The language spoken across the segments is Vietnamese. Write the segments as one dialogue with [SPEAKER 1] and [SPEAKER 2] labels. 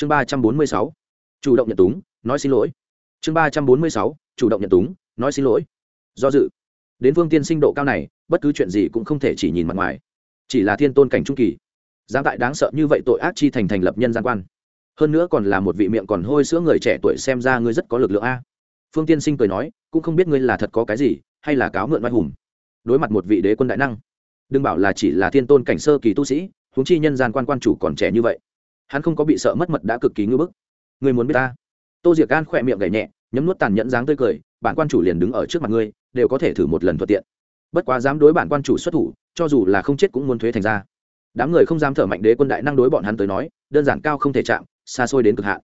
[SPEAKER 1] chương ba trăm bốn mươi sáu, chủ động nhận túng, nói xin lỗi. Chương ba trăm bốn mươi sáu, chủ động nhận túng, nói xin lỗi. Do dự. Đến vương tiên sinh độ cao này, bất cứ chuyện gì cũng không thể chỉ nhìn mặt ngoài. Chỉ là thiên tôn cảnh trung kỳ. Dám tại đáng sợ như vậy tội ác chi thành thành lập nhân gian quan. Hơn nữa còn là một vị miệng còn hôi sữa người trẻ tuổi xem ra ngươi rất có lực lượng a. Phương tiên sinh cười nói, cũng không biết ngươi là thật có cái gì, hay là cáo mượn oai hùng. Đối mặt một vị đế quân đại năng. Đừng bảo là chỉ là thiên tôn cảnh sơ kỳ tu sĩ, huống chi nhân gian quan quan chủ còn trẻ như vậy hắn không có bị sợ mất mật đã cực kỳ ngưỡng bức. Người muốn biết ta? Tô diệc gan khỏe miệng gảy nhẹ, nhấm nuốt tàn nhẫn dáng tươi cười, bản quan chủ liền đứng ở trước mặt ngươi, đều có thể thử một lần thuận tiện. Bất quá dám đối bản quan chủ xuất thủ, cho dù là không chết cũng muốn thuế thành ra. Đám người không dám thở mạnh đế quân đại năng đối bọn hắn tới nói, đơn giản cao không thể chạm, xa xôi đến cực hạn.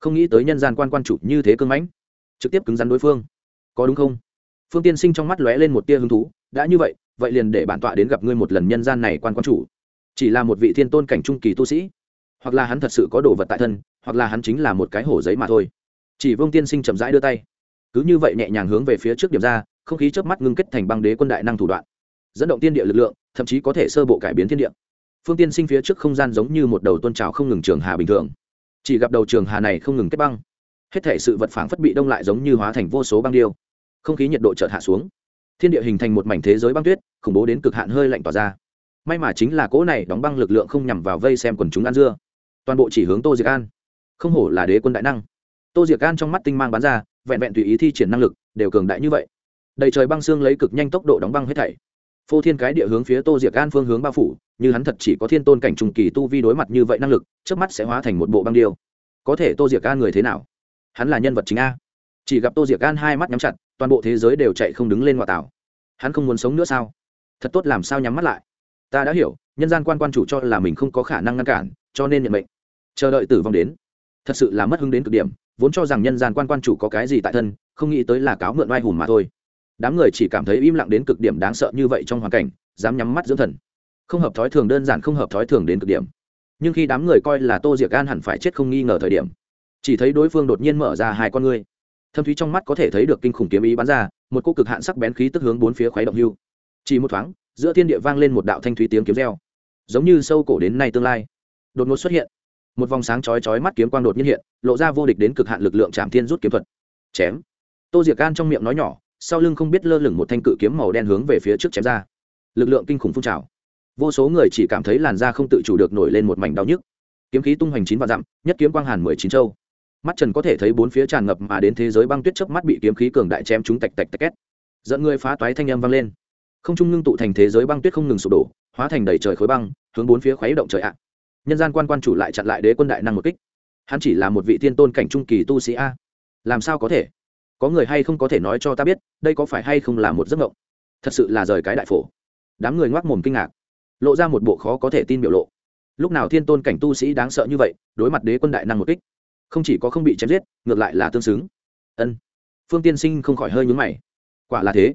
[SPEAKER 1] Không nghĩ tới nhân gian quan quan chủ như thế cưng mãnh, trực tiếp cứng rắn đối phương. Có đúng không? Phương tiên sinh trong mắt lóe lên một tia hứng thú, đã như vậy vậy liền để bản tọa đến gặp ngươi một lần nhân gian này quan quan chủ. Chỉ là một vị thiên tôn cảnh trung kỳ tu sĩ hoặc là hắn thật sự có đồ vật tại thân, hoặc là hắn chính là một cái hổ giấy mà thôi. Chỉ vương tiên sinh chậm rãi đưa tay. Cứ như vậy nhẹ nhàng hướng về phía trước điểm ra, không khí chớp mắt ngưng kết thành băng đế quân đại năng thủ đoạn. Dẫn động tiên địa lực lượng, thậm chí có thể sơ bộ cải biến thiên địa. Phương tiên sinh phía trước không gian giống như một đầu tôn trào không ngừng trường hà bình thường. Chỉ gặp đầu trường hà này không ngừng kết băng. Hết thể sự vật phảng phất bị đông lại giống như hóa thành vô số băng điêu. Không khí nhiệt độ chợt hạ xuống. Thiên địa hình thành một mảnh thế giới băng tuyết, khủng bố đến cực hạn hơi lạnh tỏa ra. May mà chính là cỗ này đóng băng lực lượng không nhằm vào vây xem quần chúng ăn dưa toàn bộ chỉ hướng tô diệc an. Không hổ là đế quân đại năng. Tô diệc an trong mắt tinh mang bắn ra, vẹn vẹn tùy ý thi triển năng lực, đều cường đại như vậy. Đầy trời băng xương lấy cực nhanh tốc độ đóng băng hết thảy. Phô thiên cái địa hướng phía tô diệc an phương hướng bao phủ, như hắn thật chỉ có thiên tôn cảnh trùng kỳ tu vi đối mặt như vậy năng lực trước mắt sẽ hóa thành một bộ băng điêu. Có thể tô diệc an người thế nào? Hắn là nhân vật chính a. Chỉ gặp tô diệc an hai mắt nhắm chặt, toàn bộ thế giới đều chạy không đứng lên ngoại tảo. Hắn không muốn sống nữa sao? Thật tốt làm sao nhắm mắt lại? Ta đã hiểu, nhân gian quan quan chủ cho là mình không có khả năng ngăn cản, cho nên nhận mệnh chờ đợi tử vong đến. Thật sự là mất hứng đến cực điểm, vốn cho rằng nhân gian quan quan chủ có cái gì tại thân, không nghĩ tới là cáo mượn oai hùm mà thôi. Đám người chỉ cảm thấy im lặng đến cực điểm đáng sợ như vậy trong hoàn cảnh, dám nhắm mắt dưỡng thần. Không hợp thói thường đơn giản không hợp thói thường đến cực điểm. Nhưng khi đám người coi là tô diệc an hẳn phải chết không nghi ngờ thời điểm, chỉ thấy đối phương đột nhiên mở ra hai con ngươi. Thâm thúy trong mắt có thể thấy được kinh khủng kiếm ý bắn ra, một cô cực hạn sắc bén khí tức hướng bốn phía khuấy động hưu. Chỉ một thoáng, giữa thiên địa vang lên một đạo thanh thúy tiếng kiếm reo, giống như sâu cổ đến nay tương lai. Đột ngột xuất hiện một vòng sáng chói chói mắt kiếm quang đột nhiên hiện, lộ ra vô địch đến cực hạn lực lượng chạm thiên rút kiếm thuật. Chém. Tô diệc can trong miệng nói nhỏ, sau lưng không biết lơ lửng một thanh cự kiếm màu đen hướng về phía trước chém ra. Lực lượng kinh khủng phun trào. Vô số người chỉ cảm thấy làn da không tự chủ được nổi lên một mảnh đau nhức. Kiếm khí tung hoành chín vạn dặm, nhất kiếm quang hàn mười chín châu. Mắt trần có thể thấy bốn phía tràn ngập mà đến thế giới băng tuyết chớp mắt bị kiếm khí cường đại chém chúng tạch tạch tạch két. Dẫn người phá toái thanh âm vang lên. Không trung ngưng tụ thành thế giới băng tuyết không ngừng sụp đổ, hóa thành đầy trời khối băng, hướng bốn phía khuấy động trời ạ nhân gian quan quan chủ lại chặn lại đế quân đại năng một kích. Hắn chỉ là một vị thiên tôn cảnh trung kỳ tu sĩ a. Làm sao có thể? Có người hay không có thể nói cho ta biết, đây có phải hay không là một giấc mộng? Thật sự là rời cái đại phổ. Đám người ngoác mồm kinh ngạc. Lộ ra một bộ khó có thể tin biểu lộ. Lúc nào thiên tôn cảnh tu sĩ đáng sợ như vậy, đối mặt đế quân đại năng một kích, không chỉ có không bị chém giết, ngược lại là tương xứng. Ân. Phương tiên sinh không khỏi hơi nhúng mày. Quả là thế.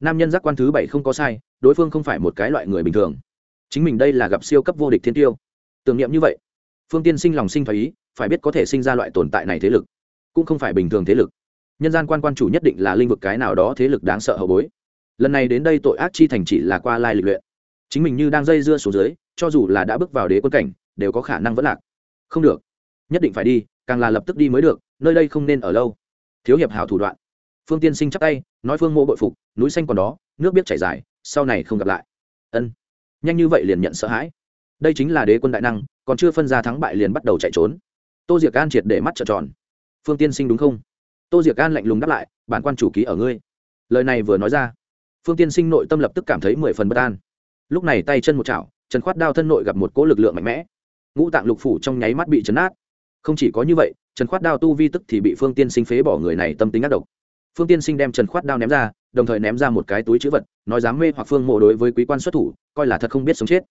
[SPEAKER 1] Nam nhân giác quan thứ bảy không có sai, đối phương không phải một cái loại người bình thường. Chính mình đây là gặp siêu cấp vô địch thiên tiêu tưởng niệm như vậy, phương tiên sinh lòng sinh thái ý, phải biết có thể sinh ra loại tồn tại này thế lực, cũng không phải bình thường thế lực. Nhân gian quan quan chủ nhất định là linh vực cái nào đó thế lực đáng sợ hậu bối. Lần này đến đây tội ác chi thành chỉ là qua lai lịch luyện. Chính mình như đang dây dưa xuống dưới, cho dù là đã bước vào đế quân cảnh, đều có khả năng vẫn lạc. Không được. Nhất định phải đi, càng là lập tức đi mới được, nơi đây không nên ở lâu. Thiếu hiệp hảo thủ đoạn. Phương tiên sinh chắp tay, nói phương mô bội phục, núi xanh còn đó, nước biết chảy dài, sau này không gặp lại. Ân. Nhanh như vậy liền nhận sợ hãi đây chính là đế quân đại năng, còn chưa phân ra thắng bại liền bắt đầu chạy trốn. Tô diệc an triệt để mắt trợn tròn. Phương tiên sinh đúng không? Tô diệc an lạnh lùng đáp lại, bản quan chủ ký ở ngươi. Lời này vừa nói ra, phương tiên sinh nội tâm lập tức cảm thấy mười phần bất an. Lúc này tay chân một chảo, trần khoát đao thân nội gặp một cỗ lực lượng mạnh mẽ. Ngũ tạng lục phủ trong nháy mắt bị chấn át. Không chỉ có như vậy, trần khoát đao tu vi tức thì bị phương tiên sinh phế bỏ người này tâm tính ác độc. Phương tiên sinh đem trần khoát đao ném ra, đồng thời ném ra một cái túi chữ vật, nói dám mê hoặc phương mộ đối với quý quan xuất thủ, coi là thật không biết sống chết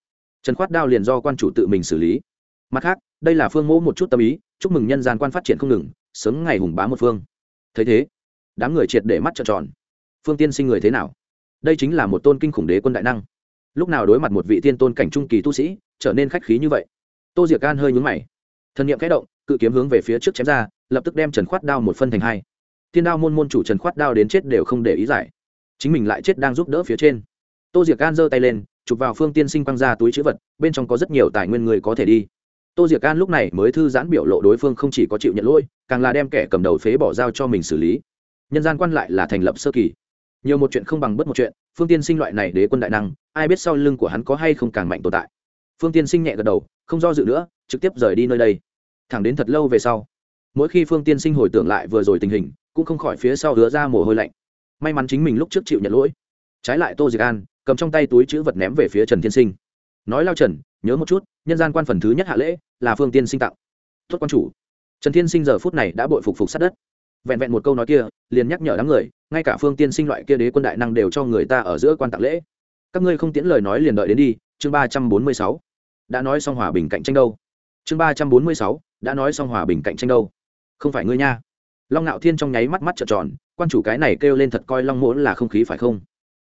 [SPEAKER 1] trần khoát đao liền do quan chủ tự mình xử lý. Mặt khác, đây là phương mẫu một chút tâm ý, chúc mừng nhân gian quan phát triển không ngừng, sớm ngày hùng bá một phương. Thấy thế, đám người triệt để mắt trợn tròn. Phương tiên sinh người thế nào? Đây chính là một tôn kinh khủng đế quân đại năng. Lúc nào đối mặt một vị tiên tôn cảnh trung kỳ tu sĩ, trở nên khách khí như vậy? Tô diệc gan hơi nhúng mày. Thần nghiệm kẽ động, cự kiếm hướng về phía trước chém ra, lập tức đem trần khoát đao một phân thành hai. Thiên đao môn môn chủ trần khoát đao đến chết đều không để ý giải. Chính mình lại chết đang giúp đỡ phía trên. Tô diệc gan giơ tay lên chụp vào phương tiên sinh quăng ra túi chữ vật, bên trong có rất nhiều tài nguyên người có thể đi. Tô diệc an lúc này mới thư giãn biểu lộ đối phương không chỉ có chịu nhận lỗi, càng là đem kẻ cầm đầu phế bỏ giao cho mình xử lý. Nhân gian quan lại là thành lập sơ kỳ. Nhiều một chuyện không bằng bất một chuyện, phương tiên sinh loại này đế quân đại năng, ai biết sau lưng của hắn có hay không càng mạnh tồn tại. Phương tiên sinh nhẹ gật đầu, không do dự nữa, trực tiếp rời đi nơi đây. Thẳng đến thật lâu về sau, mỗi khi phương tiên sinh hồi tưởng lại vừa rồi tình hình, cũng không khỏi phía sau hứa ra mồ hôi lạnh. May mắn chính mình lúc trước chịu nhận lỗi. Trái lại tô diệc an cầm trong tay túi chữ vật ném về phía trần tiên sinh. Nói lao trần, nhớ một chút, nhân gian quan phần thứ nhất hạ lễ, là phương tiên sinh tặng. Tốt quan chủ. Trần thiên sinh giờ phút này đã bội phục phục sát đất. Vẹn vẹn một câu nói kia, liền nhắc nhở đám người, ngay cả phương tiên sinh loại kia đế quân đại năng đều cho người ta ở giữa quan tặng lễ. Các ngươi không tiễn lời nói liền đợi đến đi, chương ba trăm bốn mươi sáu. Đã nói xong hòa bình cạnh tranh đâu? Chương ba trăm bốn mươi sáu, đã nói xong hòa bình cạnh tranh đâu? Không phải ngươi nha. Long ngạo thiên trong nháy mắt mắt trợn tròn, quan chủ cái này kêu lên thật coi long mỗ là không khí phải không?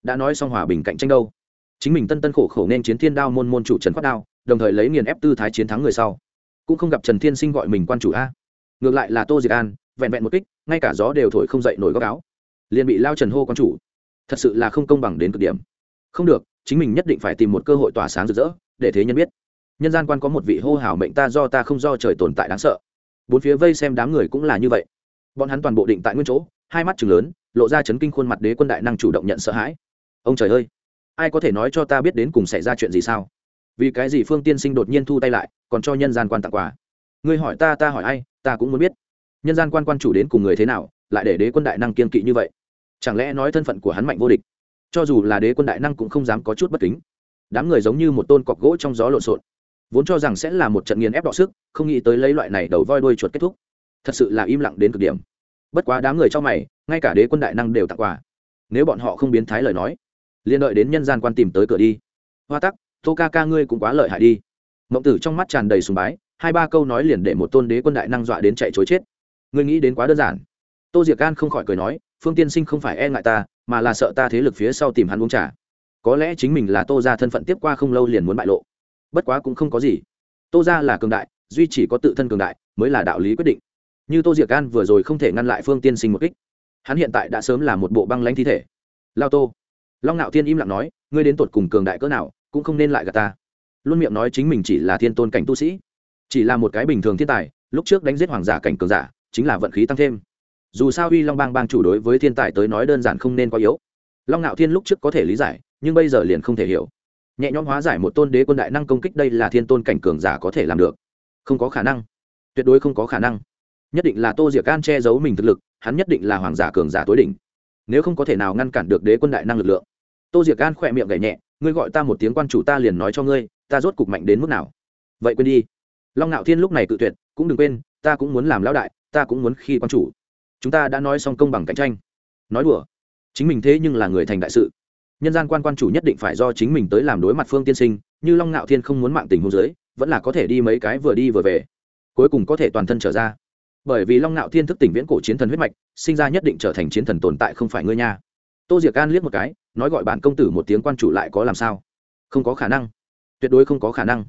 [SPEAKER 1] Đã nói xong hòa bình cạnh tranh đâu. Chính mình tân tân khổ khổ nên chiến thiên đao môn môn chủ trần khoát đao, đồng thời lấy nghiền ép tư thái chiến thắng người sau. Cũng không gặp trần thiên sinh gọi mình quan chủ a. Ngược lại là tô diệc an, vẹn vẹn một kích, ngay cả gió đều thổi không dậy nổi góc áo. Liền bị lao trần hô quan chủ. Thật sự là không công bằng đến cực điểm. Không được, chính mình nhất định phải tìm một cơ hội tỏa sáng rực rỡ, để thế nhân biết. Nhân gian quan có một vị hô hào mệnh ta do ta không do trời tồn tại đáng sợ. Bốn phía vây xem đám người cũng là như vậy. Bọn hắn toàn bộ định tại nguyên chỗ, hai mắt chừng lớn, lộ ra chấn kinh khuôn mặt đế quân đại năng chủ động nhận sợ hãi ông trời ơi, ai có thể nói cho ta biết đến cùng xảy ra chuyện gì sao? Vì cái gì phương tiên sinh đột nhiên thu tay lại, còn cho nhân gian quan tặng quà? Ngươi hỏi ta ta hỏi ai, ta cũng muốn biết. Nhân gian quan quan chủ đến cùng người thế nào, lại để đế quân đại năng kiên kỵ như vậy? Chẳng lẽ nói thân phận của hắn mạnh vô địch? Cho dù là đế quân đại năng cũng không dám có chút bất kính. Đám người giống như một tôn cọc gỗ trong gió lộn xộn. Vốn cho rằng sẽ là một trận nghiền ép đọ sức, không nghĩ tới lấy loại này đầu voi đuôi chuột kết thúc. Thật sự là im lặng đến cực điểm. Bất quá đám người trong mày, ngay cả đế quân đại năng đều tặng quà. Nếu bọn họ không biến thái lời nói liên đợi đến nhân gian quan tìm tới cửa đi. Hoa tắc, tô ca ca ngươi cũng quá lợi hại đi. Mộng tử trong mắt tràn đầy sùng bái, hai ba câu nói liền để một tôn đế quân đại năng dọa đến chạy chối chết. Ngươi nghĩ đến quá đơn giản. Tô diệc gan không khỏi cười nói, phương tiên sinh không phải e ngại ta, mà là sợ ta thế lực phía sau tìm hắn uống trà. Có lẽ chính mình là tô ra thân phận tiếp qua không lâu liền muốn bại lộ. Bất quá cũng không có gì. Tô ra là cường đại, duy chỉ có tự thân cường đại mới là đạo lý quyết định. Như tô diệc gan vừa rồi không thể ngăn lại phương tiên sinh một kích. Hắn hiện tại đã sớm là một bộ băng lãnh thi thể. Lao tô long ngạo thiên im lặng nói, ngươi đến tột cùng cường đại cỡ nào, cũng không nên lại gạt ta. Luôn miệng nói chính mình chỉ là thiên tôn cảnh tu sĩ, chỉ là một cái bình thường thiên tài, lúc trước đánh giết hoàng giả cảnh cường giả, chính là vận khí tăng thêm. Dù sao uy long bang bang chủ đối với thiên tài tới nói đơn giản không nên quá yếu. Long ngạo thiên lúc trước có thể lý giải, nhưng bây giờ liền không thể hiểu. Nhẹ nhõm hóa giải một tôn đế quân đại năng công kích đây là thiên tôn cảnh cường giả có thể làm được. Không có khả năng. Tuyệt đối không có khả năng. Nhất định là tô diệc can che giấu mình thực lực, hắn nhất định là hoàng giả cường giả tối đỉnh. Nếu không có thể nào ngăn cản được đế quân đại năng lực lượng tô diệc gan khỏe miệng gảy nhẹ, ngươi gọi ta một tiếng quan chủ ta liền nói cho ngươi, ta rốt cục mạnh đến mức nào. Vậy quên đi. Long ngạo thiên lúc này cự tuyệt, cũng đừng quên, ta cũng muốn làm lão đại, ta cũng muốn khi quan chủ. Chúng ta đã nói xong công bằng cạnh tranh. Nói đùa. Chính mình thế nhưng là người thành đại sự. Nhân gian quan quan chủ nhất định phải do chính mình tới làm đối mặt phương tiên sinh, như long ngạo thiên không muốn mạng tình hôn giới vẫn là có thể đi mấy cái vừa đi vừa về. Cuối cùng có thể toàn thân trở ra. Bởi vì long ngạo thiên thức tỉnh viễn cổ chiến thần huyết mạch, sinh ra nhất định trở thành chiến thần tồn tại không phải ngươi nha. Tô diệc an liếc một cái nói gọi bản công tử một tiếng quan chủ lại có làm sao? Không có khả năng. Tuyệt đối không có khả năng.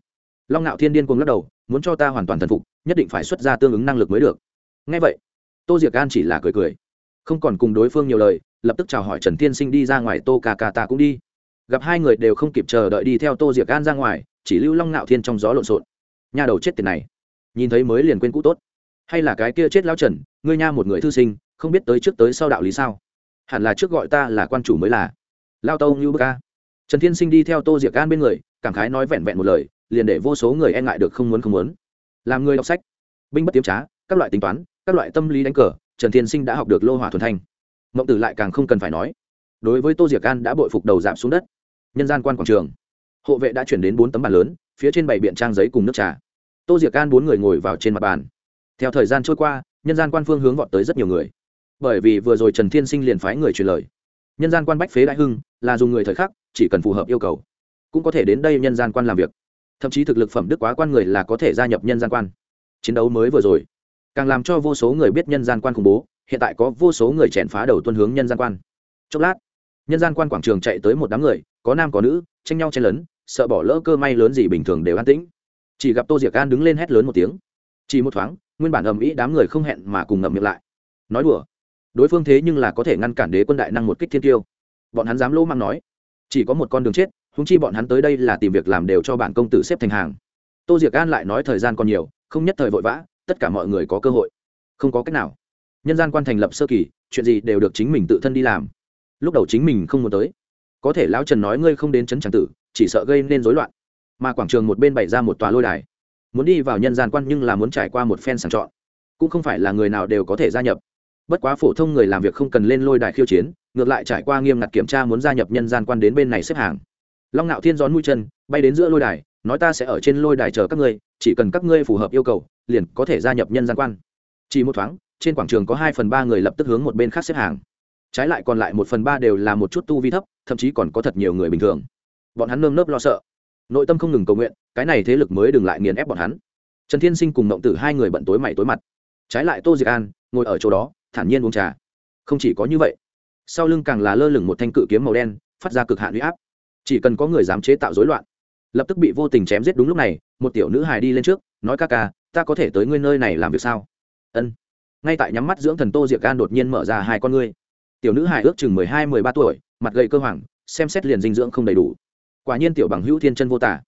[SPEAKER 1] Long ngạo thiên điên cuồng lắc đầu, muốn cho ta hoàn toàn thần phục, nhất định phải xuất ra tương ứng năng lực mới được. Ngay vậy, tô diệc an chỉ là cười cười. Không còn cùng đối phương nhiều lời, lập tức chào hỏi trần tiên sinh đi ra ngoài, tô ca ca ta cũng đi. Gặp hai người đều không kịp chờ đợi đi theo tô diệc an ra ngoài, chỉ lưu long ngạo thiên trong gió lộn xộn. Nhà đầu chết tiền này, nhìn thấy mới liền quên cũ tốt. Hay là cái kia chết lao trần, ngươi nha một người thư sinh, không biết tới trước tới sau đạo lý sao? Hẳn là trước gọi ta là quan chủ mới là lao tâu như bức ca trần thiên sinh đi theo tô diệc an bên người, cảm khái nói vẹn vẹn một lời, liền để vô số người e ngại được không muốn không muốn. Làm người đọc sách, binh bất tiếm trá, các loại tính toán, các loại tâm lý đánh cờ, trần thiên sinh đã học được lô hỏa thuần thanh. Mộng tử lại càng không cần phải nói. Đối với tô diệc an đã bội phục đầu giảm xuống đất. Nhân gian quan quảng trường. Hộ vệ đã chuyển đến bốn tấm bàn lớn, phía trên bảy biện trang giấy cùng nước trà. Tô diệc an bốn người ngồi vào trên mặt bàn. Theo thời gian trôi qua, nhân gian quan phương hướng vọt tới rất nhiều người. Bởi vì vừa rồi trần thiên sinh liền phái người truyền lời nhân gian quan bách phế đại hưng, là dùng người thời khắc, chỉ cần phù hợp yêu cầu, cũng có thể đến đây nhân gian quan làm việc. Thậm chí thực lực phẩm đức quá quan người là có thể gia nhập nhân gian quan. Chiến đấu mới vừa rồi, càng làm cho vô số người biết nhân gian quan khủng bố, hiện tại có vô số người chèn phá đầu tuân hướng nhân gian quan. Chốc lát, nhân gian quan quảng trường chạy tới một đám người, có nam có nữ, tranh nhau chen lấn, sợ bỏ lỡ cơ may lớn gì bình thường đều an tĩnh. Chỉ gặp tô diệc an đứng lên hét lớn một tiếng. Chỉ một thoáng, nguyên bản ầm ĩ đám người không hẹn mà cùng ngậm miệng lại. Nói đùa đối phương thế nhưng là có thể ngăn cản đế quân đại năng một kích thiên tiêu bọn hắn dám lỗ mang nói, chỉ có một con đường chết húng chi bọn hắn tới đây là tìm việc làm đều cho bản công tử xếp thành hàng. Tô diệc an lại nói thời gian còn nhiều, không nhất thời vội vã, tất cả mọi người có cơ hội. Không có cách nào. Nhân gian quan thành lập sơ kỳ, chuyện gì đều được chính mình tự thân đi làm. Lúc đầu chính mình không muốn tới. Có thể lão trần nói ngươi không đến chấn tràng tử, chỉ sợ gây nên rối loạn. Mà quảng trường một bên bày ra một tòa lôi đài. Muốn đi vào nhân gian quan nhưng là muốn trải qua một phen sàng chọn. Cũng không phải là người nào đều có thể gia nhập bất quá phổ thông người làm việc không cần lên lôi đài khiêu chiến, ngược lại trải qua nghiêm ngặt kiểm tra muốn gia nhập nhân gian quan đến bên này xếp hàng. Long ngạo thiên gión mũi chân, bay đến giữa lôi đài, nói ta sẽ ở trên lôi đài chờ các ngươi, chỉ cần các ngươi phù hợp yêu cầu, liền có thể gia nhập nhân gian quan. Chỉ một thoáng, trên quảng trường có hai phần ba người lập tức hướng một bên khác xếp hàng. Trái lại còn lại một phần ba đều là một chút tu vi thấp, thậm chí còn có thật nhiều người bình thường. Bọn hắn nơm nớp lo sợ. Nội tâm không ngừng cầu nguyện, cái này thế lực mới đừng lại nghiền ép bọn hắn. Trần thiên sinh cùng mộng tử hai người bận tối mày tối mặt. Trái lại tô diệc an, ngồi ở chỗ đó thản nhiên uống trà. Không chỉ có như vậy, sau lưng càng là lơ lửng một thanh cự kiếm màu đen, phát ra cực hạn huy áp. Chỉ cần có người dám chế tạo rối loạn, lập tức bị vô tình chém giết đúng lúc này, một tiểu nữ hài đi lên trước, nói, ca ca, ta có thể tới ngươi nơi này làm việc sao? Ân. Ngay tại nhắm mắt dưỡng thần tô diệc gan đột nhiên mở ra hai con ngươi. Tiểu nữ hài ước chừng mười hai, mười ba tuổi, mặt gầy cơ hoàng, xem xét liền dinh dưỡng không đầy đủ. Quả nhiên tiểu bằng hữu thiên chân vô tả.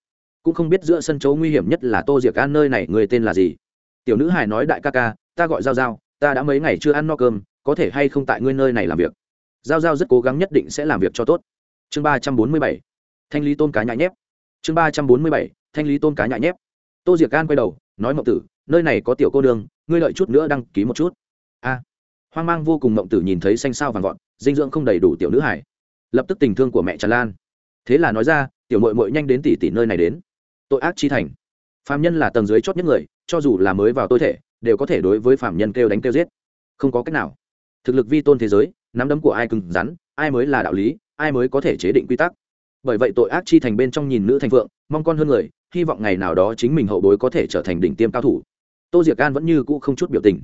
[SPEAKER 1] Cũng không biết giữa sân chấu nguy hiểm nhất là tô diệc gan nơi này người tên là gì. Tiểu nữ hài nói, đại ca ca, ta gọi giao giao ta đã mấy ngày chưa ăn no cơm có thể hay không tại ngươi nơi này làm việc? Giao giao rất cố gắng nhất định sẽ làm việc cho tốt. Chương ba trăm bốn mươi bảy thanh lý tôn cá nhại nhép. Chương ba trăm bốn mươi bảy thanh lý tôn cá nhại nhép. Tô diệc gan quay đầu nói mộng tử nơi này có tiểu cô đường, ngươi lợi chút nữa đăng ký một chút. A. Hoang mang vô cùng mộng tử nhìn thấy xanh sao vàng vọt dinh dưỡng không đầy đủ tiểu nữ hải lập tức tình thương của mẹ tràn lan. Thế là nói ra tiểu mội mội nhanh đến tỷ tỷ nơi này đến. Tội ác chi thành. Phạm nhân là tầng dưới chót nhất người cho dù là mới vào tôi thể đều có thể đối với phạm nhân kêu đánh kêu giết. Không có cách nào. Thực lực vi tôn thế giới, nắm đấm của ai cứng rắn, ai mới là đạo lý, ai mới có thể chế định quy tắc. Bởi vậy tội ác chi thành bên trong nhìn nữ thành phượng, mong con hơn người, hy vọng ngày nào đó chính mình hậu bối có thể trở thành đỉnh tiêm cao thủ. Tô diệc an vẫn như cũ không chút biểu tình.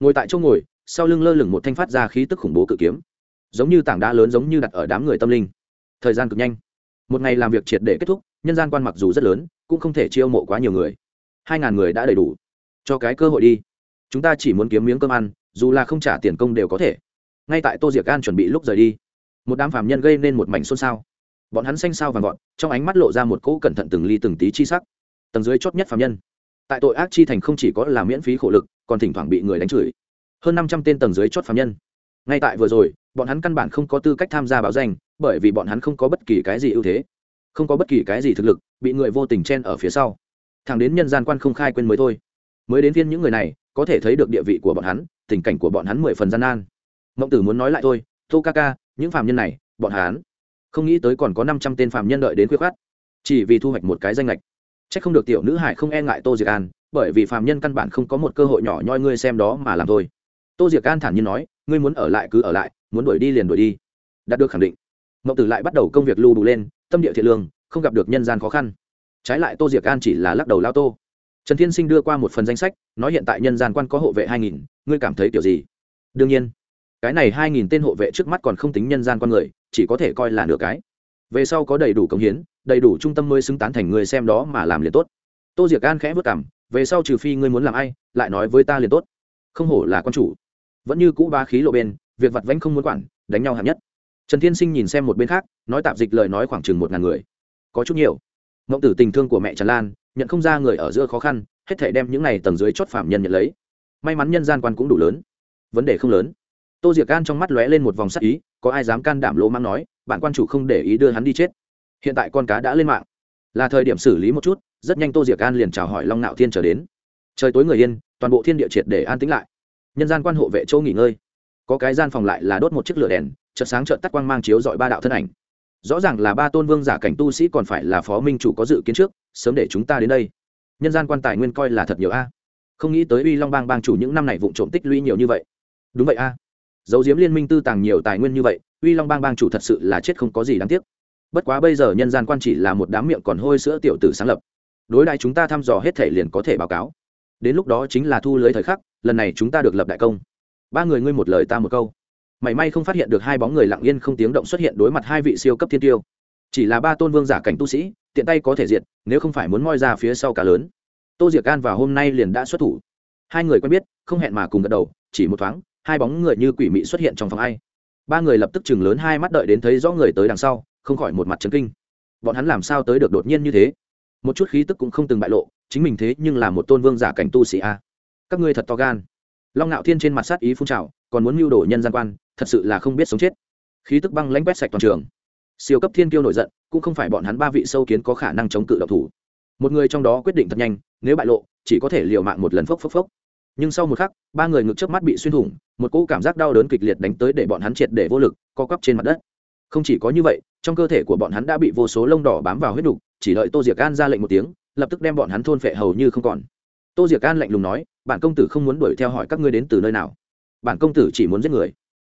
[SPEAKER 1] Ngồi tại chỗ ngồi, sau lưng lơ lửng một thanh phát ra khí tức khủng bố cự kiếm. Giống như tảng đá lớn giống như đặt ở đám người tâm linh. Thời gian cực nhanh. Một ngày làm việc triệt để kết thúc, nhân gian quan mặc dù rất lớn, cũng không thể chiêu mộ quá nhiều người. Hai ngàn người đã đầy đủ cho cái cơ hội đi. Chúng ta chỉ muốn kiếm miếng cơm ăn, dù là không trả tiền công đều có thể. Ngay tại tô diệc an chuẩn bị lúc rời đi, một đám phạm nhân gây nên một mảnh xôn xao. Bọn hắn xanh xao vàng gọn trong ánh mắt lộ ra một cỗ cẩn thận từng ly từng tí chi sắc. Tầng dưới chót nhất phạm nhân. Tại tội ác chi thành không chỉ có là miễn phí khổ lực, còn thỉnh thoảng bị người đánh chửi. Hơn năm trăm tên tầng dưới chót phạm nhân. Ngay tại vừa rồi, bọn hắn căn bản không có tư cách tham gia báo danh, bởi vì bọn hắn không có bất kỳ cái gì ưu thế. Không có bất kỳ cái gì thực lực, bị người vô tình chen ở phía sau. Thẳng đến nhân gian quan không khai quên mới thôi mới đến phiên những người này, có thể thấy được địa vị của bọn hắn, tình cảnh của bọn hắn mười phần gian nan. Mộng tử muốn nói lại thôi, tô ca ca, những phạm nhân này, bọn hắn không nghĩ tới còn có năm trăm tên phạm nhân đợi đến khuyết khát chỉ vì thu hoạch một cái danh lệch c h ắ c không được tiểu nữ hải không e ngại tô diệc an, bởi vì phạm nhân căn bản không có một cơ hội nhỏ nhoi ngươi xem đó mà làm thôi. Tô diệc an thản nhiên nói, ngươi muốn ở lại cứ ở lại, muốn đuổi đi liền đuổi đi. Đạt được khẳng định, Mộng tử lại bắt đầu công việc lưu đủ lên, tâm địa thiện lương, không gặp được nhân gian khó khăn. Trái lại tô diệc an chỉ là lắc đầu lao tô trần thiên sinh đưa qua một phần danh sách, nói hiện tại nhân gian quan có hộ vệ hai nghìn, ngươi cảm thấy kiểu gì? Đương nhiên, cái này hai nghìn tên hộ vệ trước mắt còn không tính nhân gian con người, chỉ có thể coi là nửa cái. Về sau có đầy đủ công hiến, đầy đủ trung tâm mới xứng tán thành người xem đó mà làm liền tốt. Tô diệc gan khẽ vất cảm, về sau trừ phi ngươi muốn làm ai, lại nói với ta liền tốt. Không hổ là con chủ. Vẫn như cũ ba khí lộ bên, việc vặt vãnh không muốn quản, đánh nhau hạng nhất. Trần thiên sinh nhìn xem một bên khác, nói tạp dịch lời nói khoảng chừng một ngàn người. Có chút nhiều mộng tử tình thương của mẹ trần lan, nhận không ra người ở giữa khó khăn, hết thể đem những này tầng dưới chót phạm nhân nhận lấy. May mắn nhân gian quan cũng đủ lớn. Vấn đề không lớn. Tô diệc gan trong mắt lóe lên một vòng sắc ý, có ai dám can đảm lỗ mang nói bạn quan chủ không để ý đưa hắn đi chết. Hiện tại con cá đã lên mạng. Là thời điểm xử lý một chút, rất nhanh tô diệc an liền chào hỏi long nạo thiên trở đến. Trời tối người yên, toàn bộ thiên địa triệt để an tĩnh lại. Nhân gian quan hộ vệ châu nghỉ ngơi. Có cái gian phòng lại là đốt một chiếc lửa đèn, chợt sáng chợt tắt quang mang chiếu dọi ba đạo thân ảnh rõ ràng là ba tôn vương giả cảnh tu sĩ còn phải là phó minh chủ có dự kiến trước, sớm để chúng ta đến đây. Nhân gian quan tài nguyên coi là thật nhiều a. À? Không nghĩ tới uy long bang bang chủ những năm này vụ trộm tích lũy nhiều như vậy. Đúng vậy a. À? Dấu diếm liên minh tư tàng nhiều tài nguyên như vậy, uy long bang bang chủ thật sự là chết không có gì đáng tiếc. Bất quá bây giờ nhân gian quan chỉ là một đám miệng còn hôi sữa tiểu tử sáng lập. Đối đại chúng ta thăm dò hết thể liền có thể báo cáo. Đến lúc đó chính là thu lưới thời khắc, lần này chúng ta được lập đại công. Ba người ngươi một lời ta một câu mảy may không phát hiện được hai bóng người lặng yên không tiếng động xuất hiện đối mặt hai vị siêu cấp thiên tiêu. Chỉ là ba tôn vương giả cảnh tu sĩ, tiện tay có thể diệt, nếu không phải muốn moi ra phía sau cả lớn. Tô diệc an vào hôm nay liền đã xuất thủ. Hai người quen biết, không hẹn mà cùng gật đầu, chỉ một thoáng, hai bóng người như quỷ mị xuất hiện trong phòng ai. Ba người lập tức chừng lớn hai mắt đợi đến thấy rõ người tới đằng sau, không khỏi một mặt chấn kinh. Bọn hắn làm sao tới được đột nhiên như thế? Một chút khí tức cũng không từng bại lộ, chính mình thế nhưng là một tôn vương giả cảnh tu sĩ a. Các ngươi thật to gan. Long ngạo thiên trên mặt sát ý phun trào, còn muốn mưu đồ nhân gian quan thật sự là không biết sống chết. Khí tức băng lãnh quét sạch toàn trường. Siêu cấp thiên kiêu nổi giận, cũng không phải bọn hắn ba vị sâu kiến có khả năng chống cự độc thủ. Một người trong đó quyết định thật nhanh, nếu bại lộ, chỉ có thể liều mạng một lần phốc phốc phốc. Nhưng sau một khắc, ba người ngực trước mắt bị xuyên thủng, một cỗ cảm giác đau đớn kịch liệt đánh tới để bọn hắn triệt để vô lực, co quắp trên mặt đất. Không chỉ có như vậy, trong cơ thể của bọn hắn đã bị vô số lông đỏ bám vào huyết đục, chỉ đợi tô diệc an ra lệnh một tiếng, lập tức đem bọn hắn thôn phệ hầu như không còn. Tô diệc an lạnh lùng nói, bản công tử không muốn đuổi theo hỏi các ngươi đến từ nơi nào. Bản công tử chỉ muốn giết người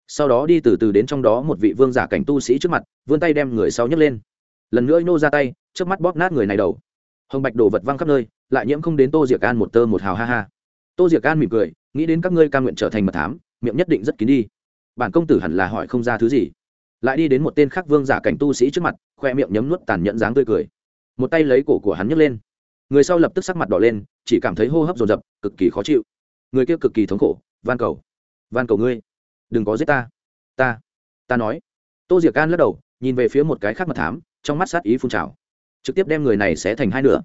[SPEAKER 1] sau đó đi từ từ đến trong đó một vị vương giả cảnh tu sĩ trước mặt, vươn tay đem người sau nhấc lên. Lần nữa nô ra tay, trước mắt bóp nát người này đầu. Hồng bạch đổ vật văng khắp nơi, lại nhiễm không đến tô diệc an một tơ một hào ha ha. Tô diệc an mỉm cười, nghĩ đến các ngươi ca nguyện trở thành mật thám, miệng nhất định rất kín đi. Bản công tử hẳn là hỏi không ra thứ gì. Lại đi đến một tên khác vương giả cảnh tu sĩ trước mặt, khoe miệng nhấm nuốt tàn nhẫn dáng tươi cười. Một tay lấy cổ của hắn nhấc lên. Người sau lập tức sắc mặt đỏ lên, chỉ cảm thấy hô hấp dồn dập, cực kỳ khó chịu. Người kia cực kỳ thống khổ, van cầu van cầu ngươi đừng có giết ta. Ta ta nói. Tô diệc can lắc đầu, nhìn về phía một cái khác mật thám, trong mắt sát ý phun trào. Trực tiếp đem người này xé thành hai nửa.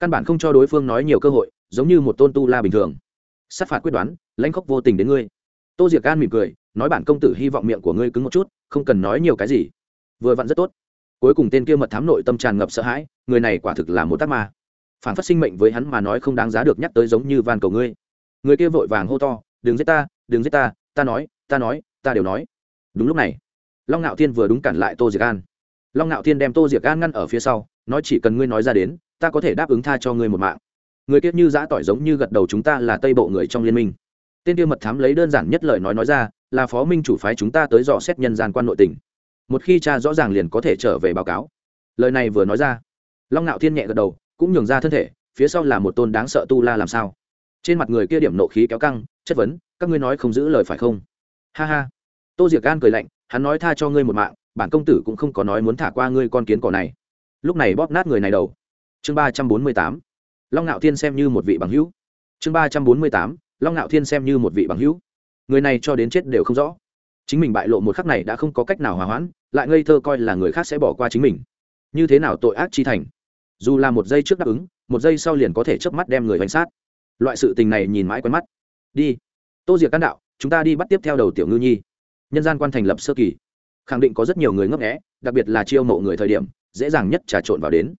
[SPEAKER 1] Căn bản không cho đối phương nói nhiều cơ hội, giống như một tôn tu la bình thường. Sát phạt quyết đoán, lãnh khóc vô tình đến ngươi. Tô diệc can mỉm cười, nói bản công tử hy vọng miệng của ngươi cứng một chút, không cần nói nhiều cái gì. Vừa vặn rất tốt. Cuối cùng tên kia mật thám nội tâm tràn ngập sợ hãi, người này quả thực là một tác ma. Phản phát sinh mệnh với hắn mà nói không đáng giá được nhắc tới giống như van cầu ngươi. Người kia vội vàng hô to, đừng giết ta, đừng giết ta ta nói ta nói, ta đều nói. Đúng lúc này, long ngạo thiên vừa đúng cản lại tô diệc an. Long ngạo thiên đem tô diệc an ngăn ở phía sau, nói chỉ cần ngươi nói ra đến, ta có thể đáp ứng tha cho ngươi một mạng. Người kiết như giã tỏi giống như gật đầu chúng ta là tây bộ người trong liên minh. Tên tiêu mật thám lấy đơn giản nhất lời nói nói ra, là phó minh chủ phái chúng ta tới dò xét nhân gian quan nội tình. Một khi cha rõ ràng liền có thể trở về báo cáo. Lời này vừa nói ra, long ngạo thiên nhẹ gật đầu, cũng nhường ra thân thể, phía sau là một tôn đáng sợ tu la làm sao. Trên mặt người kia điểm nộ khí kéo căng, chất vấn, các ngươi nói không giữ lời phải không? Ha ha. Tô diệc gan cười lạnh, hắn nói tha cho ngươi một mạng, bản công tử cũng không có nói muốn thả qua ngươi con kiến cỏ này. Lúc này bóp nát người này đầu. Chương ba trăm bốn mươi tám. Long ngạo thiên xem như một vị bằng hữu. Chương ba trăm bốn mươi tám. Long ngạo thiên xem như một vị bằng hữu. Người này cho đến chết đều không rõ. Chính mình bại lộ một khắc này đã không có cách nào hòa hoãn, lại ngây thơ coi là người khác sẽ bỏ qua chính mình. Như thế nào tội ác chi thành? Dù là một giây trước đáp ứng, một giây sau liền có thể chớp mắt đem người bánh sát. Loại sự tình này nhìn mãi quen mắt. Đi. Tô diệc can đạo chúng ta đi bắt tiếp theo đầu tiểu ngư nhi. Nhân gian quan thành lập sơ kỳ. Khẳng định có rất nhiều người ngấp nghẽ đặc biệt là chiêu mộ người thời điểm, dễ dàng nhất trà trộn vào đến.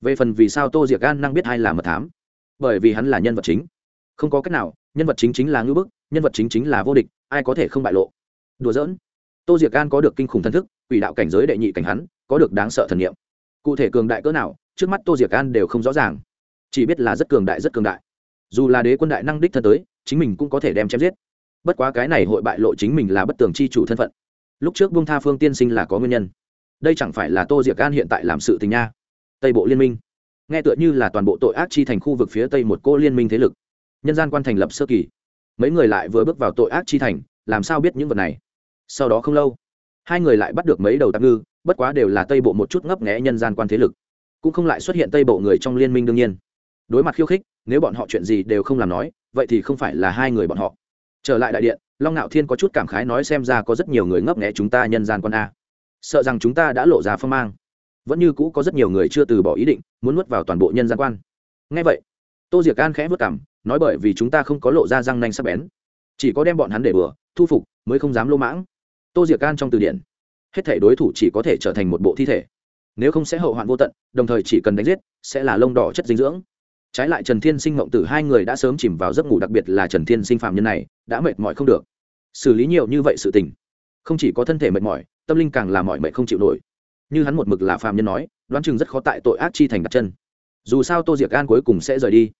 [SPEAKER 1] Về phần vì sao tô diệc gan năng biết ai là mật thám? Bởi vì hắn là nhân vật chính. Không có cách nào, nhân vật chính chính là ngư bức, nhân vật chính chính là vô địch, ai có thể không bại lộ? Đùa giỡn. Tô diệc gan có được kinh khủng thân thức, quỷ đạo cảnh giới đệ nhị cảnh hắn, có được đáng sợ thần nghiệm cụ thể cường đại cỡ nào, trước mắt tô diệc gan đều không rõ ràng. Chỉ biết là rất cường đại, rất cường đại. Dù là đế quân đại năng đích thân tới, chính mình cũng có thể đem chém giết bất quá cái này hội bại lộ chính mình là bất tường chi chủ thân phận. Lúc trước bung tha phương tiên sinh là có nguyên nhân. Đây chẳng phải là tô diệc gan hiện tại làm sự tình nha. Tây bộ liên minh. Nghe tựa như là toàn bộ tội ác chi thành khu vực phía tây một cô liên minh thế lực. Nhân gian quan thành lập sơ kỳ. Mấy người lại vừa bước vào tội ác chi thành, làm sao biết những vật này? Sau đó không lâu, hai người lại bắt được mấy đầu tạm ngư, bất quá đều là tây bộ một chút ngấp nghẽ nhân gian quan thế lực. Cũng không lại xuất hiện tây bộ người trong liên minh đương nhiên. Đối mặt khiêu khích, nếu bọn họ chuyện gì đều không làm nói, vậy thì không phải là hai người bọn họ trở lại đại điện, long ngạo thiên có chút cảm khái nói xem ra có rất nhiều người ngấp nghẽ chúng ta nhân gian quan a. Sợ rằng chúng ta đã lộ ra phong mang. Vẫn như cũ có rất nhiều người chưa từ bỏ ý định, muốn nuốt vào toàn bộ nhân gian quan. Ngay vậy, tô diệc an khẽ vất cảm nói bởi vì chúng ta không có lộ ra răng nanh sắp bén. Chỉ có đem bọn hắn để bừa, thu phục, mới không dám lô mãng. Tô diệc an trong từ điển, hết thể đối thủ chỉ có thể trở thành một bộ thi thể. Nếu không sẽ hậu hoạn vô tận, đồng thời chỉ cần đánh giết, sẽ là lông đỏ chất dinh dưỡng trái lại trần thiên sinh mộng tử hai người đã sớm chìm vào giấc ngủ, đặc biệt là trần thiên sinh phạm nhân này, đã mệt mỏi không được. Xử lý nhiều như vậy sự tình, không chỉ có thân thể mệt mỏi, tâm linh càng là mỏi mệt không chịu nổi. Như hắn một mực là phạm nhân nói, đoán chừng rất khó tại tội ác chi thành đặt chân. Dù sao tô diệc an cuối cùng sẽ rời đi.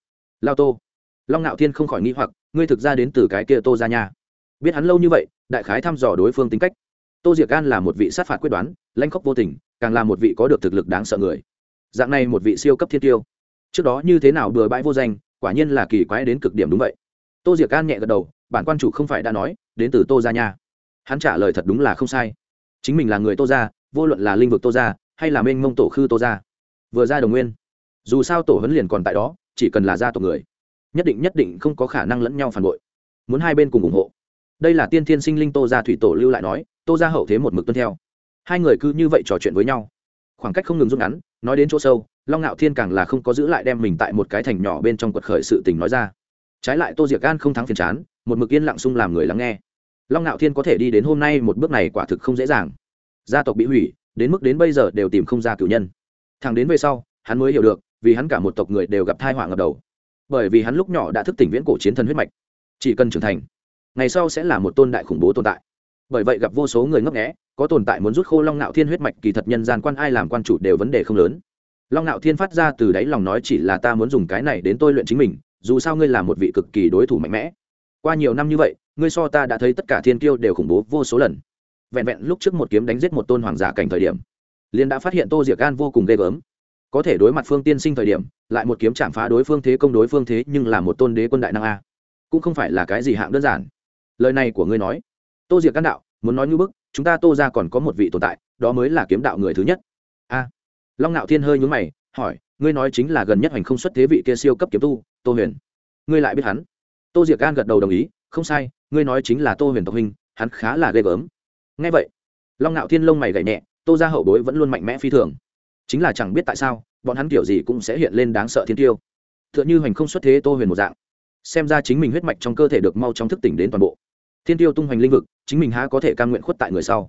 [SPEAKER 1] Lao tô, long ngạo thiên không khỏi nghĩ hoặc, ngươi thực ra đến từ cái kia tô ra nhà biết hắn lâu như vậy, đại khái thăm dò đối phương tính cách. Tô diệc an là một vị sát phạt quyết đoán lanh khóc vô tình, càng là một vị có được thực lực đáng sợ người. Dạng này một vị siêu cấp thiên tiêu trước đó như thế nào bừa bãi vô danh, quả nhiên là kỳ quái đến cực điểm đúng vậy. Tô diệc can nhẹ gật đầu, bản quan chủ không phải đã nói, đến từ tô gia nha. Hắn trả lời thật đúng là không sai. Chính mình là người tô gia, vô luận là linh vực tô gia, hay là mênh mông tổ khư tô gia. Vừa ra đồng nguyên, dù sao tổ huấn liền còn tại đó, chỉ cần là gia tộc người, nhất định nhất định không có khả năng lẫn nhau phản bội. Muốn hai bên cùng ủng hộ. Đây là tiên thiên sinh linh tô gia thủy tổ lưu lại nói, tô gia hậu thế một mực tuân theo. Hai người cứ như vậy trò chuyện với nhau. Khoảng cách không ngừng rút ngắn, nói đến chỗ sâu long ngạo thiên càng là không có giữ lại đem mình tại một cái thành nhỏ bên trong quật khởi sự tình nói ra. Trái lại tô diệc gan không thắng phiền chán, một mực yên lặng sung làm người lắng nghe. Long ngạo thiên có thể đi đến hôm nay một bước này quả thực không dễ dàng. Gia tộc bị hủy, đến mức đến bây giờ đều tìm không ra cử nhân. Thằng đến về sau, hắn mới hiểu được, vì hắn cả một tộc người đều gặp thai họa ngập đầu. Bởi vì hắn lúc nhỏ đã thức tỉnh viễn cổ chiến thần huyết mạch, chỉ cần trưởng thành, ngày sau sẽ là một tôn đại khủng bố tồn tại. Bởi vậy gặp vô số người ngấp nghẽ có tồn tại muốn rút khô long nạo thiên huyết mạch kỳ thật nhân gian quan ai làm quan chủ đều vấn đề không lớn long nạo thiên phát ra từ đáy lòng nói chỉ là ta muốn dùng cái này đến tôi luyện chính mình, dù sao ngươi là một vị cực kỳ đối thủ mạnh mẽ. Qua nhiều năm như vậy, ngươi so ta đã thấy tất cả thiên kiêu đều khủng bố vô số lần. Vẹn vẹn lúc trước một kiếm đánh giết một tôn hoàng giả cảnh thời điểm liên đã phát hiện tô diệc gan vô cùng ghê gớm. Có thể đối mặt phương tiên sinh thời điểm, lại một kiếm chạm phá đối phương thế công đối phương thế nhưng là một tôn đế quân đại năng a. Cũng không phải là cái gì hạng đơn giản. Lời này của ngươi nói. Tô diệc can đạo, muốn nói như bức, chúng ta tô ra còn có một vị tồn tại, đó mới là kiếm đạo người thứ nhất long ngạo thiên hơi nhúng mày, hỏi, ngươi nói chính là gần nhất hành không xuất thế vị kia siêu cấp kiếm tu, tô huyền. Ngươi lại biết hắn? Tô diệc gan gật đầu đồng ý, không sai, ngươi nói chính là tô huyền tộc huynh, hắn khá là ghê gớm. Ngay vậy, long ngạo thiên lông mày gảy nhẹ, tô ra hậu bối vẫn luôn mạnh mẽ phi thường. Chính là chẳng biết tại sao, bọn hắn kiểu gì cũng sẽ hiện lên đáng sợ thiên tiêu. T h ư ợ n h ư hoành không xuất thế tô huyền một dạng. Xem ra chính mình huyết mạch trong cơ thể được mau chóng thức tỉnh đến toàn bộ. Thiên tiêu tung hoành linh vực, chính mình há có thể cam nguyện khuất tại người sau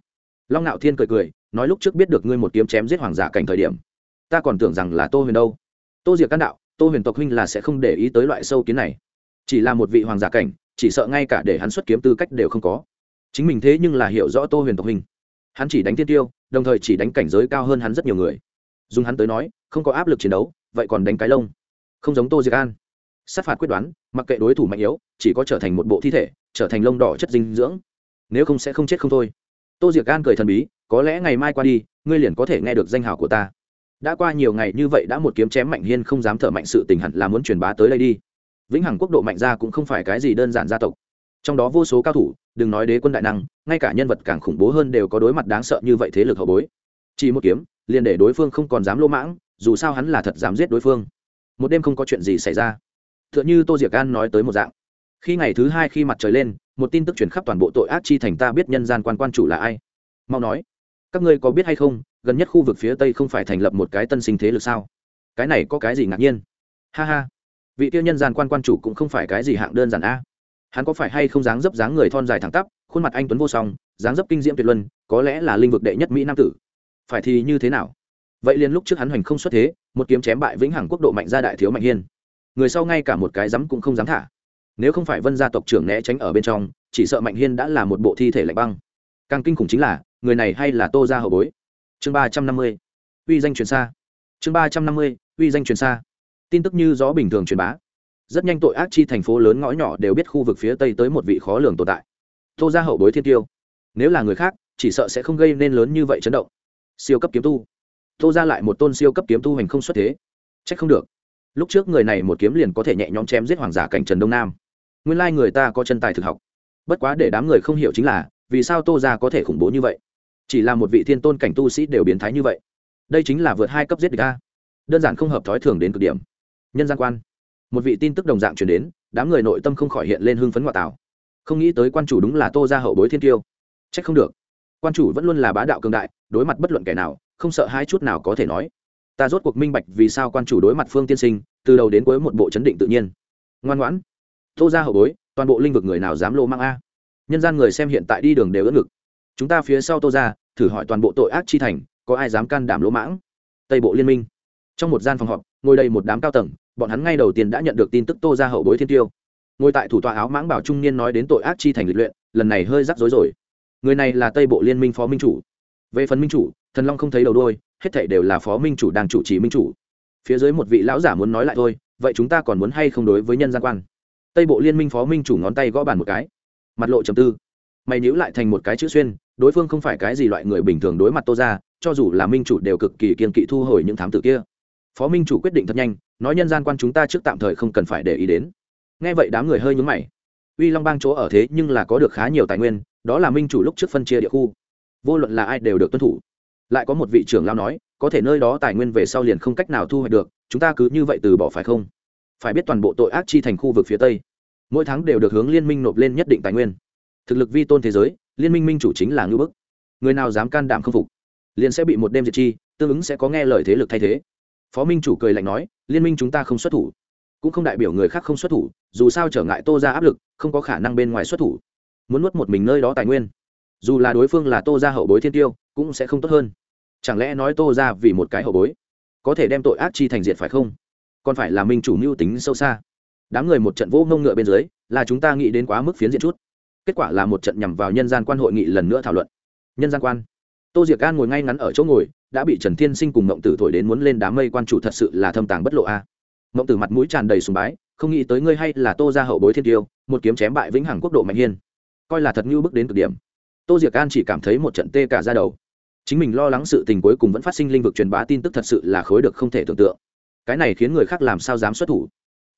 [SPEAKER 1] long ngạo thiên cười cười, nói lúc trước biết được ngươi một kiếm chém giết hoàng giả cảnh thời điểm, ta còn tưởng rằng là tô huyền đâu. Tô diệc can đạo, tô huyền tộc huynh là sẽ không để ý tới loại sâu kiến này. Chỉ là một vị hoàng giả cảnh, chỉ sợ ngay cả để hắn xuất kiếm tư cách đều không có. Chính mình thế nhưng là hiểu rõ tô huyền tộc huynh. Hắn chỉ đánh thiên tiêu, đồng thời chỉ đánh cảnh giới cao hơn hắn rất nhiều người. Dùng hắn tới nói, không có áp lực chiến đấu, vậy còn đánh cái lông. Không giống tô diệc an sát phạt quyết đoán, mặc kệ đối thủ mạnh yếu, chỉ có trở thành một bộ thi thể, trở thành lông đỏ chất dinh dưỡng. Nếu không sẽ không chết không thôi tô diệc gan cười thần bí, có lẽ ngày mai qua đi, ngươi liền có thể nghe được danh hào của ta. Đã qua nhiều ngày như vậy đã một kiếm chém mạnh hiên không dám thở mạnh sự tình hẳn là muốn truyền bá tới đây đi. Vĩnh hằng quốc độ mạnh ra cũng không phải cái gì đơn giản gia tộc. Trong đó vô số cao thủ, đừng nói đế quân đại năng, ngay cả nhân vật càng khủng bố hơn đều có đối mặt đáng sợ như vậy thế lực hậu bối. Chỉ một kiếm, liền để đối phương không còn dám lỗ mãng, dù sao hắn là thật dám giết đối phương. Một đêm không có chuyện gì xảy ra. T h ư ợ n h ư tô diệc gan nói tới một dạng. Khi ngày thứ hai khi mặt trời lên một tin tức chuyển khắp toàn bộ tội ác chi thành ta biết nhân gian quan quan chủ là ai. Mau nói, các ngươi có biết hay không, gần nhất khu vực phía tây không phải thành lập một cái tân sinh thế lực sao? Cái này có cái gì ngạc nhiên? Ha ha, vị tiêu nhân gian quan quan chủ cũng không phải cái gì hạng đơn giản a. Hắn có phải hay không dáng dấp dáng người thon dài thẳng tắp, khuôn mặt anh tuấn vô song, dáng dấp kinh diễm tuyệt luân, có lẽ là linh vực đệ nhất mỹ nam tử. Phải thì như thế nào? Vậy liền lúc trước hắn hoành không xuất thế, một kiếm chém bại vĩnh hằng quốc độ mạnh gia đại thiếu mạnh hiên. Người sau ngay cả một cái dám cũng không dám thả nếu không phải vân gia tộc trưởng né tránh ở bên trong, chỉ sợ mạnh hiên đã là một bộ thi thể lạnh băng. Càng kinh khủng chính là, người này hay là tô gia hậu bối. Chương ba trăm năm mươi, uy danh truyền xa. Chương ba trăm năm mươi, uy danh truyền xa. Tin tức như gió bình thường truyền bá. Rất nhanh tội ác chi thành phố lớn ngõ nhỏ đều biết khu vực phía tây tới một vị khó lường tồn tại. Tô gia hậu bối thiên tiêu. Nếu là người khác, chỉ sợ sẽ không gây nên lớn như vậy chấn động. Siêu cấp kiếm tu. Tô ra lại một tôn siêu cấp kiếm tu hành không xuất thế. C h ắ c không được. Lúc trước người này một kiếm liền có thể nhẹ nhõm chém giết hoàng giả cảnh trần đông nam nguyên lai người ta có chân tài thực học. Bất quá để đám người không hiểu chính là, vì sao tô ra có thể khủng bố như vậy? Chỉ là một vị thiên tôn cảnh tu sĩ đều biến thái như vậy. Đây chính là vượt hai cấp giết địch a. Đơn giản không hợp thói thường đến cực điểm. Nhân gian quan. Một vị tin tức đồng dạng chuyển đến, đám người nội tâm không khỏi hiện lên hưng phấn ngoại tảo. Không nghĩ tới quan chủ đúng là tô ra hậu bối thiên tiêu. C h ắ c không được. Quan chủ vẫn luôn là bá đạo cường đại, đối mặt bất luận kẻ nào, không sợ hai chút nào có thể nói. Ta rốt cuộc minh bạch vì sao quan chủ đối mặt phương tiên sinh, từ đầu đến cuối một bộ chấn định tự nhiên. Ngoan ngoãn tô ra hậu bối, toàn bộ linh vực người nào dám lô mang a? Nhân gian người xem hiện tại đi đường đều ớt ngực. Chúng ta phía sau tô ra thử hỏi toàn bộ tội ác chi thành, có ai dám can đảm lỗ mãng? Tây bộ liên minh. Trong một gian phòng họp, ngồi đây một đám cao tầng, bọn hắn ngay đầu tiên đã nhận được tin tức tô ra hậu bối thiên tiêu. Ngồi tại thủ tọa áo mãng bảo trung niên nói đến tội ác chi thành lịch luyện, lần này hơi rắc rối rồi. Người này là tây bộ liên minh phó minh chủ. Về phần minh chủ, thần long không thấy đầu đôi hết thảy đều là phó minh chủ đang chủ trì minh chủ. Phía dưới một vị lão giả muốn nói lại thôi, vậy chúng ta còn muốn hay không đối với nhân gian quan? Tây bộ liên minh phó minh chủ ngón tay gõ bàn một cái. Mặt lộ trầm tư. Mày nhữ lại thành một cái chữ xuyên, đối phương không phải cái gì loại người bình thường đối mặt tô ra cho dù là minh chủ đều cực kỳ kiên kỵ thu hồi những thám tử kia. Phó minh chủ quyết định thật nhanh, nói nhân gian quan chúng ta trước tạm thời không cần phải để ý đến. Nghe vậy đám người hơi nhúng mày. Uy long bang chỗ ở thế nhưng là có được khá nhiều tài nguyên, đó là minh chủ lúc trước phân chia địa khu. Vô luận là ai đều được tuân thủ. Lại có một vị trưởng lao nói, có thể nơi đó tài nguyên về sau liền không cách nào thu hoạch được, chúng ta cứ như vậy từ bỏ phải không? Phải biết toàn bộ tội ác chi thành khu vực phía tây. Mỗi tháng đều được hướng liên minh nộp lên nhất định tài nguyên. Thực lực vi tôn thế giới, liên minh minh chủ chính là ngưỡng bức. Người nào dám can đảm không phục, liền sẽ bị một đêm diệt chi, tương ứng sẽ có nghe lời thế lực thay thế. Phó minh chủ cười lạnh nói, liên minh chúng ta không xuất thủ, cũng không đại biểu người khác không xuất thủ, dù sao trở ngại tô ra áp lực, không có khả năng bên ngoài xuất thủ. Muốn nuốt một mình nơi đó tài nguyên, dù là đối phương là tô ra hậu bối thiên tiêu, cũng sẽ không tốt hơn. Chẳng lẽ nói tô ra vì một cái hậu bối, có thể đem tội ác chi thành diệt phải không? Còn phải là minh chủ mưu tính sâu xa. Đám người một trận vỗ ngông ngựa bên dưới, là chúng ta nghĩ đến quá mức phiến diện chút. Kết quả là một trận nhằm vào nhân gian quan hội nghị lần nữa thảo luận. Nhân gian quan. Tô diệc an ngồi ngay ngắn ở chỗ ngồi, đã bị trần thiên sinh cùng mộng tử thổi đến muốn lên đám mây quan chủ thật sự là thâm tàng bất lộ a. Mộng tử mặt mũi tràn đầy sùng bái, không nghĩ tới ngươi hay là tô ra hậu bối thiên tiêu, một kiếm chém bại vĩnh hằng quốc độ mạnh hiên. Coi là thật như bước đến cực điểm. Tô diệc an chỉ cảm thấy một trận tê cả ra đầu. Chính mình lo lắng sự tình cuối cùng vẫn phát sinh linh vực truyền bá tin tức thật sự là khối được không thể tưởng tượng cái này khiến người khác làm sao dám xuất thủ.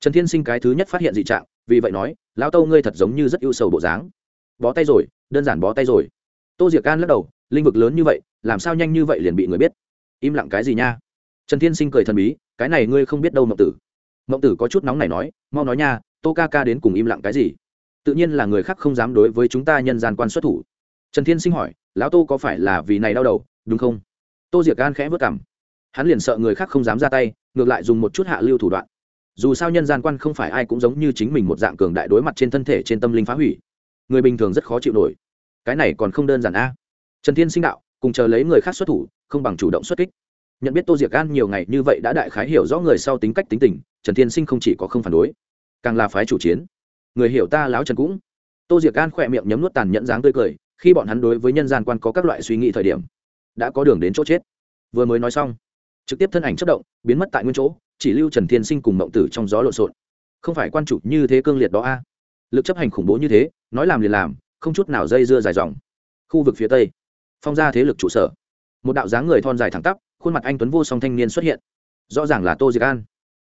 [SPEAKER 1] Trần thiên sinh cái thứ nhất phát hiện dị trạng, vì vậy nói, lão tâu ngươi thật giống như rất ưu sầu bộ dáng. Bó tay rồi, đơn giản bó tay rồi. Tô diệc can lắc đầu, linh vực lớn như vậy, làm sao nhanh như vậy liền bị người biết? Im lặng cái gì nha? Trần thiên sinh cười thần bí, cái này ngươi không biết đâu, mộng tử. Mộng tử có chút nóng này nói, mau nói nha, tô ca ca đến cùng im lặng cái gì? Tự nhiên là người khác không dám đối với chúng ta nhân gian quan xuất thủ. Trần thiên sinh hỏi, lão tô có phải là vì này đau đầu, đúng không? Tô diệc gan khẽ vất cảm hắn liền sợ người khác không dám ra tay, ngược lại dùng một chút hạ lưu thủ đoạn. Dù sao nhân gian quan không phải ai cũng giống như chính mình một dạng cường đại đối mặt trên thân thể trên tâm linh phá hủy. Người bình thường rất khó chịu nổi. Cái này còn không đơn giản a. Trần thiên sinh đạo, cùng chờ lấy người khác xuất thủ, không bằng chủ động xuất kích. Nhận biết tô diệc gan nhiều ngày như vậy đã đại khái hiểu rõ người sau tính cách tính tình, trần thiên sinh không chỉ có không phản đối, càng là phái chủ chiến. Người hiểu ta láo trần cũng. Tô diệc gan khỏe miệng nhấm nuốt tàn nhẫn dáng tươi cười, khi bọn hắn đối với nhân gian quan có các loại suy nghĩ thời điểm, đã có đường đến chỗ chết. Vừa mới nói xong trực tiếp thân ảnh chất động, biến mất tại nguyên chỗ, chỉ lưu trần thiên sinh cùng mộng tử trong gió lộn xộn. Không phải quan chủ như thế cương liệt đó a. Lực chấp hành khủng bố như thế, nói làm liền làm, không chút nào dây dưa dài dòng. Khu vực phía tây, phong ra thế lực trụ sở. Một đạo dáng người thon dài thẳng tắp, khuôn mặt anh tuấn vô song thanh niên xuất hiện. Rõ ràng là tô diệc an.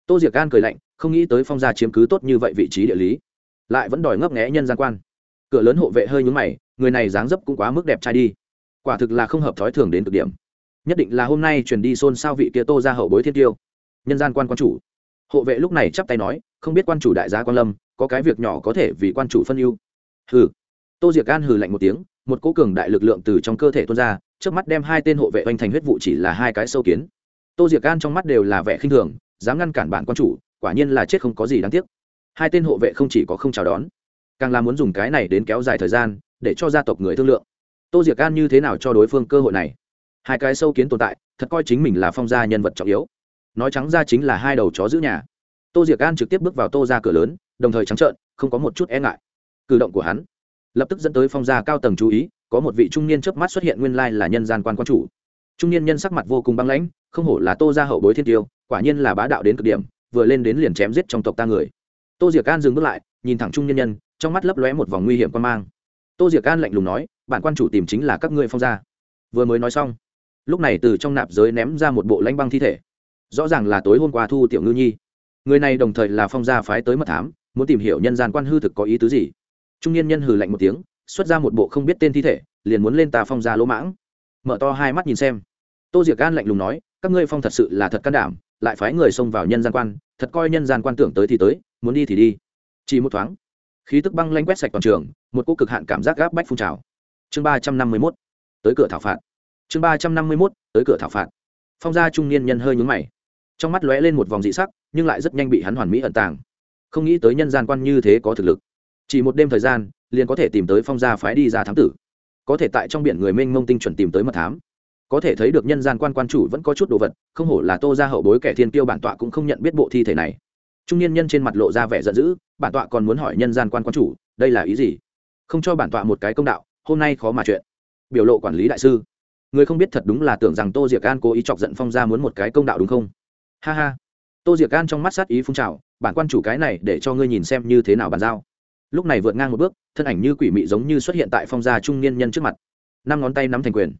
[SPEAKER 1] Tô diệc an cười lạnh, không nghĩ tới phong gia chiếm cứ tốt như vậy vị trí địa lý. Lại vẫn đòi ngấp nghẽ nhân gian quan. Cửa lớn hộ vệ hơi nhúng mày, người này dáng dấp cũng quá mức đẹp trai đi. Quả thực là không hợp thói thường đến cực điểm nhất định là hôm nay truyền đi xôn xao vị kia tô ra hậu bối thiên tiêu. Nhân gian quan quan chủ. Hộ vệ lúc này chắp tay nói, không biết quan chủ đại gia quan lâm, có cái việc nhỏ có thể vì quan chủ phân ưu. Hừ. Tô diệc an hừ lạnh một tiếng, một cố cường đại lực lượng từ trong cơ thể tuôn ra trước mắt đem hai tên hộ vệ oanh thành huyết vụ chỉ là hai cái sâu kiến. Tô diệc an trong mắt đều là vẻ khinh thường, dám ngăn cản bản quan chủ, quả nhiên là chết không có gì đáng tiếc. Hai tên hộ vệ không chỉ có không chào đón, càng là muốn dùng cái này đến kéo dài thời gian, để cho gia tộc người thương lượng. Tô diệc an như thế nào cho đối phương cơ hội này? Hai cái sâu kiến tồn tại, thật coi chính mình là phong gia nhân vật trọng yếu. Nói trắng ra chính là hai đầu chó giữ nhà. Tô diệc an trực tiếp bước vào tô ra cửa lớn, đồng thời trắng trợn, không có một chút e ngại. Cử động của hắn, lập tức dẫn tới phong gia cao tầng chú ý, có một vị trung niên chớp mắt xuất hiện nguyên lai là nhân gian quan quan chủ. Trung niên nhân sắc mặt vô cùng băng lãnh, không hổ là tô ra hậu bối thiên tiêu, quả nhiên là bá đạo đến cực điểm, vừa lên đến liền chém giết trong tộc ta người. Tô diệc an dừng bước lại, nhìn thẳng trung niên nhân, trong mắt lấp lóe một vòng nguy hiểm quan mang. Tô diệc an lạnh lùng nói, bản quan chủ tìm chính là các ngươi phong gia. Vừa mới nói xong lúc này từ trong nạp giới ném ra một bộ lãnh băng thi thể. Rõ ràng là tối hôm qua thu tiểu ngư nhi. Người này đồng thời là phong gia phái tới mật thám, muốn tìm hiểu nhân gian quan hư thực có ý tứ gì. Trung niên nhân hừ lạnh một tiếng, xuất ra một bộ không biết tên thi thể, liền muốn lên tà phong gia lỗ mãng. Mở to hai mắt nhìn xem. Tô diệc an lạnh lùng nói, các ngươi phong thật sự là thật can đảm, lại phái người xông vào nhân gian quan, thật coi nhân gian quan tưởng tới thì tới, muốn đi thì đi. Chỉ một thoáng, khí tức băng lanh quét sạch toàn trường, một cô cực hạn cảm giác gáp bách phun trào. Chương ba trăm năm mươi mốt, tới cửa thảo phạt chương ba trăm năm mươi mốt, tới cửa thảo phạt. Phong gia trung niên nhân hơi nhúng mày. Trong mắt lóe lên một vòng dị sắc, nhưng lại rất nhanh bị hắn hoàn mỹ ẩn tàng. Không nghĩ tới nhân gian quan như thế có thực lực. Chỉ một đêm thời gian, liền có thể tìm tới phong gia phái đi ra thám tử. Có thể tại trong biển người mênh mông tinh chuẩn tìm tới mật thám. Có thể thấy được nhân gian quan quan chủ vẫn có chút đồ vật, không hổ là tô ra hậu bối kẻ thiên tiêu bản tọa cũng không nhận biết bộ thi thể này. Trung niên nhân trên mặt lộ ra vẻ giận dữ, bản tọa còn muốn hỏi nhân gian quan quan chủ, đây là ý gì? Không cho bản tọa một cái công đạo, hôm nay khó mà chuyện. Biểu lộ quản lý đại sư người không biết thật đúng là tưởng rằng tô diệc an cố ý chọc giận phong ra muốn một cái công đạo đúng không? Ha ha. Tô diệc an trong mắt sát ý phun trào, bản quan chủ cái này để cho ngươi nhìn xem như thế nào bàn giao. Lúc này vượt ngang một bước, thân ảnh như quỷ mị giống như xuất hiện tại phong gia trung niên nhân trước mặt. Năm ngón tay nắm thành quyền.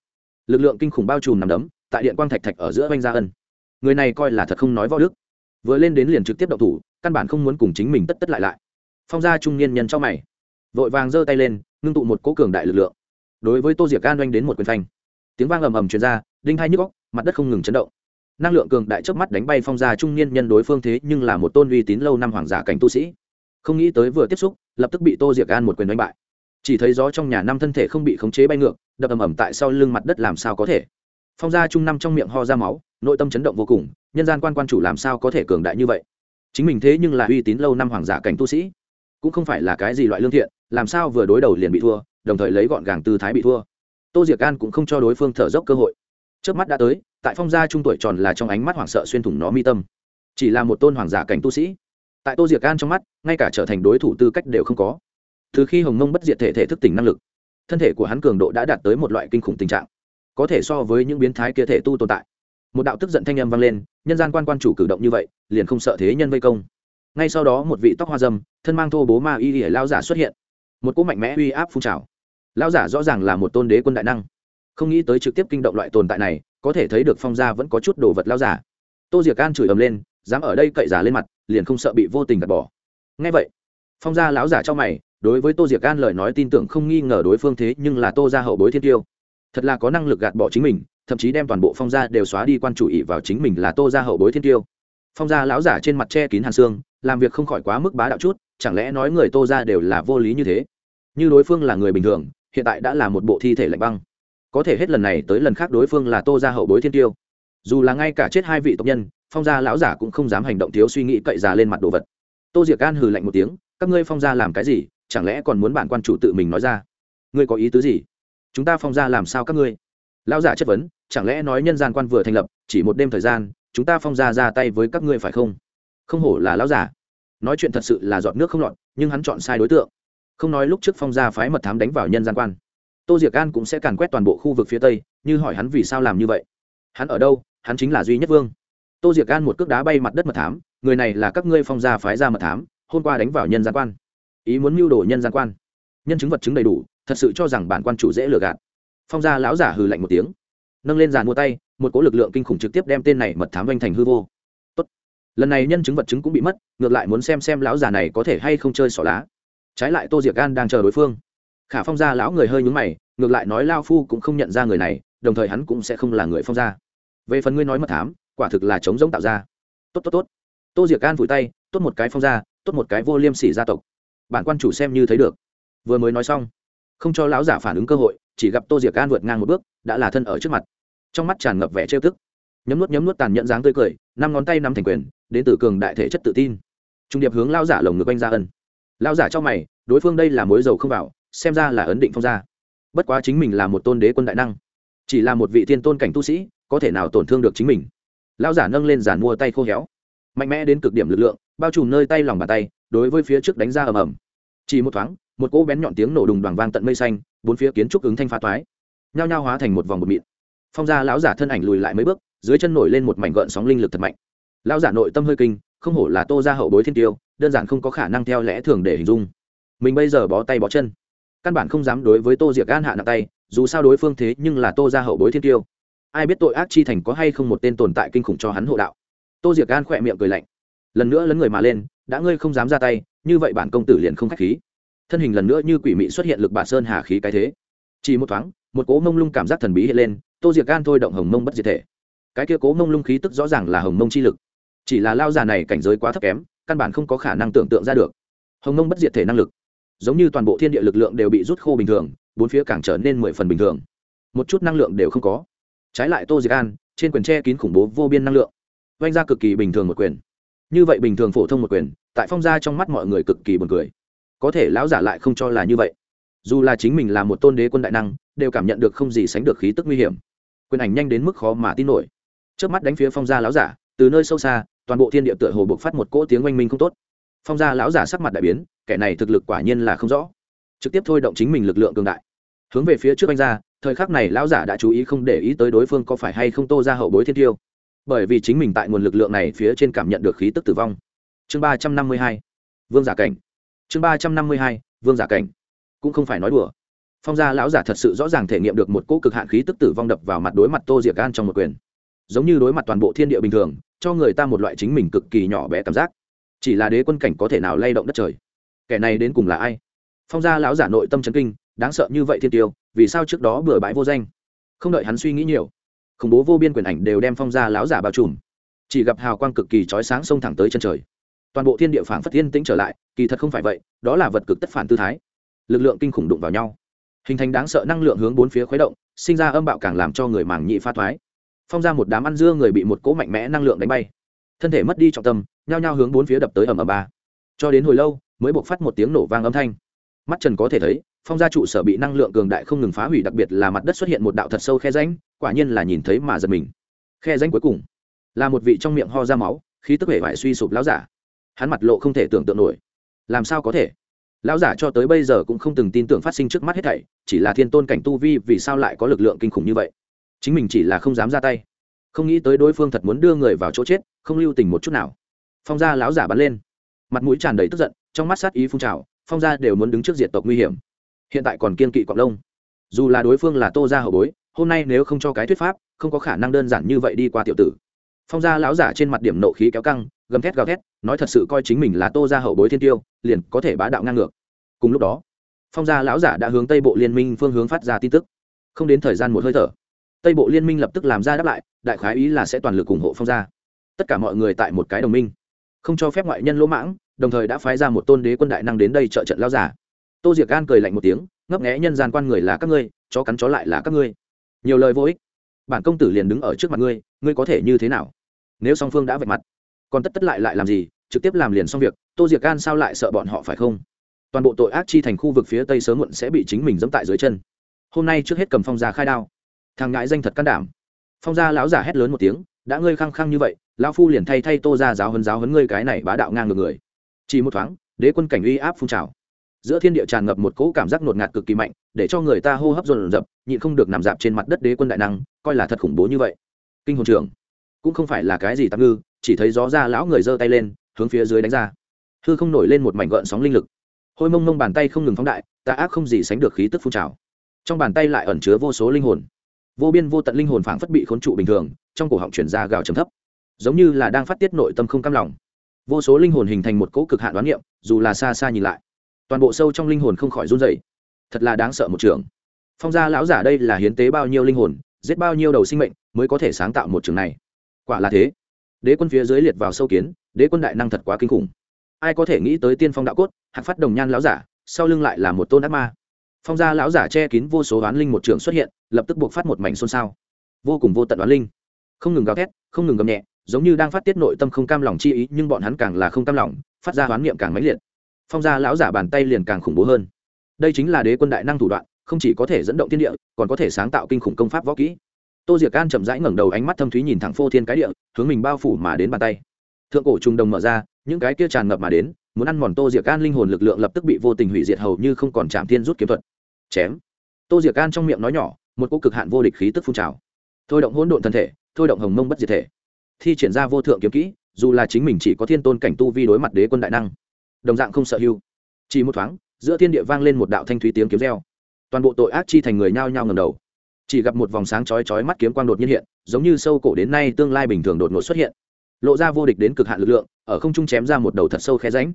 [SPEAKER 1] Lực lượng kinh khủng bao trùm nằm đấm, tại điện quang thạch thạch ở giữa oanh gia ân. Người này coi là thật không nói võ đức. Vừa lên đến liền trực tiếp động thủ, căn bản không muốn cùng chính mình tất tất lại lại. Phong gia trung niên nhân trong mày, vội vàng giơ tay lên, ngưng tụ một cố cường đại lực lượng. Đối với tô diệc an oanh đến một quyền phanh tiếng vang ầm ầm truyền ra, đinh hai nhức góc mặt đất không ngừng chấn động. Năng lượng cường đại chớp mắt đánh bay phong gia trung niên nhân đối phương thế nhưng là một tôn uy tín lâu năm hoàng giả cảnh tu sĩ. Không nghĩ tới vừa tiếp xúc, lập tức bị tô diệc an một quyền đánh bại. Chỉ thấy gió trong nhà năm thân thể không bị khống chế bay ngược, đập ầm ầm tại sau lưng mặt đất làm sao có thể. Phong gia trung năm trong miệng ho ra máu, nội tâm chấn động vô cùng, nhân gian quan quan chủ làm sao có thể cường đại như vậy? Chính mình thế nhưng là uy tín lâu năm hoàng giả cảnh tu sĩ. Cũng không phải là cái gì loại lương thiện, làm sao vừa đối đầu liền bị thua, đồng thời lấy gọn gàng tư thái bị thua tô diệc an cũng không cho đối phương thở dốc cơ hội. Trước mắt đã tới, tại phong gia trung tuổi tròn là trong ánh mắt hoảng sợ xuyên thủng nó mi tâm. Chỉ là một tôn hoàng giả cảnh tu sĩ. Tại tô diệc an trong mắt, ngay cả trở thành đối thủ tư cách đều không có. Từ khi hồng mông bất diệt thể thể thức tỉnh năng lực, thân thể của hắn cường độ đã đạt tới một loại kinh khủng tình trạng, có thể so với những biến thái kia thể tu tồn tại. Một đạo tức giận thanh âm vang lên, nhân gian quan quan chủ cử động như vậy, liền không sợ thế nhân vây công. Ngay sau đó một vị tóc hoa dâm, thân mang thô bố ma y ỉa lao giả xuất hiện. Một cỗ mạnh mẽ uy áp phun trào. Lão giả rõ ràng là một tôn đế quân đại năng. Không nghĩ tới trực tiếp kinh động loại tồn tại này, có thể thấy được phong gia vẫn có chút đồ vật lao giả. Tô diệc An chửi ầm lên, dám ở đây cậy giả lên mặt, liền không sợ bị vô tình gạt bỏ. Ngay vậy, phong gia lão giả cho mày, đối với tô diệc an lời nói tin tưởng không nghi ngờ đối phương thế nhưng là tô gia hậu bối thiên tiêu. Thật là có năng lực gạt bỏ chính mình, thậm chí đem toàn bộ phong gia đều xóa đi quan chủ ý vào chính mình là tô gia hậu bối thiên tiêu. Phong gia lão giả trên mặt che kín hàn xương, làm việc không khỏi quá mức bá đạo chút, chẳng lẽ nói người tô gia đều là vô lý như thế? Như đối phương là người bình thường hiện tại đã là một bộ thi thể lạnh băng. Có thể hết lần này tới lần khác đối phương là tô gia hậu bối thiên tiêu. Dù là ngay cả chết hai vị tộc nhân, phong gia lão giả cũng không dám hành động thiếu suy nghĩ cậy già lên mặt đồ vật. Tô diệc An hừ lạnh một tiếng, các ngươi phong gia làm cái gì? Chẳng lẽ còn muốn bản quan chủ tự mình nói ra? Ngươi có ý tứ gì? Chúng ta phong gia làm sao các ngươi? Lão giả chất vấn, chẳng lẽ nói nhân gian quan vừa thành lập, chỉ một đêm thời gian, chúng ta phong gia ra tay với các ngươi phải không? Không hổ là lão giả. Nói chuyện thật sự là giọt nước không lọt, nhưng hắn chọn sai đối tượng không nói lúc trước phong gia phái mật thám đánh vào nhân gian quan. Tô diệc an cũng sẽ càn quét toàn bộ khu vực phía tây, như hỏi hắn vì sao làm như vậy. Hắn ở đâu? Hắn chính là duy nhất vương. Tô diệc an một cước đá bay mặt đất mật thám, người này là các ngươi phong gia phái ra mật thám, hôm qua đánh vào nhân gian quan. Ý muốn mưu đồ nhân gian quan. Nhân chứng vật chứng đầy đủ, thật sự cho rằng bản quan chủ dễ lừa gạt. Phong gia lão giả hừ lạnh một tiếng, nâng lên giàn mua tay, một cỗ lực lượng kinh khủng trực tiếp đem tên này mật thám doanh thành hư vô. Tốt. lần này nhân chứng vật chứng cũng bị mất, ngược lại muốn xem xem lão già này có thể hay không chơi xỏ lá trái lại tô diệc gan đang chờ đối phương. Khả phong gia lão người hơi nhúng mày, ngược lại nói lao phu cũng không nhận ra người này, đồng thời hắn cũng sẽ không là người phong gia. Về phần ngươi nói mật thám, quả thực là chống giống tạo ra. Tốt tốt tốt. Tô diệc gan vùi tay, tốt một cái phong gia, tốt một cái vô liêm sỉ gia tộc. Bản quan chủ xem như thấy được. Vừa mới nói xong, không cho lão giả phản ứng cơ hội, chỉ gặp tô diệc gan vượt ngang một bước, đã là thân ở trước mặt. Trong mắt tràn ngập vẻ trêu tức. Nhấm nuốt nhấm nuốt tàn nhẫn dáng tươi cười, năm ngón tay nắm thành quyền, đến từ cường đại thể chất tự tin. Trung điệp hướng lao giả lồng ngực anh ra ân lao giả cho mày, đối phương đây là mối dầu không vào, xem ra là ấn định phong gia. Bất quá chính mình là một tôn đế quân đại năng. Chỉ là một vị thiên tôn cảnh tu sĩ, có thể nào tổn thương được chính mình? Lao giả nâng lên giàn mua tay khô héo. Mạnh mẽ đến cực điểm lực lượng, bao trùm nơi tay lòng bàn tay, đối với phía trước đánh ra ầm ầm. Chỉ một thoáng, một cỗ bén nhọn tiếng nổ đùng đoàn vang tận mây xanh, bốn phía kiến trúc ứng thanh phá toái. Nhao nhao hóa thành một vòng bột mịn. Phong gia lão giả thân ảnh lùi lại mấy bước, dưới chân nổi lên một mảnh gợn sóng linh lực thật mạnh. Lão giả nội tâm hơi kinh không hổ là tô gia hậu bối thiên tiêu, đơn giản không có khả năng theo lẽ thường để hình dung. Mình bây giờ bó tay bó chân. Căn bản không dám đối với tô diệc gan hạ nặng tay, dù sao đối phương thế nhưng là tô gia hậu bối thiên tiêu. Ai biết tội ác chi thành có hay không một tên tồn tại kinh khủng cho hắn hộ đạo. Tô diệc gan khỏe miệng cười lạnh. Lần nữa lấn người mà lên, đã ngươi không dám ra tay, như vậy bản công tử liền không k h á c h khí. Thân hình lần nữa như quỷ mị xuất hiện lực bà sơn hà khí cái thế. Chỉ một thoáng, một cố mông lung cảm giác thần bí hiện lên, tô diệc gan thôi động hồng mông bất diệt thể. Cái kia cố mông lung khí tức rõ ràng là hồng mông chi lực chỉ là lao già này cảnh giới quá thấp kém, căn bản không có khả năng tưởng tượng ra được. Hồng mông bất diệt thể năng lực. Giống như toàn bộ thiên địa lực lượng đều bị rút khô bình thường, bốn phía càng trở nên mười phần bình thường. Một chút năng lượng đều không có. Trái lại tô diệc an, trên quyền tre kín khủng bố vô biên năng lượng. Oanh ra cực kỳ bình thường một quyền. Như vậy bình thường phổ thông một quyền, tại phong gia trong mắt mọi người cực kỳ buồn cười. Có thể lão giả lại không cho là như vậy. Dù là chính mình là một tôn đế quân đại năng, đều cảm nhận được không gì sánh được khí tức nguy hiểm. Quyền ảnh nhanh đến mức khó mà tin nổi. Trước mắt đánh phía phong gia lão giả, từ nơi sâu xa toàn bộ thiên địa tựa hồ buộc phát một cỗ tiếng oanh minh không tốt. Phong gia lão giả sắc mặt đại biến, kẻ này thực lực quả nhiên là không rõ. Trực tiếp thôi động chính mình lực lượng cường đại. Hướng về phía trước anh ra, thời khắc này lão giả đã chú ý không để ý tới đối phương có phải hay không tô ra hậu bối thiên tiêu. Bởi vì chính mình tại nguồn lực lượng này phía trên cảm nhận được khí tức tử vong. Chương ba trăm năm mươi hai, vương giả cảnh. Chương ba trăm năm mươi hai, vương giả cảnh. Cũng không phải nói đùa. Phong gia lão giả thật sự rõ ràng thể nghiệm được một cỗ cực hạn khí tức tử vong đập vào mặt đối mặt tô diệc gan trong một quyền giống như đối mặt toàn bộ thiên địa bình thường, cho người ta một loại chính mình cực kỳ nhỏ bé cảm giác. Chỉ là đế quân cảnh có thể nào lay động đất trời? Kẻ này đến cùng là ai? Phong gia lão giả nội tâm chấn kinh, đáng sợ như vậy thiên tiêu, vì sao trước đó bừa bãi vô danh? Không đợi hắn suy nghĩ nhiều, khủng bố vô biên quyền ảnh đều đem phong gia lão giả bao trùm. Chỉ gặp hào quang cực kỳ chói sáng xông thẳng tới chân trời. Toàn bộ thiên địa phản phất thiên tĩnh trở lại, kỳ thật không phải vậy, đó là vật cực tất phản tư thái. Lực lượng kinh khủng đụng vào nhau. Hình thành đáng sợ năng lượng hướng bốn phía khuấy động, sinh ra âm bạo càng làm cho người màng nhị pha thoái phong ra một đám ăn dưa người bị một cỗ mạnh mẽ năng lượng đánh bay. Thân thể mất đi trọng tâm, nhao nhao hướng bốn phía đập tới ầm ầm ba. Cho đến hồi lâu, mới buộc phát một tiếng nổ vang âm thanh. Mắt trần có thể thấy, phong gia trụ sở bị năng lượng cường đại không ngừng phá hủy, đặc biệt là mặt đất xuất hiện một đạo thật sâu khe ránh quả nhiên là nhìn thấy mà giật mình. Khe ránh cuối cùng, là một vị trong miệng ho ra máu, khí tức hể vải suy sụp lão giả. Hắn mặt lộ không thể tưởng tượng nổi. Làm sao có thể? Lão giả cho tới bây giờ cũng không từng tin tưởng phát sinh trước mắt hết thảy, chỉ là thiên tôn cảnh tu vi vì sao lại có lực lượng kinh khủng như vậy? Chính mình chỉ là không dám ra tay. Không nghĩ tới đối phương thật muốn đưa người vào chỗ chết, không lưu tình một chút nào. Phong gia lão giả bắn lên. Mặt mũi tràn đầy tức giận, trong mắt sát ý phun trào, phong gia đều muốn đứng trước diệt tộc nguy hiểm. Hiện tại còn kiên kỵ quạng lông. Dù là đối phương là tô gia hậu bối, hôm nay nếu không cho cái thuyết pháp, không có khả năng đơn giản như vậy đi qua tiểu tử. Phong gia lão giả trên mặt điểm nộ khí kéo căng, gầm thét gào thét, nói thật sự coi chính mình là tô gia hậu bối thiên tiêu, liền có thể bá đạo ngang ngược. Cùng lúc đó, phong gia lão giả đã hướng tây bộ liên minh phương hướng phát ra tin tức. Không đến thời gian một hơi thở tây bộ liên minh lập tức làm ra đáp lại, đại khái ý là sẽ toàn lực ủng hộ phong gia. Tất cả mọi người tại một cái đồng minh, không cho phép ngoại nhân lỗ mãng, đồng thời đã phái ra một tôn đế quân đại năng đến đây trợ trận lao giả. Tô diệc gan cười lạnh một tiếng, ngấp nghẽ nhân gian quan người là các ngươi, chó cắn chó lại là các ngươi. Nhiều lời vô ích. Bản công tử liền đứng ở trước mặt ngươi ngươi có thể như thế nào? Nếu song phương đã vạch mặt, còn tất tất lại lại làm gì? Trực tiếp làm liền xong việc, tô diệc gan sao lại sợ bọn họ phải không? Toàn bộ tội ác chi thành khu vực phía tây sớm muộn sẽ bị chính mình dẫm tại dưới chân. Hôm nay trước hết cầm phong gia khai đao thằng ngãi danh thật can đảm. Phong gia lão giả hét lớn một tiếng, đã ngươi khăng khăng như vậy, lão phu liền thay thay tô ra giáo hấn giáo hấn ngươi cái này bá đạo ngang ngược người. Chỉ một thoáng, đế quân cảnh uy áp phun trào. Giữa thiên địa tràn ngập một cỗ cảm giác ngột ngạt cực kỳ mạnh, để cho người ta hô hấp dồn dập, nhịn không được nằm dạp trên mặt đất đế quân đại năng, coi là thật khủng bố như vậy. Kinh hồn trưởng cũng không phải là cái gì tạm ngư, chỉ thấy gió ra lão người giơ tay lên, hướng phía dưới đánh ra. Hư không nổi lên một mảnh gợn sóng linh lực. Hôi mông mông bàn tay không ngừng phóng đại, tà ác không gì sánh được khí tức phun trào. Trong bàn tay lại ẩn chứa vô số linh hồn vô biên vô tận linh hồn phảng phất bị khốn trụ bình thường, trong cổ họng chuyển ra gào trầm thấp, giống như là đang phát tiết nội tâm không cam lòng. Vô số linh hồn hình thành một cỗ cực hạn đoán niệm, dù là xa xa nhìn lại, toàn bộ sâu trong linh hồn không khỏi run dày thật là đáng sợ một trường. Phong gia lão giả đây là hiến tế bao nhiêu linh hồn, giết bao nhiêu đầu sinh mệnh mới có thể sáng tạo một trường này? Quả là thế. Đế quân phía dưới liệt vào sâu kiến, đế quân đại năng thật quá kinh khủng. Ai có thể nghĩ tới tiên phong đạo cốt, hạc phát đồng nhan lão giả, sau lưng lại là một tôn ác ma phong gia lão giả che kín vô số oán linh một trường xuất hiện, lập tức buộc phát một mảnh xôn xao. Vô cùng vô tận oán linh. Không ngừng gào thét, không ngừng gầm nhẹ, giống như đang phát tiết nội tâm không cam lòng chi ý, nhưng bọn hắn càng là không cam lòng, phát ra oán niệm càng mãnh liệt. Phong gia lão giả bàn tay liền càng khủng bố hơn. Đây chính là đế quân đại năng thủ đoạn, không chỉ có thể dẫn động thiên địa, còn có thể sáng tạo kinh khủng công pháp võ kỹ. Tô diệc an chậm rãi ngẩng đầu ánh mắt thâm thúy nhìn thẳng phô thiên cái địa, hướng mình bao phủ mà đến bàn tay. Thượng cổ trung đồng mở ra, những cái kia tràn ngập mà đến, muốn ăn mòn tô diệc an linh hồn lực lượng lập tức bị vô tình hủy diệt, hầu như không còn chạm thiên rút kiếm thuật chém. Tô diệc an trong miệng nói nhỏ, một cô cực hạn vô địch khí tức phun trào. Thôi động hỗn độn thân thể, thôi động hồng mông bất diệt thể. Thi triển ra vô thượng kiếm kỹ, dù là chính mình chỉ có thiên tôn cảnh tu vi đối mặt đế quân đại năng. Đồng dạng không sợ hưu. Chỉ một thoáng, giữa thiên địa vang lên một đạo thanh thúy tiếng kiếm reo. Toàn bộ tội ác chi thành người nhao nhao ngầm đầu. Chỉ gặp một vòng sáng chói chói mắt kiếm quang đột nhiên hiện, giống như sâu cổ đến nay tương lai bình thường đột ngột xuất hiện. Lộ ra vô địch đến cực hạn lực lượng, ở không trung chém ra một đầu thật sâu khe ránh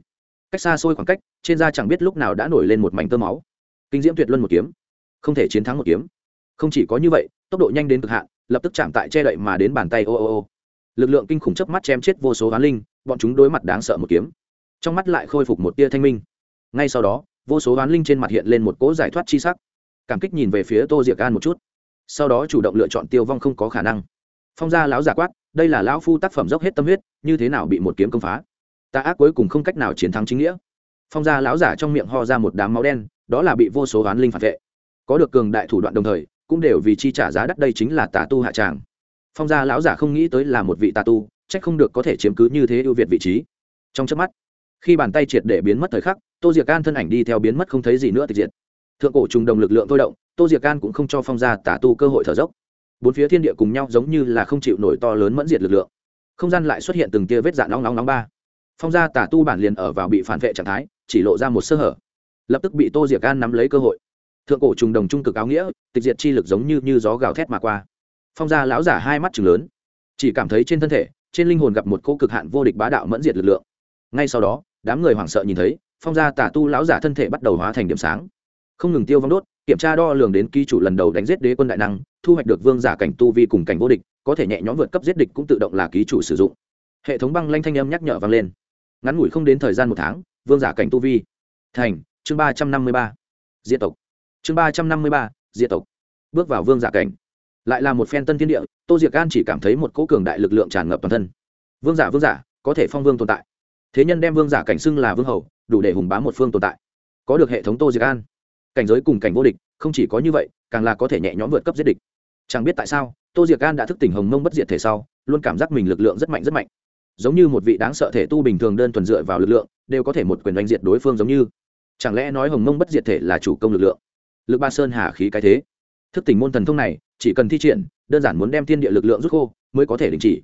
[SPEAKER 1] cách xa xôi khoảng cách, trên da chẳng biết lúc nào đã nổi lên một mảnh tơ máu kinh diễm tuyệt luân một kiếm. Không thể chiến thắng một kiếm. Không chỉ có như vậy, tốc độ nhanh đến cực hạn, lập tức chạm tại che đậy mà đến bàn tay ô ô ô. Lực lượng kinh khủng chớp mắt chém chết vô số hoán linh, bọn chúng đối mặt đáng sợ một kiếm. Trong mắt lại khôi phục một tia thanh minh. Ngay sau đó, vô số hoán linh trên mặt hiện lên một cỗ giải thoát chi sắc. Cảm kích nhìn về phía tô diệc an một chút. Sau đó chủ động lựa chọn tiêu vong không có khả năng. Phong gia lão giả quát, đây là lão phu tác phẩm dốc hết tâm huyết, như thế nào bị một kiếm công phá? Ta ác cuối cùng không cách nào chiến thắng chính nghĩa. Phong gia lão giả trong miệng ho ra một đám máu đen đó là bị vô số oán linh phản vệ. Có được cường đại thủ đoạn đồng thời, cũng đều vì chi trả giá đắt đây chính là tà tu hạ tràng. Phong gia lão giả không nghĩ tới là một vị tà tu trách không được có thể chiếm cứ như thế ưu việt vị trí. Trong chớp mắt, khi bàn tay triệt để biến mất thời khắc, tô diệc can thân ảnh đi theo biến mất không thấy gì nữa tịch diệt. Thượng cổ trùng đồng lực lượng thôi động, tô diệc can cũng không cho phong gia tà tu cơ hội thở dốc. Bốn phía thiên địa cùng nhau giống như là không chịu nổi to lớn mẫn diệt lực lượng. Không gian lại xuất hiện từng tia vết dạn nóng nóng nóng ba. Phong gia tà tu bản liền ở vào bị phản vệ trạng thái, chỉ lộ ra một sơ hở lập tức bị tô diệc can nắm lấy cơ hội thượng cổ trùng đồng trung cực áo nghĩa tịch diệt chi lực giống như, như gió gào thét mà qua phong gia lão giả hai mắt chừng lớn chỉ cảm thấy trên thân thể trên linh hồn gặp một cô cực hạn vô địch bá đạo mẫn diệt lực lượng ngay sau đó đám người hoảng sợ nhìn thấy phong gia tả tu lão giả thân thể bắt đầu hóa thành điểm sáng không ngừng tiêu vong đốt kiểm tra đo lường đến ký chủ lần đầu đánh giết đế quân đại năng thu hoạch được vương giả cảnh tu vi cùng cảnh vô địch có thể nhẹ nhõm vượt cấp giết địch cũng tự động là ký chủ sử dụng hệ thống băng lanh thanh âm nhắc nhở vang lên ngắn ngủi không đến thời gian một tháng vương giả cảnh tu vi thành chương ba trăm năm mươi ba, diệt tộc. Chương ba trăm năm mươi ba, diệt tộc. Bước vào vương giả cảnh. Lại là một phen tân thiên địa, tô diệc an chỉ cảm thấy một cỗ cường đại lực lượng tràn ngập toàn thân. Vương giả vương giả, có thể phong vương tồn tại. Thế nhân đem vương giả cảnh xưng là vương hầu, đủ để hùng bá một phương tồn tại. Có được hệ thống tô diệc an. Cảnh giới cùng cảnh vô địch, không chỉ có như vậy, càng là có thể nhẹ nhõm vượt cấp giết địch. Chẳng biết tại sao, tô diệc an đã thức tỉnh hồng mông bất diệt thể sau, luôn cảm giác mình lực lượng rất mạnh rất mạnh. Giống như một vị đáng sợ thể tu bình thường đơn thuần dựa vào lực lượng, đều có thể một quyền đánh diệt đối phương giống như chẳng lẽ nói hồng mông bất diệt thể là chủ công lực lượng? Lực ba sơn hà khí cái thế. Thức tỉnh môn thần thông này, chỉ cần thi triển, đơn giản muốn đem thiên địa lực lượng rút khô, mới có thể đình chỉ.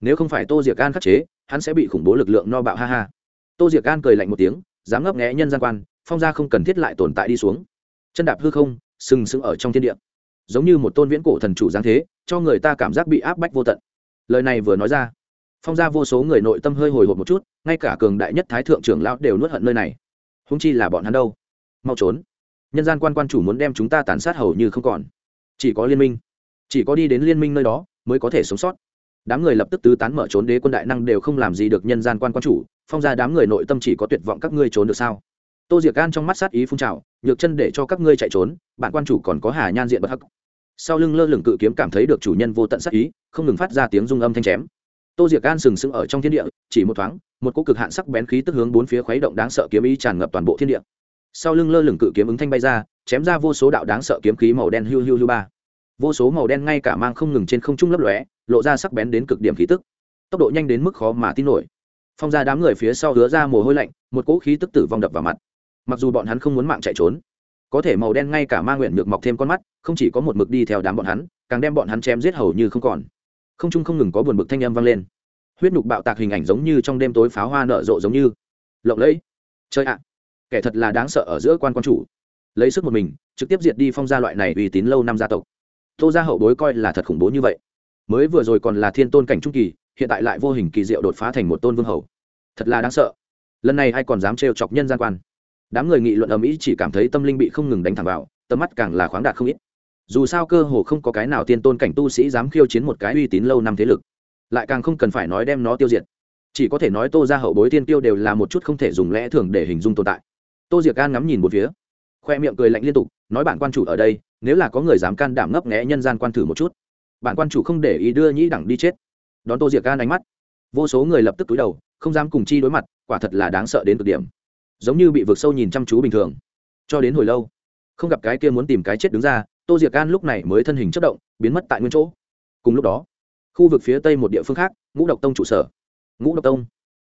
[SPEAKER 1] Nếu không phải tô diệc an khắc chế, hắn sẽ bị khủng bố lực lượng no bạo, ha ha. Tô diệc an cười lạnh một tiếng, dám ngấp nghẽ nhân gian quan, phong gia không cần thiết lại tồn tại đi xuống. Chân đạp hư không, sừng sững ở trong thiên địa. Giống như một tôn viễn cổ thần chủ giáng thế, cho người ta cảm giác bị áp bách vô tận. Lời này vừa nói ra, phong ra vô số người nội tâm hơi hồi hộp một chút, ngay cả cường đại nhất thái thượng trưởng lão đều nuốt hận nơi này húng chi là bọn hắn đâu? Mau trốn. Nhân gian quan quan chủ muốn đem chúng ta tàn sát hầu như không còn. Chỉ có liên minh. Chỉ có đi đến liên minh nơi đó mới có thể sống sót. Đám người lập tức tứ tán mở trốn đế quân đại năng đều không làm gì được nhân gian quan quan chủ, phong ra đám người nội tâm chỉ có tuyệt vọng các ngươi trốn được sao? Tô diệc gan trong mắt sát ý phun trào, nhược chân để cho các ngươi chạy trốn, bạn quan chủ còn có hà nhan diện bất hắc. Sau lưng lơ lửng cự kiếm cảm thấy được chủ nhân vô tận sát ý, không ngừng phát ra tiếng rung âm thanh chém tô diệc gan sừng sững ở trong thiên địa, chỉ một thoáng, một cỗ cực hạn sắc bén khí tức hướng bốn phía khuấy động đáng sợ kiếm ý tràn ngập toàn bộ thiên địa. Sau lưng lơ lửng cự kiếm ứng thanh bay ra, chém ra vô số đạo đáng sợ kiếm khí màu đen hiu hiu hiu ba. Vô số màu đen ngay cả mang không ngừng trên không trung lấp lóe, lộ ra sắc bén đến cực điểm khí tức. Tốc độ nhanh đến mức khó mà tin nổi. Phong ra đám người phía sau hứa ra mồ hôi lạnh, một cỗ khí tức tử vong đập vào mặt. Mặc dù bọn hắn không muốn mạng chạy trốn, có thể màu đen ngay cả ma nguyện được mọc thêm con mắt, không chỉ có một mực đi theo đám bọn hắn, càng đem bọn hắn chém giết hầu như không còn không trung không ngừng có buồn bực thanh âm vang lên. Huyết nhục bạo tạc hình ảnh giống như trong đêm tối pháo hoa nở rộ giống như. Lộng lẫy. Chơi ạ. Kẻ thật là đáng sợ ở giữa quan quan chủ. Lấy sức một mình, trực tiếp diệt đi phong gia loại này uy tín lâu năm gia tộc. Tô gia hậu bối coi là thật khủng bố như vậy. Mới vừa rồi còn là thiên tôn cảnh trung kỳ, hiện tại lại vô hình kỳ diệu đột phá thành một tôn vương hầu. Thật là đáng sợ. Lần này ai còn dám trêu chọc nhân gian quan? Đám người nghị luận ầm ĩ chỉ cảm thấy tâm linh bị không ngừng đánh thẳng vào, tầm mắt càng là khoáng đạt không ít dù sao cơ hồ không có cái nào tiên tôn cảnh tu sĩ dám khiêu chiến một cái uy tín lâu năm thế lực, lại càng không cần phải nói đem nó tiêu diệt. Chỉ có thể nói tô ra hậu bối tiên tiêu đều là một chút không thể dùng lẽ thường để hình dung tồn tại. Tô diệc An ngắm nhìn một phía, khoe miệng cười lạnh liên tục, nói bản quan chủ ở đây, nếu là có người dám can đảm ngấp nghẽ nhân gian quan thử một chút, bản quan chủ không để ý đưa nhĩ đẳng đi chết. Đón tô diệc gan ánh mắt, vô số người lập tức túi đầu, không dám cùng chi đối mặt, quả thật là đáng sợ đến cực điểm. Giống như bị vực sâu nhìn chăm chú bình thường. Cho đến hồi lâu, không gặp cái kia muốn tìm cái chết đứng ra tô diệc gan lúc này mới thân hình chất động, biến mất tại nguyên chỗ. Cùng lúc đó, khu vực phía tây một địa phương khác, ngũ độc tông trụ sở. Ngũ độc tông.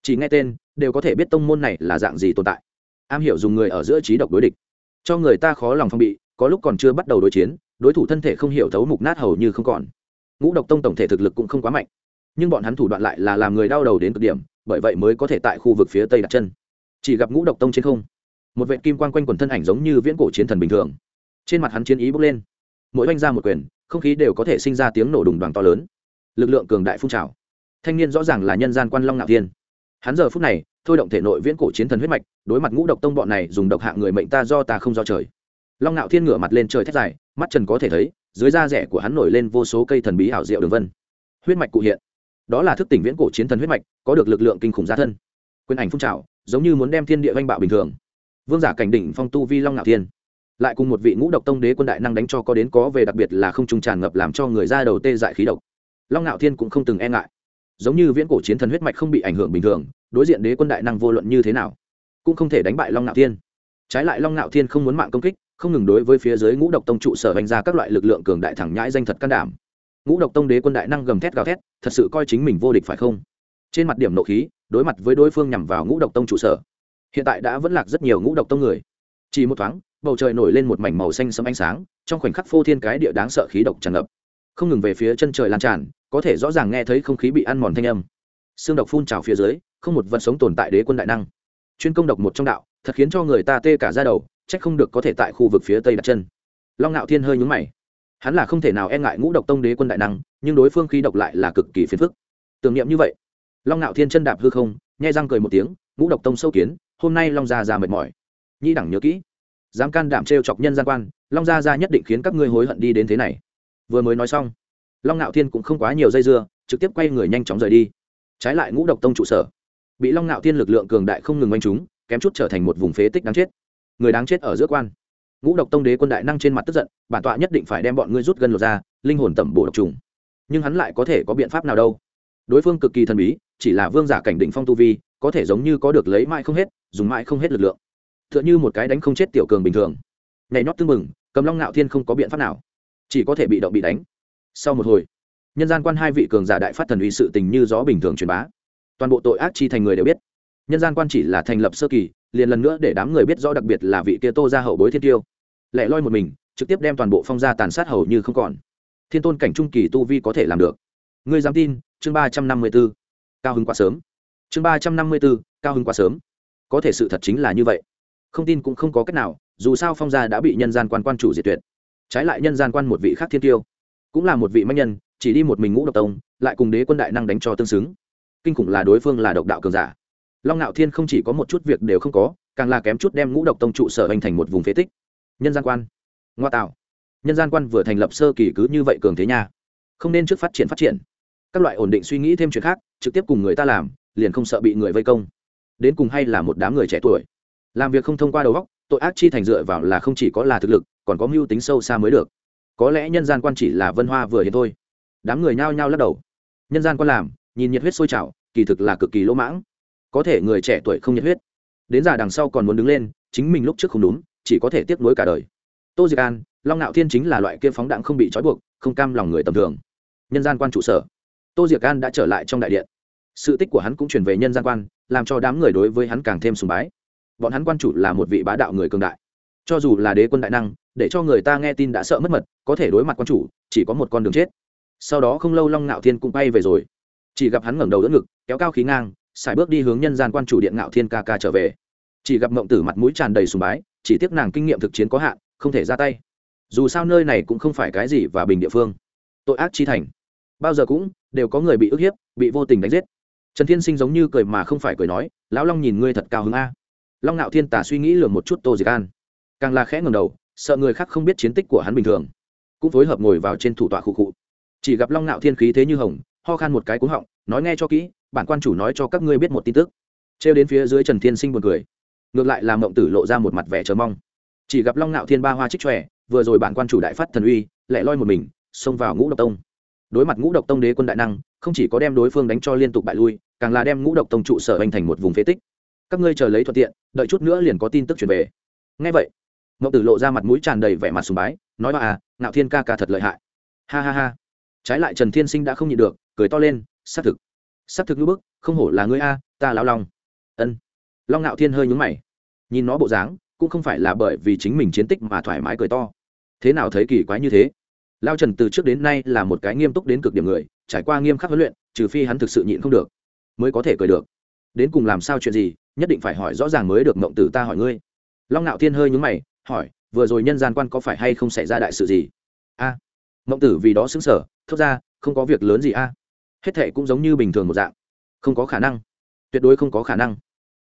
[SPEAKER 1] Chỉ nghe tên, đều có thể biết tông môn này là dạng gì tồn tại. Am hiểu dùng người ở giữa trí độc đối địch. Cho người ta khó lòng phong bị, có lúc còn chưa bắt đầu đối chiến, đối thủ thân thể không hiểu thấu mục nát hầu như không còn. Ngũ độc tông tổng thể thực lực cũng không quá mạnh. Nhưng bọn hắn thủ đoạn lại là làm người đau đầu đến cực điểm, bởi vậy mới có thể tại khu vực phía tây đặt chân. Chỉ gặp ngũ độc tông trên không, một vệ kim quan quanh quần thân ảnh giống như viễn cổ chiến thần bình thường trên mặt hắn chiến ý bốc lên. Mỗi oanh ra một quyền, không khí đều có thể sinh ra tiếng nổ đùng đoàn to lớn. Lực lượng cường đại phun trào. Thanh niên rõ ràng là nhân gian quan long ngạo thiên. Hắn giờ phút này, thôi động thể nội viễn cổ chiến thần huyết mạch, đối mặt ngũ độc tông bọn này dùng độc hạ người mệnh ta do ta không do trời. Long ngạo thiên ngửa mặt lên trời thét dài, mắt trần có thể thấy, dưới da rẻ của hắn nổi lên vô số cây thần bí ảo diệu đường vân. Huyết mạch cụ hiện. Đó là thức tỉnh viễn cổ chiến thần huyết mạch, có được lực lượng kinh khủng gia thân. Quyền ảnh phun trào, giống như muốn đem thiên địa oanh bạo bình thường. Vương giả cảnh đỉnh phong tu vi long ngạo thiên lại cùng một vị ngũ độc tông đế quân đại năng đánh cho có đến có về, đặc biệt là không trung tràn ngập làm cho người ra đầu tê dại khí độc. Long ngạo thiên cũng không từng e ngại. Giống như viễn cổ chiến thần huyết mạch không bị ảnh hưởng bình thường, đối diện đế quân đại năng vô luận như thế nào, cũng không thể đánh bại long ngạo thiên. Trái lại long ngạo thiên không muốn mạng công kích, không ngừng đối với phía dưới ngũ độc tông trụ sở hành ra các loại lực lượng cường đại thẳng nhãi danh thật can đảm. Ngũ độc tông đế quân đại năng gầm thét gào thét, thật sự coi chính mình vô địch phải không? Trên mặt điểm nộ khí, đối mặt với đối phương nhằm vào ngũ độc tông trụ sở, hiện tại đã vẫn lạc rất nhiều ngũ độc tông người chỉ một thoáng, bầu trời nổi lên một mảnh màu xanh sẫm ánh sáng, trong khoảnh khắc phô thiên cái địa đáng sợ khí độc tràn ngập. Không ngừng về phía chân trời lan tràn, có thể rõ ràng nghe thấy không khí bị ăn mòn thanh âm. Xương độc phun trào phía dưới, không một vật sống tồn tại đế quân đại năng. Chuyên công độc một trong đạo, thật khiến cho người ta tê cả ra đầu trách không được có thể tại khu vực phía tây đặt chân. Long ngạo thiên hơi nhúng mày. Hắn là không thể nào e ngại ngũ độc tông đế quân đại năng, nhưng đối phương khí độc lại là cực kỳ phiền phức. Tưởng niệm như vậy, long ngạo thiên chân đạp hư không, nhai răng cười một tiếng, ngũ độc tông sâu kiến, hôm nay long già già mệt mỏi nhĩ đẳng nhớ kỹ. Dám can đảm trêu chọc nhân gian quan, long gia gia nhất định khiến các ngươi hối hận đi đến thế này. Vừa mới nói xong, long ngạo thiên cũng không quá nhiều dây dưa, trực tiếp quay người nhanh chóng rời đi. Trái lại ngũ độc tông trụ sở, bị long ngạo thiên lực lượng cường đại không ngừng oanh chúng, kém chút trở thành một vùng phế tích đáng chết. Người đáng chết ở giữa quan. Ngũ độc tông đế quân đại năng trên mặt tức giận, bản tọa nhất định phải đem bọn ngươi rút gần lột ra, linh hồn tẩm bổ độc trùng. Nhưng hắn lại có thể có biện pháp nào đâu. Đối phương cực kỳ thần bí, chỉ là vương giả cảnh đỉnh phong tu vi, có thể giống như có được lấy mãi không hết, dùng mãi không hết lực lượng tựa như một cái đánh không chết tiểu cường bình thường. Nhảy nhót tưng mừng cầm long ngạo thiên không có biện pháp nào. Chỉ có thể bị động bị đánh. Sau một hồi, nhân gian quan hai vị cường giả đại phát thần uy sự tình như gió bình thường truyền bá. Toàn bộ tội ác chi thành người đều biết. Nhân gian quan chỉ là thành lập sơ kỳ, liền lần nữa để đám người biết rõ đặc biệt là vị kia tô ra hậu bối thiên tiêu. Lẻ loi một mình, trực tiếp đem toàn bộ phong gia tàn sát hầu như không còn. Thiên tôn cảnh trung kỳ tu vi có thể làm được. Ngươi dám tin? Chương ba trăm năm mươi b ố cao hứng quá sớm. Chương ba trăm năm mươi b ố cao hứng quá sớm. Có thể sự thật chính là như vậy không tin cũng không có cách nào, dù sao phong gia đã bị nhân gian quan quan chủ diệt tuyệt. Trái lại nhân gian quan một vị khác thiên tiêu, cũng là một vị mạnh nhân, chỉ đi một mình ngũ độc tông, lại cùng đế quân đại năng đánh cho tương xứng. Kinh khủng là đối phương là độc đạo cường giả. Long ngạo thiên không chỉ có một chút việc đều không có, càng là kém chút đem ngũ độc tông trụ sở hình thành một vùng phế tích. Nhân gian quan. Ngoa tạo. Nhân gian quan vừa thành lập sơ kỳ cứ như vậy cường thế nha. Không nên trước phát triển phát triển. Các loại ổn định suy nghĩ thêm chuyện khác, trực tiếp cùng người ta làm, liền không sợ bị người vây công. Đến cùng hay là một đám người trẻ tuổi làm việc không thông qua đầu óc, tội ác chi thành dựa vào là không chỉ có là thực lực, còn có mưu tính sâu xa mới được. Có lẽ nhân gian quan chỉ là vân hoa vừa hiện thôi. Đám người nhao nhao lắc đầu. Nhân gian quan làm, nhìn nhiệt huyết sôi trào, kỳ thực là cực kỳ lỗ mãng. Có thể người trẻ tuổi không nhiệt huyết. Đến già đằng sau còn muốn đứng lên, chính mình lúc trước không đúng, chỉ có thể tiếc nuối cả đời. Tô diệc an, long ngạo thiên chính là loại kia phóng đạn không bị trói buộc, không cam lòng người tầm thường. Nhân gian quan trụ sở. Tô diệc an đã trở lại trong đại điện. Sự tích của hắn cũng chuyển về nhân gian quan, làm cho đám người đối với hắn càng thêm sùng bái bọn hắn quan chủ là một vị bá đạo người cường đại. Cho dù là đế quân đại năng, để cho người ta nghe tin đã sợ mất mật, có thể đối mặt quan chủ, chỉ có một con đường chết. Sau đó không lâu long ngạo thiên cũng bay về rồi. Chỉ gặp hắn ngẩng đầu đỡ ngực, kéo cao khí ngang, xài bước đi hướng nhân gian quan chủ điện ngạo thiên ca ca trở về. Chỉ gặp mộng tử mặt mũi tràn đầy sùng bái, chỉ tiếc nàng kinh nghiệm thực chiến có hạn, không thể ra tay. Dù sao nơi này cũng không phải cái gì và bình địa phương. Tội ác chi thành. Bao giờ cũng, đều có người bị ức hiếp, bị vô tình đánh giết. Trần thiên sinh giống như cười mà không phải cười nói, lão long nhìn ngươi thật cao hứng a long ngạo thiên tả suy nghĩ lường một chút tô diệc an. Càng là khẽ ngầm đầu, sợ người khác không biết chiến tích của hắn bình thường. Cũng phối hợp ngồi vào trên thủ tọa khu cụ chỉ gặp long ngạo thiên khí thế như hồng, ho khan một cái cúng họng, nói nghe cho kỹ, bản quan chủ nói cho các ngươi biết một tin tức. Trêu đến phía dưới trần thiên sinh buồn cười. Ngược lại làm mộng tử lộ ra một mặt vẻ chờ mong. Chỉ gặp long ngạo thiên ba hoa trích tròe vừa rồi bản quan chủ đại phát thần uy lại loi một mình, xông vào ngũ độc tông. Đối mặt ngũ độc tông đế quân đại năng, không chỉ có đem đối phương đánh cho liên tục bại lui, càng là đem ngũ độc tông trụ sở hành thành một vùng phế tích các ngươi chờ lấy thuận tiện, đợi chút nữa liền có tin tức chuyển về. Ngay vậy mậu tử lộ ra mặt mũi tràn đầy vẻ mặt sùng bái, nói à ngạo thiên ca ca thật lợi hại. Ha ha ha. Trái lại trần thiên sinh đã không nhịn được, cười to lên, xác thực xác thực như bức, không hổ là ngươi a, ta lão long. Ân. Long ngạo thiên hơi nhúng mày. Nhìn nó bộ dáng, cũng không phải là bởi vì chính mình chiến tích mà thoải mái cười to. Thế nào thấy kỳ quái như thế? Lao trần từ trước đến nay là một cái nghiêm túc đến cực điểm người, trải qua nghiêm khắc huấn luyện, trừ phi hắn thực sự nhịn không được, mới có thể cười được đến cùng làm sao chuyện gì nhất định phải hỏi rõ ràng mới được mộng tử ta hỏi ngươi. Long nạo thiên hơi nhúng mày hỏi vừa rồi nhân gian quan có phải hay không xảy ra đại sự gì? A à, mộng tử vì đó xứng sở thốt ra không có việc lớn gì a. Hết thệ cũng giống như bình thường một dạng. Không có khả năng. Tuyệt đối không có khả năng.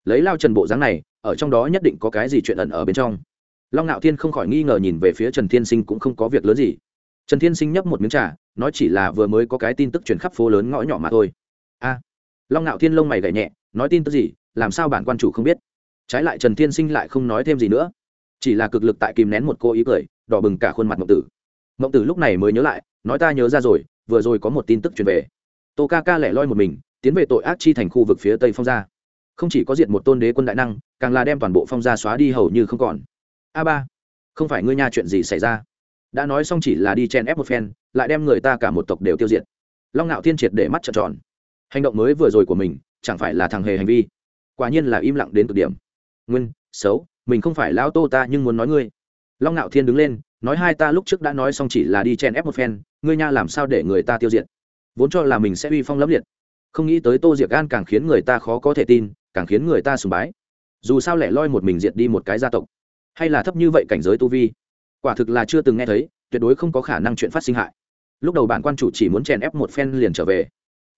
[SPEAKER 1] Lấy lao trần bộ dáng này ở trong đó nhất định có cái gì chuyện ẩn ở bên trong. Long nạo thiên không khỏi nghi ngờ nhìn về phía trần thiên sinh cũng không có việc lớn gì. Trần thiên sinh nhấp một miếng trà nói chỉ là vừa mới có cái tin tức chuyển khắp phố lớn ngõ nhỏ mà thôi. A long ngạo thiên lông mày gậy nhẹ nói tin tức gì, làm sao bản quan chủ không biết? Trái lại trần thiên sinh lại không nói thêm gì nữa. Chỉ là cực lực tại kìm nén một cô ý cười, đỏ bừng cả khuôn mặt mộng tử. Mộng tử lúc này mới nhớ lại, nói ta nhớ ra rồi, vừa rồi có một tin tức truyền về. Tô ca ca lẻ loi một mình, tiến về tội ác chi thành khu vực phía tây phong gia. Không chỉ có diện một tôn đế quân đại năng, càng là đem toàn bộ phong gia xóa đi hầu như không còn. A ba, không phải ngươi nha chuyện gì xảy ra? Đã nói xong chỉ là đi chen ép một phen, lại đem người ta cả một tộc đều tiêu diệt. Long ngạo thiên triệt để mắt trợn tròn. Hành động mới vừa rồi của mình chẳng phải là thằng hề hành vi. Quả nhiên là im lặng đến cực điểm. Nguyên, xấu, mình không phải lão tô ta nhưng muốn nói ngươi. Long ngạo thiên đứng lên, nói hai ta lúc trước đã nói xong chỉ là đi chen ép một phen, ngươi nha làm sao để người ta tiêu diệt? Vốn cho là mình sẽ uy phong lẫm liệt. Không nghĩ tới tô diệc gan càng khiến người ta khó có thể tin, càng khiến người ta sùng bái. Dù sao lẻ loi một mình diệt đi một cái gia tộc, hay là thấp như vậy cảnh giới tu vi, quả thực là chưa từng nghe thấy, tuyệt đối không có khả năng chuyện phát sinh hại. Lúc đầu bản quan chủ chỉ muốn chèn ép một phen liền trở về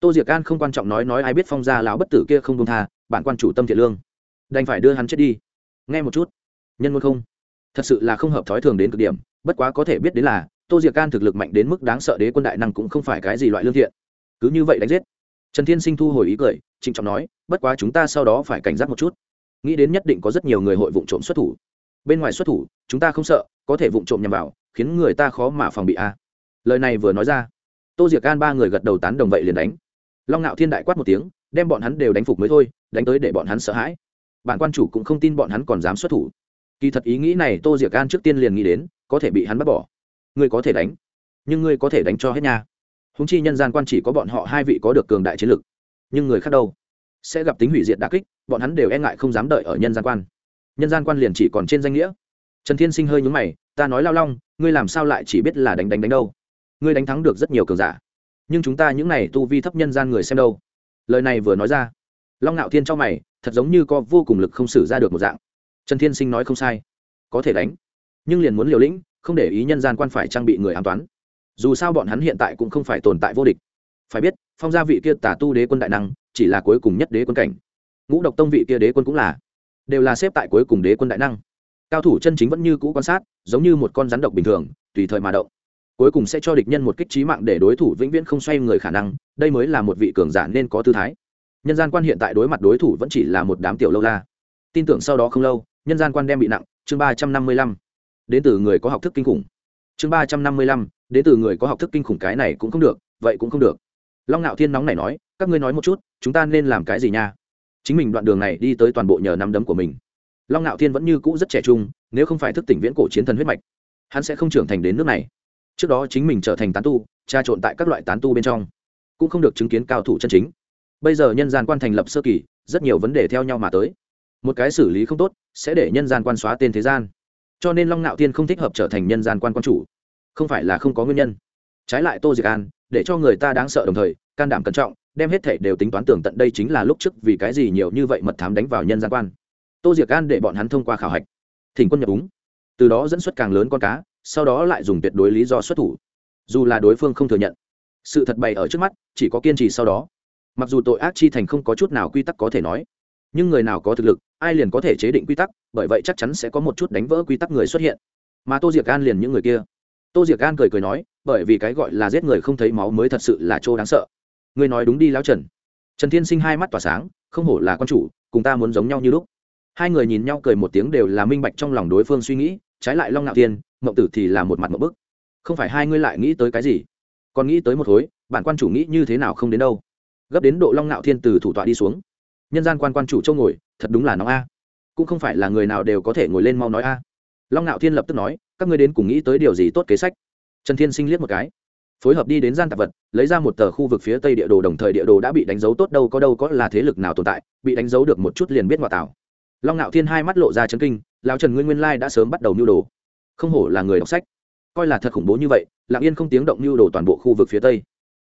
[SPEAKER 1] tô diệc an không quan trọng nói nói ai biết phong gia lão bất tử kia không công tha, bản quan chủ tâm thiện lương. Đành phải đưa hắn chết đi. Nghe một chút. Nhân môn không? Thật sự là không hợp thói thường đến cực điểm, bất quá có thể biết đến là, tô diệc can thực lực mạnh đến mức đáng sợ đế quân đại năng cũng không phải cái gì loại lương thiện. Cứ như vậy đánh giết. Trần thiên sinh thu hồi ý cười, trịnh trọng nói, bất quá chúng ta sau đó phải cảnh giác một chút. Nghĩ đến nhất định có rất nhiều người hội vụ trộm xuất thủ. Bên ngoài xuất thủ, chúng ta không sợ, có thể vụ trộm nhằm vào, khiến người ta khó mà phòng bị a. Lời này vừa nói ra, tô diệc can ba người gật đầu tán đồng vậy liền đánh long ngạo thiên đại quát một tiếng, đem bọn hắn đều đánh phục mới thôi, đánh tới để bọn hắn sợ hãi. Bản quan chủ cũng không tin bọn hắn còn dám xuất thủ. Kỳ thật ý nghĩ này tô diệc Gan trước tiên liền nghĩ đến, có thể bị hắn bắt bỏ. Ngươi có thể đánh, nhưng ngươi có thể đánh cho hết nha. Húng chi nhân gian quan chỉ có bọn họ hai vị có được cường đại chiến lực. Nhưng người khác đâu? Sẽ gặp tính hủy diệt đà kích, bọn hắn đều e ngại không dám đợi ở nhân gian quan. Nhân gian quan liền chỉ còn trên danh nghĩa. Trần thiên sinh hơi nhúng mày, ta nói lao long, ngươi làm sao lại chỉ biết là đánh đánh đánh đâu? Ngươi đánh thắng được rất nhiều cường giả nhưng chúng ta những này tu vi thấp nhân gian người xem đâu. Lời này vừa nói ra, long ngạo thiên cho mày, thật giống như có vô cùng lực không xử ra được một dạng. Trần thiên sinh nói không sai, có thể đánh, nhưng liền muốn liều lĩnh, không để ý nhân gian quan phải trang bị người an toán dù sao bọn hắn hiện tại cũng không phải tồn tại vô địch. Phải biết, phong gia vị kia tả tu đế quân đại năng, chỉ là cuối cùng nhất đế quân cảnh. Ngũ độc tông vị kia đế quân cũng là, đều là xếp tại cuối cùng đế quân đại năng. Cao thủ chân chính vẫn như cũ quan sát, giống như một con rắn độc bình thường, tùy thời mà động cuối cùng sẽ cho địch nhân một kích trí mạng để đối thủ vĩnh viễn không xoay người khả năng, đây mới là một vị cường giả nên có tư thái. Nhân gian quan hiện tại đối mặt đối thủ vẫn chỉ là một đám tiểu lâu la. Tin tưởng sau đó không lâu, nhân gian quan đem bị nặng, chương ba trăm năm mươi lăm. Đến từ người có học thức kinh khủng. Chương ba trăm năm mươi lăm, đến từ người có học thức kinh khủng cái này cũng không được, vậy cũng không được. Long ngạo thiên nóng này nói, các ngươi nói một chút, chúng ta nên làm cái gì nha? Chính mình đoạn đường này đi tới toàn bộ nhờ nắm đấm của mình. Long ngạo thiên vẫn như cũ rất trẻ trung, nếu không phải thức tỉnh viễn cổ chiến thần huyết mạch, hắn sẽ không trưởng thành đến nước này trước đó chính mình trở thành tán tu, tra trộn tại các loại tán tu bên trong, cũng không được chứng kiến cao thủ chân chính. Bây giờ nhân gian quan thành lập sơ kỳ, rất nhiều vấn đề theo nhau mà tới. Một cái xử lý không tốt, sẽ để nhân gian quan xóa tên thế gian. Cho nên long ngạo thiên không thích hợp trở thành nhân gian quan quan chủ. Không phải là không có nguyên nhân. Trái lại tô diệc an, để cho người ta đáng sợ đồng thời, can đảm cẩn trọng, đem hết thể đều tính toán tưởng tận đây chính là lúc trước vì cái gì nhiều như vậy mật thám đánh vào nhân gian quan. Tô diệc an để bọn hắn thông qua khảo hạch. Thỉnh quân nhập úng. Từ đó dẫn xuất càng lớn con cá sau đó lại dùng tuyệt đối lý do xuất thủ. Dù là đối phương không thừa nhận, sự thật bày ở trước mắt, chỉ có kiên trì sau đó. Mặc dù tội ác chi thành không có chút nào quy tắc có thể nói, nhưng người nào có thực lực, ai liền có thể chế định quy tắc, bởi vậy chắc chắn sẽ có một chút đánh vỡ quy tắc người xuất hiện. Mà tô diệc an liền những người kia. Tô diệc an cười cười nói, bởi vì cái gọi là giết người không thấy máu mới thật sự là chỗ đáng sợ. Ngươi nói đúng đi lão trần. Trần thiên sinh hai mắt tỏa sáng, không hổ là con chủ, cùng ta muốn giống nhau như lúc. Hai người nhìn nhau cười một tiếng đều là minh bạch trong lòng đối phương suy nghĩ, trái lại long ngạo thiên mộng tử thì là một mặt một bức. Không phải hai ngươi lại nghĩ tới cái gì? Còn nghĩ tới một khối bản quan chủ nghĩ như thế nào không đến đâu. Gấp đến độ long ngạo thiên từ thủ tọa đi xuống. Nhân gian quan quan chủ châu ngồi, thật đúng là nó a. Cũng không phải là người nào đều có thể ngồi lên mau nói a. Long ngạo thiên lập tức nói, các ngươi đến cùng nghĩ tới điều gì tốt kế sách? Trần thiên sinh liếc một cái. Phối hợp đi đến gian tạp vật, lấy ra một tờ khu vực phía tây địa đồ đồng thời địa đồ đã bị đánh dấu tốt đâu có đâu có là thế lực nào tồn tại, bị đánh dấu được một chút liền biết ngoại tảo. Long ngạo thiên hai mắt lộ ra chấn kinh, lão trần nguyên nguyên lai đã sớm bắt đầu nưu đồ không hổ là người đọc sách. Coi là thật khủng bố như vậy, lặng yên không tiếng động mưu đồ toàn bộ khu vực phía tây.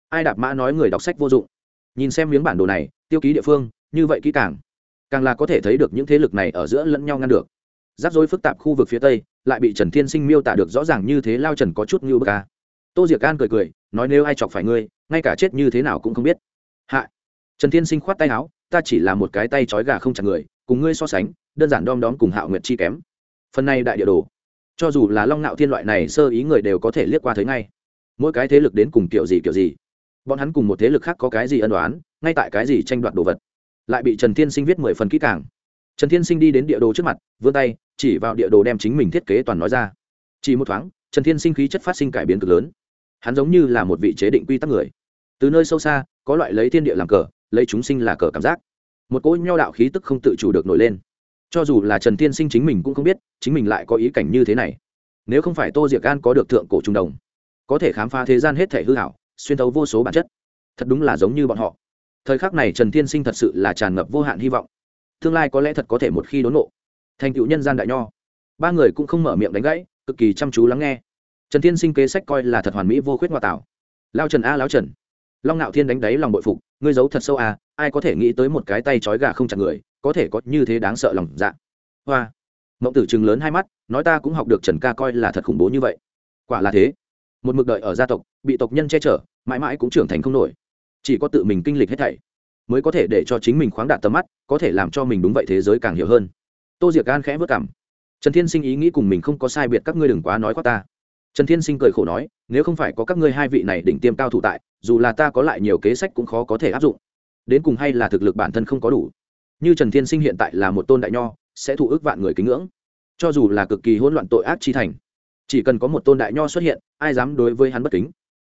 [SPEAKER 1] Ai đạp mã nói người đọc sách vô dụng. Nhìn xem miếng bản đồ này, tiêu ký địa phương, như vậy kỹ càng càng là có thể thấy được những thế lực này ở giữa lẫn nhau ngăn được. Rắc rối phức tạp khu vực phía tây, lại bị trần thiên sinh miêu tả được rõ ràng như thế lao trần có chút như bờ ca tô diệc An cười cười, nói nếu ai chọc phải ngươi, ngay cả chết như thế nào cũng không biết. Hạ. Trần thiên sinh khoát tay áo, ta chỉ là một cái tay trói gà không chặt người, cùng ngươi so sánh, đơn giản đom đóm cùng hạo nguyệt chi kém. Phần này đại địa đồ cho dù là long nạo thiên loại này sơ ý người đều có thể liếc qua thấy ngay. Mỗi cái thế lực đến cùng kiểu gì kiểu gì. Bọn hắn cùng một thế lực khác có cái gì ân đoán ngay tại cái gì tranh đoạt đồ vật. Lại bị trần thiên sinh viết mười phần kỹ càng. Trần thiên sinh đi đến địa đồ trước mặt, vươn tay, chỉ vào địa đồ đem chính mình thiết kế toàn nói ra. Chỉ một thoáng, trần thiên sinh khí chất phát sinh cải biến cực lớn. Hắn giống như là một vị chế định quy tắc người. Từ nơi sâu xa, có loại lấy thiên địa làm cờ, lấy chúng sinh là cờ cảm giác. Một cỗ nho đạo khí tức không tự chủ được nổi lên cho dù là trần thiên sinh chính mình cũng không biết, chính mình lại có ý cảnh như thế này. Nếu không phải tô diệc an có được thượng cổ trung đồng, có thể khám phá thế gian hết thể hư hảo xuyên thấu vô số bản chất, thật đúng là giống như bọn họ. Thời khắc này trần thiên sinh thật sự là tràn ngập vô hạn hy vọng. Tương lai có lẽ thật có thể một khi đốn nộ thành cựu nhân gian đại nho. Ba người cũng không mở miệng đánh gãy, cực kỳ chăm chú lắng nghe. Trần thiên sinh kế sách coi là thật hoàn mỹ vô khuyết ngoại tảo lao trần a, lao trần. Long ngạo thiên đánh đáy lòng bội phục, ngươi giấu thật sâu à ai có thể nghĩ tới một cái tay trói gà không chặt người có thể có như thế đáng sợ lòng dạ. Hoa. Mộng tử chừng lớn hai mắt, nói ta cũng học được trần ca coi là thật khủng bố như vậy. Quả là thế. Một mực đợi ở gia tộc, bị tộc nhân che chở, mãi mãi cũng trưởng thành không nổi. Chỉ có tự mình kinh lịch hết thảy, mới có thể để cho chính mình khoáng đạt tầm mắt, có thể làm cho mình đúng vậy thế giới càng hiểu hơn. Tô diệc gan khẽ vất cảm. Trần thiên sinh ý nghĩ cùng mình không có sai biệt, các ngươi đừng quá nói quá ta. Trần thiên sinh cười khổ nói, nếu không phải có các ngươi hai vị này đỉnh tiêm cao thủ tại, dù là ta có lại nhiều kế sách cũng khó có thể áp dụng. Đến cùng hay là thực lực bản thân không có đủ như trần thiên sinh hiện tại là một tôn đại nho, sẽ thụ ước vạn người kính ngưỡng. Cho dù là cực kỳ hỗn loạn tội ác chi thành, chỉ cần có một tôn đại nho xuất hiện, ai dám đối với hắn bất kính?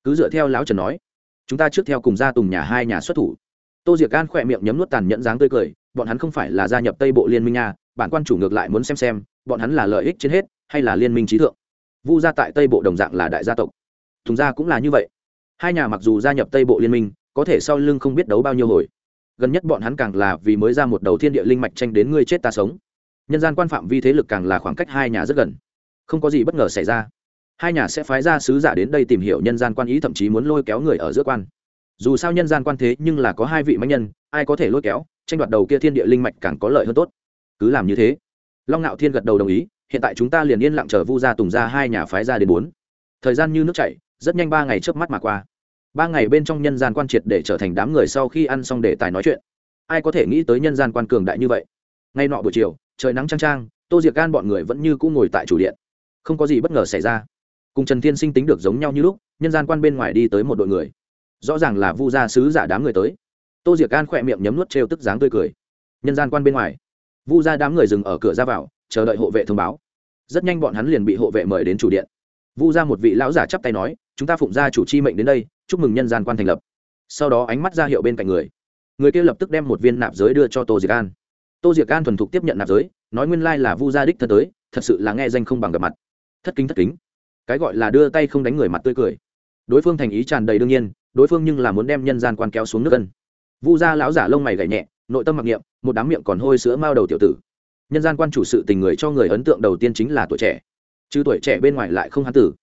[SPEAKER 1] Cứ dựa theo lão trần nói, chúng ta trước theo cùng ra tùng nhà hai nhà xuất thủ. Tô diệc gan khỏe miệng nhấm nuốt tàn nhẫn dáng tươi cười, bọn hắn không phải là gia nhập tây bộ liên minh nha, bản quan chủ ngược lại muốn xem xem, bọn hắn là lợi ích trên hết, hay là liên minh trí thượng. Vu gia tại tây bộ đồng dạng là đại gia tộc. Thùng gia cũng là như vậy. Hai nhà mặc dù gia nhập tây bộ liên minh, có thể sau lưng không biết đấu bao nhiêu hồi gần nhất bọn hắn càng là vì mới ra một đầu thiên địa linh mạch tranh đến ngươi chết ta sống. Nhân gian quan phạm vi thế lực càng là khoảng cách hai nhà rất gần. Không có gì bất ngờ xảy ra. Hai nhà sẽ phái ra sứ giả đến đây tìm hiểu nhân gian quan ý thậm chí muốn lôi kéo người ở giữa quan. Dù sao nhân gian quan thế nhưng là có hai vị mạnh nhân, ai có thể lôi kéo, tranh đoạt đầu kia thiên địa linh mạch càng có lợi hơn tốt. Cứ làm như thế. Long ngạo thiên gật đầu đồng ý, hiện tại chúng ta liền yên lặng chờ vu gia tùng ra hai nhà phái ra đến bốn. Thời gian như nước chảy, rất nhanh ba ngày trước mắt mà qua ba ngày bên trong nhân gian quan triệt để trở thành đám người sau khi ăn xong để tài nói chuyện. Ai có thể nghĩ tới nhân gian quan cường đại như vậy? Ngay nọ buổi chiều, trời nắng trang trang tô diệc gan bọn người vẫn như cũng ngồi tại chủ điện. Không có gì bất ngờ xảy ra. Cùng trần thiên sinh tính được giống nhau như lúc, nhân gian quan bên ngoài đi tới một đội người. Rõ ràng là vu gia sứ giả đám người tới. Tô diệc gan khỏe miệng nhấm nuốt trêu tức dáng tươi cười. Nhân gian quan bên ngoài, vu gia đám người dừng ở cửa ra vào, chờ đợi hộ vệ thông báo. Rất nhanh bọn hắn liền bị hộ vệ mời đến chủ điện. Vu gia một vị lão giả chắp tay nói, chúng ta phụng gia chủ chi mệnh đến đây chúc mừng nhân gian quan thành lập. Sau đó ánh mắt ra hiệu bên cạnh người. Người kia lập tức đem một viên nạp giới đưa cho tô diệc an. Tô diệc an thuần thục tiếp nhận nạp giới, nói nguyên lai là vu gia đích thân tới, thật sự là nghe danh không bằng gặp mặt. Thất kính thất kính. Cái gọi là đưa tay không đánh người mặt tươi cười. Đối phương thành ý tràn đầy đương nhiên, đối phương nhưng là muốn đem nhân gian quan kéo xuống nước cân vu gia lão giả lông mày gảy nhẹ, nội tâm mặc niệm, một đám miệng còn hôi sữa mao đầu tiểu tử. Nhân gian quan chủ sự tình người cho người ấn tượng đầu tiên chính là tuổi trẻ. Chứ tuổi trẻ bên ngoài lại không hán tử.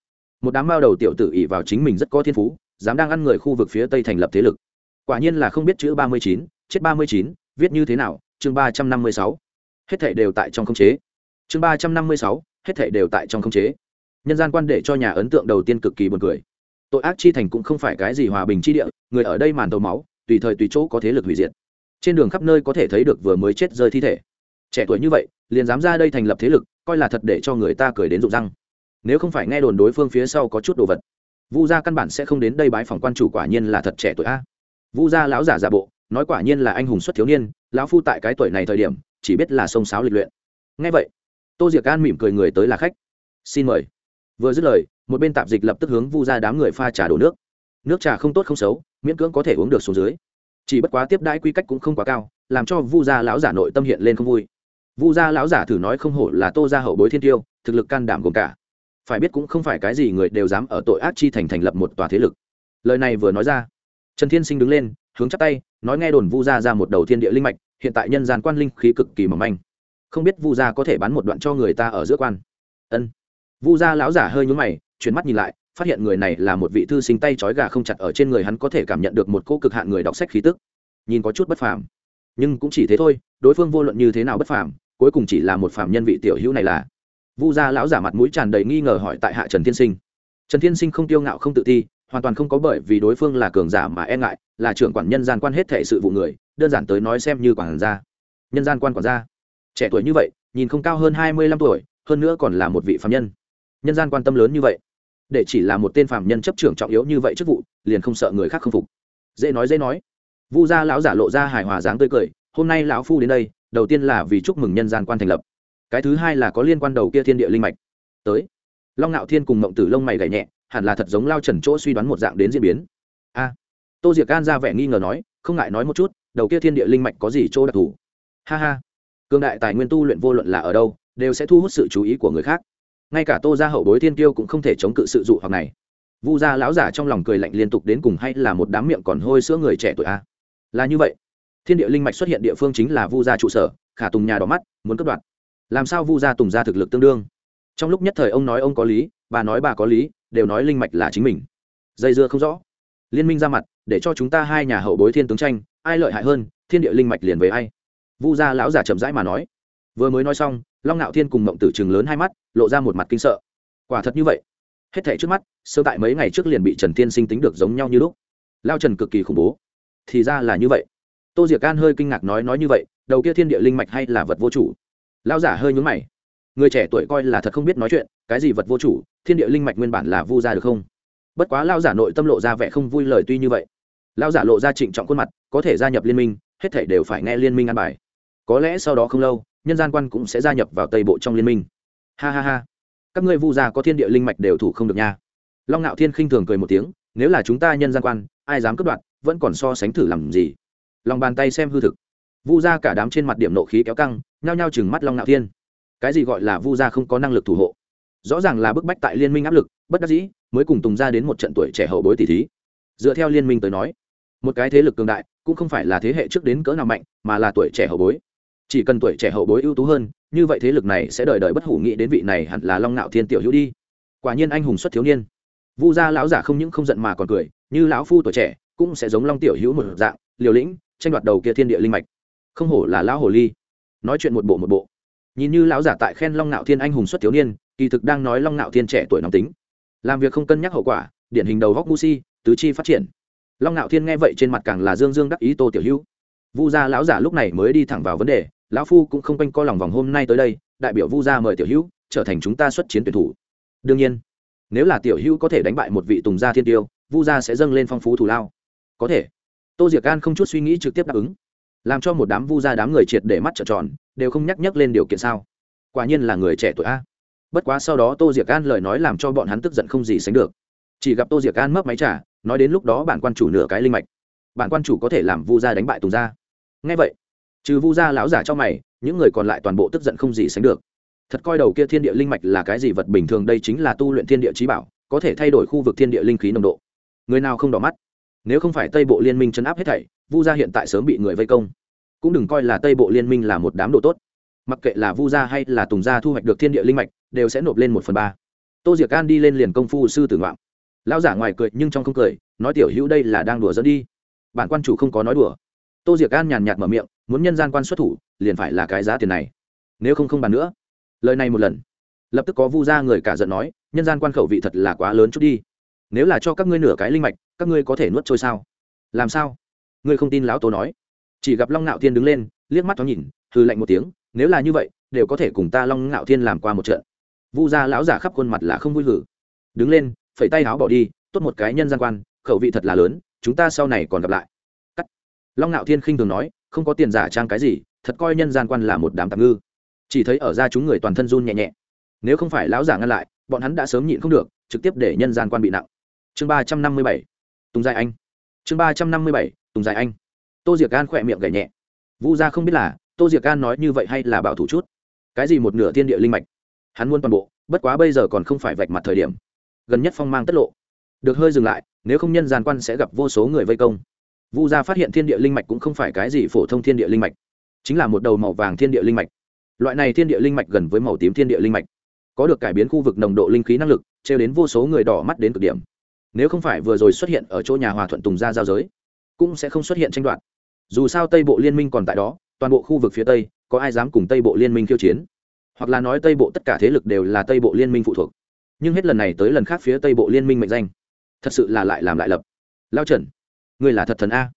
[SPEAKER 1] Một đám mao đầu tiểu tử ỉ vào chính mình rất có thiên phú dám đang ăn người khu vực phía tây thành lập thế lực. Quả nhiên là không biết chữ ba mươi chín, chết ba mươi chín, viết như thế nào, chương ba trăm năm mươi sáu. Hết thể đều tại trong khống chế. Chương ba trăm năm mươi sáu, hết thể đều tại trong khống chế. Nhân gian quan để cho nhà ấn tượng đầu tiên cực kỳ buồn cười. Tội ác chi thành cũng không phải cái gì hòa bình chi địa, người ở đây màn tàu máu, tùy thời tùy chỗ có thế lực hủy diệt. Trên đường khắp nơi có thể thấy được vừa mới chết rơi thi thể. Trẻ tuổi như vậy, liền dám ra đây thành lập thế lực, coi là thật để cho người ta cười đến rụng răng. Nếu không phải nghe đồn đối phương phía sau có chút đồ vật vu gia căn bản sẽ không đến đây bái phòng quan chủ quả nhiên là thật trẻ tuổi a. Vu gia lão giả giả bộ, nói quả nhiên là anh hùng xuất thiếu niên, lão phu tại cái tuổi này thời điểm, chỉ biết là sông sáo lịch luyện. Ngay vậy, tô diệc an mỉm cười người tới là khách. Xin mời. Vừa dứt lời, một bên tạp dịch lập tức hướng vu gia đám người pha trà đổ nước. Nước trà không tốt không xấu, miễn cưỡng có thể uống được xuống dưới. Chỉ bất quá tiếp đãi quy cách cũng không quá cao, làm cho vu gia lão giả nội tâm hiện lên không vui. Vu gia lão giả thử nói không hổ là tô gia hậu bối thiên tiêu, thực lực can đảm gồm cả phải biết cũng không phải cái gì người đều dám ở tội ác chi thành thành lập một tòa thế lực. Lời này vừa nói ra, trần thiên sinh đứng lên, hướng chắp tay, nói nghe đồn vu gia ra một đầu thiên địa linh mạch, hiện tại nhân gian quan linh khí cực kỳ mỏng manh. Không biết vu gia có thể bán một đoạn cho người ta ở giữa quan. Ân. Vu gia lão giả hơi nhúng mày, chuyển mắt nhìn lại, phát hiện người này là một vị thư sinh tay trói gà không chặt ở trên người hắn có thể cảm nhận được một cô cực hạn người đọc sách khí tức. Nhìn có chút bất phàm. Nhưng cũng chỉ thế thôi, đối phương vô luận như thế nào bất phàm, cuối cùng chỉ là một phàm nhân vị tiểu hữu này là vu gia lão giả mặt mũi tràn đầy nghi ngờ hỏi tại hạ trần thiên sinh. Trần thiên sinh không tiêu ngạo, không tự ti, hoàn toàn không có bởi vì đối phương là cường giả mà e ngại, là trưởng quản nhân gian quan hết thể sự vụ người, đơn giản tới nói xem như quản gia. Nhân gian quan quản gia. Trẻ tuổi như vậy, nhìn không cao hơn hai mươi lăm tuổi, hơn nữa còn là một vị phạm nhân. Nhân gian quan tâm lớn như vậy, để chỉ là một tên phạm nhân chấp trưởng trọng yếu như vậy chức vụ, liền không sợ người khác không phục. Dễ nói dễ nói. Vu gia lão giả lộ ra hài hòa dáng tươi cười, hôm nay lão phu đến đây, đầu tiên là vì chúc mừng nhân gian quan thành lập cái thứ hai là có liên quan đầu kia thiên địa linh mạch. Tới. Long ngạo thiên cùng mộng tử lông mày gảy nhẹ, hẳn là thật giống lao trần chỗ suy đoán một dạng đến diễn biến. A. Tô diệc gan ra vẻ nghi ngờ nói, không ngại nói một chút, đầu kia thiên địa linh mạch có gì chỗ đặc thù? Ha ha. Cương đại tài nguyên tu luyện vô luận là ở đâu, đều sẽ thu hút sự chú ý của người khác. Ngay cả tô gia hậu bối thiên tiêu cũng không thể chống cự sự dụ hoặc này. Vu gia lão giả trong lòng cười lạnh liên tục đến cùng hay là một đám miệng còn hôi sữa người trẻ tuổi a? Là như vậy. Thiên địa linh mạch xuất hiện địa phương chính là vu gia trụ sở, khả tùng nhà đỏ mắt, muốn cất đoạt làm sao vu gia tùng gia thực lực tương đương? Trong lúc nhất thời ông nói ông có lý, bà nói bà có lý, đều nói linh mạch là chính mình. Dây dưa không rõ. Liên minh ra mặt, để cho chúng ta hai nhà hậu bối thiên tướng tranh, ai lợi hại hơn, thiên địa linh mạch liền với ai? Vu gia lão giả chậm rãi mà nói. Vừa mới nói xong, long ngạo thiên cùng mộng tử chừng lớn hai mắt, lộ ra một mặt kinh sợ. Quả thật như vậy. Hết thảy trước mắt sơ tại mấy ngày trước liền bị trần tiên sinh tính được giống nhau như lúc. Lao trần cực kỳ khủng bố. Thì ra là như vậy. Tô diệc An hơi kinh ngạc nói nói như vậy, đầu kia thiên địa linh mạch hay là vật vô chủ? Lao giả hơi nhún mày. Người trẻ tuổi coi là thật không biết nói chuyện, cái gì vật vô chủ, thiên địa linh mạch nguyên bản là vu ra được không? Bất quá lao giả nội tâm lộ ra vẻ không vui lời tuy như vậy. Lao giả lộ ra trịnh trọng khuôn mặt, có thể gia nhập liên minh, hết thể đều phải nghe liên minh ăn bài. Có lẽ sau đó không lâu, nhân gian quan cũng sẽ gia nhập vào tây bộ trong liên minh. Ha ha ha. Các ngươi vu gia có thiên địa linh mạch đều thủ không được nha. Long ngạo thiên khinh thường cười một tiếng, nếu là chúng ta nhân gian quan, ai dám cướp đoạt, vẫn còn so sánh thử làm gì? Lòng bàn tay xem hư thực vu ra cả đám trên mặt điểm nộ khí kéo căng, nhao nhao chừng mắt long nạo thiên. Cái gì gọi là vu gia không có năng lực thủ hộ? Rõ ràng là bức bách tại liên minh áp lực, bất đắc dĩ, mới cùng tùng ra đến một trận tuổi trẻ hậu bối tỷ thí. Dựa theo liên minh tới nói, một cái thế lực cường đại cũng không phải là thế hệ trước đến cỡ nào mạnh, mà là tuổi trẻ hậu bối. Chỉ cần tuổi trẻ hậu bối ưu tú hơn, như vậy thế lực này sẽ đời đời bất hủ nghĩ đến vị này hẳn là long nạo thiên tiểu hữu đi. Quả nhiên anh hùng xuất thiếu niên. Vu gia lão giả không những không giận mà còn cười, như lão phu tuổi trẻ, cũng sẽ giống long tiểu hữu một dạng, liều lĩnh, tranh đoạt đầu kia thiên địa linh mạch không hổ là lão hồ ly. Nói chuyện một bộ một bộ. Nhìn như lão giả tại khen long nạo thiên anh hùng xuất thiếu niên, kỳ thực đang nói long nạo thiên trẻ tuổi nóng tính. Làm việc không cân nhắc hậu quả, điển hình đầu góc ngu si, tứ chi phát triển. Long nạo thiên nghe vậy trên mặt càng là dương dương đắc ý tô tiểu hữu. Vu gia lão giả lúc này mới đi thẳng vào vấn đề, lão phu cũng không quanh co lòng vòng hôm nay tới đây, đại biểu vu gia mời tiểu hữu, trở thành chúng ta xuất chiến tuyển thủ. Đương nhiên, nếu là tiểu hữu có thể đánh bại một vị tùng gia thiên tiêu, vu gia sẽ dâng lên phong phú thù lao. Có thể. Tô diệc an không chút suy nghĩ trực tiếp đáp ứng làm cho một đám vu gia đám người triệt để mắt trợn tròn, đều không nhắc nhắc lên điều kiện sao? Quả nhiên là người trẻ tuổi a. Bất quá sau đó tô diệc an lời nói làm cho bọn hắn tức giận không gì sánh được. Chỉ gặp tô diệc an mấp máy trả nói đến lúc đó bản quan chủ nửa cái linh mạch. Bản quan chủ có thể làm vu gia đánh bại tùng gia. Ngay vậy, trừ vu gia lão giả cho mày, những người còn lại toàn bộ tức giận không gì sánh được. Thật coi đầu kia thiên địa linh mạch là cái gì vật bình thường đây chính là tu luyện thiên địa trí bảo, có thể thay đổi khu vực thiên địa linh khí nồng độ. Người nào không đỏ mắt? Nếu không phải tây bộ liên minh chấn áp hết thảy, vu gia hiện tại sớm bị người vây công cũng đừng coi là tây bộ liên minh là một đám đồ tốt. Mặc kệ là vu gia hay là tùng gia thu hoạch được thiên địa linh mạch, đều sẽ nộp lên một phần ba. Tô diệc can đi lên liền công phu sư tử ngoạm. Lão giả ngoài cười nhưng trong không cười, nói tiểu hữu đây là đang đùa dẫn đi. Bản quan chủ không có nói đùa. Tô diệc can nhàn nhạt mở miệng, muốn nhân gian quan xuất thủ, liền phải là cái giá tiền này. Nếu không không bàn nữa. Lời này một lần. Lập tức có vu gia người cả giận nói, nhân gian quan khẩu vị thật là quá lớn chút đi. Nếu là cho các ngươi nửa cái linh mạch, các ngươi có thể nuốt trôi sao? Làm sao? Ngươi không tin lão tố nói chỉ gặp long ngạo thiên đứng lên, liếc mắt thoáng nhìn hư lạnh một tiếng, nếu là như vậy, đều có thể cùng ta long ngạo thiên làm qua một trận. Vu gia lão giả khắp khuôn mặt là không vui hử. Đứng lên, phẩy tay áo bỏ đi, tốt một cái nhân gian quan, khẩu vị thật là lớn, chúng ta sau này còn gặp lại. Cắt. Long ngạo thiên khinh thường nói, không có tiền giả trang cái gì, thật coi nhân gian quan là một đám tạm ngư. Chỉ thấy ở ra chúng người toàn thân run nhẹ nhẹ. Nếu không phải lão giả ngăn lại, bọn hắn đã sớm nhịn không được, trực tiếp để nhân gian quan bị nặng. Chương ba trăm năm mươi bảy. Tùng dài anh. Chương ba trăm năm mươi bảy, tùng dài anh tô diệc gan khỏe miệng gảy nhẹ. Vu gia không biết là tô diệc gan nói như vậy hay là bảo thủ chút. Cái gì một nửa thiên địa linh mạch? Hắn muốn toàn bộ, bất quá bây giờ còn không phải vạch mặt thời điểm. Gần nhất phong mang tất lộ. Được hơi dừng lại, nếu không nhân gian quan sẽ gặp vô số người vây công. Vu gia phát hiện thiên địa linh mạch cũng không phải cái gì phổ thông thiên địa linh mạch, chính là một đầu màu vàng thiên địa linh mạch. Loại này thiên địa linh mạch gần với màu tím thiên địa linh mạch, có được cải biến khu vực nồng độ linh khí năng lực, trêu đến vô số người đỏ mắt đến cực điểm. Nếu không phải vừa rồi xuất hiện ở chỗ nhà hòa thuận tùng gia giao giới, cũng sẽ không xuất hiện tranh đoạt dù sao tây bộ liên minh còn tại đó, toàn bộ khu vực phía tây, có ai dám cùng tây bộ liên minh khiêu chiến? Hoặc là nói tây bộ tất cả thế lực đều là tây bộ liên minh phụ thuộc. Nhưng hết lần này tới lần khác phía tây bộ liên minh mệnh danh, thật sự là lại làm lại lập. Lao trần, ngươi là thật thần a.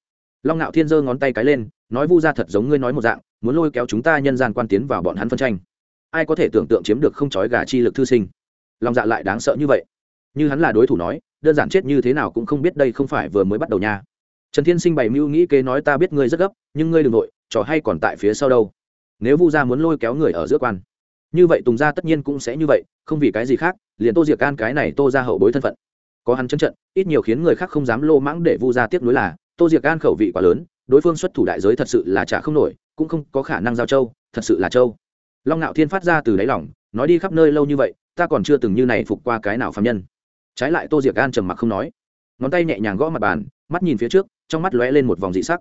[SPEAKER 1] Long ngạo thiên giơ ngón tay cái lên, nói vu ra thật giống ngươi nói một dạng, muốn lôi kéo chúng ta nhân gian quan tiến vào bọn hắn phân tranh. Ai có thể tưởng tượng chiếm được không trói gà chi lực thư sinh? Lòng dạ lại đáng sợ như vậy. Như hắn là đối thủ nói, đơn giản chết như thế nào cũng không biết đây không phải vừa mới bắt đầu nha trần thiên sinh bày mưu nghĩ kế nói ta biết ngươi rất gấp, nhưng ngươi đ ừ n g nội, trò hay còn tại phía sau đâu. Nếu vu gia muốn lôi kéo người ở giữa quan, như vậy tùng gia tất nhiên cũng sẽ như vậy, không vì cái gì khác, liền tô diệc can cái này tô ra hậu bối thân phận. Có hắn chân trận, ít nhiều khiến người khác không dám lô mãng để vu gia tiếp nối là, tô diệc can khẩu vị quá lớn, đối phương xuất thủ đại giới thật sự là trả không nổi, cũng không có khả năng giao châu, thật sự là châu. Long ngạo thiên phát ra từ đáy lỏng nói đi khắp nơi lâu như vậy, ta còn chưa từng như này phục qua cái nào phạm nhân. Trái lại tô diệc Can trầm mặc không nói. Ngón tay nhẹ nhàng gõ mặt bàn mắt nhìn phía trước, trong mắt lóe lên một vòng dị sắc.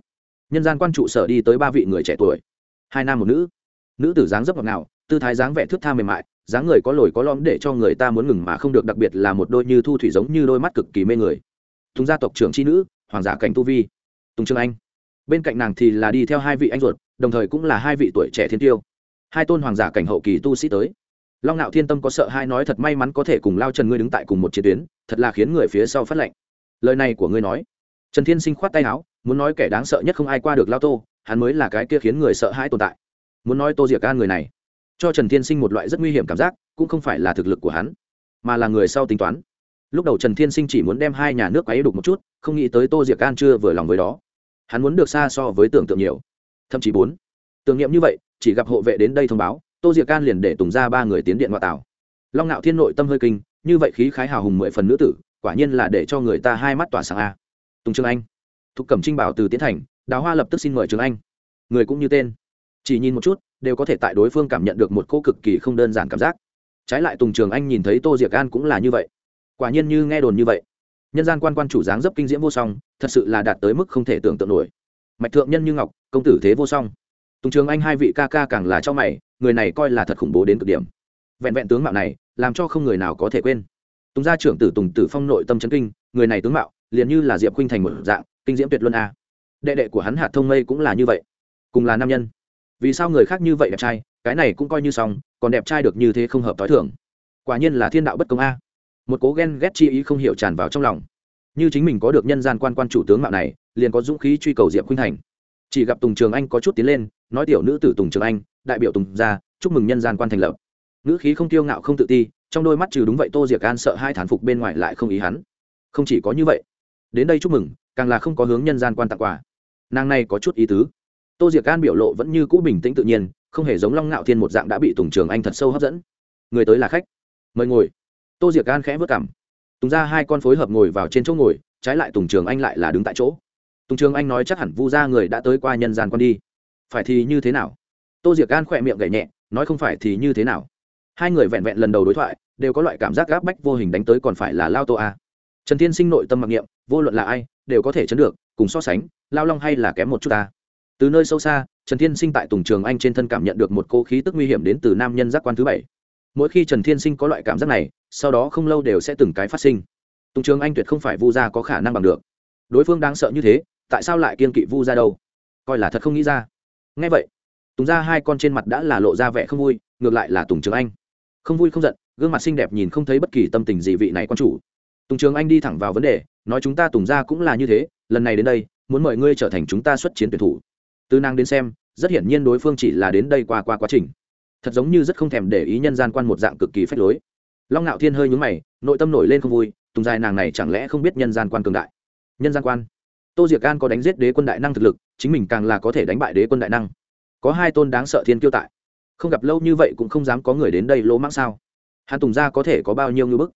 [SPEAKER 1] Nhân gian quan trụ sở đi tới ba vị người trẻ tuổi. Hai nam một nữ. Nữ tử dáng dấp ngọt ngào, tư thái dáng vẻ thước tha mềm mại, dáng người có lồi có lõm để cho người ta muốn ngừng mà không được, đặc biệt là một đôi như thu thủy giống như đôi mắt cực kỳ mê người. Thùng gia tộc trưởng c nữ, hoàng giả cảnh tu vi. Tùng trương anh. Bên cạnh nàng thì là đi theo hai vị anh ruột, đồng thời cũng là hai vị tuổi trẻ thiên tiêu. Hai tôn hoàng giả cảnh hậu kỳ tu sĩ tới. Long ngạo thiên tâm có sợ hai nói thật may mắn có thể cùng lao trần ngươi đứng tại cùng một chiến tuyến, thật là khiến người phía sau phát lệnh. Lời này của ngươi nói trần thiên sinh khoát tay áo, muốn nói kẻ đáng sợ nhất không ai qua được lao tô, hắn mới là cái kia khiến người sợ hãi tồn tại. Muốn nói tô diệc an người này, cho trần thiên sinh một loại rất nguy hiểm cảm giác, cũng không phải là thực lực của hắn, mà là người sau tính toán. Lúc đầu trần thiên sinh chỉ muốn đem hai nhà nước quấy đục một chút, không nghĩ tới tô diệc an chưa vừa lòng với đó. Hắn muốn được xa so với tưởng tượng nhiều. Thậm chí bốn, tưởng niệm như vậy, chỉ gặp hộ vệ đến đây thông báo, tô diệc can liền để tùng ra ba người tiến điện ngoại tảo. Long ngạo thiên nội tâm hơi kinh, như vậy khí khái hào hùng mười phần nữ tử, quả nhiên là để cho người ta hai mắt tỏa sáng a tùng trường anh. Thục cẩm trinh bảo từ tiến thành, đào hoa lập tức xin mời trường anh. Người cũng như tên. Chỉ nhìn một chút, đều có thể tại đối phương cảm nhận được một cô cực kỳ không đơn giản cảm giác. Trái lại tùng trường anh nhìn thấy tô diệc an cũng là như vậy. Quả nhiên như nghe đồn như vậy. Nhân gian quan quan chủ dáng dấp kinh diễm vô song, thật sự là đạt tới mức không thể tưởng tượng nổi. Mạch thượng nhân như ngọc, công tử thế vô song. Tùng trường anh hai vị ca ca càng là cho mày, người này coi là thật khủng bố đến cực điểm. Vẹn vẹn tướng mạo này, làm cho không người nào có thể quên. Tùng gia trưởng tử tùng tử phong nội tâm chấn kinh, người này tướng mạo liền như là diệp khuynh thành một dạng, kinh diễm tuyệt luân a. Đệ đệ của hắn hạt thông mây cũng là như vậy. Cùng là nam nhân. Vì sao người khác như vậy đẹp trai, cái này cũng coi như xong, còn đẹp trai được như thế không hợp t h i thưởng quả nhiên là thiên đạo bất công a. Một cố ghen ghét chi ý không hiểu tràn vào trong lòng. Như chính mình có được nhân gian quan quan chủ tướng mạo này, liền có dũng khí truy cầu diệp khuynh thành. Chỉ gặp tùng trường anh có chút tiến lên, nói tiểu nữ tử tùng trường anh, đại biểu tùng gia, chúc mừng nhân gian quan thành lập. Nữ khí không tiêu ngạo không tự ti, trong đôi mắt trừ đúng vậy tô diệc an sợ hai thản phục bên ngoài lại không ý hắn. Không chỉ có như vậy đến đây chúc mừng, càng là không có hướng nhân gian quan tặng quà. Nàng này có chút ý tứ. Tô diệc an biểu lộ vẫn như cũ bình tĩnh tự nhiên, không hề giống long ngạo thiên một dạng đã bị tùng trường anh thật sâu hấp dẫn. Người tới là khách. Mời ngồi. Tô diệc an khẽ vất cảm tùng ra hai con phối hợp ngồi vào trên chỗ ngồi, trái lại tùng trường anh lại là đứng tại chỗ. Tùng trường anh nói chắc hẳn vu ra người đã tới qua nhân gian con đi. Phải thì như thế nào? Tô diệc gan khỏe miệng gậy nhẹ, nói không phải thì như thế nào? Hai người vẹn vẹn lần đầu đối thoại, đều có loại cảm giác gáp bách vô hình đánh tới còn phải là lao tô a trần thiên sinh nội tâm mặc niệm, vô luận là ai, đều có thể chấn được, cùng so sánh, lao long hay là kém một chút ta. Từ nơi sâu xa, trần thiên sinh tại tùng trường anh trên thân cảm nhận được một cô khí tức nguy hiểm đến từ nam nhân giác quan thứ bảy. Mỗi khi trần thiên sinh có loại cảm giác này, sau đó không lâu đều sẽ từng cái phát sinh. Tùng trường anh tuyệt không phải vu gia có khả năng bằng được. Đối phương đáng sợ như thế, tại sao lại kiên kỵ vu gia đâu? Coi là thật không nghĩ ra. Ngay vậy, tùng ra hai con trên mặt đã là lộ ra vẻ không vui, ngược lại là tùng trường anh. Không vui không giận, gương mặt xinh đẹp nhìn không thấy bất kỳ tâm tình gì vị này quan chủ tùng trường anh đi thẳng vào vấn đề, nói chúng ta tùng ra cũng là như thế, lần này đến đây, muốn mời ngươi trở thành chúng ta xuất chiến tuyển thủ. Từ nàng đến xem, rất hiển nhiên đối phương chỉ là đến đây qua qua quá trình. Thật giống như rất không thèm để ý nhân gian quan một dạng cực kỳ phách lối. Long ngạo thiên hơi nhúng mày, nội tâm nổi lên không vui, tùng dài nàng này chẳng lẽ không biết nhân gian quan cường đại? Nhân gian quan? Tô diệc gan có đánh giết đế quân đại năng thực lực, chính mình càng là có thể đánh bại đế quân đại năng. Có hai tôn đáng sợ thiên kiêu tại. Không gặp lâu như vậy cũng không dám có người đến đây lỗ mãng sao. Hàn tùng gia có thể có bao nhiêu ngư bức?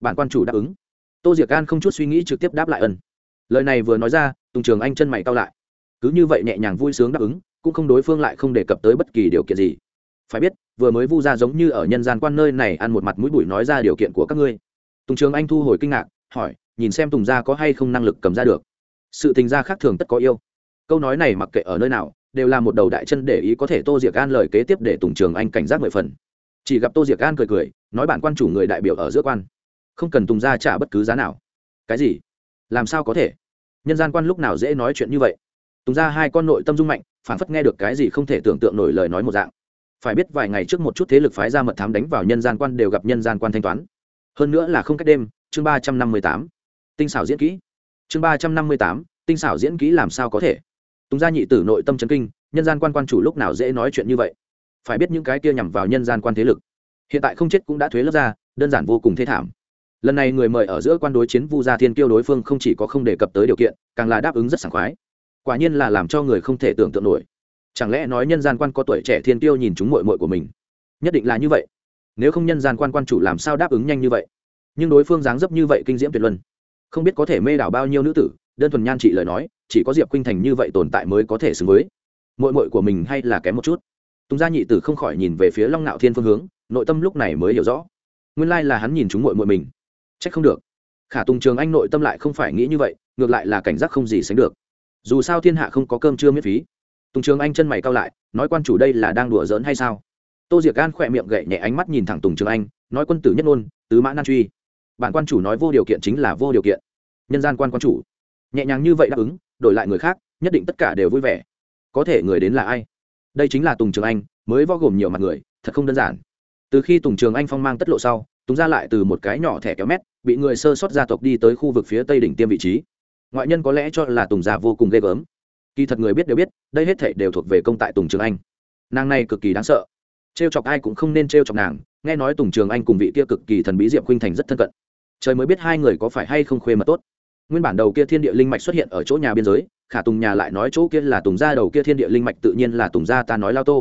[SPEAKER 1] Bản quan chủ đáp ứng tô diệc an không chút suy nghĩ trực tiếp đáp lại ân. Lời này vừa nói ra, tùng trường anh chân mày cao lại. Cứ như vậy nhẹ nhàng vui sướng đáp ứng, cũng không đối phương lại không đề cập tới bất kỳ điều kiện gì. Phải biết, vừa mới vu ra giống như ở nhân gian quan nơi này ăn một mặt mũi bụi nói ra điều kiện của các ngươi. Tùng trường anh thu hồi kinh ngạc, hỏi, nhìn xem tùng gia có hay không năng lực cầm ra được. Sự tình gia khác thường tất có yêu. Câu nói này mặc kệ ở nơi nào, đều là một đầu đại chân để ý có thể tô diệc an lời kế tiếp để tùng trường anh cảnh giác mười phần. Chỉ gặp tô diệc an cười cười, nói bản quan chủ người đại biểu ở giữa quan không cần tùng gia trả bất cứ giá nào. Cái gì? Làm sao có thể? Nhân gian quan lúc nào dễ nói chuyện như vậy? Tùng ra hai con nội tâm dung mạnh phản phất nghe được cái gì không thể tưởng tượng nổi lời nói một dạng. Phải biết vài ngày trước một chút thế lực phái ra mật thám đánh vào nhân gian quan đều gặp nhân gian quan thanh toán. Hơn nữa là không cách đêm, chương ba trăm năm mươi tám. Tinh xảo diễn kỹ. Chương ba trăm năm mươi tám, tinh xảo diễn kỹ làm sao có thể? Tùng gia nhị tử nội tâm c kinh, nhân gian quan quan chủ lúc nào dễ nói chuyện như vậy? Phải biết những cái kia nhằm vào nhân gian quan thế lực. Hiện tại không chết cũng đã thuế lớp ra, đơn giản vô cùng thê thảm lần này người mời ở giữa quan đối chiến vu gia thiên kiêu đối phương không chỉ có không đề cập tới điều kiện, càng là đáp ứng rất sảng khoái. Quả nhiên là làm cho người không thể tưởng tượng nổi. Chẳng lẽ nói nhân gian quan có tuổi trẻ thiên tiêu nhìn chúng mội mội của mình? Nhất định là như vậy. Nếu không nhân gian quan quan chủ làm sao đáp ứng nhanh như vậy? Nhưng đối phương dáng dấp như vậy kinh diễm tuyệt luân. Không biết có thể mê đảo bao nhiêu nữ tử, đơn thuần nhan trị lời nói, chỉ có diệp khinh thành như vậy tồn tại mới có thể xứng với. Mội mội của mình hay là kém một chút? Tùng gia nhị tử không khỏi nhìn về phía long nạo thiên phương hướng, nội tâm lúc này mới hiểu rõ. Nguyên lai là hắn nhìn chúng mội mội mình c không được. Khả tùng trường anh nội tâm lại không phải nghĩ như vậy, ngược lại là cảnh giác không gì sánh được. Dù sao thiên hạ không có cơm chưa miễn phí. Tùng trường anh chân mày cao lại, nói quan chủ đây là đang đùa giỡn hay sao? Tô diệc gan khỏe miệng gậy nhẹ ánh mắt nhìn thẳng tùng trường anh, nói quân tử nhất ngôn, tứ mã nan truy. Bản quan chủ nói vô điều kiện chính là vô điều kiện. Nhân gian quan quan chủ. Nhẹ nhàng như vậy đáp ứng, đổi lại người khác, nhất định tất cả đều vui vẻ. Có thể người đến là ai? Đây chính là tùng trường anh, mới vo gồm nhiều mặt người, thật không đơn giản. Từ khi tùng trường anh phong mang tất lộ sau tùng ra lại từ một cái nhỏ thẻ kéo mét, bị người sơ sót gia tộc đi tới khu vực phía tây đỉnh tiêm vị trí. Ngoại nhân có lẽ cho là tùng già vô cùng ghê gớm. Kỳ thật người biết đều biết, đây hết thể đều thuộc về công tại tùng trường anh. Nàng này cực kỳ đáng sợ. T r e o chọc ai cũng không nên t r e o chọc nàng, nghe nói tùng trường anh cùng vị kia cực kỳ thần bí Diệm khuynh thành rất thân cận. Trời mới biết hai người có phải hay không khuê mà tốt. Nguyên bản đầu kia thiên địa linh mạch xuất hiện ở chỗ nhà biên giới, khả tùng nhà lại nói chỗ kia là tùng gia, đầu kia thiên địa linh mạch tự nhiên là tùng gia ta nói lao tô.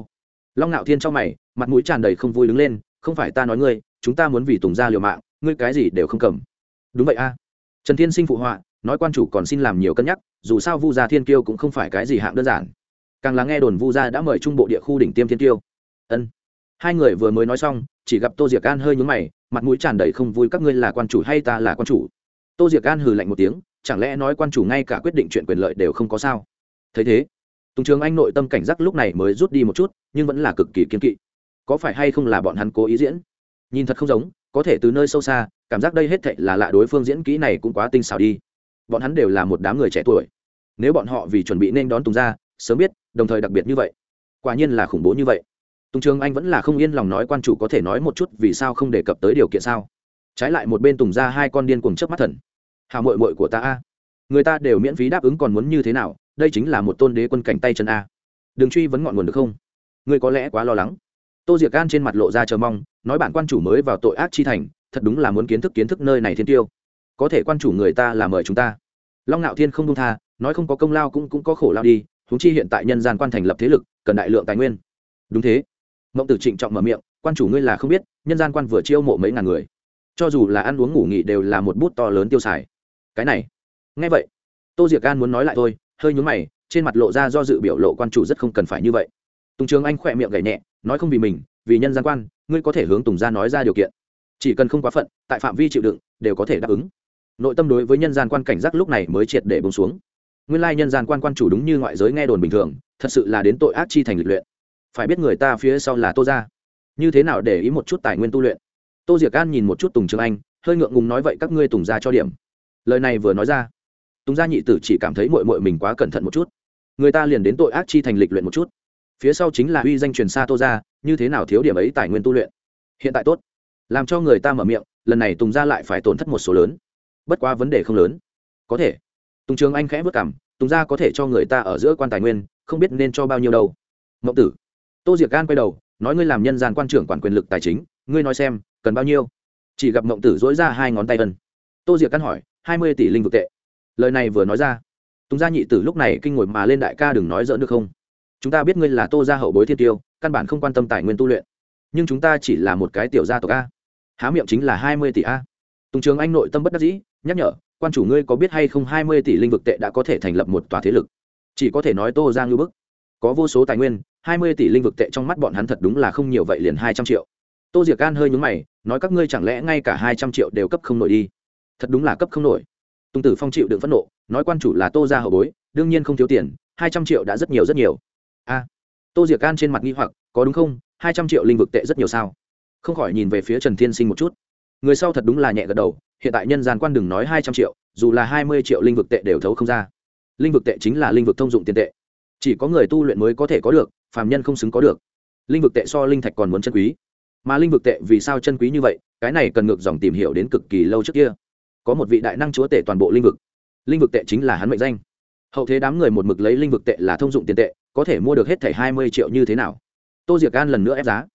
[SPEAKER 1] Long ngạo thiên trong mày, mặt mũi tràn đầy không vui đứng lên, không phải ta nói ngươi chúng ta muốn vì tùng gia liều mạng, ngươi cái gì đều không cầm. Đúng vậy a. Trần thiên sinh phụ họa, nói quan chủ còn xin làm nhiều cân nhắc, dù sao vu gia thiên kiêu cũng không phải cái gì hạng đơn giản. Càng là nghe đồn vu gia đã mời trung bộ địa khu đỉnh tiêm thiên kiêu. Ân. Hai người vừa mới nói xong, chỉ gặp tô diệc an hơi nhúng mày, mặt mũi tràn đầy không vui, các ngươi là quan chủ hay ta là quan chủ? Tô diệc an hừ lạnh một tiếng, chẳng lẽ nói quan chủ ngay cả quyết định chuyện quyền lợi đều không có sao? Thấy thế, tùng trường anh nội tâm cảnh giác lúc này mới rút đi một chút, nhưng vẫn là cực kỳ kiên kỵ. Có phải hay không là bọn hắn cố ý diễn? Nhìn thật không giống, có thể từ nơi sâu xa, cảm giác đây hết thệ là lạ đối phương diễn kỹ này cũng quá tinh xảo đi. Bọn hắn đều là một đám người trẻ tuổi. Nếu bọn họ vì chuẩn bị nên đón tùng ra, sớm biết, đồng thời đặc biệt như vậy. Quả nhiên là khủng bố như vậy. Tùng trường anh vẫn là không yên lòng nói quan chủ có thể nói một chút vì sao không đề cập tới điều kiện sao. Trái lại một bên tùng ra hai con điên cùng chớp mắt thần. Hào mội mội của ta a. Người ta đều miễn phí đáp ứng còn muốn như thế nào, đây chính là một tôn đế quân cảnh tay chân a. Đừng truy vấn ngọn nguồn được không? Ngươi có lẽ quá lo lắng. Tô diệc gan trên mặt lộ ra chờ mong nói bản quan chủ mới vào tội ác chi thành, thật đúng là muốn kiến thức kiến thức nơi này thiên tiêu. Có thể quan chủ người ta là mời chúng ta. Long ngạo thiên không đông tha, nói không có công lao cũng cũng có khổ lao đi húng chi hiện tại nhân gian quan thành lập thế lực, cần đại lượng tài nguyên. Đúng thế. Mộng tử trịnh trọng mở miệng, quan chủ ngươi là không biết, nhân gian quan vừa chiêu mộ mấy ngàn người. Cho dù là ăn uống ngủ nghỉ đều là một bút to lớn tiêu xài. Cái này. Ngay vậy, tô diệc gan muốn nói lại thôi, hơi nhún mày, trên mặt lộ ra do dự biểu lộ quan chủ rất không cần phải như vậy. Tùng trường anh khỏe miệng gảy nhẹ, nói không vì mình, vì nhân gian quan ngươi có thể hướng tùng gia nói ra điều kiện. Chỉ cần không quá phận, tại phạm vi chịu đựng, đều có thể đáp ứng. Nội tâm đối với nhân gian quan cảnh giác lúc này mới triệt để bông xuống. Nguyên lai nhân gian quan quan chủ đúng như ngoại giới nghe đồn bình thường, thật sự là đến tội ác chi thành lịch luyện. Phải biết người ta phía sau là tô gia. Như thế nào để ý một chút tài nguyên tu luyện? Tô diệc an nhìn một chút tùng trường anh, hơi ngượng ngùng nói vậy các ngươi tùng gia cho điểm. Lời này vừa nói ra, tùng gia nhị tử chỉ cảm thấy mội mội mình quá cẩn thận một chút. Người ta liền đến tội ác chi thành lịch luyện một chút. Phía sau chính là uy danh truyền xa tô gia như thế nào thiếu điểm ấy tài nguyên tu luyện? Hiện tại tốt. Làm cho người ta mở miệng, lần này tùng gia lại phải tổn thất một số lớn. Bất quá vấn đề không lớn. Có thể. Tùng trường anh khẽ vất cảm tùng gia có thể cho người ta ở giữa quan tài nguyên, không biết nên cho bao nhiêu đâu. Mộng tử. Tô diệc gan quay đầu, nói ngươi làm nhân gian quan trưởng quản quyền lực tài chính, ngươi nói xem, cần bao nhiêu? Chỉ gặp mộng tử dối ra hai ngón tay ân. Tô diệc căn hỏi, hai mươi tỷ linh vực tệ. Lời này vừa nói ra, tùng gia nhị tử lúc này kinh ngồi mà lên đại ca đừng nói dỡn được không? Chúng ta biết ngươi là tô gia hậu bối thiên tiêu căn bản không quan tâm tài nguyên tu luyện. Nhưng chúng ta chỉ là một cái tiểu gia tộc a. Há miệng chính là hai mươi tỷ a. Tùng trường anh nội tâm bất đắc dĩ, nhắc nhở, quan chủ ngươi có biết hay không hai mươi tỷ linh vực tệ đã có thể thành lập một tòa thế lực? Chỉ có thể nói tô ra ngư bức. Có vô số tài nguyên, hai mươi tỷ linh vực tệ trong mắt bọn hắn thật đúng là không nhiều vậy liền hai trăm triệu. Tô diệc gan hơi nhúng mày, nói, các ngươi chẳng lẽ ngay cả hai trăm triệu đều cấp không nổi đi? Thật đúng là cấp không nổi. Tùng tử phong chịu đựng phẫn nộ, nói, quan chủ là tô ra hậu bối, đương nhiên không thiếu tiền, hai trăm triệu đã rất nhiều rất nhiều. A tô diệc can trên mặt nghi hoặc, có đúng không? Hai trăm triệu linh vực tệ rất nhiều sao? Không khỏi nhìn về phía trần thiên sinh một chút. Người sau thật đúng là nhẹ gật đầu, hiện tại nhân gian quan đừng nói hai trăm triệu, dù là hai mươi triệu linh vực tệ đều thấu không ra. Linh vực tệ chính là linh vực thông dụng tiền tệ. Chỉ có người tu luyện mới có thể có được, phàm nhân không xứng có được. Linh vực tệ so linh thạch còn muốn chân quý. Mà linh vực tệ vì sao chân quý như vậy? Cái này cần ngược dòng tìm hiểu đến cực kỳ lâu trước kia. Có một vị đại năng chúa tể toàn bộ linh vực. Linh vực tệ chính là hắn mệnh danh. Hậu thế đám người một mực lấy linh vực tệ là thông dụng tiền tệ có thể mua được hết thẻ hai mươi triệu như thế nào? Tô diệc an lần nữa ép giá.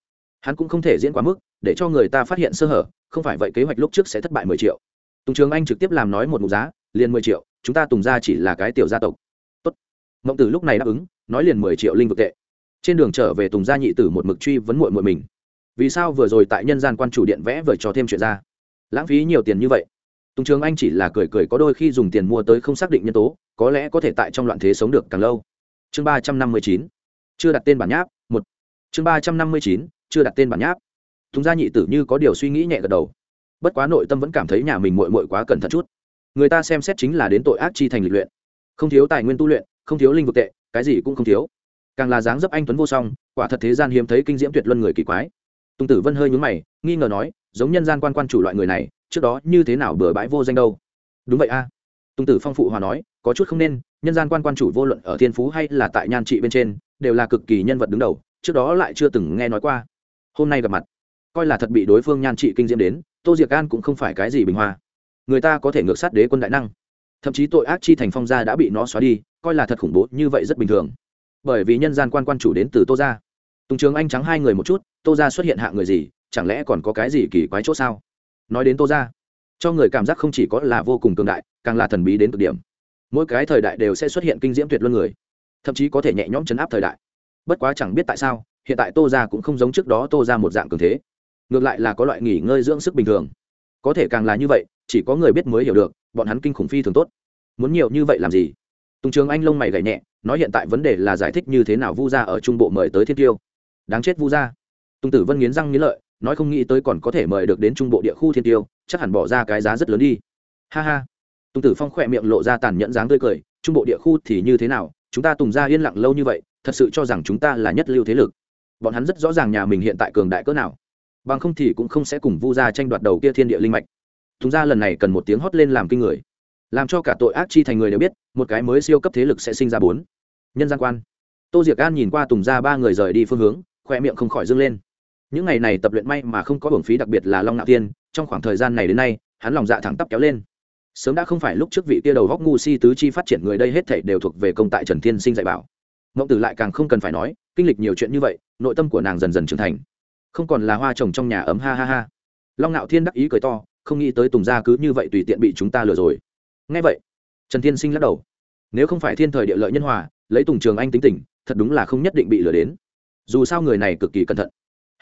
[SPEAKER 1] Hắn cũng không thể diễn quá mức, để cho người ta phát hiện sơ hở, không phải vậy kế hoạch lúc trước sẽ thất bại mười triệu. Tùng trường anh trực tiếp làm nói một mục giá, liền mười triệu, chúng ta tùng ra chỉ là cái tiểu gia tộc. Tốt. mộng tử lúc này đáp ứng, nói liền mười triệu linh vực tệ. Trên đường trở về tùng gia nhị tử một mực truy vấn muội muội mình. Vì sao vừa rồi tại nhân gian quan chủ điện vẽ vời cho thêm chuyện ra? Lãng phí nhiều tiền như vậy. Tùng trường anh chỉ là cười cười có đôi khi dùng tiền mua tới không xác định nhân tố, có lẽ có thể tại trong loạn thế sống được càng lâu chương ba trăm năm mươi chín. Chưa đặt tên bản nháp, một. Chương ba trăm năm mươi chín, chưa đặt tên bản nháp. Tùng gia nhị tử như có điều suy nghĩ nhẹ gật đầu. Bất quá nội tâm vẫn cảm thấy nhà mình mội mội quá cẩn thận chút. Người ta xem xét chính là đến tội ác chi thành lịch luyện. Không thiếu tài nguyên tu luyện, không thiếu linh vực tệ, cái gì cũng không thiếu. Càng là dáng dấp anh tuấn vô song, quả thật thế gian hiếm thấy kinh diễm tuyệt luân người kỳ quái. Tùng tử vân hơi nhún mày, nghi ngờ nói, giống nhân gian quan quan chủ loại người này, trước đó như thế nào bừa bãi vô danh đâu? Đúng vậy a tùng tử phong phụ hòa nói, có chút không nên, nhân gian quan quan chủ vô luận ở thiên phú hay là tại nhan trị bên trên, đều là cực kỳ nhân vật đứng đầu, trước đó lại chưa từng nghe nói qua. Hôm nay gặp mặt, coi là thật bị đối phương nhan trị kinh diễm đến, tô diệc an cũng không phải cái gì bình hoa. Người ta có thể ngược sát đế quân đại năng. Thậm chí tội ác chi thành phong gia đã bị nó xóa đi, coi là thật khủng bố, như vậy rất bình thường. Bởi vì nhân gian quan quan chủ đến từ tô gia. Tùng trường anh trắng hai người một chút, tô gia xuất hiện hạ người gì, chẳng lẽ còn có cái gì kỳ quái c h ỗ sao? Nói đến tô gia cho người cảm giác không chỉ có là vô cùng cường đại, càng là thần bí đến cực điểm. Mỗi cái thời đại đều sẽ xuất hiện kinh diễm tuyệt luân người, thậm chí có thể nhẹ nhõm chấn áp thời đại. Bất quá chẳng biết tại sao, hiện tại tô gia cũng không giống trước đó tô gia một dạng cường thế. Ngược lại là có loại nghỉ ngơi dưỡng sức bình thường. Có thể càng là như vậy, chỉ có người biết mới hiểu được, bọn hắn kinh khủng phi thường tốt. Muốn nhiều như vậy làm gì? Tùng trường anh lông mày gảy nhẹ, nói hiện tại vấn đề là giải thích như thế nào vu gia ở trung bộ mời tới thiên tiêu. Đáng chết vu gia. Tùng tử vân nghiến răng nghiến lợi, nói không nghĩ tới còn có thể mời được đến trung bộ địa khu thiên tiêu chắc hẳn bỏ ra cái giá rất lớn đi. Ha ha. Tùng tử phong khỏe miệng lộ ra tàn nhẫn dáng tươi cười, trung bộ địa khu thì như thế nào? Chúng ta tùng ra yên lặng lâu như vậy, thật sự cho rằng chúng ta là nhất lưu thế lực. Bọn hắn rất rõ ràng nhà mình hiện tại cường đại cỡ nào. Bằng không thì cũng không sẽ cùng vu gia tranh đoạt đầu kia thiên địa linh mạch. Tùng ra lần này cần một tiếng hót lên làm kinh người. Làm cho cả tội ác chi thành người đều biết, một cái mới siêu cấp thế lực sẽ sinh ra bốn. Nhân gian quan. Tô diệc an nhìn qua tùng ra ba người rời đi phương hướng khoe miệng không khỏi dâng lên. Những ngày này tập luyện may mà không có hưởng phí đặc biệt là long nạo tiên trong khoảng thời gian này đến nay, hắn lòng dạ thẳng tắp kéo lên. Sớm đã không phải lúc trước vị kia đầu góc ngu si tứ chi phát triển người đây hết thảy đều thuộc về công tại trần thiên sinh dạy bảo. Mộng tử lại càng không cần phải nói, kinh lịch nhiều chuyện như vậy, nội tâm của nàng dần dần trưởng thành. Không còn là hoa trồng trong nhà ấm, ha ha ha. Long ngạo thiên đắc ý cười to, không nghĩ tới tùng gia cứ như vậy tùy tiện bị chúng ta lừa rồi. Ngay vậy, trần thiên sinh lắc đầu. Nếu không phải thiên thời địa lợi nhân hòa, lấy tùng trường anh tính tình, thật đúng là không nhất định bị lừa đến. Dù sao người này cực kỳ cẩn thận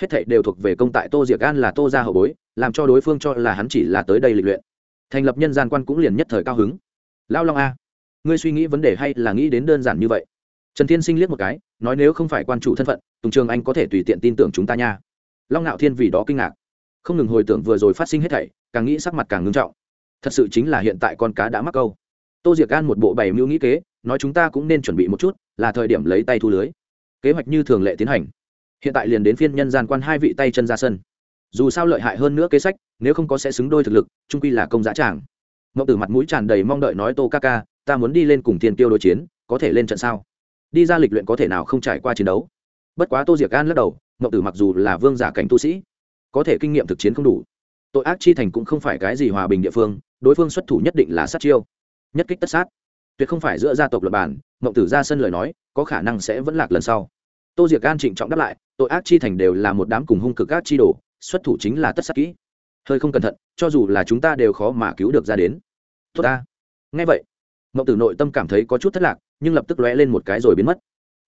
[SPEAKER 1] hết thảy đều thuộc về công tại tô diệc an là tô gia hậu bối, làm cho đối phương cho là hắn chỉ là tới đây lịch luyện. Thành lập nhân gian quan cũng liền nhất thời cao hứng. Lao long a, ngươi suy nghĩ vấn đề hay là nghĩ đến đơn giản như vậy? Trần thiên sinh liếc một cái, nói nếu không phải quan chủ thân phận, tùng trường anh có thể tùy tiện tin tưởng chúng ta nha. Long ngạo thiên vì đó kinh ngạc. Không ngừng hồi tưởng vừa rồi phát sinh hết thảy, càng nghĩ sắc mặt càng ngưng trọng. Thật sự chính là hiện tại con cá đã mắc câu. Tô diệc an một bộ bảy mưu nghĩ kế, nói chúng ta cũng nên chuẩn bị một chút, là thời điểm lấy tay thu lưới. Kế hoạch như thường lệ tiến hành hiện tại liền đến phiên nhân gian quan hai vị tay chân ra sân. Dù sao lợi hại hơn nữa kế sách, nếu không có sẽ xứng đôi thực lực, trung quy là công giá tràng. Ngọc tử mặt mũi tràn đầy mong đợi nói, tô ca ca, ta muốn đi lên cùng thiên tiêu đối chiến, có thể lên trận sao? Đi ra lịch luyện có thể nào không trải qua chiến đấu? Bất quá tô diệc an lắc đầu ngọc tử mặc dù là vương giả cảnh tu sĩ, có thể kinh nghiệm thực chiến không đủ. Tội ác chi thành cũng không phải cái gì hòa bình địa phương, đối phương xuất thủ nhất định là sát chiêu, nhất kích tất sát. Tuyệt không phải giữa gia tộc lập bản, mộng tử ra sân lời nói, có khả năng sẽ vẫn lạc lần sau tô diệc an trịnh trọng đáp lại, tội ác chi thành đều là một đám cùng hung cực ác chi đồ, xuất thủ chính là tất sát kỹ. Hơi không cẩn thận, cho dù là chúng ta đều khó mà cứu được ra đến. Tốt ta. Nghe vậy mậu tử nội tâm cảm thấy có chút thất lạc, nhưng lập tức lóe lên một cái rồi biến mất.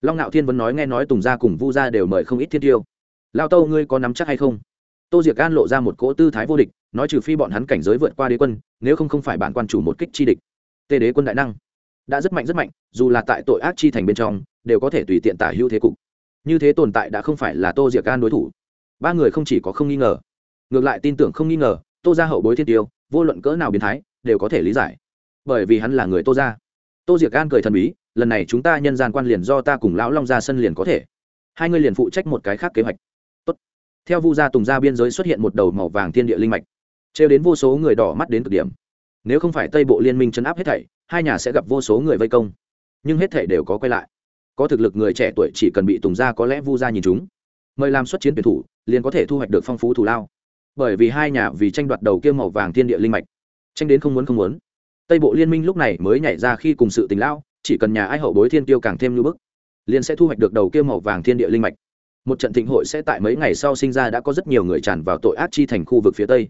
[SPEAKER 1] Long ngạo thiên vẫn nói nghe nói tùng gia cùng vu gia đều mời không ít thiên tiêu. Lao tâu ngươi có nắm chắc hay không? Tô diệc gan lộ ra một cỗ tư thái vô địch, nói trừ phi bọn hắn cảnh giới vượt qua đế quân, nếu không không phải bản quan chủ một kích chi địch. Tê đế quân đại năng đã rất mạnh rất mạnh, dù là tại tội ác chi thành bên trong, đều có thể tùy tiện tả hữu thế cục như thế tồn tại đã không phải là tô diệc gan đối thủ. Ba người không chỉ có không nghi ngờ, ngược lại tin tưởng không nghi ngờ, tô ra hậu bối thiên tiêu, vô luận cỡ nào biến thái, đều có thể lý giải. Bởi vì hắn là người tô ra tô diệc gan cười thần bí, lần này chúng ta nhân gian quan liền do ta cùng lão long ra sân liền có thể. Hai người liền phụ trách một cái khác kế hoạch. Tốt. theo vu gia tùng gia biên giới xuất hiện một đầu màu vàng thiên địa linh mạch, trêu đến vô số người đỏ mắt đến cực điểm. Nếu không phải tây bộ liên minh chấn áp hết thảy, hai nhà sẽ gặp vô số người vây công. Nhưng hết thảy đều có quay lại có thực lực người trẻ tuổi chỉ cần bị tùng ra có lẽ vu gia nhìn chúng. Mời làm xuất chiến tuyển thủ, liền có thể thu hoạch được phong phú thù lao. Bởi vì hai nhà vì tranh đoạt đầu kia màu vàng thiên địa linh mạch. Tranh đến không muốn không muốn. Tây bộ liên minh lúc này mới nhảy ra khi cùng sự tình lao, chỉ cần nhà ai hậu bối thiên tiêu càng thêm như bức, liền sẽ thu hoạch được đầu kia màu vàng thiên địa linh mạch. Một trận thịnh hội sẽ tại mấy ngày sau sinh ra đã có rất nhiều người tràn vào tội ác chi thành khu vực phía tây.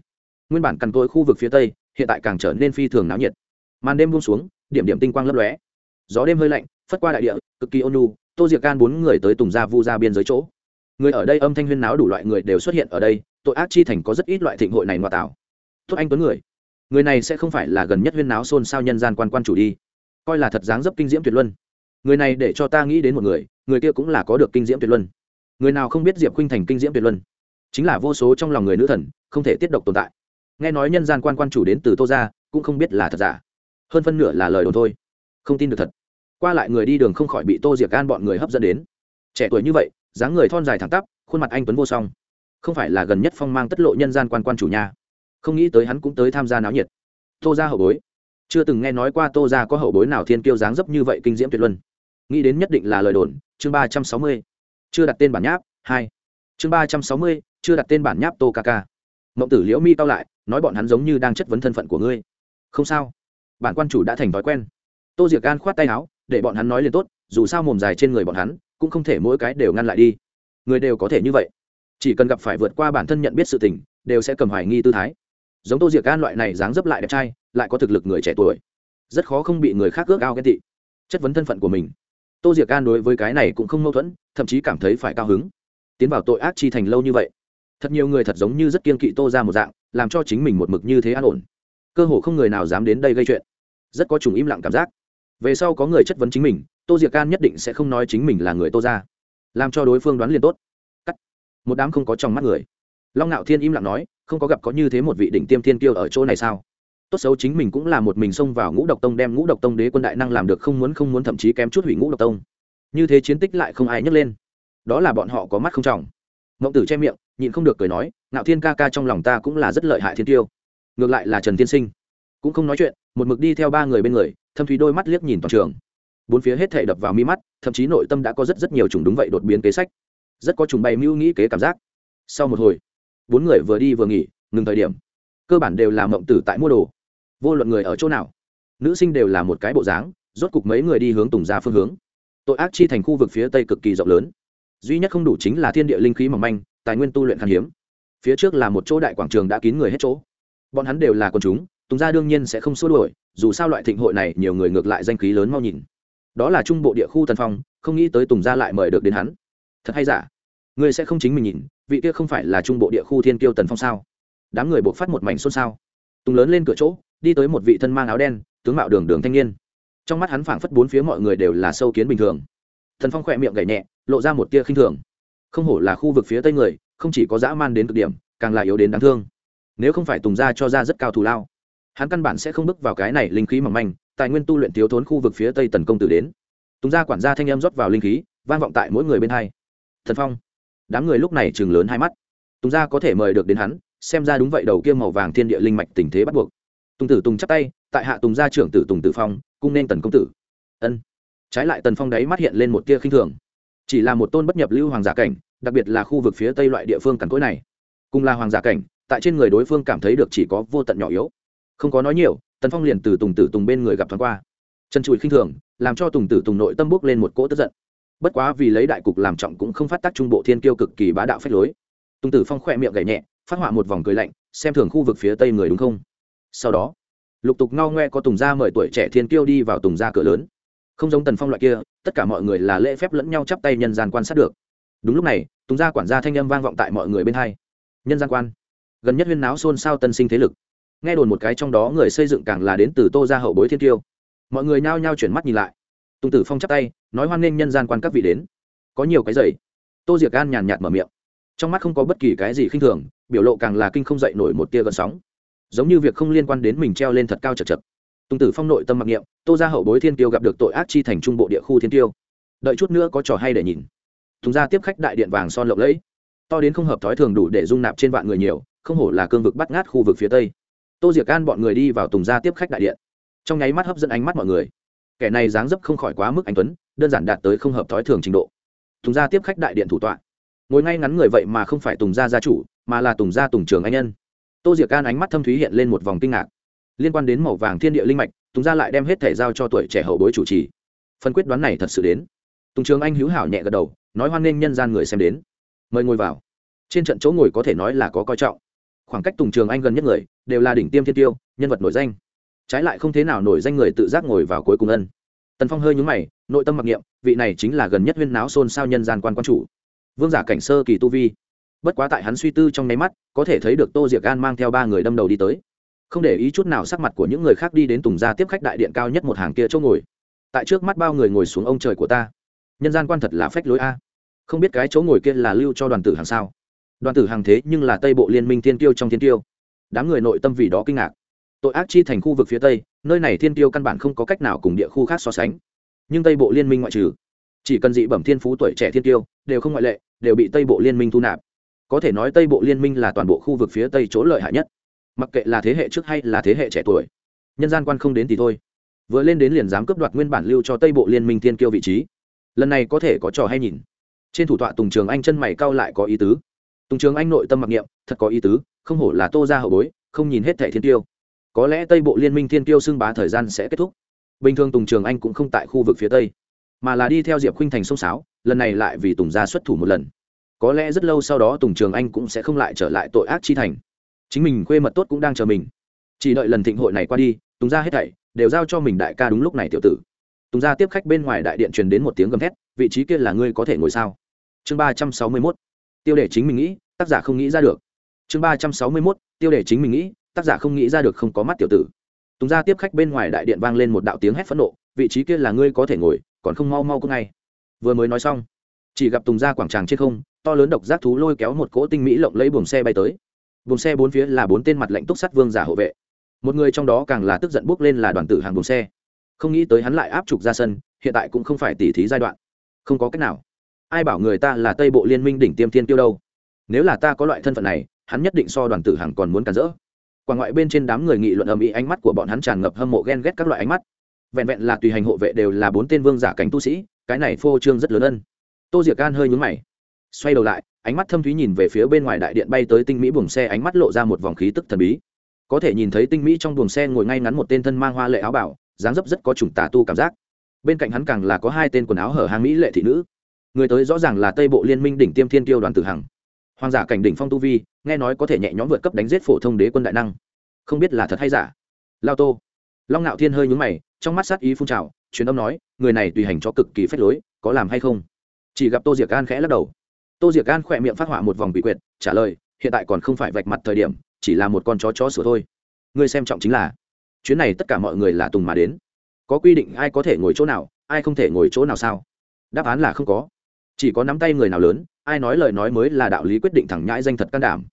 [SPEAKER 1] Nguyên bản cằn tôi khu vực phía tây, hiện tại càng trở nên phi thường náo nhiệt. Màn đêm buông xuống, điểm điểm tinh quang lấp lóe gió đêm hơi lạnh, phất qua đại địa, cực kỳ ôn tô diệc can bốn người tới tùng gia vu ra biên giới chỗ. Người ở đây âm thanh huyên náo đủ loại người đều xuất hiện ở đây, tội ác chi thành có rất ít loại thịnh hội này ngoại tạo. Tốt anh tuấn người. Người này sẽ không phải là gần nhất huyên náo xôn xao nhân gian quan quan chủ đi. Coi là thật dáng dấp kinh diễm tuyệt luân. Người này để cho ta nghĩ đến một người người kia cũng là có được kinh diễm tuyệt luân. Người nào không biết diệp khuynh thành kinh diễm tuyệt luân? Chính là vô số trong lòng người nữ thần, không thể tiết độc tồn tại. Nghe nói nhân gian quan quan chủ đến từ tô ra cũng không biết là thật giả. Hơn phân nửa là lời đồn thôi không tin được thật. Qua lại người đi đường không khỏi bị tô diệc gan bọn người hấp dẫn đến. Trẻ tuổi như vậy, dáng người thon dài thẳng tắp, khuôn mặt anh tuấn vô song. Không phải là gần nhất phong mang tất lộ nhân gian quan quan chủ nhà không nghĩ tới hắn cũng tới tham gia náo nhiệt. Tô ra hậu bối. Chưa từng nghe nói qua tô ra có hậu bối nào thiên kiêu dáng dấp như vậy kinh diễm tuyệt luân. Nghĩ đến nhất định là lời đồn, chương ba trăm sáu mươi. Chưa đặt tên bản nháp, hai. Chương ba trăm sáu mươi, chưa đặt tên bản nháp tô ca ca. Mộng tử liễu mi tao lại, nói bọn hắn giống như đang chất vấn thân phận của ngươi. Không sao. Bản quan chủ đã thành thói quen tô diệc gan khoát tay áo, để bọn hắn nói liền tốt, dù sao mồm dài trên người bọn hắn, cũng không thể mỗi cái đều ngăn lại đi. Người đều có thể như vậy. Chỉ cần gặp phải vượt qua bản thân nhận biết sự tình, đều sẽ cầm hoài nghi tư thái. Giống tô diệc gan loại này dáng dấp lại đẹp trai, lại có thực lực người trẻ tuổi, rất khó không bị người khác ước ao ghen tị. Chất vấn thân phận của mình. Tô diệc gan đối với cái này cũng không mâu thuẫn, thậm chí cảm thấy phải cao hứng. Tiến vào tội ác chi thành lâu như vậy, thật nhiều người thật giống như rất kiên kỵ tô ra một dạng, làm cho chính mình một mực như thế an ổn. Cơ hồ không người nào dám đến đây gây chuyện. Rất có trùng im lặng cảm giác về sau có người chất vấn chính mình, tô diệc can nhất định sẽ không nói chính mình là người tô ra làm cho đối phương đoán liền tốt. Cắt. Một đám không có trong mắt người. Long ngạo thiên im lặng nói, không có gặp có như thế một vị đỉnh tiêm thiên kiêu ở chỗ này sao? Tốt xấu chính mình cũng là một mình xông vào ngũ độc tông đem ngũ độc tông đế quân đại năng làm được không muốn không muốn thậm chí kém chút hủy ngũ độc tông. Như thế chiến tích lại không ai nhấc lên. Đó là bọn họ có mắt không trọng. Ngộng tử che miệng, nhịn không được cười nói ngạo thiên ca ca trong lòng ta cũng là rất lợi hại thiên tiêu ngược lại là trần tiên sinh cũng không nói chuyện, một mực đi theo ba người bên người, thâm thúy đôi mắt liếc nhìn toàn trường. Bốn phía hết thể đập vào mi mắt, thậm chí nội tâm đã có rất rất nhiều chủng đúng vậy đột biến kế sách. Rất có chủng bày mưu nghĩ kế cảm giác. Sau một hồi, bốn người vừa đi vừa nghỉ, ngừng thời điểm. Cơ bản đều là mộng tử tại mua đồ. Vô luận người ở chỗ nào, nữ sinh đều là một cái bộ dáng, rốt cục mấy người đi hướng tùng ra phương hướng. Tội ác chi thành khu vực phía tây cực kỳ rộng lớn. Duy nhất không đủ chính là thiên địa linh khí mỏng manh, tài nguyên tu luyện khan hiếm. Phía trước là một chỗ đại quảng trường đã kín người hết chỗ. Bọn hắn đều là con chúng tùng gia đương nhiên sẽ không xua đuổi, dù sao loại thịnh hội này nhiều người ngược lại danh khí lớn mau nhìn. Đó là trung bộ địa khu tần phong, không nghĩ tới tùng gia lại mời được đến hắn. Thật hay giả? Người sẽ không chính mình nhìn, vị kia không phải là trung bộ địa khu thiên kiêu tần phong sao? Đám người buộc phát một mảnh xôn xao. Tùng lớn lên cửa chỗ, đi tới một vị thân mang áo đen, tướng mạo đường đường thanh niên. Trong mắt hắn phảng phất bốn phía mọi người đều là sâu kiến bình thường. Thần phong khỏe miệng gảy nhẹ, lộ ra một tia khinh thường. Không hổ là khu vực phía tây người, không chỉ có dã man đến cực điểm, càng là yếu đến đáng thương. Nếu không phải tùng gia cho ra rất cao thù lao hắn căn bản sẽ không bước vào cái này linh khí mỏng manh, tài nguyên tu luyện thiếu thốn khu vực phía tây tần công tử đến. Tùng gia quản gia thanh em rót vào linh khí, vang vọng tại mỗi người bên hai. Thần phong, đám người lúc này chừng lớn hai mắt. Tùng gia có thể mời được đến hắn, xem ra đúng vậy đầu kia màu vàng thiên địa linh mạch tình thế bắt buộc. Tùng tử tùng chắp tay, tại hạ tùng gia trưởng tử tùng tử phong, cung nên tần công tử. Ân. Trái lại tần phong đấy mắt hiện lên một tia khinh thường. Chỉ là một tôn bất nhập lưu hoàng giả cảnh, đặc biệt là khu vực phía tây loại địa phương cằn cỗi này. Cùng là hoàng giả cảnh, tại trên người đối phương cảm thấy được chỉ có vô tận nhỏ yếu không có nói nhiều, tần phong liền từ tùng tử tùng bên người gặp thoáng qua. Chân trụi khinh thường, làm cho tùng tử tùng nội tâm bốc lên một cỗ tức giận. Bất quá vì lấy đại cục làm trọng cũng không phát tác trung bộ thiên kiêu cực kỳ bá đạo phách lối. Tùng tử phong khỏe miệng gảy nhẹ, phát họa một vòng cười lạnh, xem thường khu vực phía tây người đúng không? Sau đó, lục tục ngao ngoe có tùng gia mời tuổi trẻ thiên kiêu đi vào tùng gia cửa lớn. Không giống tần phong loại kia, tất cả mọi người là lễ phép lẫn nhau chắp tay nhân gian quan sát được. Đúng lúc này, tùng gia quản gia thanh âm vang vọng tại mọi người bên hai. Nhân gian quan. Gần nhất huyên náo xôn xao tân sinh thế lực nghe đồn một cái trong đó người xây dựng càng là đến từ tô gia hậu bối thiên tiêu. Mọi người nhao nhao chuyển mắt nhìn lại. Tùng tử phong chắp tay, nói hoan nghênh nhân gian quan các vị đến. Có nhiều cái giày tô diệc gan nhàn nhạt mở miệng. Trong mắt không có bất kỳ cái gì khinh thường, biểu lộ càng là kinh không dậy nổi một tia gần sóng. Giống như việc không liên quan đến mình treo lên thật cao chật chật. Tùng tử phong nội tâm mặc niệm, tô ra hậu bối thiên tiêu gặp được tội ác chi thành trung bộ địa khu thiên tiêu. Đợi chút nữa có trò hay để nhìn. Tùng ra tiếp khách đại điện vàng son lộng lẫy. To đến không hợp thói thường đủ để dung nạp trên vạn người nhiều, không hổ là cương vực bắt ngát khu vực phía tây tô diệc gan bọn người đi vào tùng ra tiếp khách đại điện. Trong nháy mắt hấp dẫn ánh mắt mọi người. Kẻ này dáng dấp không khỏi quá mức anh tuấn, đơn giản đạt tới không hợp thói thường trình độ. Tùng ra tiếp khách đại điện thủ tọa. Ngồi ngay ngắn người vậy mà không phải tùng gia gia chủ, mà là tùng gia tùng trường anh nhân. Tô diệc can ánh mắt thâm thúy hiện lên một vòng kinh ngạc. Liên quan đến màu vàng thiên địa linh mạch, tùng gia lại đem hết thể giao cho tuổi trẻ hậu bối chủ trì. Phần quyết đoán này thật sự đến. Tùng trường anh hữu hảo nhẹ gật đầu, nói hoan nghênh nhân gian người xem đến. Mời ngồi vào. Trên trận chỗ ngồi có thể nói là có coi trọng khoảng cách tùng trường anh gần nhất người, đều là đỉnh tiêm thiên tiêu, nhân vật nổi danh. Trái lại không thế nào nổi danh người tự giác ngồi vào cuối cùng ân. Tần phong hơi nhúng mày, nội tâm mặc niệm, vị này chính là gần nhất huyên náo xôn xao nhân gian quan quan chủ. Vương giả cảnh sơ kỳ tu vi. Bất quá tại hắn suy tư trong nháy mắt, có thể thấy được tô diệc gan mang theo ba người đâm đầu đi tới. Không để ý chút nào sắc mặt của những người khác đi đến tùng gia tiếp khách đại điện cao nhất một hàng kia chỗ ngồi. Tại trước mắt bao người ngồi xuống ông trời của ta. Nhân gian quan thật là phách lối a. Không biết cái chỗ ngồi kia là lưu cho đoàn tử hàng sao? Đoàn tử hàng thế nhưng là tây bộ liên minh thiên tiêu trong thiên tiêu đám người nội tâm vì đó kinh ngạc. Tội ác chi thành khu vực phía tây, nơi này thiên tiêu căn bản không có cách nào cùng địa khu khác so sánh. Nhưng tây bộ liên minh ngoại trừ, chỉ cần dị bẩm thiên phú tuổi trẻ thiên tiêu đều không ngoại lệ, đều bị tây bộ liên minh thu nạp. Có thể nói tây bộ liên minh là toàn bộ khu vực phía tây chỗ lợi hại nhất. Mặc kệ là thế hệ trước hay là thế hệ trẻ tuổi, nhân gian quan không đến thì thôi. Vừa lên đến liền dám cướp đoạt nguyên bản lưu cho tây bộ liên minh thiên kiêu vị trí. Lần này có thể có trò hay nhìn. Trên thủ tọa tùng trường anh chân mày cao lại có ý tứ tùng trường anh nội tâm mặc niệm, thật có ý tứ, không hổ là tô ra hậu bối, không nhìn hết thẻ thiên tiêu. Có lẽ tây bộ liên minh thiên tiêu xưng bá thời gian sẽ kết thúc. Bình thường tùng trường anh cũng không tại khu vực phía tây, mà là đi theo diệp Khinh thành sông sáo, lần này lại vì tùng gia xuất thủ một lần. Có lẽ rất lâu sau đó tùng trường anh cũng sẽ không lại trở lại tội ác chi thành. Chính mình khuê mật tốt cũng đang chờ mình. Chỉ đợi lần thịnh hội này qua đi, tùng gia hết thảy đều giao cho mình đại ca đúng lúc này tiểu tử. Tùng gia tiếp khách bên ngoài đại điện truyền đến một tiếng gầm thét, vị trí kia là ngươi có thể ngồi sao? Chương ba trăm sáu mươi mốt tiêu đề chính mình nghĩ, tác giả không nghĩ ra được. Chương ba trăm sáu mươi mốt, tiêu đề chính mình nghĩ, tác giả không nghĩ ra được không có mắt tiểu tử. Tùng gia tiếp khách bên ngoài đại điện vang lên một đạo tiếng hét phẫn nộ, vị trí kia là ngươi có thể ngồi, còn không mau mau cứ ngay. Vừa mới nói xong, chỉ gặp tùng gia quảng tràng trên không, to lớn độc giác thú lôi kéo một cỗ tinh mỹ lộng lấy buồng xe bay tới. Buồng xe bốn phía là bốn tên mặt lệnh túc sắt vương giả hộ vệ. Một người trong đó càng là tức giận bước lên là đoàn tử hàng buồng xe. Không nghĩ tới hắn lại áp trục ra sân, hiện tại cũng không phải tỉ thí giai đoạn. Không có cách nào ai bảo người ta là tây bộ liên minh đỉnh tiêm thiên tiêu đâu? Nếu là ta có loại thân phận này, hắn nhất định so đoàn tử hàng còn muốn cản rỡ. Quả ngoại bên trên đám người nghị luận ầm ĩ ánh mắt của bọn hắn tràn ngập hâm mộ ghen ghét các loại ánh mắt. Vẹn vẹn là tùy hành hộ vệ đều là bốn tên vương giả cảnh tu sĩ, cái này phô trương rất lớn ân. Tô diệc gan hơi nhúng mày, xoay đầu lại, ánh mắt thâm thúy nhìn về phía bên ngoài đại điện bay tới tinh mỹ buồng xe, ánh mắt lộ ra một vòng khí tức thần bí. Có thể nhìn thấy tinh mỹ trong buồng xe ngồi ngay ngắn một tên thân mang hoa lệ áo bảo, dáng dấp rất có chủng tà tu cảm giác. Bên cạnh hắn càng là có hai tên quần áo hở hàng mỹ lệ thị nữ người tới rõ ràng là tây bộ liên minh đỉnh tiêm thiên tiêu đoàn tử hằng. Hoàng giả cảnh đỉnh phong tu vi, nghe nói có thể nhẹ nhõm vượt cấp đánh giết phổ thông đế quân đại năng. Không biết là thật hay giả. Lao tô. Long ngạo thiên hơi nhúng mày, trong mắt sát ý phun trào, truyền âm nói, người này tùy hành cho cực kỳ phép lối, có làm hay không? Chỉ gặp tô diệc an khẽ lắc đầu. Tô diệc an khỏe miệng phát họa một vòng bị quyệt, trả lời, hiện tại còn không phải vạch mặt thời điểm, chỉ là một con chó chó sửa thôi. Ngươi xem trọng chính là, chuyến này tất cả mọi người là tùng mà đến. Có quy định ai có thể ngồi chỗ nào, ai không thể ngồi chỗ nào sao? Đáp án là không có chỉ có nắm tay người nào lớn, ai nói lời nói mới là đạo lý quyết định thẳng nhãi danh thật can đảm.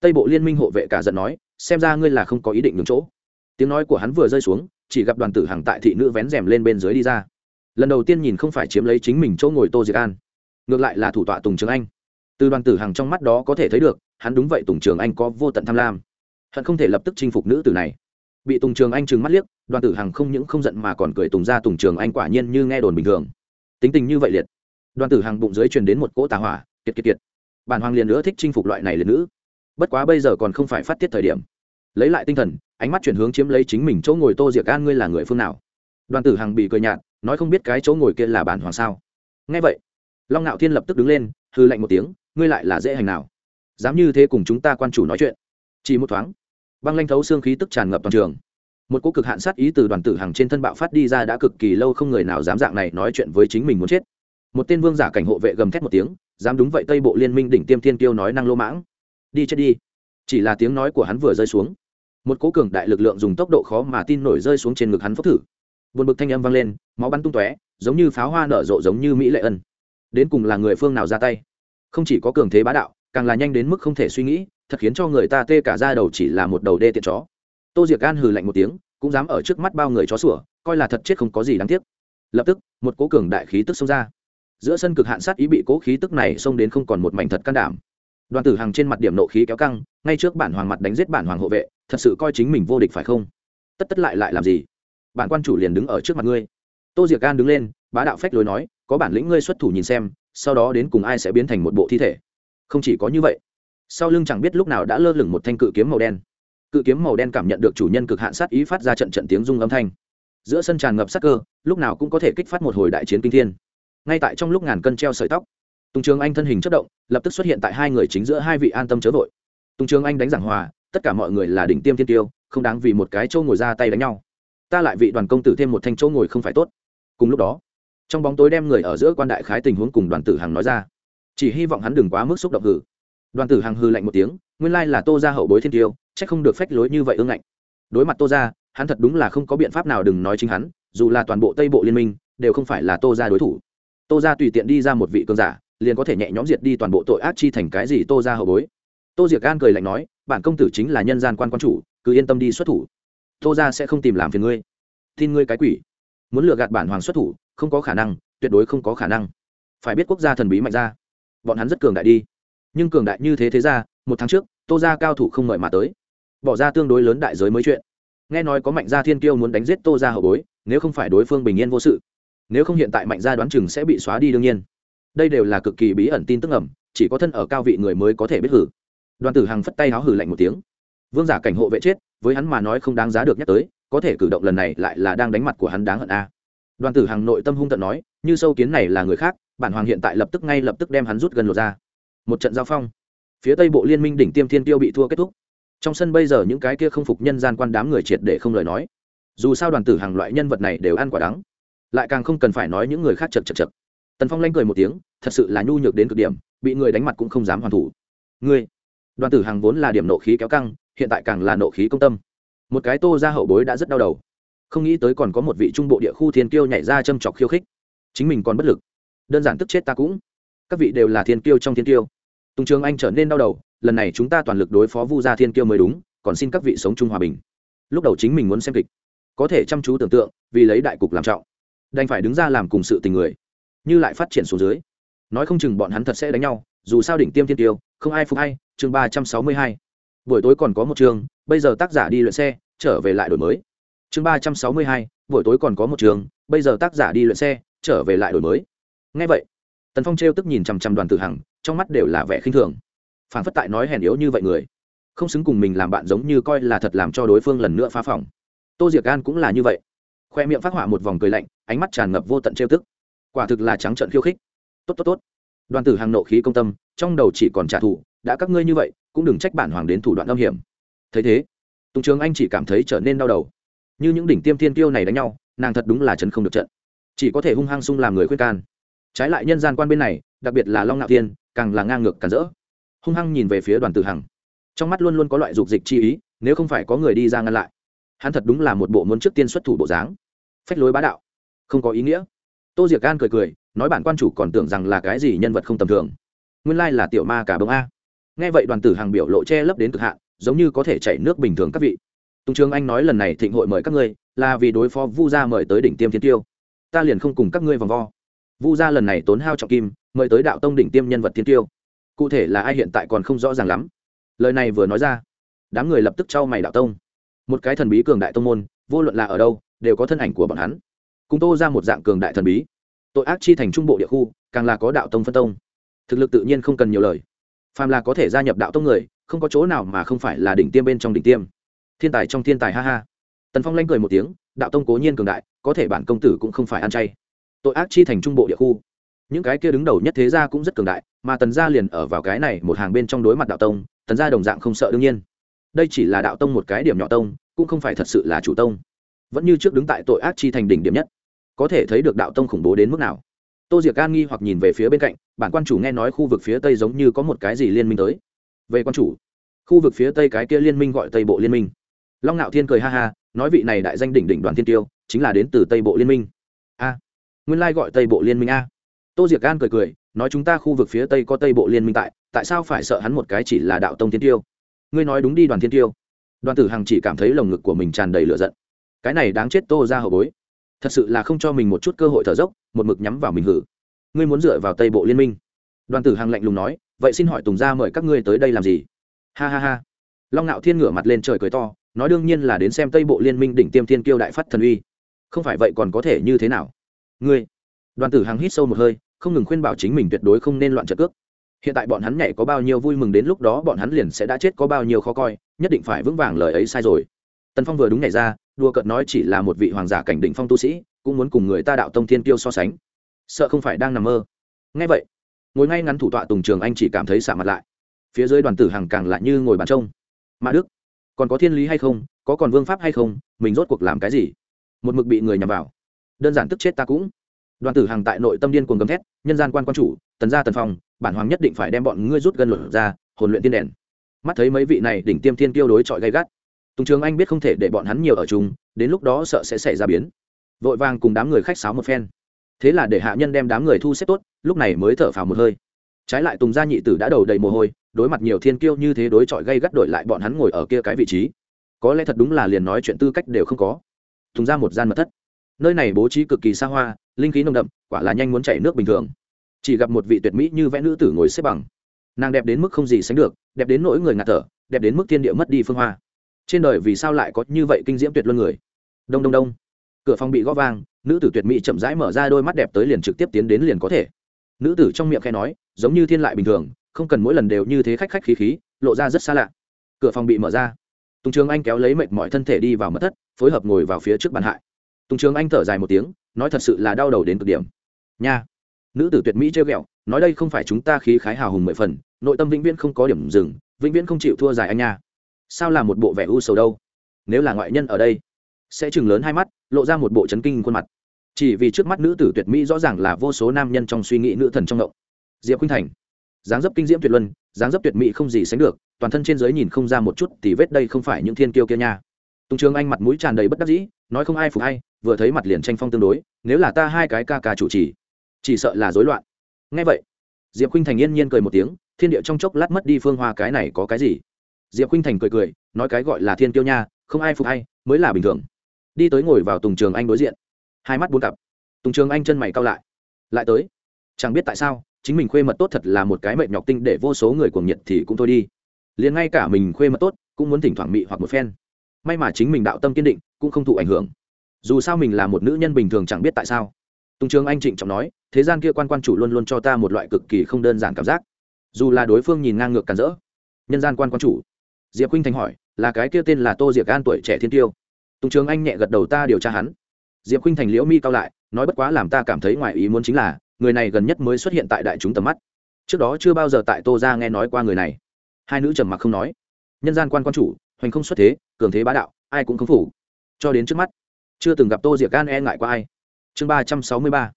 [SPEAKER 1] Tây bộ liên minh hộ vệ cả giận nói, xem ra ngươi là không có ý định đứng chỗ. Tiếng nói của hắn vừa rơi xuống, chỉ gặp đoàn tử hàng tại thị nữ vén rèm lên bên dưới đi ra. Lần đầu tiên nhìn không phải chiếm lấy chính mình chỗ ngồi tô diệc an, ngược lại là thủ tọa tùng trường anh. Từ đoàn tử hàng trong mắt đó có thể thấy được, hắn đúng vậy tùng trường anh có vô tận tham lam. Hận không thể lập tức chinh phục nữ tử này. Bị tùng trường anh trừng mắt liếc, đoàn tử hằng không những không giận mà còn cười tùng ra tùng trường anh quả nhiên như nghe đồn bình thường. Tính tình như vậy liệt đoàn tử hằng bụng dưới truyền đến một cỗ tà hỏa, kiệt kiệt kiệt. Bản hoàng liền nữa thích chinh phục loại này liền nữ. Bất quá bây giờ còn không phải phát tiết thời điểm. Lấy lại tinh thần, ánh mắt chuyển hướng chiếm lấy chính mình chỗ ngồi tô diệc an ngươi là người phương nào? Đoàn tử hằng bị cười nhạt, nói không biết cái chỗ ngồi kia là bản hoàng sao? Nghe vậy, long ngạo thiên lập tức đứng lên hư lạnh một tiếng, ngươi lại là dễ hành nào? Dám như thế cùng chúng ta quan chủ nói chuyện. Chỉ một thoáng, băng lanh thấu xương khí tức tràn ngập toàn trường. Một cô cực hạn sát ý từ đoàn tử hàng trên thân bạo phát đi ra đã cực kỳ lâu không người nào dám dạng này nói chuyện với chính mình muốn chết một tên vương giả cảnh hộ vệ gầm thét một tiếng, dám đúng vậy tây bộ liên minh đỉnh tiêm thiên tiêu nói năng lô mãng. Đi chết đi. Chỉ là tiếng nói của hắn vừa rơi xuống. Một cố cường đại lực lượng dùng tốc độ khó mà tin nổi rơi xuống trên ngực hắn phốc thử. Buồn bực thanh âm vang lên, máu bắn tung tóe, giống như pháo hoa nở rộ giống như mỹ lệ ân. Đến cùng là người phương nào ra tay? Không chỉ có cường thế bá đạo, càng là nhanh đến mức không thể suy nghĩ, thật khiến cho người ta tê cả ra đầu chỉ là một đầu đê tiện chó. Tô diệc gan hừ lạnh một tiếng, cũng dám ở trước mắt bao người chó sủa, coi là thật chết không có gì đáng tiếc. Lập tức, một cố cường đại khí tức xông ra giữa sân cực hạn sát ý bị cố khí tức này xông đến không còn một mảnh thật can đảm. Đoàn tử hàng trên mặt điểm nộ khí kéo căng, ngay trước bản hoàng mặt đánh giết bản hoàng hộ vệ, thật sự coi chính mình vô địch phải không? Tất tất lại lại làm gì? Bản quan chủ liền đứng ở trước mặt ngươi. Tô diệc gan đứng lên, bá đạo phách lối nói, có bản lĩnh ngươi xuất thủ nhìn xem, sau đó đến cùng ai sẽ biến thành một bộ thi thể? Không chỉ có như vậy, sau lưng chẳng biết lúc nào đã lơ lửng một thanh cự kiếm màu đen. Cự kiếm màu đen cảm nhận được chủ nhân cực hạn sát ý phát ra trận trận tiếng rung âm thanh. Giữa sân tràn ngập sắc cơ, lúc nào cũng có thể kích phát một hồi đại chiến kinh thiên ngay tại trong lúc ngàn cân treo sợi tóc. Tùng trường anh thân hình chất động, lập tức xuất hiện tại hai người chính giữa hai vị an tâm chớ vội. Tùng trường anh đánh giảng hòa, tất cả mọi người là đỉnh tiêm thiên tiêu, không đáng vì một cái châu ngồi ra tay đánh nhau. Ta lại vị đoàn công tử thêm một thanh châu ngồi không phải tốt. Cùng lúc đó, trong bóng tối đem người ở giữa quan đại khái tình huống cùng đoàn tử hằng nói ra. Chỉ hy vọng hắn đừng quá mức xúc động hử. Đoàn tử hằng hư lạnh một tiếng, nguyên lai là tô ra hậu bối thiên tiêu c h ắ c không được phách lối như vậy ương ngạnh. Đối mặt tô ra hắn thật đúng là không có biện pháp nào đừng nói chính hắn, dù là toàn bộ tây bộ liên minh, đều không phải là tô ra đối thủ tô ra tùy tiện đi ra một vị cơn giả, liền có thể nhẹ nhõm diệt đi toàn bộ tội ác chi thành cái gì tô ra hậu bối. Tô diệc gan cười lạnh nói, bản công tử chính là nhân gian quan quan chủ, cứ yên tâm đi xuất thủ. Tô ra sẽ không tìm làm phiền ngươi. Tin ngươi cái quỷ. Muốn lừa gạt bản hoàng xuất thủ, không có khả năng, tuyệt đối không có khả năng. Phải biết quốc gia thần bí mạnh ra. Bọn hắn rất cường đại đi. Nhưng cường đại như thế thế ra, một tháng trước, tô ra cao thủ không mời mà tới. Bỏ ra tương đối lớn đại giới mới chuyện. Nghe nói có mạnh gia thiên kiêu muốn đánh giết tô ra hậu bối, nếu không phải đối phương bình yên vô sự nếu không hiện tại mạnh gia đoán chừng sẽ bị xóa đi đương nhiên. Đây đều là cực kỳ bí ẩn tin tức ẩm chỉ có thân ở cao vị người mới có thể biết hử. Đoàn tử hằng phất tay háo hử lạnh một tiếng. Vương giả cảnh hộ vệ chết, với hắn mà nói không đáng giá được nhắc tới, có thể cử động lần này lại là đang đánh mặt của hắn đáng hận a. Đoàn tử hằng nội tâm hung tận nói, như sâu kiến này là người khác, bản hoàng hiện tại lập tức ngay lập tức đem hắn rút gần lột ra. Một trận giao phong. Phía tây bộ liên minh đỉnh tiêm thiên tiêu bị thua kết thúc. Trong sân bây giờ những cái kia không phục nhân gian quan đám người triệt để không lời nói. Dù sao đoàn tử hàng loại nhân vật này đều ăn quả đắng lại càng không cần phải nói những người khác chật chật chật. Tần phong lanh cười một tiếng, thật sự là nhu nhược đến cực điểm, bị người đánh mặt cũng không dám hoàn thủ. Ngươi, đoàn tử hằng vốn là điểm nộ khí kéo căng, hiện tại càng là nộ khí công tâm. Một cái tô ra hậu bối đã rất đau đầu. Không nghĩ tới còn có một vị trung bộ địa khu thiên kiêu nhảy ra châm chọc khiêu khích. Chính mình còn bất lực. Đơn giản tức chết ta cũng. Các vị đều là thiên kiêu trong thiên kiêu. Tùng trường anh trở nên đau đầu, lần này chúng ta toàn lực đối phó vu gia thiên kiêu mới đúng, còn xin các vị sống chung hòa bình. Lúc đầu chính mình muốn xem kịch. Có thể chăm chú tưởng tượng, vì lấy đại cục làm trọng đành phải đứng ra làm cùng sự tình người, như lại phát triển xuống dưới. Nói không chừng bọn hắn thật sẽ đánh nhau, dù sao đỉnh tiêm thiên tiêu, không ai phục hay chương ba trăm sáu mươi hai. Buổi tối còn có một chương bây giờ tác giả đi luyện xe, trở về lại đổi mới. Chương ba trăm sáu mươi hai, buổi tối còn có một trường, bây giờ tác giả đi luyện xe, trở về lại đổi mới. Ngay vậy, tần phong t r e o tức nhìn chằm chằm đoàn tử hằng, trong mắt đều là vẻ khinh thường. Phản phất tại nói hèn yếu như vậy người, không xứng cùng mình làm bạn giống như coi là thật làm cho đối phương lần nữa phá phòng. Tô diệc gan cũng là như vậy khoe miệng phát họa một vòng cười lạnh, ánh mắt tràn ngập vô tận trêu tức. Quả thực là trắng trợn khiêu khích. Tốt tốt tốt. Đoàn tử hàng nộ khí công tâm, trong đầu chỉ còn trả thù, đã các ngươi như vậy, cũng đừng trách bản hoàng đến thủ đoạn âm hiểm. Thấy thế, tùng trường anh chỉ cảm thấy trở nên đau đầu. Như những đỉnh tiêm thiên tiêu này đánh nhau, nàng thật đúng là chấn không được trận. Chỉ có thể hung hăng sung làm người khuyên can. Trái lại nhân gian quan bên này, đặc biệt là long ngạo tiên càng là ngang ngược cản rỡ. Hung hăng nhìn về phía đoàn tử hằng. Trong mắt luôn luôn có loại dục dịch chi ý, nếu không phải có người đi ra ngăn lại hắn thật đúng là một bộ muốn trước tiên xuất thủ bộ dáng. Phách lối bá đạo. Không có ý nghĩa. Tô diệc gan cười cười, nói bản quan chủ còn tưởng rằng là cái gì nhân vật không tầm thường. Nguyên lai là tiểu ma cả bông a. Nghe vậy đoàn tử hàng biểu lộ che lấp đến cực hạn, giống như có thể chảy nước bình thường các vị. Tùng trường anh nói lần này thịnh hội mời các ngươi, là vì đối phó vu gia mời tới đỉnh tiêm thiên tiêu. Ta liền không cùng các ngươi vòng vo. Vu gia lần này tốn hao trọng kim, mời tới đạo tông đỉnh tiêm nhân vật thiên tiêu. Cụ thể là ai hiện tại còn không rõ ràng lắm. Lời này vừa nói ra, đám người lập tức trao mày đạo tông một cái thần bí cường đại tông môn, vô luận là ở đâu, đều có thân ảnh của bọn hắn. Cùng tô ra một dạng cường đại thần bí. Tội ác chi thành trung bộ địa khu, càng là có đạo tông phân tông. Thực lực tự nhiên không cần nhiều lời. Phàm là có thể gia nhập đạo tông người, không có chỗ nào mà không phải là đỉnh tiêm bên trong đỉnh tiêm. Thiên tài trong thiên tài, ha ha. Tần phong lanh cười một tiếng, đạo tông cố nhiên cường đại, có thể bản công tử cũng không phải ăn chay. Tội ác chi thành trung bộ địa khu. Những cái kia đứng đầu nhất thế gia cũng rất cường đại, mà tần gia liền ở vào cái này một hàng bên trong đối mặt đạo tông, tần gia đồng dạng không sợ đương nhiên. Đây chỉ là đạo tông một cái điểm nhỏ tông cũng không phải thật sự là chủ tông. Vẫn như trước đứng tại tội ác chi thành đỉnh điểm nhất. Có thể thấy được đạo tông khủng bố đến mức nào. Tô diệc an nghi hoặc nhìn về phía bên cạnh, bản quan chủ nghe nói khu vực phía tây giống như có một cái gì liên minh tới. Về quan chủ, khu vực phía tây cái kia liên minh gọi tây bộ liên minh. Long ngạo thiên cười ha ha, nói vị này đại danh đỉnh đỉnh đoàn thiên tiêu, chính là đến từ tây bộ liên minh. A, nguyên lai gọi tây bộ liên minh a. Tô diệc an cười cười, nói chúng ta khu vực phía tây có tây bộ liên minh tại tại sao phải sợ hắn một cái chỉ là đạo tông thiên tiêu? Ngươi nói đúng đi đoàn thiên tiêu đoàn tử hằng chỉ cảm thấy lồng ngực của mình tràn đầy lửa giận. Cái này đáng chết tô ra hậu bối. Thật sự là không cho mình một chút cơ hội thở dốc, một mực nhắm vào mình hử. Ngươi muốn dựa vào tây bộ liên minh. Đoàn tử hằng lạnh lùng nói, vậy xin hỏi tùng gia mời các ngươi tới đây làm gì? Ha ha ha. Long ngạo thiên ngửa mặt lên trời cười to, nói đương nhiên là đến xem tây bộ liên minh đỉnh tiêm thiên kiêu đại phát thần uy. Không phải vậy còn có thể như thế nào? Ngươi. Đoàn tử hằng hít sâu một hơi, không ngừng khuyên bảo chính mình tuyệt đối không nên loạn trợ cước hiện tại bọn hắn nhảy có bao nhiêu vui mừng đến lúc đó bọn hắn liền sẽ đã chết có bao nhiêu khó coi, nhất định phải vững vàng lời ấy sai rồi. Tần phong vừa đúng nhảy ra đua cợt nói chỉ là một vị hoàng giả cảnh đỉnh phong tu sĩ, cũng muốn cùng người ta đạo tông thiên tiêu so sánh. Sợ không phải đang nằm mơ. Ngay vậy, ngồi ngay ngắn thủ tọa tùng trường anh chỉ cảm thấy xả mặt lại. Phía dưới đoàn tử hàng càng lại như ngồi bàn trông. Mã đức, còn có thiên lý hay không, có còn vương pháp hay không, mình rốt cuộc làm cái gì? Một mực bị người nhằm vào. Đơn giản tức chết ta cũng đoàn tử hằng tại nội tâm điên cuồng gầm thét, nhân gian quan quan chủ, tần gia tần phong bản hoàng nhất định phải đem bọn ngươi rút gần luật ra, hồn luyện tiên đèn. Mắt thấy mấy vị này đỉnh tiêm thiên tiêu đối chọi gay gắt, tùng trường anh biết không thể để bọn hắn nhiều ở chung, đến lúc đó sợ sẽ xảy ra biến. Vội vàng cùng đám người khách sáo một phen. Thế là để hạ nhân đem đám người thu xếp tốt, lúc này mới thở phào một hơi. Trái lại tùng gia nhị tử đã đầu đầy mồ hôi, đối mặt nhiều thiên kiêu như thế đối chọi gây gắt đổi lại bọn hắn ngồi ở kia cái vị trí. Có lẽ thật đúng là liền nói chuyện tư cách đều không có. Tùng ra một gian mật thất nơi này bố trí cực kỳ xa hoa, linh khí nồng đậm, quả là nhanh muốn chảy nước bình thường. Chỉ gặp một vị tuyệt mỹ như vẽ nữ tử ngồi xếp bằng. Nàng đẹp đến mức không gì sánh được, đẹp đến nỗi người ngạt thở, đẹp đến mức thiên địa mất đi phương hoa. Trên đời vì sao lại có như vậy kinh diễm tuyệt luân người? Đông đông đông. Cửa phòng bị gõ vang, nữ tử tuyệt mỹ chậm rãi mở ra đôi mắt đẹp tới liền trực tiếp tiến đến liền có thể. Nữ tử trong miệng khe nói, giống như thiên lại bình thường, không cần mỗi lần đều như thế khách khách khí khí, lộ ra rất xa lạ. Cửa phòng bị mở ra. Tùng trường anh kéo lấy mệt mọi thân thể đi vào mất thất, phối hợp ngồi vào phía trước bàn hại tùng trường anh thở dài một tiếng, nói thật sự là đau đầu đến cực điểm. Nha. Nữ tử tuyệt mỹ trêu ghẹo, nói đây không phải chúng ta khí khái hào hùng mười phần, nội tâm vĩnh viễn không có điểm dừng, vĩnh viễn không chịu thua dài anh nha. Sao là một bộ vẻ u sầu đâu? Nếu là ngoại nhân ở đây, sẽ chừng lớn hai mắt, lộ ra một bộ chấn kinh khuôn mặt. Chỉ vì trước mắt nữ tử tuyệt mỹ rõ ràng là vô số nam nhân trong suy nghĩ nữ thần trong động diệp khuynh thành. Dáng dấp kinh diễm tuyệt luân, dáng dấp tuyệt mỹ không gì sánh được, toàn thân trên dưới nhìn không ra một chút thì vết đây không phải những thiên kiêu kia nha tùng trường anh mặt mũi tràn đầy bất đắc dĩ, nói không ai phục hay, vừa thấy mặt liền tranh phong tương đối, nếu là ta hai cái ca ca chủ trì, chỉ sợ là rối loạn. Ngay vậy, diệp khinh thành yên nhiên cười một tiếng, thiên địa trong chốc lát mất đi phương hoa cái này có cái gì? Diệp khinh thành cười cười, nói cái gọi là thiên kiêu nha, không ai phục hay, mới là bình thường. Đi tới ngồi vào tùng trường anh đối diện, hai mắt buôn cặp. Tùng trường anh chân mày cao lại. Lại tới, chẳng biết tại sao, chính mình khuê mật tốt thật là một cái mệt nhọc tinh để vô số người cuồng nhiệt thì cũng thôi đi. Liền ngay cả mình khuê mật tốt, cũng muốn thỉnh thoảng mị hoặc một phen may mà chính mình đạo tâm kiên định, cũng không thụ ảnh hưởng. Dù sao mình là một nữ nhân bình thường chẳng biết tại sao. Tùng trường anh trịnh trọng nói, thế gian kia quan quan chủ luôn luôn cho ta một loại cực kỳ không đơn giản cảm giác. Dù là đối phương nhìn ngang ngược càn rỡ, nhân gian quan quan chủ. Diệp huynh thành hỏi, là cái kia tên là tô diệc an tuổi trẻ thiên tiêu? Tùng trường anh nhẹ gật đầu ta điều tra hắn. Diệp huynh thành liễu mi cao lại, nói bất quá làm ta cảm thấy ngoài ý muốn chính là, người này gần nhất mới xuất hiện tại đại chúng tầm mắt. Trước đó chưa bao giờ tại tô ra nghe nói qua người này. Hai nữ trầm mặc không nói. Nhân gian quan quan chủ, hoành không xuất thế cường thế bá đạo, ai cũng không phủ. Cho đến trước mắt, chưa từng gặp tô diệc gan e ngại qua ai. Chương ba trăm sáu mươi ba,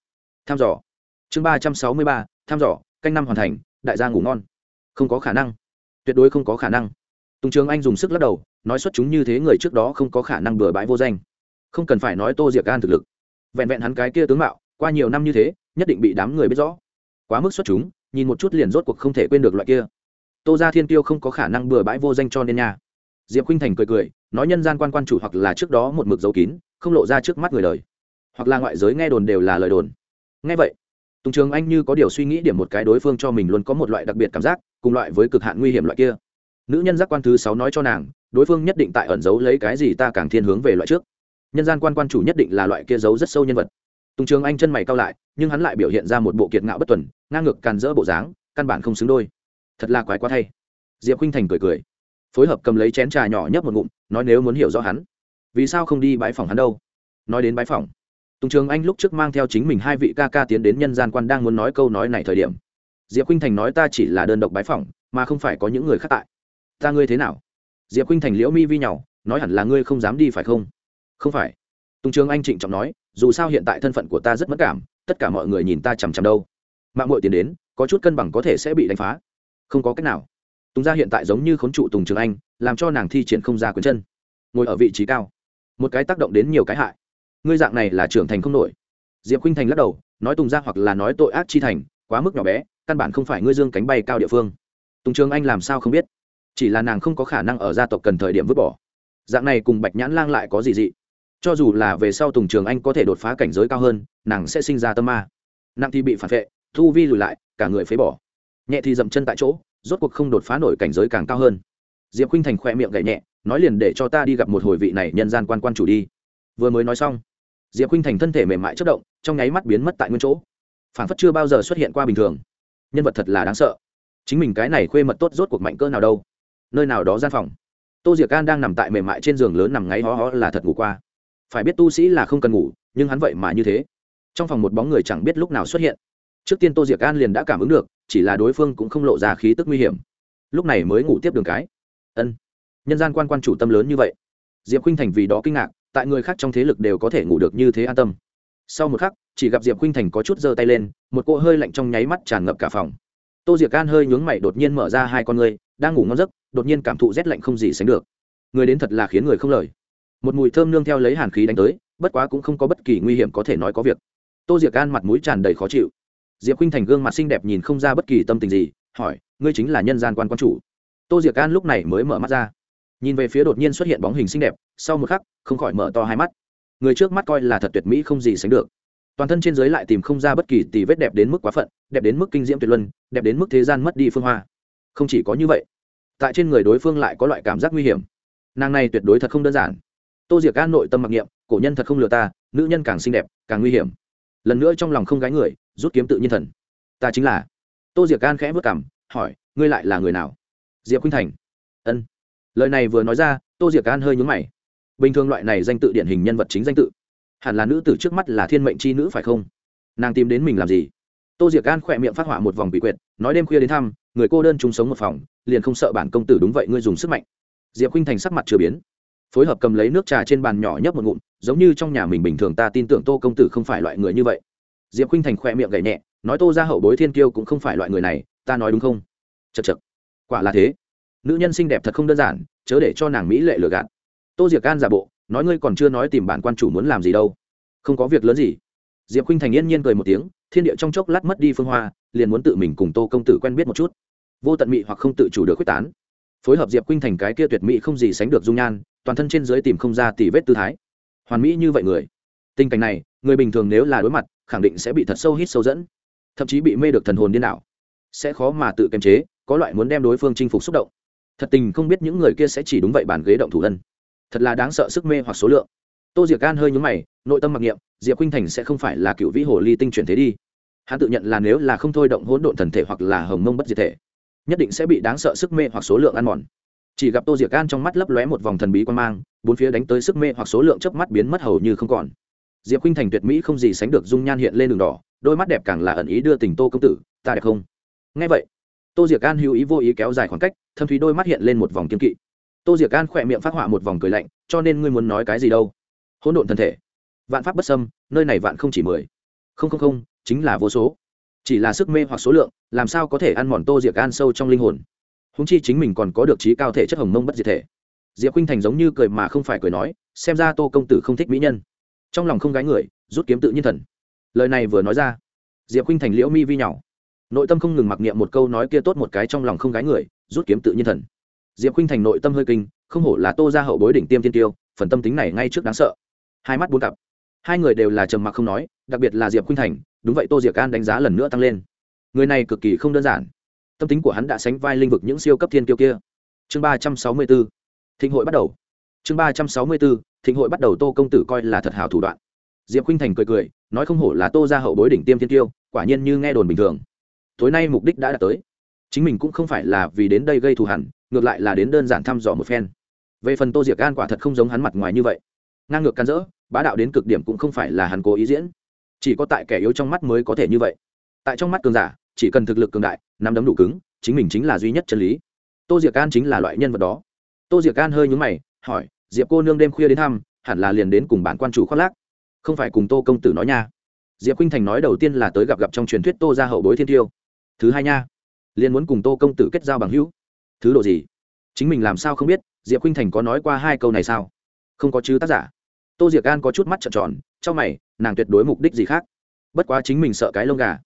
[SPEAKER 1] tham dò. Chương ba trăm sáu mươi ba, tham dò, canh năm hoàn thành, đại gia ngủ ngon. Không có khả năng. Tuyệt đối không có khả năng. Tùng trường anh dùng sức lắc đầu, nói xuất chúng như thế người trước đó không có khả năng bừa bãi vô danh. Không cần phải nói tô diệc gan thực lực. Vẹn vẹn hắn cái kia tướng mạo, qua nhiều năm như thế, nhất định bị đám người biết rõ. Quá mức xuất chúng, nhìn một chút liền rốt cuộc không thể quên được loại kia. Tô gia thiên tiêu không có khả năng bừa bãi vô danh cho nên nha diệp khinh thành cười cười, nói nhân gian quan quan chủ hoặc là trước đó một mực dấu kín, không lộ ra trước mắt người đời. Hoặc là ngoại giới nghe đồn đều là lời đồn. Nghe vậy, tùng trường anh như có điều suy nghĩ điểm một cái đối phương cho mình luôn có một loại đặc biệt cảm giác, cùng loại với cực hạn nguy hiểm loại kia. Nữ nhân giác quan thứ sáu nói cho nàng, đối phương nhất định tại ẩn giấu lấy cái gì ta càng thiên hướng về loại trước. Nhân gian quan quan chủ nhất định là loại kia giấu rất sâu nhân vật. Tùng trường anh chân mày cao lại, nhưng hắn lại biểu hiện ra một bộ kiệt ngạo bất tuần, ngang ngược càn rỡ bộ dáng, căn bản không xứng đôi. Thật là quái quá thay. Diệp khinh thành cười cười phối hợp cầm lấy chén trà nhỏ nhấp một ngụm, nói nếu muốn hiểu rõ hắn, vì sao không đi bãi phòng hắn đâu? Nói đến bãi phòng, tùng trường anh lúc trước mang theo chính mình hai vị ca ca tiến đến nhân gian quan đang muốn nói câu nói này thời điểm, diệp khinh thành nói ta chỉ là đơn độc bãi phòng, mà không phải có những người khác tại. Ta ngươi thế nào? Diệp khinh thành liễu mi vi nhau, nói hẳn là ngươi không dám đi phải không? Không phải. Tùng trường anh trịnh trọng nói, dù sao hiện tại thân phận của ta rất mất cảm, tất cả mọi người nhìn ta chằm chằm đâu. Mạng mội tiến đến, có chút cân bằng có thể sẽ bị đánh phá. Không có cách nào tùng gia hiện tại giống như khốn trụ tùng trường anh, làm cho nàng thi triển không ra quyền chân. Ngồi ở vị trí cao. Một cái tác động đến nhiều cái hại. Ngươi dạng này là trưởng thành không nổi. Diệp khinh thành lắc đầu, nói tùng gia hoặc là nói tội ác chi thành, quá mức nhỏ bé, căn bản không phải ngươi dương cánh bay cao địa phương. Tùng trường anh làm sao không biết? Chỉ là nàng không có khả năng ở gia tộc cần thời điểm vứt bỏ. Dạng này cùng bạch nhãn lang lại có gì dị? Cho dù là về sau tùng trường anh có thể đột phá cảnh giới cao hơn, nàng sẽ sinh ra tâm ma. Nặng thì bị phản vệ, thu vi lùi lại, cả người phế bỏ. Nhẹ thì dậm chân tại chỗ rốt cuộc không đột phá nổi cảnh giới càng cao hơn. Diệp khinh thành khoe miệng gậy nhẹ, nói liền để cho ta đi gặp một hồi vị này nhân gian quan quan chủ đi. Vừa mới nói xong, diệp khinh thành thân thể mềm mại chất động, trong nháy mắt biến mất tại nguyên chỗ. Phản phất chưa bao giờ xuất hiện qua bình thường. Nhân vật thật là đáng sợ. Chính mình cái này khuê mật tốt rốt cuộc mạnh cỡ nào đâu? Nơi nào đó gian phòng. Tô diệc can đang nằm tại mềm mại trên giường lớn nằm ngáy ho ho là thật ngủ qua. Phải biết tu sĩ là không cần ngủ, nhưng hắn vậy mà như thế. Trong phòng một bóng người chẳng biết lúc nào xuất hiện trước tiên tô diệc an liền đã cảm ứng được, chỉ là đối phương cũng không lộ ra khí tức nguy hiểm. Lúc này mới ngủ tiếp đường cái. Ân. Nhân gian quan quan chủ tâm lớn như vậy. Diệp khinh thành vì đó kinh ngạc, tại người khác trong thế lực đều có thể ngủ được như thế an tâm. Sau một khắc, chỉ gặp diệp khinh thành có chút giơ tay lên, một cỗ hơi lạnh trong nháy mắt tràn ngập cả phòng. Tô diệc an hơi nhướng mày đột nhiên mở ra hai con người đang ngủ ngon giấc, đột nhiên cảm thụ rét lạnh không gì sánh được. Người đến thật là khiến người không lời. Một mùi thơm nương theo lấy hàn khí đánh tới, bất quá cũng không có bất kỳ nguy hiểm có thể nói có việc. Tô diệc an mặt mũi tràn đầy khó chịu diệp khinh thành gương mặt xinh đẹp nhìn không ra bất kỳ tâm tình gì, hỏi, ngươi chính là nhân gian quan quan chủ? Tô diệc an lúc này mới mở mắt ra. Nhìn về phía đột nhiên xuất hiện bóng hình xinh đẹp, sau một khắc, không khỏi mở to hai mắt. Người trước mắt coi là thật tuyệt mỹ không gì sánh được. Toàn thân trên giới lại tìm không ra bất kỳ tỷ vết đẹp đến mức quá phận, đẹp đến mức kinh diễm tuyệt luân, đẹp đến mức thế gian mất đi phương hoa. Không chỉ có như vậy, tại trên người đối phương lại có loại cảm giác nguy hiểm. Nàng này tuyệt đối thật không đơn giản. Tô diệc an nội tâm mặc niệm, cổ nhân thật không lừa ta, nữ nhân càng xinh đẹp, càng nguy hiểm. Lần nữa trong lòng không gái người rút kiếm tự nhiên thần. Ta chính là. Tô diệc gan khẽ vất cảm hỏi, ngươi lại là người nào? Diệp khuynh thành. Ân. Lời này vừa nói ra, tô diệc gan hơi nhúng mày. Bình thường loại này danh tự điển hình nhân vật chính danh tự. Hẳn là nữ tử trước mắt là thiên mệnh c h i nữ phải không? Nàng tìm đến mình làm gì? Tô diệc gan khỏe miệng phát họa một vòng bị quyệt, nói đêm khuya đến thăm, người cô đơn chung sống một phòng, liền không sợ bản công tử đúng vậy ngươi dùng sức mạnh. Diệp khuynh thành sắc mặt chưa biến. Phối hợp cầm lấy nước trà trên bàn nhỏ nhấp một ngụm, giống như trong nhà mình bình thường ta tin tưởng tô công tử không phải loại người như vậy diệp khinh thành khỏe miệng gậy nhẹ, nói tô ra hậu bối thiên kiêu cũng không phải loại người này, ta nói đúng không? Chật chật quả là thế. Nữ nhân xinh đẹp thật không đơn giản, chớ để cho nàng mỹ lệ lừa gạt. Tô diệc an giả bộ, nói ngươi còn chưa nói tìm bản quan chủ muốn làm gì đâu. Không có việc lớn gì. Diệp khinh thành yên nhiên cười một tiếng, thiên địa trong chốc lát mất đi phương hoa, liền muốn tự mình cùng tô công tử quen biết một chút. Vô tận mị hoặc không tự chủ được quyết tán. Phối hợp diệp khinh thành cái kia tuyệt mỹ không gì sánh được dung nhan, toàn thân trên dưới tìm không ra tỷ vết tư thái. Hoàn mỹ như vậy người. Tình cảnh này, người bình thường nếu là đối mặt khẳng định sẽ bị thật sâu hít sâu dẫn, thậm chí bị mê được thần hồn điên đảo. Sẽ khó mà tự kiềm chế, có loại muốn đem đối phương chinh phục xúc động. Thật tình không biết những người kia sẽ chỉ đúng vậy bàn ghế động thủ thân thật là đáng sợ sức mê hoặc số lượng. Tô diệc gan hơi nhúng mày, nội tâm mặc niệm, diệp khinh thành sẽ không phải là cựu vĩ hồ ly tinh chuyển thế đi. Hắn tự nhận là nếu là không thôi động hỗn độn thần thể hoặc là hồng mông bất diệt thể, nhất định sẽ bị đáng sợ sức mê hoặc số lượng ăn mòn. Chỉ gặp tô diệc gan trong mắt lấp lóe một vòng thần bí quan mang, bốn phía đánh tới sức mê hoặc số lượng chớp mắt biến mất hầu như không còn diệp khinh thành tuyệt mỹ không gì sánh được dung nhan hiện lên đường đỏ, đôi mắt đẹp càng là ẩn ý đưa tình tô công tử, ta đẹp không? Ngay vậy, tô diệc an hữu ý vô ý kéo dài khoảng cách, thâm thúy đôi mắt hiện lên một vòng kiên kỵ. Tô diệc an khỏe miệng phát họa một vòng cười lạnh, cho nên ngươi muốn nói cái gì đâu? Hỗn độn thân thể, vạn pháp bất xâm, nơi này vạn không chỉ mười. Không không không, chính là vô số. Chỉ là sức mê hoặc số lượng, làm sao có thể ăn mòn tô diệc an sâu trong linh hồn? Húng chi chính mình còn có được trí cao thể chất hồng mông bất diệt thể. Diệp khinh thành giống như cười mà không phải cười nói, xem ra tô công tử không thích mỹ nhân trong lòng không gái người, rút kiếm tự nhiên thần. Lời này vừa nói ra, diệp khinh thành liễu mi vi nhỏ. Nội tâm không ngừng mặc niệm một câu nói kia tốt một cái trong lòng không gái người, rút kiếm tự nhiên thần. Diệp khinh thành nội tâm hơi kinh, không hổ là tô ra hậu bối đỉnh tiêm tiên tiêu, phần tâm tính này ngay trước đáng sợ. Hai mắt buôn cặp. Hai người đều là trầm mặc không nói, đặc biệt là diệp khinh thành, đúng vậy tô diệc an đánh giá lần nữa tăng lên. Người này cực kỳ không đơn giản. Tâm tính của hắn đã sánh vai linh vực những siêu cấp thiên kiêu kia. Chương ba trăm sáu mươi bốn. Thịnh hội bắt đầu chương ba trăm sáu mươi b ố thịnh hội bắt đầu tô công tử coi là thật hảo thủ đoạn. Diệp khinh thành cười cười, nói không hổ là tô ra hậu bối đỉnh tiêm thiên kiêu quả nhiên như nghe đồn bình thường. Tối nay mục đích đã đạt tới. Chính mình cũng không phải là vì đến đây gây thù hẳn ngược lại là đến đơn giản thăm dò một phen. Về phần tô diệc an quả thật không giống hắn mặt ngoài như vậy. Ngang ngược can dỡ, bá đạo đến cực điểm cũng không phải là hắn cố ý diễn. Chỉ có tại kẻ yếu trong mắt mới có thể như vậy. Tại trong mắt cường giả, chỉ cần thực lực cường đại, nắm đấm đủ cứng, chính mình chính là duy nhất chân lý. Tô diệc an chính là loại nhân vật đó. Tô diệc an hơi nhúng mày, hỏi diệp cô nương đêm khuya đến thăm, hẳn là liền đến cùng bản quan chủ khoác lác. Không phải cùng tô công tử nói nha. Diệp khinh thành nói đầu tiên là tới gặp gặp trong truyền thuyết tô ra hậu bối thiên tiêu. Thứ hai nha, liền muốn cùng tô công tử kết giao bằng hữu. Thứ độ gì? Chính mình làm sao không biết, diệp khinh thành có nói qua hai câu này sao? Không có chứ, tác giả. Tô diệc an có chút mắt trợn tròn, trong mày, nàng tuyệt đối mục đích gì khác? Bất quá chính mình sợ cái lông gà.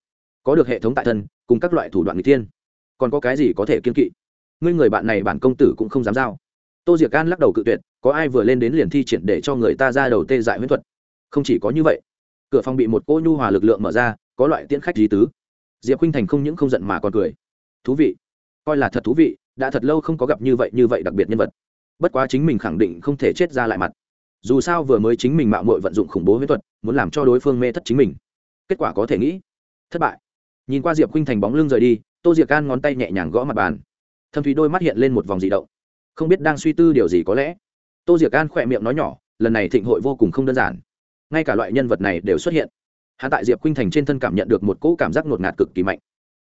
[SPEAKER 1] Có được hệ thống tại thân, cùng các loại thủ đoạn người tiên thiên. Còn có cái gì có thể kiên kỵ? Ngươi người bạn này bản công tử cũng không dám giao tô diệc an lắc đầu cự tuyệt, có ai vừa lên đến liền thi triển để cho người ta ra đầu tê dại huyễn thuật? Không chỉ có như vậy, cửa phòng bị một cô nhu hòa lực lượng mở ra, có loại tiễn khách lý tứ. Diệp khinh thành không những không giận mà còn cười. Thú vị. Coi là thật thú vị, đã thật lâu không có gặp như vậy như vậy đặc biệt nhân vật. Bất quá chính mình khẳng định không thể chết ra lại mặt. Dù sao vừa mới chính mình mạo mội vận dụng khủng bố huyễn thuật, muốn làm cho đối phương mê thất chính mình. Kết quả có thể nghĩ, thất bại. Nhìn qua diệp khinh thành bóng lưng rời đi, tô diệc can ngón tay nhẹ nhàng gõ mặt bàn. Thâm thúy đôi mắt hiện lên một vòng dị động không biết đang suy tư điều gì có lẽ. Tô diệc an khỏe miệng nói nhỏ, lần này thịnh hội vô cùng không đơn giản. Ngay cả loại nhân vật này đều xuất hiện. Hạ tại diệp khinh thành trên thân cảm nhận được một cỗ cảm giác ngột ngạt cực kỳ mạnh.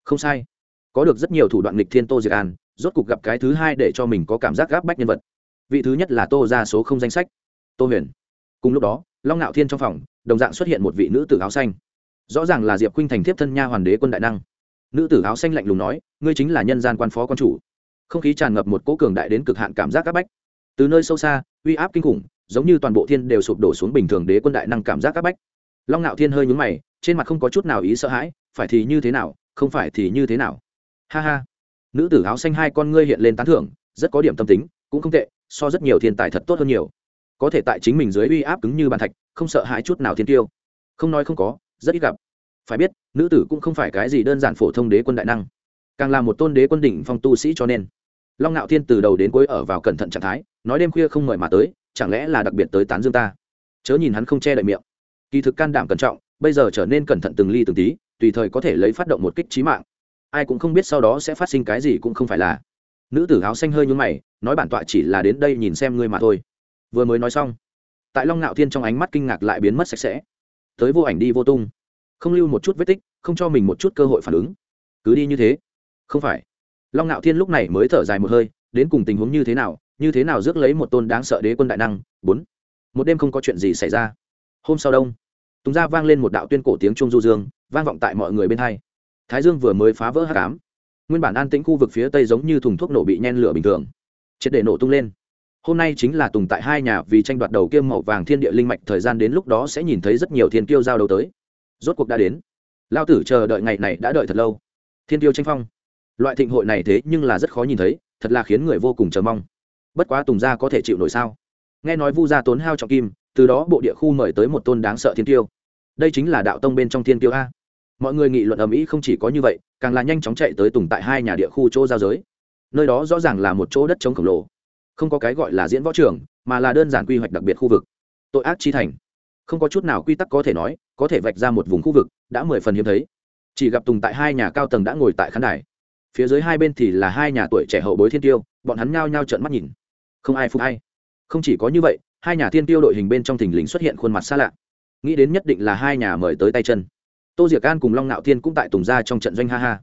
[SPEAKER 1] Không sai, có được rất nhiều thủ đoạn nghịch thiên tô diệc an, rốt cục gặp cái thứ hai để cho mình có cảm giác gáp bách nhân vật. Vị thứ nhất là tô ra số không danh sách, tô huyền. Cùng lúc đó, long ngạo thiên trong phòng, đồng dạng xuất hiện một vị nữ tử áo xanh. Rõ ràng là diệp khinh thành thiếp thân nha hoàn đế quân đại năng. Nữ tử áo xanh lạnh lùng nói, ngươi chính là nhân gian quan phó quan chủ không khí tràn ngập một cỗ cường đại đến cực hạn cảm giác áp bách. Từ nơi sâu xa, uy áp kinh khủng, giống như toàn bộ thiên đều sụp đổ xuống bình thường đế quân đại năng cảm giác áp bách. Long ngạo thiên hơi nhúng mày, trên mặt không có chút nào ý sợ hãi, phải thì như thế nào, không phải thì như thế nào. Ha ha. Nữ tử áo xanh hai con ngươi hiện lên tán thưởng, rất có điểm tâm tính, cũng không tệ, so rất nhiều thiên tài thật tốt hơn nhiều. Có thể tại chính mình dưới uy áp cứng như bàn thạch, không sợ hãi chút nào thiên tiêu. Không nói không có, rất ít gặp. Phải biết, nữ tử cũng không phải cái gì đơn giản phổ thông đế quân đại năng. Càng là một tôn đế quân đỉnh phong tu sĩ cho nên long ngạo thiên từ đầu đến cuối ở vào cẩn thận trạng thái, nói đêm khuya không mời mà tới, chẳng lẽ là đặc biệt tới tán dương ta? Chớ nhìn hắn không che đậy miệng. Kỳ thực can đảm cẩn trọng, bây giờ trở nên cẩn thận từng ly từng tí, tùy thời có thể lấy phát động một kích trí mạng. Ai cũng không biết sau đó sẽ phát sinh cái gì cũng không phải là. Nữ tử áo xanh hơi nhún mày, nói bản tọa chỉ là đến đây nhìn xem ngươi mà thôi. Vừa mới nói xong, tại long ngạo thiên trong ánh mắt kinh ngạc lại biến mất sạch sẽ. Tới vô ảnh đi vô tung. Không lưu một chút vết tích, không cho mình một chút cơ hội phản ứng. Cứ đi như thế. Không phải long ngạo thiên lúc này mới thở dài một hơi, đến cùng tình huống như thế nào, như thế nào rước lấy một tôn đáng sợ đế quân đại năng? Bốn. Một đêm không có chuyện gì xảy ra. Hôm sau đông, tùng gia vang lên một đạo tuyên cổ tiếng trung du dương, vang vọng tại mọi người bên hai. Thái dương vừa mới phá vỡ hát cám nguyên bản an tĩnh khu vực phía tây giống như thùng thuốc nổ bị nhen lửa bình thường. Triệt để nổ tung lên. Hôm nay chính là tùng tại hai nhà vì tranh đoạt đầu kiêm màu vàng thiên địa linh mạch thời gian đến lúc đó sẽ nhìn thấy rất nhiều thiên kiêu giao đầu tới. Rốt cuộc đã đến. Lao tử chờ đợi ngày này đã đợi thật lâu. Thiên tiêu tranh phong loại thịnh hội này thế nhưng là rất khó nhìn thấy, thật là khiến người vô cùng chờ mong. Bất quá tùng gia có thể chịu nổi sao? Nghe nói vu gia tốn hao trọng kim, từ đó bộ địa khu mời tới một tôn đáng sợ thiên tiêu. Đây chính là đạo tông bên trong thiên tiêu a. Mọi người nghị luận ầm ĩ không chỉ có như vậy, càng là nhanh chóng chạy tới tùng tại hai nhà địa khu chỗ giao giới. Nơi đó rõ ràng là một chỗ đất chống khổng lồ. Không có cái gọi là diễn võ trường, mà là đơn giản quy hoạch đặc biệt khu vực. Tội ác chi thành. Không có chút nào quy tắc có thể nói, có thể vạch ra một vùng khu vực, đã mười phần hiếm thấy. Chỉ gặp tùng tại hai nhà cao tầng đã ngồi tại khán đài phía dưới hai bên thì là hai nhà tuổi trẻ hậu bối thiên tiêu, bọn hắn nhao nhao trợn mắt nhìn. Không ai phục hay không chỉ có như vậy, hai nhà thiên tiêu đội hình bên trong thình lình xuất hiện khuôn mặt xa lạ. Nghĩ đến nhất định là hai nhà mời tới tay chân. Tô diệc an cùng long nạo thiên cũng tại tùng gia trong trận doanh ha ha.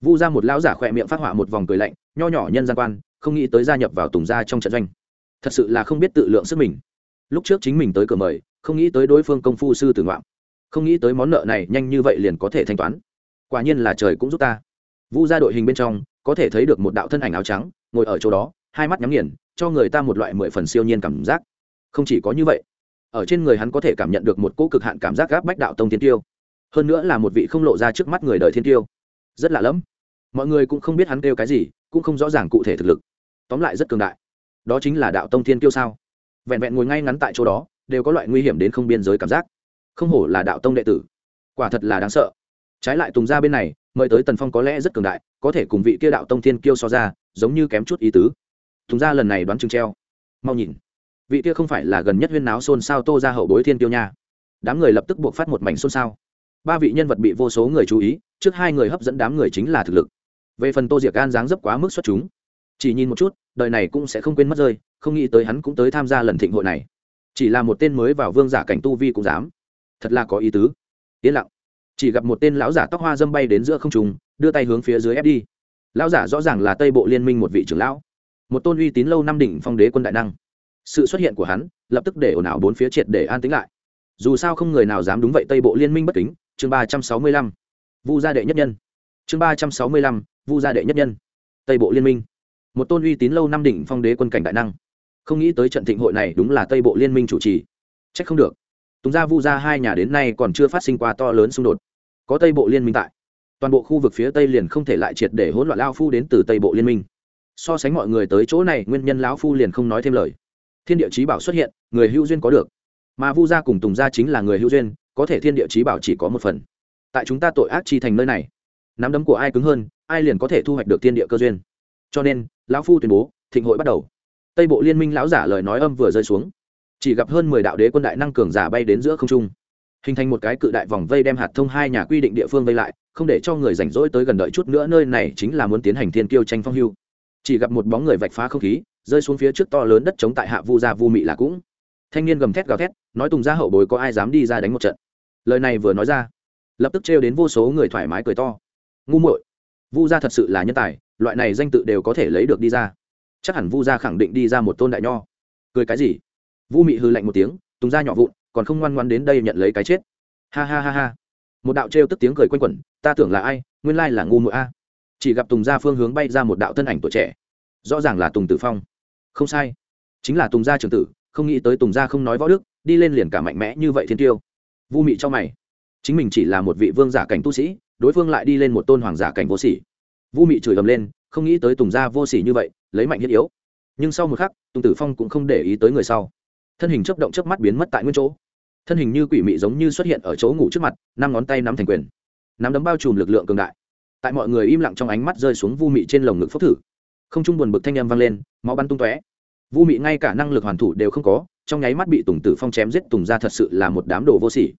[SPEAKER 1] Vu ra một lão giả khỏe miệng phát họa một vòng cười lạnh, nho nhỏ nhân gian quan, không nghĩ tới gia nhập vào tùng gia trong trận doanh. Thật sự là không biết tự lượng sức mình. Lúc trước chính mình tới cửa mời, không nghĩ tới đối phương công phu sư tử ngoạm. Không nghĩ tới món nợ này nhanh như vậy liền có thể thanh toán. Quả nhiên là trời cũng giúp ta vu ra đội hình bên trong, có thể thấy được một đạo thân ảnh áo trắng, ngồi ở chỗ đó, hai mắt nhắm nghiền, cho người ta một loại mười phần siêu nhiên cảm giác. Không chỉ có như vậy, ở trên người hắn có thể cảm nhận được một cỗ cực hạn cảm giác gáp bách đạo tông thiên tiêu. Hơn nữa là một vị không lộ ra trước mắt người đời thiên tiêu. Rất lạ lẫm. Mọi người cũng không biết hắn kêu cái gì, cũng không rõ ràng cụ thể thực lực. Tóm lại rất cường đại. Đó chính là đạo tông thiên tiêu sao? Vẹn vẹn ngồi ngay ngắn tại chỗ đó, đều có loại nguy hiểm đến không biên giới cảm giác. Không hổ là đạo tông đệ tử. Quả thật là đáng sợ. Trái lại tùng ra bên này mời tới tần phong có lẽ rất cường đại, có thể cùng vị kia đạo tông thiên kiêu so ra, giống như kém chút ý tứ. Thùng gia lần này đoán chừng treo. Mau nhìn. Vị kia không phải là gần nhất huyên náo xôn xao tô ra hậu bối thiên kiêu nha. Đám người lập tức buộc phát một mảnh xôn xao. Ba vị nhân vật bị vô số người chú ý, trước hai người hấp dẫn đám người chính là thực lực. Về phần tô diệc gan dáng dấp quá mức xuất chúng. Chỉ nhìn một chút, đời này cũng sẽ không quên mất rơi, không nghĩ tới hắn cũng tới tham gia lần thịnh hội này. Chỉ là một tên mới vào vương giả cảnh tu vi cũng dám. Thật là có ý tứ. Yên lặng chỉ gặp một tên lão giả tóc hoa dâm bay đến giữa không trùng đưa tay hướng phía dưới ép đi. Lão giả rõ ràng là tây bộ liên minh một vị trưởng lão, một tôn uy tín lâu năm đỉnh phong đế quân đại năng. Sự xuất hiện của hắn lập tức để ồn ào bốn phía triệt để an tính lại. Dù sao không người nào dám đúng vậy tây bộ liên minh bất kính. Chương ba trăm sáu mươi lăm, vu gia đệ nhất nhân. Chương ba trăm sáu mươi lăm, vu gia đệ nhất nhân. Tây bộ liên minh. Một tôn uy tín lâu năm đỉnh phong đế quân cảnh đại năng. Không nghĩ tới trận thịnh hội này đúng là tây bộ liên minh chủ trì. C h ắ c không được. Tùng gia vu gia hai nhà đến nay còn chưa phát sinh qua to lớn xung đột có tây bộ liên minh tại. Toàn bộ khu vực phía tây liền không thể lại triệt để hỗn loạn lao phu đến từ tây bộ liên minh. So sánh mọi người tới chỗ này, nguyên nhân lão phu liền không nói thêm lời. Thiên địa chí bảo xuất hiện, người hữu duyên có được. Mà vu gia cùng tùng gia chính là người hữu duyên, có thể thiên địa chí bảo chỉ có một phần. Tại chúng ta tội ác chi thành nơi này, nắm đấm của ai cứng hơn, ai liền có thể thu hoạch được thiên địa cơ duyên. Cho nên, lão phu tuyên bố, thịnh hội bắt đầu. Tây bộ liên minh lão giả lời nói âm vừa rơi xuống. Chỉ gặp hơn mười đạo đế quân đại năng cường giả bay đến giữa không trung hình thành một cái cự đại vòng vây đem hạt thông hai nhà quy định địa phương vây lại, không để cho người rảnh rỗi tới gần đợi chút nữa, nơi này chính là muốn tiến hành thiên kiêu tranh phong hưu. Chỉ gặp một bóng người vạch phá không khí, rơi xuống phía trước to lớn đất chống tại hạ vu gia vu mị là cũng. Thanh niên gầm thét gào thét, nói tùng ra hậu bối có ai dám đi ra đánh một trận. Lời này vừa nói ra, lập tức trêu đến vô số người thoải mái cười to. Ngu muội, vu gia thật sự là nhân tài, loại này danh tự đều có thể lấy được đi ra. Chắc hẳn vu gia khẳng định đi ra một tôn đại nho. Cười cái gì? Vu mị hư lạnh một tiếng, tùng ra nhỏ vụn còn không ngoan ngoan đến đây nhận lấy cái chết. Ha ha ha ha. Một đạo trêu tức tiếng cười quanh quẩn, ta tưởng là ai, nguyên lai là ngu muội a. Chỉ gặp tùng gia phương hướng bay ra một đạo thân ảnh tuổi trẻ. Rõ ràng là tùng tử phong. Không sai. Chính là tùng gia trường tử, không nghĩ tới tùng gia không nói võ đức, đi lên liền cả mạnh mẽ như vậy thiên tiêu. Vu mị cho mày. Chính mình chỉ là một vị vương giả cảnh tu sĩ, đối phương lại đi lên một tôn hoàng giả cảnh vô sỉ. Vu mị chửi ầm lên, không nghĩ tới tùng gia vô sỉ như vậy, lấy mạnh thiết yếu. Nhưng sau một khắc, tùng tử phong cũng không để ý tới người sau. Thân hình chấp động chớp mắt biến mất tại nguyên chỗ thân hình như quỷ mị giống như xuất hiện ở chỗ ngủ trước mặt, năm ngón tay nắm thành quyền. Nắm đấm bao trùm lực lượng cường đại. Tại mọi người im lặng trong ánh mắt rơi xuống vu mị trên lồng ngực phốc thử. Không trung buồn bực thanh âm vang lên, máu bắn tung tóe. Vu mị ngay cả năng lực hoàn thủ đều không có, trong nháy mắt bị tùng tử phong chém giết tùng ra thật sự là một đám đồ vô sỉ.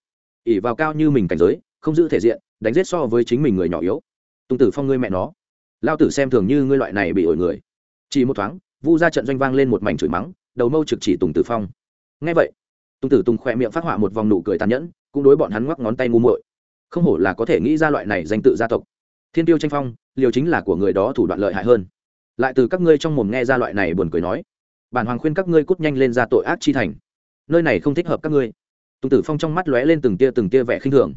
[SPEAKER 1] Ỉ vào cao như mình cảnh giới, không giữ thể diện, đánh giết so với chính mình người nhỏ yếu. Tùng tử phong ngươi mẹ nó. Lao tử xem thường như ngươi loại này bị ổi người. Chỉ một thoáng, vu ra trận doanh vang lên một mảnh chửi mắng, đầu mâu trực chỉ tùng tử phong. Ngay vậy tùng tử tùng khỏe miệng phát họa một vòng nụ cười tàn nhẫn, cũng đối bọn hắn ngoắc ngón tay ngu muội. Không hổ là có thể nghĩ ra loại này danh tự gia tộc. Thiên tiêu tranh phong, liều chính là của người đó thủ đoạn lợi hại hơn. Lại từ các ngươi trong mồm nghe ra loại này buồn cười nói, bản hoàng khuyên các ngươi cút nhanh lên ra tội ác chi thành. Nơi này không thích hợp các ngươi. Tùng tử phong trong mắt lóe lên từng tia từng tia vẻ khinh thường.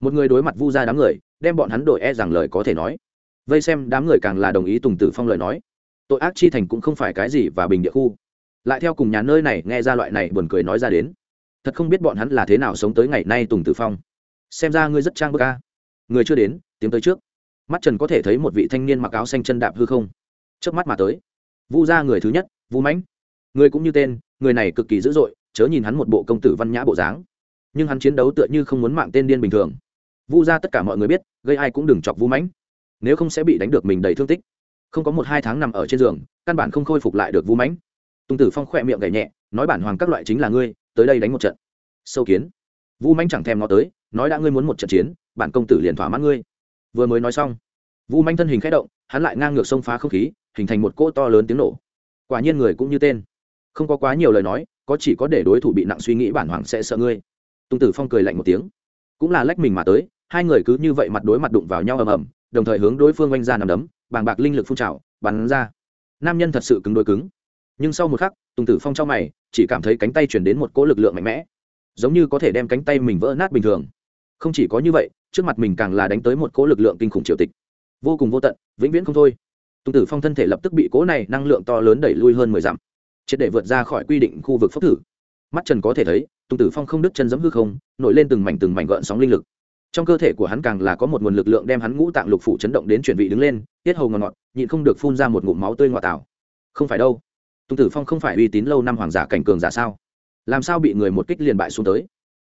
[SPEAKER 1] Một người đối mặt vu ra đám người, đem bọn hắn đổi e rằng lời có thể nói. Vây xem đám người càng là đồng ý tùng tử phong lời nói. Tội ác chi thành cũng không phải cái gì và bình địa khu lại theo cùng nhà nơi này nghe ra loại này buồn cười nói ra đến. Thật không biết bọn hắn là thế nào sống tới ngày nay tùng tử phong. Xem ra ngươi rất trang bức ca người chưa đến tiếng tới trước. Mắt trần có thể thấy một vị thanh niên mặc áo xanh chân đạp hư không. Trước mắt mà tới. Vu ra người thứ nhất, vu mãnh. Người cũng như tên, người này cực kỳ dữ dội, chớ nhìn hắn một bộ công tử văn nhã bộ dáng. Nhưng hắn chiến đấu tựa như không muốn mạng tên điên bình thường. Vu ra tất cả mọi người biết, gây ai cũng đừng chọc vu mãnh. Nếu không sẽ bị đánh được mình đầy thương tích. Không có một hai tháng nằm ở trên giường, căn bản không khôi phục lại được vu mãnh tùng tử phong khỏe miệng gảy nhẹ, nói bản hoàng các loại chính là ngươi, tới đây đánh một trận. Sâu kiến. Vu manh chẳng thèm ngó tới, nói đã ngươi muốn một trận chiến, bản công tử liền thỏa mãn ngươi. Vừa mới nói xong, vu manh thân hình khẽ động, hắn lại ngang ngược sông phá không khí, hình thành một cỗ to lớn tiếng nổ. Quả nhiên người cũng như tên. Không có quá nhiều lời nói, có chỉ có để đối thủ bị nặng suy nghĩ bản hoàng sẽ sợ ngươi. Tùng tử phong cười lạnh một tiếng. Cũng là lách mình mà tới, hai người cứ như vậy mặt đối mặt đụng vào nhau ầm ầm, đồng thời hướng đối phương oanh ra nằm đấm, bàng bạc linh lực phun trào, bắn ra. Nam nhân thật sự cứng đôi cứng nhưng sau một khắc, tùng tử phong trong mày, chỉ cảm thấy cánh tay chuyển đến một cỗ lực lượng mạnh mẽ, giống như có thể đem cánh tay mình vỡ nát bình thường. Không chỉ có như vậy, trước mặt mình càng là đánh tới một cỗ lực lượng kinh khủng triều tịch. Vô cùng vô tận, vĩnh viễn không thôi. Tùng tử phong thân thể lập tức bị cỗ này năng lượng to lớn đẩy lui hơn mười dặm, triệt để vượt ra khỏi quy định khu vực phốc thử. Mắt trần có thể thấy, tùng tử phong không đứt chân giấm hư không, nổi lên từng mảnh từng mảnh gợn sóng linh lực. Trong cơ thể của hắn càng là có một nguồn lực lượng đem hắn ngũ tạng lục phủ chấn động đến chuyển vị đứng lên, tiết hầu ngọt ngọt, nhịn không được phun ra một ngụm máu tươi ngọt tảo. Không phải đâu tùng tử phong không phải uy tín lâu năm hoàng giả cảnh cường giả sao? Làm sao bị người một kích liền bại xuống tới?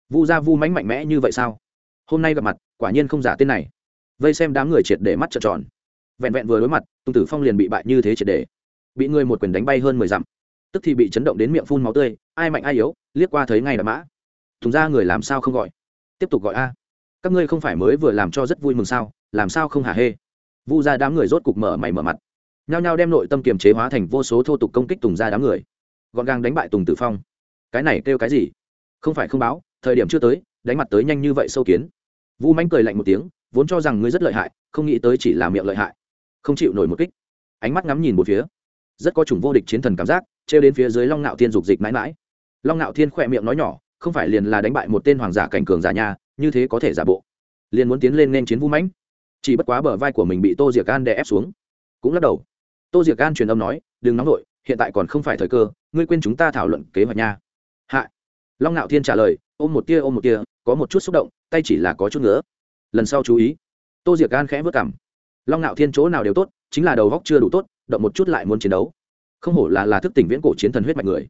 [SPEAKER 1] Vu gia vu mánh mạnh mẽ như vậy sao? Hôm nay gặp mặt, quả nhiên không giả tên này. Vây xem đám người triệt để mắt trợn tròn. Vẹn vẹn vừa đối mặt tùng tử phong liền bị bại như thế triệt để. Bị người một quyền đánh bay hơn mười dặm. Tức thì bị chấn động đến miệng phun máu tươi, ai mạnh ai yếu, liếc qua thấy ngay là mã. Thùng ra người làm sao không gọi? Tiếp tục gọi a. Các ngươi không phải mới vừa làm cho rất vui mừng sao? Làm sao không hả hê? Vu ra đám người rốt cục mở mày mở mặt nhao nhao đem nội tâm kiềm chế hóa thành vô số thô tục công kích tùng ra đám người. Gọn gàng đánh bại tùng tử phong. Cái này kêu cái gì? Không phải không báo, thời điểm chưa tới, đánh mặt tới nhanh như vậy sâu kiến. Vu mánh cười lạnh một tiếng, vốn cho rằng ngươi rất lợi hại, không nghĩ tới chỉ là miệng lợi hại. Không chịu nổi một kích. Ánh mắt ngắm nhìn một phía. Rất có chủng vô địch chiến thần cảm giác, trêu đến phía dưới long nạo thiên dục dịch mãi mãi. Long nạo thiên khỏe miệng nói nhỏ, không phải liền là đánh bại một tên hoàng giả cảnh cường giả nhà như thế có thể giả bộ. Liền muốn tiến lên nên chiến vũ mãnh. Chỉ bất quá bờ vai của mình bị tô diệc can đè ép xuống. Cũng lắc đầu tô diệc Gan truyền âm nói, đừng nóng vội, hiện tại còn không phải thời cơ, ngươi quên chúng ta thảo luận kế hoạch nha. Hạ. Long nạo thiên trả lời, ôm một tia, ôm một tia, có một chút xúc động, tay chỉ là có chút nữa lần sau chú ý. Tô diệc Gan khẽ vớt cảm long nạo thiên chỗ nào đều tốt, chính là đầu góc chưa đủ tốt, động một chút lại muốn chiến đấu. Không hổ là là thức tỉnh viễn cổ chiến thần huyết mạch người.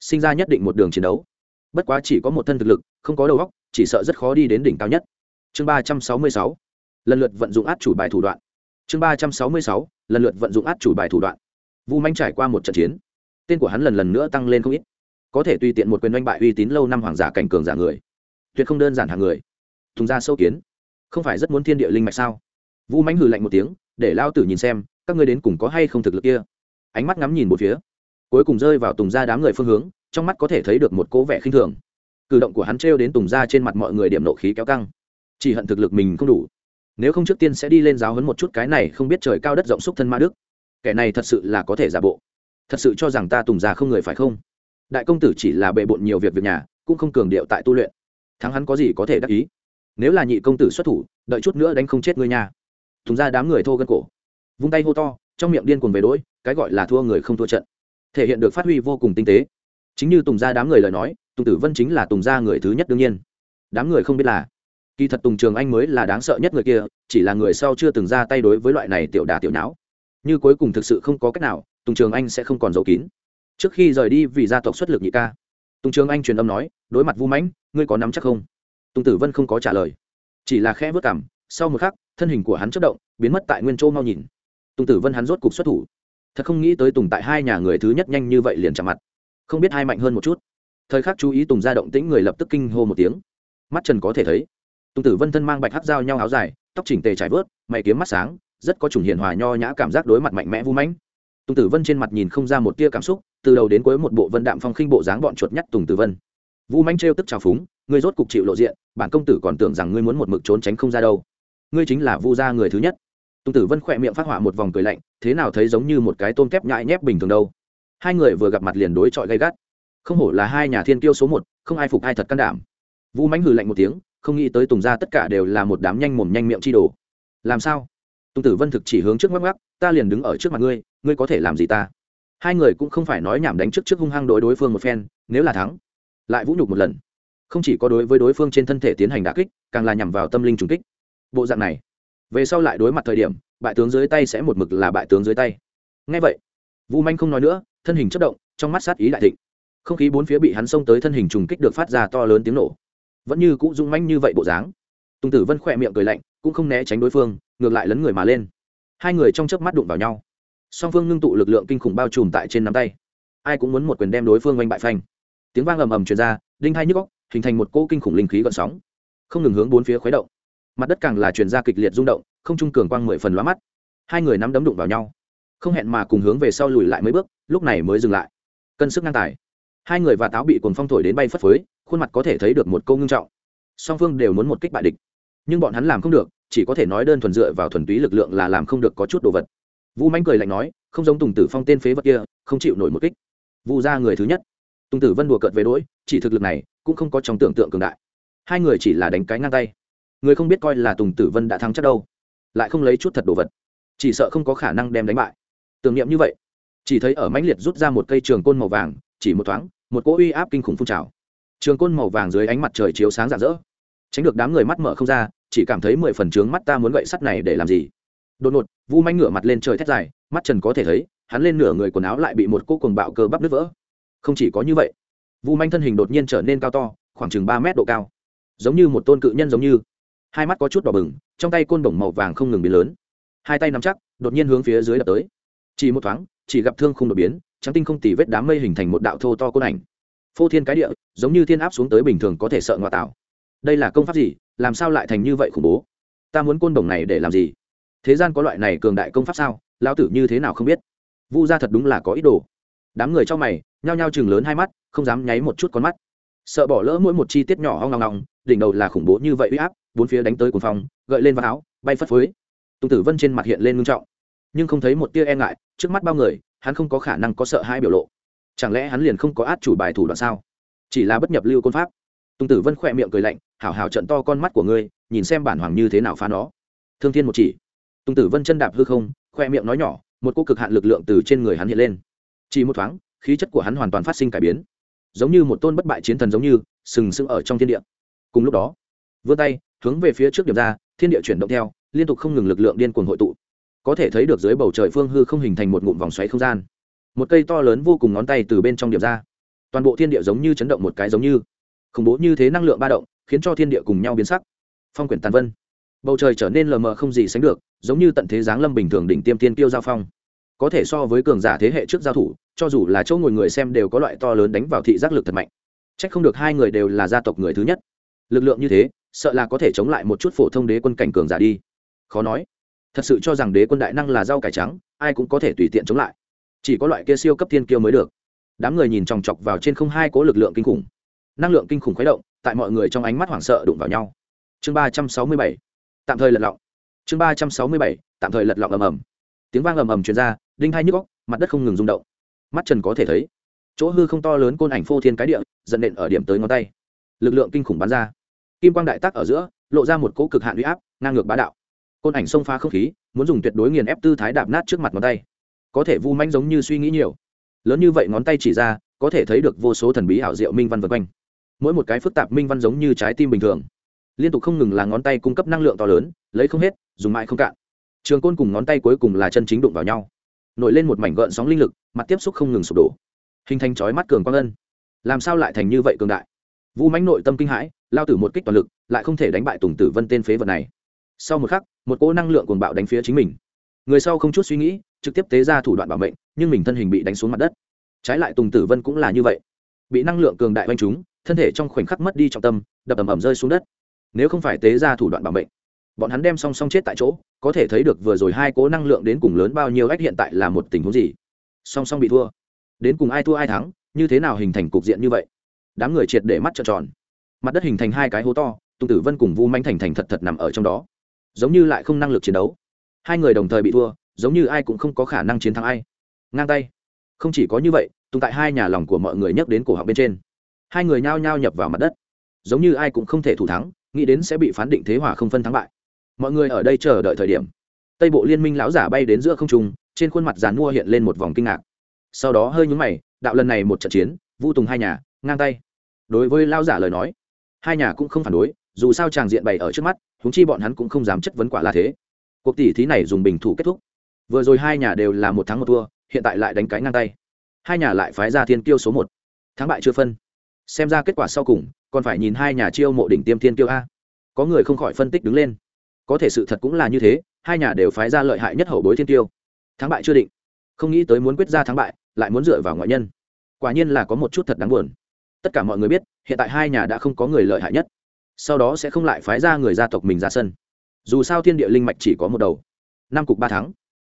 [SPEAKER 1] Sinh ra nhất định một đường chiến đấu. Bất quá chỉ có một thân thực lực, không có đầu góc, chỉ sợ rất khó đi đến đỉnh cao nhất. Chương ba trăm sáu mươi sáu. Lần lượt vận dụng át chủ bài thủ đoạn chương ba trăm sáu mươi sáu, lần lượt vận dụng át chủ bài thủ đoạn. Vu manh trải qua một trận chiến, tên của hắn lần lần nữa tăng lên không ít. Có thể tùy tiện một quyền oanh bại uy tín lâu năm hoàng giả cảnh cường giả người. Tuyệt không đơn giản hàng người. Thùng ra sâu kiến. Không phải rất muốn thiên địa linh mạch sao? Vu manh hừ lạnh một tiếng, để lao tử nhìn xem, các ngươi đến cùng có hay không thực lực kia. Ánh mắt ngắm nhìn một phía, cuối cùng rơi vào tùng ra đám người phương hướng, trong mắt có thể thấy được một cố vẻ khinh thường. Cử động của hắn trêu đến tùng ra trên mặt mọi người điểm nộ khí kéo căng. Chỉ hận thực lực mình không đủ nếu không trước tiên sẽ đi lên giáo hấn một chút cái này không biết trời cao đất rộng xúc thân ma đức. Kẻ này thật sự là có thể giả bộ. Thật sự cho rằng ta tùng già không người phải không? Đại công tử chỉ là bệ bộn nhiều việc việc nhà, cũng không cường điệu tại tu luyện. Thắng hắn có gì có thể đắc ý? Nếu là nhị công tử xuất thủ, đợi chút nữa đánh không chết ngươi nhà tùng ra đám người thô gân cổ, vung tay hô to, trong miệng điên cuồng về đỗi, cái gọi là thua người không thua trận. Thể hiện được phát huy vô cùng tinh tế. Chính như tùng gia đám người lời nói, tùng tử vân chính là tùng gia người thứ nhất đương nhiên. Đám người không biết là kỳ thật tùng trường anh mới là đáng sợ nhất người kia, chỉ là người sau chưa từng ra tay đối với loại này tiểu đà tiểu não như cuối cùng thực sự không có cách nào, tùng trường anh sẽ không còn giấu kín. Trước khi rời đi vì gia tộc xuất lực nhị ca, tùng trường anh truyền âm nói, đối mặt vu mãnh, ngươi có nắm chắc không? Tùng tử vân không có trả lời. Chỉ là khẽ vớt cảm, sau một khắc, thân hình của hắn chất động, biến mất tại nguyên châu mau nhìn. Tùng tử vân hắn rốt cục xuất thủ. Thật không nghĩ tới tùng tại hai nhà người thứ nhất nhanh như vậy liền chạm mặt. Không biết hai mạnh hơn một chút. Thời khắc chú ý tùng ra động tĩnh người lập tức kinh hô một tiếng. Mắt trần có thể thấy tùng tử vân thân mang bạch hắc dao nhau áo dài, tóc chỉnh tề trải vớt, mày kiếm mắt sáng, rất có chủng hiền hòa nho nhã cảm giác đối mặt mạnh mẽ vu mãnh. Tùng tử vân trên mặt nhìn không ra một tia cảm xúc, từ đầu đến cuối một bộ vân đạm phong khinh bộ dáng bọn chuột nhắt tùng tử vân. Vu mãnh trêu tức trào phúng, ngươi rốt cục chịu lộ diện, bản công tử còn tưởng rằng ngươi muốn một mực trốn tránh không ra đâu. Ngươi chính là vu gia người thứ nhất. Tùng tử vân khỏe miệng phát họa một vòng cười lạnh, thế nào thấy giống như một cái tôm kép nhãi nhép bình thường đâu. Hai người vừa gặp mặt liền đối chọi gay gắt. Không hổ là hai nhà thiên kiêu số một, không ai phục ai thật can đảm. Vũ mãnh hừ lạnh một tiếng không nghĩ tới tùng ra tất cả đều là một đám nhanh mồm nhanh miệng chi đồ. Làm sao? Tùng tử vân thực chỉ hướng trước mắt mắt, ta liền đứng ở trước mặt ngươi ngươi có thể làm gì ta? Hai người cũng không phải nói nhảm đánh trước trước hung hăng đối đối phương một phen nếu là thắng lại vũ nhục một lần. Không chỉ có đối với đối phương trên thân thể tiến hành đả kích càng là nhằm vào tâm linh trùng kích. Bộ dạng này về sau lại đối mặt thời điểm bại tướng dưới tay sẽ một mực là bại tướng dưới tay. Ngay vậy vu manh không nói nữa thân hình chất động trong mắt sát ý đại thịnh. Không khí bốn phía bị hắn xông tới thân hình trùng kích được phát ra to lớn tiếng nổ vẫn như cũng rung manh như vậy bộ dáng. Tùng tử vân khỏe miệng cười lạnh, cũng không né tránh đối phương, ngược lại lấn người mà lên. Hai người trong chớp mắt đụng vào nhau. Song phương ngưng tụ lực lượng kinh khủng bao trùm tại trên nắm tay. Ai cũng muốn một quyền đem đối phương oanh bại phanh. Tiếng vang ầm ầm truyền ra, đinh hai nhức góc hình thành một cỗ kinh khủng linh khí gợn sóng. Không ngừng hướng bốn phía khuấy động. Mặt đất càng là truyền ra kịch liệt rung động, không trung cường quang mười phần lóa mắt. Hai người nắm đấm đụng vào nhau. Không hẹn mà cùng hướng về sau lùi lại mấy bước, lúc này mới dừng lại. Cân sức ngang tài. Hai người và táo bị cuồng phong thổi đến bay phất phới khuôn mặt có thể thấy được một câu ngưng trọng. Song phương đều muốn một kích bại địch. Nhưng bọn hắn làm không được, chỉ có thể nói đơn thuần dựa vào thuần túy lực lượng là làm không được có chút đồ vật. Vũ mánh cười lạnh nói, không giống tùng tử phong tên phế vật kia, không chịu nổi một kích. Vu ra người thứ nhất. Tùng tử vân đùa cợt về đỗi chỉ thực lực này cũng không có trong tưởng tượng cường đại. Hai người chỉ là đánh cái ngang tay. Người không biết coi là tùng tử vân đã thắng chắc đâu. Lại không lấy chút thật đồ vật. Chỉ sợ không có khả năng đem đánh bại. Tưởng niệm như vậy, chỉ thấy ở mãnh liệt rút ra một cây trường côn màu vàng, chỉ một thoáng, một cỗ uy áp kinh khủng phun trào trường côn màu vàng dưới ánh mặt trời chiếu sáng rạng rỡ. Tránh được đám người mắt mở không ra, chỉ cảm thấy mười phần trướng mắt ta muốn gậy sắt này để làm gì. Đột ngột, vu manh ngửa mặt lên trời thét dài, mắt trần có thể thấy, hắn lên nửa người quần áo lại bị một cô cuồng bạo cơ bắp nứt vỡ. Không chỉ có như vậy, vu manh thân hình đột nhiên trở nên cao to, khoảng chừng ba mét độ cao. Giống như một tôn cự nhân giống như. Hai mắt có chút đỏ bừng, trong tay côn bổng màu vàng không ngừng biến lớn. Hai tay nắm chắc, đột nhiên hướng phía dưới đập tới. Chỉ một thoáng, chỉ gặp thương không đột biến, trắng tinh không tỉ vết đám mây hình thành một đạo thô to côn ảnh phô thiên cái địa, giống như thiên áp xuống tới bình thường có thể sợ ngoại tạo. Đây là công pháp gì? Làm sao lại thành như vậy khủng bố? Ta muốn côn đồng này để làm gì? Thế gian có loại này cường đại công pháp sao? Lão tử như thế nào không biết? Vu gia thật đúng là có ý đồ. Đám người trong mày, nhao nhao chừng lớn hai mắt, không dám nháy một chút con mắt. Sợ bỏ lỡ mỗi một chi tiết nhỏ hoang ngong ngong, đỉnh đầu là khủng bố như vậy uy áp, bốn phía đánh tới cuồng phong, gợi lên vào áo, bay phất phới. Tùng tử vân trên mặt hiện lên ngưng trọng. Nhưng không thấy một tia e ngại, trước mắt bao người, hắn không có khả năng có sợ hai biểu lộ chẳng lẽ hắn liền không có át chủ bài thủ đoạn sao? Chỉ là bất nhập lưu côn pháp. Tùng tử vân khỏe miệng cười lạnh, hảo hảo trận to con mắt của ngươi, nhìn xem bản hoàng như thế nào phá nó. Thương thiên một chỉ. Tùng tử vân chân đạp hư không khoe miệng nói nhỏ, một cô cực hạn lực lượng từ trên người hắn hiện lên. Chỉ một thoáng, khí chất của hắn hoàn toàn phát sinh cải biến. Giống như một tôn bất bại chiến thần giống như, sừng sững ở trong thiên địa. Cùng lúc đó, vươn tay, hướng về phía trước điểm ra, thiên địa chuyển động theo, liên tục không ngừng lực lượng điên cuồng hội tụ. Có thể thấy được dưới bầu trời phương hư không hình thành một ngụm vòng xoáy không gian một cây to lớn vô cùng ngón tay từ bên trong điểm ra. Toàn bộ thiên địa giống như chấn động một cái giống như. Khủng bố như thế năng lượng ba động, khiến cho thiên địa cùng nhau biến sắc. Phong quyển tàn vân. Bầu trời trở nên lờ mờ không gì sánh được, giống như tận thế giáng lâm bình thường đỉnh tiêm tiên tiêu giao phong. Có thể so với cường giả thế hệ trước giao thủ, cho dù là chỗ ngồi người xem đều có loại to lớn đánh vào thị giác lực thật mạnh. C h ắ c không được hai người đều là gia tộc người thứ nhất. Lực lượng như thế, sợ là có thể chống lại một chút phổ thông đế quân cảnh cường giả đi. Khó nói. Thật sự cho rằng đế quân đại năng là rau cải trắng, ai cũng có thể tùy tiện chống lại chỉ có loại kia siêu cấp thiên kiêu mới được. Đám người nhìn chòng chọc vào trên không hai cố lực lượng kinh khủng. Năng lượng kinh khủng khuấy động, tại mọi người trong ánh mắt hoảng sợ đụng vào nhau. Chương ba trăm sáu mươi bảy. Tạm thời lật lọng. Chương ba trăm sáu mươi bảy. Tạm thời lật lọng ầm ầm. Tiếng vang ầm ầm truyền ra, đinh hai nhức góc mặt đất không ngừng rung động. Mắt trần có thể thấy, chỗ hư không to lớn côn ảnh phô thiên cái địa dẫn nện ở điểm tới ngón tay. Lực lượng kinh khủng bắn ra. Kim quang đại tác ở giữa, lộ ra một cỗ cực hạn huy áp, ngang ngược bá đạo. Côn ảnh xông pha không khí, muốn dùng tuyệt đối nghiền ép tư thái đạp nát trước mặt ngón tay có thể vu manh giống như suy nghĩ nhiều. Lớn như vậy ngón tay chỉ ra, có thể thấy được vô số thần bí ảo diệu minh văn vật quanh. Mỗi một cái phức tạp minh văn giống như trái tim bình thường. Liên tục không ngừng là ngón tay cung cấp năng lượng to lớn, lấy không hết, dùng mãi không cạn. Trường côn cùng ngón tay cuối cùng là chân chính đụng vào nhau. Nổi lên một mảnh gợn sóng linh lực, mặt tiếp xúc không ngừng sụp đổ. Hình thành chói mắt cường quang ân. Làm sao lại thành như vậy cường đại? Vũ mánh nội tâm kinh hãi, lao tử một kích toàn lực, lại không thể đánh bại tùng tử vân tên phế vật này. Sau một khắc, một cỗ năng lượng cuồng bạo đánh phía chính mình. Người sau không chút suy nghĩ trực tiếp tế ra thủ đoạn bảo mệnh, nhưng mình thân hình bị đánh xuống mặt đất. Trái lại tùng tử vân cũng là như vậy. Bị năng lượng cường đại oanh chúng thân thể trong khoảnh khắc mất đi trọng tâm, đập ầm ầm rơi xuống đất. Nếu không phải tế ra thủ đoạn bảo mệnh, bọn hắn đem song song chết tại chỗ, có thể thấy được vừa rồi hai cố năng lượng đến cùng lớn bao nhiêu ách hiện tại là một tình huống gì. Song song bị thua. Đến cùng ai thua ai thắng, như thế nào hình thành cục diện như vậy? Đám người triệt để mắt trợn tròn. Mặt đất hình thành hai cái hố to, tùng tử vân cùng vu manh thành thành thật thật nằm ở trong đó. Giống như lại không năng lực chiến đấu. Hai người đồng thời bị thua giống như ai cũng không có khả năng chiến thắng ai. Ngang tay. Không chỉ có như vậy tồn tại hai nhà lòng của mọi người nhắc đến cổ họng bên trên. Hai người nhao nhao nhập vào mặt đất. Giống như ai cũng không thể thủ thắng, nghĩ đến sẽ bị phán định thế hòa không phân thắng bại. Mọi người ở đây chờ đợi thời điểm. Tây bộ liên minh lão giả bay đến giữa không trung, trên khuôn mặt dàn mua hiện lên một vòng kinh ngạc. Sau đó hơi nhúng mày, đạo lần này một trận chiến, vu tùng hai nhà, ngang tay. Đối với lao giả lời nói, hai nhà cũng không phản đối, dù sao tràng diện bày ở trước mắt húng chi bọn hắn cũng không dám chất vấn quả là thế. Cuộc tỷ thí này dùng bình thủ kết thúc vừa rồi hai nhà đều là một thắng một thua, hiện tại lại đánh cái ngang tay. Hai nhà lại phái ra thiên kiêu số một. Thắng bại chưa phân. Xem ra kết quả sau cùng, còn phải nhìn hai nhà chiêu mộ đỉnh tiêm thiên kiêu a. Có người không khỏi phân tích đứng lên. Có thể sự thật cũng là như thế, hai nhà đều phái ra lợi hại nhất hậu bối thiên kiêu. Thắng bại chưa định. Không nghĩ tới muốn quyết ra thắng bại, lại muốn dựa vào ngoại nhân. Quả nhiên là có một chút thật đáng buồn. Tất cả mọi người biết, hiện tại hai nhà đã không có người lợi hại nhất. Sau đó sẽ không lại phái ra người gia tộc mình ra sân. Dù sao thiên địa linh mạch chỉ có một đầu. Năm cục ba thắng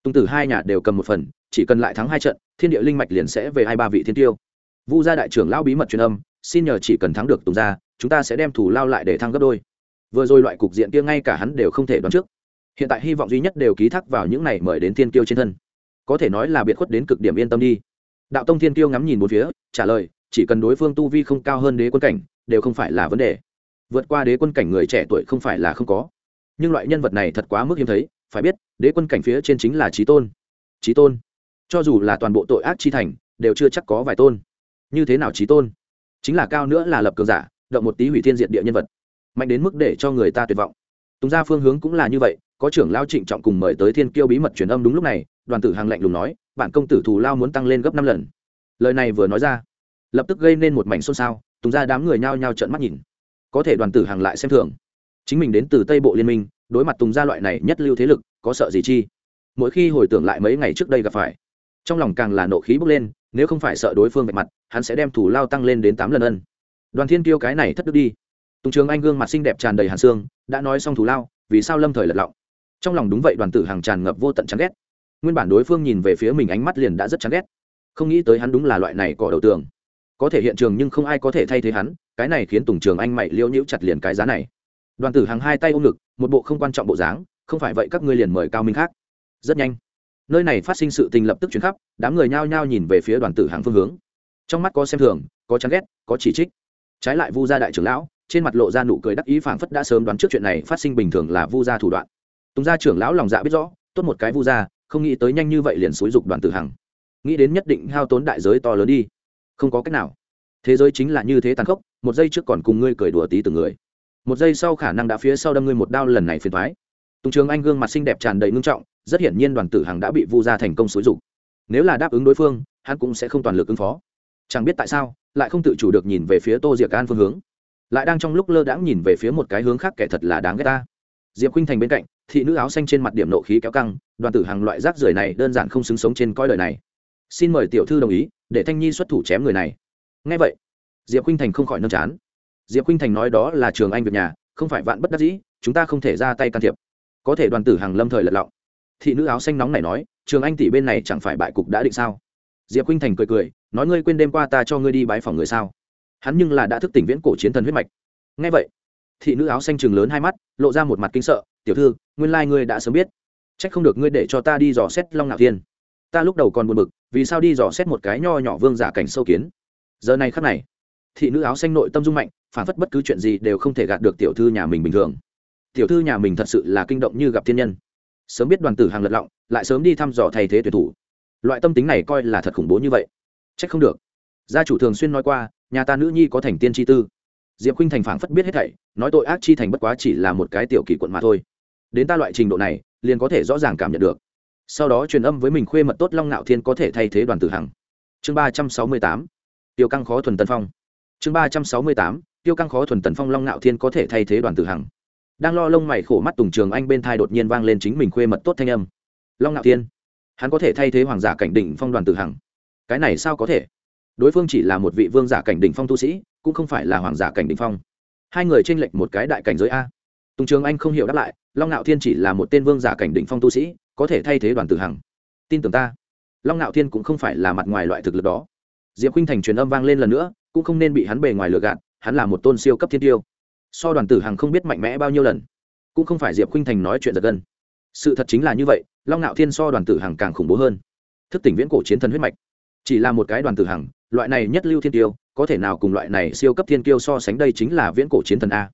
[SPEAKER 1] tung tử hai nhà đều cầm một phần, chỉ cần lại thắng hai trận, thiên địa linh mạch liền sẽ về hai ba vị thiên tiêu. Vu gia đại trưởng lão bí mật truyền âm, xin nhờ chỉ cần thắng được tùng gia, chúng ta sẽ đem thủ lao lại để thăng gấp đôi. Vừa rồi loại cục diện kia ngay cả hắn đều không thể đoán trước. Hiện tại hy vọng duy nhất đều ký thác vào những này mời đến thiên tiêu trên thân. Có thể nói là biệt khuất đến cực điểm yên tâm đi. Đạo tông thiên tiêu ngắm nhìn một phía, trả lời, chỉ cần đối phương tu vi không cao hơn đế quân cảnh, đều không phải là vấn đề. Vượt qua đế quân cảnh người trẻ tuổi không phải là không có. Nhưng loại nhân vật này thật quá mức hiếm thấy phải biết, đế quân cảnh phía trên chính là trí tôn. Trí tôn. Cho dù là toàn bộ tội ác chi thành, đều chưa chắc có vài tôn. Như thế nào trí tôn? Chính là cao nữa là lập cường giả, động một tí hủy thiên diện địa nhân vật. Mạnh đến mức để cho người ta tuyệt vọng. Tùng ra phương hướng cũng là như vậy, có trưởng lao trịnh trọng cùng mời tới thiên kiêu bí mật truyền âm đúng lúc này, đoàn tử hàng lạnh lùng nói, bản công tử thù lao muốn tăng lên gấp năm lần. Lời này vừa nói ra, lập tức gây nên một mảnh xôn xao, tùng ra đám người nhao nhao trợn mắt nhìn. Có thể đoàn tử hàng lại xem thường. Chính mình đến từ tây bộ liên minh đối mặt tùng gia loại này nhất lưu thế lực, có sợ gì chi? Mỗi khi hồi tưởng lại mấy ngày trước đây gặp phải, trong lòng càng là nộ khí bốc lên, nếu không phải sợ đối phương vạch mặt, hắn sẽ đem thủ lao tăng lên đến tám lần ân. Đoàn thiên tiêu cái này thất đức đi. Tùng trường anh gương mặt xinh đẹp tràn đầy hàn xương, đã nói xong thủ lao, vì sao lâm thời lật lọng? Trong lòng đúng vậy, đoàn tử hàng tràn ngập vô tận chán ghét. Nguyên bản đối phương nhìn về phía mình ánh mắt liền đã rất chán ghét. Không nghĩ tới hắn đúng là loại này cỏ đầu tường. Có thể hiện trường nhưng không ai có thể thay thế hắn, cái này khiến tùng trường anh mày liễu nhiễu chặt liền cái giá này đoàn tử hàng hai tay ôm ngực, một bộ không quan trọng bộ dáng, không phải vậy các ngươi liền mời cao minh khác. Rất nhanh, nơi này phát sinh sự tình lập tức chuyển khắp, đám người nhao nhao nhìn về phía đoàn tử hàng phương hướng. Trong mắt có xem thường, có chán ghét, có chỉ trích. Trái lại vu gia đại trưởng lão, trên mặt lộ ra nụ cười đắc ý phảng phất đã sớm đoán trước chuyện này phát sinh bình thường là vu gia thủ đoạn. Tùng gia trưởng lão lòng dạ biết rõ, tốt một cái vu gia, không nghĩ tới nhanh như vậy liền xúi dục đoàn tử hằng nghĩ đến nhất định hao tốn đại giới to lớn đi. Không có cách nào. Thế giới chính là như thế tàn khốc, một giây trước còn cùng ngươi cười đùa tí từng người một giây sau khả năng đã phía sau đâm ngươi một đao lần này phiền thoái. Tùng trường anh gương mặt xinh đẹp tràn đầy ngưng trọng, rất hiển nhiên đoàn tử hằng đã bị vu gia thành công xúi dục. Nếu là đáp ứng đối phương, hắn cũng sẽ không toàn lực ứng phó. Chẳng biết tại sao, lại không tự chủ được nhìn về phía tô diệc an phương hướng. Lại đang trong lúc lơ đãng nhìn về phía một cái hướng khác kẻ thật là đáng ghét ta. Diệp khinh thành bên cạnh, thị nữ áo xanh trên mặt điểm nộ khí kéo căng, đoàn tử hàng loại rác rưởi này đơn giản không xứng sống trên coi đời này. Xin mời tiểu thư đồng ý, để thanh nhi xuất thủ chém người này. Ngay vậy, diệp khinh thành không khỏi nâng chán diệp khinh thành nói đó là trường anh việc nhà, không phải vạn bất đắc dĩ, chúng ta không thể ra tay can thiệp. Có thể đoàn tử hàng lâm thời lật lọng. Thị nữ áo xanh nóng này nói, trường anh tỷ bên này chẳng phải bại cục đã định sao? Diệp khinh thành cười cười, nói ngươi quên đêm qua ta cho ngươi đi bái phòng người sao? Hắn nhưng là đã thức tỉnh viễn cổ chiến thần huyết mạch. Ngay vậy, thị nữ áo xanh chừng lớn hai mắt, lộ ra một mặt kinh sợ, tiểu thư, nguyên lai ngươi đã sớm biết. C h ắ c không được ngươi để cho ta đi dò xét long ngạo thiên. Ta lúc đầu còn buồn bực, vì sao đi dò xét một cái nho nhỏ vương giả cảnh sâu kiến? Giờ này khắc này thị nữ áo xanh nội tâm dung mạnh, phản phất bất cứ chuyện gì đều không thể gạt được tiểu thư nhà mình bình thường. Tiểu thư nhà mình thật sự là kinh động như gặp thiên nhân. Sớm biết đoàn tử hàng lật lọng, lại sớm đi thăm dò thay thế tuyển thủ. Loại tâm tính này coi là thật khủng bố như vậy. C h ắ c không được. Gia chủ thường xuyên nói qua, nhà ta nữ nhi có thành tiên tri tư. Diệp khinh thành phảng phất biết hết thảy, nói tội ác chi thành bất quá chỉ là một cái tiểu kỷ quận mà thôi. Đến ta loại trình độ này, liền có thể rõ ràng cảm nhận được. Sau đó truyền âm với mình khuê mật tốt long ngạo thiên có thể thay thế đoàn tử hằng. Chương ba trăm sáu mươi tám. Tiêu căng khó thuần tân phong chương ba trăm sáu mươi tám, tiêu căng khó thuần tần phong long ngạo thiên có thể thay thế đoàn tử hằng. Đang lo lông mày khổ mắt tùng trường anh bên thai đột nhiên vang lên chính mình khuê mật tốt thanh âm. Long ngạo thiên, hắn có thể thay thế hoàng giả cảnh đỉnh phong đoàn tử hằng. Cái này sao có thể? Đối phương chỉ là một vị vương giả cảnh đỉnh phong tu sĩ, cũng không phải là hoàng giả cảnh đỉnh phong. Hai người tranh lệch một cái đại cảnh giới a. Tùng trường anh không hiểu đáp lại, long ngạo thiên chỉ là một tên vương giả cảnh đỉnh phong tu sĩ, có thể thay thế đoàn tử hằng. Tin tưởng ta. Long ngạo thiên cũng không phải là mặt ngoài loại thực lực đó. Diệp khinh thành truyền âm vang lên lần nữa cũng không nên bị hắn bề ngoài lừa gạt, hắn là một tôn siêu cấp thiên tiêu. So đoàn tử hằng không biết mạnh mẽ bao nhiêu lần, cũng không phải diệp khinh thành nói chuyện giật gân. Sự thật chính là như vậy, long ngạo thiên so đoàn tử hằng càng khủng bố hơn. Thức tỉnh viễn cổ chiến thần huyết mạch, chỉ là một cái đoàn tử hằng, loại này nhất lưu thiên tiêu, có thể nào cùng loại này siêu cấp thiên tiêu so sánh đây chính là viễn cổ chiến thần a.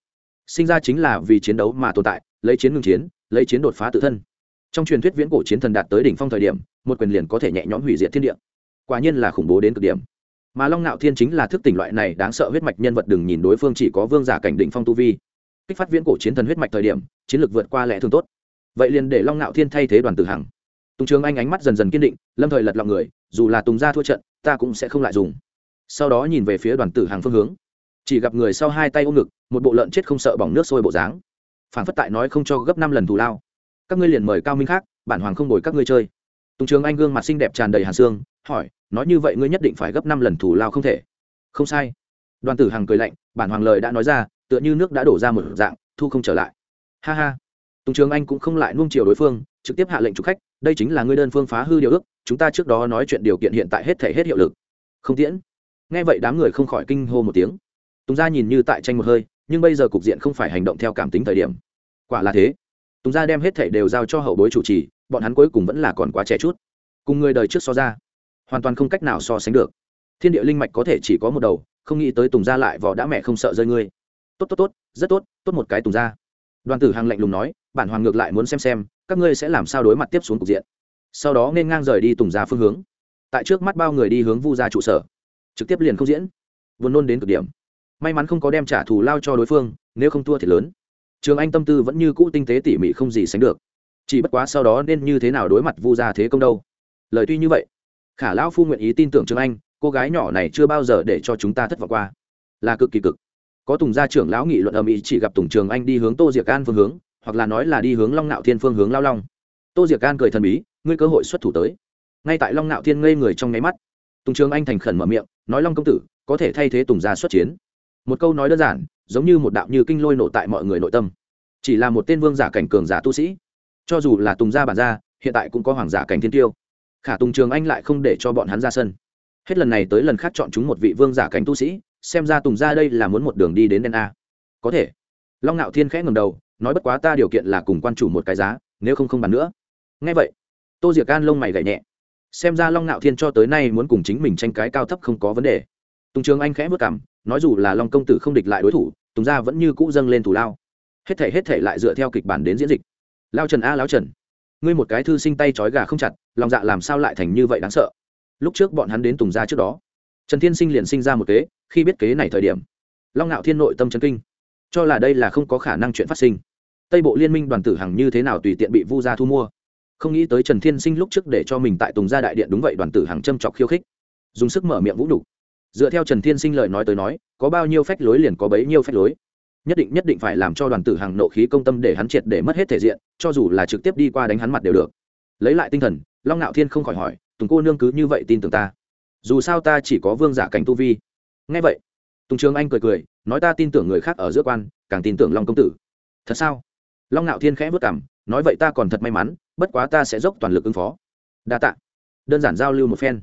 [SPEAKER 1] Sinh ra chính là vì chiến đấu mà tồn tại, lấy chiến ngừng chiến, lấy chiến đột phá tự thân. Trong truyền thuyết viễn cổ chiến thần đạt tới đỉnh phong thời điểm, một quyền liền có thể nhẹ nhõm hủy diệt thiên địa. Quả nhiên là khủng bố đến cực điểm mà long nạo thiên chính là thức tỉnh loại này đáng sợ huyết mạch nhân vật đừng nhìn đối phương chỉ có vương giả cảnh đỉnh phong tu vi. Kích phát viễn cổ chiến thần huyết mạch thời điểm, chiến lược vượt qua lẽ thường tốt. Vậy liền để long nạo thiên thay thế đoàn tử hằng. Tùng trường anh ánh mắt dần dần kiên định, lâm thời lật lọc người, dù là tùng gia thua trận, ta cũng sẽ không lại dùng. Sau đó nhìn về phía đoàn tử hàng phương hướng. Chỉ gặp người sau hai tay ôm ngực, một bộ lợn chết không sợ bỏng nước sôi bộ dáng. Phản phất tại nói không cho gấp năm lần thù lao. Các ngươi liền mời cao minh khác, bản hoàng không đổi các ngươi chơi. Tùng trường anh gương mặt xinh đẹp tràn đầy hàn xương hỏi, nói như vậy ngươi nhất định phải gấp năm lần thù lao không thể. Không sai. Đoàn tử hằng cười lạnh, bản hoàng lời đã nói ra, tựa như nước đã đổ ra một dạng, thu không trở lại. Ha ha. Tùng trường anh cũng không lại nuông chiều đối phương, trực tiếp hạ lệnh chủ khách, đây chính là ngươi đơn phương phá hư điều ước, chúng ta trước đó nói chuyện điều kiện hiện tại hết thể hết hiệu lực. Không tiễn. Nghe vậy đám người không khỏi kinh hô một tiếng. Tùng gia nhìn như tại tranh một hơi, nhưng bây giờ cục diện không phải hành động theo cảm tính thời điểm. Quả là thế. Tùng gia đem hết thể đều giao cho hậu bối chủ trì, bọn hắn cuối cùng vẫn là còn quá trẻ chút. Cùng người đời trước so ra hoàn toàn không cách nào so sánh được. Thiên địa linh mạch có thể chỉ có một đầu, không nghĩ tới tùng gia lại vỏ đã mẹ không sợ rơi ngươi. Tốt tốt tốt, rất tốt tốt một cái tùng gia. Đoàn tử hằng lạnh lùng nói, bản hoàng ngược lại muốn xem xem, các ngươi sẽ làm sao đối mặt tiếp xuống cục diện. Sau đó nên ngang rời đi tùng gia phương hướng. Tại trước mắt bao người đi hướng vu gia trụ sở. Trực tiếp liền không diễn. Vốn nôn đến cực điểm. May mắn không có đem trả thù lao cho đối phương, nếu không thua thì lớn. Trường anh tâm tư vẫn như cũ tinh tế tỉ mỉ không gì sánh được. Chỉ bất quá sau đó nên như thế nào đối mặt vu gia thế công đâu? Lời tuy như vậy khả lão phu nguyện ý tin tưởng trương anh, cô gái nhỏ này chưa bao giờ để cho chúng ta thất vọng qua. Là cực kỳ cực. Có tùng gia trưởng lão nghị luận âm ý chỉ gặp tùng trường anh đi hướng tô diệc an phương hướng, hoặc là nói là đi hướng long nạo thiên phương hướng lao long. Tô diệc an cười thần bí, ngươi cơ hội xuất thủ tới. Ngay tại long nạo thiên ngây người trong nháy mắt, tùng trường anh thành khẩn mở miệng, nói long công tử, có thể thay thế tùng gia xuất chiến. Một câu nói đơn giản, giống như một đạo như kinh lôi nổ tại mọi người nội tâm. Chỉ là một tên vương giả cảnh cường giả tu sĩ. Cho dù là tùng gia bản gia, hiện tại cũng có hoàng giả cảnh thiên tiêu khả tùng trường anh lại không để cho bọn hắn ra sân. Hết lần này tới lần khác chọn chúng một vị vương giả cảnh tu sĩ, xem ra tùng gia đây là muốn một đường đi đến đen a. Có thể. Long ngạo thiên khẽ ngầm đầu, nói bất quá ta điều kiện là cùng quan chủ một cái giá, nếu không không bàn nữa. Ngay vậy, tô diệc can lông mày gậy nhẹ. Xem ra long ngạo thiên cho tới nay muốn cùng chính mình tranh cái cao thấp không có vấn đề. Tùng trường anh khẽ vất cảm nói dù là long công tử không địch lại đối thủ, tùng gia vẫn như cũ dâng lên thủ lao. Hết thể hết thể lại dựa theo kịch bản đến diễn dịch. Lao trần a, lao trần. Ngươi một cái thư sinh tay trói gà không chặt lòng dạ làm sao lại thành như vậy đáng sợ? Lúc trước bọn hắn đến tùng gia trước đó, trần thiên sinh liền sinh ra một kế, khi biết kế này thời điểm, long ngạo thiên nội tâm trấn kinh. Cho là đây là không có khả năng chuyện phát sinh. Tây bộ liên minh đoàn tử hằng như thế nào tùy tiện bị vu gia thu mua? Không nghĩ tới trần thiên sinh lúc trước để cho mình tại tùng gia đại điện đúng vậy đoàn tử hằng châm chọc khiêu khích. Dùng sức mở miệng vũ đủ. dựa theo trần thiên sinh lời nói tới nói, có bao nhiêu phách lối liền có bấy nhiêu phách lối. Nhất định nhất định phải làm cho đoàn tử hằng nộ khí công tâm để hắn triệt để mất hết thể diện, cho dù là trực tiếp đi qua đánh hắn mặt đều được. Lấy lại tinh thần long ngạo thiên không khỏi hỏi, tùng cô nương cứ như vậy tin tưởng ta? Dù sao ta chỉ có vương giả cảnh tu vi. Ngay vậy. Tùng trường anh cười cười, nói ta tin tưởng người khác ở giữa quan, càng tin tưởng long công tử. Thật sao? Long ngạo thiên khẽ vất cảm nói vậy ta còn thật may mắn, bất quá ta sẽ dốc toàn lực ứng phó. Đa t ạ đơn giản giao lưu một phen.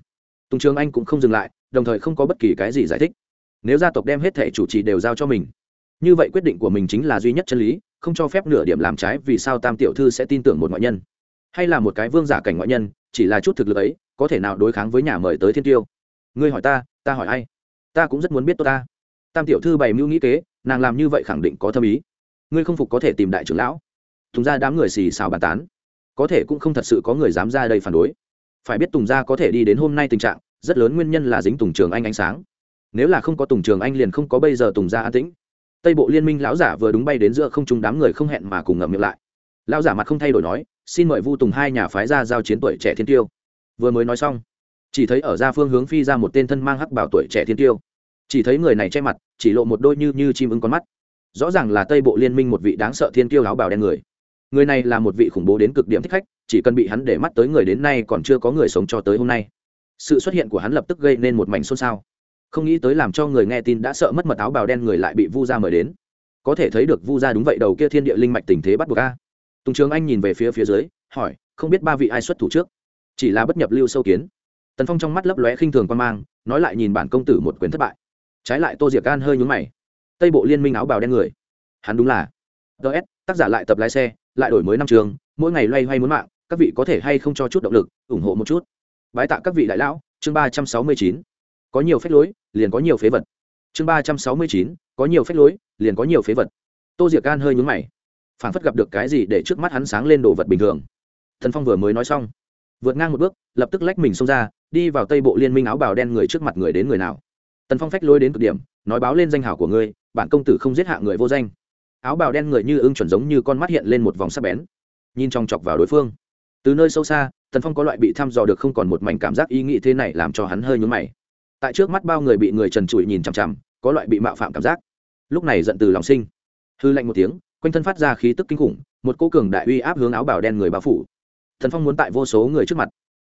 [SPEAKER 1] Tùng trường anh cũng không dừng lại, đồng thời không có bất kỳ cái gì giải thích. Nếu gia tộc đem hết thẻ chủ trì đều giao cho mình, như vậy quyết định của mình chính là duy nhất chân lý, không cho phép nửa điểm làm trái vì sao tam tiểu thư sẽ tin tưởng một ngoại nhân hay là một cái vương giả cảnh ngoại nhân, chỉ là chút thực lực ấy, có thể nào đối kháng với nhà mời tới thiên tiêu? Ngươi hỏi ta ta hỏi ai? Ta cũng rất muốn biết tôi ta. Tam tiểu thư bày mưu nghĩ kế, nàng làm như vậy khẳng định có thâm ý. Ngươi không phục có thể tìm đại trưởng lão. Tùng ra đám người xì xào bàn tán. Có thể cũng không thật sự có người dám ra đây phản đối. Phải biết tùng gia có thể đi đến hôm nay tình trạng, rất lớn nguyên nhân là dính tùng trường anh ánh sáng. Nếu là không có tùng trường anh liền không có bây giờ tùng gia an tĩnh. Tây bộ liên minh lão giả vừa đúng bay đến giữa không trung đám người không hẹn mà cùng ngậm miệng lại. Lão giả mặt không thay đổi nói xin mời vu tùng hai nhà phái ra giao chiến tuổi trẻ thiên tiêu. Vừa mới nói xong, chỉ thấy ở ra phương hướng phi ra một tên thân mang hắc bảo tuổi trẻ thiên tiêu. Chỉ thấy người này che mặt, chỉ lộ một đôi như như chim ưng con mắt. Rõ ràng là tây bộ liên minh một vị đáng sợ thiên tiêu áo bào đen người. Người này là một vị khủng bố đến cực điểm thích khách, chỉ cần bị hắn để mắt tới người đến nay còn chưa có người sống cho tới hôm nay. Sự xuất hiện của hắn lập tức gây nên một mảnh xôn xao. Không nghĩ tới làm cho người nghe tin đã sợ mất mật áo bào đen người lại bị vu gia mời đến. Có thể thấy được vu gia đúng vậy đầu kia thiên địa linh mạch tình thế bắt buộc a tùng trường anh nhìn về phía phía dưới, hỏi, không biết ba vị ai xuất thủ trước? Chỉ là bất nhập lưu sâu kiến. Tần phong trong mắt lấp lóe khinh thường quan mang, nói lại nhìn bản công tử một quyền thất bại. Trái lại tô diệc gan hơi nhúng mày. Tây bộ liên minh áo bào đen người. Hắn đúng là. Ts tác giả lại tập lái xe, lại đổi mới năm trường, mỗi ngày loay hoay muốn mạng, các vị có thể hay không cho chút động lực, ủng hộ một chút. Bái tạ các vị đại lão, chương ba trăm sáu mươi chín. Có nhiều phép lối, liền có nhiều phế vật. Chương ba trăm sáu mươi chín, có nhiều phép lối, liền có nhiều phế vật. Tô diệc gan hơi nhúng mày phản phất gặp được cái gì để trước mắt hắn sáng lên đồ vật bình thường. Thần phong vừa mới nói xong, vượt ngang một bước, lập tức lách mình xông ra, đi vào tây bộ liên minh áo bào đen người trước mặt người đến người nào. Tần phong phách lôi đến cực điểm, nói báo lên danh hảo của ngươi, bản công tử không giết hạ người vô danh. Áo bào đen người như ưng chuẩn giống như con mắt hiện lên một vòng sắc bén, nhìn trong chọc vào đối phương. Từ nơi sâu xa, tần phong có loại bị thăm dò được không còn một mảnh cảm giác ý nghĩ thế này làm cho hắn hơi nhún mày. Tại trước mắt bao người bị người trần trụi nhìn chằm chằm, có loại bị mạo phạm cảm giác. Lúc này giận từ lòng sinh. Hư lạnh một tiếng quanh thân phát ra khí tức kinh khủng, một cô cường đại uy áp hướng áo bào đen người bao phủ. Thần phong muốn tại vô số người trước mặt,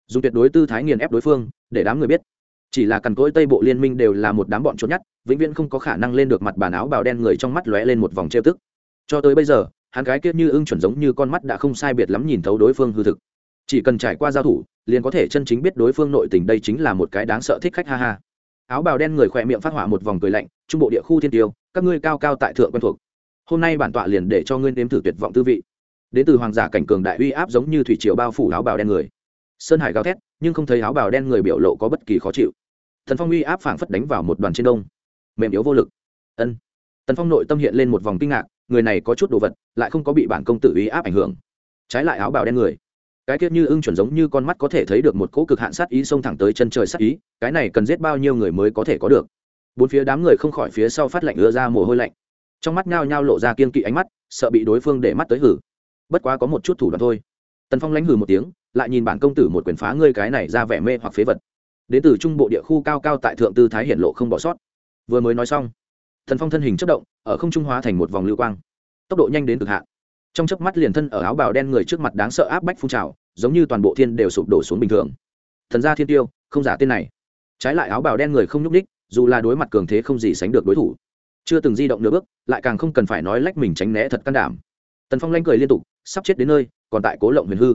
[SPEAKER 1] dùng tuyệt đối tư thái nghiền ép đối phương, để đám người biết. Chỉ là cằn cỗi tây bộ liên minh đều là một đám bọn trốn nhất, vĩnh viễn không có khả năng lên được mặt bàn áo bào đen người trong mắt lóe lên một vòng trêu tức. Cho tới bây giờ, hắn gái kia như ưng chuẩn giống như con mắt đã không sai biệt lắm nhìn thấu đối phương hư thực. Chỉ cần trải qua giao thủ, liền có thể chân chính biết đối phương nội tình đây chính là một cái đáng sợ thích khách ha ha. Áo bào đen người khỏe miệng phát hỏa một vòng cười lạnh, trung bộ địa khu thiên tiêu, các ngươi cao cao tại thượng quen thuộc hôm nay bản tọa liền để cho ngươi nếm thử tuyệt vọng tư vị. Đến từ hoàng giả cảnh cường đại uy áp giống như thủy triều bao phủ áo bào đen người. Sơn hải gào thét, nhưng không thấy áo bào đen người biểu lộ có bất kỳ khó chịu. Thần phong uy áp phảng phất đánh vào một đoàn trên đông. Mềm yếu vô lực. Ân. Tần phong nội tâm hiện lên một vòng kinh ngạc, người này có chút đồ vật, lại không có bị bản công tử uy áp ảnh hưởng. Trái lại áo bào đen người. Cái kiết như ưng chuẩn giống như con mắt có thể thấy được một cỗ cực hạn sát ý xông thẳng tới chân trời sát ý, cái này cần giết bao nhiêu người mới có thể có được. Bốn phía đám người không khỏi phía sau phát lạnh ưa ra mồ hôi lạnh trong mắt nhao nhao lộ ra kiên kỵ ánh mắt, sợ bị đối phương để mắt tới hử. Bất quá có một chút thủ đoạn thôi. Tần phong lánh hử một tiếng, lại nhìn bản công tử một quyền phá ngươi cái này ra vẻ mê hoặc phế vật. Đến từ trung bộ địa khu cao cao tại thượng tư thái hiển lộ không bỏ sót. Vừa mới nói xong thần phong thân hình chất động, ở không trung hóa thành một vòng lưu quang. Tốc độ nhanh đến cực hạn. Trong chớp mắt liền thân ở áo bào đen người trước mặt đáng sợ áp bách phun trào, giống như toàn bộ thiên đều sụp đổ xuống bình thường. Thần gia thiên tiêu, không giả tên này. Trái lại áo bào đen người không nhúc ních dù là đối mặt cường thế không gì sánh được đối thủ chưa từng di động nửa bước, lại càng không cần phải nói lách mình tránh né thật can đảm. Tần phong lanh cười liên tục, sắp chết đến nơi, còn tại cố lộng huyền hư.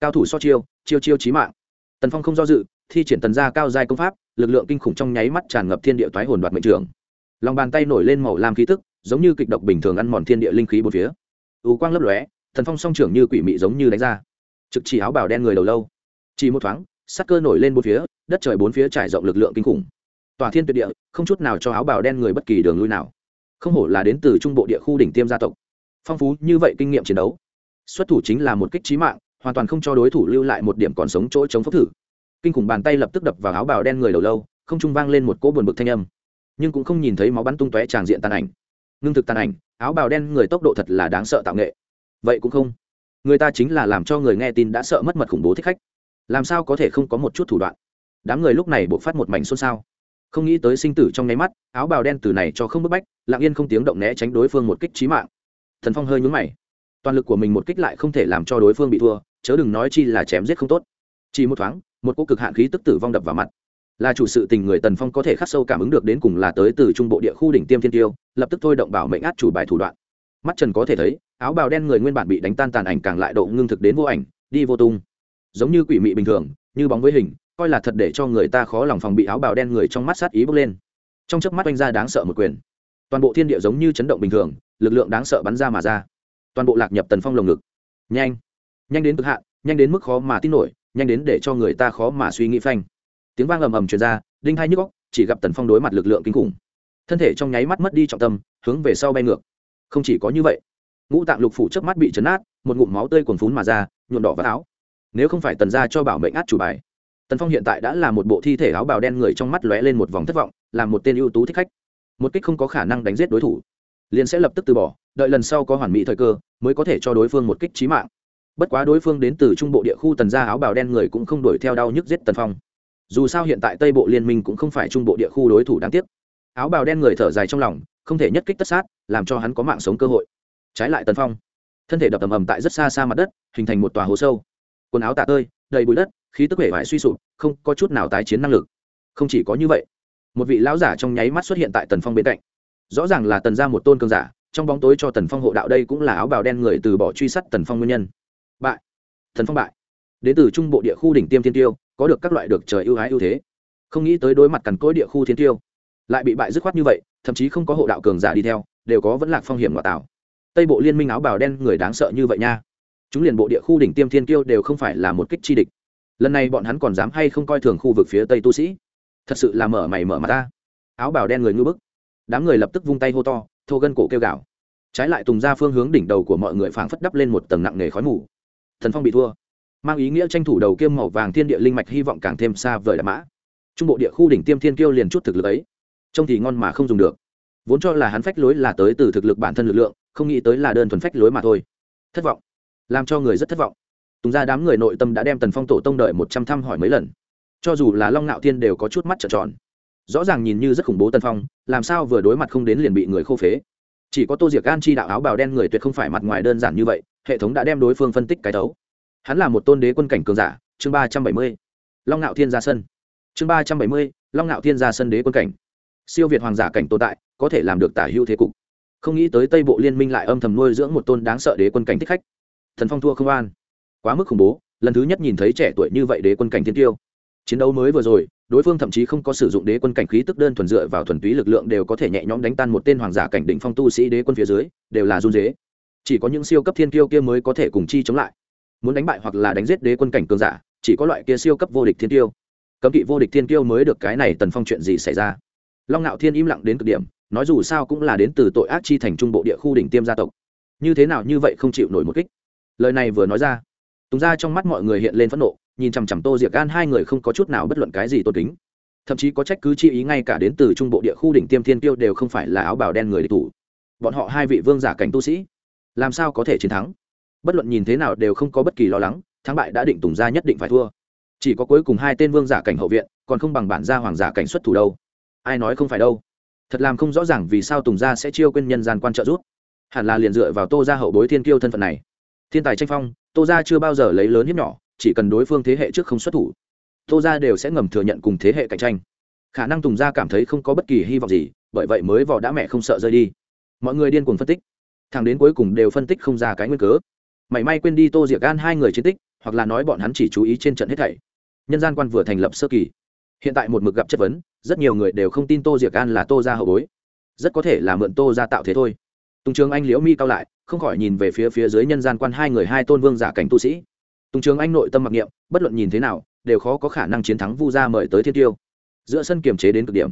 [SPEAKER 1] Cao thủ so chiêu chiêu chiêu chí mạng. Tần phong không do dự, thi triển tần gia cao giai công pháp, lực lượng kinh khủng trong nháy mắt tràn ngập thiên địa toái hồn đoạt mệnh trường. Lòng bàn tay nổi lên màu lam khí tức, giống như kịch độc bình thường ăn mòn thiên địa linh khí bốn phía. Ưu quang lấp lóe thần phong song trưởng như quỷ mị giống như đánh ra. Trực chỉ áo bào đen người đầu lâu. Chỉ một thoáng sắc cơ nổi lên bốn phía, đất trời bốn phía trải rộng lực lượng kinh khủng tòa thiên tuyệt địa, không chút nào cho áo bào đen người bất kỳ đường lui nào. Không hổ là đến từ trung bộ địa khu đỉnh tiêm gia tộc. Phong phú như vậy kinh nghiệm chiến đấu, xuất thủ chính là một kích trí mạng, hoàn toàn không cho đối thủ lưu lại một điểm còn sống chỗ chống phốc thử. Kinh khủng bàn tay lập tức đập vào áo bào đen người đầu lâu, không trung vang lên một cỗ buồn bực thanh âm. Nhưng cũng không nhìn thấy máu bắn tung tóe tràng diện tàn ảnh. Ngưng thực tàn ảnh, áo bào đen người tốc độ thật là đáng sợ tạo nghệ. Vậy cũng không. Người ta chính là làm cho người nghe tin đã sợ mất mật khủng bố thích khách. Làm sao có thể không có một chút thủ đoạn? Đám người lúc này buộc phát một mảnh xôn xao không nghĩ tới sinh tử trong nháy mắt, áo bào đen từ này cho không bức bách, lặng yên không tiếng động né tránh đối phương một kích trí mạng. Thần phong hơi nhúng mày. Toàn lực của mình một kích lại không thể làm cho đối phương bị thua, chớ đừng nói chi là chém giết không tốt. Chỉ một thoáng, một cô cực hạn khí tức tử vong đập vào mặt. Là chủ sự tình người tần phong có thể khắc sâu cảm ứng được đến cùng là tới từ trung bộ địa khu đỉnh tiêm thiên tiêu, lập tức thôi động bảo mệnh át chủ bài thủ đoạn. Mắt trần có thể thấy, áo bào đen người nguyên bản bị đánh tan tàn ảnh càng lại độ ngưng thực đến vô ảnh, đi vô tung. Giống như quỷ mị bình thường, như bóng với hình coi là thật để cho người ta khó lòng phòng bị áo bào đen người trong mắt sát ý bốc lên. Trong chớp mắt oanh ra đáng sợ một quyền. Toàn bộ thiên địa giống như chấn động bình thường, lực lượng đáng sợ bắn ra mà ra. Toàn bộ lạc nhập tần phong lồng ngực. Nhanh. Nhanh đến cực hạn, nhanh đến mức khó mà tin nổi, nhanh đến để cho người ta khó mà suy nghĩ phanh. Tiếng vang ầm ầm truyền ra, đinh hai nhức góc chỉ gặp tần phong đối mặt lực lượng kinh khủng. Thân thể trong nháy mắt mất đi trọng tâm, hướng về sau bay ngược. Không chỉ có như vậy, ngũ tạng lục phủ trước mắt bị chấn át, một ngụm máu tươi cuồn phún mà ra, nhuộm đỏ vào áo. Nếu không phải tần ra cho bảo mệnh át chủ bài tần phong hiện tại đã là một bộ thi thể áo bào đen người trong mắt lóe lên một vòng thất vọng, là một tên ưu tú thích khách. Một kích không có khả năng đánh giết đối thủ. Liền sẽ lập tức từ bỏ, đợi lần sau có hoàn mỹ thời cơ, mới có thể cho đối phương một kích trí mạng. Bất quá đối phương đến từ trung bộ địa khu tần gia áo bào đen người cũng không đuổi theo đau nhức giết tần phong. Dù sao hiện tại tây bộ liên minh cũng không phải trung bộ địa khu đối thủ đáng tiếc. Áo bào đen người thở dài trong lòng, không thể nhất kích tất sát, làm cho hắn có mạng sống cơ hội. Trái lại tần phong, thân thể đập ầm ầm tại rất xa xa mặt đất, hình thành một tòa hố sâu. Quần áo tạ tơi, đầy bụi đất khí tức hệ vải suy sụp, không có chút nào tái chiến năng lực. Không chỉ có như vậy, một vị lão giả trong nháy mắt xuất hiện tại tần phong bên cạnh. Rõ ràng là tần ra một tôn cường giả, trong bóng tối cho tần phong hộ đạo đây cũng là áo bào đen người từ bỏ truy sát tần phong nguyên nhân. Bại. Thần phong bại. Đến từ trung bộ địa khu đỉnh tiêm thiên tiêu, có được các loại được trời ưu ái ưu thế. Không nghĩ tới đối mặt cằn cỗi địa khu thiên tiêu, lại bị bại dứt khoát như vậy, thậm chí không có hộ đạo cường giả đi theo, đều có vẫn lạc phong hiểm ngoại tạo tây bộ liên minh áo bào đen người đáng sợ như vậy nha. Chúng liền bộ địa khu đỉnh tiêm thiên tiêu đều không phải là một kích chi địch lần này bọn hắn còn dám hay không coi thường khu vực phía tây tu sĩ? Thật sự là mở mày mở mặt ta áo bào đen người ngư bức. Đám người lập tức vung tay hô to, thô gân cổ kêu gào. Trái lại tùng ra phương hướng đỉnh đầu của mọi người phảng phất đắp lên một tầng nặng nề khói mù. Thần phong bị thua. Mang ý nghĩa tranh thủ đầu kiêm màu vàng thiên địa linh mạch hy vọng càng thêm xa vời đạp mã. Trung bộ địa khu đỉnh tiêm thiên kiêu liền chút thực lực ấy. Trông thì ngon mà không dùng được. Vốn cho là hắn phách lối là tới từ thực lực bản thân lực lượng, không nghĩ tới là đơn thuần phách lối mà thôi. Thất vọng. Làm cho người rất thất vọng tùng ra đám người nội tâm đã đem tần phong tổ tông đợi một trăm thăm hỏi mấy lần. Cho dù là long ngạo thiên đều có chút mắt trợn tròn. Rõ ràng nhìn như rất khủng bố tần phong, làm sao vừa đối mặt không đến liền bị người khô phế. Chỉ có tô diệc gan chi đạo áo bào đen người tuyệt không phải mặt ngoài đơn giản như vậy, hệ thống đã đem đối phương phân tích cái thấu. Hắn là một tôn đế quân cảnh cường giả, chương ba trăm bảy mươi. Long ngạo thiên ra sân. Chương ba trăm bảy mươi, long ngạo thiên ra sân đế quân cảnh. Siêu việt hoàng giả cảnh tồn tại, có thể làm được tả hữu thế cục. Không nghĩ tới tây bộ liên minh lại âm thầm nuôi dưỡng một tôn đáng sợ đế quân cảnh thích khách. Thần phong thua không an quá mức khủng bố, lần thứ nhất nhìn thấy trẻ tuổi như vậy đế quân cảnh thiên tiêu. Chiến đấu mới vừa rồi, đối phương thậm chí không có sử dụng đế quân cảnh khí tức đơn thuần dựa vào thuần túy lực lượng đều có thể nhẹ nhõm đánh tan một tên hoàng giả cảnh đỉnh phong tu sĩ đế quân phía dưới, đều là run dế chỉ có những siêu cấp thiên tiêu kia mới có thể cùng chi chống lại. Muốn đánh bại hoặc là đánh giết đế quân cảnh cường giả, chỉ có loại kia siêu cấp vô địch thiên tiêu. Cấm kỵ vô địch thiên tiêu mới được cái này tần phong chuyện gì xảy ra? Long ngạo thiên im lặng đến cực điểm, nói dù sao cũng là đến từ tội ác chi thành trung bộ địa khu đỉnh tiêm gia tộc. Như thế nào như vậy không chịu nổi một kích. Lời này vừa nói ra tùng ra trong mắt mọi người hiện lên phẫn nộ, nhìn chằm chằm tô diệc gan hai người không có chút nào bất luận cái gì tôn kính. Thậm chí có trách cứ chi ý ngay cả đến từ trung bộ địa khu đỉnh tiêm thiên tiêu đều không phải là áo bào đen người địch thủ. Bọn họ hai vị vương giả cảnh tu sĩ, làm sao có thể chiến thắng? Bất luận nhìn thế nào đều không có bất kỳ lo lắng, thắng bại đã định tùng ra nhất định phải thua. Chỉ có cuối cùng hai tên vương giả cảnh hậu viện, còn không bằng bản gia hoàng giả cảnh xuất thủ đâu. Ai nói không phải đâu? Thật làm không rõ ràng vì sao tùng gia sẽ chiêu quên nhân gian quan trợ giúp. Hẳn là liền dựa vào tô gia hậu bối thiên kiêu thân phận này. Thiên tài tranh phong tô gia chưa bao giờ lấy lớn hiếp nhỏ, chỉ cần đối phương thế hệ trước không xuất thủ, tô gia đều sẽ ngầm thừa nhận cùng thế hệ cạnh tranh. Khả năng tùng gia cảm thấy không có bất kỳ hy vọng gì, bởi vậy mới vỏ đã mẹ không sợ rơi đi. Mọi người điên cuồng phân tích. Thằng đến cuối cùng đều phân tích không ra cái nguyên cớ. Mảy may quên đi tô diệc gan hai người chiến tích, hoặc là nói bọn hắn chỉ chú ý trên trận hết thảy. Nhân gian quan vừa thành lập sơ kỳ. Hiện tại một mực gặp chất vấn, rất nhiều người đều không tin tô diệc an là tô gia hậu bối. Rất có thể là mượn tô gia tạo thế thôi tùng trường anh liễu mi cao lại, không khỏi nhìn về phía phía dưới nhân gian quan hai người hai tôn vương giả cảnh tu sĩ. Tùng trường anh nội tâm mặc niệm, bất luận nhìn thế nào, đều khó có khả năng chiến thắng vu gia mời tới thiên tiêu. Giữa sân kiềm chế đến cực điểm.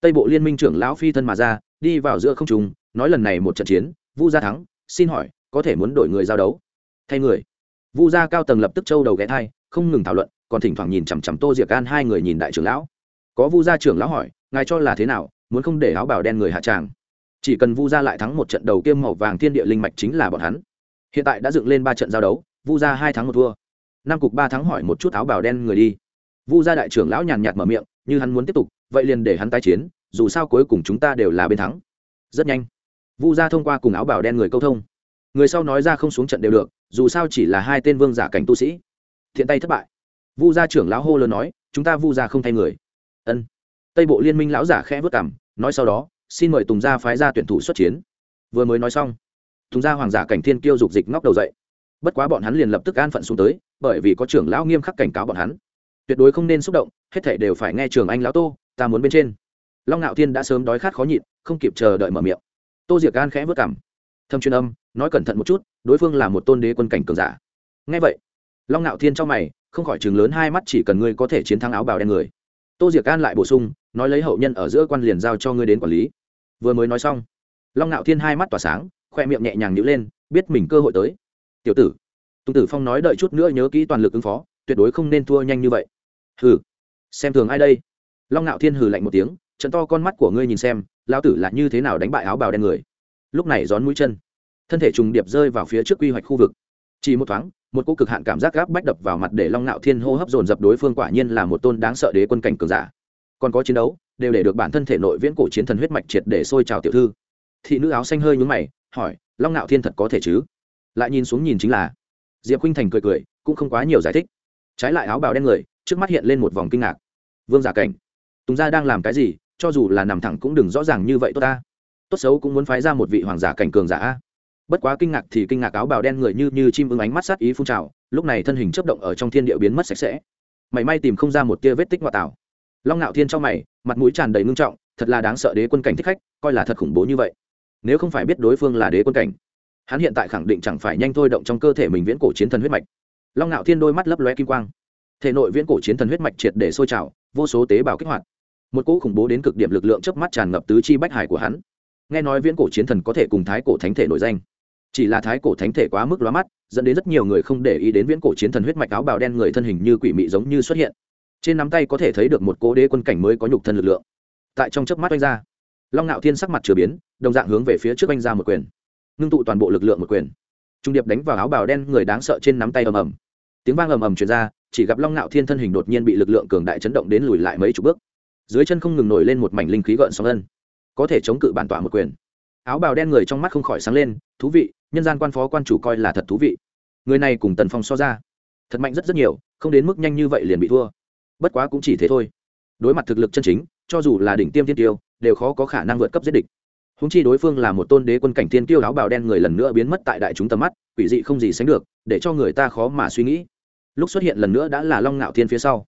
[SPEAKER 1] Tây bộ liên minh trưởng lão phi thân mà ra, đi vào giữa không trùng nói lần này một trận chiến, vu gia thắng, xin hỏi, có thể muốn đổi người giao đấu? Thay người. Vu gia cao tầng lập tức châu đầu ghé thai, không ngừng thảo luận, còn thỉnh thoảng nhìn chằm chằm tô diệc an hai người nhìn đại trưởng lão. Có vu gia trưởng lão hỏi, ngài cho là thế nào, muốn không để áo bảo đen người hạ tràng? Chỉ cần vu gia lại thắng một trận đầu kiêm màu vàng thiên địa linh mạch chính là bọn hắn. Hiện tại đã dựng lên ba trận giao đấu, vu gia hai thắng một thua. Năm cục ba thắng hỏi một chút áo bào đen người đi. Vu gia đại trưởng lão nhàn nhạt mở miệng, như hắn muốn tiếp tục, vậy liền để hắn tái chiến, dù sao cuối cùng chúng ta đều là bên thắng. Rất nhanh, vu gia thông qua cùng áo bào đen người câu thông. Người sau nói ra không xuống trận đều được, dù sao chỉ là hai tên vương giả cảnh tu sĩ. Thiện tay thất bại. Vu gia trưởng lão hô lớn nói, chúng ta vu gia không thay người. Ân. Tây bộ liên minh lão giả khẽ vất cảm nói sau đó xin mời tùng gia phái ra tuyển thủ xuất chiến. Vừa mới nói xong, tùng gia hoàng giả cảnh thiên kiêu dục dịch ngóc đầu dậy. Bất quá bọn hắn liền lập tức an phận xuống tới, bởi vì có trưởng lão nghiêm khắc cảnh cáo bọn hắn. Tuyệt đối không nên xúc động, hết thể đều phải nghe trường anh lão tô, ta muốn bên trên. Long ngạo thiên đã sớm đói khát khó nhịn, không kịp chờ đợi mở miệng. Tô diệc gan khẽ vất cảm thâm chuyên âm, nói cẩn thận một chút, đối phương là một tôn đế quân cảnh cường giả. Nghe vậy, long ngạo thiên trong mày, không khỏi chừng lớn hai mắt chỉ cần ngươi có thể chiến thắng áo bào đen người. Tô diệc Gan lại bổ sung, nói lấy hậu nhân ở giữa quan liền giao cho ngươi đến quản lý vừa mới nói xong, long ngạo thiên hai mắt tỏa sáng, khoe miệng nhẹ nhàng nhữ lên, biết mình cơ hội tới. Tiểu tử. Tùng tử phong nói đợi chút nữa nhớ kỹ toàn lực ứng phó, tuyệt đối không nên thua nhanh như vậy. Hừ, xem thường ai đây? Long ngạo thiên hừ lạnh một tiếng, trận to con mắt của ngươi nhìn xem lao tử là như thế nào đánh bại áo bào đen người. Lúc này gión mũi chân, thân thể trùng điệp rơi vào phía trước quy hoạch khu vực. Chỉ một thoáng, một cô cực hạn cảm giác gáp bách đập vào mặt để long ngạo thiên hô hấp dồn dập đối phương quả nhiên là một tôn đáng sợ đế quân cảnh cường giả. Còn có chiến đấu đều để được bản thân thể nội viễn cổ chiến thần huyết mạch triệt để sôi trào tiểu thư. Thị nữ áo xanh hơi nhúng mày, hỏi, long ngạo thiên thật có thể chứ? Lại nhìn xuống nhìn chính là diệp khinh thành cười cười, cũng không quá nhiều giải thích. Trái lại áo bào đen người, trước mắt hiện lên một vòng kinh ngạc. Vương giả cảnh, tùng gia đang làm cái gì? Cho dù là nằm thẳng cũng đừng rõ ràng như vậy tốt ta. Tốt xấu cũng muốn phái ra một vị hoàng giả cảnh cường giả bất quá kinh ngạc thì kinh ngạc áo bào đen người như như chim ưng ánh mắt sát ý phun trào, lúc này thân hình chấp động ở trong thiên địa biến mất sạch sẽ. Mảy may tìm không ra một tia vết tích ngoại tảo long ngạo thiên trong mày, mặt mũi tràn đầy ngưng trọng, thật là đáng sợ đế quân cảnh thích khách, coi là thật khủng bố như vậy. Nếu không phải biết đối phương là đế quân cảnh, hắn hiện tại khẳng định chẳng phải nhanh thôi động trong cơ thể mình viễn cổ chiến thần huyết mạch. Long ngạo thiên đôi mắt lấp lóe kim quang. Thể nội viễn cổ chiến thần huyết mạch triệt để sôi trào, vô số tế bào kích hoạt. Một cỗ khủng bố đến cực điểm lực lượng chớp mắt tràn ngập tứ chi bách hải của hắn. Nghe nói viễn cổ chiến thần có thể cùng thái cổ thánh thể nổi danh. Chỉ là thái cổ thánh thể quá mức lóa mắt, dẫn đến rất nhiều người không để ý đến viễn cổ chiến thần huyết mạch áo bào đen người thân hình như quỷ mị giống như xuất hiện trên nắm tay có thể thấy được một cố đế quân cảnh mới có nhục thân lực lượng. Tại trong chớp mắt oanh ra, long ngạo thiên sắc mặt chửa biến, đồng dạng hướng về phía trước oanh ra một quyền, ngưng tụ toàn bộ lực lượng một quyền. Trung điệp đánh vào áo bào đen, người đáng sợ trên nắm tay ầm ầm. Tiếng vang ầm ầm truyền ra, chỉ gặp long ngạo thiên thân hình đột nhiên bị lực lượng cường đại chấn động đến lùi lại mấy chục bước. Dưới chân không ngừng nổi lên một mảnh linh khí gợn sóng ân. Có thể chống cự bản tỏa một quyền. Áo bào đen người trong mắt không khỏi sáng lên, thú vị, nhân gian quan phó quan chủ coi là thật thú vị. Người này cùng tần phong so ra, thật mạnh rất rất nhiều, không đến mức nhanh như vậy liền bị thua bất quá cũng chỉ thế thôi. Đối mặt thực lực chân chính, cho dù là đỉnh tiêm thiên tiêu, đều khó có khả năng vượt cấp giết địch. Húng chi đối phương là một tôn đế quân cảnh thiên tiêu áo bào đen người lần nữa biến mất tại đại chúng tầm mắt, quỷ dị không gì sánh được, để cho người ta khó mà suy nghĩ. Lúc xuất hiện lần nữa đã là long ngạo thiên phía sau.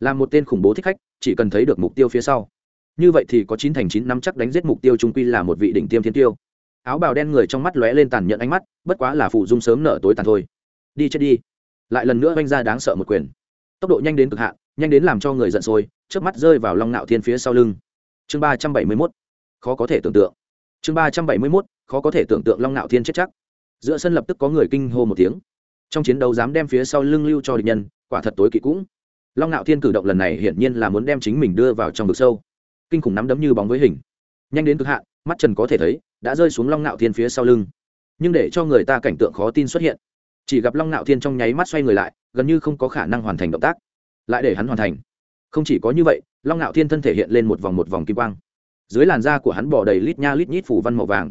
[SPEAKER 1] Là một tên khủng bố thích khách, chỉ cần thấy được mục tiêu phía sau. Như vậy thì có chín thành chín năm chắc đánh giết mục tiêu trung quy là một vị đỉnh tiêm thiên tiêu. Áo bào đen người trong mắt lóe lên tàn nhận ánh mắt, bất quá là phụ dung sớm nở tối tàn thôi. Đi chết đi. Lại lần nữa oanh ra đáng sợ một quyền. Tốc độ nhanh đến cực hạn nhanh đến làm cho người giận sôi trước mắt rơi vào long nạo thiên phía sau lưng. Chương ba trăm bảy mươi mốt, khó có thể tưởng tượng. Chương ba trăm bảy mươi mốt, khó có thể tưởng tượng long nạo thiên chết chắc. Giữa sân lập tức có người kinh hô một tiếng. Trong chiến đấu dám đem phía sau lưng lưu cho địch nhân, quả thật tối kỵ cũng. Long nạo thiên cử động lần này hiển nhiên là muốn đem chính mình đưa vào trong vực sâu. Kinh khủng nắm đấm như bóng với hình. Nhanh đến cực hạn, mắt trần có thể thấy, đã rơi xuống long nạo thiên phía sau lưng. Nhưng để cho người ta cảnh tượng khó tin xuất hiện. Chỉ gặp long nạo thiên trong nháy mắt xoay người lại, gần như không có khả năng hoàn thành động tác lại để hắn hoàn thành. Không chỉ có như vậy, long nạo thiên thân thể hiện lên một vòng một vòng kim quang. Dưới làn da của hắn bỏ đầy lít nha lít nhít phủ văn màu vàng.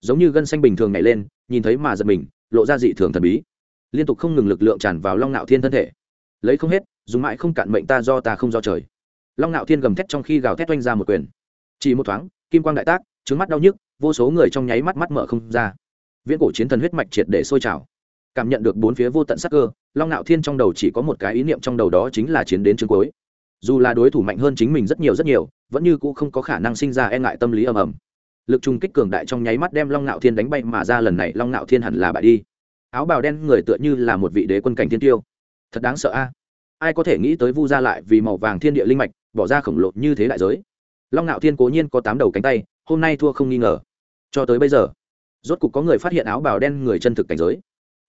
[SPEAKER 1] Giống như gân xanh bình thường nhảy lên, nhìn thấy mà giật mình, lộ ra dị thường thần bí. Liên tục không ngừng lực lượng tràn vào long nạo thiên thân thể. Lấy không hết, dùng mãi không cạn mệnh ta do ta không do trời. Long nạo thiên gầm thét trong khi gào thét oanh ra một quyền. Chỉ một thoáng, kim quang đại tác trứng mắt đau nhức, vô số người trong nháy mắt mắt mở không ra. Viễn cổ chiến thần huyết mạch triệt để sôi trào. Cảm nhận được bốn phía vô tận sắc cơ long nạo thiên trong đầu chỉ có một cái ý niệm trong đầu đó chính là chiến đến chương cuối. Dù là đối thủ mạnh hơn chính mình rất nhiều rất nhiều, vẫn như cũ không có khả năng sinh ra e ngại tâm lý ầm ầm. Lực trung kích cường đại trong nháy mắt đem long nạo thiên đánh bay mà ra lần này long nạo thiên hẳn là bại đi. Áo bào đen người tựa như là một vị đế quân cảnh thiên tiêu. Thật đáng sợ a. Ai có thể nghĩ tới vu ra lại vì màu vàng thiên địa linh mạch, bỏ ra khổng lồ như thế đại giới. Long nạo thiên cố nhiên có tám đầu cánh tay, hôm nay thua không nghi ngờ. Cho tới bây giờ, rốt cục có người phát hiện áo bào đen người chân thực cảnh giới.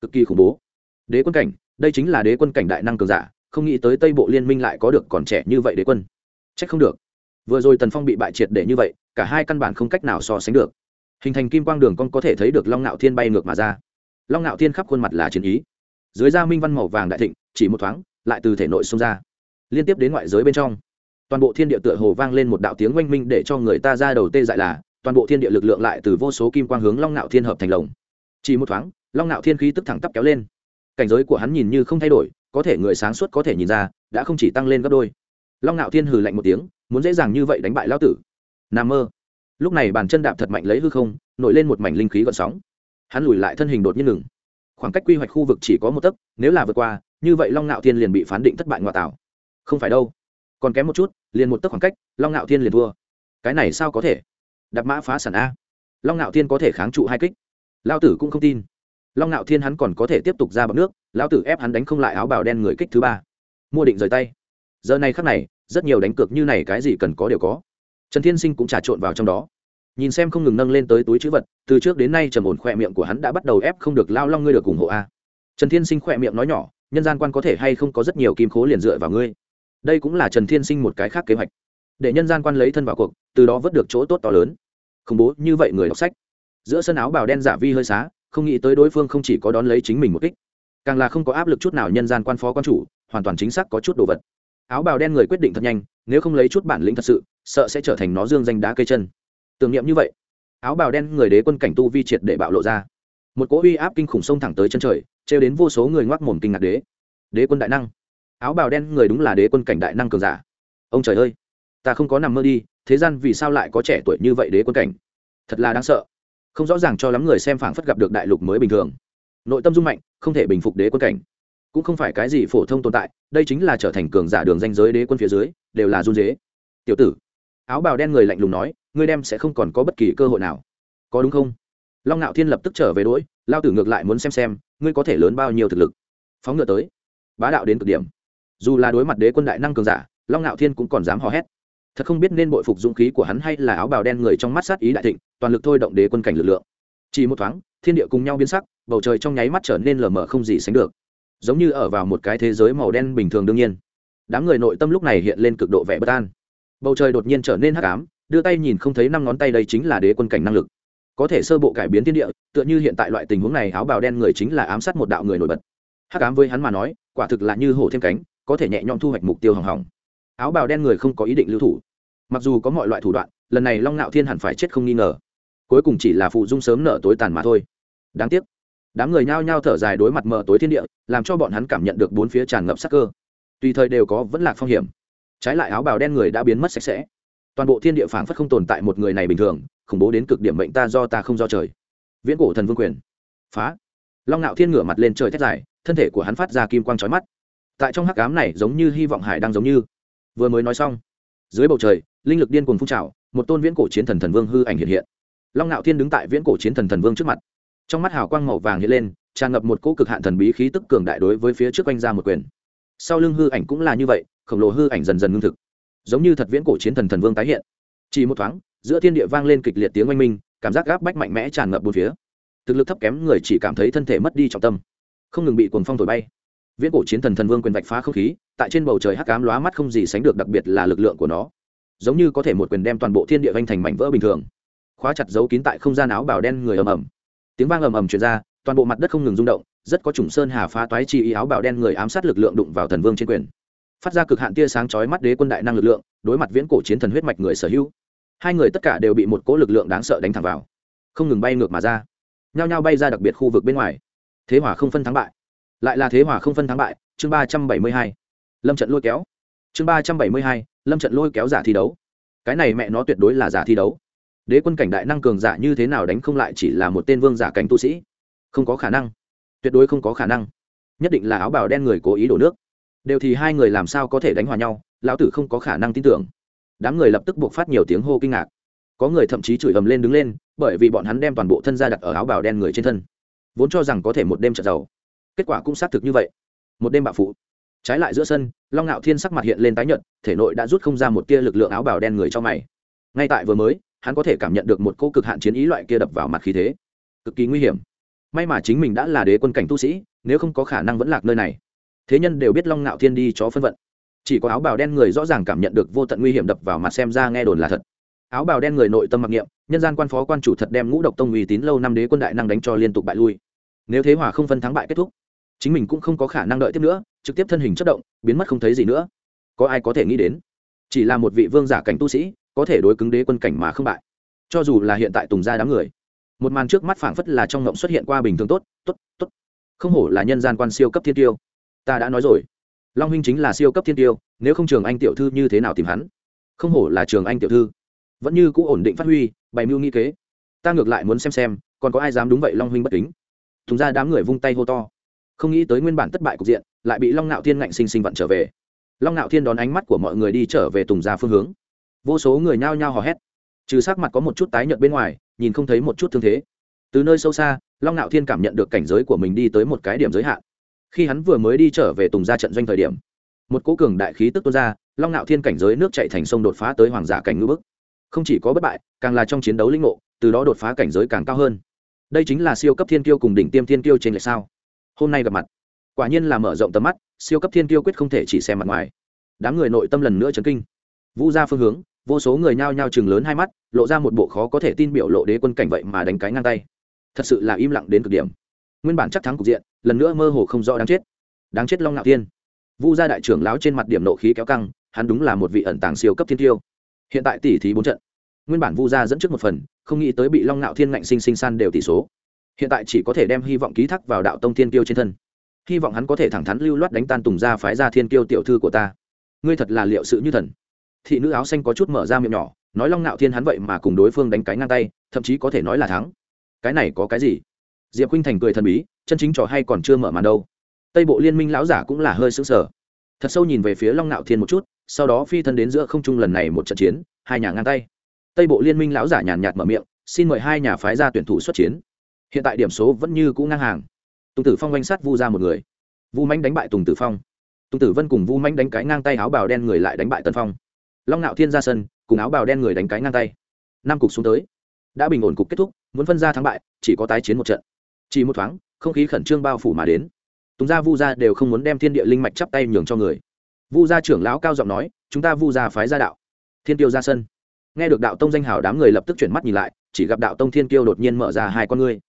[SPEAKER 1] Cực kỳ khủng bố đế quân cảnh, đây chính là đế quân cảnh đại năng cường giả, không nghĩ tới tây bộ liên minh lại có được còn trẻ như vậy đế quân. C h ắ c không được. Vừa rồi tần phong bị bại triệt để như vậy, cả hai căn bản không cách nào so sánh được. Hình thành kim quang đường con có thể thấy được long ngạo thiên bay ngược mà ra. Long ngạo thiên khắp khuôn mặt là chiến ý. Dưới da minh văn màu vàng đại thịnh, chỉ một thoáng, lại từ thể nội xông ra. Liên tiếp đến ngoại giới bên trong, toàn bộ thiên địa tựa hồ vang lên một đạo tiếng oanh minh để cho người ta ra đầu tê dại là, toàn bộ thiên địa lực lượng lại từ vô số kim quang hướng long ngạo thiên hợp thành lồng. Chỉ một thoáng, long ngạo thiên khí tức thẳng tắp kéo lên cảnh giới của hắn nhìn như không thay đổi, có thể người sáng suốt có thể nhìn ra, đã không chỉ tăng lên gấp đôi. Long ngạo thiên hừ lạnh một tiếng, muốn dễ dàng như vậy đánh bại lão tử. N mơ. Lúc này bàn chân đạp thật mạnh lấy hư không, nổi lên một mảnh linh khí gọn sóng. Hắn lùi lại thân hình đột nhiên ngừng. Khoảng cách quy hoạch khu vực chỉ có một tấc, nếu là vượt qua, như vậy long ngạo thiên liền bị phán định thất bại ngoại tảo. Không phải đâu. Còn kém một chút, liền một tấc khoảng cách, long ngạo thiên liền thua. Cái này sao có thể? Đạp mã phá sản a. Long ngạo thiên có thể kháng trụ hai kích. Lao tử cũng không tin long ngạo thiên hắn còn có thể tiếp tục ra bọc nước, lão tử ép hắn đánh không lại áo bào đen người kích thứ ba. Mua định rời tay. Giờ này khắc này, rất nhiều đánh cược như này cái gì cần có đều có. Trần thiên sinh cũng trà trộn vào trong đó. Nhìn xem không ngừng nâng lên tới túi chữ vật, từ trước đến nay trầm ổn khỏe miệng của hắn đã bắt đầu ép không được lao long ngươi được ủng hộ a. Trần thiên sinh khỏe miệng nói nhỏ, nhân gian quan có thể hay không có rất nhiều kim khố liền dựa vào ngươi. Đây cũng là trần thiên sinh một cái khác kế hoạch. Để nhân gian quan lấy thân vào cuộc, từ đó vớt được chỗ tốt to lớn. Khủng bố như vậy người đọc sách. Giữa sân áo bào đen giả vi hơi xá không nghĩ tới đối phương không chỉ có đón lấy chính mình một kích, càng là không có áp lực chút nào nhân gian quan phó quan chủ, hoàn toàn chính xác có chút đồ vật. Áo bào đen người quyết định thật nhanh, nếu không lấy chút bản lĩnh thật sự, sợ sẽ trở thành nó dương danh đá cây chân. Tưởng niệm như vậy, áo bào đen người đế quân cảnh tu vi triệt để bạo lộ ra. Một cỗ uy áp kinh khủng sông thẳng tới chân trời, trêu đến vô số người ngoác mồm kinh ngạc đế. Đế quân đại năng. Áo bào đen người đúng là đế quân cảnh đại năng cường giả. Ông trời ơi, ta không có nằm mơ đi, thế gian vì sao lại có trẻ tuổi như vậy đế quân cảnh? Thật là đáng sợ không rõ ràng cho lắm người xem phảng phất gặp được đại lục mới bình thường. Nội tâm dung mạnh, không thể bình phục đế quân cảnh. Cũng không phải cái gì phổ thông tồn tại, đây chính là trở thành cường giả đường danh giới đế quân phía dưới, đều là run dế. Tiểu tử, áo bào đen người lạnh lùng nói, ngươi đem sẽ không còn có bất kỳ cơ hội nào. Có đúng không? Long ngạo thiên lập tức trở về đỗi lao tử ngược lại muốn xem xem, ngươi có thể lớn bao nhiêu thực lực. Phóng ngựa tới. Bá đạo đến cực điểm. Dù là đối mặt đế quân đại năng cường giả, long ngạo thiên cũng còn dám hò hét thật không biết nên bội phục dũng khí của hắn hay là áo bào đen người trong mắt sát ý đại thịnh, toàn lực thôi động đế quân cảnh lực lượng. Chỉ một thoáng, thiên địa cùng nhau biến sắc, bầu trời trong nháy mắt trở nên lờ mờ không gì sánh được. Giống như ở vào một cái thế giới màu đen bình thường đương nhiên. Đám người nội tâm lúc này hiện lên cực độ vẻ bất an. Bầu trời đột nhiên trở nên hắc ám, đưa tay nhìn không thấy năm ngón tay đây chính là đế quân cảnh năng lực. Có thể sơ bộ cải biến thiên địa, tựa như hiện tại loại tình huống này áo bào đen người chính là ám sát một đạo người nổi bật. Hắc ám với hắn mà nói, quả thực là như hổ thêm cánh, có thể nhẹ nhõm thu hoạch mục tiêu hỏng hỏng. Áo bào đen người không có ý định lưu thủ mặc dù có mọi loại thủ đoạn, lần này long ngạo thiên hẳn phải chết không nghi ngờ. Cuối cùng chỉ là phụ dung sớm nở tối tàn mà thôi. Đáng tiếc, đám người nhao nhao thở dài đối mặt mờ tối thiên địa, làm cho bọn hắn cảm nhận được bốn phía tràn ngập sắc cơ. Tùy thời đều có vẫn là phong hiểm. Trái lại áo bào đen người đã biến mất sạch sẽ. Toàn bộ thiên địa phảng phất không tồn tại một người này bình thường, khủng bố đến cực điểm mệnh ta do ta không do trời. Viễn cổ thần vương quyền. Phá. Long ngạo thiên ngửa mặt lên trời thét dài, thân thể của hắn phát ra kim quang trói mắt. Tại trong hắc ám này giống như hy vọng hải đang giống như. Vừa mới nói xong dưới bầu trời, linh lực điên cuồng phun trào, một tôn viễn cổ chiến thần thần vương hư ảnh hiện hiện. Long ngạo thiên đứng tại viễn cổ chiến thần thần vương trước mặt. Trong mắt hào quang màu vàng hiện lên, tràn ngập một cỗ cực hạn thần bí khí tức cường đại đối với phía trước quanh ra một quyền. Sau lưng hư ảnh cũng là như vậy, khổng lồ hư ảnh dần dần ngưng thực. Giống như thật viễn cổ chiến thần thần vương tái hiện. Chỉ một thoáng, giữa thiên địa vang lên kịch liệt tiếng oanh minh, cảm giác gáp bách mạnh mẽ tràn ngập bốn phía. Thực lực thấp kém người chỉ cảm thấy thân thể mất đi trọng tâm. Không ngừng bị cuồng phong thổi bay viễn cổ chiến thần thần vương quyền vạch phá không khí, tại trên bầu trời hắc ám lóa mắt không gì sánh được đặc biệt là lực lượng của nó. Giống như có thể một quyền đem toàn bộ thiên địa vanh thành mảnh vỡ bình thường. Khóa chặt giấu kín tại không gian áo bào đen người ầm ầm. Tiếng vang ầm ầm truyền ra, toàn bộ mặt đất không ngừng rung động, rất có chủng sơn hà phá toái chi ý áo bào đen người ám sát lực lượng đụng vào thần vương trên quyền. Phát ra cực hạn tia sáng chói mắt đế quân đại năng lực lượng, đối mặt viễn cổ chiến thần huyết mạch người sở hữu. Hai người tất cả đều bị một cỗ lực lượng đáng sợ đánh thẳng vào. Không ngừng bay ngược mà ra. Nhao nhao bay ra đặc biệt khu vực bên ngoài. Thế hỏa không phân thắng bại lại là thế hòa không phân thắng bại, chương ba trăm bảy mươi hai, lâm trận lôi kéo. Chương ba trăm bảy mươi hai, lâm trận lôi kéo giả thi đấu. Cái này mẹ nó tuyệt đối là giả thi đấu. Đế quân cảnh đại năng cường giả như thế nào đánh không lại chỉ là một tên vương giả cảnh tu sĩ? Không có khả năng. Tuyệt đối không có khả năng. Nhất định là áo bào đen người cố ý đổ nước. Đều thì hai người làm sao có thể đánh hòa nhau, lão tử không có khả năng tin tưởng. Đám người lập tức buộc phát nhiều tiếng hô kinh ngạc. Có người thậm chí chửi ầm lên đứng lên, bởi vì bọn hắn đem toàn bộ thân ra đặt ở áo bào đen người trên thân. Vốn cho rằng có thể một đêm trợ giàu kết quả cũng xác thực như vậy. Một đêm bạo phụ, trái lại giữa sân, long ngạo thiên sắc mặt hiện lên tái nhợt, thể nội đã rút không ra một tia lực lượng áo bào đen người cho mày. Ngay tại vừa mới, hắn có thể cảm nhận được một cô cực hạn chiến ý loại kia đập vào mặt khí thế. Cực kỳ nguy hiểm. May mà chính mình đã là đế quân cảnh tu sĩ, nếu không có khả năng vẫn lạc nơi này. Thế nhân đều biết long ngạo thiên đi chó phân vận. Chỉ có áo bào đen người rõ ràng cảm nhận được vô tận nguy hiểm đập vào mặt xem ra nghe đồn là thật. Áo bào đen người nội tâm mặc niệm, nhân gian quan phó quan chủ thật đem ngũ độc tông uy tín lâu năm đế quân đại năng đánh cho liên tục bại lui. Nếu thế hòa không phân thắng bại kết thúc chính mình cũng không có khả năng đợi tiếp nữa, trực tiếp thân hình chất động, biến mất không thấy gì nữa. Có ai có thể nghĩ đến? Chỉ là một vị vương giả cảnh tu sĩ, có thể đối cứng đế quân cảnh mà không bại. Cho dù là hiện tại tùng gia đám người, một màn trước mắt phảng phất là trong ngộng xuất hiện qua bình thường tốt tốt tốt. Không hổ là nhân gian quan siêu cấp thiên tiêu. Ta đã nói rồi, long huynh chính là siêu cấp thiên tiêu, nếu không trường anh tiểu thư như thế nào tìm hắn? Không hổ là trường anh tiểu thư. Vẫn như cũ ổn định phát huy, bày mưu nghi kế. Ta ngược lại muốn xem xem, còn có ai dám đúng vậy long huynh bất kính? Thùng ra đám người vung tay hô to không nghĩ tới nguyên bản thất bại cục diện, lại bị long nạo thiên ngạnh sinh sinh vận trở về. Long nạo thiên đón ánh mắt của mọi người đi trở về tùng ra phương hướng. Vô số người nhao nhao hò hét. Trừ sắc mặt có một chút tái nhợt bên ngoài, nhìn không thấy một chút thương thế. Từ nơi sâu xa, long nạo thiên cảm nhận được cảnh giới của mình đi tới một cái điểm giới hạn. Khi hắn vừa mới đi trở về tùng ra trận doanh thời điểm, một cố cường đại khí tức tuôn ra, long nạo thiên cảnh giới nước chạy thành sông đột phá tới hoàng giả cảnh ngữ bức. Không chỉ có bất bại, càng là trong chiến đấu linh ngộ, từ đó đột phá cảnh giới càng cao hơn. Đây chính là siêu cấp thiên kiêu cùng đỉnh tiêm thiên kiêu trên lệch sao hôm nay gặp mặt. Quả nhiên là mở rộng tầm mắt, siêu cấp thiên tiêu quyết không thể chỉ xem mặt ngoài. Đám người nội tâm lần nữa chấn kinh. Vu ra phương hướng, vô số người nhao nhao chừng lớn hai mắt, lộ ra một bộ khó có thể tin biểu lộ đế quân cảnh vậy mà đánh cái ngang tay. Thật sự là im lặng đến cực điểm. Nguyên bản chắc thắng cục diện, lần nữa mơ hồ không rõ đáng chết. Đáng chết long ngạo tiên vu gia đại trưởng lão trên mặt điểm nộ khí kéo căng, hắn đúng là một vị ẩn tàng siêu cấp thiên tiêu hiện tại tỷ thí bốn trận. Nguyên bản vu gia dẫn trước một phần, không nghĩ tới bị long ngạo thiên ngạnh sinh sinh san đều tỷ số hiện tại chỉ có thể đem hy vọng ký thác vào đạo tông thiên kiêu trên thân. Hy vọng hắn có thể thẳng thắn lưu loát đánh tan tùng gia phái ra thiên kiêu tiểu thư của ta. Ngươi thật là liệu sự như thần. Thị nữ áo xanh có chút mở ra miệng nhỏ, nói long nạo thiên hắn vậy mà cùng đối phương đánh cái ngang tay, thậm chí có thể nói là thắng. Cái này có cái gì? Diệp khinh thành cười thần bí, chân chính trò hay còn chưa mở màn đâu. Tây bộ liên minh lão giả cũng là hơi sững sờ. Thật sâu nhìn về phía long nạo thiên một chút, sau đó phi thân đến giữa không trung lần này một trận chiến, hai nhà ngang tay. Tây bộ liên minh lão giả nhàn nhạt mở miệng, xin mời hai nhà phái ra tuyển thủ xuất chiến hiện tại điểm số vẫn như cũ ngang hàng. Tùng tử phong oanh sát vu ra một người. Vu manh đánh bại tùng tử phong. Tùng tử vân cùng vu manh đánh cái ngang tay áo bào đen người lại đánh bại tân phong. Long Nạo thiên ra sân, cùng áo bào đen người đánh cái ngang tay. Năm cục xuống tới. Đã bình ổn cục kết thúc, muốn phân ra thắng bại, chỉ có tái chiến một trận. Chỉ một thoáng, không khí khẩn trương bao phủ mà đến. Tùng gia vu gia đều không muốn đem thiên địa linh mạch chắp tay nhường cho người. Vu gia trưởng lão cao giọng nói, chúng ta vu gia phái gia đạo. Thiên tiêu ra sân. Nghe được đạo tông danh hào đám người lập tức chuyển mắt nhìn lại, chỉ gặp đạo tông thiên kiêu đột nhiên mở ra hai con ngươi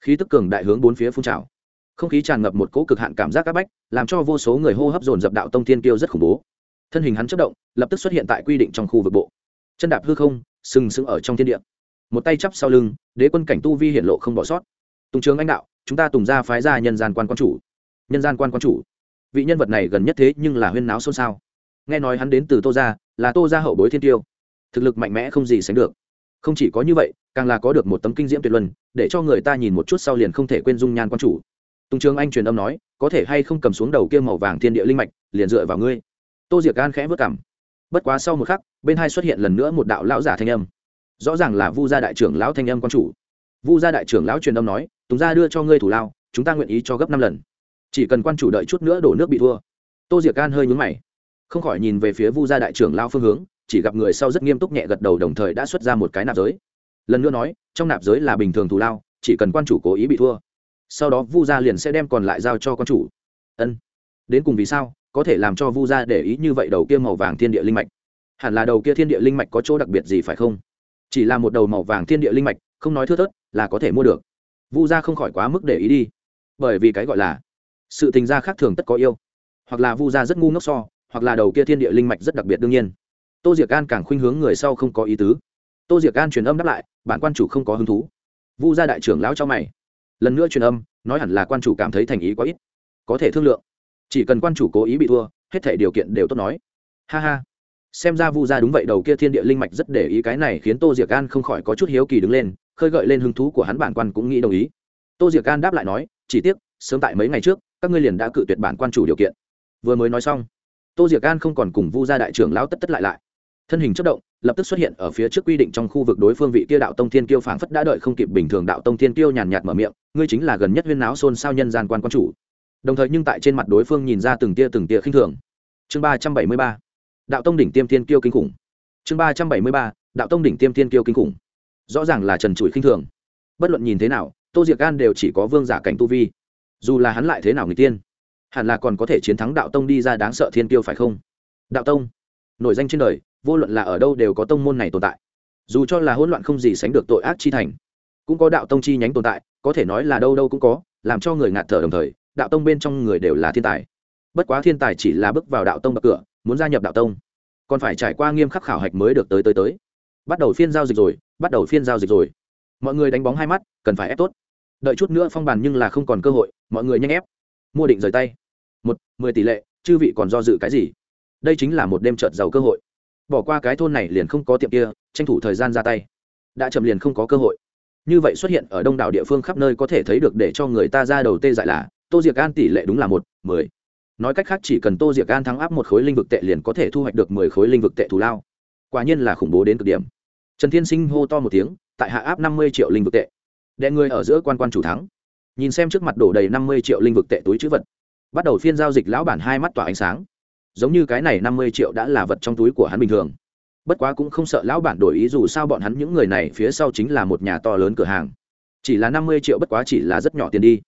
[SPEAKER 1] khí tức cường đại hướng bốn phía phun trào. Không khí tràn ngập một cỗ cực hạn cảm giác áp bách, làm cho vô số người hô hấp dồn dập đạo tông thiên kiêu rất khủng bố. Thân hình hắn chất động, lập tức xuất hiện tại quy định trong khu vực bộ. Chân đạp hư không, sừng sững ở trong thiên địa. Một tay chắp sau lưng, đế quân cảnh tu vi hiện lộ không bỏ sót. Tùng trường anh đạo, chúng ta tùng ra phái ra nhân gian quan quan chủ. Nhân gian quan quan chủ. Vị nhân vật này gần nhất thế nhưng là huyên náo xôn xao. Nghe nói hắn đến từ tô gia, là tô gia hậu bối thiên tiêu. Thực lực mạnh mẽ không gì sánh được không chỉ có như vậy, càng là có được một tấm kinh diễm tuyệt luân, để cho người ta nhìn một chút sau liền không thể quên dung nhan quan chủ. Tùng trường anh truyền âm nói, có thể hay không cầm xuống đầu kia màu vàng thiên địa linh mạch, liền dựa vào ngươi. Tô diệc gan khẽ vất cảm. Bất quá sau một khắc, bên hai xuất hiện lần nữa một đạo lão giả thanh âm. Rõ ràng là vu gia đại trưởng lão thanh âm quan chủ. Vu gia đại trưởng lão truyền âm nói, tùng gia đưa cho ngươi thủ lao, chúng ta nguyện ý cho gấp năm lần. Chỉ cần quan chủ đợi chút nữa đổ nước bị thua. Tô diệc gan hơi nhúng mày, không khỏi nhìn về phía vu gia đại trưởng lao phương hướng chỉ gặp người sau rất nghiêm túc nhẹ gật đầu đồng thời đã xuất ra một cái nạp giới. Lần nữa nói, trong nạp giới là bình thường thù lao, chỉ cần quan chủ cố ý bị thua, sau đó vu gia liền sẽ đem còn lại giao cho quan chủ. Ân. Đến cùng vì sao, có thể làm cho vu gia để ý như vậy đầu kia màu vàng thiên địa linh mạch? Hẳn là đầu kia thiên địa linh mạch có chỗ đặc biệt gì phải không? Chỉ là một đầu màu vàng thiên địa linh mạch, không nói thưa thớt, là có thể mua được. Vu gia không khỏi quá mức để ý đi. Bởi vì cái gọi là sự tình gia khác thường tất có yêu. Hoặc là vu gia rất ngu ngốc so, hoặc là đầu kia thiên địa linh mạch rất đặc biệt đương nhiên tô diệc an càng khuynh hướng người sau không có ý tứ. Tô diệc an truyền âm đáp lại, bản quan chủ không có hứng thú. Vu gia đại trưởng lão cho mày. Lần nữa truyền âm, nói hẳn là quan chủ cảm thấy thành ý quá ít. Có thể thương lượng. Chỉ cần quan chủ cố ý bị thua, hết thể điều kiện đều tốt nói. Ha ha. Xem ra vu gia đúng vậy, đầu kia thiên địa linh mạch rất để ý cái này khiến tô diệc an không khỏi có chút hiếu kỳ đứng lên, khơi gợi lên hứng thú của hắn bản quan cũng nghĩ đồng ý. Tô diệc an đáp lại nói, chỉ tiếc, sớm tại mấy ngày trước, các ngươi liền đã cự tuyệt bản quan chủ điều kiện. Vừa mới nói xong, tô diệc an không còn cùng vu gia đại trưởng lão tất tất lại lại thân hình chất động, lập tức xuất hiện ở phía trước quy định trong khu vực đối phương vị kia đạo tông thiên kiêu phảng phất đã đợi không kịp bình thường đạo tông thiên kiêu nhàn nhạt mở miệng, ngươi chính là gần nhất huyên náo xôn xao nhân gian quan quan chủ. Đồng thời nhưng tại trên mặt đối phương nhìn ra từng tia từng tia khinh thường. Chương ba trăm bảy mươi ba, đạo tông đỉnh tiêm thiên kiêu kinh khủng. Chương ba trăm bảy mươi ba, đạo tông đỉnh tiêm thiên kiêu kinh khủng. Rõ ràng là trần trụi khinh thường. Bất luận nhìn thế nào, tô diệc gan đều chỉ có vương giả cảnh tu vi. Dù là hắn lại thế nào người tiên, hẳn là còn có thể chiến thắng đạo tông đi ra đáng sợ thiên kiêu phải không? Đạo tông nổi danh trên đời, vô luận là ở đâu đều có tông môn này tồn tại. Dù cho là hỗn loạn không gì sánh được tội ác chi thành, cũng có đạo tông chi nhánh tồn tại, có thể nói là đâu đâu cũng có, làm cho người ngạt thở đồng thời, đạo tông bên trong người đều là thiên tài. Bất quá thiên tài chỉ là bước vào đạo tông bậc cửa, muốn gia nhập đạo tông, còn phải trải qua nghiêm khắc khảo hạch mới được tới tới tới. Bắt đầu phiên giao dịch rồi, bắt đầu phiên giao dịch rồi. Mọi người đánh bóng hai mắt, cần phải ép tốt. Đợi chút nữa phong bàn nhưng là không còn cơ hội, mọi người nhanh ép. Mua định rời tay. Một, mười tỷ lệ, chư vị còn do dự cái gì? Đây chính là một đêm trợt giàu cơ hội. Bỏ qua cái thôn này liền không có tiệm kia, tranh thủ thời gian ra tay. Đã chậm liền không có cơ hội. Như vậy xuất hiện ở đông đảo địa phương khắp nơi có thể thấy được để cho người ta ra đầu tê dại là, tô diệc an tỷ lệ đúng là một, mười. Nói cách khác chỉ cần tô diệc an thắng áp một khối linh vực tệ liền có thể thu hoạch được mười khối linh vực tệ thù lao. Quả nhiên là khủng bố đến cực điểm. Trần thiên sinh hô to một tiếng, tại hạ áp năm mươi triệu linh vực tệ. Đệ người ở giữa quan quan chủ thắng. Nhìn xem trước mặt đổ đầy năm mươi triệu linh vực tệ túi chữ vật. Bắt đầu phiên giao dịch lão bản hai mắt tỏa ánh sáng giống như cái này năm mươi triệu đã là vật trong túi của hắn bình thường. Bất quá cũng không sợ lão bản đổi ý dù sao bọn hắn những người này phía sau chính là một nhà to lớn cửa hàng. Chỉ là năm mươi triệu bất quá chỉ là rất nhỏ tiền đi.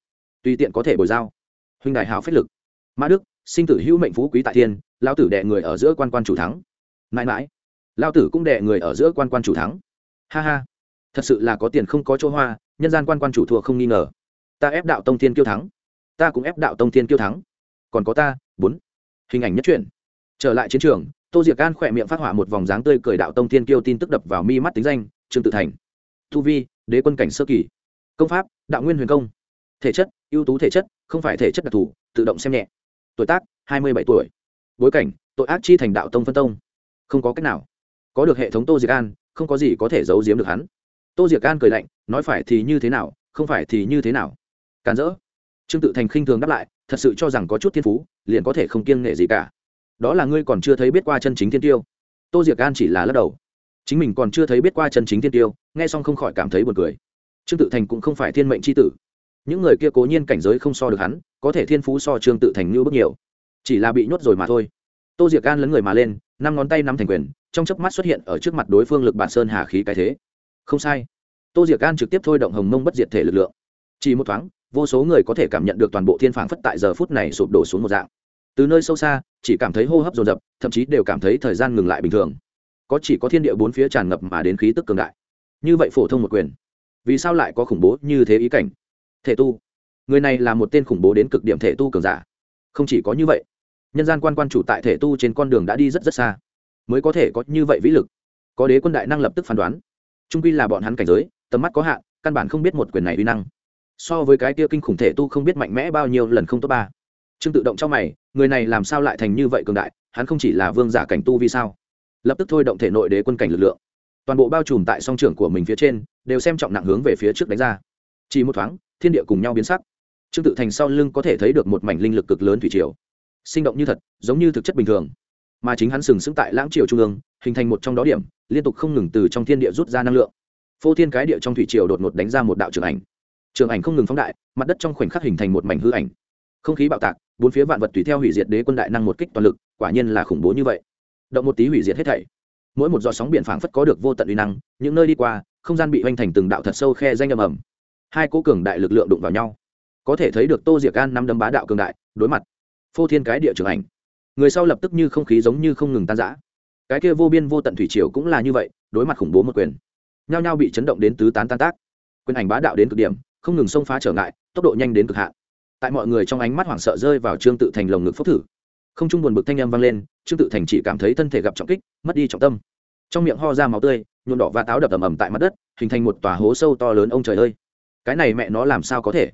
[SPEAKER 1] Tùy tiện có thể bồi giao. Huynh đại hào phách lực. Mã đức, sinh tử hữu mệnh phú quý tại thiên lao tử đệ người ở giữa quan quan chủ thắng. Mãi mãi lao tử cũng đệ người ở giữa quan quan chủ thắng. Ha ha, thật sự là có tiền không có chỗ hoa, nhân gian quan quan chủ thua không nghi ngờ. Ta ép đạo tông thiên kiêu thắng. Ta cũng ép đạo tông thiên kiêu thắng. Còn có ta, bốn hình ảnh nhất truyện trở lại chiến trường, tô diệc an khỏe miệng phát họa một vòng dáng tươi cười đạo tông thiên kiêu tin tức đập vào mi mắt tính danh, trương tự thành. Thu vi, đế quân cảnh sơ kỳ. Công pháp, đạo nguyên huyền công. Thể chất, ưu tú thể chất, không phải thể chất đặc thù, tự động xem nhẹ. Tuổi tác, hai mươi bảy tuổi. Bối cảnh, tội ác chi thành đạo tông phân tông. Không có cách nào. Có được hệ thống tô diệc an, không có gì có thể giấu giếm được hắn. Tô diệc an cười lạnh, nói phải thì như thế nào, không phải thì như thế nào. Càn rỡ trương tự thành khinh thường đáp lại, thật sự cho rằng có chút thiên phú, liền có thể không kiêng nghệ gì cả. Đó là ngươi còn chưa thấy biết qua chân chính thiên tiêu. Tô diệc an chỉ là lắc đầu. Chính mình còn chưa thấy biết qua chân chính thiên tiêu, nghe xong không khỏi cảm thấy buồn cười. Trương tự thành cũng không phải thiên mệnh c h i tử. Những người kia cố nhiên cảnh giới không so được hắn, có thể thiên phú so trương tự thành như bước nhiều. Chỉ là bị nhốt rồi mà thôi. Tô diệc an lấn người mà lên, năm ngón tay nắm thành quyền, trong chớp mắt xuất hiện ở trước mặt đối phương lực bản sơn hà khí cái thế. Không sai. Tô diệc an trực tiếp thôi động hồng mông bất diệt thể lực lượng. Chỉ một thoáng vô số người có thể cảm nhận được toàn bộ thiên phảng phất tại giờ phút này sụp đổ xuống một dạng. Từ nơi sâu xa, chỉ cảm thấy hô hấp dồn dập, thậm chí đều cảm thấy thời gian ngừng lại bình thường. Có chỉ có thiên địa bốn phía tràn ngập mà đến khí tức cường đại. Như vậy phổ thông một quyền, vì sao lại có khủng bố như thế ý cảnh? Thể tu. Người này là một tên khủng bố đến cực điểm thể tu cường giả. Không chỉ có như vậy, nhân gian quan quan chủ tại thể tu trên con đường đã đi rất rất xa, mới có thể có như vậy vĩ lực. Có đế quân đại năng lập tức phán đoán. Trung quy là bọn hắn cảnh giới, tầm mắt có hạn, căn bản không biết một quyền này uy năng so với cái kia kinh khủng thể tu không biết mạnh mẽ bao nhiêu lần không tốt ba. Trương tự động trong mày, người này làm sao lại thành như vậy cường đại, hắn không chỉ là vương giả cảnh tu vì sao? Lập tức thôi động thể nội đế quân cảnh lực lượng. Toàn bộ bao trùm tại song trưởng của mình phía trên, đều xem trọng nặng hướng về phía trước đánh ra. Chỉ một thoáng, thiên địa cùng nhau biến sắc. Trương tự thành sau lưng có thể thấy được một mảnh linh lực cực lớn thủy triều. Sinh động như thật, giống như thực chất bình thường. Mà chính hắn sừng sững tại lãng triều trung ương, hình thành một trong đó điểm, liên tục không ngừng từ trong thiên địa rút ra năng lượng. Phô thiên cái địa trong thủy triều đột ngột đánh ra một đạo trường ảnh trường ảnh không ngừng phóng đại, mặt đất trong khoảnh khắc hình thành một mảnh hư ảnh. Không khí bạo tạc, bốn phía vạn vật tùy theo hủy diệt đế quân đại năng một kích toàn lực, quả nhiên là khủng bố như vậy. Động một tí hủy diệt hết thảy. Mỗi một giọt sóng biển phảng phất có được vô tận uy năng, những nơi đi qua, không gian bị hoành thành từng đạo thật sâu khe danh ầm ầm. Hai cố cường đại lực lượng đụng vào nhau. Có thể thấy được tô diệc an năm đấm bá đạo cường đại, đối mặt. Phô thiên cái địa trường ảnh. Người sau lập tức như không khí giống như không ngừng tan rã. Cái kia vô biên vô tận thủy triều cũng là như vậy, đối mặt khủng bố một quyền. Nhao nhao bị chấn động đến tứ tán tan tác. Quyền ảnh bá đạo đến cực điểm không ngừng xông phá trở ngại, tốc độ nhanh đến cực hạn. Tại mọi người trong ánh mắt hoảng sợ rơi vào trương tự thành lồng ngực phốc thử. Không chung buồn bực thanh âm vang lên, trương tự thành chỉ cảm thấy thân thể gặp trọng kích, mất đi trọng tâm. Trong miệng ho ra máu tươi, nhuộm đỏ và táo đập ầm ầm tại mặt đất, hình thành một tòa hố sâu to lớn. Ông trời ơi! Cái này mẹ nó làm sao có thể?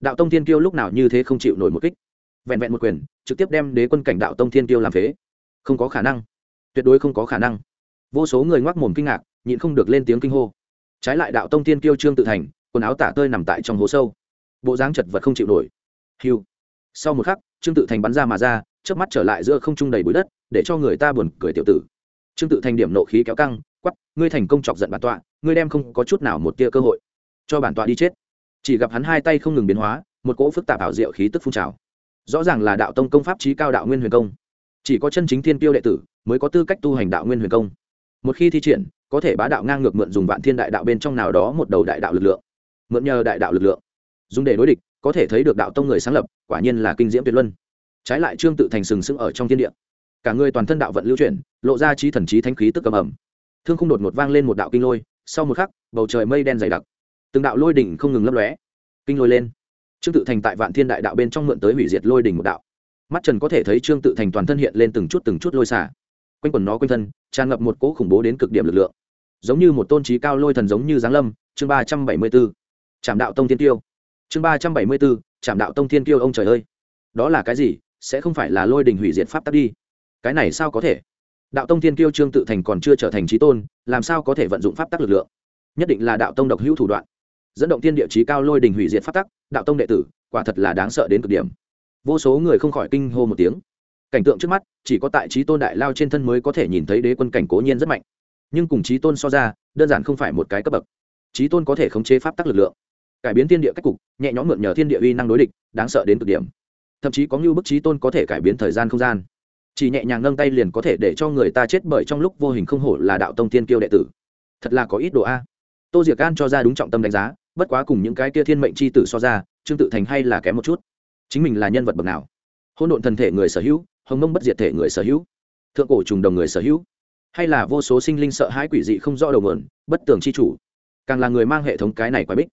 [SPEAKER 1] Đạo tông thiên kiêu lúc nào như thế không chịu nổi một kích. Vẹn vẹn một quyền, trực tiếp đem đế quân cảnh đạo tông thiên kiêu làm phế. Không có khả năng. Tuyệt đối không có khả năng. Vô số người ngoác mồm kinh ngạc, nhịn không được lên tiếng kinh hô. Trái lại đạo tông thiên kiêu trương tự thành quần áo tả tơi nằm tại trong hố sâu. Bộ dáng chật vật không chịu nổi. Hiu. Sau một khắc, trương tự thành bắn ra mà ra trước mắt trở lại giữa không trung đầy bụi đất, để cho người ta buồn cười tiểu tử. Trương tự thành điểm nộ khí kéo căng quắp ngươi thành công chọc giận bản tọa, ngươi đem không có chút nào một tia cơ hội cho bản tọa đi chết. Chỉ gặp hắn hai tay không ngừng biến hóa, một cỗ phức tạp ảo diệu khí tức phun trào. Rõ ràng là đạo tông công pháp trí cao đạo nguyên huyền công. Chỉ có chân chính thiên tiêu đệ tử mới có tư cách tu hành đạo nguyên huyền công. Một khi thi triển, có thể bá đạo ngang ngược mượn dùng vạn thiên đại đạo bên trong nào đó một đầu đại đạo lực lượng mượn nhờ đại đạo lực lượng. Dùng để đối địch, có thể thấy được đạo tông người sáng lập, quả nhiên là kinh diễm tuyệt luân. Trái lại trương tự thành sừng sững ở trong thiên địa. Cả người toàn thân đạo vận lưu chuyển, lộ ra trí thần trí thanh khí tức cầm ẩm thương không đột ngột vang lên một đạo kinh lôi, sau một khắc, bầu trời mây đen dày đặc. Từng đạo lôi đỉnh không ngừng lấp lóe. Kinh lôi lên. Trương tự thành tại vạn thiên đại đạo bên trong mượn tới hủy diệt lôi đỉnh một đạo. Mắt trần có thể thấy trương tự thành toàn thân hiện lên từng chút từng chút lôi xả. Quanh quần nó quanh thân, tràn ngập một cỗ khủng bố đến cực điểm lực lượng. Giống như một tôn trí cao lôi thần giống như giáng lâm, chương ba trăm bảy mươi bốn trảm đạo tông thiên tiêu chương ba trăm bảy mươi bốn, ố đạo tông thiên tiêu ông trời ơi. Đó là cái gì? Sẽ không phải là lôi đình hủy diệt pháp tắc đi. Cái này sao có thể? Đạo tông thiên kiêu trương tự thành còn chưa trở thành trí tôn làm sao có thể vận dụng pháp tắc lực lượng? Nhất định là đạo tông độc hữu thủ đoạn. Dẫn động tiên địa chí cao lôi đình hủy diệt pháp tắc đạo tông đệ tử quả thật là đáng sợ đến cực điểm. Vô số người không khỏi kinh hô một tiếng. Cảnh tượng trước mắt chỉ có tại trí tôn đại lao trên thân mới có thể nhìn thấy đế quân cảnh cố nhiên rất mạnh. Nhưng cùng trí tôn so ra đơn giản không phải một cái cấp bậc. Trí tôn có thể khống chế pháp tắc lực lượng cải biến thiên địa cách cục, nhẹ nhõm mượn nhờ thiên địa uy năng đối địch, đáng sợ đến cực điểm. Thậm chí có ngưu bức trí tôn có thể cải biến thời gian không gian. Chỉ nhẹ nhàng nâng tay liền có thể để cho người ta chết bởi trong lúc vô hình không hổ là đạo tông thiên kiêu đệ tử. Thật là có ít độ a. Tô diệc An cho ra đúng trọng tâm đánh giá, bất quá cùng những cái kia thiên mệnh c h i tử so ra, trương tự thành hay là kém một chút. Chính mình là nhân vật bậc nào? Hôn độn thần thể người sở hữu, hồng mông bất diệt thể người sở hữu, thượng cổ trùng đồng người sở hữu. Hay là vô số sinh linh sợ hãi quỷ dị không rõ đầu mượn bất tường c h i chủ. Càng là người mang hệ thống cái này quái bích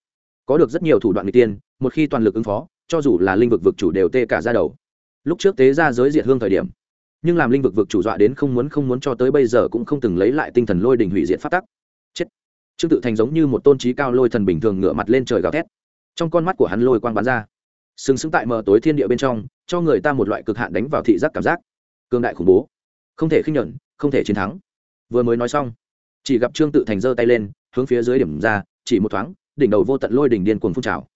[SPEAKER 1] có được rất nhiều thủ đoạn người tiên, một khi toàn lực ứng phó, cho dù là linh vực vực chủ đều tê cả ra đầu. Lúc trước tế ra giới diệt hương thời điểm, nhưng làm linh vực vực chủ dọa đến không muốn không muốn cho tới bây giờ cũng không từng lấy lại tinh thần lôi đình hủy diệt phát tắc. Chết. Trương tự thành giống như một tôn trí cao lôi thần bình thường ngửa mặt lên trời gào thét. Trong con mắt của hắn lôi quang bắn ra. Sừng sững tại mờ tối thiên địa bên trong, cho người ta một loại cực hạn đánh vào thị giác cảm giác. Cương đại khủng bố. Không thể khinh nhuận, không thể chiến thắng. Vừa mới nói xong, chỉ gặp trương tự thành giơ tay lên, hướng phía dưới điểm ra, chỉ một thoáng đỉnh đầu vô tận lôi đỉnh điên cuồng phun trào.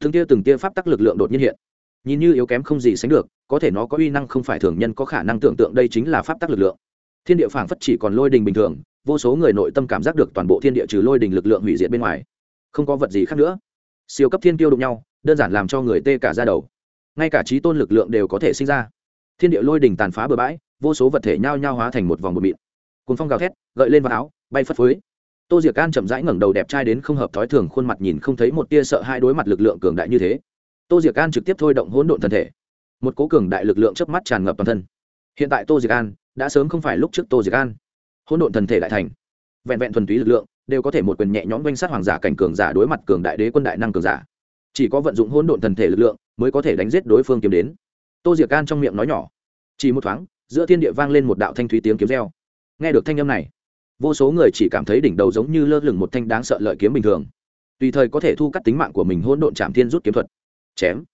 [SPEAKER 1] Từng tia từng tia pháp tắc lực lượng đột nhiên hiện. Nhìn như yếu kém không gì sánh được, có thể nó có uy năng không phải thường nhân có khả năng tưởng tượng đây chính là pháp tắc lực lượng. Thiên địa phảng phất chỉ còn lôi đình bình thường, vô số người nội tâm cảm giác được toàn bộ thiên địa trừ lôi đình lực lượng hủy diệt bên ngoài. Không có vật gì khác nữa. Siêu cấp thiên tiêu đụng nhau, đơn giản làm cho người tê cả ra đầu. Ngay cả trí tôn lực lượng đều có thể sinh ra. Thiên địa lôi đình tàn phá bừa bãi, vô số vật thể nhao nhao hóa thành một vòng bột mịn. Cùng phong gào thét, gợi lên vào áo, bay phất phới tô diệc an chậm rãi ngẩng đầu đẹp trai đến không hợp thói thường, khuôn mặt nhìn không thấy một tia sợ hai đối mặt lực lượng cường đại như thế. Tô diệc an trực tiếp thôi động hỗn độn thân thể. Một cố cường đại lực lượng chớp mắt tràn ngập toàn thân. Hiện tại tô diệc an đã sớm không phải lúc trước tô diệc an. Hỗn độn thần thể đại thành. Vẹn vẹn thuần túy lực lượng đều có thể một quyền nhẹ nhõm doanh sát hoàng giả cảnh cường giả đối mặt cường đại đế quân đại năng cường giả. Chỉ có vận dụng hỗn độn thần thể lực lượng mới có thể đánh giết đối phương kiếm đến. Tô diệc an trong miệng nói nhỏ. Chỉ một thoáng, giữa thiên địa vang lên một đạo thanh thúy tiếng kiếm reo. Nghe được thanh âm này vô số người chỉ cảm thấy đỉnh đầu giống như lơ lửng một thanh đáng sợ lợi kiếm bình thường. Tùy thời có thể thu cắt tính mạng của mình hỗn độn chạm thiên rút kiếm thuật. Chém.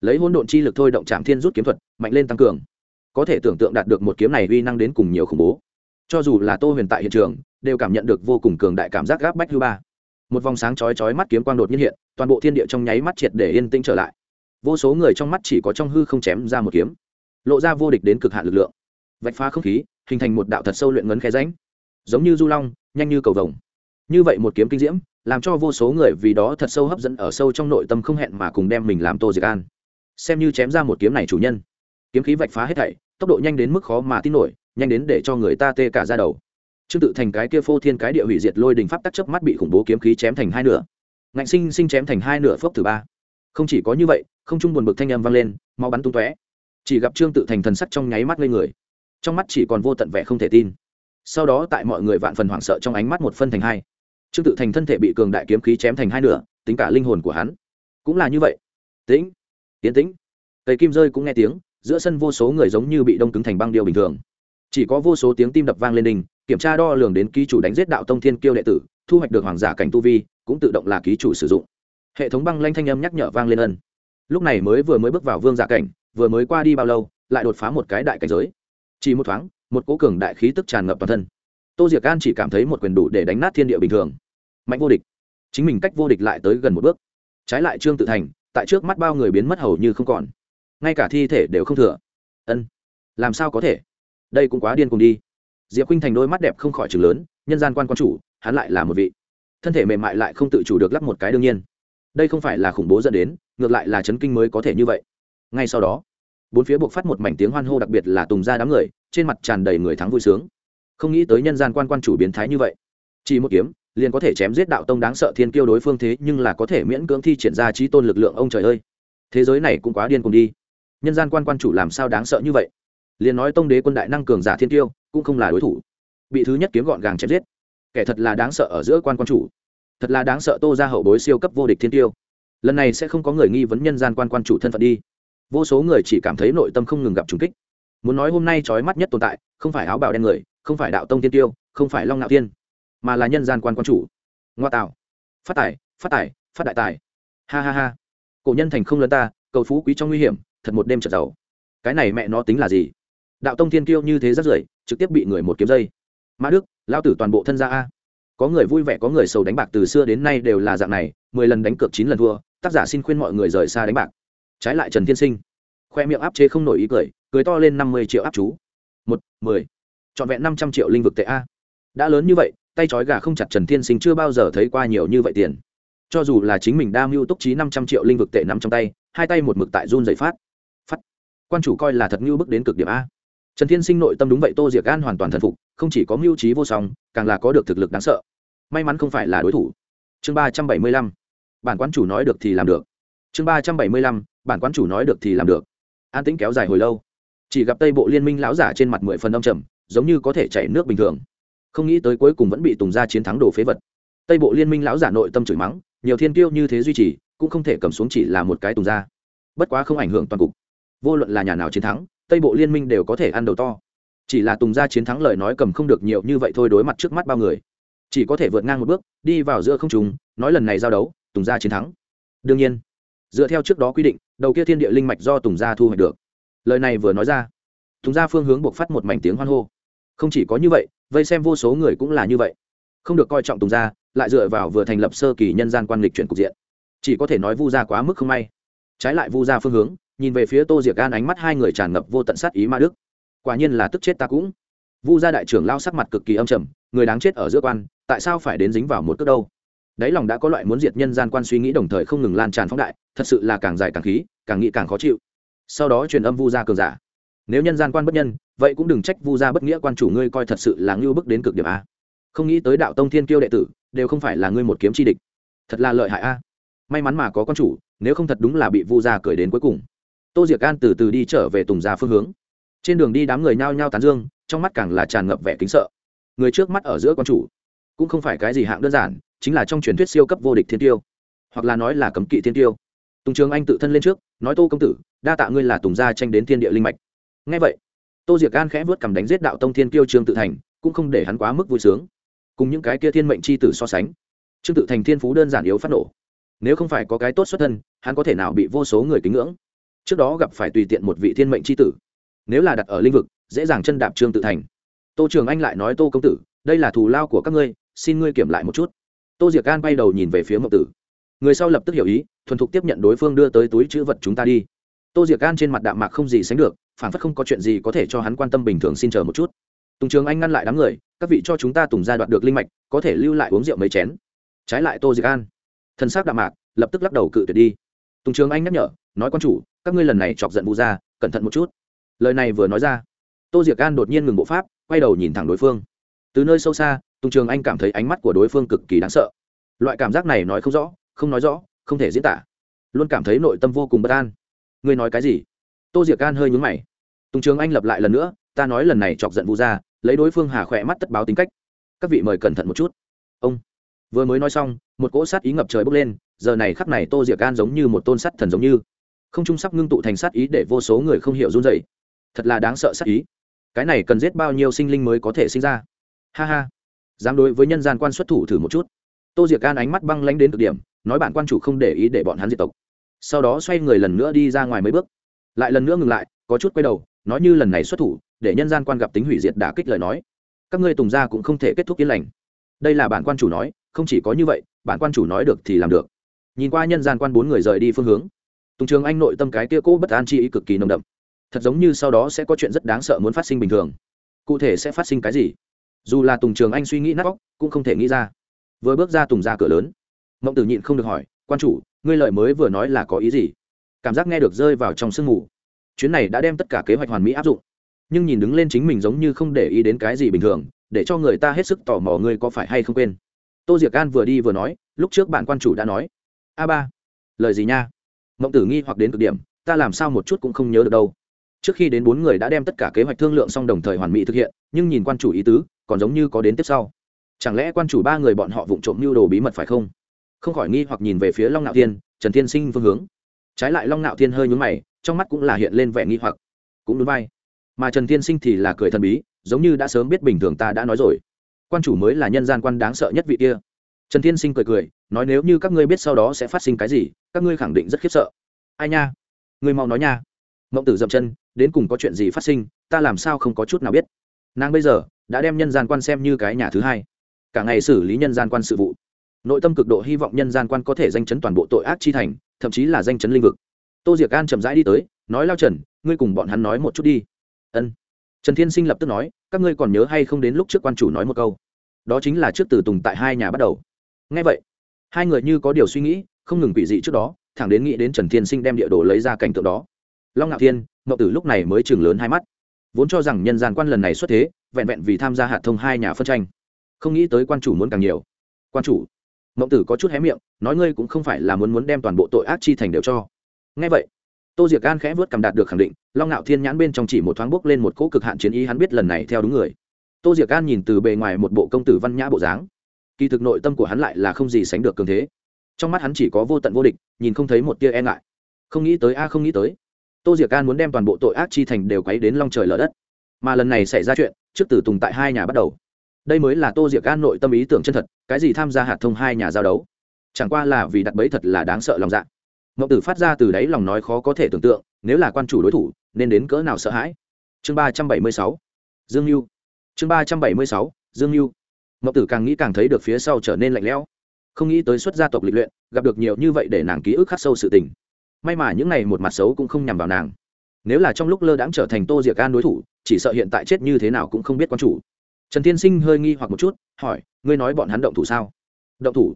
[SPEAKER 1] Lấy hỗn độn chi lực thôi động chạm thiên rút kiếm thuật, mạnh lên tăng cường. Có thể tưởng tượng đạt được một kiếm này uy năng đến cùng nhiều khủng bố. Cho dù là tô huyền tại hiện trường, đều cảm nhận được vô cùng cường đại cảm giác gáp bách hư ba. Một vòng sáng chói chói mắt kiếm quang đột nhiên hiện, toàn bộ thiên địa trong nháy mắt triệt để yên tĩnh trở lại. Vô số người trong mắt chỉ có trong hư không chém ra một kiếm, lộ ra vô địch đến cực hạn lực lượng. Vạch phá không khí, hình thành một đạo thật sâu luyện ngấn khe ránh giống như du long, nhanh như cầu vồng. Như vậy một kiếm kinh diễm, làm cho vô số người vì đó thật sâu hấp dẫn ở sâu trong nội tâm không hẹn mà cùng đem mình làm tô diệt an. Xem như chém ra một kiếm này chủ nhân. Kiếm khí vạch phá hết thảy, tốc độ nhanh đến mức khó mà tin nổi, nhanh đến để cho người ta tê cả ra đầu. Trương tự thành cái kia phô thiên cái địa hủy diệt lôi đình pháp tắc chớp mắt bị khủng bố kiếm khí chém thành hai nửa. Ngạnh sinh sinh chém thành hai nửa phốc thứ ba. Không chỉ có như vậy, không trung buồn bực thanh âm vang lên mau bắn tung tóe. Chỉ gặp trương tự thành thần sắc trong nháy mắt lên người. Trong mắt chỉ còn vô tận vẻ không thể tin sau đó tại mọi người vạn phần hoảng sợ trong ánh mắt một phân thành hai. Trương tự thành thân thể bị cường đại kiếm khí chém thành hai nửa, tính cả linh hồn của hắn cũng là như vậy. Tĩnh, tiến tĩnh. Cây kim rơi cũng nghe tiếng, giữa sân vô số người giống như bị đông cứng thành băng điều bình thường. Chỉ có vô số tiếng tim đập vang lên đình, kiểm tra đo lường đến ký chủ đánh giết đạo tông thiên kiêu đệ tử, thu hoạch được hoàng giả cảnh tu vi, cũng tự động là ký chủ sử dụng. Hệ thống băng lanh thanh âm nhắc nhở vang lên ân. Lúc này mới vừa mới bước vào vương giả cảnh, vừa mới qua đi bao lâu, lại đột phá một cái đại cảnh giới. Chỉ một thoáng một cố cường đại khí tức tràn ngập toàn thân. Tô diệc an chỉ cảm thấy một quyền đủ để đánh nát thiên địa bình thường. Mạnh vô địch. Chính mình cách vô địch lại tới gần một bước. Trái lại trương tự thành, tại trước mắt bao người biến mất hầu như không còn. Ngay cả thi thể đều không thừa. Ân, làm sao có thể? Đây cũng quá điên cùng đi. Diệp khinh thành đôi mắt đẹp không khỏi chừng lớn, nhân gian quan quan chủ, hắn lại là một vị. Thân thể mềm mại lại không tự chủ được lắp một cái đương nhiên. Đây không phải là khủng bố dẫn đến, ngược lại là chấn kinh mới có thể như vậy. Ngay sau đó, bốn phía buộc phát một mảnh tiếng hoan hô đặc biệt là tùng ra đám người trên mặt tràn đầy người thắng vui sướng. Không nghĩ tới nhân gian quan quan chủ biến thái như vậy. Chỉ một kiếm, liền có thể chém giết đạo tông đáng sợ thiên kiêu đối phương thế, nhưng là có thể miễn cưỡng thi triển ra trí tôn lực lượng, ông trời ơi. Thế giới này cũng quá điên cùng đi. Nhân gian quan quan chủ làm sao đáng sợ như vậy? Liền nói tông đế quân đại năng cường giả thiên tiêu cũng không là đối thủ. Bị thứ nhất kiếm gọn gàng chém giết. Kẻ thật là đáng sợ ở giữa quan quan chủ. Thật là đáng sợ tô ra hậu bối siêu cấp vô địch thiên tiêu lần này sẽ không có người nghi vấn nhân gian quan quan chủ thân phận đi. Vô số người chỉ cảm thấy nội tâm không ngừng gặp trùng kích muốn nói hôm nay trói mắt nhất tồn tại, không phải áo bào đen người, không phải đạo tông tiên tiêu, không phải long nạo tiên mà là nhân gian quan quan chủ. Ngoa tạo. Phát tài phát tài, phát đại tài. Ha ha ha. Cổ nhân thành không lớn ta, cầu phú quý trong nguy hiểm, thật một đêm trật giàu. Cái này mẹ nó tính là gì? Đạo tông thiên kiêu như thế rất rưởi, trực tiếp bị người một kiếm dây. Mã đức lao tử toàn bộ thân gia a. Có người vui vẻ, có người sầu đánh bạc từ xưa đến nay đều là dạng này, mười lần đánh cược chín lần thua, tác giả xin khuyên mọi người rời xa đánh bạc. Trái lại trần thiên sinh, khoe miệng áp chế không nổi ý cười cười to lên năm mươi triệu áp chú. Một, mười. Trọn vẹn năm trăm triệu linh vực tệ a. Đã lớn như vậy, tay trói gà không chặt trần thiên sinh chưa bao giờ thấy qua nhiều như vậy tiền. Cho dù là chính mình đa mưu túc trí năm trăm triệu linh vực tệ nằm trong tay, hai tay một mực tại run dậy phát. Phát. Quan chủ coi là thật ngưu bước đến cực điểm a. Trần thiên sinh nội tâm đúng vậy, tô diệc an hoàn toàn thần phục, không chỉ có mưu trí vô song, càng là có được thực lực đáng sợ. May mắn không phải là đối thủ. Chương ba trăm bảy mươi lăm. Bản quan chủ nói được thì làm được. Chương ba trăm bảy mươi lăm. Bản quan chủ nói được thì làm được. An tĩnh kéo dài hồi lâu chỉ gặp tây bộ liên minh lão giả trên mặt mười phần âm trầm, giống như có thể chảy nước bình thường. Không nghĩ tới cuối cùng vẫn bị tùng gia chiến thắng đồ phế vật. Tây bộ liên minh lão giả nội tâm chửi mắng, nhiều thiên kiêu như thế duy trì, cũng không thể cầm xuống chỉ là một cái tùng gia. Bất quá không ảnh hưởng toàn cục. Vô luận là nhà nào chiến thắng, tây bộ liên minh đều có thể ăn đầu to. Chỉ là tùng gia chiến thắng lời nói cầm không được nhiều như vậy thôi đối mặt trước mắt bao người. Chỉ có thể vượt ngang một bước, đi vào giữa không trùng nói lần này giao đấu, tùng gia chiến thắng. Đương nhiên, dựa theo trước đó quy định, đầu kia thiên địa linh mạch do tùng gia thu hoạch được lời này vừa nói ra, thùng ra phương hướng buộc phát một mảnh tiếng hoan hô. Không chỉ có như vậy, vây xem vô số người cũng là như vậy. Không được coi trọng tùng gia lại dựa vào vừa thành lập sơ kỳ nhân gian quan lịch chuyển cục diện. Chỉ có thể nói vu gia quá mức không may. Trái lại vu gia phương hướng, nhìn về phía tô diệc gan ánh mắt hai người tràn ngập vô tận sát ý ma đức. Quả nhiên là tức chết ta cũng. Vu gia đại trưởng lao sắc mặt cực kỳ âm trầm, người đáng chết ở giữa quan, tại sao phải đến dính vào một cước đâu? Đáy lòng đã có loại muốn diệt nhân gian quan suy nghĩ đồng thời không ngừng lan tràn phóng đại, thật sự là càng dài càng khí, càng nghĩ càng khó chịu sau đó truyền âm vu gia cường giả. Nếu nhân gian quan bất nhân, vậy cũng đừng trách vu gia bất nghĩa quan chủ ngươi coi thật sự là ngưu bức đến cực điểm a. Không nghĩ tới đạo tông thiên kiêu đệ tử, đều không phải là ngươi một kiếm chi địch. Thật là lợi hại a. May mắn mà có con chủ, nếu không thật đúng là bị vu gia cười đến cuối cùng. Tô diệc an từ từ đi trở về tùng gia phương hướng. Trên đường đi đám người nhao nhao tán dương, trong mắt càng là tràn ngập vẻ kính sợ. Người trước mắt ở giữa con chủ, cũng không phải cái gì hạng đơn giản, chính là trong truyền thuyết siêu cấp vô địch thiên tiêu, hoặc là nói là cấm kỵ thiên tiêu tùng trường anh tự thân lên trước, nói, tô công tử, đa tạ ngươi là tùng gia tranh đến thiên địa linh mạch. Ngay vậy, tô diệc an khẽ vớt cầm đánh giết đạo tông thiên kiêu trương tự thành, cũng không để hắn quá mức vui sướng. Cùng những cái kia thiên mệnh c h i tử so sánh, trương tự thành thiên phú đơn giản yếu phát nổ. Nếu không phải có cái tốt xuất thân, hắn có thể nào bị vô số người kính ngưỡng? Trước đó gặp phải tùy tiện một vị thiên mệnh c h i tử, nếu là đặt ở lĩnh vực, dễ dàng chân đạp trương tự thành. Tô trường anh lại nói, tô công tử, đây là thù lao của các ngươi, xin ngươi kiểm lại một chút. Tô diệc an bay đầu nhìn về phía mậu tử. Người sau lập tức hiểu ý thuần thục tiếp nhận đối phương đưa tới túi chữ vật chúng ta đi. Tô diệc an trên mặt đạm mạc không gì sánh được phản phất không có chuyện gì có thể cho hắn quan tâm bình thường xin chờ một chút. Tùng trường anh ngăn lại đám người, các vị cho chúng ta tùng ra đoạn được linh mạch, có thể lưu lại uống rượu mấy chén. Trái lại tô diệc an, thân xác đạm mạc, lập tức lắc đầu cự tuyệt đi. Tùng trường anh nhắc nhở, nói quan chủ, các ngươi lần này chọc giận vu ra cẩn thận một chút. Lời này vừa nói ra, tô diệc an đột nhiên ngừng bộ pháp, quay đầu nhìn thẳng đối phương. Từ nơi sâu xa, tùng trường anh cảm thấy ánh mắt của đối phương cực kỳ đáng sợ. Loại cảm giác này nói không rõ, không nói rõ không thể diễn tả. Luôn cảm thấy nội tâm vô cùng bất an. Ngươi nói cái gì? Tô diệc an hơi nhúng mày. Tùng trường anh lập lại lần nữa, ta nói lần này chọc giận vu ra lấy đối phương hà khỏe mắt tất báo tính cách. Các vị mời cẩn thận một chút. Ông. Vừa mới nói xong, một cỗ sát ý ngập trời bốc lên, giờ này khắc này tô diệc gan giống như một tôn sắt thần giống như. Không trung sắp ngưng tụ thành sát ý để vô số người không hiểu run dậy thật là đáng sợ sát ý. Cái này cần giết bao nhiêu sinh linh mới có thể sinh ra? Ha ha. Dám đối với nhân gian quan xuất thủ thử một chút. Tô diệc gan ánh mắt băng lánh đến cực điểm nói bản quan chủ không để ý để bọn hắn diệt tộc. Sau đó xoay người lần nữa đi ra ngoài mấy bước. Lại lần nữa ngừng lại, có chút quay đầu, nói như lần này xuất thủ, để nhân gian quan gặp tính hủy diệt đả kích lời nói. Các ngươi tùng gia cũng không thể kết thúc yên lành. Đây là bản quan chủ nói, không chỉ có như vậy, bản quan chủ nói được thì làm được. Nhìn qua nhân gian quan bốn người rời đi phương hướng, tùng trường anh nội tâm cái kia cũ bất an chi ý cực kỳ nồng đậm. Thật giống như sau đó sẽ có chuyện rất đáng sợ muốn phát sinh bình thường. Cụ thể sẽ phát sinh cái gì? Dù là tùng trường anh suy nghĩ nát óc, cũng không thể nghĩ ra. Vừa bước ra tùng ra cửa lớn mộng tử nhịn không được hỏi, quan chủ, ngươi lợi mới vừa nói là có ý gì? Cảm giác nghe được rơi vào trong sương mù. Chuyến này đã đem tất cả kế hoạch hoàn mỹ áp dụng. Nhưng nhìn đứng lên chính mình giống như không để ý đến cái gì bình thường, để cho người ta hết sức tò mò ngươi có phải hay không quên. Tô diệc an vừa đi vừa nói, lúc trước bạn quan chủ đã nói, a ba, lời gì nha? Mộng tử nghi hoặc đến cực điểm, ta làm sao một chút cũng không nhớ được đâu. Trước khi đến bốn người đã đem tất cả kế hoạch thương lượng xong đồng thời hoàn mỹ thực hiện, nhưng nhìn quan chủ ý tứ, còn giống như có đến tiếp sau. Chẳng lẽ quan chủ ba người bọn họ vụng trộm mưu đồ bí mật phải không? Không khỏi nghi hoặc nhìn về phía long nạo thiên, trần thiên sinh phương hướng. Trái lại long nạo thiên hơi nhúng mày, trong mắt cũng là hiện lên vẻ nghi hoặc. Cũng đúng vai. Mà trần thiên sinh thì là cười thần bí, giống như đã sớm biết bình thường ta đã nói rồi. Quan chủ mới là nhân gian quan đáng sợ nhất vị kia. Trần thiên sinh cười cười, nói nếu như các ngươi biết sau đó sẽ phát sinh cái gì, các ngươi khẳng định rất khiếp sợ. Ai nha? Ngươi mau nói nha. Mộng tử dậm chân, đến cùng có chuyện gì phát sinh, ta làm sao không có chút nào biết. Nàng bây giờ, đã đem nhân gian quan xem như cái nhà thứ hai. Cả ngày xử lý nhân gian quan sự vụ nội tâm cực độ hy vọng nhân gian quan có thể danh chấn toàn bộ tội ác chi thành, thậm chí là danh chấn linh vực. Tô diệc an chậm rãi đi tới, nói, lao trần, ngươi cùng bọn hắn nói một chút đi. Ân. Trần thiên sinh lập tức nói, các ngươi còn nhớ hay không đến lúc trước quan chủ nói một câu? Đó chính là trước từ tùng tại hai nhà bắt đầu. Ngay vậy, hai người như có điều suy nghĩ, không ngừng quỷ dị trước đó, thẳng đến nghĩ đến trần thiên sinh đem địa đồ lấy ra cảnh tượng đó. Long ngạo thiên ngậu tử lúc này mới chừng lớn hai mắt. Vốn cho rằng nhân gian quan lần này xuất thế, vẹn vẹn vì tham gia hạt thông hai nhà phân tranh. Không nghĩ tới quan chủ muốn càng nhiều. Quan chủ mộng tử có chút hé miệng, nói ngươi cũng không phải là muốn muốn đem toàn bộ tội ác chi thành đều cho. Ngay vậy, tô diệc gan khẽ vớt cầm đạt được khẳng định, long ngạo thiên nhãn bên trong chỉ một thoáng bốc lên một cỗ cực hạn chiến ý, hắn biết lần này theo đúng người. Tô diệc gan nhìn từ bề ngoài một bộ công tử văn nhã bộ dáng. Kỳ thực nội tâm của hắn lại là không gì sánh được cường thế. Trong mắt hắn chỉ có vô tận vô địch, nhìn không thấy một tia e ngại. Không nghĩ tới a, không nghĩ tới. Tô diệc gan muốn đem toàn bộ tội ác chi thành đều quấy đến long trời lở đất. Mà lần này xảy ra chuyện, trước tử tùng tại hai nhà bắt đầu đây mới là tô diệc an nội tâm ý tưởng chân thật, cái gì tham gia hạt thông hai nhà giao đấu? Chẳng qua là vì đặt bẫy thật là đáng sợ lòng dạ. Ngọc tử phát ra từ đáy lòng nói khó có thể tưởng tượng, nếu là quan chủ đối thủ, nên đến cỡ nào sợ hãi? Chương ba trăm bảy mươi sáu, dương mưu chương ba trăm bảy mươi sáu, dương mưu ngọc tử càng nghĩ càng thấy được phía sau trở nên lạnh lẽo. Không nghĩ tới xuất gia tộc lịch luyện, gặp được nhiều như vậy để nàng ký ức khắc sâu sự tình. May mà những này một mặt xấu cũng không nhằm vào nàng. Nếu là trong lúc lơ đãng trở thành tô diệc an đối thủ, chỉ sợ hiện tại chết như thế nào cũng không biết quan chủ trần tiên sinh hơi nghi hoặc một chút, hỏi, ngươi nói bọn hắn động thủ sao? Động thủ.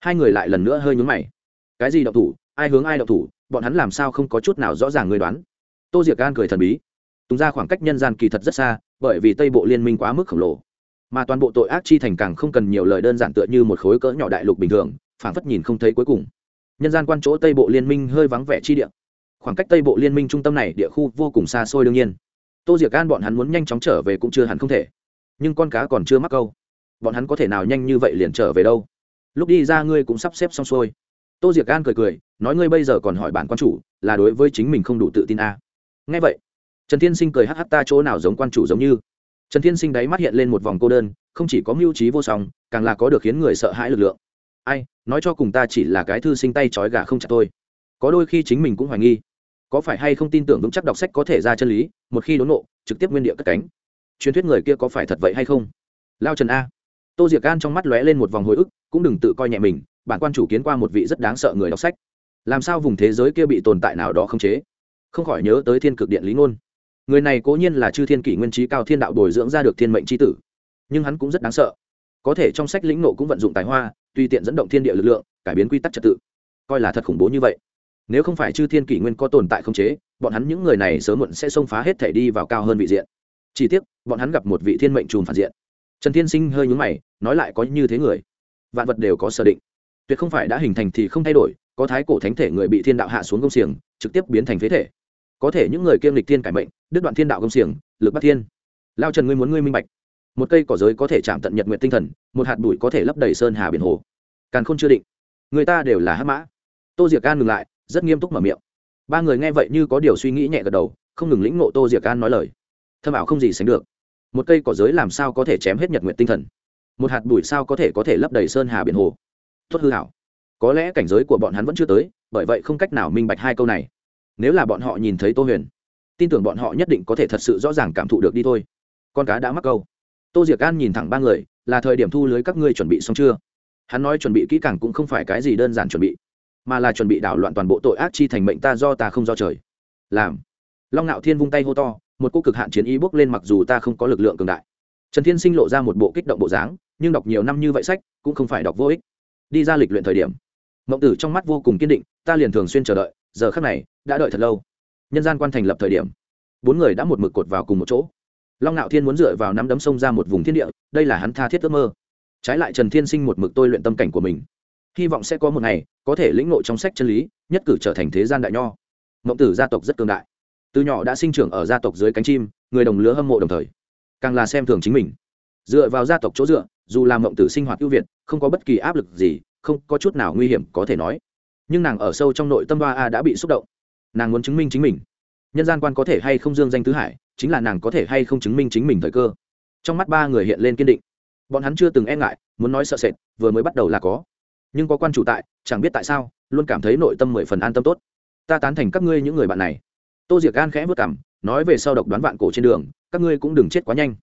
[SPEAKER 1] Hai người lại lần nữa hơi nhúng mày. Cái gì động thủ? Ai hướng ai động thủ? Bọn hắn làm sao không có chút nào rõ ràng ngươi đoán? Tô diệc gan cười thần bí. Tùng ra khoảng cách nhân gian kỳ thật rất xa, bởi vì tây bộ liên minh quá mức khổng lồ. Mà toàn bộ tội ác chi thành càng không cần nhiều lời đơn giản tựa như một khối cỡ nhỏ đại lục bình thường, phảng phất nhìn không thấy cuối cùng. Nhân gian quan chỗ tây bộ liên minh hơi vắng vẻ chi địa. Khoảng cách tây bộ liên minh trung tâm này địa khu vô cùng xa xôi đương nhiên. Tô diệc gan bọn hắn muốn nhanh chóng trở về cũng chưa hẳn không thể nhưng con cá còn chưa mắc câu. Bọn hắn có thể nào nhanh như vậy liền trở về đâu? Lúc đi ra ngươi cũng sắp xếp xong xuôi. Tô diệc gan cười cười, nói ngươi bây giờ còn hỏi bản quan chủ, là đối với chính mình không đủ tự tin à. ngay vậy, trần thiên sinh cười hh ta chỗ nào giống quan chủ giống như? Trần thiên sinh đáy mắt hiện lên một vòng cô đơn, không chỉ có mưu trí vô song, càng là có được khiến người sợ hãi lực lượng. Ai, nói cho cùng ta chỉ là cái thư sinh tay trói gà không chặt tôi có đôi khi chính mình cũng hoài nghi, có phải hay không tin tưởng vững chắc đọc sách có thể ra chân lý, một khi đốn nộ, trực tiếp nguyên địa cất cánh truyền thuyết người kia có phải thật vậy hay không? Lao trần a. Tô diệc gan trong mắt lóe lên một vòng hồi ức, cũng đừng tự coi nhẹ mình, bản quan chủ kiến qua một vị rất đáng sợ người đọc sách. Làm sao vùng thế giới kia bị tồn tại nào đó không chế? Không khỏi nhớ tới thiên cực điện lý ngôn. Người này cố nhiên là chư thiên kỷ nguyên trí cao thiên đạo bồi dưỡng ra được thiên mệnh tri tử. Nhưng hắn cũng rất đáng sợ. Có thể trong sách lĩnh nộ cũng vận dụng tài hoa, tùy tiện dẫn động thiên địa lực lượng, cải biến quy tắc trật tự. Coi là thật khủng bố như vậy. Nếu không phải chư thiên kỷ nguyên có tồn tại không chế, bọn hắn những người này sớm muộn sẽ xông phá hết thể đi vào cao hơn vị diện chỉ tiếc, bọn hắn gặp một vị thiên mệnh trùm phản diện. Trần thiên sinh hơi nhúng mày, nói lại có như thế người. Vạn vật đều có sở định. Tuyệt không phải đã hình thành thì không thay đổi, có thái cổ thánh thể người bị thiên đạo hạ xuống công xiềng, trực tiếp biến thành phế thể. Có thể những người kiêm lịch thiên cải mệnh, đứt đoạn thiên đạo công xiềng, lực bắt thiên. Lao trần ngươi muốn ngươi minh bạch. Một cây cỏ giới có thể chạm tận nhật nguyện tinh thần, một hạt bụi có thể lấp đầy sơn hà biển hồ. Càn khôn chưa định. Người ta đều là hát mã. Tô diệc can ngừng lại, rất nghiêm túc mở miệng. Ba người nghe vậy như có điều suy nghĩ nhẹ gật đầu, không ngừng lĩnh ngộ tô diệc can nói lời thâm ảo không gì sánh được. Một cây cỏ giới làm sao có thể chém hết nhật nguyện tinh thần? Một hạt bụi sao có thể có thể lấp đầy sơn hà biển hồ? Tốt hư hảo. Có lẽ cảnh giới của bọn hắn vẫn chưa tới, bởi vậy không cách nào minh bạch hai câu này. Nếu là bọn họ nhìn thấy tô huyền, tin tưởng bọn họ nhất định có thể thật sự rõ ràng cảm thụ được đi thôi. Con cá đã mắc câu. Tô diệc an nhìn thẳng ba người, là thời điểm thu lưới các ngươi chuẩn bị xong chưa? Hắn nói chuẩn bị kỹ càng cũng không phải cái gì đơn giản chuẩn bị, mà là chuẩn bị đảo loạn toàn bộ tội ác chi thành mệnh ta do ta không do trời. Làm. Long ngạo thiên vung tay hô to một cô cực hạn chiến ý bước lên mặc dù ta không có lực lượng cường đại. Trần thiên sinh lộ ra một bộ kích động bộ dáng, nhưng đọc nhiều năm như vậy sách, cũng không phải đọc vô ích. Đi ra lịch luyện thời điểm, mộng tử trong mắt vô cùng kiên định, ta liền thường xuyên chờ đợi, giờ khắc này, đã đợi thật lâu. Nhân gian quan thành lập thời điểm, bốn người đã một mực cột vào cùng một chỗ. Long ngạo thiên muốn dựa vào nắm đấm sông ra một vùng thiên địa, đây là hắn tha thiết ước mơ. Trái lại trần thiên sinh một mực tôi luyện tâm cảnh của mình. Hy vọng sẽ có một ngày, có thể lĩnh ngộ trong sách chân lý, nhất cử trở thành thế gian đại nho. Mộng tử gia tộc rất cường đại từ nhỏ đã sinh trưởng ở gia tộc dưới cánh chim, người đồng lứa hâm mộ đồng thời, càng là xem thường chính mình. Dựa vào gia tộc chỗ dựa, dù làm mộng tử sinh hoạt ưu việt, không có bất kỳ áp lực gì, không có chút nào nguy hiểm có thể nói. Nhưng nàng ở sâu trong nội tâm ba a đã bị xúc động. Nàng muốn chứng minh chính mình. Nhân gian quan có thể hay không dương danh tứ hải, chính là nàng có thể hay không chứng minh chính mình thời cơ. Trong mắt ba người hiện lên kiên định. Bọn hắn chưa từng e ngại, muốn nói sợ sệt, vừa mới bắt đầu là có. Nhưng có quan chủ tại, chẳng biết tại sao, luôn cảm thấy nội tâm mười phần an tâm tốt. Ta tán thành các ngươi những người bạn này tô diệc gan khẽ vất cảm nói về sau độc đoán vạn cổ trên đường, các ngươi cũng đừng chết quá nhanh.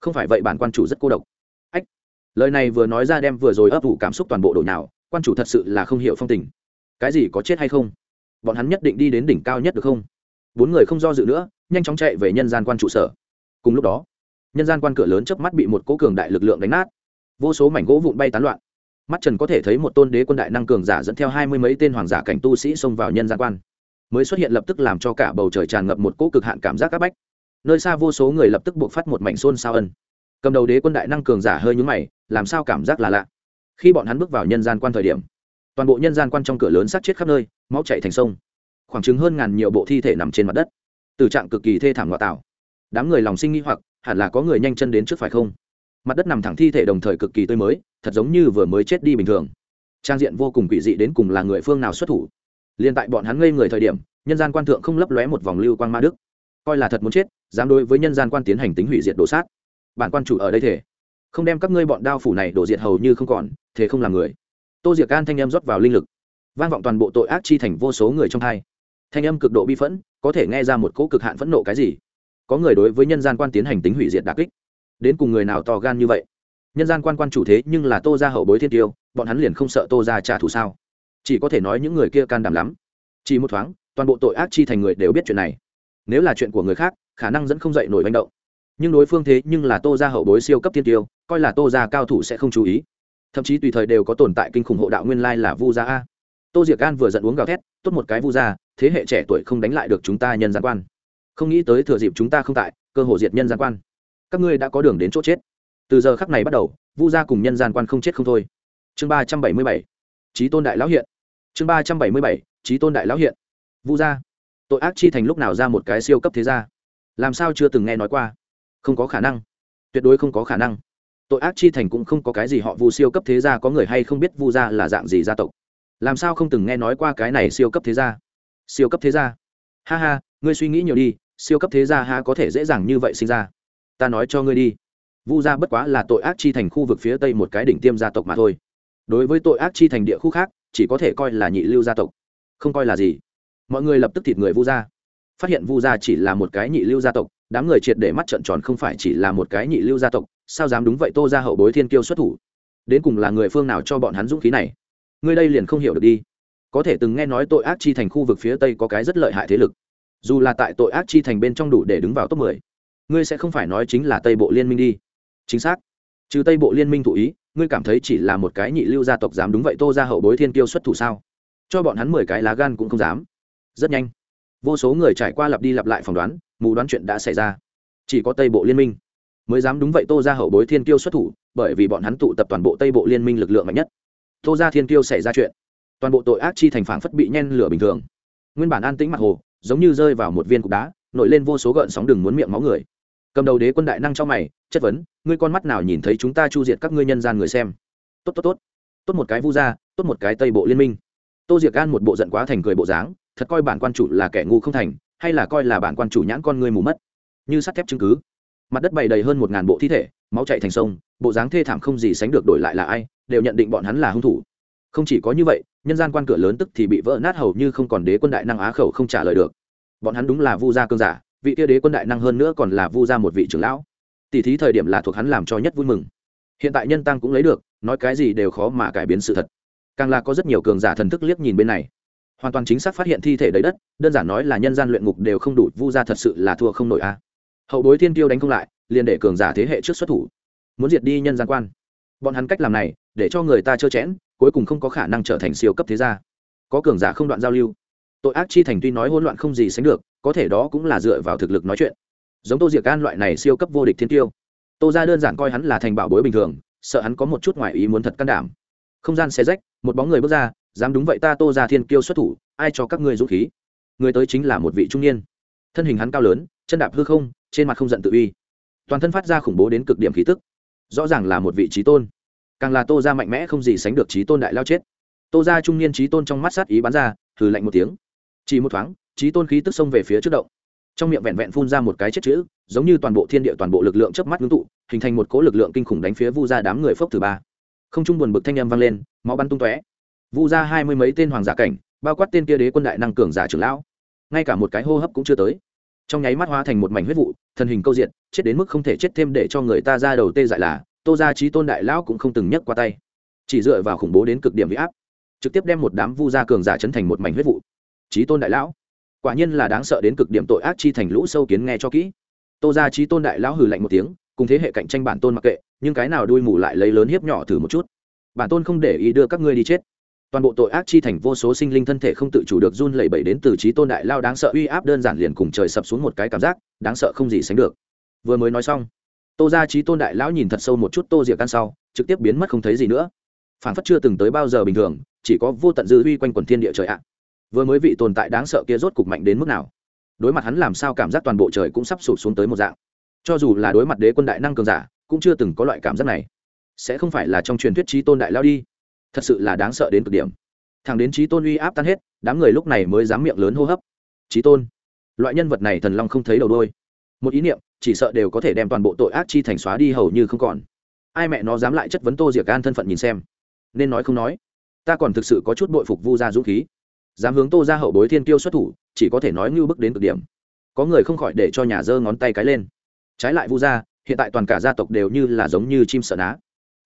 [SPEAKER 1] Không phải vậy bản quan chủ rất cô độc. Ách, lời này vừa nói ra đem vừa rồi ấp ủ cảm xúc toàn bộ đội nào quan chủ thật sự là không hiểu phong tình. Cái gì có chết hay không? Bọn hắn nhất định đi đến đỉnh cao nhất được không? Bốn người không do dự nữa, nhanh chóng chạy về nhân gian quan trụ sở. Cùng lúc đó, nhân gian quan cửa lớn chớp mắt bị một cố cường đại lực lượng đánh nát. Vô số mảnh gỗ vụn bay tán loạn. Mắt trần có thể thấy một tôn đế quân đại năng cường giả dẫn theo hai mươi mấy tên hoàng giả cảnh tu sĩ xông vào nhân gian quan mới xuất hiện lập tức làm cho cả bầu trời tràn ngập một cỗ cực hạn cảm giác áp bách. Nơi xa vô số người lập tức buộc phát một mảnh xôn xao ân. Cầm đầu đế quân đại năng cường giả hơi nhúng mày, làm sao cảm giác là lạ? Khi bọn hắn bước vào nhân gian quan thời điểm, toàn bộ nhân gian quan trong cửa lớn sát chết khắp nơi, máu chạy thành sông. Khoảng chứng hơn ngàn nhiều bộ thi thể nằm trên mặt đất. Từ trạng cực kỳ thê thảm ngoại tạo. Đám người lòng sinh nghi hoặc, hẳn là có người nhanh chân đến trước phải không? Mặt đất nằm thẳng thi thể đồng thời cực kỳ tươi mới, thật giống như vừa mới chết đi bình thường. Trang diện vô cùng quỷ dị đến cùng là người phương nào xuất thủ? Liên tại bọn hắn ngây người thời điểm, nhân gian quan thượng không lấp lóe một vòng lưu quan ma đức. Coi là thật muốn chết, dám đối với nhân gian quan tiến hành tính hủy diệt đổ sát. Bản quan chủ ở đây thể không đem các ngươi bọn đao phủ này đổ diệt hầu như không còn thế không làm người. Tô diệc can thanh em rót vào linh lực. Vang vọng toàn bộ tội ác chi thành vô số người trong thai thanh âm cực độ bi phẫn, có thể nghe ra một cỗ cực hạn phẫn nộ cái gì. Có người đối với nhân gian quan tiến hành tính hủy diệt đà kích. Đến cùng người nào to gan như vậy? Nhân gian quan quan chủ thế nhưng là tô ra hậu bối thiên tiêu, bọn hắn liền không sợ tô ra trả thù sao? Chỉ có thể nói những người kia can đảm lắm. Chỉ một thoáng, toàn bộ tội ác chi thành người đều biết chuyện này. Nếu là chuyện của người khác, khả năng dẫn không dậy nổi manh động. Nhưng đối phương thế nhưng là tô ra hậu bối siêu cấp tiên tiêu, coi là tô ra cao thủ sẽ không chú ý. Thậm chí tùy thời đều có tồn tại kinh khủng hộ đạo nguyên lai là vu gia a. Tô diệc gan vừa giận uống gào thét, tốt một cái vu gia, thế hệ trẻ tuổi không đánh lại được chúng ta nhân gian quan. Không nghĩ tới thừa dịp chúng ta không tại, cơ hội diệt nhân gian quan. Các ngươi đã có đường đến chỗ chết. Từ giờ khắc này bắt đầu, vu gia cùng nhân gian quan không chết không thôi. Chương ba trăm bảy mươi bảy. Trí tôn đại lão hiện chương ba trăm bảy mươi bảy trí tôn đại lão hiện. Vu gia. Tội ác chi thành lúc nào ra một cái siêu cấp thế gia? Làm sao chưa từng nghe nói qua? Không có khả năng. Tuyệt đối không có khả năng. Tội ác chi thành cũng không có cái gì họ vu siêu cấp thế gia có người hay không biết vu gia là dạng gì gia tộc. Làm sao không từng nghe nói qua cái này siêu cấp thế gia? Siêu cấp thế gia. Ha ha, ngươi suy nghĩ nhiều đi, siêu cấp thế gia ha có thể dễ dàng như vậy sinh ra? Ta nói cho ngươi đi. Vu gia bất quá là tội ác chi thành khu vực phía tây một cái đỉnh tiêm gia tộc mà thôi. Đối với tội ác chi thành địa khu khác chỉ có thể coi là nhị lưu gia tộc. Không coi là gì. Mọi người lập tức thịt người vu gia. Phát hiện vu gia chỉ là một cái nhị lưu gia tộc, đám người triệt để mắt trợn tròn không phải chỉ là một cái nhị lưu gia tộc, sao dám đúng vậy tô ra hậu bối thiên kiêu xuất thủ? Đến cùng là người phương nào cho bọn hắn dũng khí này? Ngươi đây liền không hiểu được đi. Có thể từng nghe nói tội ác chi thành khu vực phía tây có cái rất lợi hại thế lực. Dù là tại tội ác chi thành bên trong đủ để đứng vào top mười, ngươi sẽ không phải nói chính là tây bộ liên minh đi. Chính xác. Trừ tây bộ liên minh thụ ý ngươi cảm thấy chỉ là một cái nhị lưu gia tộc dám đúng vậy tô ra hậu bối thiên kiêu xuất thủ sao? Cho bọn hắn mười cái lá gan cũng không dám. Rất nhanh, vô số người trải qua lặp đi lặp lại phỏng đoán, mù đoán chuyện đã xảy ra. Chỉ có tây bộ liên minh mới dám đúng vậy tô ra hậu bối thiên kiêu xuất thủ, bởi vì bọn hắn tụ tập toàn bộ tây bộ liên minh lực lượng mạnh nhất. Tô ra thiên kiêu xảy ra chuyện, toàn bộ tội ác chi thành phản phất bị nhen lửa bình thường. Nguyên bản an tĩnh mặt hồ, giống như rơi vào một viên cục đá, nổi lên vô số gợn sóng đừng muốn miệng máu người cầm đầu đế quân đại năng cho mày, chất vấn, ngươi con mắt nào nhìn thấy chúng ta chu diệt các ngươi nhân gian người xem? Tốt tốt tốt. Tốt một cái vu gia, tốt một cái tây bộ liên minh. Tô diệc gan một bộ giận quá thành cười bộ dáng, thật coi bản quan chủ là kẻ ngu không thành, hay là coi là bản quan chủ nhãn con ngươi mù mất. Như sắt thép chứng cứ. Mặt đất bày đầy hơn một ngàn bộ thi thể, máu chạy thành sông, bộ dáng thê thảm không gì sánh được đổi lại là ai, đều nhận định bọn hắn là hung thủ. Không chỉ có như vậy, nhân gian quan cửa lớn tức thì bị vỡ nát hầu như không còn đế quân đại năng á khẩu không trả lời được. Bọn hắn đúng là vu gia cương giả vị kia đế quân đại năng hơn nữa còn là vu gia một vị trưởng lão. Tỷ thí thời điểm là thuộc hắn làm cho nhất vui mừng. Hiện tại nhân tăng cũng lấy được, nói cái gì đều khó mà cải biến sự thật. Càng là có rất nhiều cường giả thần thức liếc nhìn bên này. Hoàn toàn chính xác phát hiện thi thể đầy đất, đơn giản nói là nhân gian luyện ngục đều không đủ, vu gia thật sự là thua không nổi a. Hậu bối thiên tiêu đánh không lại, liền để cường giả thế hệ trước xuất thủ. Muốn diệt đi nhân gian quan. Bọn hắn cách làm này, để cho người ta trơ chẽn, cuối cùng không có khả năng trở thành siêu cấp thế gia. Có cường giả không đoạn giao lưu. Tội ác chi thành tuy nói hỗn loạn không gì sánh được có thể đó cũng là dựa vào thực lực nói chuyện. Giống tô diệc can loại này siêu cấp vô địch thiên tiêu. Tô ra đơn giản coi hắn là thành bảo bối bình thường, sợ hắn có một chút ngoại ý muốn thật can đảm. Không gian xe rách, một bóng người bước ra, dám đúng vậy ta, tô ra thiên kiêu xuất thủ, ai cho các ngươi dũng khí? Người tới chính là một vị trung niên. Thân hình hắn cao lớn, chân đạp hư không, trên mặt không giận tự uy. Toàn thân phát ra khủng bố đến cực điểm khí tức. Rõ ràng là một vị trí tôn. Càng là tô ra mạnh mẽ không gì sánh được trí tôn đại lao chết. Tô ra trung niên trí tôn trong mắt sát ý bắn ra thử lạnh một tiếng. Chỉ một thoáng trí tôn khí tức xông về phía trước động. Trong miệng vẹn vẹn phun ra một cái chết chữ, giống như toàn bộ thiên địa toàn bộ lực lượng chớp mắt ngưng tụ, hình thành một cỗ lực lượng kinh khủng đánh phía vu ra đám người phốc thứ ba. Không trung buồn bực thanh âm vang lên, máu bắn tung tóe. Vu ra hai mươi mấy tên hoàng giả cảnh, bao quát tên kia đế quân đại năng cường giả trưởng lão, ngay cả một cái hô hấp cũng chưa tới. Trong nháy mắt hóa thành một mảnh huyết vụ, thân hình câu diện, chết đến mức không thể chết thêm để cho người ta ra đầu tê dại là, tô gia trí tôn đại lão cũng không từng nhấc qua tay. Chỉ dựa vào khủng bố đến cực điểm bị áp, trực tiếp đem một đám vu gia cường giả chấn thành một mảnh huyết vụ. Trí tôn đại lão quả nhiên là đáng sợ đến cực điểm tội ác chi thành lũ sâu kiến nghe cho kỹ. Tô gia trí tôn đại lão hừ lạnh một tiếng, cùng thế hệ cạnh tranh bản tôn mặc kệ, nhưng cái nào đuôi mù lại lấy lớn hiếp nhỏ thử một chút. Bản tôn không để ý đưa các ngươi đi chết. Toàn bộ tội ác chi thành vô số sinh linh thân thể không tự chủ được run lẩy bẩy đến từ trí tôn đại lao đáng sợ uy áp đơn giản liền cùng trời sập xuống một cái cảm giác, đáng sợ không gì sánh được. Vừa mới nói xong, tô ra trí tôn đại lão nhìn thật sâu một chút tô diệc căn sau, trực tiếp biến mất không thấy gì nữa. Phản phất chưa từng tới bao giờ bình thường, chỉ có vô tận dư uy quanh quần thiên địa trời ạ vừa mới vị tồn tại đáng sợ kia rốt cục mạnh đến mức nào? Đối mặt hắn làm sao cảm giác toàn bộ trời cũng sắp sụp xuống tới một dạng? Cho dù là đối mặt đế quân đại năng cường giả, cũng chưa từng có loại cảm giác này. Sẽ không phải là trong truyền thuyết trí tôn đại lao đi? Thật sự là đáng sợ đến cực điểm. Thằng đến trí tôn uy áp tan hết, đám người lúc này mới dám miệng lớn hô hấp. Trí tôn. Loại nhân vật này thần long không thấy đầu đôi một ý niệm, chỉ sợ đều có thể đem toàn bộ tội ác chi thành xóa đi hầu như không còn. Ai mẹ nó dám lại chất vấn tô diệc an thân phận nhìn xem? Nên nói không nói. Ta còn thực sự có chút bội phục vu gia dũng khí dám hướng tô ra hậu bối thiên tiêu xuất thủ, chỉ có thể nói như bức đến cực điểm. Có người không khỏi để cho nhà dơ ngón tay cái lên. Trái lại vu gia, hiện tại toàn cả gia tộc đều như là giống như chim sợ ná.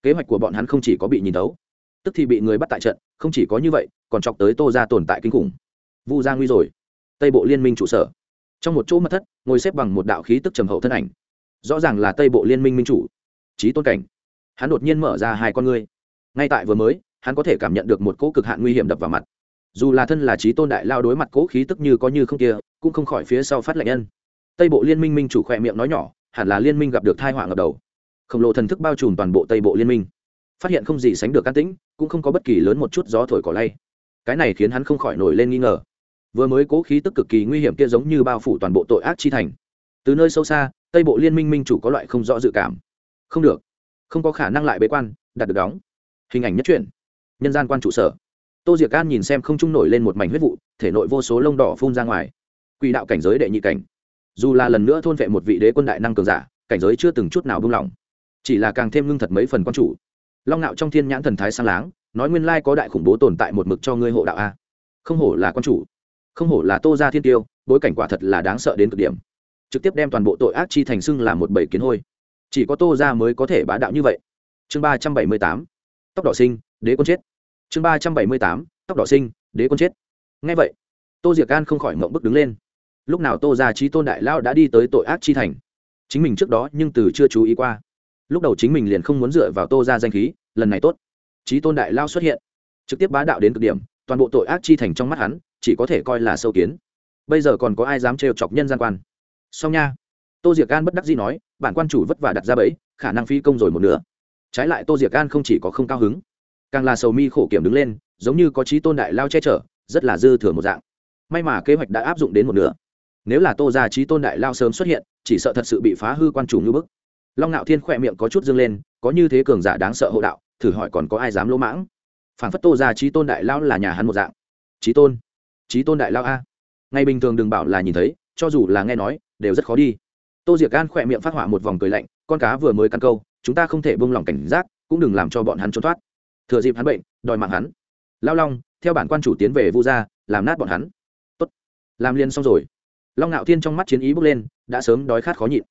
[SPEAKER 1] Kế hoạch của bọn hắn không chỉ có bị nhìn tấu tức thì bị người bắt tại trận, không chỉ có như vậy, còn chọc tới tô ra tồn tại kinh khủng. Vu gia nguy rồi. Tây bộ liên minh trụ sở. Trong một chỗ mật thất, ngồi xếp bằng một đạo khí tức trầm hậu thân ảnh. Rõ ràng là tây bộ liên minh minh chủ trí tôn cảnh. Hắn đột nhiên mở ra hai con ngươi. Ngay tại vừa mới, hắn có thể cảm nhận được một cỗ cực hạn nguy hiểm đập vào mặt dù là thân là trí tôn đại lao đối mặt cố khí tức như có như không kia, cũng không khỏi phía sau phát lệnh nhân. Tây bộ liên minh minh chủ khỏe miệng nói nhỏ, hẳn là liên minh gặp được thai họa ngập đầu. Khổng lồ thần thức bao trùm toàn bộ tây bộ liên minh. Phát hiện không gì sánh được can tĩnh, cũng không có bất kỳ lớn một chút gió thổi cỏ lay. Cái này khiến hắn không khỏi nổi lên nghi ngờ. Vừa mới cố khí tức cực kỳ nguy hiểm kia giống như bao phủ toàn bộ tội ác chi thành. Từ nơi sâu xa, tây bộ liên minh minh chủ có loại không rõ dự cảm. Không được. Không có khả năng lại bế quan đặt được đóng. Hình ảnh nhất truyền nhân gian quan trụ sở tô diệc an nhìn xem không trung nổi lên một mảnh huyết vụ, thể nội vô số lông đỏ phun ra ngoài. Quỹ đạo cảnh giới đệ nhị cảnh. Dù là lần nữa thôn vệ một vị đế quân đại năng cường giả, cảnh giới chưa từng chút nào buông lỏng. Chỉ là càng thêm ngưng thật mấy phần quan chủ. Long nạo trong thiên nhãn thần thái sang láng, nói nguyên lai có đại khủng bố tồn tại một mực cho ngươi hộ đạo a. Không hổ là quan chủ. Không hổ là tô gia thiên tiêu, bối cảnh quả thật là đáng sợ đến cực điểm. Trực tiếp đem toàn bộ tội ác chi thành xưng là một bầy kiến hôi. Chỉ có tô gia mới có thể bá đạo như vậy. Chương ba trăm bảy mươi tám. Tóc đỏ sinh, đế quân chết chương ba trăm bảy mươi tám, tóc đỏ sinh, đế quân chết. Ngay vậy, tô diệc can không khỏi mộng bức đứng lên. Lúc nào tô gia trí tôn đại lao đã đi tới tội ác chi thành? Chính mình trước đó nhưng từ chưa chú ý qua. Lúc đầu chính mình liền không muốn dựa vào tô ra danh khí, lần này tốt. Trí tôn đại lao xuất hiện, trực tiếp bá đạo đến cực điểm, toàn bộ tội ác chi thành trong mắt hắn chỉ có thể coi là sâu kiến. Bây giờ còn có ai dám trêu chọc nhân gian quan? Song nha. Tô diệc gan bất đắc dĩ nói, bản quan chủ vất vả đặt ra bẫy, khả năng phi công rồi một nửa. Trái lại tô diệc gan không chỉ có không cao hứng càng là sầu mi khổ kiểm đứng lên, giống như có trí tôn đại lao che chở, rất là dư thừa một dạng. May mà kế hoạch đã áp dụng đến một nửa. Nếu là tô gia trí tôn đại lao sớm xuất hiện, chỉ sợ thật sự bị phá hư quan chủ như bức. Long ngạo thiên khỏe miệng có chút dâng lên, có như thế cường giả đáng sợ hộ đạo, thử hỏi còn có ai dám lỗ mãng? Phản phất tô gia trí tôn đại lao là nhà hắn một dạng. Trí tôn? Trí tôn đại lao a? Ngày bình thường đừng bảo là nhìn thấy, cho dù là nghe nói, đều rất khó đi. Tô diệc gan khỏe miệng phát họa một vòng cười lạnh, con cá vừa mới căn câu, chúng ta không thể bông lỏng cảnh giác, cũng đừng làm cho bọn hắn trốn thoát thừa dịp hắn bệnh, đòi mạng hắn. Lao long, theo bản quan chủ tiến về vu gia, làm nát bọn hắn. Tốt. Làm liền xong rồi. Long ngạo thiên trong mắt chiến ý bước lên, đã sớm đói khát khó nhịn.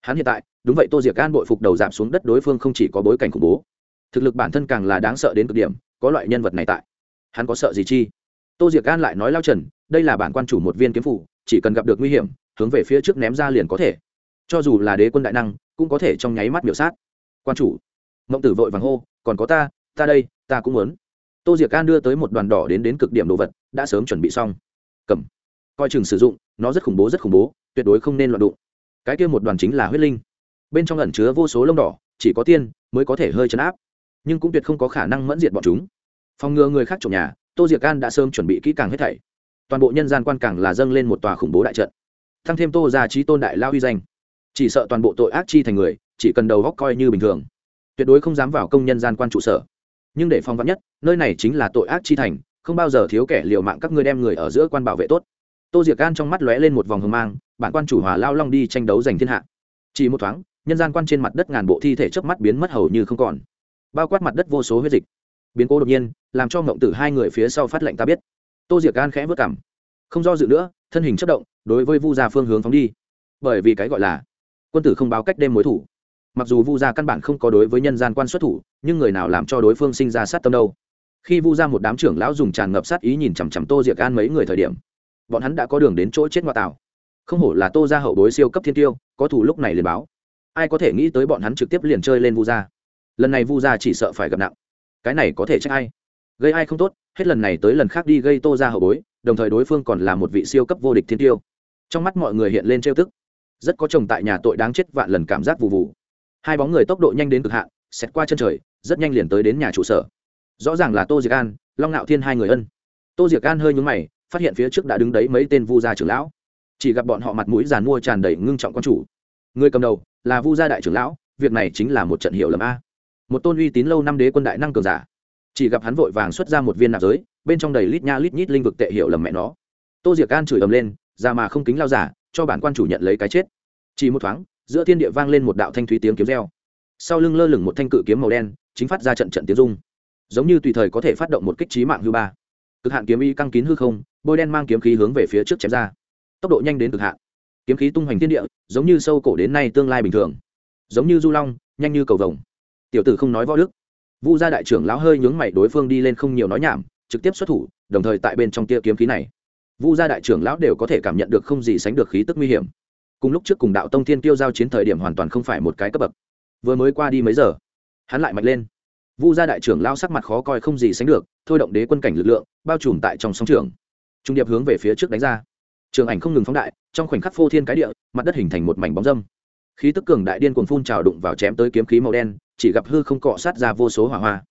[SPEAKER 1] Hắn hiện tại, đúng vậy tô diệc An bội phục đầu giảm xuống đất đối phương không chỉ có bối cảnh khủng bố, thực lực bản thân càng là đáng sợ đến cực điểm, có loại nhân vật này tại. Hắn có sợ gì chi? Tô diệc An lại nói lao trần, đây là bản quan chủ một viên kiếm phủ, chỉ cần gặp được nguy hiểm, hướng về phía trước ném ra liền có thể. Cho dù là đế quân đại năng, cũng có thể trong nháy mắt biểu sát. Quan chủ, mộng tử vội vàng hô, còn có ta ta đây, ta cũng muốn. Tô diệc can đưa tới một đoàn đỏ đến đến cực điểm đồ vật, đã sớm chuẩn bị xong. Cầm. Coi chừng sử dụng, nó rất khủng bố, rất khủng bố, tuyệt đối không nên loạn đụng. Cái kia một đoàn chính là huyết linh. Bên trong ẩn chứa vô số lông đỏ, chỉ có tiên mới có thể hơi chấn áp. Nhưng cũng tuyệt không có khả năng mẫn diệt bọn chúng. Phòng ngừa người khác trộm nhà, tô diệc can đã sớm chuẩn bị kỹ càng hết thảy. Toàn bộ nhân gian quan càng là dâng lên một tòa khủng bố đại trận. Thăng thêm tô ra trí tôn đại lao uy danh. Chỉ sợ toàn bộ tội ác chi thành người, chỉ cần đầu góc coi như bình thường. Tuyệt đối không dám vào công nhân gian quan trụ sở nhưng để phong vắn nhất, nơi này chính là tội ác chi thành, không bao giờ thiếu kẻ liều mạng các ngươi đem người ở giữa quan bảo vệ tốt. Tô diệc gan trong mắt lóe lên một vòng hưng mang, bản quan chủ hòa lao long đi tranh đấu giành thiên hạ. Chỉ một thoáng, nhân gian quan trên mặt đất ngàn bộ thi thể chớp mắt biến mất hầu như không còn. Bao quát mặt đất vô số huyết dịch. Biến cố đột nhiên, làm cho ngộng tử hai người phía sau phát lệnh ta biết. Tô diệc gan khẽ vất cảm. Không do dự nữa, thân hình chất động, đối với vu gia phương hướng phóng đi. Bởi vì cái gọi là, quân tử không báo cách đêm mối thủ mặc dù vu gia căn bản không có đối với nhân gian quan xuất thủ, nhưng người nào làm cho đối phương sinh ra sát tâm đâu? Khi vu gia một đám trưởng lão dùng tràn ngập sát ý nhìn chằm chằm tô diệc an mấy người thời điểm, bọn hắn đã có đường đến chỗ chết ngoại tảo. Không hổ là tô gia hậu bối siêu cấp thiên tiêu, có thủ lúc này liền báo. Ai có thể nghĩ tới bọn hắn trực tiếp liền chơi lên vu gia? Lần này vu gia chỉ sợ phải gặp nặng. Cái này có thể trách ai? Gây ai không tốt, hết lần này tới lần khác đi gây tô gia hậu bối, đồng thời đối phương còn là một vị siêu cấp vô địch thiên tiêu. Trong mắt mọi người hiện lên trêu tức. Rất có chồng tại nhà tội đáng chết vạn lần cảm giác vụ vụ hai bóng người tốc độ nhanh đến cực hạn xét qua chân trời, rất nhanh liền tới đến nhà trụ sở. Rõ ràng là tô diệc an, long ngạo thiên hai người ân. Tô diệc an hơi nhúng mày, phát hiện phía trước đã đứng đấy mấy tên vu gia trưởng lão. Chỉ gặp bọn họ mặt mũi giàn mua tràn đầy ngưng trọng quan chủ. Người cầm đầu là vu gia đại trưởng lão, việc này chính là một trận hiệu lầm a. Một tôn uy tín lâu năm đế quân đại năng cường giả. Chỉ gặp hắn vội vàng xuất ra một viên nạp giới, bên trong đầy lít nha lít nhít linh vực tệ hiệu lầm mẹ nó. Tô diệc an chửi ầm lên ra mà không kính lao giả, cho bản quan chủ nhận lấy cái chết. Chỉ một thoáng giữa thiên địa vang lên một đạo thanh thúy tiếng kiếm reo. Sau lưng lơ lửng một thanh cự kiếm màu đen, chính phát ra trận trận tiếng dung giống như tùy thời có thể phát động một kích trí mạng hư ba. Cực hạn kiếm y căng kín hư không, bôi đen mang kiếm khí hướng về phía trước chém ra. Tốc độ nhanh đến cực hạn. Kiếm khí tung hoành thiên địa, giống như sâu cổ đến nay tương lai bình thường. Giống như du long, nhanh như cầu vồng. Tiểu tử không nói võ đức. Vu gia đại trưởng lão hơi nhướng mày đối phương đi lên không nhiều nói nhảm, trực tiếp xuất thủ, đồng thời tại bên trong tia kiếm khí này. Vu gia đại trưởng lão đều có thể cảm nhận được không gì sánh được khí tức nguy hiểm cùng lúc trước cùng đạo tông thiên tiêu giao chiến thời điểm hoàn toàn không phải một cái cấp bậc. Vừa mới qua đi mấy giờ, hắn lại mạnh lên. Vu gia đại trưởng lao sắc mặt khó coi không gì sánh được, thôi động đế quân cảnh lực lượng, bao trùm tại trong sóng trường. Trung điệp hướng về phía trước đánh ra. Trường ảnh không ngừng phóng đại, trong khoảnh khắc phô thiên cái địa, mặt đất hình thành một mảnh bóng dâm. Khí tức cường đại điên cuồng phun trào đụng vào chém tới kiếm khí màu đen, chỉ gặp hư không cọ sát ra vô số hỏa hoa.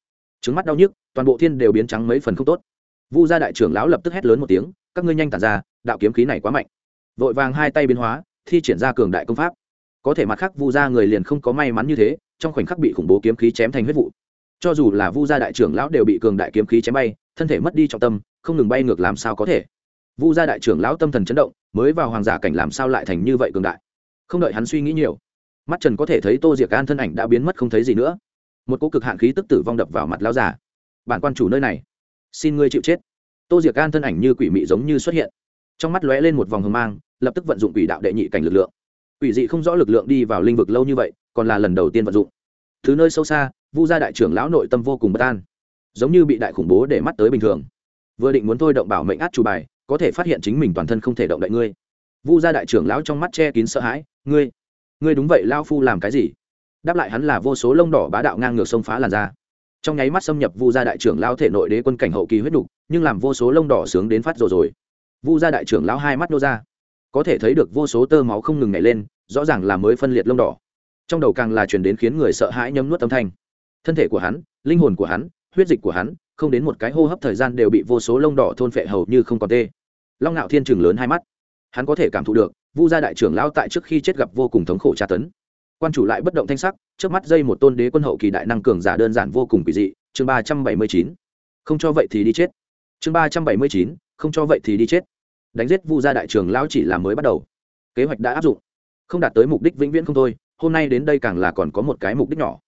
[SPEAKER 1] Trứng mắt đau nhức, toàn bộ thiên đều biến trắng mấy phần không tốt. Vu gia đại trưởng lão lập tức hét lớn một tiếng, các ngươi nhanh tản ra, đạo kiếm khí này quá mạnh. Vội vàng hai tay biến hóa thi triển ra cường đại công pháp. Có thể mặt khác vu gia người liền không có may mắn như thế, trong khoảnh khắc bị khủng bố kiếm khí chém thành huyết vụ. Cho dù là vu gia đại trưởng lão đều bị cường đại kiếm khí chém bay, thân thể mất đi trọng tâm, không ngừng bay ngược làm sao có thể? Vu gia đại trưởng lão tâm thần chấn động, mới vào hoàng giả cảnh làm sao lại thành như vậy cường đại? Không đợi hắn suy nghĩ nhiều, mắt trần có thể thấy tô diệc an thân ảnh đã biến mất không thấy gì nữa. Một cỗ cực hạn khí tức tử vong đập vào mặt lão giả bản quan chủ nơi này, xin ngươi chịu chết. Tô diệc an thân ảnh như quỷ mị giống như xuất hiện. Trong mắt lóe lên một vòng hờ mang lập tức vận dụng quỷ đạo đệ nhị cảnh lực lượng. Quỷ dị không rõ lực lượng đi vào linh vực lâu như vậy, còn là lần đầu tiên vận dụng. Thứ nơi sâu xa, vu gia đại trưởng lão nội tâm vô cùng bất an, giống như bị đại khủng bố để mắt tới bình thường. Vừa định muốn thôi động bảo mệnh át chủ bài, có thể phát hiện chính mình toàn thân không thể động đậy ngươi. Vu gia đại trưởng lão trong mắt che kín sợ hãi, ngươi ngươi đúng vậy lao phu làm cái gì? Đáp lại hắn là vô số lông đỏ bá đạo ngang ngược sông phá làn da. Trong nháy mắt xâm nhập vu gia đại trưởng lao thể nội đế quân cảnh hậu kỳ huyết đục, nhưng làm vô số lông đỏ sướng đến phát rồi rồi. Vu gia đại trưởng lão hai mắt nô ra có thể thấy được vô số tơ máu không ngừng nhảy lên, rõ ràng là mới phân liệt lông đỏ. Trong đầu càng là truyền đến khiến người sợ hãi nhấm nuốt âm thanh. Thân thể của hắn, linh hồn của hắn, huyết dịch của hắn, không đến một cái hô hấp thời gian đều bị vô số lông đỏ thôn phệ hầu như không còn tê. Long ngạo thiên trường lớn hai mắt. Hắn có thể cảm thụ được, vu gia đại trưởng lão tại trước khi chết gặp vô cùng thống khổ tra tấn. Quan chủ lại bất động thanh sắc, trước mắt dây một tôn đế quân hậu kỳ đại năng cường giả đơn giản vô cùng kỳ dị, chương ba trăm bảy mươi chín. Không cho vậy thì đi chết. Chương ba trăm bảy mươi chín, không cho vậy thì đi chết đánh giết vu gia đại trưởng lão chỉ là mới bắt đầu. Kế hoạch đã áp dụng, không đạt tới mục đích vĩnh viễn không thôi, hôm nay đến đây càng là còn có một cái mục đích nhỏ.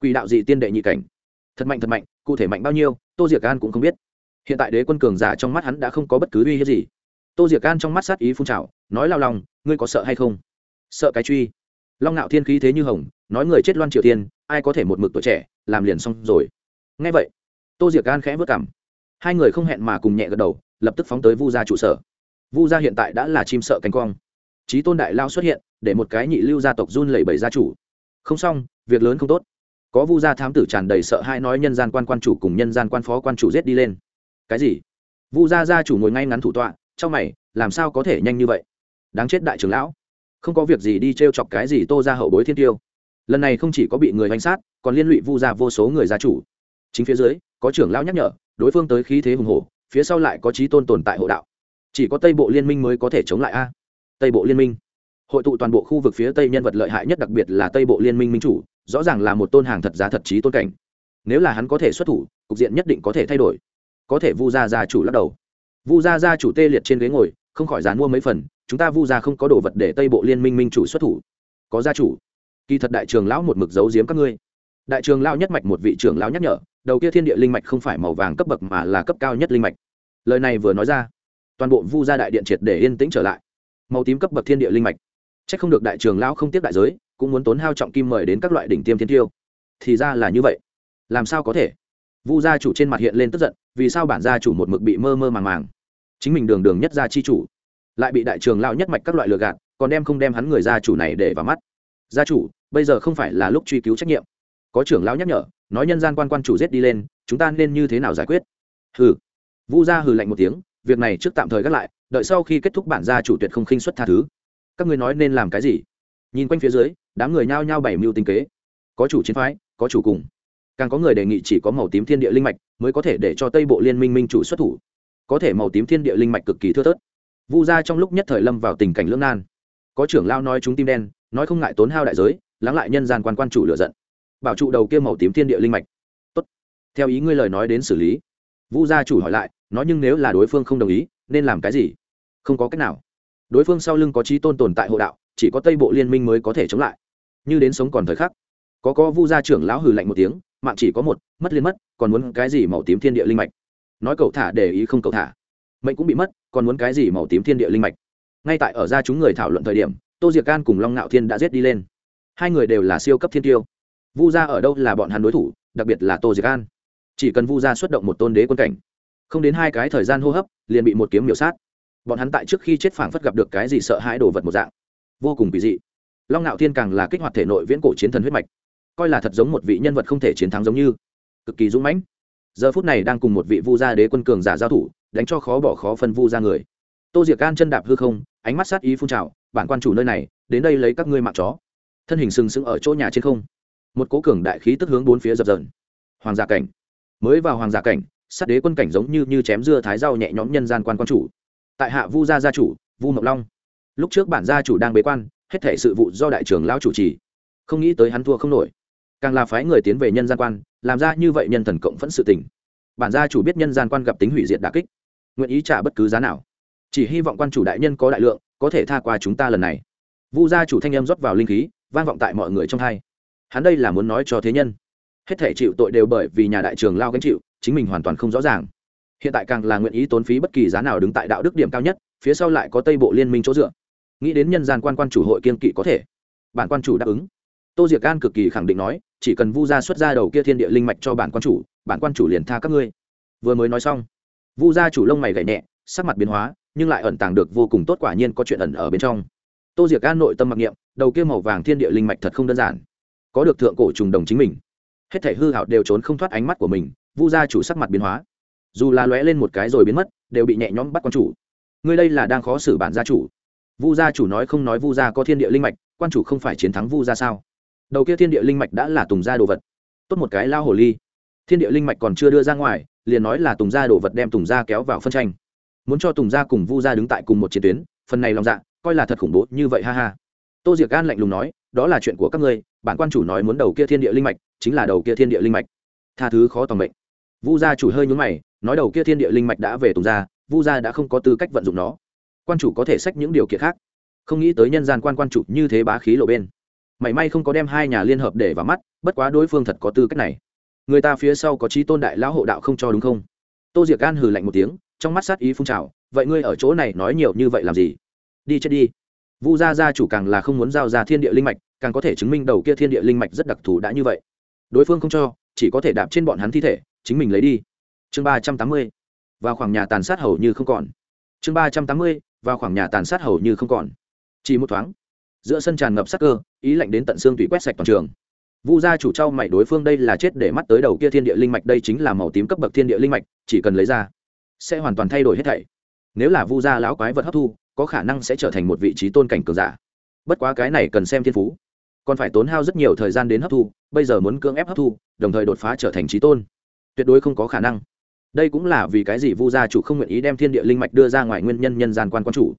[SPEAKER 1] Quỷ đạo dị tiên đệ nhị cảnh. Thật mạnh thật mạnh, cụ thể mạnh bao nhiêu, tô diệc an cũng không biết. Hiện tại đế quân cường giả trong mắt hắn đã không có bất cứ uy hiếp gì. Tô diệc an trong mắt sát ý phun trào, nói lao lòng ngươi có sợ hay không? Sợ cái truy. Long ngạo thiên khí thế như hồng, nói người chết loan triều tiên, ai có thể một mực tuổi trẻ, làm liền xong rồi. Ngay vậy, tô diệc an khẽ vất cảm. Hai người không hẹn mà cùng nhẹ gật đầu, lập tức phóng tới vu gia trụ sở vu gia hiện tại đã là chim sợ cánh quang trí tôn đại lao xuất hiện, để một cái nhị lưu gia tộc run lẩy bẩy gia chủ. Không xong, việc lớn không tốt. Có vu gia thám tử tràn đầy sợ hai nói nhân gian quan quan chủ cùng nhân gian quan phó quan chủ giết đi lên. Cái gì? Vu gia gia chủ ngồi ngay ngắn thủ tọa, trong mày, làm sao có thể nhanh như vậy? Đáng chết đại trưởng lão. Không có việc gì đi t r e o chọc cái gì tô ra hậu bối thiên tiêu. Lần này không chỉ có bị người bánh sát, còn liên lụy vu gia vô số người gia chủ. Chính phía dưới, có trưởng lão nhắc nhở, đối phương tới khí thế hùng hồ phía sau lại có trí tôn tồn tại hộ đạo chỉ có tây bộ liên minh mới có thể chống lại a. Tây bộ liên minh. Hội tụ toàn bộ khu vực phía tây nhân vật lợi hại nhất đặc biệt là tây bộ liên minh minh chủ, rõ ràng là một tôn hàng thật giá thật trí tôn cảnh. Nếu là hắn có thể xuất thủ, cục diện nhất định có thể thay đổi. Có thể vu gia gia chủ lắc đầu. Vu gia gia chủ tê liệt trên ghế ngồi, không khỏi dán mua mấy phần, chúng ta vu gia không có đồ vật để tây bộ liên minh minh chủ xuất thủ. Có gia chủ. Kỳ thật đại trường lão một mực giấu giếm các ngươi. Đại trường lão nhất mạch một vị trưởng lão nhắc nhở, đầu kia thiên địa linh mạch không phải màu vàng cấp bậc mà là cấp cao nhất linh mạch. Lời này vừa nói ra toàn bộ vu gia đại điện triệt để yên tĩnh trở lại. Màu tím cấp bậc thiên địa linh mạch. C h ắ c không được đại trường lão không tiếp đại giới, cũng muốn tốn hao trọng kim mời đến các loại đỉnh tiêm thiên tiêu. Thì ra là như vậy. Làm sao có thể? Vu gia chủ trên mặt hiện lên tức giận, vì sao bản gia chủ một mực bị mơ mơ màng màng? Chính mình đường đường nhất gia chi chủ, lại bị đại trường lao nhất mạch các loại lừa gạt, còn đem không đem hắn người gia chủ này để vào mắt. Gia chủ, bây giờ không phải là lúc truy cứu trách nhiệm. Có trưởng lão nhắc nhở, nói nhân gian quan quan chủ giết đi lên, chúng ta nên như thế nào giải quyết? Hừ. Vu gia hừ lạnh một tiếng việc này trước tạm thời gác lại, đợi sau khi kết thúc bản gia chủ tuyệt không khinh xuất tha thứ. Các ngươi nói nên làm cái gì? Nhìn quanh phía dưới, đám người nhao nhao bảy mưu tinh kế. Có chủ chiến phái, có chủ cùng. Càng có người đề nghị chỉ có màu tím thiên địa linh mạch mới có thể để cho tây bộ liên minh minh chủ xuất thủ. Có thể màu tím thiên địa linh mạch cực kỳ thưa thớt. Vu gia trong lúc nhất thời lâm vào tình cảnh lưỡng nan. Có trưởng lao nói chúng tim đen, nói không ngại tốn hao đại giới, lắng lại nhân gian quan quan chủ lựa giận. Bảo trụ đầu kia màu tím thiên địa linh mạch. Tốt. Theo ý ngươi lời nói đến xử lý vu gia chủ hỏi lại, nói nhưng nếu là đối phương không đồng ý, nên làm cái gì? Không có cách nào. Đối phương sau lưng có trí tôn tồn tại hộ đạo, chỉ có tây bộ liên minh mới có thể chống lại. Như đến sống còn thời khắc. Có có vu gia trưởng lão hừ lạnh một tiếng, mạng chỉ có một, mất liên mất, còn muốn cái gì màu tím thiên địa linh mạch? Nói cậu thả để ý không cậu thả. Mệnh cũng bị mất, còn muốn cái gì màu tím thiên địa linh mạch? Ngay tại ở ra chúng người thảo luận thời điểm, tô diệc can cùng long ngạo thiên đã giết đi lên. Hai người đều là siêu cấp thiên tiêu. Vu gia ở đâu là bọn hắn đối thủ, đặc biệt là tô diệc can chỉ cần vu gia xuất động một tôn đế quân cảnh, không đến hai cái thời gian hô hấp, liền bị một kiếm miểu sát. Bọn hắn tại trước khi chết phảng phất gặp được cái gì sợ hãi đồ vật một dạng. Vô cùng kỳ dị. Long ngạo thiên càng là kích hoạt thể nội viễn cổ chiến thần huyết mạch. Coi là thật giống một vị nhân vật không thể chiến thắng giống như. Cực kỳ dũng mãnh. Giờ phút này đang cùng một vị vu gia đế quân cường giả giao thủ, đánh cho khó bỏ khó phân vu ra người. Tô diệc can chân đạp hư không, ánh mắt sát ý phun trào, bản quan chủ nơi này, đến đây lấy các ngươi mạng chó. Thân hình sừng sững ở chỗ nhà trên không. Một cố cường đại khí tức hướng bốn phía dập dờn. Hoàng gia cảnh mới vào hoàng giả cảnh, sát đế quân cảnh giống như như chém dưa thái rau nhẹ nhõm nhân gian quan quan chủ. Tại hạ vu gia gia chủ, vu mộc long. Lúc trước bản gia chủ đang bế quan, hết thể sự vụ do đại trưởng lao chủ trì. Không nghĩ tới hắn thua không nổi. Càng là phái người tiến về nhân gian quan, làm ra như vậy nhân thần cộng phẫn sự tình. Bản gia chủ biết nhân gian quan gặp tính hủy diệt đà kích, nguyện ý trả bất cứ giá nào. Chỉ hy vọng quan chủ đại nhân có đại lượng, có thể tha qua chúng ta lần này. Vu gia chủ thanh em rót vào linh khí, vang vọng tại mọi người trong hai. Hắn đây là muốn nói cho thế nhân hết thể chịu tội đều bởi vì nhà đại trường lao gánh chịu, chính mình hoàn toàn không rõ ràng. Hiện tại càng là nguyện ý tốn phí bất kỳ giá nào đứng tại đạo đức điểm cao nhất, phía sau lại có tây bộ liên minh chỗ dựa. Nghĩ đến nhân gian quan quan chủ hội kiên kỵ có thể. Bản quan chủ đáp ứng. Tô diệc gan cực kỳ khẳng định nói, chỉ cần vu gia xuất ra đầu kia thiên địa linh mạch cho bản quan chủ, bản quan chủ liền tha các ngươi. Vừa mới nói xong, vu gia chủ lông mày gậy nhẹ, sắc mặt biến hóa, nhưng lại ẩn tàng được vô cùng tốt quả nhiên có chuyện ẩn ở bên trong. Tô diệc gan nội tâm mặc niệm, đầu kia màu vàng thiên địa linh mạch thật không đơn giản. Có được thượng cổ trùng đồng chính mình hết thể hư hảo đều trốn không thoát ánh mắt của mình, vu gia chủ sắc mặt biến hóa. Dù là lóe lên một cái rồi biến mất, đều bị nhẹ nhõm bắt quan chủ. Ngươi đây là đang khó xử bản gia chủ. Vu gia chủ nói không nói vu gia có thiên địa linh mạch, quan chủ không phải chiến thắng vu gia sao? Đầu kia thiên địa linh mạch đã là tùng gia đồ vật. Tốt một cái lao hồ ly. Thiên địa linh mạch còn chưa đưa ra ngoài, liền nói là tùng gia đồ vật đem tùng gia kéo vào phân tranh. Muốn cho tùng gia cùng vu gia đứng tại cùng một chiến tuyến, phần này lòng dạ coi là thật khủng bố như vậy, ha ha. Tô diệc gan lạnh lùng nói đó là chuyện của các ngươi, bản quan chủ nói muốn đầu kia thiên địa linh mạch, chính là đầu kia thiên địa linh mạch. Tha thứ khó tòng mệnh. Vu gia chủ hơi nhún mày, nói đầu kia thiên địa linh mạch đã về tùng gia, vu gia đã không có tư cách vận dụng nó. Quan chủ có thể sách những điều kiện khác. Không nghĩ tới nhân gian quan quan chủ như thế bá khí lộ bên. Mảy may không có đem hai nhà liên hợp để vào mắt, bất quá đối phương thật có tư cách này. Người ta phía sau có trí tôn đại lão hộ đạo không cho đúng không? Tô diệc gan hừ lạnh một tiếng, trong mắt sát ý phun trào, vậy ngươi ở chỗ này nói nhiều như vậy làm gì? Đi chết đi vu gia gia chủ càng là không muốn giao ra thiên địa linh mạch, càng có thể chứng minh đầu kia thiên địa linh mạch rất đặc thù đã như vậy. Đối phương không cho, chỉ có thể đạp trên bọn hắn thi thể, chính mình lấy đi. Chương ba trăm tám mươi, vào khoảng nhà tàn sát hầu như không còn. Chương ba trăm tám mươi, vào khoảng nhà tàn sát hầu như không còn. Chỉ một thoáng, giữa sân tràn ngập sắc cơ, ý lạnh đến tận xương tùy quét sạch toàn trường. Vu gia chủ trao mày đối phương đây là chết để mắt tới đầu kia thiên địa linh mạch, đây chính là màu tím cấp bậc thiên địa linh mạch, chỉ cần lấy ra, sẽ hoàn toàn thay đổi hết thảy. Nếu là vu gia lão quái vật hấp thu có khả năng sẽ trở thành một vị trí tôn cảnh cường giả. Bất quá cái này cần xem thiên phú. Còn phải tốn hao rất nhiều thời gian đến hấp thu, bây giờ muốn cưỡng ép hấp thu, đồng thời đột phá trở thành trí tôn. Tuyệt đối không có khả năng. Đây cũng là vì cái gì vu gia chủ không nguyện ý đem thiên địa linh mạch đưa ra ngoài nguyên nhân nhân gian quan quan chủ.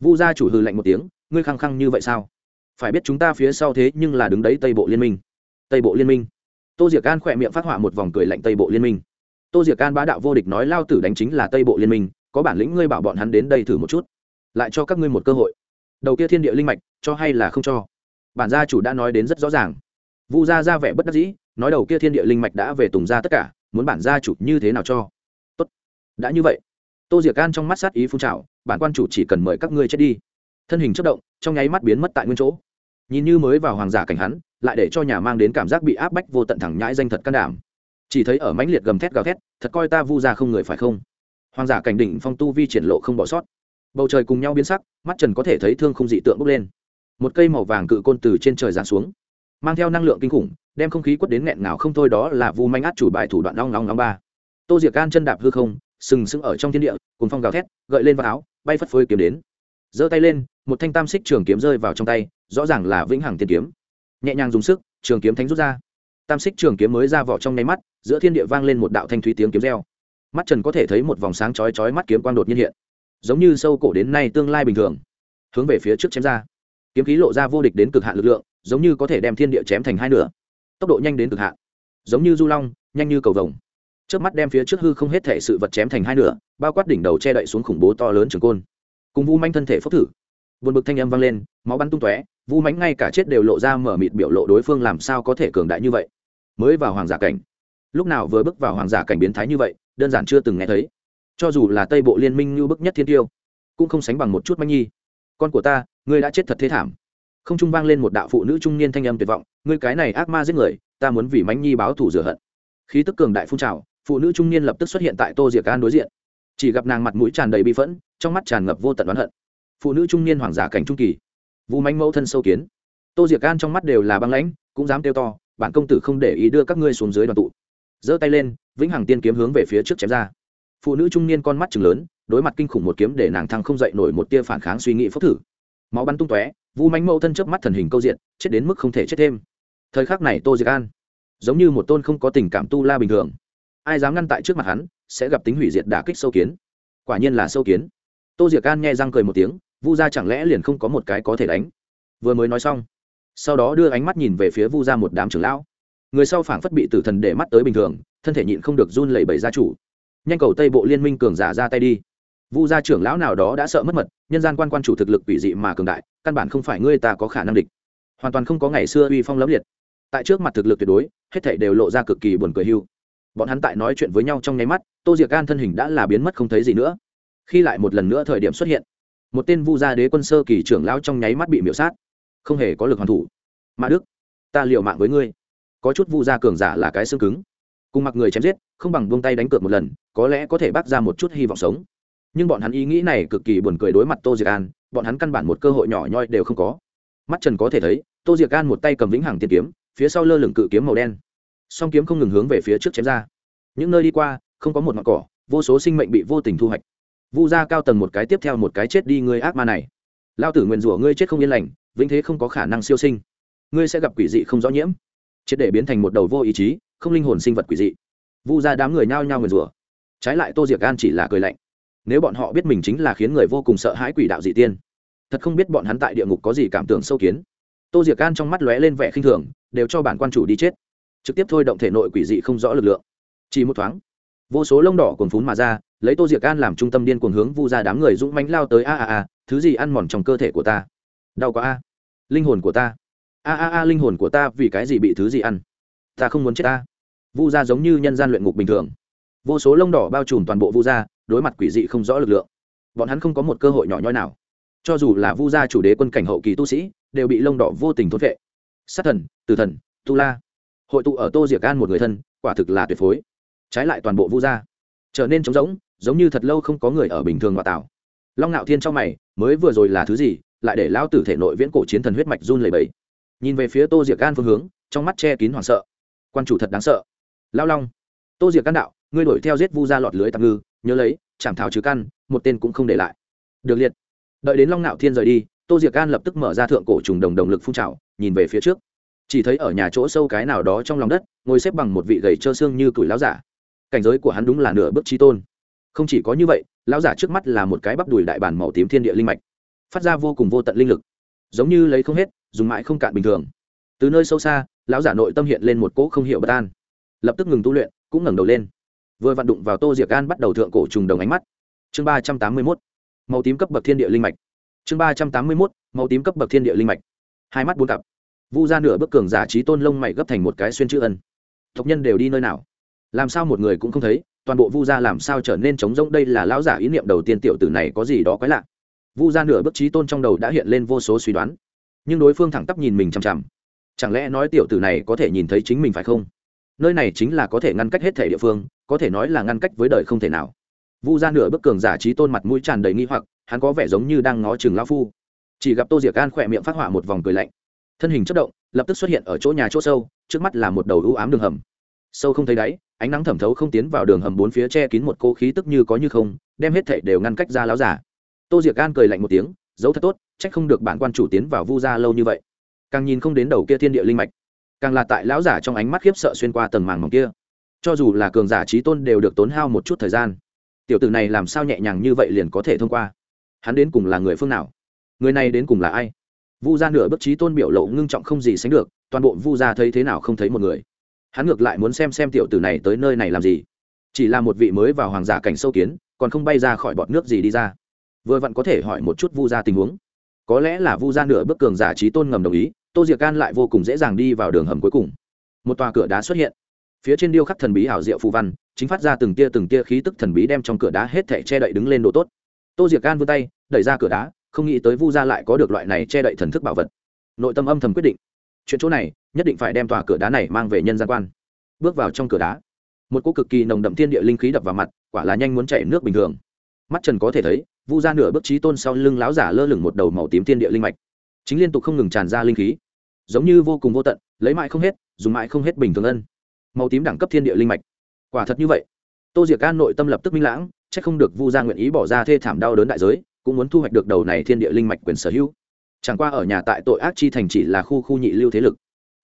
[SPEAKER 1] Vu gia chủ hừ lạnh một tiếng, ngươi khăng khăng như vậy sao? Phải biết chúng ta phía sau thế nhưng là đứng đấy tây bộ liên minh. Tây bộ liên minh. Tô diệc an khỏe miệng phát họa một vòng cười lạnh tây bộ liên minh. Tô diệc an bá đạo vô địch nói lao tử đánh chính là tây bộ liên minh, có bản lĩnh ngươi bảo bọn hắn đến đây thử một chút lại cho các ngươi một cơ hội. Đầu kia thiên địa linh mạch, cho hay là không cho? Bản gia chủ đã nói đến rất rõ ràng. Vu gia ra vẻ bất đắc dĩ, nói đầu kia thiên địa linh mạch đã về tùng ra tất cả, muốn bản gia chủ như thế nào cho? Tốt. Đã như vậy. Tô diệc gan trong mắt sát ý phun trào, bản quan chủ chỉ cần mời các ngươi chết đi. Thân hình chất động, trong nháy mắt biến mất tại nguyên chỗ. Nhìn như mới vào hoàng giả cảnh hắn, lại để cho nhà mang đến cảm giác bị áp bách vô tận thẳng nhãi danh thật can đảm. Chỉ thấy ở mãnh liệt gầm thét gào thét, thật coi ta vu ra không người phải không? Hoàng giả cảnh đỉnh phong tu vi triển lộ không bỏ sót bầu trời cùng nhau biến sắc, mắt trần có thể thấy thương không dị tượng bốc lên. Một cây màu vàng cự côn từ trên trời giáng xuống, mang theo năng lượng kinh khủng, đem không khí quất đến nghẹn nào không thôi, đó là vu manh át chủ bài thủ đoạn long long long ba. Tô diệc gan chân đạp hư không, sừng sững ở trong thiên địa cùng phong gào thét, gợi lên vào áo, bay phất phới kiếm đến. Giơ tay lên, một thanh tam xích trường kiếm rơi vào trong tay, rõ ràng là vĩnh hằng tiên kiếm. Nhẹ nhàng dùng sức, trường kiếm thánh rút ra. Tam xích trường kiếm mới ra vỏ trong nháy mắt, giữa thiên địa vang lên một đạo thanh thúy tiếng kiếm reo. Mắt trần có thể thấy một vòng sáng chói chói mắt kiếm quang đột nhiên hiện giống như sâu cổ đến nay tương lai bình thường. Hướng về phía trước chém ra. Kiếm khí lộ ra vô địch đến cực hạn lực lượng, giống như có thể đem thiên địa chém thành hai nửa. Tốc độ nhanh đến cực hạn. Giống như du long, nhanh như cầu vồng. Trước mắt đem phía trước hư không hết thể sự vật chém thành hai nửa, bao quát đỉnh đầu che đậy xuống khủng bố to lớn trường côn. Cùng vu manh thân thể phốc thử. Vượt bực thanh âm vang lên, máu bắn tung tóe, vu mánh ngay cả chết đều lộ ra mở mịt biểu lộ đối phương làm sao có thể cường đại như vậy. Mới vào hoàng giả cảnh. Lúc nào vừa bước vào hoàng giả cảnh biến thái như vậy, đơn giản chưa từng nghe thấy cho dù là tây bộ liên minh như bức nhất thiên tiêu, cũng không sánh bằng một chút manh nhi. Con của ta, ngươi đã chết thật thế thảm. Không trung vang lên một đạo phụ nữ trung niên thanh âm tuyệt vọng, ngươi cái này ác ma giết người, ta muốn vì manh nhi báo thủ rửa hận. Khí tức cường đại phun trào, phụ nữ trung niên lập tức xuất hiện tại tô diệc an đối diện. Chỉ gặp nàng mặt mũi tràn đầy bi phẫn, trong mắt tràn ngập vô tận oán hận. Phụ nữ trung niên hoàng giả cảnh trung kỳ vũ mánh mẫu thân sâu kiến. Tô diệc An trong mắt đều là băng lãnh, cũng dám kêu to, bản công tử không để ý đưa các ngươi xuống dưới đoàn tụ. Giơ tay lên, vĩnh hằng tiên kiếm hướng về phía trước chém ra phụ nữ trung niên con mắt chừng lớn, đối mặt kinh khủng một kiếm để nàng thăng không dậy nổi một tia phản kháng suy nghĩ phốc thử. Máu bắn tung tóe, vu mánh mẫu thân chớp mắt thần hình câu diện, chết đến mức không thể chết thêm. Thời khắc này tô diệc an, giống như một tôn không có tình cảm tu la bình thường. Ai dám ngăn tại trước mặt hắn, sẽ gặp tính hủy diệt đả kích sâu kiến. Quả nhiên là sâu kiến. Tô diệc an nghe răng cười một tiếng, vu ra chẳng lẽ liền không có một cái có thể đánh? Vừa mới nói xong, sau đó đưa ánh mắt nhìn về phía vu ra một đám trưởng lão. Người sau phảng phất bị tử thần để mắt tới bình thường, thân thể nhịn không được run lẩy bẩy gia chủ nhanh cầu tây bộ liên minh cường giả ra tay đi. Vu gia trưởng lão nào đó đã sợ mất mật, nhân gian quan quan chủ thực lực quỷ dị mà cường đại, căn bản không phải ngươi ta có khả năng địch. Hoàn toàn không có ngày xưa uy phong lẫm liệt. Tại trước mặt thực lực tuyệt đối, hết thảy đều lộ ra cực kỳ buồn cười hưu. Bọn hắn tại nói chuyện với nhau trong nháy mắt, tô diệc an thân hình đã là biến mất không thấy gì nữa. Khi lại một lần nữa thời điểm xuất hiện, một tên vu gia đế quân sơ kỳ trưởng lão trong nháy mắt bị miễu sát. Không hề có lực hoàn thủ. Mã đức, ta liều mạng với ngươi. Có chút vu gia cường giả là cái xương cứng cùng mặc người chém giết, không bằng buông tay đánh cược một lần, có lẽ có thể bắt ra một chút hy vọng sống. Nhưng bọn hắn ý nghĩ này cực kỳ buồn cười đối mặt tô diệc an, bọn hắn căn bản một cơ hội nhỏ nhoi đều không có. Mắt trần có thể thấy, tô diệc an một tay cầm vĩnh hằng tiền kiếm, phía sau lơ lửng cự kiếm màu đen. Song kiếm không ngừng hướng về phía trước chém ra. Những nơi đi qua, không có một ngọn cỏ, vô số sinh mệnh bị vô tình thu hoạch. Vu ra cao tầng một cái tiếp theo một cái chết đi người ác ma này. Lao tử nguyền rủa ngươi chết không yên lành, vĩnh thế không có khả năng siêu sinh. Ngươi sẽ gặp quỷ dị không rõ nhiễm. Triệt để biến thành một đầu vô ý chí không linh hồn sinh vật quỷ dị. Vu ra đám người nhao nhao người rủa. Trái lại tô diệc gan chỉ là cười lạnh. Nếu bọn họ biết mình chính là khiến người vô cùng sợ hãi quỷ đạo dị tiên, thật không biết bọn hắn tại địa ngục có gì cảm tưởng sâu kiến. Tô diệc gan trong mắt lóe lên vẻ khinh thường, đều cho bản quan chủ đi chết. Trực tiếp thôi động thể nội quỷ dị không rõ lực lượng. Chỉ một thoáng, vô số lông đỏ cuồn phún mà ra, lấy tô diệc gan làm trung tâm điên cuồng hướng vu ra đám người dũng mánh lao tới, a a a, thứ gì ăn mòn trong cơ thể của ta? Đau quá a, linh hồn của ta. A a a, linh hồn của ta, vì cái gì bị thứ gì ăn? Ta không muốn chết ta. Vu gia giống như nhân gian luyện ngục bình thường. Vô số lông đỏ bao trùm toàn bộ vu gia, đối mặt quỷ dị không rõ lực lượng. Bọn hắn không có một cơ hội nhỏ nhoi nào. Cho dù là vu gia chủ đế quân cảnh hậu kỳ tu sĩ, đều bị lông đỏ vô tình thốt vệ sát thần, tử thần, tu la. Hội tụ ở tô diệc an một người thân, quả thực là tuyệt phối. Trái lại toàn bộ vu gia, trở nên trống rỗng, giống như thật lâu không có người ở bình thường ngoại tảo long ngạo thiên trong mày, mới vừa rồi là thứ gì, lại để lao tử thể nội viễn cổ chiến thần huyết mạch run lầy bẫy nhìn về phía tô diệc an phương hướng, trong mắt che kín hoảng sợ quan chủ thật đáng sợ. Lao long, tô diệc căn đạo, ngươi đuổi theo giết vu ra lọt lưới tạm ngư, nhớ lấy, chảm thảo trừ căn, một tên cũng không để lại. Được liệt. Đợi đến long nạo thiên rời đi, tô diệc an lập tức mở ra thượng cổ trùng đồng đồng lực phun trào, nhìn về phía trước. Chỉ thấy ở nhà chỗ sâu cái nào đó trong lòng đất, ngồi xếp bằng một vị gầy trơ xương như tuổi lão giả. Cảnh giới của hắn đúng là nửa bước chi tôn. Không chỉ có như vậy, lão giả trước mắt là một cái bắp đùi đại bản màu tím thiên địa linh mạch, phát ra vô cùng vô tận linh lực. Giống như lấy không hết, dùng mãi không cạn bình thường. Từ nơi sâu xa lão giả nội tâm hiện lên một cỗ không hiểu bất an. Lập tức ngừng tu luyện, cũng ngẩng đầu lên. Vừa vặn đụng vào tô diệc an bắt đầu thượng cổ trùng đồng ánh mắt. Chương ba trăm tám mươi mốt, màu tím cấp bậc thiên địa linh mạch. Chương ba trăm tám mươi mốt, màu tím cấp bậc thiên địa linh mạch. Hai mắt bốn cặp. Vu ra nửa bức cường giả trí tôn lông mày gấp thành một cái xuyên chữ ân. Tộc nhân đều đi nơi nào? Làm sao một người cũng không thấy, toàn bộ vu gia làm sao trở nên trống rỗng? Đây là lão giả ý niệm đầu tiên, tiểu tử này có gì đó quái lạ. Vu gia nửa bức trí tôn trong đầu đã hiện lên vô số suy đoán. Nhưng đối phương thẳng tắp nhìn mình chằm chằm chẳng lẽ nói tiểu tử này có thể nhìn thấy chính mình phải không? Nơi này chính là có thể ngăn cách hết thể địa phương, có thể nói là ngăn cách với đời không thể nào. Vu ra nửa bức cường giả trí tôn mặt mũi tràn đầy nghi hoặc, hắn có vẻ giống như đang ngó chừng lao phu. Chỉ gặp tô diệc gan khỏe miệng phát họa một vòng cười lạnh. Thân hình chất động, lập tức xuất hiện ở chỗ nhà chỗ sâu, trước mắt là một đầu ưu ám đường hầm. Sâu không thấy đáy, ánh nắng thẩm thấu không tiến vào đường hầm bốn phía che kín một cô khí tức như có như không, đem hết thảy đều ngăn cách ra láo giả. Tô diệc gan cười lạnh một tiếng, giấu thật tốt, trách không được bản quan chủ tiến vào vu gia lâu như vậy càng nhìn không đến đầu kia thiên địa linh mạch, càng là tại lão giả trong ánh mắt khiếp sợ xuyên qua tầng màng mỏng kia. Cho dù là cường giả trí tôn đều được tốn hao một chút thời gian. Tiểu tử này làm sao nhẹ nhàng như vậy liền có thể thông qua? Hắn đến cùng là người phương nào? Người này đến cùng là ai? Vu gia nửa bức trí tôn biểu lộ ngưng trọng không gì sánh được, toàn bộ vu gia thấy thế nào không thấy một người. Hắn ngược lại muốn xem xem tiểu tử này tới nơi này làm gì. Chỉ là một vị mới vào hoàng giả cảnh sâu kiến, còn không bay ra khỏi bọt nước gì đi ra. Vừa vặn có thể hỏi một chút vu gia tình huống. Có lẽ là vu gia nửa bước cường giả trí tôn ngầm đồng ý tô diệc can lại vô cùng dễ dàng đi vào đường hầm cuối cùng. Một tòa cửa đá xuất hiện. Phía trên điêu khắc thần bí ảo diệu phù văn, chính phát ra từng tia từng tia khí tức thần bí đem trong cửa đá hết thể che đậy đứng lên độ tốt. Tô diệc can vươn tay, đẩy ra cửa đá, không nghĩ tới vu gia lại có được loại này che đậy thần thức bảo vật. Nội tâm âm thầm quyết định, chuyện chỗ này nhất định phải đem tòa cửa đá này mang về nhân gian quan. Bước vào trong cửa đá, một cô cực kỳ nồng đậm thiên địa linh khí đập vào mặt, quả là nhanh muốn chảy nước bình thường. Mắt trần có thể thấy, vu ra nửa bước trí tôn sau lưng láo giả lơ lửng một đầu màu tím thiên địa linh mạch, chính liên tục không ngừng tràn ra linh khí giống như vô cùng vô tận, lấy mãi không hết, dùng mãi không hết bình thường ân. Màu tím đẳng cấp thiên địa linh mạch. Quả thật như vậy. Tô diệc an nội tâm lập tức minh lãng c h ắ c không được vu gia nguyện ý bỏ ra thê thảm đau đớn đại giới, cũng muốn thu hoạch được đầu này thiên địa linh mạch quyền sở hữu. Chẳng qua ở nhà tại tội ác chi thành chỉ là khu khu nhị lưu thế lực.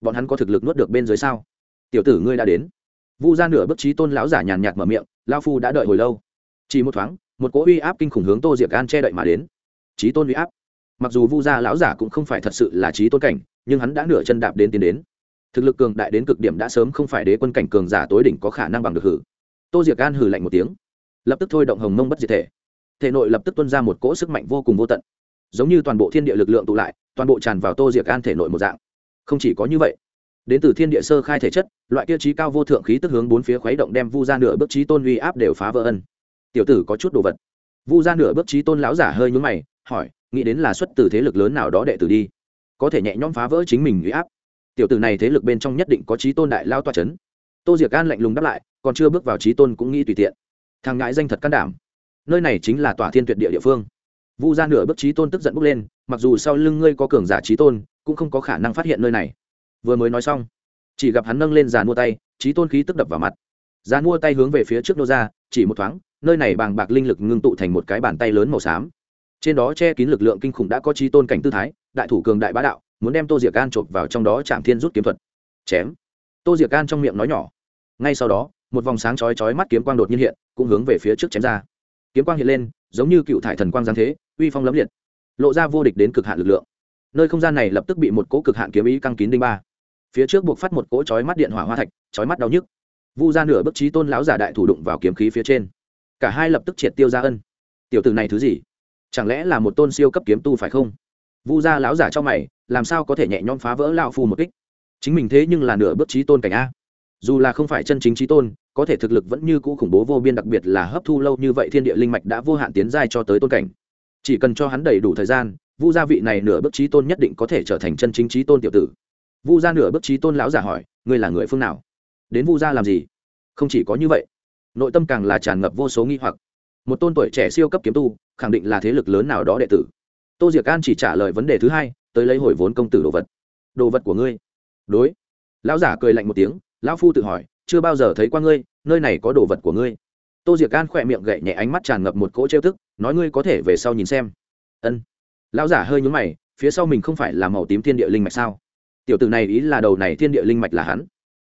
[SPEAKER 1] Bọn hắn có thực lực nuốt được bên dưới sao? Tiểu tử ngươi đã đến. Vu gia nửa bức trí tôn lão giả nhàn nhạt mở miệng lao phu đã đợi hồi lâu. Chỉ một thoáng, một cỗ uy áp kinh khủng hướng tô diệc an che đậy mà đến. Trí tôn uy áp. Mặc dù vu gia lão giả cũng không phải thật sự là trí tôn cảnh nhưng hắn đã nửa chân đạp đến tiến đến. Thực lực cường đại đến cực điểm đã sớm không phải đế quân cảnh cường giả tối đỉnh có khả năng bằng được hử. Tô diệc gan hử lạnh một tiếng, lập tức thôi động hồng mông bất diệt thể. Thể nội lập tức tuân ra một cỗ sức mạnh vô cùng vô tận. Giống như toàn bộ thiên địa lực lượng tụ lại, toàn bộ tràn vào tô diệc gan thể nội một dạng. Không chỉ có như vậy, đến từ thiên địa sơ khai thể chất, loại tiêu chí cao vô thượng khí tức hướng bốn phía khuấy động đem vu ra nửa bước trí tôn uy áp đều phá vỡ ân. Tiểu tử có chút đồ vật. Vu ra nửa bước trí tôn lão giả hơi nhúng mày, hỏi, nghĩ đến là xuất từ thế lực lớn nào đó đệ tử đi có thể nhẹ nhõm phá vỡ chính mình uy áp. Tiểu tử này thế lực bên trong nhất định có trí tôn đại lao toa c h ấ n tô diệc an lạnh lùng đáp lại, còn chưa bước vào trí tôn cũng nghĩ tùy tiện. Thằng ngãi danh thật can đảm. Nơi này chính là tòa thiên tuyệt địa địa phương. Vu ra nửa bước trí tôn tức giận bước lên, mặc dù sau lưng ngươi có cường giả trí tôn, cũng không có khả năng phát hiện nơi này. Vừa mới nói xong, chỉ gặp hắn nâng lên giàn mua tay trí tôn khí tức đập vào mặt. Giàn mua tay hướng về phía trước nô ra, chỉ một thoáng, nơi này bàng bạc linh lực ngưng tụ thành một cái bàn tay lớn màu xám. Trên đó che kín lực lượng kinh khủng đã có trí tôn cảnh tư thái đại thủ cường đại bá đạo, muốn đem tô diệc can chộp vào trong đó chạm thiên rút kiếm thuật. Chém. Tô diệc can trong miệng nói nhỏ. Ngay sau đó, một vòng sáng chói chói mắt kiếm quang đột nhiên hiện, cũng hướng về phía trước chém ra. Kiếm quang hiện lên, giống như cựu thải thần quang giáng thế, uy phong lấm liệt, lộ ra vô địch đến cực hạn lực lượng. Nơi không gian này lập tức bị một cỗ cực hạn kiếm ý căng kín đinh ba. Phía trước buộc phát một cỗ chói mắt điện hỏa hoa thạch, chói mắt đau nhức. Vu ra nửa bức trí tôn lão giả đại thủ đụng vào kiếm khí phía trên. Cả hai lập tức triệt tiêu ra ân. Tiểu tử này thứ gì? Chẳng lẽ là một tôn siêu cấp kiếm tu phải không? Vu gia lão giả cho mày, làm sao có thể nhẹ nhõm phá vỡ lao phu một kích? Chính mình thế nhưng là nửa bước trí tôn cảnh a. Dù là không phải chân chính trí tôn, có thể thực lực vẫn như cũ khủng bố vô biên, đặc biệt là hấp thu lâu như vậy thiên địa linh mạch đã vô hạn tiến giai cho tới tôn cảnh. Chỉ cần cho hắn đầy đủ thời gian, vu gia vị này nửa bước trí tôn nhất định có thể trở thành chân chính trí tôn tiểu tử. Vu gia nửa bước trí tôn lão giả hỏi, ngươi là người phương nào? Đến vu gia làm gì? Không chỉ có như vậy, nội tâm càng là tràn ngập vô số nghi hoặc. Một tôn tuổi trẻ siêu cấp kiếm tu, khẳng định là thế lực lớn nào đó đệ tử tô diệc an chỉ trả lời vấn đề thứ hai, tới lấy hồi vốn công tử đồ vật. Đồ vật của ngươi. Đối. Lão giả cười lạnh một tiếng, lão phu tự hỏi, chưa bao giờ thấy qua ngươi, nơi này có đồ vật của ngươi. Tô diệc an khỏe miệng gậy nhẹ ánh mắt tràn ngập một cỗ trêu thức nói ngươi có thể về sau nhìn xem. Ân. Lão giả hơi nhúng mày, phía sau mình không phải là màu tím thiên địa linh mạch sao? Tiểu tử này ý là đầu này thiên địa linh mạch là hắn.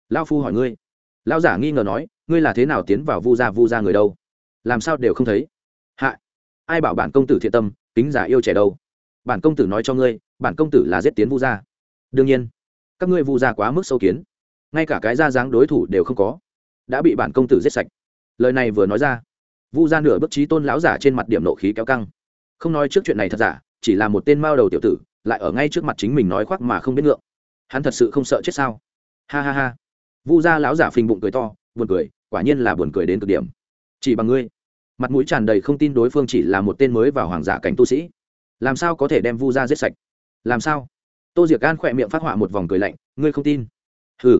[SPEAKER 1] Lão phu hỏi ngươi. Lão giả nghi ngờ nói, ngươi là thế nào tiến vào vu gia vu gia người đâu? Làm sao đều không thấy? Hạ ai bảo bản công tử thiện tâm tính giả yêu trẻ đâu? Bản công tử nói cho ngươi, bản công tử là giết tiến vu gia. Đương nhiên, các ngươi vu gia quá mức sâu kiến, ngay cả cái ra dáng đối thủ đều không có, đã bị bản công tử giết sạch. Lời này vừa nói ra, vu gia nửa bức trí tôn lão giả trên mặt điểm nộ khí kéo căng. Không nói trước chuyện này thật giả, chỉ là một tên mao đầu tiểu tử, lại ở ngay trước mặt chính mình nói khoác mà không biết ngượng. Hắn thật sự không sợ chết sao? Ha ha ha. Vu gia lão giả phình bụng cười to, buồn cười, quả nhiên là buồn cười đến cực điểm. Chỉ bằng ngươi. Mặt mũi tràn đầy không tin đối phương chỉ là một tên mới vào hoàng giả cảnh tu sĩ làm sao có thể đem vu ra giết sạch? Làm sao? Tô diệc an khỏe miệng phát họa một vòng cười lạnh, ngươi không tin? Ừ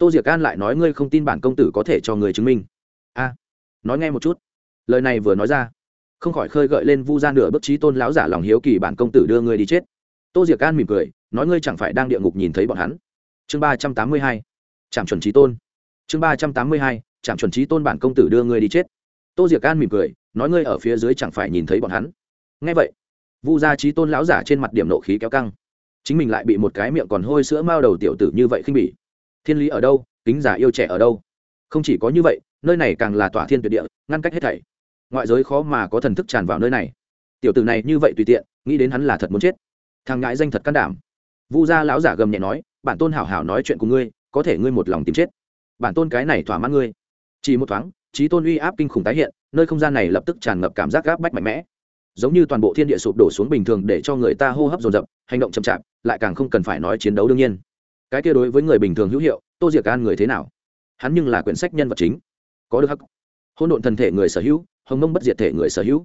[SPEAKER 1] tô diệc an lại nói ngươi không tin bản công tử có thể cho người chứng minh. A. Nói nghe một chút. Lời này vừa nói ra, không khỏi khơi gợi lên vu ra nửa bức trí tôn lão giả lòng hiếu kỳ bản công tử đưa ngươi đi chết. Tô diệc an mỉm cười, nói ngươi chẳng phải đang địa ngục nhìn thấy bọn hắn. Chương ba trăm tám mươi hai. Trạm chuẩn trí tôn. Chương ba trăm tám mươi hai. Trạm chuẩn trí tôn bản công tử đưa ngươi đi chết. Tô diệc an mỉm cười, nói ngươi ở phía dưới chẳng phải nhìn thấy bọn hắn. Ngay vậy vu gia trí tôn lão giả trên mặt điểm nộ khí kéo căng. Chính mình lại bị một cái miệng còn hôi sữa mao đầu tiểu tử như vậy khinh bỉ. Thiên lý ở đâu? Kính giả yêu trẻ ở đâu? Không chỉ có như vậy, nơi này càng là tỏa thiên tuyệt địa, ngăn cách hết thảy. Ngoại giới khó mà có thần thức tràn vào nơi này. Tiểu tử này như vậy tùy tiện, nghĩ đến hắn là thật muốn chết. Thằng ngãi danh thật can đảm. Vu gia lão giả gầm nhẹ nói, bản tôn hảo hảo nói chuyện của ngươi, có thể ngươi một lòng tìm chết. Bản tôn cái này thỏa mãn ngươi. Chỉ một thoáng trí tôn uy áp kinh khủng tái hiện, nơi không gian này lập tức tràn ngập cảm giác gáp bách mạnh mẽ giống như toàn bộ thiên địa sụp đổ xuống bình thường để cho người ta hô hấp dồn dập, hành động chậm chạp, lại càng không cần phải nói chiến đấu đương nhiên. Cái kia đối với người bình thường hữu hiệu, tô diệc an người thế nào? Hắn nhưng là quyển sách nhân vật chính. Có được hắc. Hôn độn thần thể người sở hữu, hồng mông bất diệt thể người sở hữu,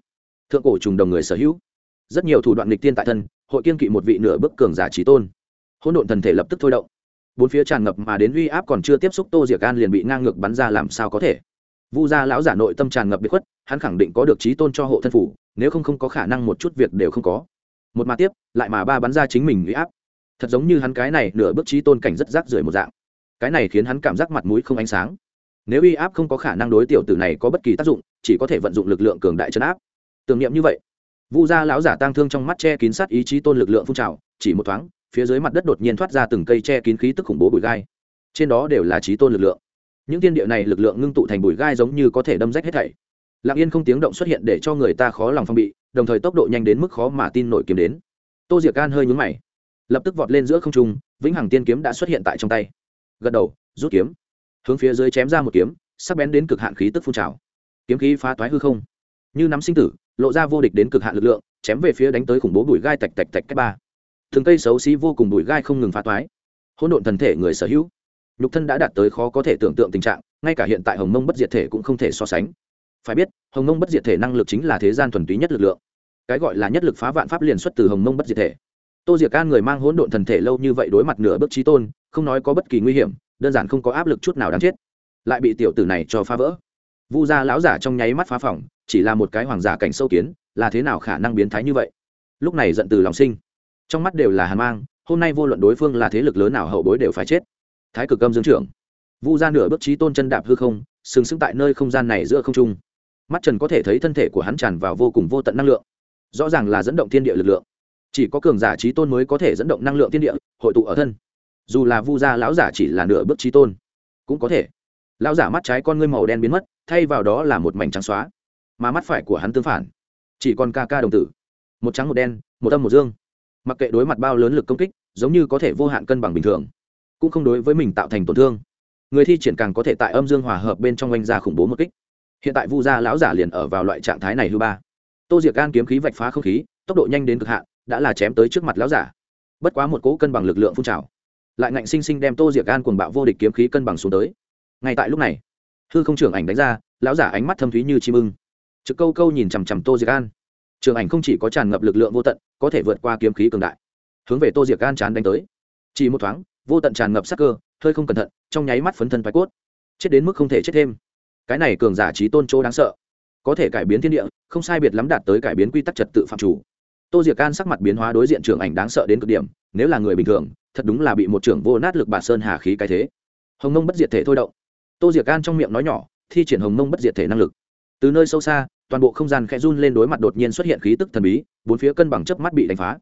[SPEAKER 1] thượng cổ trùng đồng người sở hữu. Rất nhiều thủ đoạn lịch tiên tại thân, hội kiên kỵ một vị nửa bức cường giả trí tôn. Hôn độn thần thể lập tức thôi động. Bốn phía tràn ngập mà đến uy áp còn chưa tiếp xúc tô diệc an liền bị ngang ngược bắn ra làm sao có thể. Vu gia lão giả nội tâm tràn ngập biệt khuất, hắn khẳng định có được trí tôn cho hộ thân phủ nếu không không có khả năng một chút việc đều không có. Một mà tiếp, lại mà ba bắn ra chính mình uy áp. Thật giống như hắn cái này nửa bước trí tôn cảnh rất rác rưởi một dạng. Cái này khiến hắn cảm giác mặt mũi không ánh sáng. Nếu uy áp không có khả năng đối tiểu tử này có bất kỳ tác dụng, chỉ có thể vận dụng lực lượng cường đại chấn áp. Tưởng niệm như vậy, vu gia lão giả tang thương trong mắt che kín sát ý chí tôn lực lượng phun trào, chỉ một thoáng, phía dưới mặt đất đột nhiên thoát ra từng cây che kín khí tức khủng bố bụi gai. Trên đó đều là trí tôn lực lượng. Những tiên địa này lực lượng ngưng tụ thành bụi gai giống như có thể đâm rách hết thảy lặng yên không tiếng động xuất hiện để cho người ta khó lòng phong bị, đồng thời tốc độ nhanh đến mức khó mà tin nổi kiếm đến. Tô diệc gan hơi nhúng mày, lập tức vọt lên giữa không trung, vĩnh hằng tiên kiếm đã xuất hiện tại trong tay. Gật đầu, rút kiếm. Hướng phía dưới chém ra một kiếm, sắc bén đến cực hạn khí tức phun trào. Kiếm khí phá toái hư không. Như nắm sinh tử, lộ ra vô địch đến cực hạn lực lượng, chém về phía đánh tới khủng bố bụi gai tạch tạch tạch cách ba. Thường cây xấu xí vô cùng bụi gai không ngừng phá toái. Hỗn độn thần thể người sở hữu. Nhục thân đã đạt tới khó có thể tưởng tượng tình trạng, ngay cả hiện tại hồng mông bất diệt thể cũng không thể so sánh phải biết, hồng mông bất diệt thể năng lực chính là thế gian thuần túy nhất lực lượng. Cái gọi là nhất lực phá vạn pháp liền xuất từ hồng mông bất diệt thể. Tô diệc can người mang hỗn độn thần thể lâu như vậy đối mặt nửa bước trí tôn, không nói có bất kỳ nguy hiểm, đơn giản không có áp lực chút nào đáng chết. Lại bị tiểu tử này cho phá vỡ. Vu gia lão giả trong nháy mắt phá phỏng chỉ là một cái hoàng giả cảnh sâu kiến, là thế nào khả năng biến thái như vậy? Lúc này giận từ lòng sinh. Trong mắt đều là hàn mang, hôm nay vô luận đối phương là thế lực lớn nào hậu bối đều phải chết. Thái cực âm dương trưởng. Vu ra nửa bước trí tôn chân đạp hư không, sừng sững tại nơi không gian này giữa không trung mắt trần có thể thấy thân thể của hắn tràn vào vô cùng vô tận năng lượng. Rõ ràng là dẫn động thiên địa lực lượng. Chỉ có cường giả trí tôn mới có thể dẫn động năng lượng thiên địa, hội tụ ở thân. Dù là vu gia lão giả chỉ là nửa bước trí tôn, cũng có thể. Lão giả mắt trái con ngươi màu đen biến mất, thay vào đó là một mảnh trắng xóa. Mà mắt phải của hắn tương phản. Chỉ còn ca ca đồng tử. Một trắng một đen, một âm một dương. Mặc kệ đối mặt bao lớn lực công kích, giống như có thể vô hạn cân bằng bình thường, cũng không đối với mình tạo thành tổn thương. Người thi triển càng có thể tại âm dương hòa hợp bên trong oanh ra khủng bố một kích hiện tại vu gia lão giả liền ở vào loại trạng thái này hư ba. Tô diệc gan kiếm khí vạch phá không khí, tốc độ nhanh đến cực hạn, đã là chém tới trước mặt lão giả. Bất quá một cỗ cân bằng lực lượng phun trào, lại ngạnh sinh sinh đem tô diệc gan cuồng bạo vô địch kiếm khí cân bằng xuống tới. Ngay tại lúc này, hư không trưởng ảnh đánh ra, lão giả ánh mắt thâm thúy như chim ưng. Trực câu câu nhìn chằm chằm tô diệc gan trường ảnh không chỉ có tràn ngập lực lượng vô tận, có thể vượt qua kiếm khí cường đại, hướng về tô diệc gan chán đánh tới. Chỉ một thoáng, vô tận tràn ngập sắc cơ, hơi không cẩn thận, trong nháy mắt phấn thân thoái cốt. Chết đến mức không thể chết thêm cái này cường giả trí tôn chỗ đáng sợ. Có thể cải biến thiên địa, không sai biệt lắm đạt tới cải biến quy tắc trật tự phạm chủ. Tô diệc can sắc mặt biến hóa đối diện trưởng ảnh đáng sợ đến cực điểm, nếu là người bình thường, thật đúng là bị một trưởng vô nát lực bà sơn hà khí cái thế. Hồng mông bất diệt thể thôi động. Tô diệc can trong miệng nói nhỏ, thi triển hồng mông bất diệt thể năng lực. Từ nơi sâu xa, toàn bộ không gian khẽ run lên đối mặt đột nhiên xuất hiện khí tức thần bí, bốn phía cân bằng chớp mắt bị đánh phá.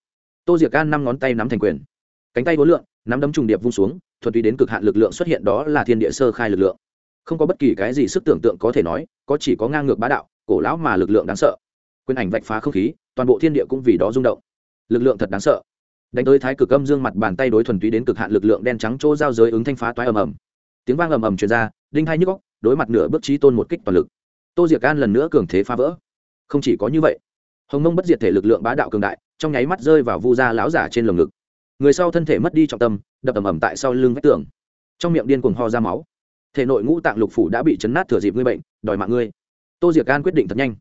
[SPEAKER 1] Tô diệc can năm ngón tay nắm thành quyền. Cánh tay vốn lượn, nắm đấm trùng điệp vung xuống, thuần túy đến cực hạn lực lượng xuất hiện đó là thiên địa sơ khai lực lượng không có bất kỳ cái gì sức tưởng tượng có thể nói, có chỉ có ngang ngược bá đạo, cổ lão mà lực lượng đáng sợ. Quyền ảnh vạch phá không khí, toàn bộ thiên địa cũng vì đó rung động. Lực lượng thật đáng sợ. Đánh tới thái cực âm dương mặt bàn tay đối thuần túy đến cực hạn lực lượng đen trắng chỗ giao giới ứng thanh phá toái ầm ầm. Tiếng vang ầm ầm truyền ra, đinh hai nhức góc đối mặt nửa bước trí tôn một kích toàn lực. Tô diệc an lần nữa cường thế phá vỡ. Không chỉ có như vậy, hồng mông bất diệt thể lực lượng bá đạo cường đại, trong nháy mắt rơi vào vu gia lão giả trên lồng ngực. Người sau thân thể mất đi trọng tâm, đập ầm ầm tại sau lưng vách tường. Trong miệng điên cuồng ho ra máu thể nội ngũ tạng lục phủ đã bị chấn nát thừa dịp ngươi bệnh, đòi mạng ngươi. Tô diệc an quyết định thật nhanh.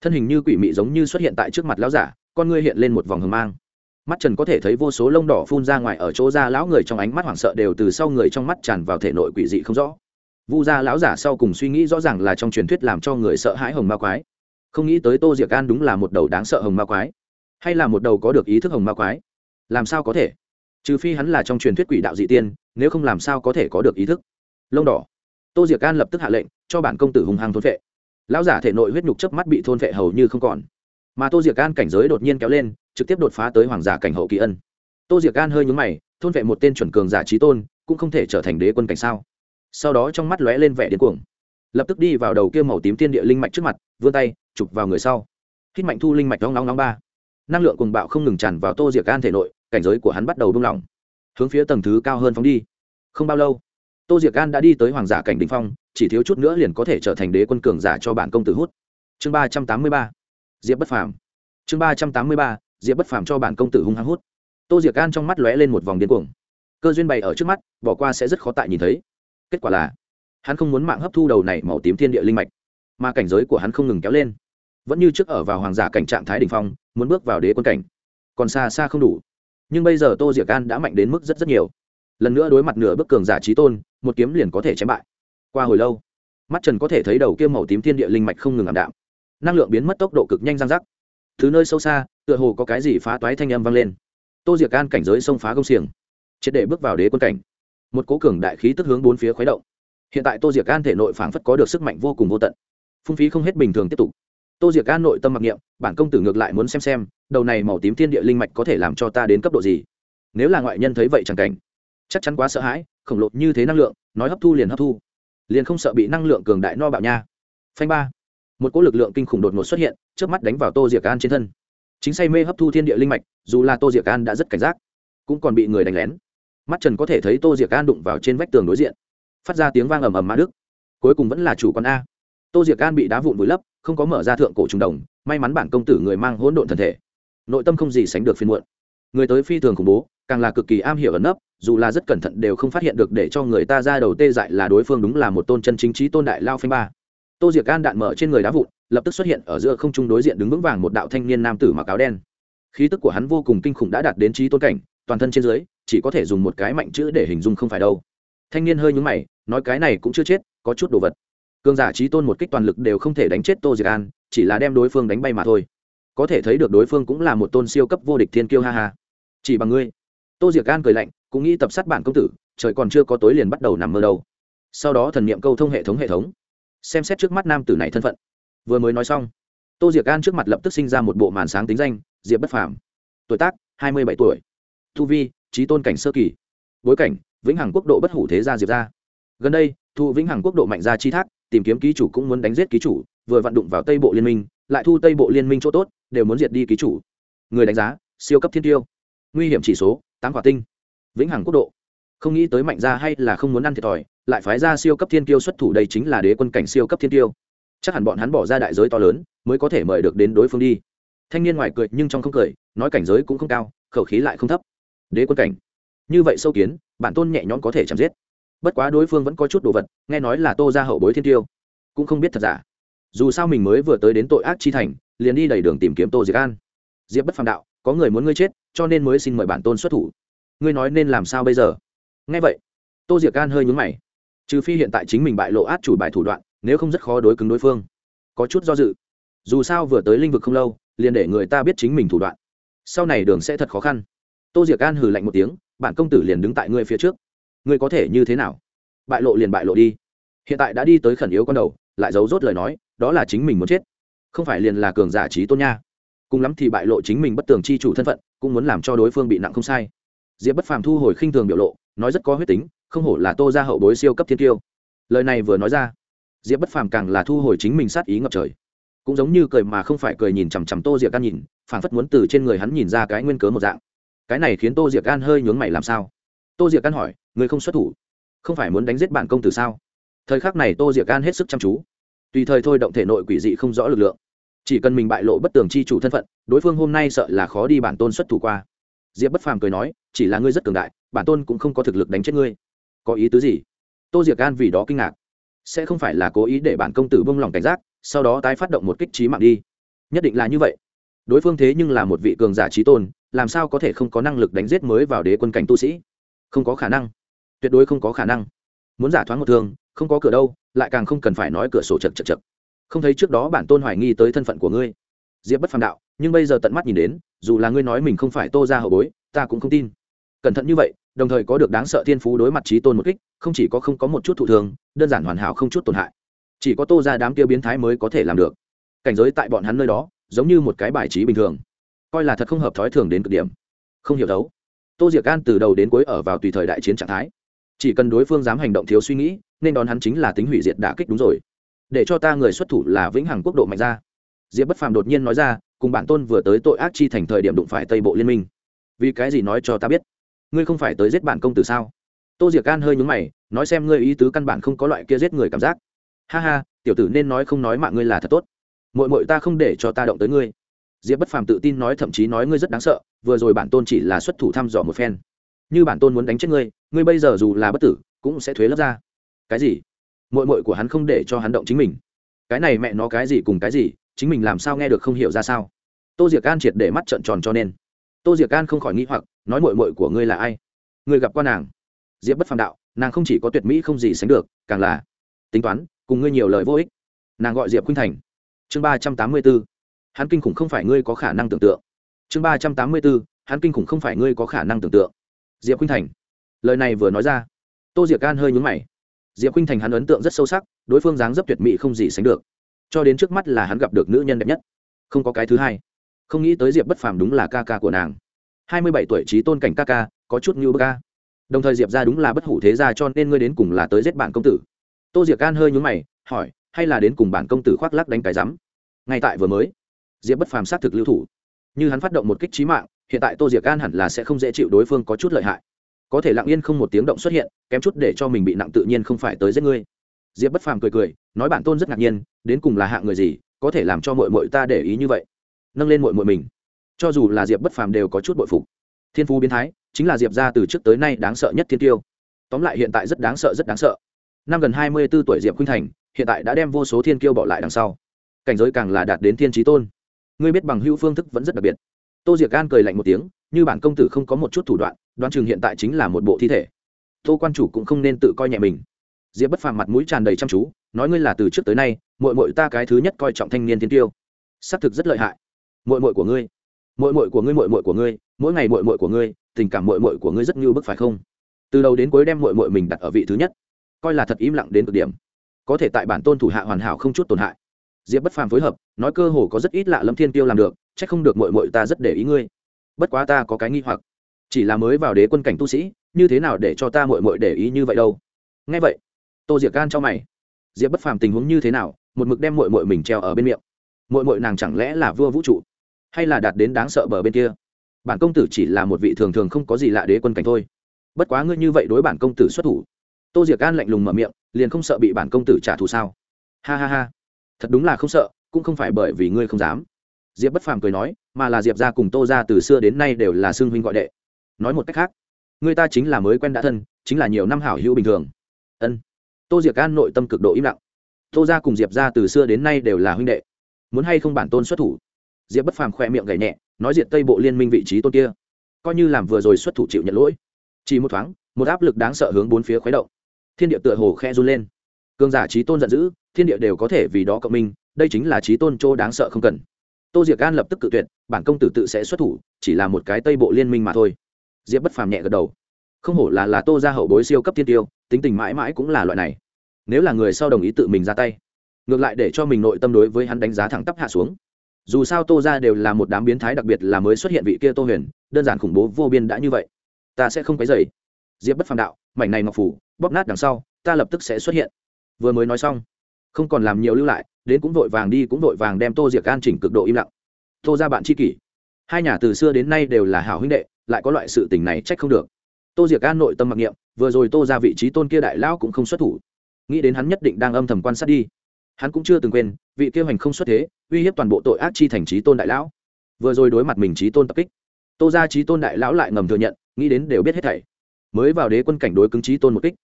[SPEAKER 1] Thân hình như quỷ mị giống như xuất hiện tại trước mặt lão giả, con ngươi hiện lên một vòng hờ mang. Mắt trần có thể thấy vô số lông đỏ phun ra ngoài ở chỗ da lão người trong ánh mắt hoảng sợ đều từ sau người trong mắt tràn vào thể nội quỷ dị không rõ. Vu gia lão giả sau cùng suy nghĩ rõ ràng là trong truyền thuyết làm cho người sợ hãi hồng ma quái. Không nghĩ tới tô diệc an đúng là một đầu đáng sợ hồng ma quái. Hay là một đầu có được ý thức hồng ma quái? Làm sao có thể? Trừ phi hắn là trong truyền thuyết quỷ đạo dị tiên, nếu không làm sao có thể có được ý thức? Lông đỏ tô diệc an lập tức hạ lệnh, cho bản công tử hùng hăng thôn vệ lão giả thể nội huyết nhục chớp mắt bị thôn vệ hầu như không còn. Mà tô diệc an cảnh giới đột nhiên kéo lên, trực tiếp đột phá tới hoàng giả cảnh hậu kỳ ân. Tô diệc an hơi nhúng mày, thôn vệ một tên chuẩn cường giả trí tôn, cũng không thể trở thành đế quân cảnh sao? Sau đó trong mắt lóe lên vẻ điên cuồng. Lập tức đi vào đầu kia màu tím tiên địa linh mạch trước mặt, vươn tay, chụp vào người sau. Hít mạnh thu linh mạch nóng nóng nóng ba. Năng lượng cùng bạo không ngừng tràn vào tô diệc an thể nội, cảnh giới của hắn bắt đầu buông lỏng hướng phía tầng thứ cao hơn phóng đi. Không bao lâu tô diệc an đã đi tới hoàng giả cảnh đình phong, chỉ thiếu chút nữa liền có thể trở thành đế quân cường giả cho bản công tử hút. Chương ba trăm tám mươi ba, diệp bất phàm. Chương ba trăm tám mươi ba, diệp bất phàm cho bản công tử hung hăng hút. Tô diệc an trong mắt lóe lên một vòng điên cuồng. Cơ duyên bày ở trước mắt, bỏ qua sẽ rất khó tại nhìn thấy. Kết quả là, hắn không muốn mạng hấp thu đầu này màu tím thiên địa linh mạch, mà cảnh giới của hắn không ngừng kéo lên. Vẫn như trước ở vào hoàng giả cảnh trạng thái đình phong, muốn bước vào đế quân cảnh. Còn xa xa không đủ. Nhưng bây giờ tô diệc an đã mạnh đến mức rất rất nhiều lần nữa đối mặt nửa bức cường giả trí tôn, một kiếm liền có thể chém bại. Qua hồi lâu, mắt trần có thể thấy đầu kia màu tím thiên địa linh mạch không ngừng ảm đạm. Năng lượng biến mất tốc độ cực nhanh răng rắc. Thứ nơi sâu xa, tựa hồ có cái gì phá toái thanh âm vang lên. Tô diệc an cảnh giới xông phá công xiềng, triệt để bước vào đế quân cảnh. Một cố cường đại khí tức hướng bốn phía khuấy động. Hiện tại tô diệc an thể nội phảng phất có được sức mạnh vô cùng vô tận. Phung phí không hết bình thường tiếp tục. Tô diệc an nội tâm mặc niệm, bản công tử ngược lại muốn xem xem, đầu này màu tím thiên địa linh mạch có thể làm cho ta đến cấp độ gì. Nếu là ngoại nhân thấy vậy chẳng cảnh chắc chắn quá sợ hãi, khổng lồ như thế năng lượng, nói hấp thu liền hấp thu. Liền không sợ bị năng lượng cường đại no bạo nha. Phanh ba. Một cỗ lực lượng kinh khủng đột ngột xuất hiện trước mắt đánh vào tô diệc an trên thân. Chính say mê hấp thu thiên địa linh mạch, dù là tô diệc an đã rất cảnh giác, cũng còn bị người đánh lén. Mắt trần có thể thấy tô diệc an đụng vào trên vách tường đối diện. Phát ra tiếng vang ầm ầm mã đức cuối cùng vẫn là chủ con a. Tô diệc an bị đá vụn vùi lấp, không có mở ra thượng cổ trùng đồng, may mắn bản công tử người mang hỗn độn thần thể. Nội tâm không gì sánh được phiên muộn. Người tới phi thường khủng bố càng là cực kỳ am hiểu ẩn nấp, dù là rất cẩn thận đều không phát hiện được để cho người ta ra đầu tê dại là đối phương đúng là một tôn chân chính trí tôn đại lao phanh ba. Tô diệc gan đạn mở trên người đá vụn, lập tức xuất hiện ở giữa không trung đối diện đứng vững vàng một đạo thanh niên nam tử mặc áo đen. Khí tức của hắn vô cùng kinh khủng đã đạt đến trí tôn cảnh, toàn thân trên dưới, chỉ có thể dùng một cái mạnh chữ để hình dung không phải đâu. Thanh niên hơi nhúng mày, nói cái này cũng chưa chết, có chút đồ vật. Cường giả trí tôn một kích toàn lực đều không thể đánh chết tô diệc an, chỉ là đem đối phương đánh bay mà thôi. Có thể thấy được đối phương cũng là một tôn siêu cấp vô địch thiên kiêu, ha ha. Chỉ bằng ngươi tô diệc an cười lạnh, cũng nghĩ tập sát bản công tử, trời còn chưa có tối liền bắt đầu nằm mơ đâu. Sau đó thần niệm câu thông hệ thống hệ thống. Xem xét trước mắt nam tử này thân phận. Vừa mới nói xong, tô diệc an trước mặt lập tức sinh ra một bộ màn sáng tính danh, diệp bất phàm. Tuổi tác, hai mươi bảy tuổi. Thu vi, trí tôn cảnh sơ kỳ. Bối cảnh, vĩnh hằng quốc độ bất hủ thế gia diệp ra gần đây, thu vĩnh hằng quốc độ mạnh gia chi thác, tìm kiếm ký chủ cũng muốn đánh giết ký chủ, vừa vặn đụng vào tây bộ liên minh, lại thu tây bộ liên minh chỗ tốt, đều muốn diệt đi ký chủ. Người đánh giá, siêu cấp thiên tiêu. Nguy hiểm chỉ số tám quả tinh. Vĩnh hằng quốc độ. Không nghĩ tới mạnh ra hay là không muốn ăn thiệt thòi, lại phái ra siêu cấp thiên tiêu xuất thủ đây chính là đế quân cảnh siêu cấp thiên tiêu chắc hẳn bọn hắn bỏ ra đại giới to lớn, mới có thể mời được đến đối phương đi. Thanh niên ngoài cười nhưng trong không cười, nói cảnh giới cũng không cao, khẩu khí lại không thấp. Đế quân cảnh. Như vậy sâu kiến, bản tôn nhẹ nhõm có thể chạm giết. Bất quá đối phương vẫn có chút đồ vật, nghe nói là tô ra hậu bối thiên tiêu cũng không biết thật giả. Dù sao mình mới vừa tới đến tội ác chi thành, liền đi đầy đường tìm kiếm tô diệc an. Diệp bất phàm đạo, có người muốn ngươi chết cho nên mới xin mời bản tôn xuất thủ. Ngươi nói nên làm sao bây giờ? Nghe vậy, tô diệc gan hơi nhúng mày. Trừ phi hiện tại chính mình bại lộ át chủ bài thủ đoạn, nếu không rất khó đối cứng đối phương. Có chút do dự. Dù sao vừa tới lĩnh vực không lâu, liền để người ta biết chính mình thủ đoạn. Sau này đường sẽ thật khó khăn. Tô diệc gan hừ lạnh một tiếng, bản công tử liền đứng tại ngươi phía trước. Ngươi có thể như thế nào? Bại lộ liền bại lộ đi. Hiện tại đã đi tới khẩn yếu con đầu, lại giấu rốt lời nói, đó là chính mình muốn chết. Không phải liền là cường giả trí tôn nha cùng lắm thì bại lộ chính mình bất tường chi chủ thân phận, cũng muốn làm cho đối phương bị nặng không sai. Diệp bất phàm thu hồi khinh thường biểu lộ, nói rất có huyết tính, không hổ là tô ra hậu bối siêu cấp thiên tiêu lời này vừa nói ra, diệp bất phàm càng là thu hồi chính mình sát ý ngập trời. Cũng giống như cười mà không phải cười nhìn chằm chằm tô diệp can nhìn phản phất muốn từ trên người hắn nhìn ra cái nguyên cớ một dạng. Cái này khiến tô diệp can hơi nhướng mày làm sao? Tô diệp can hỏi người không xuất thủ, không phải muốn đánh giết bản công tử sao? Thời khắc này tô diệp can hết sức chăm chú. Tùy thời thôi động thể nội quỷ dị không rõ lực lượng chỉ cần mình bại lộ bất tường chi chủ thân phận, đối phương hôm nay sợ là khó đi bản tôn xuất thủ qua. Diệp bất phàm cười nói, chỉ là ngươi rất cường đại, bản tôn cũng không có thực lực đánh chết ngươi. Có ý tứ gì? Tô diệc gan vì đó kinh ngạc. Sẽ không phải là cố ý để bản công tử bông lòng cảnh giác, sau đó tái phát động một kích trí mạng đi. Nhất định là như vậy. Đối phương thế nhưng là một vị cường giả trí tôn, làm sao có thể không có năng lực đánh giết mới vào đế quân cảnh tu sĩ? Không có khả năng. Tuyệt đối không có khả năng. Muốn giả thoáng một thương, không có cửa đâu, lại càng không cần phải nói cửa sổ chật chật chật không thấy trước đó bản tôn hoài nghi tới thân phận của ngươi. Diệp bất phàm đạo, nhưng bây giờ tận mắt nhìn đến, dù là ngươi nói mình không phải tô ra hậu bối, ta cũng không tin. Cẩn thận như vậy, đồng thời có được đáng sợ thiên phú đối mặt trí tôn một kích, không chỉ có không có một chút thụ thường, đơn giản hoàn hảo không chút tổn hại. Chỉ có tô ra đám kia biến thái mới có thể làm được. Cảnh giới tại bọn hắn nơi đó, giống như một cái bài trí bình thường. Coi là thật không hợp thói thường đến cực điểm. Không hiểu đấu tô diệc an từ đầu đến cuối ở vào tùy thời đại chiến trạng thái. Chỉ cần đối phương dám hành động thiếu suy nghĩ, nên đón hắn chính là tính hủy diệt đả kích đúng rồi để cho ta người xuất thủ là vĩnh hằng quốc độ mạnh ra. Diệp bất phàm đột nhiên nói ra, cùng bản tôn vừa tới tội ác chi thành thời điểm đụng phải tây bộ liên minh. Vì cái gì nói cho ta biết? Ngươi không phải tới giết bản công tử sao? Tô diệc an hơi nhúng mày, nói xem ngươi ý tứ căn bản không có loại kia giết người cảm giác. Ha ha, tiểu tử nên nói không nói mạng ngươi là thật tốt. Mội mội ta không để cho ta động tới ngươi. Diệp bất phàm tự tin nói thậm chí nói ngươi rất đáng sợ, vừa rồi bản tôn chỉ là xuất thủ thăm dò một phen. Như bản tôn muốn đánh chết ngươi ngươi bây giờ dù là bất tử, cũng sẽ thuế lấp ra. Cái gì? Mội mội của hắn không để cho hắn động chính mình. Cái này mẹ nó cái gì cùng cái gì, chính mình làm sao nghe được không hiểu ra sao. Tô diệc an triệt để mắt trợn tròn cho nên. Tô diệc an không khỏi nghĩ hoặc, nói mội mội của ngươi là ai? Người gặp qua nàng? Diệp bất phàm đạo, nàng không chỉ có tuyệt mỹ không gì sánh được, càng là tính toán, cùng ngươi nhiều lời vô ích. Nàng gọi diệp khuynh thành. Chương ba trăm tám mươi b ố hắn kinh khủng không phải ngươi có khả năng tưởng tượng. Chương ba trăm tám mươi b ố hắn kinh khủng không phải ngươi có khả năng tưởng tượng. Diệp khuynh thành. Lời này vừa nói ra, tô diệc an hơi nhún mày diệp khinh thành hắn ấn tượng rất sâu sắc, đối phương dáng dấp tuyệt mỹ không gì sánh được. Cho đến trước mắt là hắn gặp được nữ nhân đẹp nhất. Không có cái thứ hai. Không nghĩ tới diệp bất phàm đúng là ca ca của nàng. Hai mươi bảy tuổi trí tôn cảnh ca ca, có chút như bơ ca đồng thời diệp ra đúng là bất hủ thế gia cho nên ngươi đến cùng là tới giết bản công tử. Tô diệc can hơi nhún mày, hỏi, hay là đến cùng bản công tử khoác lắc đánh cái rắm? Ngay tại vừa mới, diệp bất phàm xác thực lưu thủ. Như hắn phát động một kích trí mạng, hiện tại tô diệc can hẳn là sẽ không dễ chịu đối phương có chút lợi hại có thể lặng yên không một tiếng động xuất hiện, kém chút để cho mình bị nặng tự nhiên không phải tới giết ngươi. Diệp bất phàm cười cười, nói bản tôn rất ngạc nhiên, đến cùng là hạng người gì, có thể làm cho mội mội ta để ý như vậy? Nâng lên mội mội mình. Cho dù là diệp bất phàm đều có chút bội phục. Thiên phú biến thái, chính là diệp ra từ trước tới nay đáng sợ nhất thiên tiêu. Tóm lại hiện tại rất đáng sợ, rất đáng sợ. Năm gần hai mươi b ố tuổi diệp khuynh thành, hiện tại đã đem vô số thiên kiêu bỏ lại đằng sau. Cảnh giới càng là đạt đến thiên trí tôn. Ngươi biết bằng hữu phương thức vẫn rất đặc biệt. Tô diệc gan cười lạnh một tiếng như bản công tử không có một chút thủ đoạn, đoán chừng hiện tại chính là một bộ thi thể. Tô quan chủ cũng không nên tự coi nhẹ mình. Diệp bất phàm mặt mũi tràn đầy chăm chú, nói ngươi là từ trước tới nay mội mội ta cái thứ nhất coi trọng thanh niên thiên tiêu. Xác thực rất lợi hại. Mội mội của ngươi mội mội của ngươi mội mội của ngươi, mỗi ngày mội mội của ngươi, tình cảm mội mội của ngươi rất như bức phải không? Từ đầu đến cuối đem mội mội mình đặt ở vị thứ nhất, coi là thật im lặng đến cực điểm. Có thể tại bản tôn thủ hạ hoàn hảo không chút tổn hại. Diệp bất phàm phối hợp, nói cơ hồ có rất ít lạ lâm thiên tiêu làm được c h ắ c không được mội mội ta rất để ý ngươi bất quá ta có cái nghi hoặc. Chỉ là mới vào đế quân cảnh tu sĩ, như thế nào để cho ta mội mội để ý như vậy đâu? Nghe vậy, tô diệc gan cho mày. Diệp bất phàm tình huống như thế nào, một mực đem mội mội mình treo ở bên miệng. Mội mội nàng chẳng lẽ là vua vũ trụ, hay là đạt đến đáng sợ bờ bên kia? Bản công tử chỉ là một vị thường thường không có gì lạ đế quân cảnh thôi. Bất quá ngươi như vậy đối bản công tử xuất thủ. Tô diệc gan lạnh lùng mở miệng, liền không sợ bị bản công tử trả thù sao? Ha ha ha. Thật đúng là không sợ, cũng không phải bởi vì ngươi không dám diệp bất phàm cười nói, mà là diệp ra cùng tô ra từ xưa đến nay đều là xương huynh gọi đệ. Nói một cách khác, người ta chính là mới quen đã thân, chính là nhiều năm hảo hữu bình thường. Ân. Tô diệc an nội tâm cực độ im lặng. Tô ra cùng diệp ra từ xưa đến nay đều là huynh đệ. Muốn hay không bản tôn xuất thủ? Diệp bất phàm khoe miệng gảy nhẹ, nói diện tây bộ liên minh vị trí tôn kia. Coi như làm vừa rồi xuất thủ chịu nhận lỗi. Chỉ một thoáng, một áp lực đáng sợ hướng bốn phía khuấy động. Thiên địa tựa hồ khe run lên. Cương giả trí tôn giận dữ, thiên địa đều có thể vì đó cộng minh, đây chính là trí tôn chỗ đáng sợ không cần tô diệc an lập tức cự tuyệt, bản công tử tự sẽ xuất thủ, chỉ là một cái tây bộ liên minh mà thôi. Diệp bất phàm nhẹ gật đầu. Không hổ là là tô ra hậu bối siêu cấp thiên tiêu, tính tình mãi mãi cũng là loại này. Nếu là người sau đồng ý tự mình ra tay, ngược lại để cho mình nội tâm đối với hắn đánh giá thẳng tắp hạ xuống. Dù sao tô ra đều là một đám biến thái đặc biệt là mới xuất hiện vị kia tô huyền, đơn giản khủng bố vô biên đã như vậy. Ta sẽ không cái dày diệp bất phàm đạo, mảnh này ngọc phủ, bóp nát đằng sau, ta lập tức sẽ xuất hiện. Vừa mới nói xong, không còn làm nhiều lưu lại đến cũng vội vàng đi cũng vội vàng đem tô diệc an chỉnh cực độ im lặng. Tô ra bạn tri kỷ. Hai nhà từ xưa đến nay đều là hảo huynh đệ, lại có loại sự tình này trách không được. Tô diệc an nội tâm mặc niệm, vừa rồi tô ra vị trí tôn kia đại lão cũng không xuất thủ. Nghĩ đến hắn nhất định đang âm thầm quan sát đi. Hắn cũng chưa từng quên, vị kêu hành không xuất thế, uy hiếp toàn bộ tội ác chi thành trí tôn đại lão. Vừa rồi đối mặt mình trí tôn tập kích, tô ra trí tôn đại lão lại ngầm thừa nhận, nghĩ đến đều biết hết thảy. Mới vào đế quân cảnh đối cứng trí tôn một kích,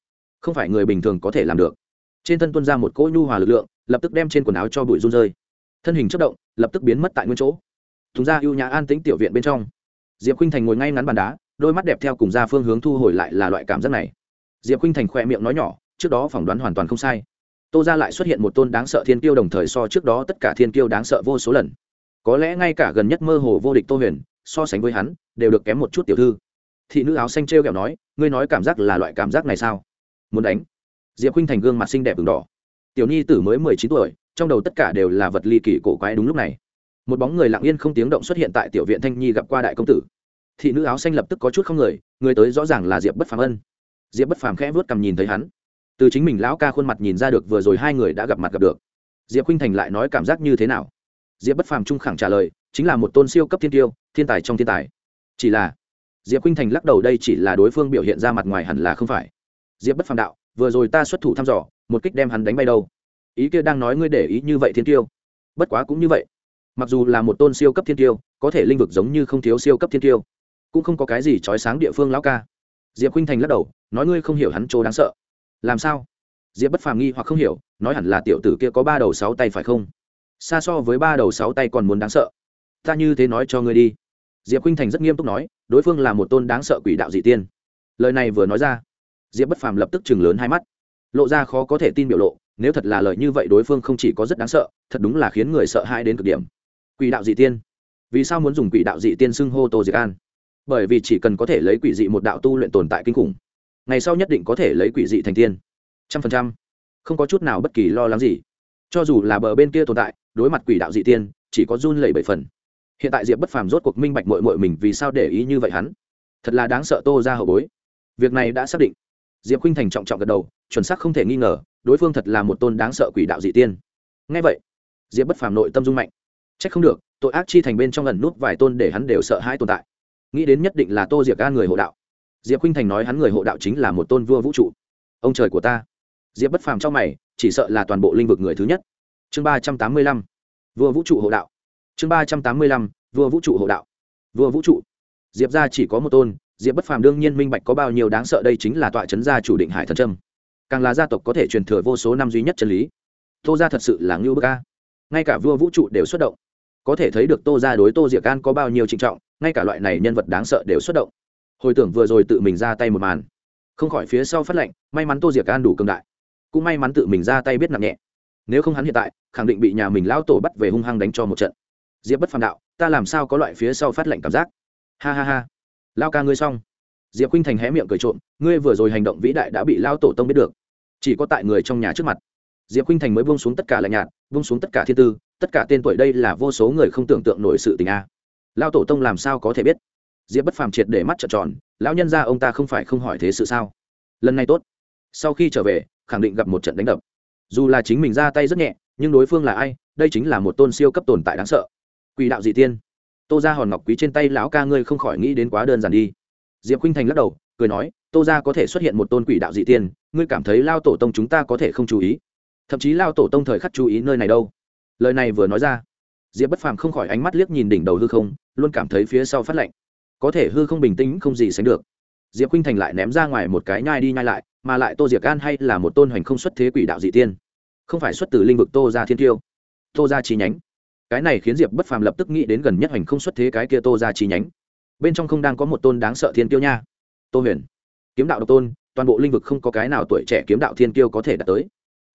[SPEAKER 1] không phải người bình thường có thể làm được. Trên thân tuân ra một cỗ nhu hòa lực lượng lập tức đem trên quần áo cho bụi run rơi. Thân hình chất động, lập tức biến mất tại nguyên chỗ. Thùng ra ưu nhã an tĩnh tiểu viện bên trong. Diệp khinh thành ngồi ngay ngắn bàn đá, đôi mắt đẹp theo cùng ra phương hướng thu hồi lại là loại cảm giác này. Diệp khinh thành khỏe miệng nói nhỏ, trước đó phỏng đoán hoàn toàn không sai. Tô ra lại xuất hiện một tôn đáng sợ thiên kiêu đồng thời so trước đó tất cả thiên kiêu đáng sợ vô số lần. Có lẽ ngay cả gần nhất mơ hồ vô địch tô huyền, so sánh với hắn, đều được kém một chút tiểu thư. Thị nữ áo xanh t r e o kẹo nói, ngươi nói cảm giác là loại cảm giác này sao? Muốn đánh. Diệp khinh thành gương mặt xinh đẹp v đỏ tiểu nhi tử mới mười chín tuổi, trong đầu tất cả đều là vật ly kỳ cổ quái đúng lúc này. Một bóng người lặng yên không tiếng động xuất hiện tại tiểu viện thanh nhi gặp qua đại công tử. Thị nữ áo xanh lập tức có chút không người người tới rõ ràng là diệp bất phàm ân. Diệp bất phàm khẽ vớt cầm nhìn thấy hắn. Từ chính mình lão ca khuôn mặt nhìn ra được vừa rồi hai người đã gặp mặt gặp được. Diệp khinh thành lại nói cảm giác như thế nào? Diệp bất phàm trung khẳng trả lời, chính là một tôn siêu cấp thiên tiêu, thiên tài trong thiên tài. Chỉ là, diệp khinh thành lắc đầu đây chỉ là đối phương biểu hiện ra mặt ngoài hẳn là không phải. Diệp bất phàm đạo, vừa rồi ta xuất thủ thăm dò một kích đem hắn đánh bay đâu. Ý kia đang nói ngươi để ý như vậy thiên tiêu. Bất quá cũng như vậy. Mặc dù là một tôn siêu cấp thiên tiêu, có thể linh vực giống như không thiếu siêu cấp thiên tiêu. Cũng không có cái gì trói sáng địa phương lão ca. Diệp khinh thành lắc đầu, nói ngươi không hiểu hắn chỗ đáng sợ. Làm sao? Diệp bất phàm nghi hoặc không hiểu, nói hẳn là tiểu tử kia có ba đầu sáu tay phải không? Xa so với ba đầu sáu tay còn muốn đáng sợ. Ta như thế nói cho ngươi đi. Diệp khinh thành rất nghiêm túc nói, đối phương là một tôn đáng sợ quỷ đạo dị tiên. Lời này vừa nói ra, diệp bất phàm lập tức chừng lớn hai mắt lộ ra khó có thể tin biểu lộ, nếu thật là lời như vậy đối phương không chỉ có rất đáng sợ, thật đúng là khiến người sợ hãi đến cực điểm. Quỷ đạo dị tiên. Vì sao muốn dùng quỷ đạo dị tiên xưng hô tô diệc an? Bởi vì chỉ cần có thể lấy quỷ dị một đạo tu luyện tồn tại kinh khủng, ngày sau nhất định có thể lấy quỷ dị thành tiên. Trăm phần trăm. Không có chút nào bất kỳ lo lắng gì. Cho dù là bờ bên kia tồn tại, đối mặt quỷ đạo dị tiên, chỉ có run lẩy bảy phần. Hiện tại diệp bất phàm rốt cuộc minh bạch mội mội mình vì sao để ý như vậy hắn. Thật là đáng sợ tô ra hậu bối. Việc này đã xác định diệp khinh thành trọng trọng gật đầu, chuẩn xác không thể nghi ngờ, đối phương thật là một tôn đáng sợ quỷ đạo dị tiên. Ngay vậy, diệp bất phàm nội tâm dung mạnh. C h ắ c không được, tội ác chi thành bên trong lần nút vài tôn để hắn đều sợ hãi tồn tại. Nghĩ đến nhất định là tô diệp ca người hộ đạo. Diệp khinh thành nói hắn người hộ đạo chính là một tôn vua vũ trụ. Ông trời của ta. Diệp bất phàm trong mày, chỉ sợ là toàn bộ l i n h vực người thứ nhất. Chương ba trăm tám mươi lăm. Vua vũ trụ hộ đạo. Chương ba trăm tám mươi lăm, vua vũ trụ hộ đạo. Vua vũ trụ. Diệp ra chỉ có một tôn diệp bất phàm đương nhiên minh bạch có bao nhiêu đáng sợ đây chính là tọa chấn gia chủ định hải thần trâm càng là gia tộc có thể truyền thừa vô số năm duy nhất chân lý. Tô gia thật sự là ngưu bức ca ngay cả vua vũ trụ đều xuất động. Có thể thấy được tô gia đối tô diệc An có bao nhiêu trinh trọng, ngay cả loại này nhân vật đáng sợ đều xuất động. Hồi tưởng vừa rồi tự mình ra tay một màn. Không khỏi phía sau phát lệnh, may mắn tô diệc An đủ cường đại. Cũng may mắn tự mình ra tay biết nặng nhẹ. Nếu không hắn hiện tại, khẳng định bị nhà mình lao tổ bắt về hung hăng đánh cho một trận. Diệp bất phàm đạo, ta làm sao có loại phía sau phát lệnh cảm giác? Ha ha ha lao ca ngươi xong. Diệp khinh thành hé miệng cười trộm, ngươi vừa rồi hành động vĩ đại đã bị lao tổ tông biết được. Chỉ có tại người trong nhà trước mặt. Diệp khinh thành mới buông xuống tất cả lạnh nhạt, buông xuống tất cả thiên tư, tất cả tên tuổi đây là vô số người không tưởng tượng nổi sự tình a. Lao tổ tông làm sao có thể biết? Diệp bất phàm triệt để mắt trợn tròn, lão nhân ra ông ta không phải không hỏi thế sự sao? Lần này tốt. Sau khi trở về, khẳng định gặp một trận đánh đập. Dù là chính mình ra tay rất nhẹ, nhưng đối phương là ai, đây chính là một tôn siêu cấp tồn tại đáng sợ. Quỷ đạo dị tiên tô ra hòn ngọc quý trên tay lão ca ngươi không khỏi nghĩ đến quá đơn giản đi. Diệp khinh thành lắc đầu, cười nói, tô ra có thể xuất hiện một tôn quỷ đạo dị tiên, ngươi cảm thấy lao tổ tông chúng ta có thể không chú ý? Thậm chí lao tổ tông thời khắc chú ý nơi này đâu? Lời này vừa nói ra, diệp bất phàm không khỏi ánh mắt liếc nhìn đỉnh đầu hư không, luôn cảm thấy phía sau phát lạnh. Có thể hư không bình tĩnh không gì sánh được. Diệp khinh thành lại ném ra ngoài một cái nhai đi nhai lại, mà lại tô diệp gan hay là một tôn hoành không xuất thế quỷ đạo dị tiên. Không phải xuất từ linh vực tô ra thiên tiêu. Tô ra chi nhánh cái này khiến diệp bất phàm lập tức nghĩ đến gần nhất hành không xuất thế cái kia tô ra chi nhánh. Bên trong không đang có một tôn đáng sợ thiên tiêu nha. Tô huyền, kiếm đạo độc tôn, toàn bộ linh vực không có cái nào tuổi trẻ kiếm đạo thiên tiêu có thể đạt tới.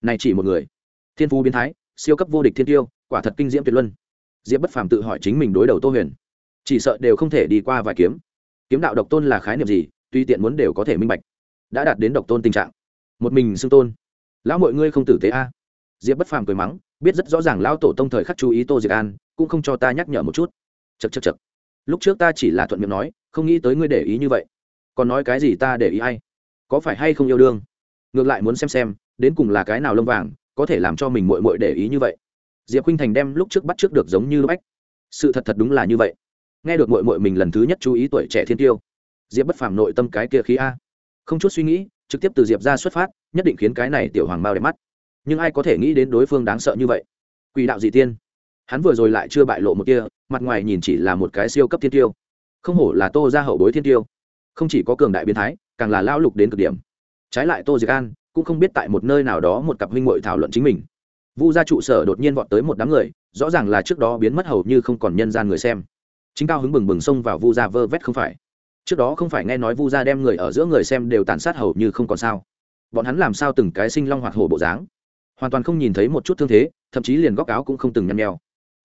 [SPEAKER 1] Này chỉ một người. Thiên phú biến thái, siêu cấp vô địch thiên tiêu quả thật kinh diễm tuyệt luân. Diệp bất phàm tự hỏi chính mình đối đầu tô huyền. Chỉ sợ đều không thể đi qua vài kiếm. Kiếm đạo độc tôn là khái niệm gì, tuy tiện muốn đều có thể minh bạch. Đã đạt đến độc tôn tình trạng. Một mình xưng tôn. Lão mọi ngươi không tử tế a diệp bất phàm cười mắng, biết rất rõ ràng lão tổ tông thời khắc chú ý tô diệc an, cũng không cho ta nhắc nhở một chút. Chật chật chật lúc trước ta chỉ là thuận miệng nói, không nghĩ tới ngươi để ý như vậy. Còn nói cái gì ta để ý hay có phải hay không yêu đương? Ngược lại muốn xem xem, đến cùng là cái nào lông vàng, có thể làm cho mình mội mội để ý như vậy. Diệp khinh thành đem lúc trước bắt trước được giống như lúc ách. Sự thật thật đúng là như vậy. Nghe được mội mội mình lần thứ nhất chú ý tuổi trẻ thiên tiêu, diệp bất phàm nội tâm cái kia khí a. Không chút suy nghĩ, trực tiếp từ diệp ra xuất phát, nhất định khiến cái này tiểu hoàng bao đẹp mắt nhưng ai có thể nghĩ đến đối phương đáng sợ như vậy? Quỷ đạo dị tiên. Hắn vừa rồi lại chưa bại lộ một kia mặt ngoài nhìn chỉ là một cái siêu cấp thiên tiêu. Không hổ là tô ra hậu bối thiên tiêu. Không chỉ có cường đại biến thái, càng là lao lục đến cực điểm. Trái lại tô diệc an cũng không biết tại một nơi nào đó một cặp huynh ngội thảo luận chính mình. Vu gia trụ sở đột nhiên vọt tới một đám người, rõ ràng là trước đó biến mất hầu như không còn nhân gian người xem. Chính cao hứng bừng bừng xông vào vu gia vơ vét không phải. Trước đó không phải nghe nói vu gia đem người ở giữa người xem đều tàn sát hầu như không còn sao. Bọn hắn làm sao từng cái sinh long hoạt hổ bộ dáng? Hoàn toàn không nhìn thấy một chút thương thế, thậm chí liền góc áo cũng không từng nhăn nheo.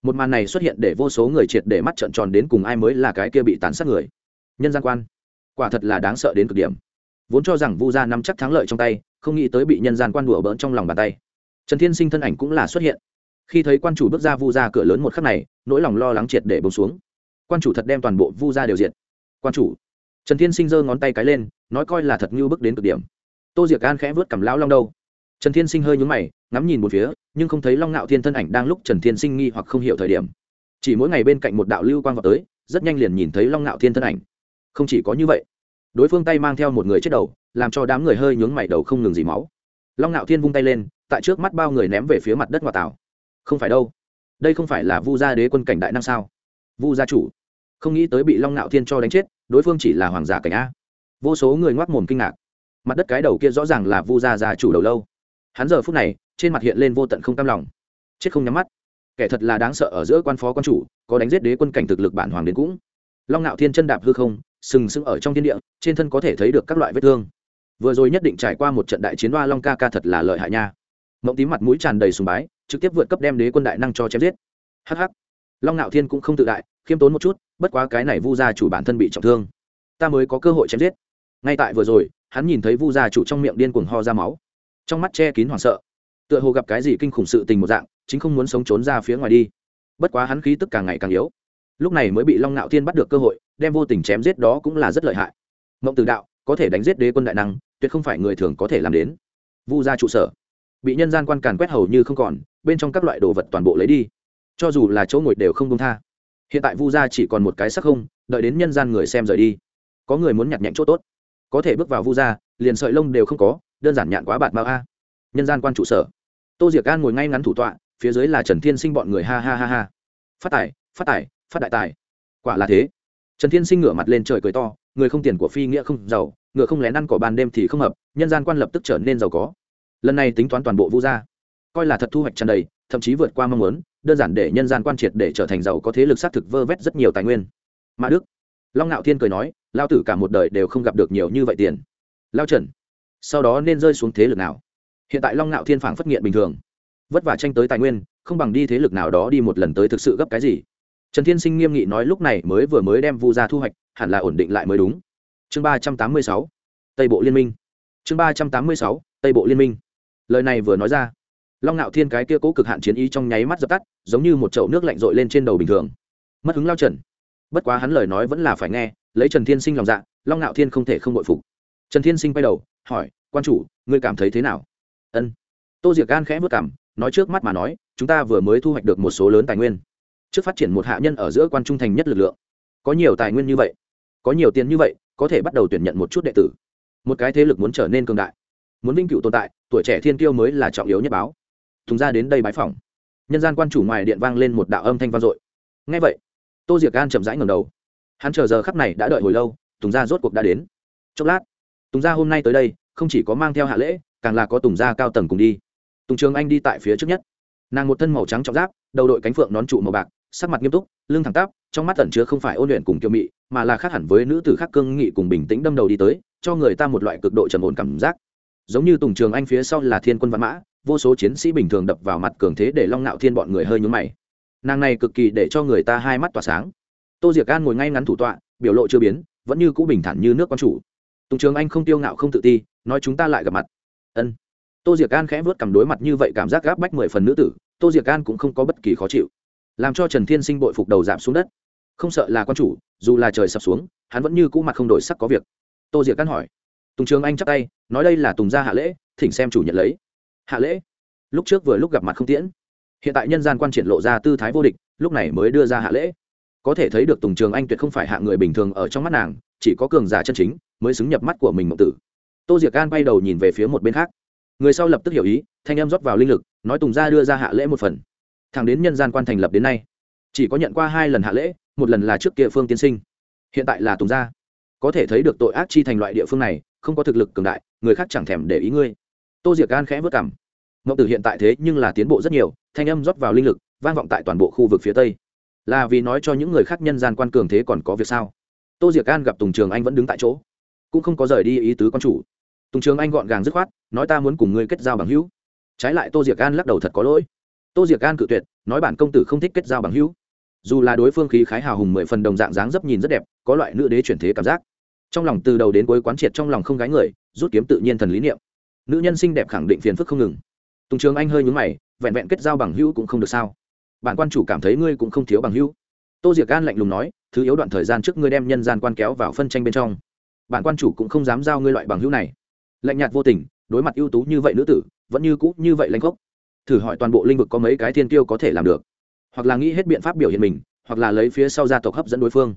[SPEAKER 1] Một màn này xuất hiện để vô số người triệt để mắt trợn tròn đến cùng ai mới là cái kia bị tàn sát người. Nhân gian quan. Quả thật là đáng sợ đến cực điểm. Vốn cho rằng vu gia nắm chắc thắng lợi trong tay, không nghĩ tới bị nhân gian quan đùa bỡn trong lòng bàn tay. Trần thiên sinh thân ảnh cũng là xuất hiện. Khi thấy quan chủ bước ra vu gia cửa lớn một khắc này, nỗi lòng lo lắng triệt để bông xuống. Quan chủ thật đem toàn bộ vu gia đều diện quan chủ. Trần thiên sinh giơ ngón tay cái lên, nói coi là thật như bước đến cực điểm. Tô diệc an khẽ vớt cầm lão long đâu trần thiên sinh hơi nhúng mày, ngắm nhìn một phía, nhưng không thấy long ngạo thiên thân ảnh đang lúc trần thiên sinh nghi hoặc không hiểu thời điểm. Chỉ mỗi ngày bên cạnh một đạo lưu quang vào tới, rất nhanh liền nhìn thấy long ngạo thiên thân ảnh. Không chỉ có như vậy, đối phương tay mang theo một người chết đầu, làm cho đám người hơi nhướng mày đầu không ngừng dì máu. Long ngạo thiên vung tay lên, tại trước mắt bao người ném về phía mặt đất ngoại tảo. Không phải đâu, đây không phải là vu gia đế quân cảnh đại năng sao? Vu gia chủ, không nghĩ tới bị long ngạo thiên cho đánh chết, đối phương chỉ là hoàng giả cảnh a. Vô số người ngoác mồm kinh ngạc. Mặt đất cái đầu kia rõ ràng là vu gia gia chủ đầu lâu hắn giờ phút này, trên mặt hiện lên vô tận không cam lòng. Chết không nhắm mắt. Kẻ thật là đáng sợ ở giữa quan phó quan chủ, có đánh giết đế quân cảnh thực lực bản hoàng đến cũng. Long ngạo thiên chân đạp hư không, sừng sững ở trong thiên địa, trên thân có thể thấy được các loại vết thương. Vừa rồi nhất định trải qua một trận đại chiến đoa long ca ca thật là lợi hại nha. Mộng tím mặt mũi tràn đầy sùng bái, trực tiếp vượt cấp đem đế quân đại năng cho chém giết. Hh long ngạo thiên cũng không tự đại, khiêm tốn một chút, bất quá cái này vu gia chủ bản thân bị trọng thương. Ta mới có cơ hội chém giết. Ngay tại vừa rồi, hắn nhìn thấy vu gia chủ trong miệng điên cuồng ho ra máu trong mắt che kín hoảng sợ. Tựa hồ gặp cái gì kinh khủng sự tình một dạng, chính không muốn sống trốn ra phía ngoài đi. Bất quá hắn khí tức càng ngày càng yếu. Lúc này mới bị long ngạo thiên bắt được cơ hội, đem vô tình chém giết đó cũng là rất lợi hại. Mộng tử đạo, có thể đánh giết đế quân đại năng, tuyệt không phải người thường có thể làm đến. Vu ra trụ sở. Bị nhân gian quan càn quét hầu như không còn, bên trong các loại đồ vật toàn bộ lấy đi. Cho dù là chỗ ngồi đều không công tha. Hiện tại vu gia chỉ còn một cái sắc không, đợi đến nhân gian người xem rời đi. Có người muốn nhặt nhạnh chỗ tốt. Có thể bước vào vu gia, liền sợi lông đều không có đơn giản nhạn quá bạn bao a. Nhân gian quan trụ sở. Tô diệc an ngồi ngay ngắn thủ tọa, phía dưới là trần thiên sinh bọn người ha ha ha ha. Phát tài phát tài, phát đại tài. Quả là thế. Trần thiên sinh ngửa mặt lên trời cười to, người không tiền của phi nghĩa không giàu, ngựa không lén ăn cỏ ban đêm thì không hợp, nhân gian quan lập tức trở nên giàu có. Lần này tính toán toàn bộ vu gia. Coi là thật thu hoạch tràn đầy, thậm chí vượt qua mong muốn, đơn giản để nhân gian quan triệt để trở thành giàu có thế lực xác thực vơ vét rất nhiều tài nguyên. Mã đức. Long ngạo thiên cười nói lao tử cả một đời đều không gặp được nhiều như vậy tiền. Lao trần sau đó nên rơi xuống thế lực nào? Hiện tại long ngạo thiên phảng phất nghiện bình thường. Vất vả tranh tới tài nguyên, không bằng đi thế lực nào đó đi một lần tới thực sự gấp cái gì? Trần thiên sinh nghiêm nghị nói lúc này mới vừa mới đem vu ra thu hoạch, hẳn là ổn định lại mới đúng. Chương ba trăm tám mươi sáu, tây bộ liên minh. Chương ba trăm tám mươi sáu, tây bộ liên minh. Lời này vừa nói ra, long ngạo thiên cái kia cố cực hạn chiến ý trong nháy mắt dập tắt, giống như một chậu nước lạnh rội lên trên đầu bình thường. Mất hứng lao trần. Bất quá hắn lời nói vẫn là phải nghe, lấy trần thiên sinh lòng dạ long ngạo thiên không thể không bội phục. Trần thiên sinh quay đầu hỏi, quan chủ, ngươi cảm thấy thế nào? Ân. Tô diệc gan khẽ vất cảm nói trước mắt mà nói, chúng ta vừa mới thu hoạch được một số lớn tài nguyên. Trước phát triển một hạ nhân ở giữa quan trung thành nhất lực lượng. Có nhiều tài nguyên như vậy, có nhiều tiền như vậy, có thể bắt đầu tuyển nhận một chút đệ tử. Một cái thế lực muốn trở nên cường đại, muốn vinh cựu tồn tại, tuổi trẻ thiên tiêu mới là trọng yếu nhất báo. Thùng ra đến đây bái phòng nhân gian quan chủ ngoài điện vang lên một đạo âm thanh vang dội. Ngay vậy, tô diệc gan chậm rãi ngầm đầu. Hắn chờ giờ khắp này đã đợi hồi lâu tùng gia rốt cuộc đã đến. Chốc lát tùng gia hôm nay tới đây, không chỉ có mang theo hạ lễ, càng là có tùng gia cao tầng cùng đi. Tùng trường anh đi tại phía trước nhất. Nàng một thân màu trắng trọng giáp, đầu đội cánh phượng nón trụ màu bạc, sắc mặt nghiêm túc, lưng thẳng tắp, trong mắt tẩn chứa không phải ôn luyện cùng kiêu mị, mà là khác hẳn với nữ tử khác cương nghị cùng bình tĩnh đâm đầu đi tới, cho người ta một loại cực độ trầm ổn cảm giác. Giống như tùng trường anh phía sau là thiên quân văn mã, vô số chiến sĩ bình thường đập vào mặt cường thế để long nạo thiên bọn người hơi nhúng mày. Nàng này cực kỳ để cho người ta hai mắt tỏa sáng. Tô diệc an ngồi ngay ngắn thủ tọa, biểu lộ chưa biến, vẫn như cũ bình thản như nước con chủ tùng trường anh không tiêu ngạo không tự ti, nói chúng ta lại gặp mặt. Ân. Tô diệc an khẽ vớt cầm đối mặt như vậy cảm giác gáp bách mười phần nữ tử, tô diệc an cũng không có bất kỳ khó chịu. Làm cho trần thiên sinh bội phục đầu giảm xuống đất. Không sợ là con chủ, dù là trời sập xuống, hắn vẫn như cũ mặt không đổi sắc có việc. Tô diệc an hỏi. Tùng trường anh chắp tay, nói đây là tùng gia hạ lễ, thỉnh xem chủ nhận lấy. Hạ lễ? Lúc trước vừa lúc gặp mặt không tiễn. Hiện tại nhân gian quan triển lộ ra tư thái vô địch, lúc này mới đưa ra hạ lễ. Có thể thấy được tùng trường anh tuyệt không phải hạ người bình thường ở trong mắt nàng chỉ có cường giả chân chính mới xứng nhập mắt của mình mộng tử. Tô diệc gan bay đầu nhìn về phía một bên khác. Người sau lập tức hiểu ý, thanh em rót vào linh lực, nói tùng gia đưa ra hạ lễ một phần. Thẳng đến nhân gian quan thành lập đến nay, chỉ có nhận qua hai lần hạ lễ, một lần là trước kia phương tiên sinh, hiện tại là tùng gia. Có thể thấy được tội ác chi thành loại địa phương này, không có thực lực cường đại, người khác chẳng thèm để ý ngươi. Tô diệc gan khẽ vất cảm ngọc tử hiện tại thế nhưng là tiến bộ rất nhiều, thanh âm rót vào linh lực, vang vọng tại toàn bộ khu vực phía tây. Là vì nói cho những người khác nhân gian quan cường thế còn có việc sao? Tô diệc an gặp tùng trường anh vẫn đứng tại chỗ, cũng không có rời đi ý tứ con chủ. Tùng trường anh gọn gàng dứt khoát, nói ta muốn cùng ngươi kết giao bằng hữu. Trái lại tô diệc an lắc đầu thật có lỗi. Tô diệc an cự tuyệt, nói bản công tử không thích kết giao bằng hữu. Dù là đối phương khí khái hào hùng mười phần đồng dạng dáng dấp nhìn rất đẹp, có loại nữ đế chuyển thế cảm giác. Trong lòng từ đầu đến cuối quán triệt trong lòng không gái người, rút kiếm tự nhiên thần lý niệm. Nữ nhân xinh đẹp khẳng định phiền phức không ngừng. Tùng trường anh hơi nhúng mày, vẹn vẹn kết giao bằng hữu cũng không được sao. Bản quan chủ cảm thấy ngươi cũng không thiếu bằng hữu tô diệc gan lạnh lùng nói, thứ yếu đoạn thời gian trước ngươi đem nhân gian quan kéo vào phân tranh bên trong. Bản quan chủ cũng không dám giao ngươi loại bằng hữu này. Lạnh nhạt vô tình, đối mặt ưu tú như vậy nữ tử, vẫn như cũ như vậy lanh gốc. Thử hỏi toàn bộ lĩnh vực có mấy cái thiên tiêu có thể làm được? Hoặc là nghĩ hết biện pháp biểu hiện mình, hoặc là lấy phía sau gia tộc hấp dẫn đối phương.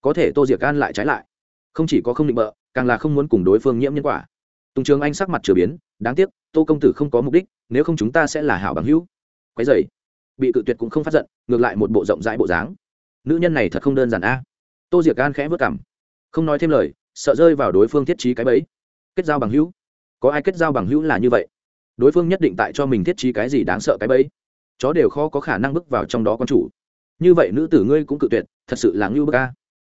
[SPEAKER 1] Có thể tô diệc gan lại trái lại. Không chỉ có không định bợ, càng là không muốn cùng đối phương nhiễm nhân quả. Tùng trường anh sắc mặt trở biến, đáng tiếc, tô công tử không có mục đích, nếu không chúng ta sẽ là hảo bằng hữu. Quái dày bị cự tuyệt cũng không phát giận, ngược lại một bộ rộng rãi bộ dáng nữ nhân này thật không đơn giản a. Tô diệc gan khẽ vất cảm. Không nói thêm lời, sợ rơi vào đối phương thiết trí cái bẫy. Kết giao bằng hữu. Có ai kết giao bằng hữu là như vậy? Đối phương nhất định tại cho mình thiết trí cái gì đáng sợ cái bẫy. Chó đều khó có khả năng bước vào trong đó con chủ. Như vậy nữ tử ngươi cũng cự tuyệt, thật sự là ngưu bức ca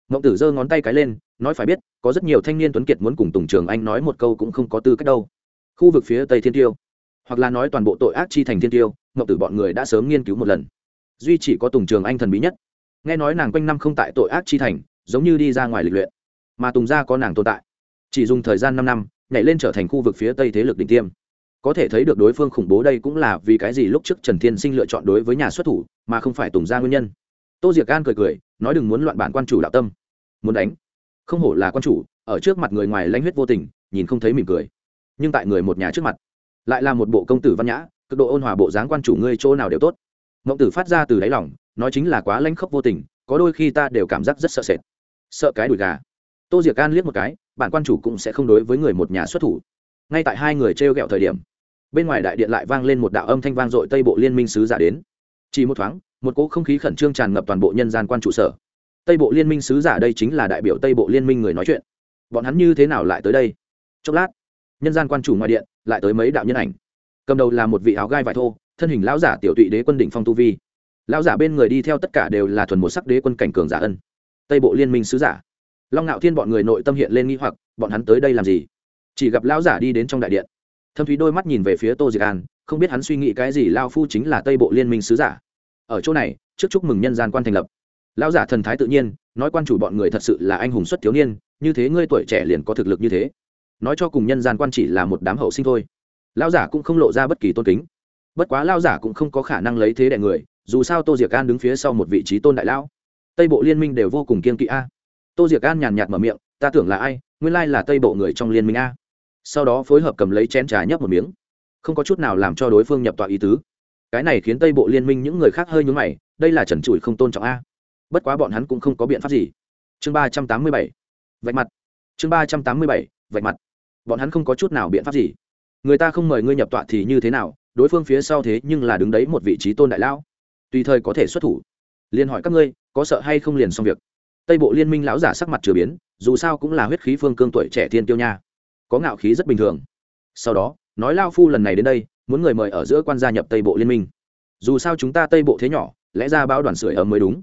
[SPEAKER 1] ngộng tử giơ ngón tay cái lên, nói phải biết, có rất nhiều thanh niên tuấn kiệt muốn cùng tùng trường anh nói một câu cũng không có tư cách đâu. Khu vực phía tây thiên tiêu, hoặc là nói toàn bộ tội ác chi thành thiên tiêu ngọc tử bọn người đã sớm nghiên cứu một lần. Duy chỉ có tùng trường anh thần bí nhất nghe nói nàng quanh năm không tại tội ác chi thành, giống như đi ra ngoài lịch luyện. Mà tùng gia có nàng tồn tại. Chỉ dùng thời gian năm năm, nhảy lên trở thành khu vực phía tây thế lực đỉnh tiêm. Có thể thấy được đối phương khủng bố đây cũng là vì cái gì lúc trước trần thiên sinh lựa chọn đối với nhà xuất thủ, mà không phải tùng Gia nguyên nhân. Tô diệc gan cười cười, nói đừng muốn loạn bản quan chủ đạo tâm. Muốn đánh? Không hổ là quan chủ, ở trước mặt người ngoài lãnh huyết vô tình, nhìn không thấy mỉm cười. Nhưng tại người một nhà trước mặt, lại là một bộ công tử văn nhã, cực độ ôn hòa bộ dáng quan chủ ngươi chỗ nào đều tốt. Ngộng tử phát ra từ đáy lòng nói chính là quá lãnh khốc vô tình, có đôi khi ta đều cảm giác rất sợ sệt. Sợ cái đùi gà. Tô diệc can liếc một cái, bản quan chủ cũng sẽ không đối với người một nhà xuất thủ. Ngay tại hai người t r e o g ẹ o thời điểm, bên ngoài đại điện lại vang lên một đạo âm thanh vang dội tây bộ liên minh sứ giả đến. Chỉ một thoáng, một cỗ không khí khẩn trương tràn ngập toàn bộ nhân gian quan trụ sở. Tây bộ liên minh sứ giả đây chính là đại biểu tây bộ liên minh người nói chuyện. Bọn hắn như thế nào lại tới đây? Chốc lát, nhân gian quan chủ ngoài điện lại tới mấy đạo nhân ảnh. Cầm đầu là một vị áo gai vải thô, thân hình lão giả tiểu tụy đế quân đỉnh phong tu vi lão giả bên người đi theo tất cả đều là thuần một sắc đế quân cảnh cường giả ân. Tây bộ liên minh sứ giả. Long ngạo thiên bọn người nội tâm hiện lên nghi hoặc, bọn hắn tới đây làm gì? Chỉ gặp lão giả đi đến trong đại điện. Thâm thúy đôi mắt nhìn về phía tô diệc an, không biết hắn suy nghĩ cái gì lao phu chính là tây bộ liên minh sứ giả. Ở chỗ này, trước chúc mừng nhân gian quan thành lập. Lão giả thần thái tự nhiên, nói quan chủ bọn người thật sự là anh hùng xuất thiếu niên, như thế ngươi tuổi trẻ liền có thực lực như thế. Nói cho cùng nhân gian quan chỉ là một đám hậu sinh thôi. Lão giả cũng không lộ ra bất kỳ tôn kính. Bất quá lão giả cũng không có khả năng lấy thế đại người dù sao tô diệc an đứng phía sau một vị trí tôn đại lão. Tây bộ liên minh đều vô cùng kiên kỵ a. Tô diệc an nhàn nhạt mở miệng, ta tưởng là ai? Nguyên lai là tây bộ người trong liên minh a. Sau đó phối hợp cầm lấy chén trà nhấp một miếng. Không có chút nào làm cho đối phương nhập tọa ý tứ. Cái này khiến tây bộ liên minh những người khác hơi nhúng mày, đây là trần trụi không tôn trọng a. Bất quá bọn hắn cũng không có biện pháp gì. Chương ba trăm tám mươi bảy, vạch mặt. Chương ba trăm tám mươi bảy, vạch mặt. Bọn hắn không có chút nào biện pháp gì. Người ta không mời ngươi nhập tọa thì như thế nào? Đối phương phía sau thế nhưng là đứng đấy một vị trí tôn đại lão tùy thời có thể xuất thủ. Liền hỏi các ngươi, có sợ hay không liền xong việc? Tây bộ liên minh lão giả sắc mặt chưa biến, dù sao cũng là huyết khí phương cương tuổi trẻ thiên tiêu nha. Có ngạo khí rất bình thường. Sau đó, nói lao phu lần này đến đây, muốn người mời ở giữa quan gia nhập tây bộ liên minh. Dù sao chúng ta tây bộ thế nhỏ, lẽ ra báo đoàn sưởi ấm mới đúng.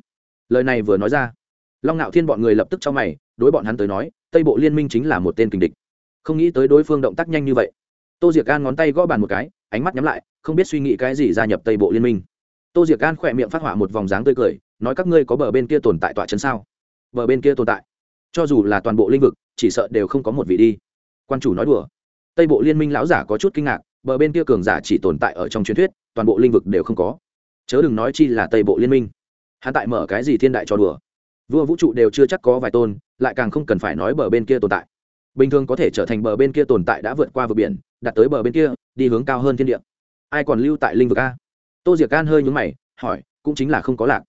[SPEAKER 1] Lời này vừa nói ra, long ngạo thiên bọn người lập tức cho mày, đối bọn hắn tới nói, tây bộ liên minh chính là một tên kình địch. Không nghĩ tới đối phương động tác nhanh như vậy. Tô diệc gan ngón tay gõ bàn một cái, ánh mắt nhắm lại, không biết suy nghĩ cái gì gia nhập tây bộ liên minh tô diệc gan khỏe miệng phát họa một vòng dáng tươi cười, nói các ngươi có bờ bên kia tồn tại tọa chân sao? Bờ bên kia tồn tại? Cho dù là toàn bộ lĩnh vực, chỉ sợ đều không có một vị đi. Quan chủ nói đùa. Tây bộ liên minh lão giả có chút kinh ngạc, bờ bên kia cường giả chỉ tồn tại ở trong truyền thuyết, toàn bộ lĩnh vực đều không có. Chớ đừng nói chi là tây bộ liên minh. Hắn tại mở cái gì thiên đại cho đùa? Vua vũ trụ đều chưa chắc có vài tôn, lại càng không cần phải nói bờ bên kia tồn tại. Bình thường có thể trở thành bờ bên kia tồn tại đã vượt qua vực biển, đặt tới bờ bên kia, đi hướng cao hơn thiên địa. Ai còn lưu tại linh vực a? Tô diệc gan hơi nhúng mày, hỏi, cũng chính là không có lạc.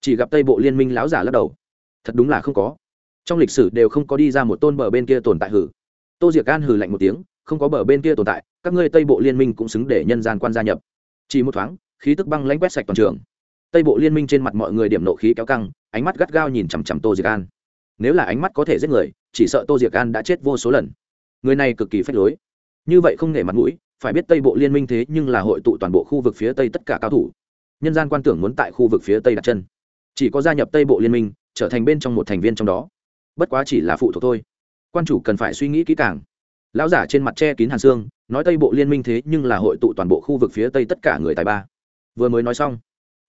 [SPEAKER 1] Chỉ gặp tây bộ liên minh lão giả lắc đầu. Thật đúng là không có. Trong lịch sử đều không có đi ra một tôn bờ bên kia tồn tại hử. Tô diệc gan hử lạnh một tiếng, không có bờ bên kia tồn tại, các ngươi tây bộ liên minh cũng xứng để nhân gian quan gia nhập. Chỉ một thoáng, khí tức băng lãnh quét sạch toàn trường. Tây bộ liên minh trên mặt mọi người điểm nộ khí kéo căng, ánh mắt gắt gao nhìn chằm chằm tô diệc an. Nếu là ánh mắt có thể giết người, chỉ sợ tô diệc an đã chết vô số lần. Người này cực kỳ phách lối. Như vậy không nể mặt mũi phải biết tây bộ liên minh thế nhưng là hội tụ toàn bộ khu vực phía tây tất cả cao thủ. Nhân gian quan tưởng muốn tại khu vực phía tây đặt chân. Chỉ có gia nhập tây bộ liên minh, trở thành bên trong một thành viên trong đó. Bất quá chỉ là phụ thuộc thôi. Quan chủ cần phải suy nghĩ kỹ càng. Lão giả trên mặt che kín hàn xương, nói tây bộ liên minh thế nhưng là hội tụ toàn bộ khu vực phía tây tất cả người tài ba. Vừa mới nói xong,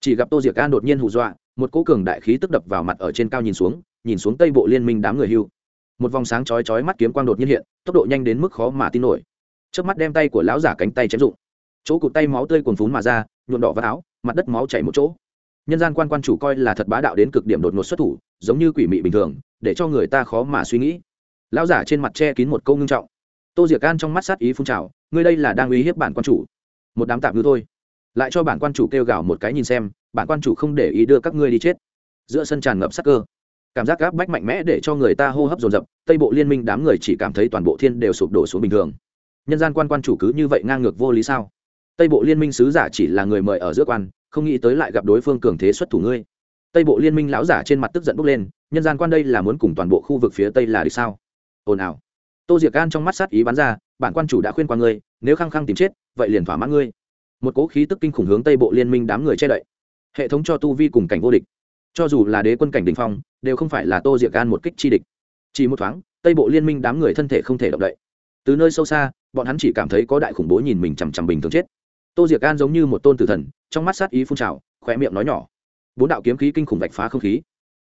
[SPEAKER 1] chỉ gặp tô diệc an đột nhiên hù dọa, một cỗ cường đại khí tức đập vào mặt ở trên cao nhìn xuống nhìn xuống tây bộ liên minh đám người hưu. Một vòng sáng chói chói mắt kiếm quang đột nhiên hiện, tốc độ nhanh đến mức khó mà tin nổi trước mắt đem tay của lão giả cánh tay chém rụng. Chỗ cụt tay máu tươi cuồn phún mà ra, nhuộm đỏ vào áo, mặt đất máu chảy một chỗ. Nhân gian quan quan chủ coi là thật bá đạo đến cực điểm đột ngột xuất thủ, giống như quỷ mị bình thường, để cho người ta khó mà suy nghĩ. Lão giả trên mặt che kín một câu ngưng trọng. Tô diệc gan trong mắt sát ý phun trào, ngươi đây là đang uy hiếp bản quan chủ. Một đám tạm ngư thôi. Lại cho bản quan chủ kêu gào một cái nhìn xem, bản quan chủ không để ý đưa các ngươi đi chết. Giữa sân tràn ngập sắc cơ. Cảm giác gáp bách mạnh mẽ để cho người ta hô hấp dồn dập, tây bộ liên minh đám người chỉ cảm thấy toàn bộ thiên đều sụp đổ xuống bình thường nhân gian quan quan chủ cứ như vậy ngang ngược vô lý sao? Tây bộ liên minh sứ giả chỉ là người mời ở giữa quan, không nghĩ tới lại gặp đối phương cường thế xuất thủ ngươi. Tây bộ liên minh lão giả trên mặt tức giận bốc lên, nhân gian quan đây là muốn cùng toàn bộ khu vực phía tây là đi sao? Ồn ào. Tô diệc gan trong mắt sát ý bắn ra, bản quan chủ đã khuyên qua ngươi, nếu khăng khăng tìm chết, vậy liền thỏa mãn ngươi. Một cố khí tức kinh khủng hướng tây bộ liên minh đám người che đậy. Hệ thống cho tu vi cùng cảnh vô địch. Cho dù là đế quân cảnh đình phong, đều không phải là tô diệc gan một kích chi địch. Chỉ một thoáng, tây bộ liên minh đám người thân thể không thể động đậy từ nơi sâu xa, bọn hắn chỉ cảm thấy có đại khủng bố nhìn mình chằm chằm bình thường chết. Tô diệc an giống như một tôn tử thần, trong mắt sát ý phun trào khỏe miệng nói nhỏ. Bốn đạo kiếm khí kinh khủng vạch phá không khí.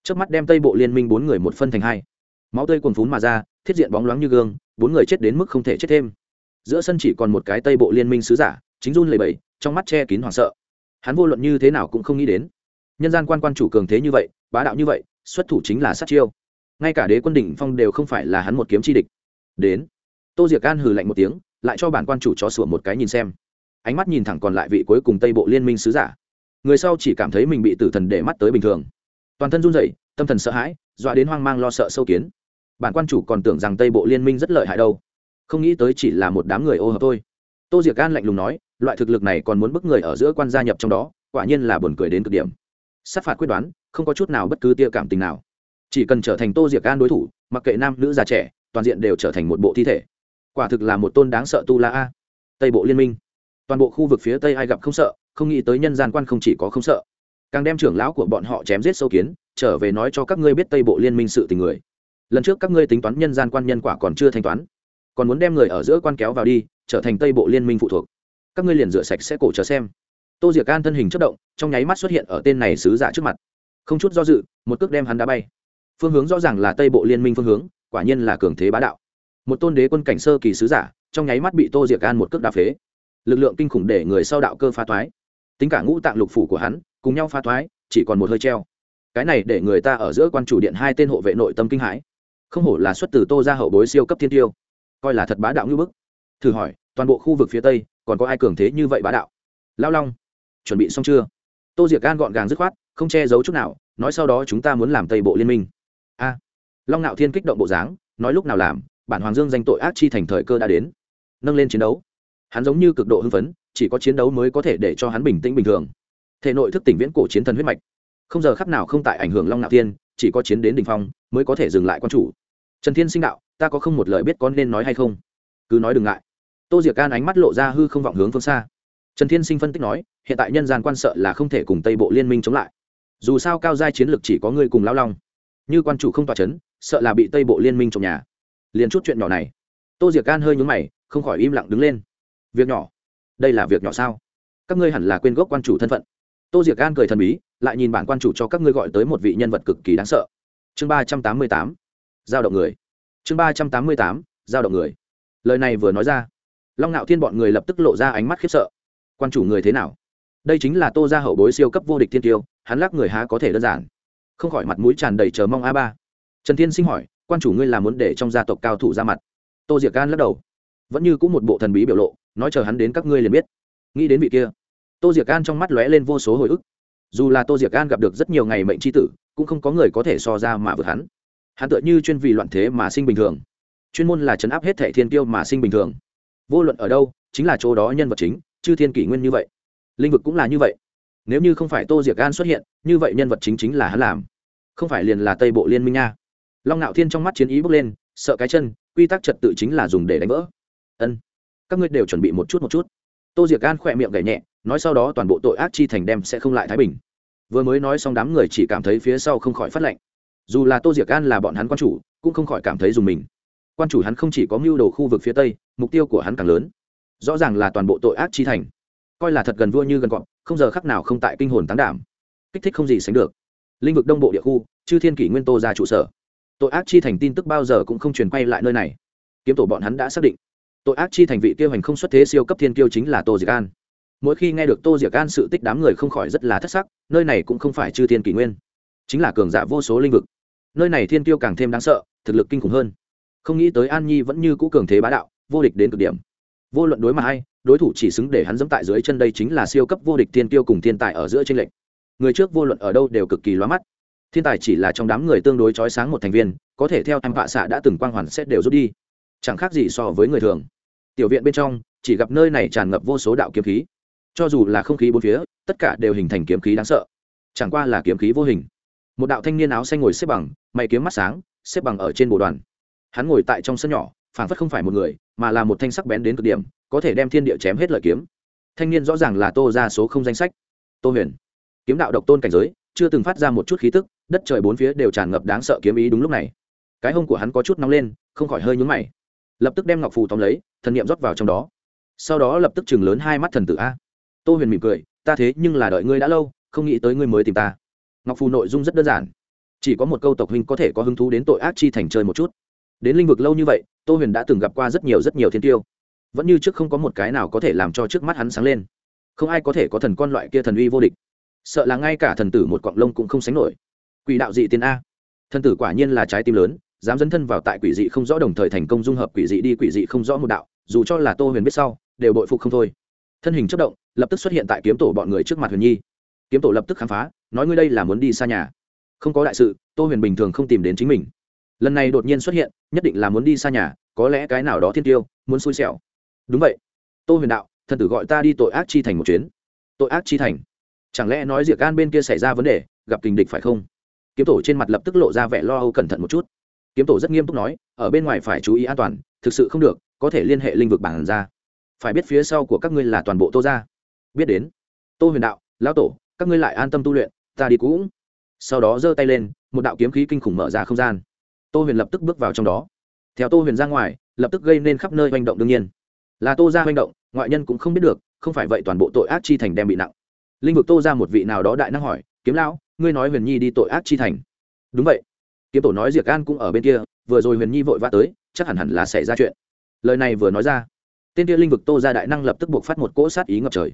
[SPEAKER 1] Trước mắt đem tây bộ liên minh bốn người một phân thành hai. Máu tươi quần phún mà ra, thiết diện bóng loáng như gương, bốn người chết đến mức không thể chết thêm. Giữa sân chỉ còn một cái tây bộ liên minh sứ giả, chính run lầy bầy trong mắt che kín hoảng sợ. Hắn vô luận như thế nào cũng không nghĩ đến. Nhân gian quan quan chủ cường thế như vậy, bá đạo như vậy, xuất thủ chính là sát chiêu. Ngay cả đế quân đỉnh phong đều không phải là hắn một kiếm chi địch. Đến tô diệc gan hừ lạnh một tiếng, lại cho bản quan chủ chó sủa một cái nhìn xem. Ánh mắt nhìn thẳng còn lại vị cuối cùng tây bộ liên minh sứ giả. Người sau chỉ cảm thấy mình bị tử thần để mắt tới bình thường. Toàn thân run rẩy, tâm thần sợ hãi, dọa đến hoang mang lo sợ sâu kiến. Bản quan chủ còn tưởng rằng tây bộ liên minh rất lợi hại đâu. Không nghĩ tới chỉ là một đám người ô hợp thôi. Tô diệc gan lạnh lùng nói, loại thực lực này còn muốn bức người ở giữa quan gia nhập trong đó, quả nhiên là buồn cười đến cực điểm. Sát phạt quyết đoán, không có chút nào bất cứ tia cảm tình nào. Chỉ cần trở thành tô diệc gan đối thủ, mặc kệ nam, nữ, già, trẻ, toàn diện đều trở thành một bộ thi thể quả thực là một tôn đáng sợ tu la a. Tây bộ liên minh. Toàn bộ khu vực phía tây ai gặp không sợ, không nghĩ tới nhân gian quan không chỉ có không sợ. Càng đem trưởng lão của bọn họ chém giết sâu kiến, trở về nói cho các ngươi biết tây bộ liên minh sự tình người. Lần trước các ngươi tính toán nhân gian quan nhân quả còn chưa thanh toán, còn muốn đem người ở giữa quan kéo vào đi, trở thành tây bộ liên minh phụ thuộc. Các ngươi liền rửa sạch sẽ cổ chờ xem. Tô diệc An thân hình chất động, trong nháy mắt xuất hiện ở tên này sứ giả trước mặt. Không chút do dự, một cước đem hắn đá bay. Phương hướng rõ ràng là tây bộ liên minh phương hướng, quả nhiên là cường thế bá đạo một tôn đế quân cảnh sơ kỳ sứ giả, trong nháy mắt bị tô diệc an một cước đá phế. Lực lượng kinh khủng để người sau đạo cơ phá toái. Tính cả ngũ tạng lục phủ của hắn, cùng nhau phá toái, chỉ còn một hơi treo. Cái này để người ta ở giữa quan chủ điện hai tên hộ vệ nội tâm kinh hãi. Không hổ là xuất từ tô ra hậu bối siêu cấp thiên tiêu. Coi là thật bá đạo như bức. Thử hỏi, toàn bộ khu vực phía tây, còn có ai cường thế như vậy bá đạo? Lao long, chuẩn bị xong chưa? Tô diệc gan gọn gàng dứt khoát, không che giấu chút nào, nói sau đó chúng ta muốn làm tây bộ liên minh. A. Long ngạo thiên kích động bộ dáng, nói lúc nào làm bản hoàng dương danh tội ác chi thành thời cơ đã đến. Nâng lên chiến đấu. Hắn giống như cực độ hưng phấn, chỉ có chiến đấu mới có thể để cho hắn bình tĩnh bình thường. Thể nội thức tỉnh viễn cổ chiến thần huyết mạch. Không giờ khắc nào không tại ảnh hưởng long ngạo thiên, chỉ có chiến đến đ ỉ n h phong mới có thể dừng lại quan chủ. Trần thiên sinh đạo, ta có không một lời biết con nên nói hay không? Cứ nói đừng ngại. Tô diệc can ánh mắt lộ ra hư không vọng hướng phương xa. Trần thiên sinh phân tích nói, hiện tại nhân gian quan sợ là không thể cùng tây bộ liên minh chống lại. Dù sao cao giai chiến lược chỉ có ngươi cùng lao long. Như quan chủ không tỏa c h ấ n sợ là bị tây bộ liên minh trong nhà liền chút chuyện nhỏ này. Tô diệc can hơi nhún mày, không khỏi im lặng đứng lên. Việc nhỏ? Đây là việc nhỏ sao? Các ngươi hẳn là quên gốc quan chủ thân phận. Tô diệc gan cười thần bí, lại nhìn bản quan chủ cho các ngươi gọi tới một vị nhân vật cực kỳ đáng sợ. Chương ba trăm tám mươi tám. Giao động người. Chương ba trăm tám mươi tám. Giao động người. Lời này vừa nói ra, long ngạo thiên bọn người lập tức lộ ra ánh mắt khiếp sợ. Quan chủ người thế nào? Đây chính là tô gia hậu bối siêu cấp vô địch thiên tiêu, hắn lắc người há có thể đơn giản. Không khỏi mặt mũi tràn đầy chờ mong a ba. Trần thiên sinh hỏi quan chủ ngươi là muốn để trong gia tộc cao thủ ra mặt. Tô diệc gan lắc đầu. Vẫn như cũng một bộ thần bí biểu lộ, nói chờ hắn đến các ngươi liền biết. Nghĩ đến vị kia, tô diệc gan trong mắt lóe lên vô số hồi ức. Dù là tô diệc gan gặp được rất nhiều ngày mệnh tri tử, cũng không có người có thể so ra mà vượt hắn. Hắn tựa như chuyên vì loạn thế mà sinh bình thường. Chuyên môn là chấn áp hết thẻ thiên tiêu mà sinh bình thường. Vô luận ở đâu, chính là chỗ đó nhân vật chính, chư thiên kỷ nguyên như vậy. Linh vực cũng là như vậy. Nếu như không phải tô diệc gan xuất hiện, như vậy nhân vật chính chính là hắn làm. Không phải liền là tây bộ liên minh nha long ngạo thiên trong mắt chiến ý bước lên, sợ cái chân, quy tắc trật tự chính là dùng để đánh vỡ. Ân, các ngươi đều chuẩn bị một chút một chút. Tô diệc gan khỏe miệng gảy nhẹ, nói sau đó toàn bộ tội ác chi thành đem sẽ không lại thái bình. Vừa mới nói xong đám người chỉ cảm thấy phía sau không khỏi phát lệnh dù là tô diệc gan là bọn hắn quan chủ, cũng không khỏi cảm thấy dùng mình. Quan chủ hắn không chỉ có mưu đồ khu vực phía tây, mục tiêu của hắn càng lớn. Rõ ràng là toàn bộ tội ác chi thành. Coi là thật gần vua như gần gọn không giờ khắc nào không tại kinh hồn tán đảm. Kích thích không gì sánh được. Linh vực đông bộ địa khu, chư thiên kỷ nguyên tô ra trụ sở tội ác chi thành tin tức bao giờ cũng không truyền quay lại nơi này. Kiếm tổ bọn hắn đã xác định. Tội ác chi thành vị tiêu hành không xuất thế siêu cấp thiên kiêu chính là tô diệc an. Mỗi khi nghe được tô diệc an sự tích đám người không khỏi rất là thất sắc, nơi này cũng không phải chư thiên kỷ nguyên, chính là cường giả vô số linh vực. Nơi này thiên tiêu càng thêm đáng sợ, thực lực kinh khủng hơn. Không nghĩ tới an nhi vẫn như cũ cường thế bá đạo, vô địch đến cực điểm. Vô luận đối mà hay đối thủ chỉ xứng để hắn dẫm tại dưới chân đây chính là siêu cấp vô địch thiên tiêu cùng thiên tài ở giữa trên lệnh người trước vô luận ở đâu đều cực kỳ loa mắt thiên tài chỉ là trong đám người tương đối trói sáng một thành viên, có thể theo em vạ xạ đã từng quang hoàn xét đều rút đi. Chẳng khác gì so với người thường. Tiểu viện bên trong, chỉ gặp nơi này tràn ngập vô số đạo kiếm khí. Cho dù là không khí bốn phía, tất cả đều hình thành kiếm khí đáng sợ. Chẳng qua là kiếm khí vô hình. Một đạo thanh niên áo xanh ngồi xếp bằng, mày kiếm mắt sáng, xếp bằng ở trên bộ đoàn. Hắn ngồi tại trong sân nhỏ, phảng phất không phải một người, mà là một thanh sắc bén đến cực điểm, có thể đem thiên địa chém hết lợi kiếm. Thanh niên rõ ràng là tô ra số không danh sách. Tô huyền. Kiếm đạo độc tôn cảnh giới, chưa từng phát ra một chút khí tức đất trời bốn phía đều tràn ngập đáng sợ kiếm ý đúng lúc này. Cái hông của hắn có chút nóng lên, không khỏi hơi nhúng mày. Lập tức đem ngọc phù tóm lấy, thần niệm rót vào trong đó. Sau đó lập tức chừng lớn hai mắt thần tử a. Tô huyền mỉm cười, ta thế nhưng là đợi ngươi đã lâu, không nghĩ tới ngươi mới tìm ta. Ngọc phù nội dung rất đơn giản. Chỉ có một câu tộc huynh có thể có hứng thú đến tội ác chi thành chơi một chút. Đến linh vực lâu như vậy, tô huyền đã từng gặp qua rất nhiều rất nhiều thiên tiêu. Vẫn như trước không có một cái nào có thể làm cho trước mắt hắn sáng lên. Không ai có thể có thần con loại kia thần uy vô địch. Sợ là ngay cả thần tử một cọng lông cũng không sánh nổi quỷ đạo dị tiên a. Thân tử quả nhiên là trái tim lớn, dám dấn thân vào tại quỷ dị không rõ đồng thời thành công dung hợp quỷ dị đi quỷ dị không rõ một đạo, dù cho là tô huyền biết sau, đều bội phục không thôi. Thân hình chất động, lập tức xuất hiện tại kiếm tổ bọn người trước mặt huyền nhi. Kiếm tổ lập tức khám phá, nói ngươi đây là muốn đi xa nhà. Không có đại sự, tô huyền bình thường không tìm đến chính mình. Lần này đột nhiên xuất hiện, nhất định là muốn đi xa nhà, có lẽ cái nào đó thiên tiêu, muốn xui xẻo. Đúng vậy. Tô huyền đạo thần tử gọi ta đi tội ác chi thành một chuyến. Tội ác chi thành? Chẳng lẽ nói diệc gan bên kia xảy ra vấn đề, gặp kình địch phải không? Kiếm tổ trên mặt lập tức lộ ra vẻ lo âu cẩn thận một chút. Kiếm tổ rất nghiêm túc nói, ở bên ngoài phải chú ý an toàn, thực sự không được, có thể liên hệ linh vực bản ra phải biết phía sau của các ngươi là toàn bộ tô ra biết đến. Tô huyền đạo, lão tổ, các ngươi lại an tâm tu luyện, ta đi cũng. Sau đó giơ tay lên, một đạo kiếm khí kinh khủng mở ra không gian. Tô huyền lập tức bước vào trong đó. Theo tô huyền ra ngoài, lập tức gây nên khắp nơi manh động đương nhiên. Là tô ra manh động, ngoại nhân cũng không biết được, không phải vậy toàn bộ tội ác chi thành đem bị nặng. Linh vực tô ra một vị nào đó đại năng hỏi, kiếm lão ngươi nói huyền nhi đi tội ác chi thành. Đúng vậy. Kiếm tổ nói diệc an cũng ở bên kia, vừa rồi huyền nhi vội vã tới, chắc hẳn hẳn là xảy ra chuyện. Lời này vừa nói ra, tên kia linh vực tô ra đại năng lập tức buộc phát một cỗ sát ý ngập trời.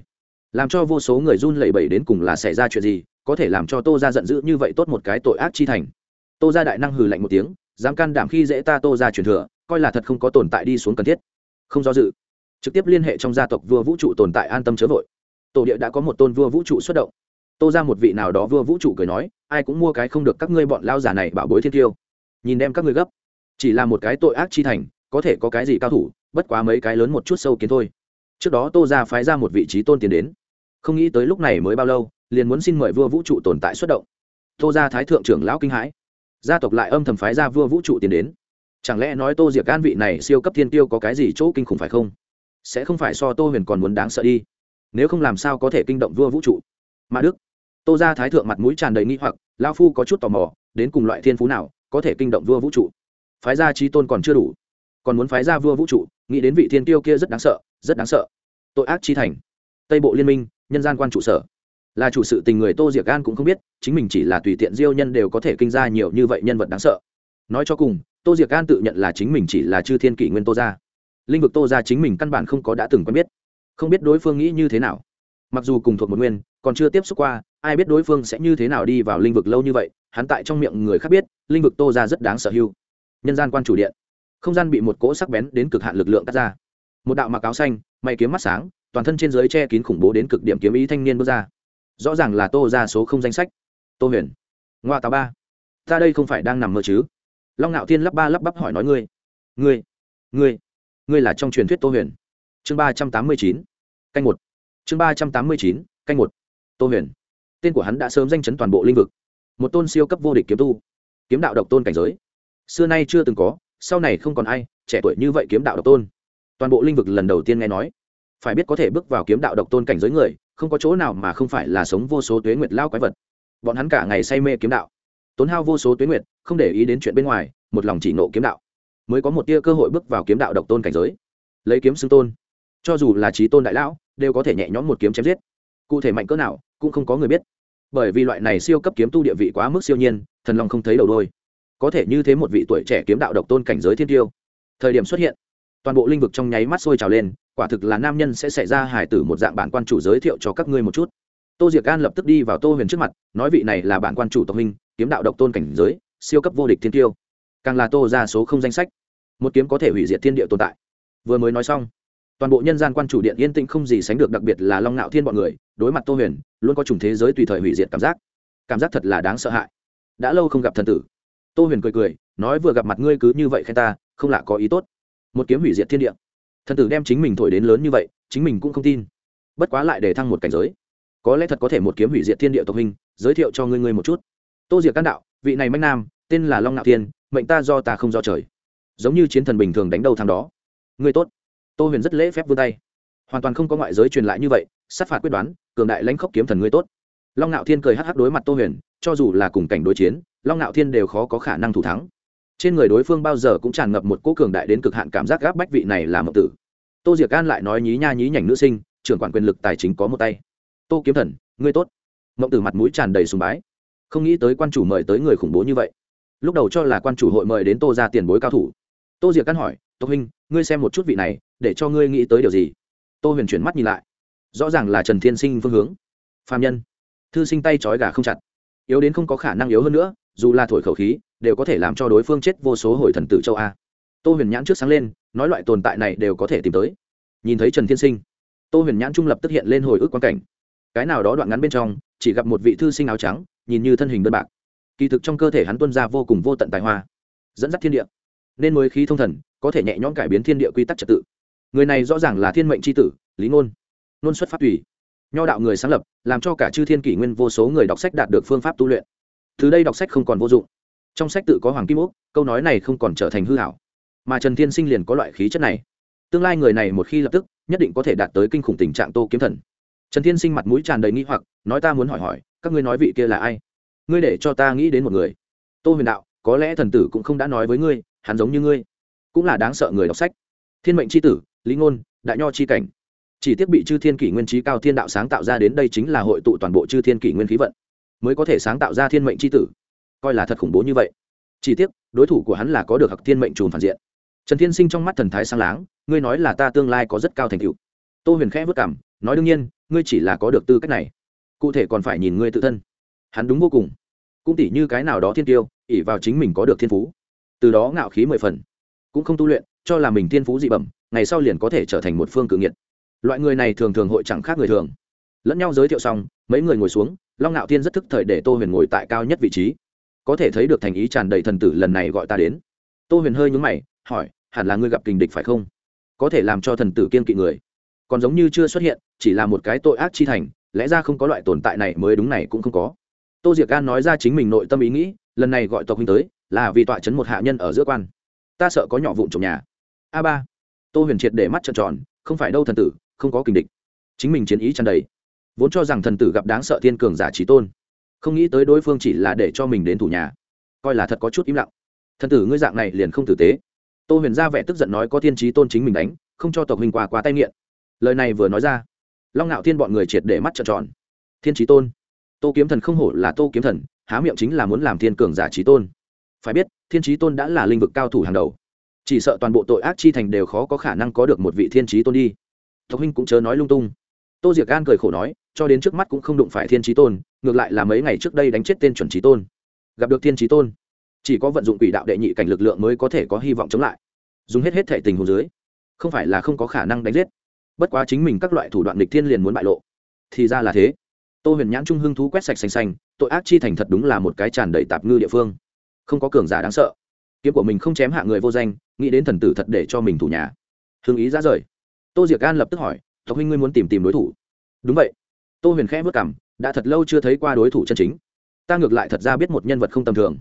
[SPEAKER 1] Làm cho vô số người run lẩy bẩy đến cùng là xảy ra chuyện gì, có thể làm cho tô ra giận dữ như vậy tốt một cái tội ác chi thành. Tô ra đại năng hừ lạnh một tiếng, dám can đảm khi dễ ta tô ra truyền thừa, coi là thật không có tồn tại đi xuống cần thiết. Không do dự, trực tiếp liên hệ trong gia tộc vua vũ trụ tồn tại an tâm chớ vội. Tổ địa đã có một tôn vua vũ trụ xuất động tô ra một vị nào đó vua vũ trụ cười nói, ai cũng mua cái không được các ngươi bọn lao giả này bảo bối thiên tiêu nhìn đem các ngươi gấp. Chỉ là một cái tội ác chi thành, có thể có cái gì cao thủ, bất quá mấy cái lớn một chút sâu kiến thôi. Trước đó tô ra phái ra một vị trí tôn tiến đến. Không nghĩ tới lúc này mới bao lâu, liền muốn xin mời vua vũ trụ tồn tại xuất động. Tô ra thái thượng trưởng lão kinh hãi. Gia tộc lại âm thầm phái ra vua vũ trụ tiến đến. Chẳng lẽ nói tô diệc an vị này siêu cấp thiên tiêu có cái gì chỗ kinh khủng phải không? Sẽ không phải so tô huyền còn muốn đáng sợ đi. Nếu không làm sao có thể kinh động vua vũ trụ? Mà đức tô ra thái thượng mặt mũi tràn đầy nghi hoặc lao phu có chút tò mò, đến cùng loại thiên phú nào có thể kinh động vua vũ trụ? Phái gia trí tôn còn chưa đủ, còn muốn phái gia vua vũ trụ, nghĩ đến vị thiên tiêu kia rất đáng sợ, rất đáng sợ. Tội ác chi thành. Tây bộ liên minh, nhân gian quan trụ sở. Là chủ sự tình người tô diệc an cũng không biết, chính mình chỉ là tùy tiện diêu nhân đều có thể kinh ra nhiều như vậy nhân vật đáng sợ. Nói cho cùng, tô diệc an tự nhận là chính mình chỉ là chư thiên kỷ nguyên tô gia. Linh vực tô gia chính mình căn bản không có đã từng quen biết. Không biết đối phương nghĩ như thế nào mặc dù cùng thuộc một nguyên, còn chưa tiếp xúc qua, ai biết đối phương sẽ như thế nào đi vào linh vực lâu như vậy, hắn tại trong miệng người khác biết, linh vực tô gia rất đáng sở hữu. Nhân gian quan chủ điện. Không gian bị một cỗ sắc bén đến cực hạn lực lượng cắt ra. Một đạo mặc áo xanh mày kiếm mắt sáng, toàn thân trên giới che kín khủng bố đến cực điểm kiếm ý thanh niên bước ra. Rõ ràng là tô ra số không danh sách. Tô huyền. Ngoa tà ba. Ta đây không phải đang nằm mơ chứ? Long ngạo thiên lắp ba lắp bắp hỏi nói ngươi. Ngươi. Ngươi. Ngươi là trong truyền thuyết tô huyền. Chương ba trăm tám mươi chín. Canh một chương ba trăm tám mươi chín, canh một. Tô huyền. Tên của hắn đã sớm danh chấn toàn bộ lĩnh vực. Một tôn siêu cấp vô địch kiếm tu. Kiếm đạo độc tôn cảnh giới. Xưa nay chưa từng có, sau này không còn ai, trẻ tuổi như vậy kiếm đạo độc tôn. Toàn bộ lĩnh vực lần đầu tiên nghe nói. Phải biết có thể bước vào kiếm đạo độc tôn cảnh giới người, không có chỗ nào mà không phải là sống vô số tuế nguyệt lao quái vật. Bọn hắn cả ngày say mê kiếm đạo. Tốn hao vô số tuế nguyệt, không để ý đến chuyện bên ngoài, một lòng chỉ nộ kiếm đạo. Mới có một tia cơ hội bước vào kiếm đạo độc tôn cảnh giới. Lấy kiếm xưng tôn cho dù là trí tôn đại lão, đều có thể nhẹ nhõm một kiếm chém giết. Cụ thể mạnh cỡ nào, cũng không có người biết. Bởi vì loại này siêu cấp kiếm tu địa vị quá mức siêu nhiên, thần long không thấy đầu đôi. Có thể như thế một vị tuổi trẻ kiếm đạo độc tôn cảnh giới thiên tiêu. Thời điểm xuất hiện, toàn bộ linh vực trong nháy mắt sôi trào lên, quả thực là nam nhân sẽ xảy ra hài tử một dạng bản quan chủ giới thiệu cho các ngươi một chút. Tô diệc an lập tức đi vào tô huyền trước mặt, nói vị này là bản quan chủ tộc minh kiếm đạo độc tôn cảnh giới, siêu cấp vô địch thiên tiêu. Càng là tô ra số không danh sách, một kiếm có thể hủy diệt thiên địa tồn tại. Vừa mới nói xong toàn bộ nhân gian quan chủ điện yên tĩnh không gì sánh được đặc biệt là long ngạo thiên bọn người, đối mặt tô huyền, luôn có chủng thế giới tùy thời hủy diệt cảm giác. Cảm giác thật là đáng sợ hãi đã lâu không gặp thần tử. Tô huyền cười cười, nói vừa gặp mặt ngươi cứ như vậy khen ta, không lạ có ý tốt. Một kiếm hủy diệt thiên địa. Thần tử đem chính mình thổi đến lớn như vậy, chính mình cũng không tin. Bất quá lại để thăng một cảnh giới. Có lẽ thật có thể một kiếm hủy diệt thiên địa tộc hình giới thiệu cho ngươi ngươi một chút. Tô diệt can đạo, vị này mạnh nam, tên là long ngạo thiên, mệnh ta do ta không do trời. Giống như chiến thần bình thường đánh đầu thằng đó. Ngươi tốt tô huyền rất lễ phép vươn tay. Hoàn toàn không có ngoại giới truyền lại như vậy, sát phạt quyết đoán, cường đại lãnh khốc kiếm thần ngươi tốt. Long ngạo thiên cười hắc hắc đối mặt tô huyền, cho dù là cùng cảnh đối chiến, long ngạo thiên đều khó có khả năng thủ thắng. Trên người đối phương bao giờ cũng tràn ngập một cỗ cường đại đến cực hạn cảm giác gáp bách vị này là mộng tử. Tô diệc an lại nói nhí nha nhí nhảnh nữ sinh, trưởng quản quyền lực tài chính có một tay. Tô kiếm thần, ngươi tốt. Mộng tử mặt mũi tràn đầy sùng bái. Không nghĩ tới quan chủ mời tới người khủng bố như vậy. Lúc đầu cho là quan chủ hội mời đến tô ra tiền bối cao thủ. Tô diệc an hỏi tô huynh, ngươi xem một chút vị này, để cho ngươi nghĩ tới điều gì? Tô huyền chuyển mắt nhìn lại. Rõ ràng là trần thiên sinh phương hướng. Phạm nhân. Thư sinh tay trói gà không chặt. Yếu đến không có khả năng yếu hơn nữa, dù là thổi khẩu khí, đều có thể làm cho đối phương chết vô số hồi thần tử châu a. Tô huyền nhãn trước sáng lên, nói loại tồn tại này đều có thể tìm tới. Nhìn thấy trần thiên sinh, tô huyền nhãn trung lập tức hiện lên hồi ức quan cảnh. Cái nào đó đoạn ngắn bên trong, chỉ gặp một vị thư sinh áo trắng, nhìn như thân hình đơn bạc. Kỳ thực trong cơ thể hắn tuân ra vô cùng vô tận tài hoa, dẫn dắt thiên địa. Nên mới khí thông thần có thể nhẹ nhõm cải biến thiên địa quy tắc trật tự. Người này rõ ràng là thiên mệnh tri tử, lý ngôn. Ngôn xuất phát tùy. Nho đạo người sáng lập, làm cho cả chư thiên kỷ nguyên vô số người đọc sách đạt được phương pháp tu luyện. Từ đây đọc sách không còn vô dụng. Trong sách tự có hoàng kim úc, câu nói này không còn trở thành hư hảo mà trần thiên sinh liền có loại khí chất này. Tương lai người này một khi lập tức, nhất định có thể đạt tới kinh khủng tình trạng tô kiếm thần. Trần thiên sinh mặt mũi tràn đầy nghĩ hoặc, nói ta muốn hỏi hỏi, các ngươi nói vị kia là ai? Ngươi để cho ta nghĩ đến một người. Tô huyền đạo, có lẽ thần tử cũng không đã nói với ngươi, hắn giống như ngươi cũng là đáng sợ người đọc sách. Thiên mệnh c h i tử, lý ngôn, đại nho c h i cảnh. Chỉ tiếc bị chư thiên kỷ nguyên trí cao thiên đạo sáng tạo ra đến đây chính là hội tụ toàn bộ chư thiên kỷ nguyên khí vận, mới có thể sáng tạo ra thiên mệnh c h i tử. Coi là thật khủng bố như vậy. Chỉ tiếc, đối thủ của hắn là có được hặc thiên mệnh trùm phản diện. Trần thiên sinh trong mắt thần thái sang láng, ngươi nói là ta tương lai có rất cao thành tựu. Tô huyền khẽ vất cảm nói đương nhiên, ngươi chỉ là có được tư cách này. Cụ thể còn phải nhìn ngươi tự thân. Hắn đúng vô cùng. Cũng tỷ như cái nào đó thiên tiêu ỉ vào chính mình có được thiên phú. Từ đó ngạo khí mười phần cũng không tu luyện, cho là mình thiên phú dị bẩm, ngày sau liền có thể trở thành một phương cự nghiệt. Loại người này thường thường hội chẳng khác người thường. Lẫn nhau giới thiệu xong, mấy người ngồi xuống, long ngạo thiên rất thức thời để tô huyền ngồi tại cao nhất vị trí. Có thể thấy được thành ý tràn đầy thần tử lần này gọi ta đến. Tô huyền hơi nhúng mày, hỏi, hẳn là ngươi gặp kình địch phải không? Có thể làm cho thần tử kiên kỵ người. Còn giống như chưa xuất hiện, chỉ là một cái tội ác chi thành, lẽ ra không có loại tồn tại này mới đúng này cũng không có. Tô diệc gan nói ra chính mình nội tâm ý nghĩ, lần này gọi tộc huynh tới, là vì tọa chấn một hạ nhân ở giữa quan ta sợ có nhỏ vụn trộm nhà. A ba. Tô huyền triệt để mắt trợn tròn, không phải đâu thần tử, không có kình địch. Chính mình chiến ý tràn đầy. Vốn cho rằng thần tử gặp đáng sợ thiên cường giả trí tôn. Không nghĩ tới đối phương chỉ là để cho mình đến thủ nhà. Coi là thật có chút im lặng. Thần tử ngươi dạng này liền không tử tế. Tô huyền ra vẻ tức giận nói có thiên trí tôn chính mình đánh, không cho tộc huynh qua quá tay nghiện. Lời này vừa nói ra, long ngạo thiên bọn người triệt để mắt trợn tròn. Thiên trí tôn. Tô kiếm thần không hổ là tô kiếm thần, há miệng chính là muốn làm thiên cường giả trí tôn phải biết, thiên trí tôn đã là linh vực cao thủ hàng đầu. Chỉ sợ toàn bộ tội ác chi thành đều khó có khả năng có được một vị thiên trí tôn đi. Tộc huynh cũng chớ nói lung tung. Tô diệc gan cười khổ nói, cho đến trước mắt cũng không đụng phải thiên trí tôn, ngược lại là mấy ngày trước đây đánh chết tên chuẩn trí tôn. Gặp được thiên trí tôn, chỉ có vận dụng quỷ đạo đệ nhị cảnh lực lượng mới có thể có hy vọng chống lại. Dùng hết hết thể tình hồ dưới, không phải là không có khả năng đánh giết. Bất quá chính mình các loại thủ đoạn địch thiên liền muốn bại lộ. Thì ra là thế. Tô huyền nhãn trung hưng thú quét sạch xanh xanh tội ác chi thành thật đúng là một cái tràn đầy tạp ngư địa phương không có cường giả đáng sợ. Kiếm của mình không chém hạ người vô danh, nghĩ đến thần tử thật để cho mình thủ nhà. Hương ý ra rời. Tô diệc an lập tức hỏi, tộc huynh ngươi muốn tìm tìm đối thủ? Đúng vậy. Tô huyền khẽ vất cảm đã thật lâu chưa thấy qua đối thủ chân chính. Ta ngược lại thật ra biết một nhân vật không tầm thường.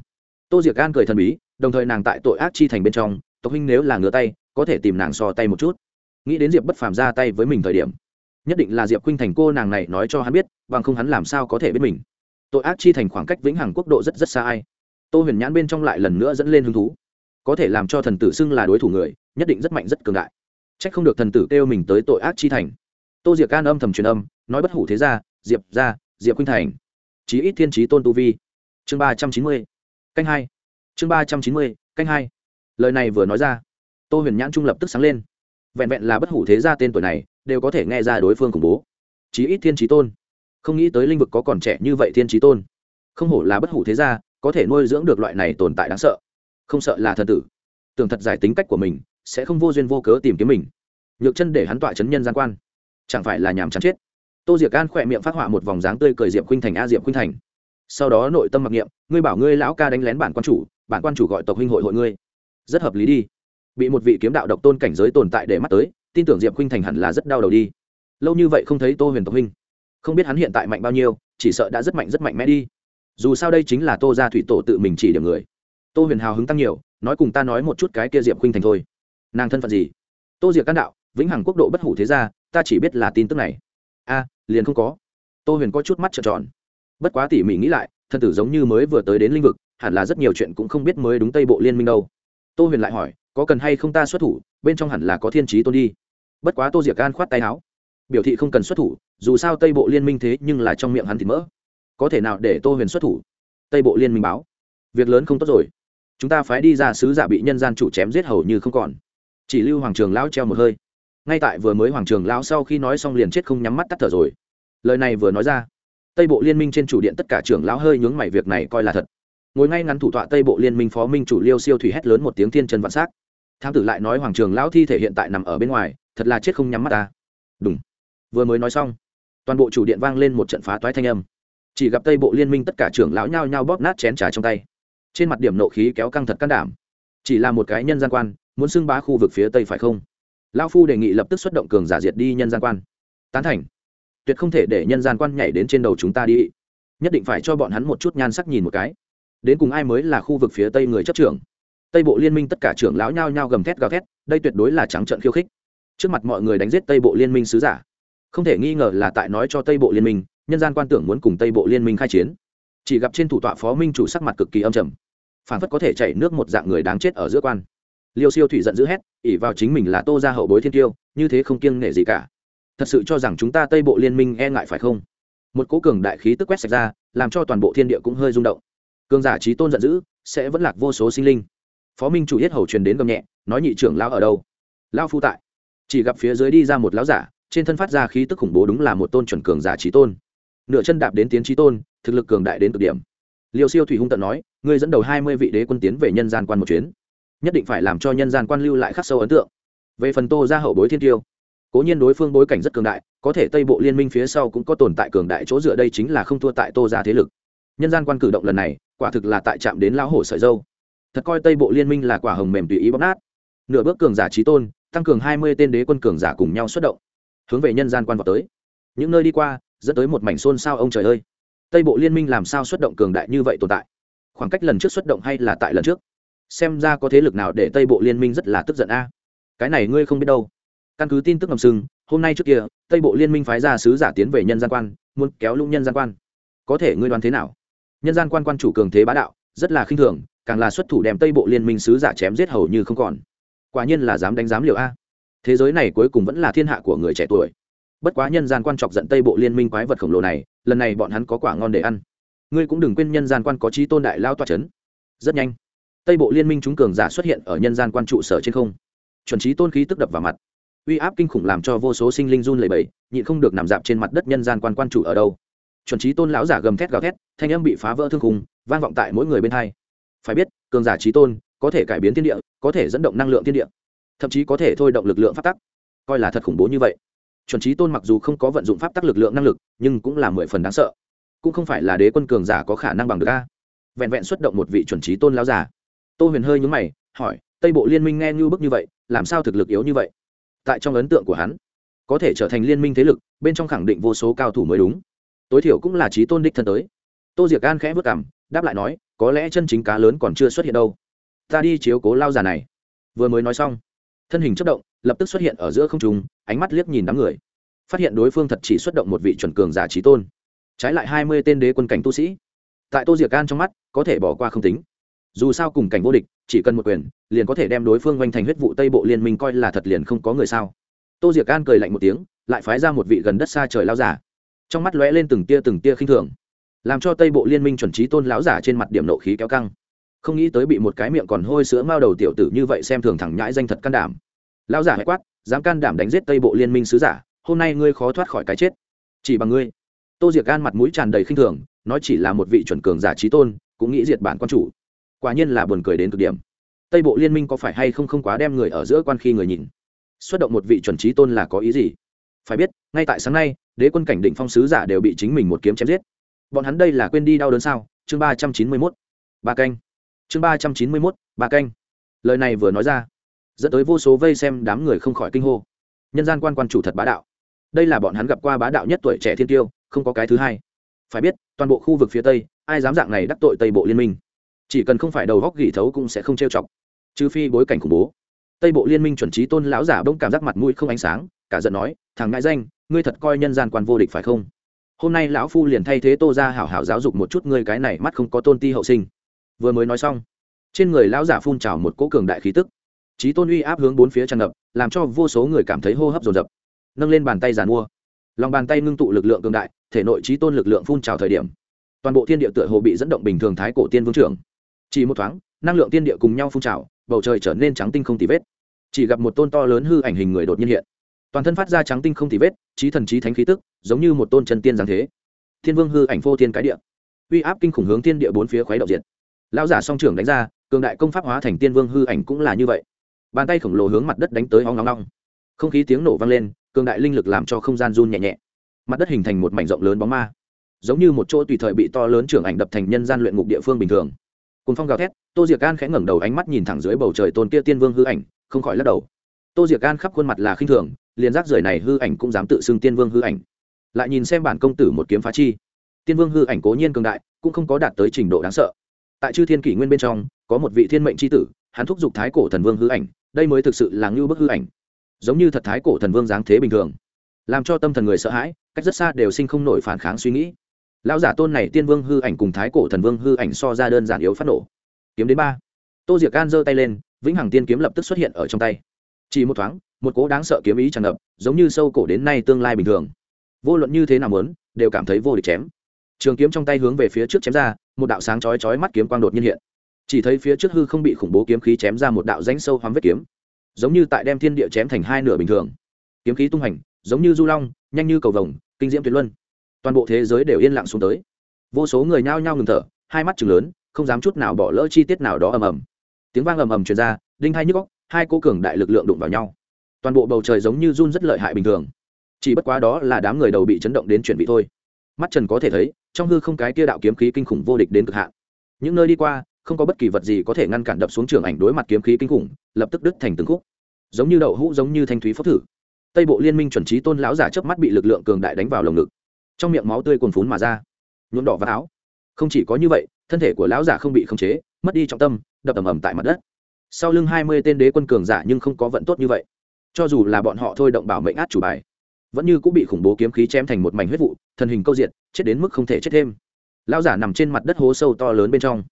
[SPEAKER 1] Tô diệc an cười thần bí, đồng thời nàng tại tội ác chi thành bên trong, tộc huynh nếu là ngửa tay, có thể tìm nàng so tay một chút. Nghĩ đến diệp bất phàm ra tay với mình thời điểm, nhất định là diệp khuynh thành cô nàng này nói cho hắn biết, bằng không hắn làm sao có thể biết mình. Tội ác chi thành khoảng cách vĩnh hằng quốc độ rất rất xa ai tô huyền nhãn bên trong lại lần nữa dẫn lên hứng thú. Có thể làm cho thần tử xưng là đối thủ người, nhất định rất mạnh, rất cường đại. C h ắ c không được thần tử kêu mình tới tội ác chi thành. Tô diệc can âm thầm truyền âm, nói bất hủ thế ra diệp ra diệp khuynh thành. Chí ít thiên trí tôn tu vi. Chương ba trăm chín mươi, canh hai. Chương ba trăm chín mươi, canh hai. Lời này vừa nói ra, tô huyền nhãn trung lập tức sáng lên. Vẹn vẹn là bất hủ thế ra tên tuổi này, đều có thể nghe ra đối phương khủng bố. Chí ít thiên trí tôn. Không nghĩ tới linh vực có còn trẻ như vậy thiên trí tôn. Không hổ là bất hủ thế gia có thể nuôi dưỡng được loại này tồn tại đáng sợ. Không sợ là thần tử. Tưởng thật giải tính cách của mình, sẽ không vô duyên vô cớ tìm kiếm mình. Nhược chân để hắn tọa chấn nhân gian quan. Chẳng phải là nhàm chán chết. Tô diệc an khỏe miệng phát họa một vòng dáng tươi cười diệp khuynh thành a diệp khuynh thành. Sau đó nội tâm mặc niệm, ngươi bảo ngươi lão ca đánh lén bản quan chủ, bản quan chủ gọi tộc huynh hội hội ngươi. Rất hợp lý đi. Bị một vị kiếm đạo độc tôn cảnh giới tồn tại để mắt tới, tin tưởng diệp khuynh thành hẳn là rất đau đầu đi. Lâu như vậy không thấy tô huyền tộc huynh. Không biết hắn hiện tại mạnh bao nhiêu, chỉ sợ đã rất mạnh rất mạnh mẽ đi dù sao đây chính là tô gia thủy tổ tự mình chỉ điểm người. Tô huyền hào hứng tăng nhiều, nói cùng ta nói một chút cái kia diệp khuynh thành thôi. Nàng thân phận gì? Tô diệp can đạo, vĩnh hằng quốc độ bất hủ thế gia, ta chỉ biết là tin tức này. A, liền không có. Tô huyền có chút mắt trợn tròn. Bất quá tỉ mỉ nghĩ lại, thân tử giống như mới vừa tới đến lĩnh vực, hẳn là rất nhiều chuyện cũng không biết mới đúng tây bộ liên minh đâu. Tô huyền lại hỏi, có cần hay không ta xuất thủ, bên trong hẳn là có thiên trí tôn đi. Bất quá tô diệc gan khoát tay áo. Biểu thị không cần xuất thủ, dù sao tây bộ liên minh thế nhưng là trong miệng hắn thì mỡ có thể nào để tô huyền xuất thủ? Tây bộ liên minh báo. Việc lớn không tốt rồi. Chúng ta phái đi ra sứ giả bị nhân gian chủ chém giết hầu như không còn. Chỉ lưu hoàng trường lão treo một hơi. Ngay tại vừa mới hoàng trường lão sau khi nói xong liền chết không nhắm mắt tắt thở rồi. Lời này vừa nói ra, tây bộ liên minh trên chủ điện tất cả trưởng lão hơi nhướng mày việc này coi là thật. Ngồi ngay ngắn thủ tọa tây bộ liên minh phó minh chủ liêu siêu thủy hét lớn một tiếng thiên chân vạn s á c tham tử lại nói hoàng trường lão thi thể hiện tại nằm ở bên ngoài, thật là chết không nhắm mắt ta. Đúng vừa mới nói xong, toàn bộ chủ điện vang lên một trận phá toái thanh âm chỉ gặp tây bộ liên minh tất cả trưởng lão nhao nhao bóp nát chén trà trong tay. Trên mặt điểm nộ khí kéo căng thật can đảm. Chỉ là một cái nhân gian quan, muốn xưng bá khu vực phía tây phải không? Lao phu đề nghị lập tức xuất động cường giả diệt đi nhân gian quan. Tán thành. Tuyệt không thể để nhân gian quan nhảy đến trên đầu chúng ta đi. Nhất định phải cho bọn hắn một chút nhan sắc nhìn một cái. Đến cùng ai mới là khu vực phía tây người chấp trưởng? Tây bộ liên minh tất cả trưởng lão nhao nhao gầm thét gào thét, đây tuyệt đối là trắng trận khiêu khích. Trước mặt mọi người đánh giết tây bộ liên minh sứ giả. Không thể nghi ngờ là tại nói cho tây bộ liên minh nhân gian quan tưởng muốn cùng tây bộ liên minh khai chiến. Chỉ gặp trên thủ tọa phó minh chủ sắc mặt cực kỳ âm trầm, phản phất có thể chảy nước một dạng người đáng chết ở giữa quan. Liêu siêu thủy giận dữ hét ỉ vào chính mình là tô ra hậu bối thiên tiêu, như thế không kiêng nể gì cả. Thật sự cho rằng chúng ta tây bộ liên minh e ngại phải không? Một cố cường đại khí tức quét sạch ra, làm cho toàn bộ thiên địa cũng hơi rung động. Cường giả trí tôn giận dữ, sẽ vẫn lạc vô số sinh linh. Phó minh chủ yết hầu truyền đến gầm nhẹ, nói nhị trưởng lão ở đâu? Lão phu tại. Chỉ gặp phía dưới đi ra một lão giả, trên thân phát ra khí tức khủng bố đúng là một tôn chuẩn cường giả trí tôn nửa chân đạp đến tiến trí tôn, thực lực cường đại đến cực điểm. Liêu siêu thủy hung tận nói, ngươi dẫn đầu hai mươi vị đế quân tiến về nhân gian quan một chuyến, nhất định phải làm cho nhân gian quan lưu lại khắc sâu ấn tượng. Về phần tô ra hậu bối thiên tiêu, cố nhiên đối phương bối cảnh rất cường đại, có thể tây bộ liên minh phía sau cũng có tồn tại cường đại chỗ dựa đây chính là không thua tại tô ra thế lực. Nhân gian quan cử động lần này, quả thực là tại chạm đến lão hổ sợi dâu. Thật coi tây bộ liên minh là quả hồng mềm tùy ý bóc nát. Nửa bước cường giả trí tôn, tăng cường hai mươi tên đế quân cường giả cùng nhau xuất động, hướng về nhân gian quan vào tới. Những nơi đi qua dẫn tới một mảnh xôn xao ông trời ơi. Tây bộ liên minh làm sao xuất động cường đại như vậy tồn tại? Khoảng cách lần trước xuất động hay là tại lần trước? Xem ra có thế lực nào để tây bộ liên minh rất là tức giận a. Cái này ngươi không biết đâu. Căn cứ tin tức ngầm sưng hôm nay trước kia, tây bộ liên minh phái ra sứ giả tiến về nhân gian quan, muốn kéo lũng nhân gian quan. Có thể ngươi đoán thế nào? Nhân gian quan quan chủ cường thế bá đạo, rất là khinh thường, càng là xuất thủ đem tây bộ liên minh sứ giả chém giết hầu như không còn. Quả nhiên là dám đánh giám liệu a. Thế giới này cuối cùng vẫn là thiên hạ của người trẻ tuổi bất quá nhân gian quan trọc giận tây bộ liên minh quái vật khổng lồ này, lần này bọn hắn có quả ngon để ăn. Ngươi cũng đừng quên nhân gian quan có trí tôn đại lao toa c h ấ n rất nhanh, tây bộ liên minh chúng cường giả xuất hiện ở nhân gian quan trụ sở trên không. Chuẩn trí tôn khí tức đập vào mặt. Uy áp kinh khủng làm cho vô số sinh linh run lầy bẩy, nhịn không được nằm dạp trên mặt đất nhân gian quan quan chủ ở đâu. Chuẩn trí tôn lão giả gầm thét gào thét, thanh âm bị phá vỡ thương khùng vang vọng tại mỗi người bên hai. Phải biết, cường giả trí tôn có thể cải biến thiên địa, có thể dẫn động năng lượng thiên địa, thậm chí có thể thôi động lực lượng phát tắc. Coi là thật khủng bố như vậy chuẩn trí tôn mặc dù không có vận dụng pháp tắc lực lượng năng lực, nhưng cũng là mười phần đáng sợ. Cũng không phải là đế quân cường giả có khả năng bằng được a. Vẹn vẹn xuất động một vị chuẩn trí tôn lao giả tô huyền hơi nhúng mày, hỏi, tây bộ liên minh nghe như bức như vậy, làm sao thực lực yếu như vậy? Tại trong ấn tượng của hắn, có thể trở thành liên minh thế lực, bên trong khẳng định vô số cao thủ mới đúng. Tối thiểu cũng là trí tôn đích thân tới. Tô diệc an khẽ vất cảm đáp lại nói, có lẽ chân chính cá lớn còn chưa xuất hiện đâu. Ta đi chiếu cố lao già này. Vừa mới nói xong, thân hình chất động lập tức xuất hiện ở giữa không trung, ánh mắt liếc nhìn đám người. Phát hiện đối phương thật chỉ xuất động một vị chuẩn cường giả trí tôn. Trái lại hai mươi tên đế quân cảnh tu sĩ. Tại tô diệc can trong mắt có thể bỏ qua không tính. Dù sao cùng cảnh vô địch chỉ cần một quyền liền có thể đem đối phương oanh thành huyết vụ tây bộ liên minh coi là thật liền không có người sao. Tô diệc can cười lạnh một tiếng lại phái ra một vị gần đất xa trời lao giả. Trong mắt lóe lên từng tia từng tia khinh thường làm cho tây bộ liên minh chuẩn trí tôn lão giả trên mặt điểm nộ khí kéo căng. Không nghĩ tới bị một cái miệng còn hôi sữa mao đầu tiểu tử như vậy xem thường thẳng nhãi danh thật can đảm lão giả hãy quát, dám can đảm đánh giết tây bộ liên minh sứ giả, hôm nay ngươi khó thoát khỏi cái chết. Chỉ bằng ngươi. Tô diệc gan mặt mũi tràn đầy khinh thường, nói chỉ là một vị chuẩn cường giả trí tôn, cũng nghĩ diệt bản quan chủ. Quả nhiên là buồn cười đến cực điểm. Tây bộ liên minh có phải hay không không quá đem người ở giữa quan khi người nhìn? Xuất động một vị chuẩn trí tôn là có ý gì? Phải biết, ngay tại sáng nay, đế quân cảnh định phong sứ giả đều bị chính mình một kiếm chém giết. Bọn hắn đây là quên đi đau đớn sao? Chương ba trăm chín mươi mốt. Ba canh. Chương ba trăm chín mươi mốt, ba canh. Lời này vừa nói ra dẫn tới vô số vây xem đám người không khỏi kinh hô. Nhân gian quan quan chủ thật bá đạo. Đây là bọn hắn gặp qua bá đạo nhất tuổi trẻ thiên tiêu, không có cái thứ hai. Phải biết, toàn bộ khu vực phía tây, ai dám dạng này đắc tội tây bộ liên minh? Chỉ cần không phải đầu góc gỉ thấu cũng sẽ không trêu chọc. Trừ phi bối cảnh khủng bố. Tây bộ liên minh chuẩn trí tôn lão giả bỗng cảm giác mặt mũi không ánh sáng, cả giận nói, thằng ngại danh, ngươi thật coi nhân gian quan vô địch phải không? Hôm nay lão phu liền thay thế tô ra hảo hảo giáo dục một chút ngươi cái này mắt không có tôn ti hậu sinh. Vừa mới nói xong, trên người lão giả phun trào một cỗ cường đại khí tức trí tôn uy áp hướng bốn phía tràn ngập, làm cho vô số người cảm thấy hô hấp dồn dập. Nâng lên bàn tay giàn mua. Lòng bàn tay ngưng tụ lực lượng cường đại, thể nội trí tôn lực lượng phun trào thời điểm, toàn bộ thiên địa tựa hồ bị dẫn động bình thường thái cổ tiên vương trưởng. Chỉ một thoáng, năng lượng tiên địa cùng nhau phun trào, bầu trời trở nên trắng tinh không tì vết. Chỉ gặp một tôn to lớn hư ảnh hình người đột nhiên hiện. Toàn thân phát ra trắng tinh không tì vết trí thần trí thánh khí tức, giống như một tôn chân tiên giáng thế. Thiên vương hư ảnh phô thiên cái địa. Uy áp kinh khủng hướng thiên địa bốn phía khuấy động diện lão giả song trưởng đánh ra, cường đại công pháp hóa thành tiên vương hư ảnh cũng là như vậy bàn tay khổng lồ hướng mặt đất đánh tới hoang long long không khí tiếng nổ vang lên, cường đại linh lực làm cho không gian run nhẹ nhẹ. Mặt đất hình thành một mảnh rộng lớn bóng ma. Giống như một chỗ tùy thời bị to lớn trưởng ảnh đập thành nhân gian luyện ngục địa phương bình thường. Cùng phong gào thét, tô diệc an khẽ ngẩng đầu ánh mắt nhìn thẳng dưới bầu trời tôn kia tiên vương hư ảnh, không khỏi lắc đầu. Tô diệc an khắp khuôn mặt là khinh thường, liền rác rưởi này hư ảnh cũng dám tự xưng tiên vương hư ảnh. Lại nhìn xem bản công tử một kiếm phá chi. Tiên vương hư ảnh cố nhiên cường đại, cũng không có đạt tới trình độ đáng sợ. Tại chư thiên kỷ nguyên bên trong, có một vị thiên mệnh tri tử, hắn thúc giục thái cổ thần vương hư ảnh đây mới thực sự là ngưu bức hư ảnh, giống như thật thái cổ thần vương giáng thế bình thường, làm cho tâm thần người sợ hãi, cách rất xa đều sinh không nổi phản kháng suy nghĩ. Lão giả tôn này tiên vương hư ảnh cùng thái cổ thần vương hư ảnh so ra đơn giản yếu phát nổ. Kiếm đến ba. Tô diệc can giơ tay lên, vĩnh hằng tiên kiếm lập tức xuất hiện ở trong tay. Chỉ một thoáng, một cố đáng sợ kiếm ý tràn ngập, giống như sâu cổ đến nay tương lai bình thường. Vô luận như thế nào muốn, đều cảm thấy vô địch chém. Trường kiếm trong tay hướng về phía trước chém ra, một đạo sáng chói chói mắt kiếm quang đột nhiên hiện chỉ thấy phía trước hư không bị khủng bố kiếm khí chém ra một đạo rãnh sâu hoắm vết kiếm, giống như tại đem thiên địa chém thành hai nửa bình thường. Kiếm khí tung hành, giống như du long, nhanh như cầu vồng, kinh diễm tuyệt luân. Toàn bộ thế giới đều yên lặng xuống tới. Vô số người nhao nhao ngừng thở, hai mắt chừng lớn, không dám chút nào bỏ lỡ chi tiết nào đó ầm ầm. Tiếng vang ầm ầm truyền ra, đinh hai nhức góc hai cô cường đại lực lượng đụng vào nhau. Toàn bộ bầu trời giống như run rất lợi hại bình thường. Chỉ bất quá đó là đám người đầu bị chấn động đến chuyển bị thôi. Mắt trần có thể thấy, trong hư không cái tia đạo kiếm khí kinh khủng vô địch đến cực hạn. Những nơi đi qua không có bất kỳ vật gì có thể ngăn cản đập xuống trường ảnh đối mặt kiếm khí kinh khủng, lập tức đứt thành từng khúc. Giống như đậu hũ, giống như thanh thúy phốc thử. Tây bộ liên minh chuẩn trí tôn lão giả chớp mắt bị lực lượng cường đại đánh vào lồng ngực. Trong miệng máu tươi cuồn phún mà ra. Nhuộm đỏ vào áo. Không chỉ có như vậy, thân thể của lão giả không bị khống chế, mất đi trọng tâm, đập ầm ầm tại mặt đất. Sau lưng hai mươi tên đế quân cường giả nhưng không có vận tốt như vậy. Cho dù là bọn họ thôi động bảo mệnh át chủ bài, vẫn như cũng bị khủng bố kiếm khí chém thành một mảnh huyết vụ, thân hình câu diện chết đến mức không thể chết thêm. Lão giả nằm trên mặt đất hố sâu to lớn bên trong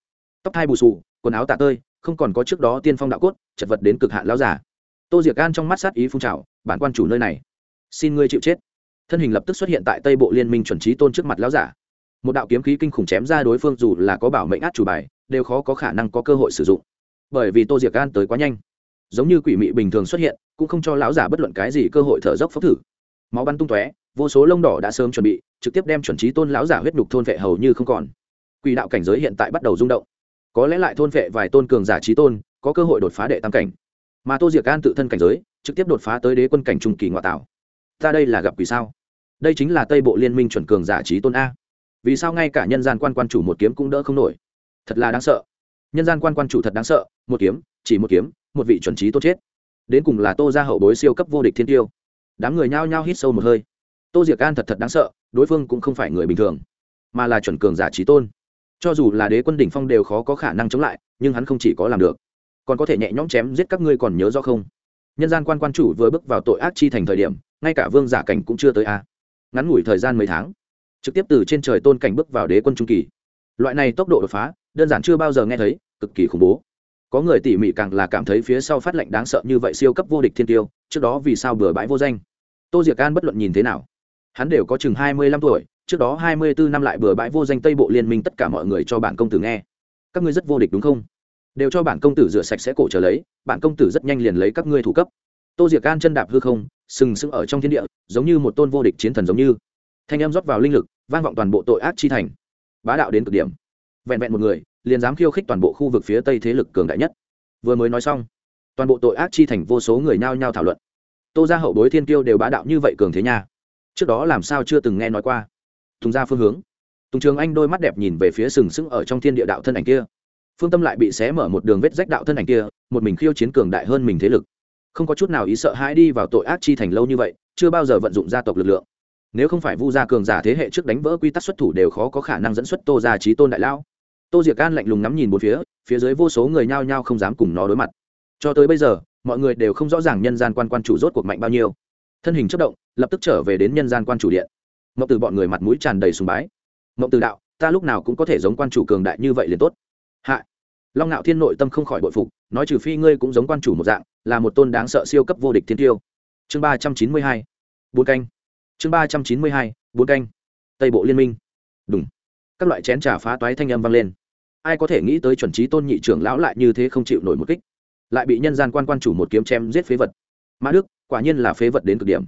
[SPEAKER 1] tóc hai bù xù, quần áo tạ tơi, không còn có trước đó tiên phong đạo cốt, chật vật đến cực hạn lão giả tô diệc gan trong mắt sát ý phun trào, bản quan chủ nơi này, xin ngươi chịu chết. Thân hình lập tức xuất hiện tại tây bộ liên minh chuẩn trí tôn trước mặt lão giả một đạo kiếm khí kinh khủng chém ra đối phương dù là có bảo mệnh át chủ bài, đều khó có khả năng có cơ hội sử dụng. Bởi vì tô diệc gan tới quá nhanh, giống như quỷ mị bình thường xuất hiện, cũng không cho lão giả bất luận cái gì cơ hội thở dốc phốc thử. Máu bắn tung tóe, vô số lông đỏ đã sớm chuẩn bị, trực tiếp đem chuẩn trí tôn lão giả huyết nhục thôn vệ hầu như không còn. Quỷ đạo cảnh giới hiện tại bắt đầu rung động có lẽ lại thôn vệ vài tôn cường giả trí tôn, có cơ hội đột phá đệ tam cảnh. Mà tô diệc an tự thân cảnh giới, trực tiếp đột phá tới đế quân cảnh trung kỳ ngoại tảo. Ta đây là gặp quỷ sao? Đây chính là tây bộ liên minh chuẩn cường giả trí tôn a. Vì sao ngay cả nhân gian quan quan chủ một kiếm cũng đỡ không nổi? Thật là đáng sợ. Nhân gian quan quan chủ thật đáng sợ, một kiếm, chỉ một kiếm, một vị chuẩn trí tốt chết. Đến cùng là tô ra hậu bối siêu cấp vô địch thiên tiêu. Đám người nhao nhao hít sâu một hơi. Tô diệc an thật thật đáng sợ, đối phương cũng không phải người bình thường, mà là chuẩn cường giả trí tôn cho dù là đế quân đỉnh phong đều khó có khả năng chống lại, nhưng hắn không chỉ có làm được. Còn có thể nhẹ nhõm chém giết các ngươi còn nhớ do không? Nhân gian quan quan chủ vừa bước vào tội ác chi thành thời điểm, ngay cả vương giả cảnh cũng chưa tới a. Ngắn ngủi thời gian mấy tháng, trực tiếp từ trên trời tôn cảnh bước vào đế quân trung kỳ. Loại này tốc độ đột phá, đơn giản chưa bao giờ nghe thấy, cực kỳ khủng bố. Có người tỉ mỉ càng là cảm thấy phía sau phát lệnh đáng sợ như vậy siêu cấp vô địch thiên tiêu, trước đó vì sao bừa bãi vô danh? Tô diệc an bất luận nhìn thế nào, hắn đều có chừng hai mươi lăm tuổi trước đó hai mươi bốn năm lại bừa bãi vô danh tây bộ liên minh tất cả mọi người cho bản công tử nghe. Các ngươi rất vô địch đúng không? Đều cho bản công tử rửa sạch sẽ cổ trở lấy, bản công tử rất nhanh liền lấy các ngươi thủ cấp. Tô diệc an chân đạp hư không, sừng sững ở trong thiên địa, giống như một tôn vô địch chiến thần giống như. Thanh em rót vào linh lực, vang vọng toàn bộ tội ác chi thành. Bá đạo đến cực điểm. Vẹn vẹn một người, liền dám khiêu khích toàn bộ khu vực phía tây thế lực cường đại nhất. Vừa mới nói xong, toàn bộ tội ác chi thành vô số người nhao nhao thảo luận. Tô ra hậu bối thiên kiêu đều bá đạo như vậy cường thế nha. Trước đó làm sao chưa từng nghe nói qua tùng ra phương hướng. Tùng trường anh đôi mắt đẹp nhìn về phía sừng sững ở trong thiên địa đạo thân ảnh kia. Phương tâm lại bị xé mở một đường vết rách đạo thân ảnh kia, một mình khiêu chiến cường đại hơn mình thế lực. Không có chút nào ý sợ hãi đi vào tội ác chi thành lâu như vậy, chưa bao giờ vận dụng gia tộc lực lượng. Nếu không phải vu gia cường giả thế hệ trước đánh vỡ quy tắc xuất thủ đều khó có khả năng dẫn xuất tô gia trí tôn đại lao tô diệc an lạnh lùng ngắm nhìn bốn phía phía dưới vô số người nhao nhao không dám cùng nó đối mặt. Cho tới bây giờ, mọi người đều không rõ ràng nhân gian quan quan chủ rốt cuộc mạnh bao nhiêu. Thân hình chất động, lập tức trở về đến nhân gian quan chủ điện mộng từ bọn người mặt mũi tràn đầy sùng bái. Mộng từ đạo, ta lúc nào cũng có thể giống quan chủ cường đại như vậy liền tốt. Hạ. Long ngạo thiên nội tâm không khỏi bội phục, nói trừ phi ngươi cũng giống quan chủ một dạng, là một tôn đáng sợ siêu cấp vô địch thiên tiêu. Chương ba trăm chín mươi hai, bốn canh. Chương ba trăm chín mươi hai, bốn canh. Tây bộ liên minh. Đúng các loại chén trà phá toái thanh âm vang lên. Ai có thể nghĩ tới chuẩn trí tôn nhị trưởng lão lại như thế không chịu nổi một kích. Lại bị nhân gian quan quan chủ một kiếm chém giết phế vật. Mã đức, quả nhiên là phế vật đến cực điểm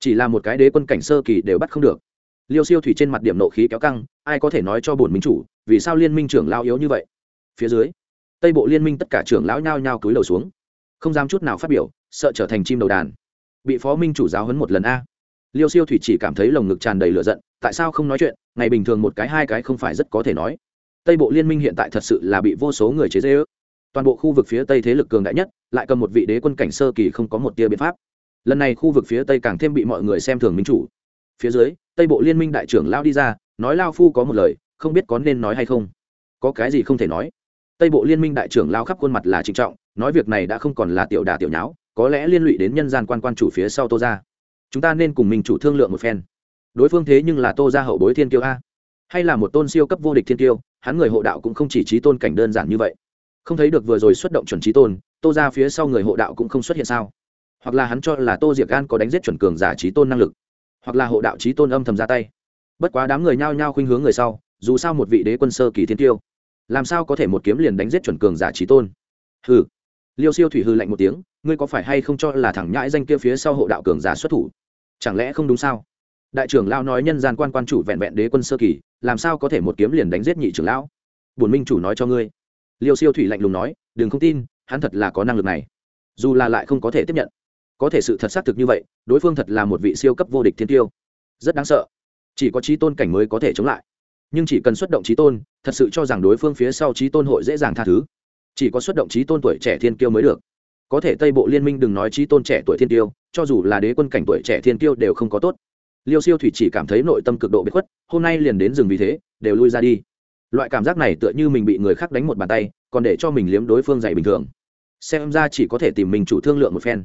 [SPEAKER 1] chỉ là một cái đế quân cảnh sơ kỳ đều bắt không được. Liêu siêu thủy trên mặt điểm nộ khí kéo căng, ai có thể nói cho bổn minh chủ, vì sao liên minh trưởng lao yếu như vậy? Phía dưới, tây bộ liên minh tất cả trưởng lão nhao nhao cúi đầu xuống. Không dám chút nào phát biểu, sợ trở thành chim đầu đàn. Bị phó minh chủ giáo huấn một lần a. Liêu siêu thủy chỉ cảm thấy lồng ngực tràn đầy lửa giận, tại sao không nói chuyện? Ngày bình thường một cái hai cái không phải rất có thể nói. Tây bộ liên minh hiện tại thật sự là bị vô số người chế dễ ước toàn bộ khu vực phía tây thế lực cường đại nhất, lại cầm một vị đế quân cảnh sơ kỳ không có một tia biện pháp lần này khu vực phía tây càng thêm bị mọi người xem thường minh chủ. Phía dưới, tây bộ liên minh đại trưởng lao đi ra, nói lao phu có một lời, không biết có nên nói hay không. Có cái gì không thể nói. Tây bộ liên minh đại trưởng lao khắp khuôn mặt là trịnh trọng, nói việc này đã không còn là tiểu đà tiểu nháo, có lẽ liên lụy đến nhân gian quan quan chủ phía sau tô ra chúng ta nên cùng mình chủ thương lượng một phen. Đối phương thế nhưng là tô ra hậu bối thiên kiêu a. Hay là một tôn siêu cấp vô địch thiên kiêu, hắn người hộ đạo cũng không chỉ trí tôn cảnh đơn giản như vậy. Không thấy được vừa rồi xuất động chuẩn trí tôn, tô ra phía sau người hộ đạo cũng không xuất hiện sao? Hoặc là hắn cho là tô diệc gan có đánh giết chuẩn cường giả trí tôn năng lực, hoặc là hộ đạo trí tôn âm thầm ra tay. Bất quá đám người nhao nhao khuynh hướng người sau, dù sao một vị đế quân sơ kỳ thiên tiêu, làm sao có thể một kiếm liền đánh giết chuẩn cường giả trí tôn? Hừ. Liêu siêu thủy hư lạnh một tiếng, ngươi có phải hay không cho là thẳng nhãi danh kia phía sau hộ đạo cường giả xuất thủ? Chẳng lẽ không đúng sao? Đại trưởng lao nói nhân gian quan quan chủ vẹn vẹn đế quân sơ kỳ, làm sao có thể một kiếm liền đánh giết nhị trưởng lão? Bổn minh chủ nói cho ngươi. Liêu siêu thủy lạnh lùng nói, đừng không tin, hắn thật là có năng lực này. Dù là lại không có thể tiếp nhận có thể sự thật xác thực như vậy, đối phương thật là một vị siêu cấp vô địch thiên tiêu. Rất đáng sợ. Chỉ có trí tôn cảnh mới có thể chống lại. Nhưng chỉ cần xuất động trí tôn, thật sự cho rằng đối phương phía sau trí tôn hội dễ dàng tha thứ. Chỉ có xuất động trí tôn tuổi trẻ thiên kiêu mới được. Có thể tây bộ liên minh đừng nói trí tôn trẻ tuổi thiên tiêu cho dù là đế quân cảnh tuổi trẻ thiên tiêu đều không có tốt. Liêu siêu thủy chỉ cảm thấy nội tâm cực độ bị khuất, hôm nay liền đến rừng vì thế, đều lui ra đi. Loại cảm giác này tựa như mình bị người khác đánh một bàn tay, còn để cho mình liếm đối phương dạy bình thường. Xem ra chỉ có thể tìm mình chủ thương lượng một phen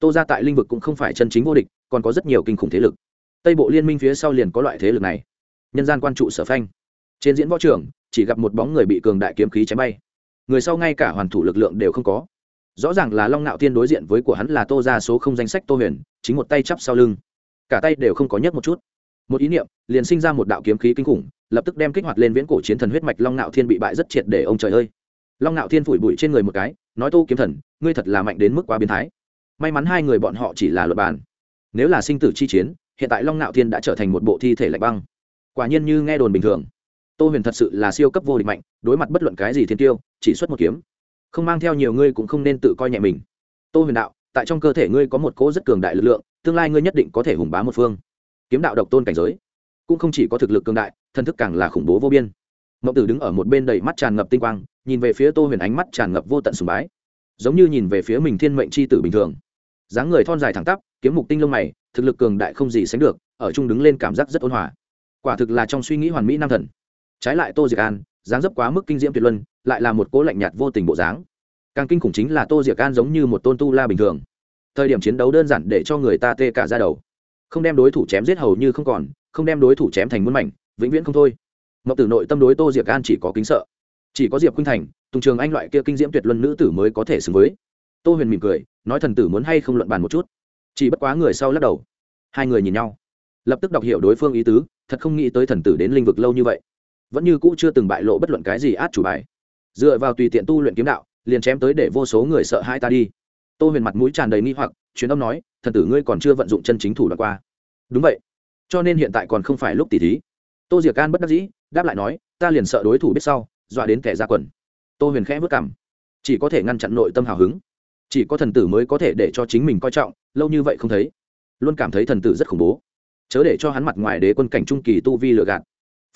[SPEAKER 1] tô ra tại Linh vực cũng không phải chân chính vô địch, còn có rất nhiều kinh khủng thế lực. Tây bộ liên minh phía sau liền có loại thế lực này. Nhân gian quan trụ sở phanh. Trên diễn võ trường, chỉ gặp một bóng người bị cường đại kiếm khí chém bay. Người sau ngay cả hoàn thủ lực lượng đều không có. Rõ ràng là long nạo tiên đối diện với của hắn là tô ra số không danh sách tô huyền, chính một tay chắp sau lưng. Cả tay đều không có nhất một chút. Một ý niệm, liền sinh ra một đạo kiếm khí kinh khủng, lập tức đem kích hoạt lên viễn cổ chiến thần huyết mạch long nạo thiên bị bại rất triệt để ông trời ơi. Long nạo thiên phủi bụi trên người một cái, nói tô kiếm thần, ngươi thật là mạnh đến mức quá biến thái may mắn hai người bọn họ chỉ là luật bàn. Nếu là sinh tử chi chiến, hiện tại long nạo thiên đã trở thành một bộ thi thể lạnh băng. Quả nhiên như nghe đồn bình thường. Tô huyền thật sự là siêu cấp vô địch mạnh, đối mặt bất luận cái gì thiên tiêu, chỉ xuất một kiếm. Không mang theo nhiều ngươi cũng không nên tự coi nhẹ mình. Tô huyền đạo, tại trong cơ thể ngươi có một cỗ rất cường đại lực lượng, tương lai ngươi nhất định có thể hùng bá một phương. Kiếm đạo độc tôn cảnh giới, cũng không chỉ có thực lực cường đại, thân thức càng là khủng bố vô biên. Mậu tử đứng ở một bên đầy mắt tràn ngập tinh quang, nhìn về phía tô huyền ánh mắt tràn ngập vô tận sùng bái. Giống như nhìn về phía mình thiên mệnh c h i tử bình thường dáng người thon dài thẳng tắp, kiếm mục tinh lông mày, thực lực cường đại không gì sánh được, ở chung đứng lên cảm giác rất ôn hòa. Quả thực là trong suy nghĩ hoàn mỹ nam thần. Trái lại tô diệc an, dáng dấp quá mức kinh diễm tuyệt luân, lại là một cố lạnh nhạt vô tình bộ dáng. Càng kinh khủng chính là tô diệc an giống như một tôn tu la bình thường. Thời điểm chiến đấu đơn giản để cho người ta tê cả ra đầu. Không đem đối thủ chém giết hầu như không còn, không đem đối thủ chém thành muôn mảnh, vĩnh viễn không thôi. Mậu tử nội tâm đối tô diệc an chỉ có kính sợ. Chỉ có diệp khuynh thành, tùng trường anh loại kia kinh diễm tuyệt luân nữ tử mới có thể xứng với tô huyền mỉm cười, nói thần tử muốn hay không luận bàn một chút. Chỉ bất quá người sau lắc đầu. Hai người nhìn nhau. Lập tức đọc hiểu đối phương ý tứ, thật không nghĩ tới thần tử đến lĩnh vực lâu như vậy. Vẫn như cũ chưa từng bại lộ bất luận cái gì át chủ bài. Dựa vào tùy tiện tu luyện kiếm đạo, liền chém tới để vô số người sợ hai ta đi. Tô huyền mặt mũi tràn đầy nghi hoặc chuyến âm nói, thần tử ngươi còn chưa vận dụng chân chính thủ đoạn qua. Đúng vậy. Cho nên hiện tại còn không phải lúc tỉ thí. Tô diệc can bất đắc dĩ, đáp lại nói, ta liền sợ đối thủ biết sau, dọa đến kẻ ra quần. Tô huyền khẽ vất cảm chỉ có thể ngăn chặn nội tâm hào hứng chỉ có thần tử mới có thể để cho chính mình coi trọng, lâu như vậy không thấy. Luôn cảm thấy thần tử rất khủng bố. Chớ để cho hắn mặt ngoài đế quân cảnh trung kỳ tu vi lựa gạt.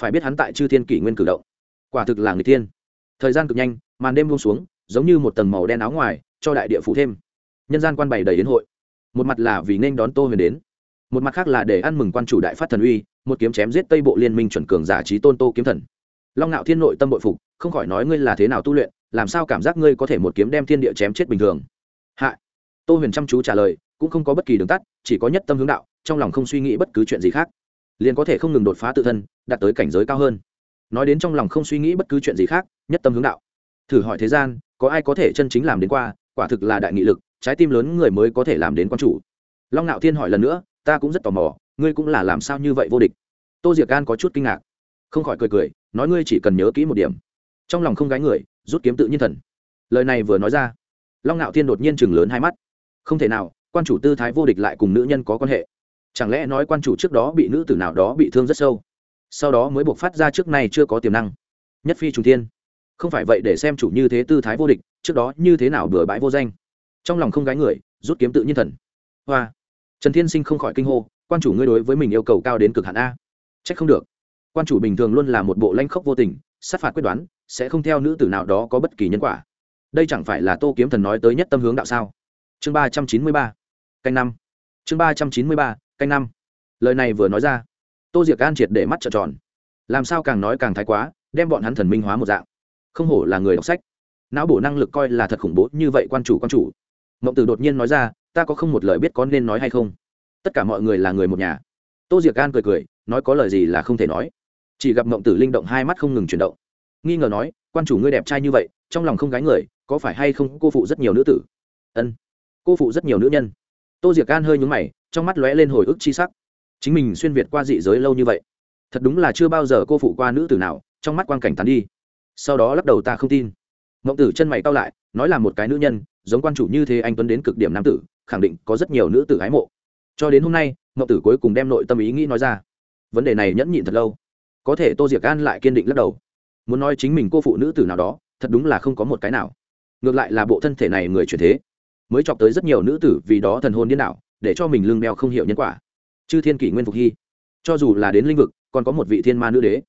[SPEAKER 1] Phải biết hắn tại chư thiên kỷ nguyên cử động. Quả thực là người tiên thời gian cực nhanh, màn đêm buông xuống, giống như một tầng màu đen áo ngoài, cho đại địa phủ thêm. Nhân gian quan bày đầy đến hội. Một mặt là vì nên đón tô huyền đến. Một mặt khác là để ăn mừng quan chủ đại phát thần uy, một kiếm chém giết tây bộ liên minh chuẩn cường giả trí tôn tô kiếm thần. Long ngạo thiên nội tâm bội phục, không khỏi nói ngươi là thế nào tu luyện, làm sao cảm giác ngươi có thể một kiếm đem thiên địa chém chết bình thường? Hạ. Tô huyền chăm chú trả lời, cũng không có bất kỳ đường tắt, chỉ có nhất tâm hướng đạo, trong lòng không suy nghĩ bất cứ chuyện gì khác. Liền có thể không ngừng đột phá tự thân, đạt tới cảnh giới cao hơn. Nói đến trong lòng không suy nghĩ bất cứ chuyện gì khác, nhất tâm hướng đạo. Thử hỏi thế gian, có ai có thể chân chính làm đến qua, quả thực là đại nghị lực, trái tim lớn người mới có thể làm đến quan chủ. Long ngạo thiên hỏi lần nữa, ta cũng rất tò mò, ngươi cũng là làm sao như vậy vô địch? Tô diệc gan có chút kinh ngạc. Không khỏi cười cười, nói ngươi chỉ cần nhớ kỹ một điểm. Trong lòng không gái người, rút kiếm tự nhiên thần. Lời này vừa nói ra long ngạo thiên đột nhiên chừng lớn hai mắt. Không thể nào, quan chủ tư thái vô địch lại cùng nữ nhân có quan hệ. Chẳng lẽ nói quan chủ trước đó bị nữ tử nào đó bị thương rất sâu? Sau đó mới buộc phát ra trước nay chưa có tiềm năng. Nhất phi trùng thiên. Không phải vậy để xem chủ như thế tư thái vô địch, trước đó như thế nào bừa bãi vô danh. Trong lòng không gái người, rút kiếm tự nhiên thần. Hoa. Trần thiên sinh không khỏi kinh hô, quan chủ ngươi đối với mình yêu cầu cao đến cực hạn a. C h ắ c không được. Quan chủ bình thường luôn là một bộ lanh khốc vô tình, sát phạt quyết đoán, sẽ không theo nữ tử nào đó có bất kỳ nhân quả đây chẳng phải là tô kiếm thần nói tới nhất tâm hướng đạo sao? Chương ba trăm chín mươi ba, canh năm. Chương ba trăm chín mươi ba, canh năm. Lời này vừa nói ra, tô diệc an triệt để mắt trợn tròn. Làm sao càng nói càng thái quá, đem bọn hắn thần minh hóa một dạng. Không hổ là người đọc sách. Não bổ năng lực coi là thật khủng bố, như vậy quan chủ quan chủ. Mộng tử đột nhiên nói ra, ta có không một lời biết có nên nói hay không? Tất cả mọi người là người một nhà. Tô diệc gan cười cười, nói có lời gì là không thể nói. Chỉ gặp mộng tử linh động hai mắt không ngừng chuyển động. Nghi ngờ nói, quan chủ ngươi đẹp trai như vậy, trong lòng không gái người có phải hay không cô phụ rất nhiều nữ tử? Ân, cô phụ rất nhiều nữ nhân. Tô diệc gan hơi nhúng mày, trong mắt lóe lên hồi ức chi sắc. Chính mình xuyên việt qua dị giới lâu như vậy, thật đúng là chưa bao giờ cô phụ qua nữ tử nào, trong mắt quang cảnh tán đi. Sau đó lắc đầu, ta không tin. Mộng tử chân mày cao lại, nói là một cái nữ nhân, giống quan chủ như thế anh tuấn đến cực điểm nam tử, khẳng định có rất nhiều nữ tử ái mộ. Cho đến hôm nay, mộng tử cuối cùng đem nội tâm ý nghĩ nói ra. Vấn đề này nhẫn nhịn thật lâu. Có thể tô diệc an lại kiên định lắc đầu. Muốn nói chính mình cô phụ nữ tử nào đó, thật đúng là không có một cái nào ngược lại là bộ thân thể này người chuyển thế. Mới chọc tới rất nhiều nữ tử vì đó thần hồn điên đảo, để cho mình lương đeo không hiểu nhân quả. Chư thiên kỷ nguyên phục hy. Cho dù là đến lĩnh vực, còn có một vị thiên ma nữ đế.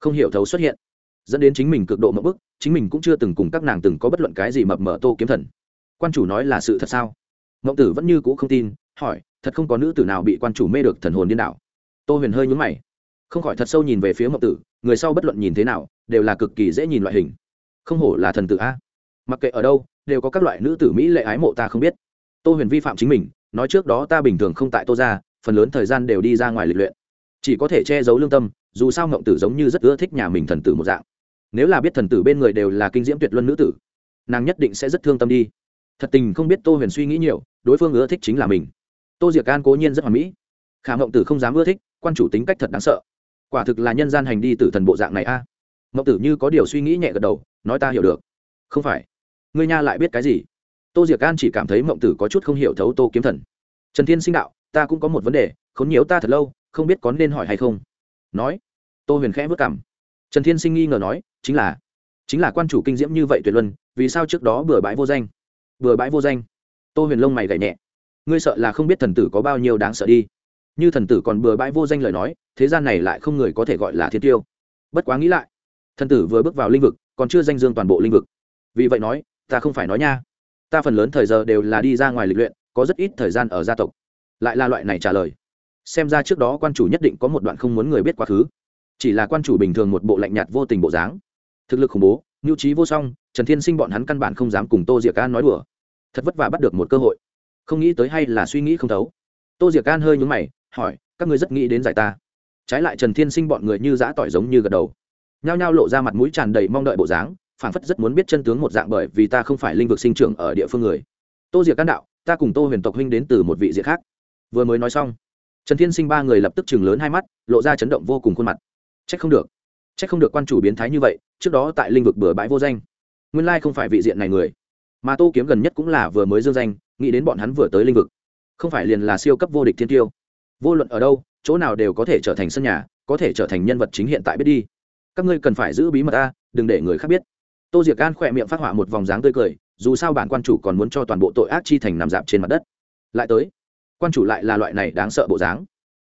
[SPEAKER 1] Không hiểu thấu xuất hiện. Dẫn đến chính mình cực độ mậu bức, chính mình cũng chưa từng cùng các nàng từng có bất luận cái gì mập mờ tô kiếm thần. Quan chủ nói là sự thật sao? Ngộng tử vẫn như c ũ không tin, hỏi, thật không có nữ tử nào bị quan chủ mê được thần hồn điên đảo? Tô huyền hơi nhún mày. Không khỏi thật sâu nhìn về phía ngộng tử, người sau bất luận nhìn thế nào, đều là cực kỳ dễ nhìn loại hình. Không hổ là thần tử a mặc kệ ở đâu, đều có các loại nữ tử mỹ lệ ái mộ ta không biết. Tô huyền vi phạm chính mình, nói trước đó ta bình thường không tại tô ra phần lớn thời gian đều đi ra ngoài lịch luyện. Chỉ có thể che giấu lương tâm, dù sao ngộng tử giống như rất ưa thích nhà mình thần tử một dạng. Nếu là biết thần tử bên người đều là kinh diễm tuyệt luân nữ tử, nàng nhất định sẽ rất thương tâm đi. Thật tình không biết tô huyền suy nghĩ nhiều, đối phương ưa thích chính là mình. Tô diệc an cố nhiên rất hoàn mỹ. Khả ngộng tử không dám ưa thích, quan chủ tính cách thật đáng sợ. Quả thực là nhân gian hành đi từ thần bộ dạng này a. À. tử như có điều suy nghĩ nhẹ gật đầu, nói ta hiểu được. Không phải ngươi nha lại biết cái gì? Tô diệc an chỉ cảm thấy mộng tử có chút không hiểu thấu tô kiếm thần. Trần thiên sinh đạo, ta cũng có một vấn đề, khốn nhiễu ta thật lâu, không biết có nên hỏi hay không. Nói. Tô huyền khẽ vất cảm trần thiên sinh nghi ngờ nói, chính là chính là quan chủ kinh diễm như vậy tuyệt luân, vì sao trước đó bừa bãi vô danh? Bừa bãi vô danh? Tô huyền lông mày gảy nhẹ. Ngươi sợ là không biết thần tử có bao nhiêu đáng sợ đi. Như thần tử còn bừa bãi vô danh lời nói, thế gian này lại không người có thể gọi là thiên tiêu. Bất quá nghĩ lại, thần tử vừa bước vào l i n h vực, còn chưa danh dương toàn bộ l i n h vực. Vì vậy nói ta không phải nói nha. Ta phần lớn thời giờ đều là đi ra ngoài lịch luyện, có rất ít thời gian ở gia tộc. Lại là loại này trả lời. Xem ra trước đó quan chủ nhất định có một đoạn không muốn người biết quá khứ. Chỉ là quan chủ bình thường một bộ lạnh nhạt vô tình bộ dáng. Thực lực khủng bố mưu trí vô song, trần thiên sinh bọn hắn căn bản không dám cùng tô diệc an nói đùa. Thật vất vả bắt được một cơ hội. Không nghĩ tới hay là suy nghĩ không thấu. Tô diệc an hơi nhúng mày, hỏi, các ngươi rất nghĩ đến giải ta. Trái lại trần thiên sinh bọn người như giã tỏi giống như gật đầu. Nhao nhao lộ ra mặt mũi tràn đầy mong đợi bộ dáng phảng phất rất muốn biết chân tướng một dạng bởi vì ta không phải linh vực sinh trưởng ở địa phương người. Tô diệc can đạo, ta cùng tô huyền tộc huynh đến từ một vị diệt khác. Vừa mới nói xong, trần thiên sinh ba người lập tức chừng lớn hai mắt, lộ ra chấn động vô cùng khuôn mặt. Trách không được. Trách không được quan chủ biến thái như vậy, trước đó tại linh vực bừa bãi vô danh. Nguyên lai không phải vị diện này người. Mà tô kiếm gần nhất cũng là vừa mới dương danh, nghĩ đến bọn hắn vừa tới linh vực. Không phải liền là siêu cấp vô địch thiên tiêu. Vô luận ở đâu, chỗ nào đều có thể trở thành sân nhà, có thể trở thành nhân vật chính hiện tại biết đi. Các ngươi cần phải giữ bí mật ta, đừng để người khác biết tô diệc gan khỏe miệng phát họa một vòng dáng tươi cười, dù sao bản quan chủ còn muốn cho toàn bộ tội ác chi thành nằm dạp trên mặt đất. Lại tới, quan chủ lại là loại này đáng sợ bộ dáng.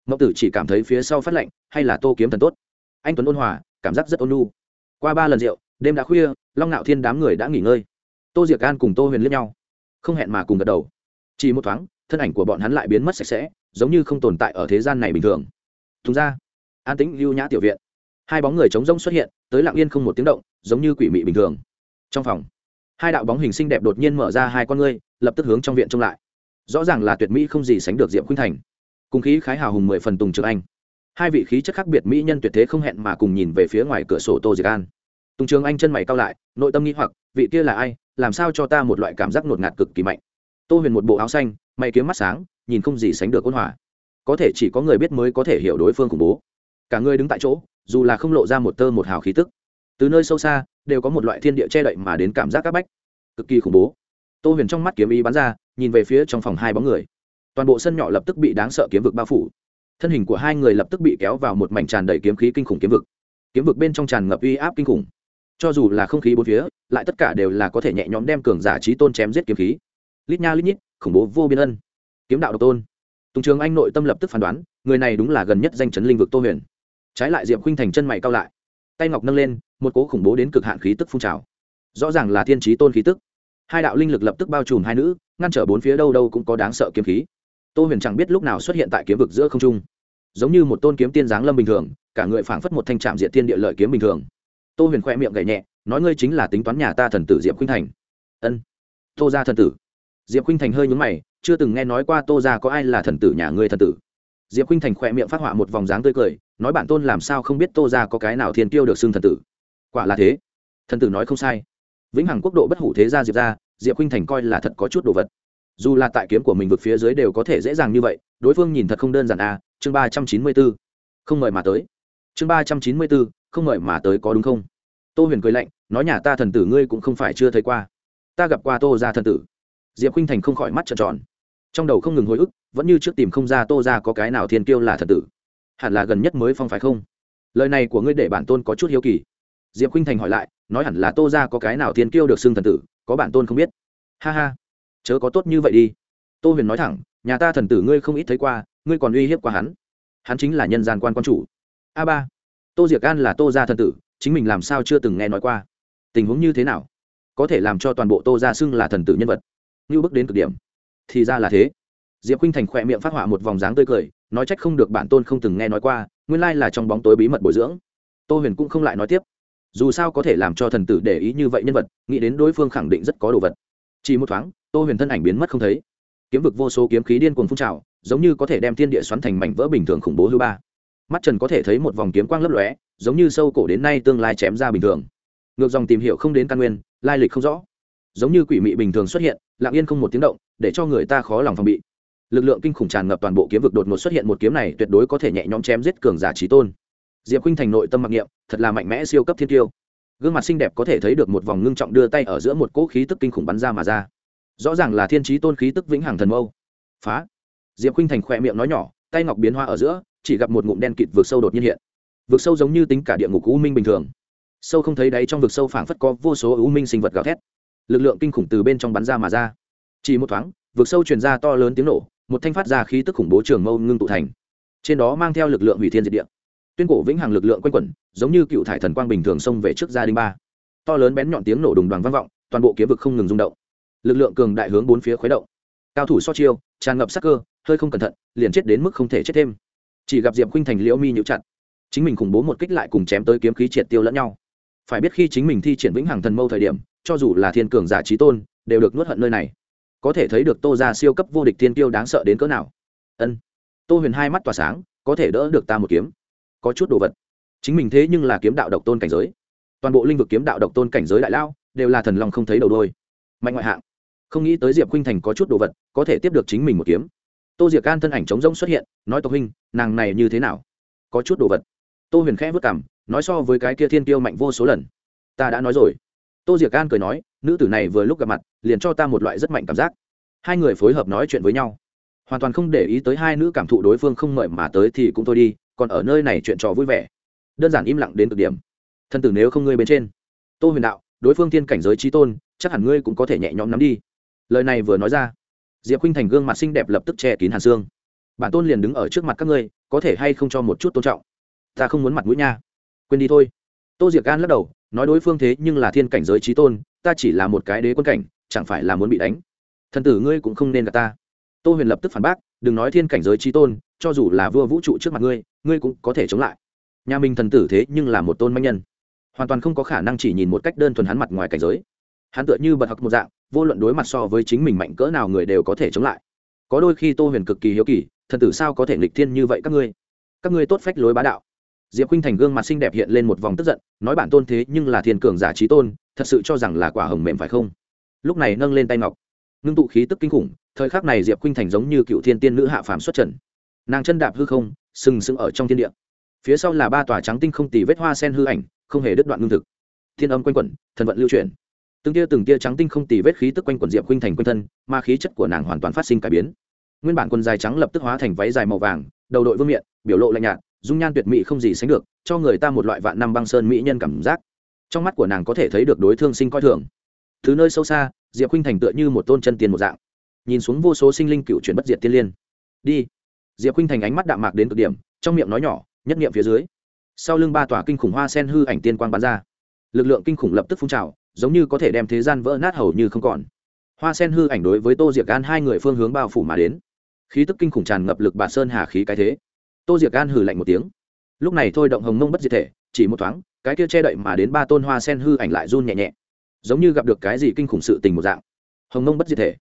[SPEAKER 1] Mậu tử chỉ cảm thấy phía sau phát lạnh, hay là tô kiếm thần tốt? Anh tuấn ôn hòa, cảm giác rất ôn lu qua ba lần rượu, đêm đã khuya, long ngạo thiên đám người đã nghỉ ngơi. Tô diệc an cùng tô huyền liếc nhau. Không hẹn mà cùng gật đầu. Chỉ một thoáng, thân ảnh của bọn hắn lại biến mất sạch sẽ, giống như không tồn tại ở thế gian này bình thường. Thùng ra, an tĩnh lưu nhã tiểu viện hai bóng người trống rông xuất hiện, tới lặng yên không một tiếng động, giống như quỷ mị bình thường. Trong phòng, hai đạo bóng hình xinh đẹp đột nhiên mở ra hai con ngươi, lập tức hướng trong viện trông lại. Rõ ràng là tuyệt mỹ không gì sánh được diệm khuynh thành. Cùng khí khái hào hùng mười phần tùng trường anh. Hai vị khí chất khác biệt mỹ nhân tuyệt thế không hẹn mà cùng nhìn về phía ngoài cửa sổ tô diệc an. Tùng trường anh chân mày cao lại, nội tâm nghĩ hoặc, vị kia là ai, làm sao cho ta một loại cảm giác ngột ngạt cực kỳ mạnh. Tô huyền một bộ áo xanh, mày kiếm mắt sáng, nhìn không gì sánh được ôn hòa. Có thể chỉ có người biết mới có thể hiểu đối phương khủng bố cả người đứng tại chỗ, dù là không lộ ra một tơ một hào khí tức, từ nơi sâu xa, đều có một loại thiên địa che đậy mà đến cảm giác áp bách, cực kỳ khủng bố. Tô huyền trong mắt kiếm ý bắn ra, nhìn về phía trong phòng hai bóng người. Toàn bộ sân nhỏ lập tức bị đáng sợ kiếm vực bao phủ. Thân hình của hai người lập tức bị kéo vào một mảnh tràn đầy kiếm khí kinh khủng kiếm vực. Kiếm vực bên trong tràn ngập uy áp kinh khủng. Cho dù là không khí bốn phía, lại tất cả đều là có thể nhẹ nhõm đem cường giả trí tôn chém giết kiếm khí. Lít nha lít nhít, khủng bố vô biên ân. Kiếm đạo độc tôn. Tùng trường anh nội tâm lập tức phán đoán, người này đúng là gần nhất danh chấn linh vực tô huyền trái lại diệp khinh thành chân mày cao lại. Tay ngọc nâng lên, một cố khủng bố đến cực hạn khí tức phun trào. Rõ ràng là thiên trí tôn khí tức. Hai đạo linh lực lập tức bao trùm hai nữ, ngăn trở bốn phía đâu đâu cũng có đáng sợ kiếm khí. Tô huyền chẳng biết lúc nào xuất hiện tại kiếm vực giữa không trung. Giống như một tôn kiếm tiên giáng lâm bình thường, cả người phảng phất một thanh trạm diện tiên địa lợi kiếm bình thường. Tô huyền khoe miệng gậy nhẹ, nói ngươi chính là tính toán nhà ta thần tử diệp khinh thành. Ân, tô ra thần tử. Diệp khinh thành hơi nhúng mày, chưa từng nghe nói qua tô ra có ai là thần tử nhà ngươi thần tử. Diệp khinh thành khoe miệng phát họa một vòng dáng tươi cười nói bản tôn làm sao không biết tô ra có cái nào thiên tiêu được xưng thần tử? Quả là thế. Thần tử nói không sai. Vĩnh hằng quốc độ bất hủ thế gia diệp ra diệp huynh thành coi là thật có chút đồ vật. Dù là tại kiếm của mình vực phía dưới đều có thể dễ dàng như vậy, đối phương nhìn thật không đơn giản à? Chương ba trăm chín mươi b ố không mời mà tới. Chương ba trăm chín mươi b ố không mời mà tới có đúng không? Tô huyền cười lạnh, nói nhà ta thần tử ngươi cũng không phải chưa thấy qua. Ta gặp qua tô ra thần tử. Diệp khinh thành không khỏi mắt trợn tròn. Trong đầu không ngừng hồi ức, vẫn như trước tìm không ra tô ra có cái nào thiên kiêu là thần tử hẳn là gần nhất mới phong phải không? Lời này của ngươi để bản tôn có chút hiếu kỳ. Diệp khinh thành hỏi lại, nói hẳn là tô ra có cái nào thiên kiêu được xưng thần tử, có bản tôn không biết? Ha ha, chớ có tốt như vậy đi. Tô huyền nói thẳng, nhà ta thần tử ngươi không ít thấy qua, ngươi còn uy hiếp qua hắn. Hắn chính là nhân gian quan quan chủ. A ba, tô diệc an là tô gia thần tử, chính mình làm sao chưa từng nghe nói qua. Tình huống như thế nào? Có thể làm cho toàn bộ tô gia xưng là thần tử nhân vật. Như bước đến cực điểm. Thì ra là thế diệp khinh thành khỏe miệng phát họa một vòng dáng tươi cười, nói trách không được bản tôn không từng nghe nói qua, nguyên lai là trong bóng tối bí mật bồi dưỡng. Tô huyền cũng không lại nói tiếp. Dù sao có thể làm cho thần tử để ý như vậy nhân vật, nghĩ đến đối phương khẳng định rất có đồ vật. Chỉ một thoáng, tô huyền thân ảnh biến mất không thấy. Kiếm vực vô số kiếm khí điên cuồng phun trào, giống như có thể đem thiên địa xoắn thành mảnh vỡ bình thường khủng bố hư ba. Mắt trần có thể thấy một vòng kiếm quang lấp lóe, giống như sâu cổ đến nay tương lai chém ra bình thường. Ngược dòng tìm hiểu không đến căn nguyên, lai lịch không rõ. Giống như quỷ mị bình thường xuất hiện, lặng yên không một tiếng động, để cho người ta khó lòng phòng bị lực lượng kinh khủng tràn ngập toàn bộ kiếm vực đột ngột xuất hiện một kiếm này tuyệt đối có thể nhẹ nhõm chém giết cường giả trí tôn. Diệp khinh thành nội tâm mặc niệm, thật là mạnh mẽ siêu cấp thiên tiêu. Gương mặt xinh đẹp có thể thấy được một vòng ngưng trọng đưa tay ở giữa một cỗ khí tức kinh khủng bắn ra mà ra. Rõ ràng là thiên trí tôn khí tức vĩnh hằng thần mâu. Phá. Diệp khinh thành khỏe miệng nói nhỏ, tay ngọc biến hoa ở giữa, chỉ gặp một ngụm đen kịt vượt sâu đột nhiên hiện. Vượt sâu giống như tính cả địa ngục u minh bình thường. Sâu không thấy đáy trong vực sâu phảng phất có vô số u minh sinh vật gào thét. Lực lượng kinh khủng từ bên trong bắn ra mà ra. Chỉ một thoáng, vực sâu truyền ra to lớn tiếng nổ một thanh phát ra khí tức khủng bố trường mâu ngưng tụ thành. Trên đó mang theo lực lượng hủy thiên diệt địa. Tuyên cổ vĩnh hằng lực lượng quanh quẩn, giống như cựu thải thần quang bình thường xông về trước gia đình ba. To lớn bén nhọn tiếng nổ đùng đoàn vang vọng, toàn bộ kiếm vực không ngừng rung động. Lực lượng cường đại hướng bốn phía khuấy động. Cao thủ so chiêu, tràn ngập sắc cơ, hơi không cẩn thận, liền chết đến mức không thể chết thêm. Chỉ gặp diệp khuynh thành liễu mi nhũ chặt. Chính mình khủng bố một kích lại cùng chém tới kiếm khí triệt tiêu lẫn nhau. Phải biết khi chính mình thi triển vĩnh hằng thần mâu thời điểm, cho dù là thiên cường giả trí tôn, đều được nuốt hận nơi này có thể thấy được tô ra siêu cấp vô địch thiên tiêu đáng sợ đến cỡ nào. Ân. Tô huyền hai mắt tỏa sáng, có thể đỡ được ta một kiếm. Có chút đồ vật. Chính mình thế nhưng là kiếm đạo độc tôn cảnh giới. Toàn bộ lĩnh vực kiếm đạo độc tôn cảnh giới đại lao, đều là thần long không thấy đầu đôi. Mạnh ngoại hạng. Không nghĩ tới diệp khuynh thành có chút đồ vật, có thể tiếp được chính mình một kiếm. Tô diệc can thân ảnh trống rỗng xuất hiện, nói tộc huynh, nàng này như thế nào? Có chút đồ vật. Tô huyền khẽ vất cảm nói so với cái kia thiên tiêu mạnh vô số lần. Ta đã nói rồi. Tô diệc can cười nói, nữ tử này vừa lúc gặp mặt liền cho ta một loại rất mạnh cảm giác. Hai người phối hợp nói chuyện với nhau. Hoàn toàn không để ý tới hai nữ cảm thụ đối phương không mời mà tới thì cũng thôi đi, còn ở nơi này chuyện trò vui vẻ. Đơn giản im lặng đến cực điểm. Thân tử nếu không ngươi bên trên. Tô huyền đạo, đối phương thiên cảnh giới trí tôn, chắc hẳn ngươi cũng có thể nhẹ nhõm nắm đi. Lời này vừa nói ra, diệp khinh thành gương mặt xinh đẹp lập tức che kín hàn xương bản tôn liền đứng ở trước mặt các ngươi, có thể hay không cho một chút tôn trọng? Ta không muốn mặt mũi nha. Quên đi thôi. Tô diệc gan lắc đầu, nói đối phương thế nhưng là thiên cảnh giới trí tôn, ta chỉ là một cái đế quân cảnh chẳng phải là muốn bị đánh. Thần tử ngươi cũng không nên gặp ta. Tô huyền lập tức phản bác, đừng nói thiên cảnh giới trí tôn, cho dù là vua vũ trụ trước mặt ngươi ngươi cũng có thể chống lại. Nhà mình thần tử thế nhưng là một tôn manh nhân. Hoàn toàn không có khả năng chỉ nhìn một cách đơn thuần hắn mặt ngoài cảnh giới. Hắn tựa như bật học một dạng, vô luận đối mặt so với chính mình mạnh cỡ nào người đều có thể chống lại. Có đôi khi tô huyền cực kỳ hiếu kỳ, thần tử sao có thể nghịch thiên như vậy các ngươi? Các ngươi tốt phách lối bá đạo. Diệp khinh thành gương mặt xinh đẹp hiện lên một vòng tức giận, nói bản tôn thế nhưng là thiên cường giả trí tôn, thật sự cho rằng là quả hồng mềm phải không? Lúc này nâng lên tay ngọc. Ngưng tụ khí tức kinh khủng, thời khắc này diệp khinh thành giống như cựu thiên tiên nữ hạ phàm xuất trần. Nàng chân đạp hư không, sừng sững ở trong thiên địa. Phía sau là ba tòa trắng tinh không tì vết hoa sen hư ảnh, không hề đứt đoạn ngưng thực. Thiên âm quanh quẩn, thần vận lưu truyền từng tia từng tia trắng tinh không tì vết khí tức quanh quẩn diệp khinh thành quanh thân, mà khí chất của nàng hoàn toàn phát sinh cải biến. Nguyên bản quần dài trắng lập tức hóa thành váy dài màu vàng, đầu đội vương miện, biểu lộ lạnh nhạt, dung nhan tuyệt mỹ không gì sánh được, cho người ta một loại vạn năm băng sơn mỹ nhân cảm giác. Trong mắt của nàng có thể thấy được đối thương sinh coi thường thứ nơi sâu xa, diệp khuynh thành tựa như một tôn chân tiền một dạng. Nhìn xuống vô số sinh linh cựu chuyển bất diệt tiên liên. Đi. Diệp khuynh thành ánh mắt đạm mạc đến cực điểm, trong miệng nói nhỏ, nhất nghiệm phía dưới. Sau lưng ba tòa kinh khủng hoa sen hư ảnh tiên quang bắn ra. Lực lượng kinh khủng lập tức phun trào, giống như có thể đem thế gian vỡ nát hầu như không còn. Hoa sen hư ảnh đối với tô diệc an hai người phương hướng bao phủ mà đến. Khí tức kinh khủng tràn ngập lực bà sơn hà khí cái thế. Tô diệc an hừ lạnh một tiếng. Lúc này thôi động hồng mông bất diệt thể, chỉ một thoáng, cái kia che đậy mà đến ba tôn hoa sen hư ảnh lại run nhẹ nhẹ giống như gặp được cái gì kinh khủng sự tình một dạng. Hồng mông bất diệt thể.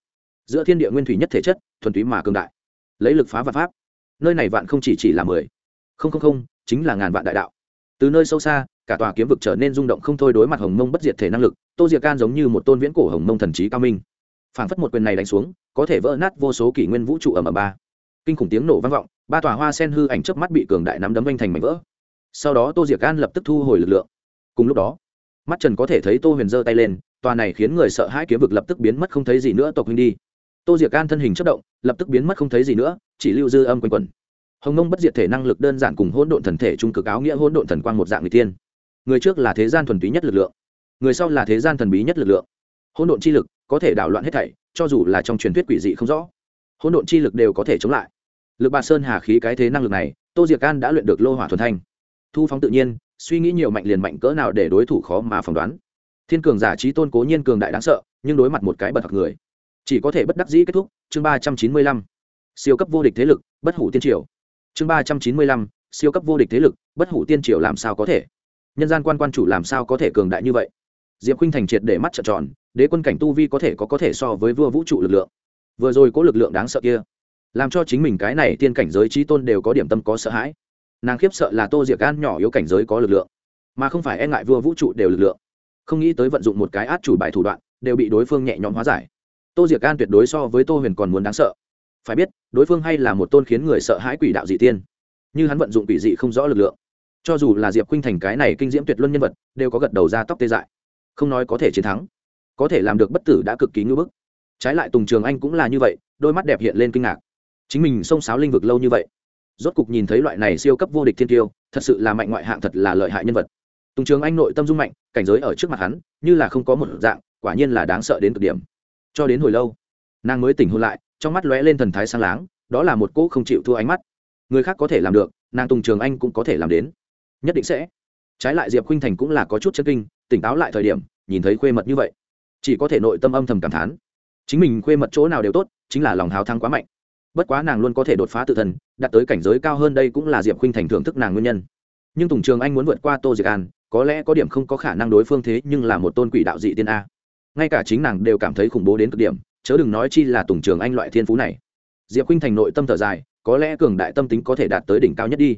[SPEAKER 1] Giữa thiên địa nguyên thủy nhất thể chất, thuần túy mà cường đại. Lấy lực phá vạn pháp. Nơi này vạn không chỉ chỉ là mười. Không không không, chính là ngàn vạn đại đạo. Từ nơi sâu xa, cả tòa kiếm vực trở nên rung động không thôi đối mặt hồng mông bất diệt thể năng lực, tô diệc can giống như một tôn viễn cổ hồng mông thần trí cao minh. Phảng phất một quyền này đánh xuống, có thể vỡ nát vô số kỷ nguyên vũ trụ ở ầm ba. Kinh khủng tiếng nổ vang vọng, ba tòa hoa sen hư ảnh trước mắt bị cường đại nắm đấm vanh thành mảnh vỡ. Sau đó tô diệc can lập tức thu hồi lực lượng. Cùng lúc đó mắt trần có thể thấy tô huyền giơ tay lên, tòa này khiến người sợ hãi kiếm vực lập tức biến mất không thấy gì nữa tộc huynh đi. Tô diệc can thân hình chất động, lập tức biến mất không thấy gì nữa, chỉ lưu dư âm quanh quẩn. Hồng nông bất diệt thể năng lực đơn giản cùng hỗn độn thần thể trung cực áo nghĩa hỗn độn thần quang một dạng người tiên. Người trước là thế gian thuần túy nhất lực lượng, người sau là thế gian thần bí nhất lực lượng. Hỗn độn chi lực có thể đảo loạn hết thảy, cho dù là trong truyền thuyết quỷ dị không rõ, hỗn độn chi lực đều có thể chống lại. Lực bà sơn hà khí cái thế năng lực này, tô diệc can đã luyện được lô hỏa thuần thanh. Thu phóng tự nhiên suy nghĩ nhiều mạnh liền mạnh cỡ nào để đối thủ khó mà phỏng đoán. Thiên cường giả trí tôn cố nhiên cường đại đáng sợ, nhưng đối mặt một cái bật hoặc người, chỉ có thể bất đắc dĩ kết thúc. Chương ba trăm chín mươi lăm, siêu cấp vô địch thế lực, bất hủ tiên triều. Chương ba trăm chín mươi lăm, siêu cấp vô địch thế lực, bất hủ tiên triều làm sao có thể? Nhân gian quan quan chủ làm sao có thể cường đại như vậy? Diệp khinh thành triệt để mắt trợn tròn, đế quân cảnh tu vi có thể có có thể so với vua vũ trụ lực lượng. Vừa rồi có lực lượng đáng sợ kia, làm cho chính mình cái này tiên cảnh giới trí tôn đều có điểm tâm có sợ hãi nàng khiếp sợ là tô diệc An nhỏ yếu cảnh giới có lực lượng, mà không phải e ngại vua vũ trụ đều lực lượng. Không nghĩ tới vận dụng một cái át chủ bài thủ đoạn, đều bị đối phương nhẹ nhõm hóa giải. Tô diệc An tuyệt đối so với tô huyền còn muốn đáng sợ. Phải biết, đối phương hay là một tôn khiến người sợ hãi quỷ đạo dị tiên, như hắn vận dụng quỷ dị không rõ lực lượng. Cho dù là diệp khuynh thành cái này kinh diễm tuyệt luân nhân vật, đều có gật đầu ra tóc tê dại. Không nói có thể chiến thắng, có thể làm được bất tử đã cực kỳ ngưỡng bức. Trái lại tùng trường anh cũng là như vậy, đôi mắt đẹp hiện lên kinh ngạc. Chính mình xông xáo linh vực lâu như vậy rốt cục nhìn thấy loại này siêu cấp vô địch thiên tiêu, thật sự là mạnh ngoại hạng thật là lợi hại nhân vật. Tùng trường anh nội tâm dung mạnh, cảnh giới ở trước mặt hắn, như là không có một dạng, quả nhiên là đáng sợ đến cực điểm. Cho đến hồi lâu, nàng mới tỉnh hôn lại, trong mắt lóe lên thần thái sang láng, đó là một cỗ không chịu thua ánh mắt. Người khác có thể làm được, nàng tùng trường anh cũng có thể làm đến. Nhất định sẽ. Trái lại diệp khuynh thành cũng là có chút chân kinh, tỉnh táo lại thời điểm, nhìn thấy khuê mật như vậy, chỉ có thể nội tâm âm thầm cảm thán. Chính mình khuê mật chỗ nào đều tốt, chính là lòng hào thăng quá mạnh bất quá nàng luôn có thể đột phá tự thân, đạt tới cảnh giới cao hơn đây cũng là diệp khuynh thành thưởng thức nàng nguyên nhân. Nhưng tùng trường anh muốn vượt qua tô diệc an, có lẽ có điểm không có khả năng đối phương thế nhưng là một tôn quỷ đạo dị tiên a. Ngay cả chính nàng đều cảm thấy khủng bố đến cực điểm, chớ đừng nói chi là tùng trường anh loại thiên phú này. Diệp khuynh thành nội tâm thở dài, có lẽ cường đại tâm tính có thể đạt tới đỉnh cao nhất đi.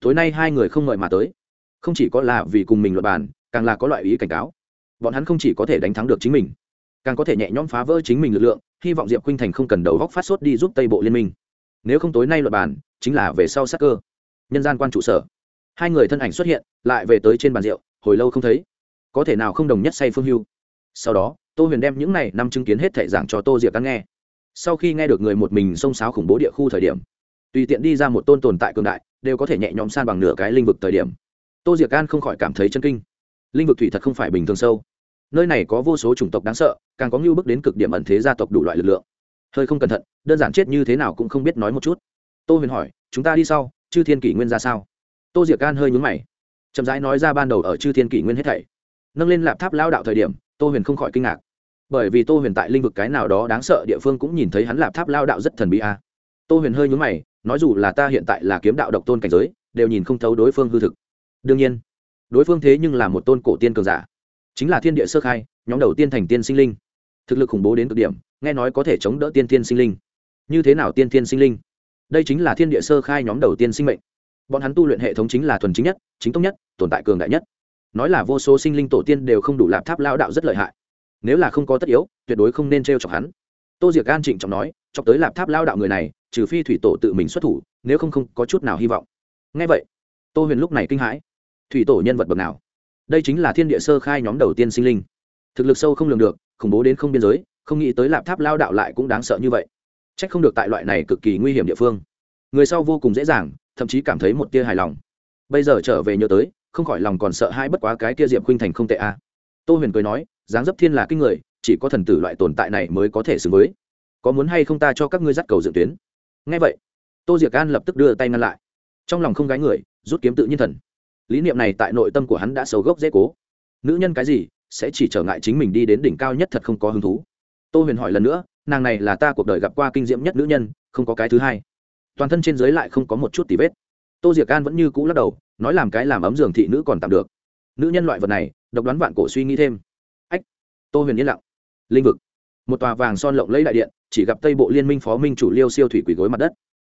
[SPEAKER 1] Tối nay hai người không ngợi mà tới. Không chỉ có là vì cùng mình luật bàn, càng là có loại ý cảnh cáo. Bọn hắn không chỉ có thể đánh thắng được chính mình, càng có thể nhẹ nhõm phá vỡ chính mình lực lượng hy vọng diệp khuynh thành không cần đầu góc phát sốt đi giúp tây bộ liên minh nếu không tối nay luật bàn, chính là về sau sắc cơ. Nhân gian quan trụ sở. Hai người thân ảnh xuất hiện, lại về tới trên bàn rượu, hồi lâu không thấy. Có thể nào không đồng nhất say phương hưu? Sau đó, tô huyền đem những này năm chứng kiến hết thệ giảng cho tô diệp căn nghe. Sau khi nghe được người một mình xông xáo khủng bố địa khu thời điểm, tùy tiện đi ra một tôn tồn tại cường đại, đều có thể nhẹ nhõm san bằng nửa cái linh vực thời điểm. Tô diệc an không khỏi cảm thấy chân kinh. Linh vực thủy thật không phải bình thường sâu nơi này có vô số chủng tộc đáng sợ, càng có ngưu bức đến cực điểm ẩn thế gia tộc đủ loại lực lượng. Hơi không cẩn thận, đơn giản chết như thế nào cũng không biết nói một chút. Tô huyền hỏi, chúng ta đi sau, chư thiên kỷ nguyên ra sao? Tô diệc Gan hơi nhúng mày. Chậm rãi nói ra ban đầu ở chư thiên kỷ nguyên hết thảy. Nâng lên lạp tháp lao đạo thời điểm, tô huyền không khỏi kinh ngạc. Bởi vì tô huyền tại linh vực cái nào đó đáng sợ địa phương cũng nhìn thấy hắn lạp tháp lao đạo rất thần bí a. Tô huyền hơi nhúng mày, nói dù là ta hiện tại là kiếm đạo độc tôn cảnh giới, đều nhìn không thấu đối phương hư thực. Đương nhiên, đối phương thế nhưng là một tôn cổ tiên cường giả chính là thiên địa sơ khai, nhóm đầu tiên thành tiên sinh linh. Thực lực khủng bố đến cực điểm, nghe nói có thể chống đỡ tiên tiên sinh linh. Như thế nào tiên tiên sinh linh? Đây chính là thiên địa sơ khai nhóm đầu tiên sinh mệnh. Bọn hắn tu luyện hệ thống chính là thuần chính nhất, chính tông nhất, tồn tại cường đại nhất. Nói là vô số sinh linh tổ tiên đều không đủ lạp tháp lao đạo rất lợi hại. Nếu là không có tất yếu, tuyệt đối không nên t r e o chọc hắn. Tô diệc gan trịnh trọng nói, chọc tới lạp tháp lao đạo người này, trừ phi thủy tổ tự mình xuất thủ, nếu không không có chút nào hy vọng. Ngay vậy, tô huyền lúc này kinh hãi. Thủy tổ nhân vật bậc nào? Đây chính là thiên địa sơ khai nhóm đầu tiên sinh linh. Thực lực sâu không lường được, khủng bố đến không biên giới, không nghĩ tới lạp tháp lao đạo lại cũng đáng sợ như vậy. C h ắ c không được tại loại này cực kỳ nguy hiểm địa phương. Người sau vô cùng dễ dàng, thậm chí cảm thấy một tia hài lòng. Bây giờ trở về nhớ tới, không khỏi lòng còn sợ hai bất quá cái tia diệp khuynh thành không tệ a tô huyền cười nói, dáng dấp thiên là kinh người, chỉ có thần tử loại tồn tại này mới có thể xứng với. Có muốn hay không ta cho các ngươi dắt cầu dự tuyến? Ngay vậy, tô diệc an lập tức đưa tay ngăn lại. Trong lòng không gái người, rút kiếm tự nhiên thần lý niệm này tại nội tâm của hắn đã sâu gốc dễ cố. Nữ nhân cái gì sẽ chỉ trở ngại chính mình đi đến đỉnh cao nhất thật không có hứng thú. Tô huyền hỏi lần nữa, nàng này là ta cuộc đời gặp qua kinh diễm nhất nữ nhân, không có cái thứ hai. Toàn thân trên giới lại không có một chút tì vết. Tô diệc an vẫn như cũ lắc đầu, nói làm cái làm ấm giường thị nữ còn tạm được. Nữ nhân loại vật này, độc đoán vạn cổ suy nghĩ thêm. Ách, tô huyền yên lặng. Linh vực. Một tòa vàng son lộng lấy đại điện, chỉ gặp tây bộ liên minh phó minh chủ liêu siêu thủy quỷ gối mặt đất.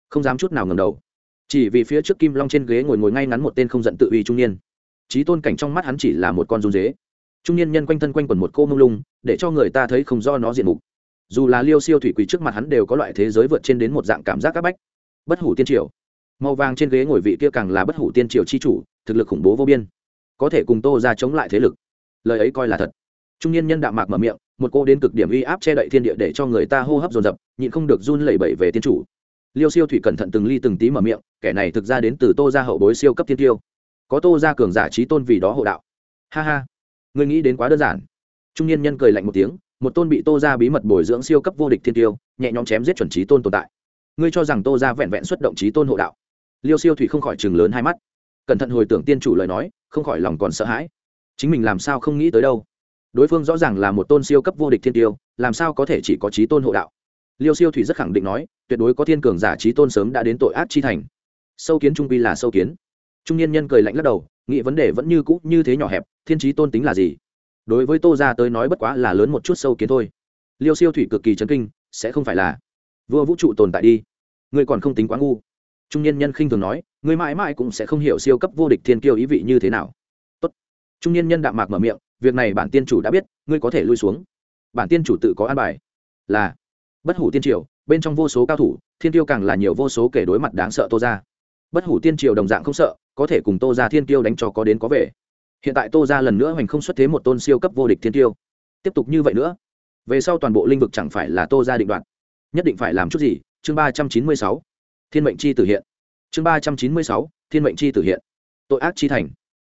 [SPEAKER 1] Không dám chút nào ngầm đầu chỉ vì phía trước kim long trên ghế ngồi ngồi ngay ngắn một tên không giận tự uy trung niên. Trí tôn cảnh trong mắt hắn chỉ là một con run dế. Trung niên nhân quanh thân quanh quần một cô mông lung, để cho người ta thấy không do nó diện mục. Dù là liêu siêu thủy quỷ trước mặt hắn đều có loại thế giới vượt trên đến một dạng cảm giác c áp bách. Bất hủ tiên triều. Màu vàng trên ghế ngồi vị kia càng là bất hủ tiên triều chi chủ, thực lực khủng bố vô biên. Có thể cùng tô ra chống lại thế lực. Lời ấy coi là thật. Trung niên nhân đạm mạc mở miệng, một cô đến cực điểm uy áp che đậy thiên địa để cho người ta hô hấp dồn dập, nhịn không được run lẩy bẩy về tiên chủ liêu siêu thủy cẩn thận từng ly từng tí mở miệng, kẻ này thực ra đến từ tô gia hậu bối siêu cấp thiên tiêu. Có tô gia cường giả trí tôn vì đó hộ đạo. Ha ha. Ngươi nghĩ đến quá đơn giản. Trung niên nhân cười lạnh một tiếng, một tôn bị tô gia bí mật bồi dưỡng siêu cấp vô địch thiên tiêu, nhẹ nhõm chém giết chuẩn trí tôn tồn tại. Ngươi cho rằng tô gia vẹn vẹn xuất động trí tôn hộ đạo? Liêu siêu thủy không khỏi chừng lớn hai mắt. Cẩn thận hồi tưởng tiên chủ lời nói, không khỏi lòng còn sợ hãi. Chính mình làm sao không nghĩ tới đâu? Đối phương rõ ràng là một tôn siêu cấp vô địch thiên tiêu, làm sao có thể chỉ có trí tôn hộ đạo? Liêu siêu thủy rất khẳng định nói, tuyệt đối có thiên cường giả trí tôn sớm đã đến tội ác chi thành. Sâu kiến trung quy là sâu kiến. Trung niên nhân cười lạnh lắc đầu, nghĩ vấn đề vẫn như cũ, như thế nhỏ hẹp, thiên trí tôn tính là gì? Đối với tô ra tới nói bất quá là lớn một chút sâu kiến thôi. Liêu siêu thủy cực kỳ chấn kinh, sẽ không phải là vua vũ trụ tồn tại đi. Ngươi còn không tính quá ngu. Trung niên nhân khinh thường nói, ngươi mãi mãi cũng sẽ không hiểu siêu cấp vô địch thiên kiêu ý vị như thế nào. Tốt. trung niên nhân đạm mạc mở miệng, việc này bản tiên chủ đã biết, ngươi có thể lui xuống. Bản tiên chủ tự có an bài. Là bất hủ tiên triều, bên trong vô số cao thủ, thiên tiêu càng là nhiều vô số kể đối mặt đáng sợ tô ra bất hủ tiên triều đồng dạng không sợ, có thể cùng tô ra thiên tiêu đánh cho có đến có về. Hiện tại tô ra lần nữa hoành không xuất thế một tôn siêu cấp vô địch thiên tiêu tiếp tục như vậy nữa, về sau toàn bộ lĩnh vực chẳng phải là tô ra định đoạn nhất định phải làm chút gì? Chương ba trăm chín mươi sáu. Thiên mệnh chi tử hiện. Chương ba trăm chín mươi sáu. Thiên mệnh chi tử hiện. Tội ác chi thành.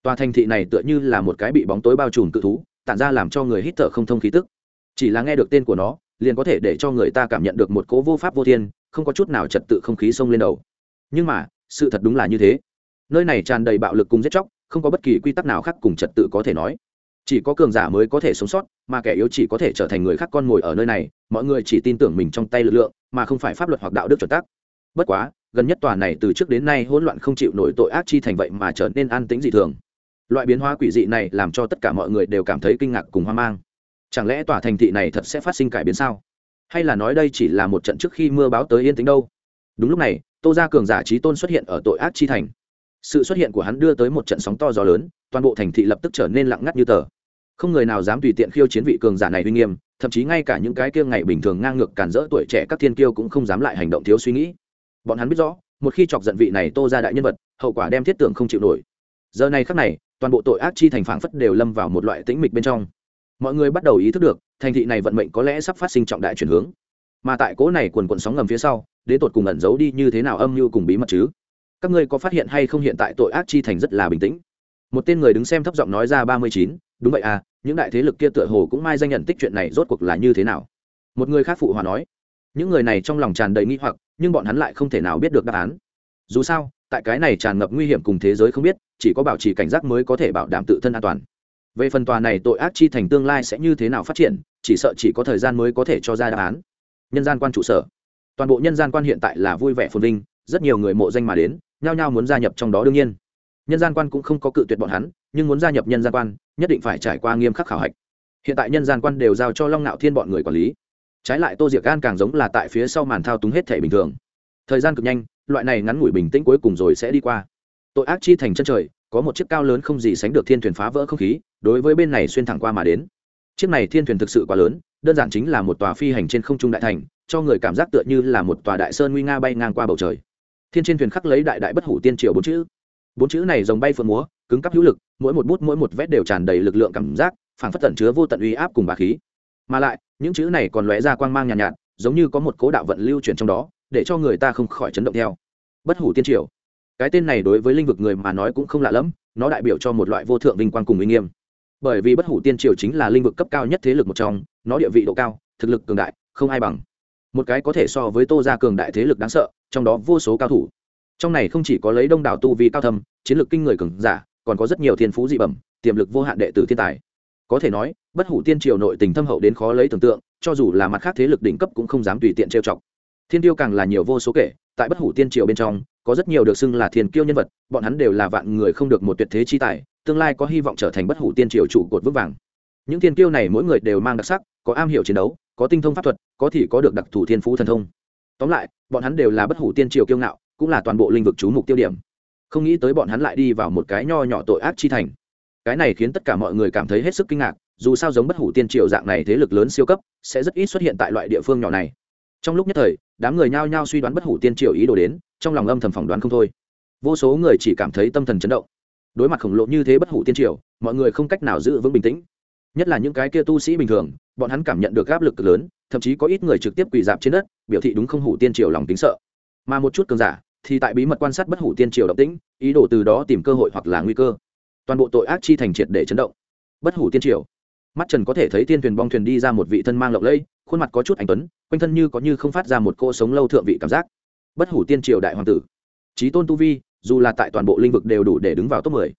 [SPEAKER 1] Tòa thành thị này tựa như là một cái bị bóng tối bao trùm cự thú, tản ra làm cho người hít thở không thông khí tức. Chỉ là nghe được tên của nó liền có thể để cho người ta cảm nhận được một cố vô pháp vô thiên, không có chút nào trật tự không khí xông lên đầu. Nhưng mà, sự thật đúng là như thế. Nơi này tràn đầy bạo lực cùng giết chóc, không có bất kỳ quy tắc nào khác cùng trật tự có thể nói. Chỉ có cường giả mới có thể sống sót, mà kẻ yếu chỉ có thể trở thành người khác con ngồi ở nơi này, mọi người chỉ tin tưởng mình trong tay lực lượng, mà không phải pháp luật hoặc đạo đức chuẩn tắc. Bất quá, gần nhất tòa này từ trước đến nay hỗn loạn không chịu nổi tội ác chi thành vậy mà trở nên an tĩnh dị thường. Loại biến hóa quỷ dị này làm cho tất cả mọi người đều cảm thấy kinh ngạc cùng hoang mang chẳng lẽ tòa thành thị này thật sẽ phát sinh cải biến sao? Hay là nói đây chỉ là một trận trước khi mưa báo tới yên tĩnh đâu? Đúng lúc này, tô gia cường giả trí tôn xuất hiện ở tội ác chi thành. Sự xuất hiện của hắn đưa tới một trận sóng to gió lớn, toàn bộ thành thị lập tức trở nên lặng ngắt như tờ. Không người nào dám tùy tiện khiêu chiến vị cường giả này uy nghiêm, thậm chí ngay cả những cái kia ngày bình thường ngang ngược cản rỡ tuổi trẻ các thiên kiêu cũng không dám lại hành động thiếu suy nghĩ. Bọn hắn biết rõ, một khi chọc giận vị này tô ra đại nhân vật, hậu quả đem thiết tưởng không chịu nổi. Giờ này khắc này, toàn bộ tội ác chi thành phảng phất đều lâm vào một loại tĩnh mịch bên trong mọi người bắt đầu ý thức được, thành thị này vận mệnh có lẽ sắp phát sinh trọng đại chuyển hướng. Mà tại cố này quần quần sóng ngầm phía sau đến tột cùng ẩn giấu đi như thế nào âm mưu cùng bí mật chứ? Các ngươi có phát hiện hay không hiện tại tội ác chi thành rất là bình tĩnh? Một tên người đứng xem thấp giọng nói ra ba mươi chín, đúng vậy à những đại thế lực kia tựa hồ cũng mai danh nhận tích chuyện này rốt cuộc là như thế nào? Một người khác phụ hòa nói, những người này trong lòng tràn đầy nghi hoặc, nhưng bọn hắn lại không thể nào biết được đáp án. Dù sao, tại cái này tràn ngập nguy hiểm cùng thế giới không biết, chỉ có bảo trì cảnh giác mới có thể bảo đảm tự thân an toàn về phần tòa này tội ác chi thành tương lai sẽ như thế nào phát triển, chỉ sợ chỉ có thời gian mới có thể cho ra đáp án. Nhân gian quan trụ sở. Toàn bộ nhân gian quan hiện tại là vui vẻ phồn vinh, rất nhiều người mộ danh mà đến, nhao nhao muốn gia nhập trong đó đương nhiên. Nhân gian quan cũng không có cự tuyệt bọn hắn, nhưng muốn gia nhập nhân gian quan, nhất định phải trải qua nghiêm khắc khảo hạch. Hiện tại nhân gian quan đều giao cho long nạo thiên bọn người quản lý. Trái lại tô diệc gan càng giống là tại phía sau màn thao túng hết thể bình thường. Thời gian cực nhanh, loại này ngắn ngủi bình tĩnh cuối cùng rồi sẽ đi qua. Tội ác chi thành chân trời, có một chiếc cao lớn không gì sánh được thiên thuyền phá vỡ không khí đối với bên này xuyên thẳng qua mà đến. Chiếc này thiên thuyền thực sự quá lớn đơn giản chính là một tòa phi hành trên không trung đại thành cho người cảm giác tựa như là một tòa đại sơn nguy nga bay ngang qua bầu trời. Thiên trên thuyền khắc lấy đại đại bất hủ tiên triều bốn chữ. Bốn chữ này dòng bay phượng múa cứng cắp hữu lực mỗi một bút mỗi một vét đều tràn đầy lực lượng cảm giác phảng phất tẩn chứa vô tận uy áp cùng bà khí. Mà lại những chữ này còn lóe ra quang mang nhàn nhạt, nhạt giống như có một cố đạo vận lưu chuyển trong đó để cho người ta không khỏi chấn động theo. Bất hủ tiên triều. Cái tên này đối với linh vực người mà nói cũng không lạ lẫm nó đại biểu cho một loại vô thượng vinh quang cùng uy nghiêm bởi vì bất hủ tiên triều chính là linh vực cấp cao nhất thế lực một trong, nó địa vị độ cao, thực lực cường đại, không ai bằng. Một cái có thể so với tô ra cường đại thế lực đáng sợ, trong đó vô số cao thủ. Trong này không chỉ có lấy đông đảo tu vi cao thâm, chiến lược kinh người cường giả, còn có rất nhiều thiên phú dị bẩm, tiềm lực vô hạn đệ tử thiên tài. Có thể nói, bất hủ tiên triều nội tình thâm hậu đến khó lấy tưởng tượng, cho dù là mặt khác thế lực đỉnh cấp cũng không dám tùy tiện trêu chọc. Thiên tiêu càng là nhiều vô số kể, tại bất hủ tiên triều bên trong, có rất nhiều được xưng là thiên kiêu nhân vật, bọn hắn đều là vạn người không được một tuyệt thế chi tài tương lai có hy vọng trở thành bất hủ tiên triều trụ cột vững vàng. Những thiên kiêu này mỗi người đều mang đặc sắc, có am hiểu chiến đấu, có tinh thông pháp thuật, có thì có được đặc thù thiên phú thần thông. Tóm lại, bọn hắn đều là bất hủ tiên triều kiêu ngạo, cũng là toàn bộ linh vực chú mục tiêu điểm. Không nghĩ tới bọn hắn lại đi vào một cái nho nhỏ tội ác chi thành. Cái này khiến tất cả mọi người cảm thấy hết sức kinh ngạc, dù sao giống bất hủ tiên triều dạng này thế lực lớn siêu cấp, sẽ rất ít xuất hiện tại loại địa phương nhỏ này. Trong lúc nhất thời, đám người nhao nhao suy đoán bất hủ tiên triều ý đồ đến, trong lòng âm thầm phỏng đoán không thôi. Vô số người chỉ cảm thấy tâm thần chấn động đối mặt khổng lồ như thế bất hủ tiên triều, mọi người không cách nào giữ vững bình tĩnh. Nhất là những cái kia tu sĩ bình thường, bọn hắn cảm nhận được áp lực cực lớn, thậm chí có ít người trực tiếp quỳ dạp trên đất, biểu thị đúng không hủ tiên triều lòng tính sợ. Mà một chút cường giả, thì tại bí mật quan sát bất hủ tiên triều động tĩnh, ý đồ từ đó tìm cơ hội hoặc là nguy cơ. Toàn bộ tội ác chi thành triệt để chấn động. Bất hủ tiên triều. Mắt trần có thể thấy tiên thuyền bong thuyền đi ra một vị thân mang lộng lẫy, khuôn mặt có chút anh tuấn, quanh thân như có như không phát ra một cô sống lâu thượng vị cảm giác. Bất hủ tiên triều đại hoàng tử. Trí tôn tu vi dù là tại toàn bộ lĩnh vực đều đủ để đứng vào top 10.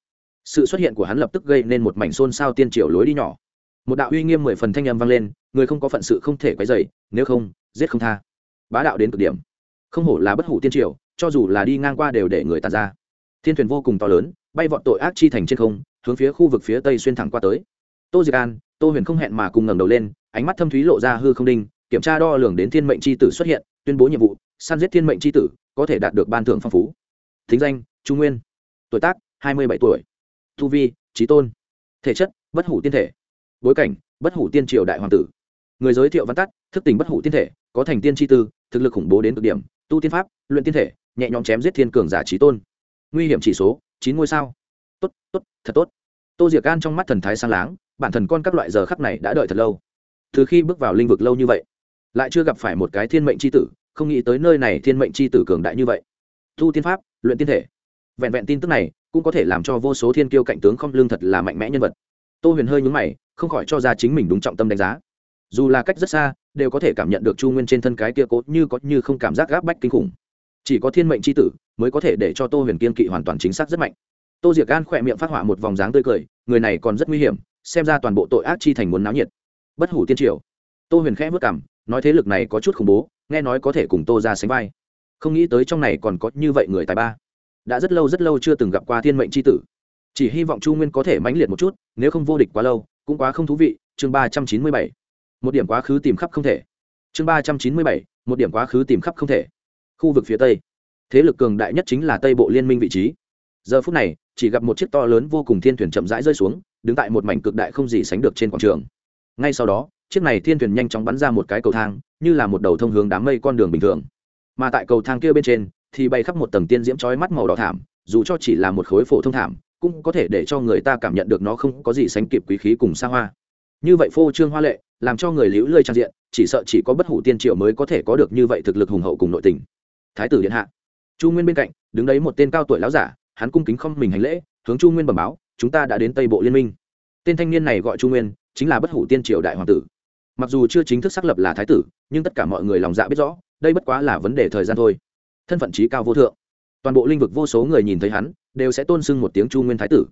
[SPEAKER 1] sự xuất hiện của hắn lập tức gây nên một mảnh xôn xao tiên triều lối đi nhỏ. Một đạo uy nghiêm mười phần thanh âm vang lên, người không có phận sự không thể quấy dậy. nếu không, giết không tha. Bá đạo đến cực điểm. Không hổ là bất hủ tiên triều, cho dù là đi ngang qua đều để người tàn ra. Thiên thuyền vô cùng to lớn, bay vọt tội ác chi thành trên không, hướng phía khu vực phía tây xuyên thẳng qua tới. Tô diệc an, tô huyền không hẹn mà cùng ngẩng đầu lên, ánh mắt thâm thúy lộ ra hư không đinh, kiểm tra đo lường đến thiên mệnh chi tử xuất hiện, tuyên bố nhiệm vụ, săn giết thiên mệnh chi tử, có thể đạt được ban thưởng phong phú thính danh trung nguyên. Tuổi tác, hai mươi bảy tuổi. Tu vi, trí tôn. Thể chất, bất hủ tiên thể. Bối cảnh, bất hủ tiên triều đại hoàng tử. Người giới thiệu văn tắt, thức tình bất hủ tiên thể, có thành tiên tri tư, thực lực khủng bố đến cực điểm, tu tiên pháp, luyện tiên thể, nhẹ nhõm chém giết thiên cường giả trí tôn. Nguy hiểm chỉ số, chín ngôi sao. Tốt tốt, thật tốt. Tô diệc an trong mắt thần thái sang láng, bản thần con các loại giờ khắc này đã đợi thật lâu. Từ khi bước vào linh vực lâu như vậy, lại chưa gặp phải một cái thiên mệnh c h i tử, không nghĩ tới nơi này thiên mệnh c h i tử cường đại như vậy thu tiên pháp, luyện tiên thể. Vẹn vẹn tin tức này cũng có thể làm cho vô số thiên kiêu cạnh tướng không lương thật là mạnh mẽ nhân vật. Tô huyền hơi nhúng mày, không khỏi cho ra chính mình đúng trọng tâm đánh giá. Dù là cách rất xa, đều có thể cảm nhận được chu nguyên trên thân cái kia cố như có như không cảm giác gáp bách kinh khủng. Chỉ có thiên mệnh c h i tử mới có thể để cho tô huyền kiên kỵ hoàn toàn chính xác rất mạnh. Tô diệc gan khỏe miệng phát họa một vòng dáng tươi cười, người này còn rất nguy hiểm, xem ra toàn bộ tội ác chi thành muốn náo nhiệt. Bất hủ tiên triều. Tô huyền khẽ vất cảm nói thế lực này có chút khủng bố, nghe nói có thể cùng tô ra sánh vai không nghĩ tới trong này còn có như vậy người tài ba. Đã rất lâu rất lâu chưa từng gặp qua thiên mệnh c h i tử. Chỉ hy vọng chu nguyên có thể mãnh liệt một chút, nếu không vô địch quá lâu, cũng quá không thú vị. Chương ba trăm chín mươi bảy. Một điểm quá khứ tìm khắp không thể. Chương ba trăm chín mươi bảy. Một điểm quá khứ tìm khắp không thể. Khu vực phía tây. Thế lực cường đại nhất chính là tây bộ liên minh vị trí. Giờ phút này, chỉ gặp một chiếc to lớn vô cùng thiên thuyền chậm rãi rơi xuống, đứng tại một mảnh cực đại không gì sánh được trên quảng trường. Ngay sau đó, chiếc này thiên thuyền nhanh chóng bắn ra một cái cầu thang, như là một đầu thông hướng đám mây con đường bình thường mà tại cầu thang kia bên trên thì bay khắp một tầng tiên diễm trói mắt màu đỏ thảm, dù cho chỉ là một khối phổ thông thảm, cũng có thể để cho người ta cảm nhận được nó không có gì sánh kịp quý khí cùng xa hoa. Như vậy phô trương hoa lệ, làm cho người liễu lơi trang diện, chỉ sợ chỉ có bất hủ tiên triệu mới có thể có được như vậy thực lực hùng hậu cùng nội tình. Thái tử điện hạ. Chu nguyên bên cạnh, đứng đấy một tên cao tuổi lão giả, hắn cung kính không mình hành lễ, hướng chu nguyên bẩm báo, chúng ta đã đến tây bộ liên minh. Tên thanh niên này gọi chu nguyên, chính là bất hủ tiên triều đại hoàng tử. Mặc dù chưa chính thức xác lập là thái tử, nhưng tất cả mọi người lòng dạ biết rõ đây bất quá là vấn đề thời gian thôi. Thân phận trí cao vô thượng. Toàn bộ lĩnh vực vô số người nhìn thấy hắn, đều sẽ tôn sưng một tiếng chu nguyên thái tử.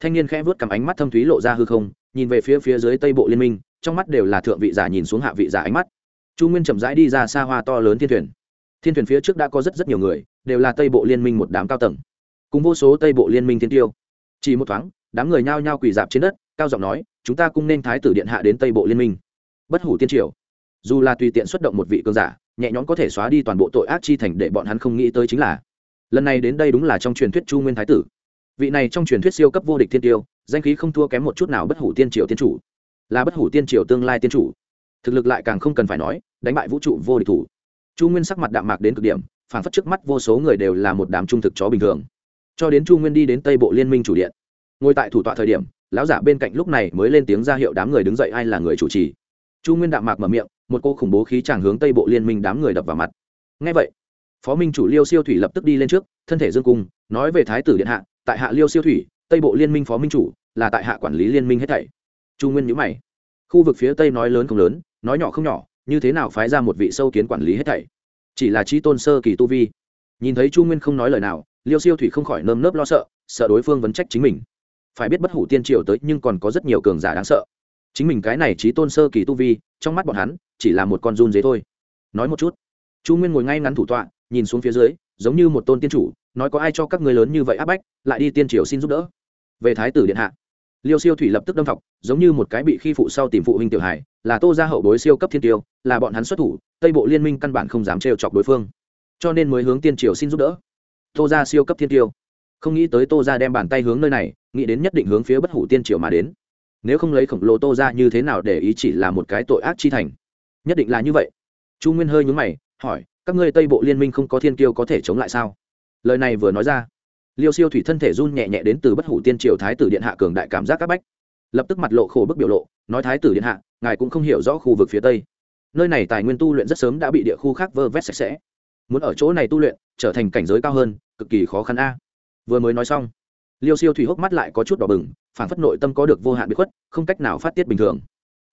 [SPEAKER 1] Thanh niên khẽ vớt cầm ánh mắt thâm thúy lộ ra hư không, nhìn về phía phía dưới tây bộ liên minh, trong mắt đều là thượng vị giả nhìn xuống hạ vị giả ánh mắt. Chu nguyên chậm rãi đi ra xa hoa to lớn thiên thuyền. Thiên thuyền phía trước đã có rất rất nhiều người, đều là tây bộ liên minh một đám cao tầng. Cùng vô số tây bộ liên minh thiên tiêu. Chỉ một thoáng, đám người nhao nhao quỳ dạp trên đất, cao giọng nói, chúng ta cũng nên thái tử điện hạ đến tây bộ liên minh. Bất hủ tiên triều. Dù là tùy tiện xuất động một vị cơn giả nhẹ nhõm có thể xóa đi toàn bộ tội ác chi thành để bọn hắn không nghĩ tới chính là. Lần này đến đây đúng là trong truyền thuyết chu nguyên thái tử. Vị này trong truyền thuyết siêu cấp vô địch thiên tiêu, danh khí không thua kém một chút nào bất hủ tiên triều tiên chủ. Là bất hủ tiên triều tương lai tiên chủ. Thực lực lại càng không cần phải nói, đánh bại vũ trụ vô địch thủ. Chu nguyên sắc mặt đạm mạc đến cực điểm phản phất trước mắt vô số người đều là một đám trung thực chó bình thường. Cho đến chu nguyên đi đến tây bộ liên minh chủ điện, ngồi tại thủ tọa thời điểm, lão giả bên cạnh lúc này mới lên tiếng ra hiệu đám người đứng dậy ai là người chủ trì. Chu nguyên đạm mạc mở miệng một cô khủng bố khí tràng hướng tây bộ liên minh đám người đập vào mặt. Ngay vậy, phó minh chủ liêu siêu thủy lập tức đi lên trước, thân thể dương cung, nói về thái tử điện hạ, tại hạ liêu siêu thủy, tây bộ liên minh phó minh chủ, là tại hạ quản lý liên minh hết thảy. Chu nguyên nhữ mày. Khu vực phía tây nói lớn không lớn, nói nhỏ không nhỏ, như thế nào phái ra một vị sâu kiến quản lý hết thảy? Chỉ là trí tôn sơ kỳ tu vi. Nhìn thấy chu nguyên không nói lời nào, liêu siêu thủy không khỏi nơm nớp lo sợ sợ đối phương vấn trách chính mình. Phải biết bất hủ tiên triều tới nhưng còn có rất nhiều cường giả đáng sợ. Chính mình cái này trí tôn sơ kỳ tu vi, trong mắt bọn hắn chỉ là một con run dế thôi. Nói một chút. Chu nguyên ngồi ngay ngắn thủ tọa, nhìn xuống phía dưới, giống như một tôn tiên chủ, nói có ai cho các người lớn như vậy áp bách, lại đi tiên triều xin giúp đỡ. Về thái tử điện hạ. Liêu siêu thủy lập tức đâm thọc, giống như một cái bị khi phụ sau tìm phụ huynh tiểu hải là tô ra hậu bối siêu cấp thiên tiêu, là bọn hắn xuất thủ, tây bộ liên minh căn bản không dám trêu chọc đối phương. Cho nên mới hướng tiên triều xin giúp đỡ. Tô ra siêu cấp thiên tiêu. Không nghĩ tới tô ra đem bàn tay hướng nơi này, nghĩ đến nhất định hướng phía bất hủ tiên triều mà đến. Nếu không lấy khổng lồ tô ra như thế nào để ý chỉ là một cái tội ác chi thành nhất định là như vậy. Chu nguyên hơi nhúng mày, hỏi, các ngươi tây bộ liên minh không có thiên kiêu có thể chống lại sao? Lời này vừa nói ra, liêu siêu thủy thân thể run nhẹ nhẹ đến từ bất hủ tiên triều thái tử điện hạ cường đại cảm giác các bách. Lập tức mặt lộ khổ bức biểu lộ, nói thái tử điện hạ, ngài cũng không hiểu rõ khu vực phía tây. Nơi này tài nguyên tu luyện rất sớm đã bị địa khu khác vơ vét sạch sẽ. Muốn ở chỗ này tu luyện, trở thành cảnh giới cao hơn, cực kỳ khó khăn a. Vừa mới nói xong, liêu siêu thủy hốc mắt lại có chút đỏ bừng phản phất nội tâm có được vô hạn bị khuất, không cách nào phát tiết bình thường.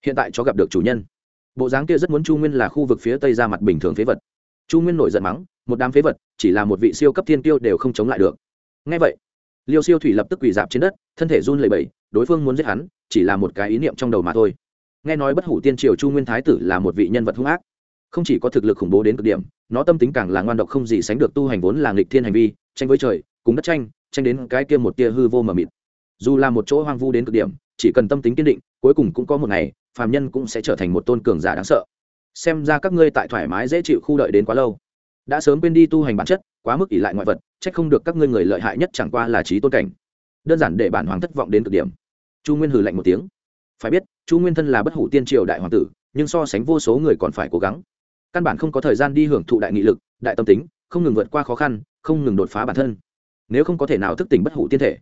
[SPEAKER 1] Hiện tại cho gặp được chủ nhân bộ dáng kia rất muốn chu nguyên là khu vực phía tây ra mặt bình thường phế vật. Chu nguyên nổi giận mắng, một đám phế vật, chỉ là một vị siêu cấp thiên tiêu đều không chống lại được. Ngay vậy, liêu siêu thủy lập tức quỳ dạp trên đất, thân thể run lẩy bẩy, đối phương muốn giết hắn, chỉ là một cái ý niệm trong đầu mà thôi. Nghe nói bất hủ tiên triều chu nguyên thái tử là một vị nhân vật hung ác, không chỉ có thực lực khủng bố đến cực điểm, nó tâm tính càng là ngoan độc không gì sánh được tu hành vốn là nghịch thiên hành vi, tranh với trời, cùng đất tranh tranh đến cái kia một tia hư vô mờ mịt. Dù là một chỗ hoang vu đến cực điểm, chỉ cần tâm tính kiên định, cuối cùng cũng có một ngày phàm nhân cũng sẽ trở thành một tôn cường giả đáng sợ. Xem ra các ngươi tại thoải mái dễ chịu khu đợi đến quá lâu. Đã sớm quên đi tu hành bản chất, quá mức ỷ lại ngoại vật trách không được các ngươi người lợi hại nhất chẳng qua là trí tôn cảnh. Đơn giản để bản hoàng thất vọng đến cực điểm. Chu nguyên hừ lạnh một tiếng. Phải biết, chu nguyên thân là bất hủ tiên triều đại hoàng tử, nhưng so sánh vô số người còn phải cố gắng. Căn bản không có thời gian đi hưởng thụ đại nghị lực, đại tâm tính, không ngừng vượt qua khó khăn, không ngừng đột phá bản thân. Nếu không có thể nào thức tỉnh bất hủ tiên thể,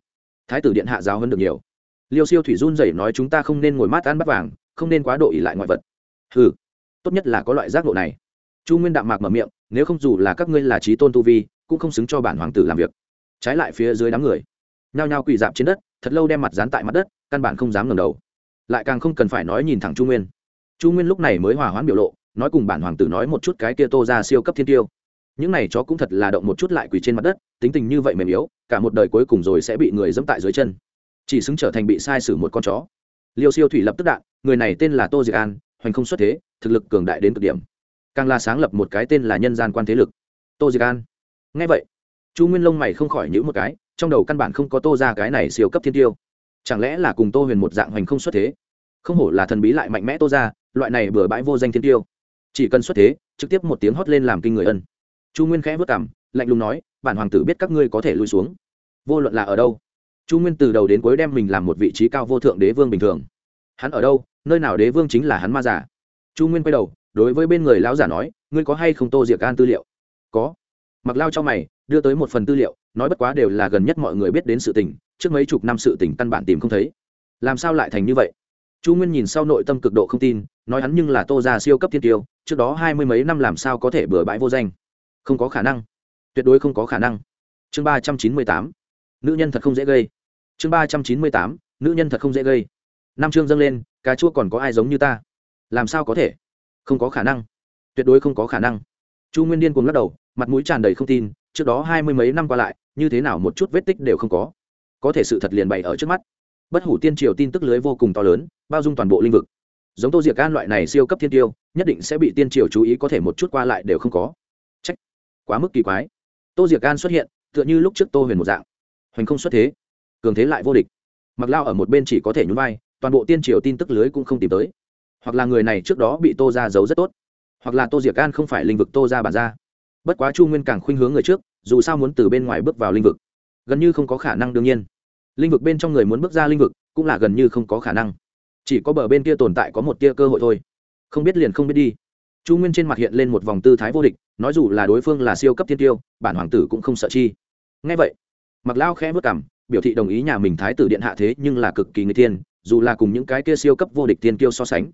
[SPEAKER 1] thái tử điện hạ giáo hơn được nhiều. Liêu siêu thủy run rẩy nói chúng ta không nên ngồi mát ăn bắt vàng không nên quá độ ỉ lại ngoại vật. Ừ tốt nhất là có loại giác độ này. Chu nguyên đạm mạc mở miệng, nếu không dù là các ngươi là trí tôn tu vi, cũng không xứng cho bản hoàng tử làm việc. Trái lại phía dưới đám người, nhao nhao quỳ dạp trên đất, thật lâu đem mặt dán tại mặt đất, căn bản không dám ngẩng đầu. Lại càng không cần phải nói nhìn thẳng chu nguyên. Chu nguyên lúc này mới hòa hoãn biểu lộ, nói cùng bản hoàng tử nói một chút cái kia tô ra siêu cấp thiên tiêu. Những này chó cũng thật là động một chút lại quỳ trên mặt đất, tính tình như vậy mềm yếu, cả một đời cuối cùng rồi sẽ bị người dẫm tại dưới chân. Chỉ xứng trở thành bị sai sử một con chó liêu siêu thủy lập tức đạn, người này tên là tô diệc an, hoành không xuất thế, thực lực cường đại đến cực điểm. Càng là sáng lập một cái tên là nhân gian quan thế lực. Tô diệc an. Ngay vậy, chu nguyên lông mày không khỏi nhữ một cái, trong đầu căn bản không có tô ra cái này siêu cấp thiên tiêu. Chẳng lẽ là cùng tô huyền một dạng hoành không xuất thế? Không hổ là thần bí lại mạnh mẽ tô ra loại này bừa bãi vô danh thiên tiêu. Chỉ cần xuất thế, trực tiếp một tiếng hót lên làm kinh người ân. Chu nguyên khẽ vất cảm lạnh lùng nói, bản hoàng tử biết các ngươi có thể lui xuống. Vô luận là ở đâu chu nguyên từ đầu đến cuối đem mình làm một vị trí cao vô thượng đế vương bình thường. Hắn ở đâu? Nơi nào đế vương chính là hắn ma giả? Chu nguyên quay đầu, đối với bên người lão giả nói, ngươi có hay không tô diệc gan tư liệu? Có. Mặc lao cho mày, đưa tới một phần tư liệu, nói bất quá đều là gần nhất mọi người biết đến sự tình, trước mấy chục năm sự tình căn bản tìm không thấy. Làm sao lại thành như vậy? Chu nguyên nhìn sau nội tâm cực độ không tin, nói hắn nhưng là tô già siêu cấp thiên tiêu, trước đó hai mươi mấy năm làm sao có thể bừa bãi vô danh? Không có khả năng. Tuyệt đối không có khả năng. Chương ba trăm chín mươi tám nữ nhân thật không dễ gây. Chương ba trăm chín mươi tám, nữ nhân thật không dễ gây. Năm chương dâng lên, cà chua còn có ai giống như ta? Làm sao có thể? Không có khả năng. Tuyệt đối không có khả năng. Chu nguyên điên cuồng lắc đầu, mặt mũi tràn đầy không tin, trước đó hai mươi mấy năm qua lại, như thế nào một chút vết tích đều không có. Có thể sự thật liền bày ở trước mắt. Bất hủ tiên triều tin tức lưới vô cùng to lớn, bao dung toàn bộ lĩnh vực. Giống tô diệc an loại này siêu cấp thiên tiêu, nhất định sẽ bị tiên triều chú ý có thể một chút qua lại đều không có. Trách quá mức kỳ quái. Tô diệc an xuất hiện, tựa như lúc trước tô huyền một dạng hoành không xuất thế, cường thế lại vô địch. Mặc lao ở một bên chỉ có thể nhún vai, toàn bộ tiên triều tin tức lưới cũng không tìm tới. Hoặc là người này trước đó bị tô ra giấu rất tốt, hoặc là tô diệc an không phải lĩnh vực tô ra bản ra bất quá chu nguyên càng khuynh hướng người trước, dù sao muốn từ bên ngoài bước vào lĩnh vực, gần như không có khả năng đương nhiên. Lĩnh vực bên trong người muốn bước ra lĩnh vực, cũng là gần như không có khả năng. Chỉ có bờ bên kia tồn tại có một tia cơ hội thôi. Không biết liền không biết đi. Chu nguyên trên mặt hiện lên một vòng tư thái vô địch, nói dù là đối phương là siêu cấp thiên tiêu, bản hoàng tử cũng không sợ chi. Ngay vậy mặc lao khẽ vất cảm biểu thị đồng ý nhà mình thái tử điện hạ thế nhưng là cực kỳ người tiên dù là cùng những cái kia siêu cấp vô địch tiên kiêu so sánh.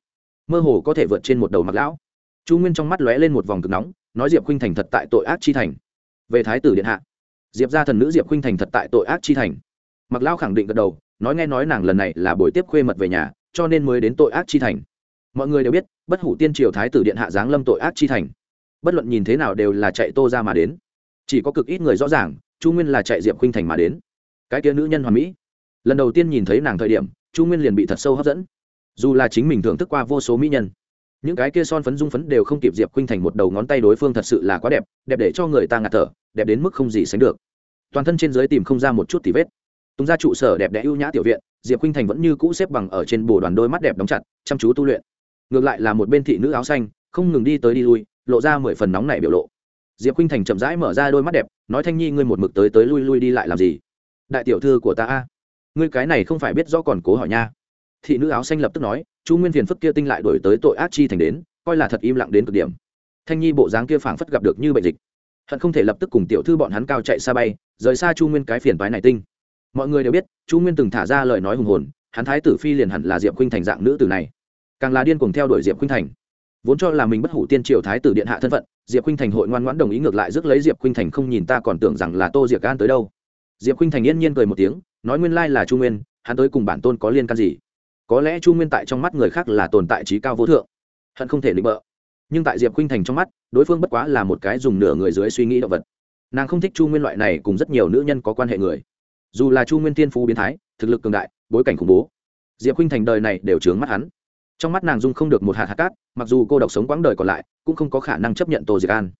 [SPEAKER 1] Mơ hồ có thể vượt trên một đầu mặc lão. Chu nguyên trong mắt lóe lên một vòng cực nóng, nói diệp khuynh thành thật tại tội ác chi thành. Về thái tử điện hạ. Diệp gia thần nữ diệp khuynh thành thật tại tội ác chi thành. Mặc lão khẳng định gật đầu, nói nghe nói nàng lần này là buổi tiếp khuê mật về nhà, cho nên mới đến tội ác chi thành. Mọi người đều biết, bất hủ tiên triều thái tử điện hạ giáng lâm tội ác chi thành. Bất luận nhìn thế nào đều là chạy tô ra mà đến. Chỉ có cực ít người rõ ràng chu nguyên là chạy diệp khuynh thành mà đến. Cái kia nữ nhân hoàn mỹ. Lần đầu tiên nhìn thấy nàng thời điểm, chu nguyên liền bị thật sâu hấp dẫn. Dù là chính mình thưởng thức qua vô số mỹ nhân, những cái kia son phấn dung phấn đều không kịp diệp khuynh thành một đầu ngón tay đối phương thật sự là quá đẹp đẹp để cho người ta ngạt thở, đẹp đến mức không gì sánh được. Toàn thân trên giới tìm không ra một chút tì vết. Tùng ra trụ sở đẹp đẽ ưu nhã tiểu viện, diệp khuynh thành vẫn như cũ xếp bằng ở trên bồ đoàn đôi mắt đẹp đóng chặt, chăm chú tu luyện. Ngược lại là một bên thị nữ áo xanh, không ngừng đi tới đi lui, lộ ra mười phần nóng này biểu lộ diệp khinh thành chậm rãi mở ra đôi mắt đẹp, nói thanh nhi, ngươi một mực tới tới lui lui đi lại làm gì? Đại tiểu thư của ta a. Ngươi cái này không phải biết do còn cố hỏi nha. Thị nữ áo xanh lập tức nói, chu nguyên phiền phức kia tinh lại đổi tới tội ác chi thành đến, coi là thật im lặng đến cực điểm. Thanh nhi bộ dáng kia phảng phất gặp được như bệnh dịch. Hận không thể lập tức cùng tiểu thư bọn hắn cao chạy xa bay, rời xa chu nguyên cái phiền toái này tinh. Mọi người đều biết, chu nguyên từng thả ra lời nói hùng hồn, hắn thái tử phi liền hẳn là diệp khuynh thành dạng nữ tử này. Càng là điên cuồng theo đuổi diệp khuynh thành vốn cho là mình bất hủ tiên triều thái tử điện hạ thân phận, diệp khinh thành hội ngoan ngoãn đồng ý ngược lại rước lấy diệp khinh thành không nhìn ta còn tưởng rằng là tô diệc gan tới đâu. Diệp khinh thành yên nhiên cười một tiếng, nói nguyên lai là chu nguyên, hắn tới cùng bản tôn có liên can gì? Có lẽ chu nguyên tại trong mắt người khác là tồn tại trí cao vô thượng, hận không thể định bợ. Nhưng tại diệp khinh thành trong mắt, đối phương bất quá là một cái dùng nửa người dưới suy nghĩ động vật. Nàng không thích chu nguyên loại này cùng rất nhiều nữ nhân có quan hệ người. Dù là chu nguyên tiên phú biến thái, thực lực cường đại, bối cảnh khủng bố, diệp khinh thành đời này đều trướng mắt hắn trong mắt nàng dung không được một hạt hạt cát, mặc dù cô độc sống quãng đời còn lại, cũng không có khả năng chấp nhận tô diệc an.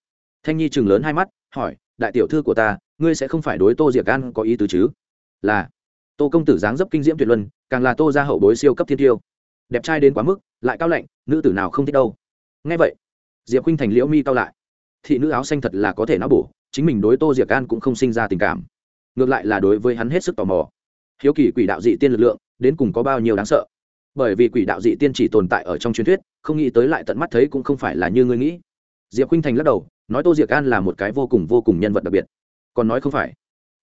[SPEAKER 1] Thanh nhi chừng lớn hai mắt, hỏi, đại tiểu thư của ta, ngươi sẽ không phải đối tô diệc an có ý tứ chứ? Là. Tô công tử dáng dấp kinh diễm tuyệt luân, càng là tô ra hậu bối siêu cấp thiên tiêu. Đẹp trai đến quá mức, lại cao lạnh, nữ tử nào không thích đâu. Ngay vậy, diệp khinh thành liễu mi cao lại. Thị nữ áo xanh thật là có thể não bổ, chính mình đối tô diệc an cũng không sinh ra tình cảm. Ngược lại là đối với hắn hết sức tò mò. Hiếu kỳ quỷ đạo dị tiên lực lượng, đến cùng có bao nhiêu đáng sợ? Bởi vì quỷ đạo dị tiên chỉ tồn tại ở trong truyền thuyết, không nghĩ tới lại tận mắt thấy cũng không phải là như ngươi nghĩ. Diệp khinh thành lắc đầu, nói tô diệc an là một cái vô cùng vô cùng nhân vật đặc biệt. Còn nói không phải.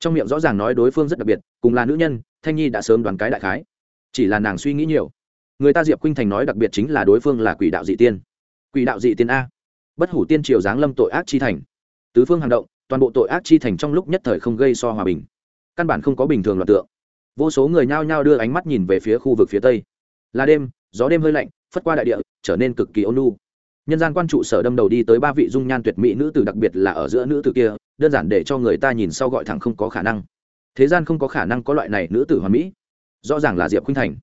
[SPEAKER 1] Trong miệng rõ ràng nói đối phương rất đặc biệt, cùng là nữ nhân, thanh nhi đã sớm đoán cái đại khái. Chỉ là nàng suy nghĩ nhiều. Người ta diệp khinh thành nói đặc biệt chính là đối phương là quỷ đạo dị tiên. Quỷ đạo dị tiên a. Bất hủ tiên triều giáng lâm tội ác chi thành. Tứ phương hành động, toàn bộ tội ác chi thành trong lúc nhất thời không gây so hòa bình. Căn bản không có bình thường loạt tượng. Vô số người nhao nhao đưa ánh mắt nhìn về phía khu vực phía tây là đêm, gió đêm hơi lạnh, phất qua đại địa, trở nên cực kỳ ôn lu nhân gian quan trụ sở đâm đầu đi tới ba vị dung nhan tuyệt mỹ nữ tử đặc biệt là ở giữa nữ tử kia, đơn giản để cho người ta nhìn sau gọi thẳng không có khả năng. Thế gian không có khả năng có loại này nữ tử hoàn mỹ. Rõ ràng là diệp khuynh thành.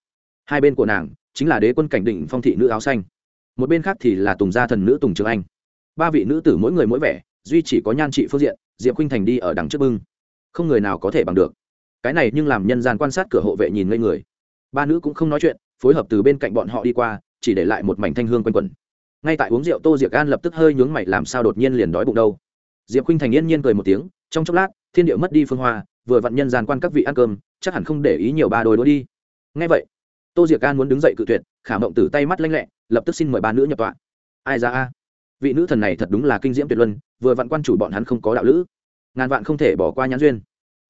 [SPEAKER 1] Hai bên của nàng, chính là đế quân cảnh định phong thị nữ áo xanh. Một bên khác thì là tùng gia thần nữ tùng trường anh. Ba vị nữ tử mỗi người mỗi vẻ, duy chỉ có nhan trị phương diện, diệp khuynh thành đi ở đằng trước bưng. Không người nào có thể bằng được. Cái này nhưng làm nhân gian quan sát cửa hộ vệ nhìn ngây người. Ba nữ cũng không nói chuyện phối hợp từ bên cạnh bọn họ đi qua, chỉ để lại một mảnh thanh hương quanh quẩn. Ngay tại uống rượu tô diệc an lập tức hơi nhướng mày làm sao đột nhiên liền đói bụng đâu. Diệp khinh thành yên nhiên cười một tiếng, trong chốc lát, thiên điệu mất đi phương hoa, vừa vặn nhân gian quan các vị ăn cơm, chắc hẳn không để ý nhiều ba đôi đũa đi. Ngay vậy, tô diệc an muốn đứng dậy cự tuyệt, khả mộng tử tay mắt lanh lẹ, lập tức xin mời ba nữ nhập tọa. Ai ra a? Vị nữ thần này thật đúng là kinh diễm tuyệt luân, vừa vặn quan chủ bọn hắn không có đạo lữ. Ngàn vạn không thể bỏ qua nhãn duyên.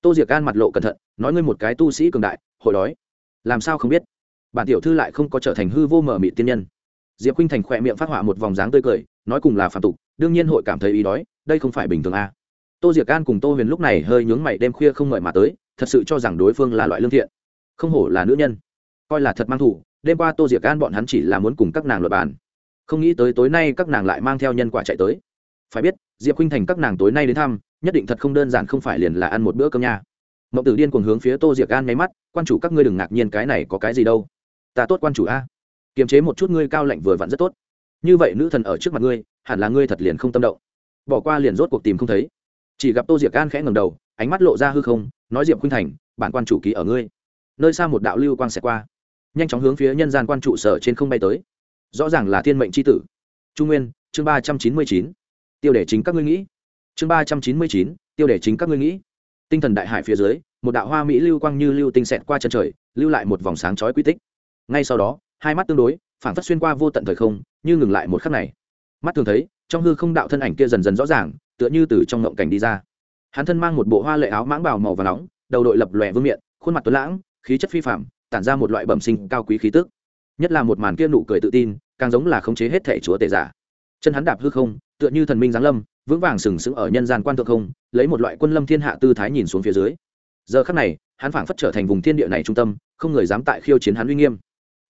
[SPEAKER 1] Tô diệc an mặt lộ cẩn thận, nói ngươi một cái tu sĩ cường đại, hội đói. Làm sao không biết? Bản tiểu thư lại không có trở thành hư vô mở mịt tiên nhân. Diệp khinh thành khỏe miệng phát họa một vòng dáng tươi cười, nói cùng là phạm tục, đương nhiên hội cảm thấy ý đói, đây không phải bình thường a tô diệc an cùng tô huyền lúc này hơi nhướng mày đêm khuya không ngợi mà tới, thật sự cho rằng đối phương là loại lương thiện. Không hổ là nữ nhân. Coi là thật mang thủ, đêm qua tô diệc an bọn hắn chỉ là muốn cùng các nàng luật bàn. Không nghĩ tới tối nay các nàng lại mang theo nhân quả chạy tới. Phải biết, diệp khinh thành các nàng tối nay đến thăm, nhất định thật không đơn giản không phải liền là ăn một bữa cơm nha. Mậu tử điên cùng hướng phía tô diệc an nháy mắt, quan chủ các ngươi đừng ngạc nhiên cái này có cái gì đâu ta tốt quan chủ a. Kiềm chế một chút ngươi cao lạnh vừa vặn rất tốt. Như vậy nữ thần ở trước mặt ngươi, hẳn là ngươi thật liền không tâm động. Bỏ qua liền rốt cuộc tìm không thấy. Chỉ gặp tô diệc an khẽ ngầm đầu, ánh mắt lộ ra hư không, nói diệm khuynh thành, bản quan chủ ký ở ngươi. Nơi xa một đạo lưu quang xẹt qua. Nhanh chóng hướng phía nhân gian quan trụ sở trên không bay tới. Rõ ràng là thiên mệnh c h i tử. Trung nguyên, chương ba trăm chín mươi chín. Tiêu đề chính các ngươi nghĩ. Chương ba trăm chín mươi chín, tiêu đề chính các ngươi nghĩ. Tinh thần đại hải phía dưới, một đạo hoa mỹ lưu quang như lưu tinh xẹt qua chân trời, lưu lại một vòng sáng chói quy tích ngay sau đó, hai mắt tương đối phản phát xuyên qua vô tận thời không, như ngừng lại một khắc này. Mắt thường thấy, trong hư không đạo thân ảnh kia dần dần rõ ràng, tựa như từ trong ngộng cảnh đi ra. Hắn thân mang một bộ hoa lệ áo mãng bào màu và nóng, đầu đội lập lòe vương miện, khuôn mặt tuấn lãng, khí chất phi phạm tản ra một loại bẩm sinh cao quý khí tức. Nhất là một màn kia nụ cười tự tin, càng giống là khống chế hết thể chúa tể giả. Chân hắn đạp hư không, tựa như thần minh giáng lâm, vững vàng sừng sững ở nhân gian quan thượng không, lấy một loại quân lâm thiên hạ tư thái nhìn xuống phía dưới. Giờ khắc này, hắn phảng phất trở thành vùng thiên địa này trung tâm, không người dám tại khiêu chiến hắn uy nghiêm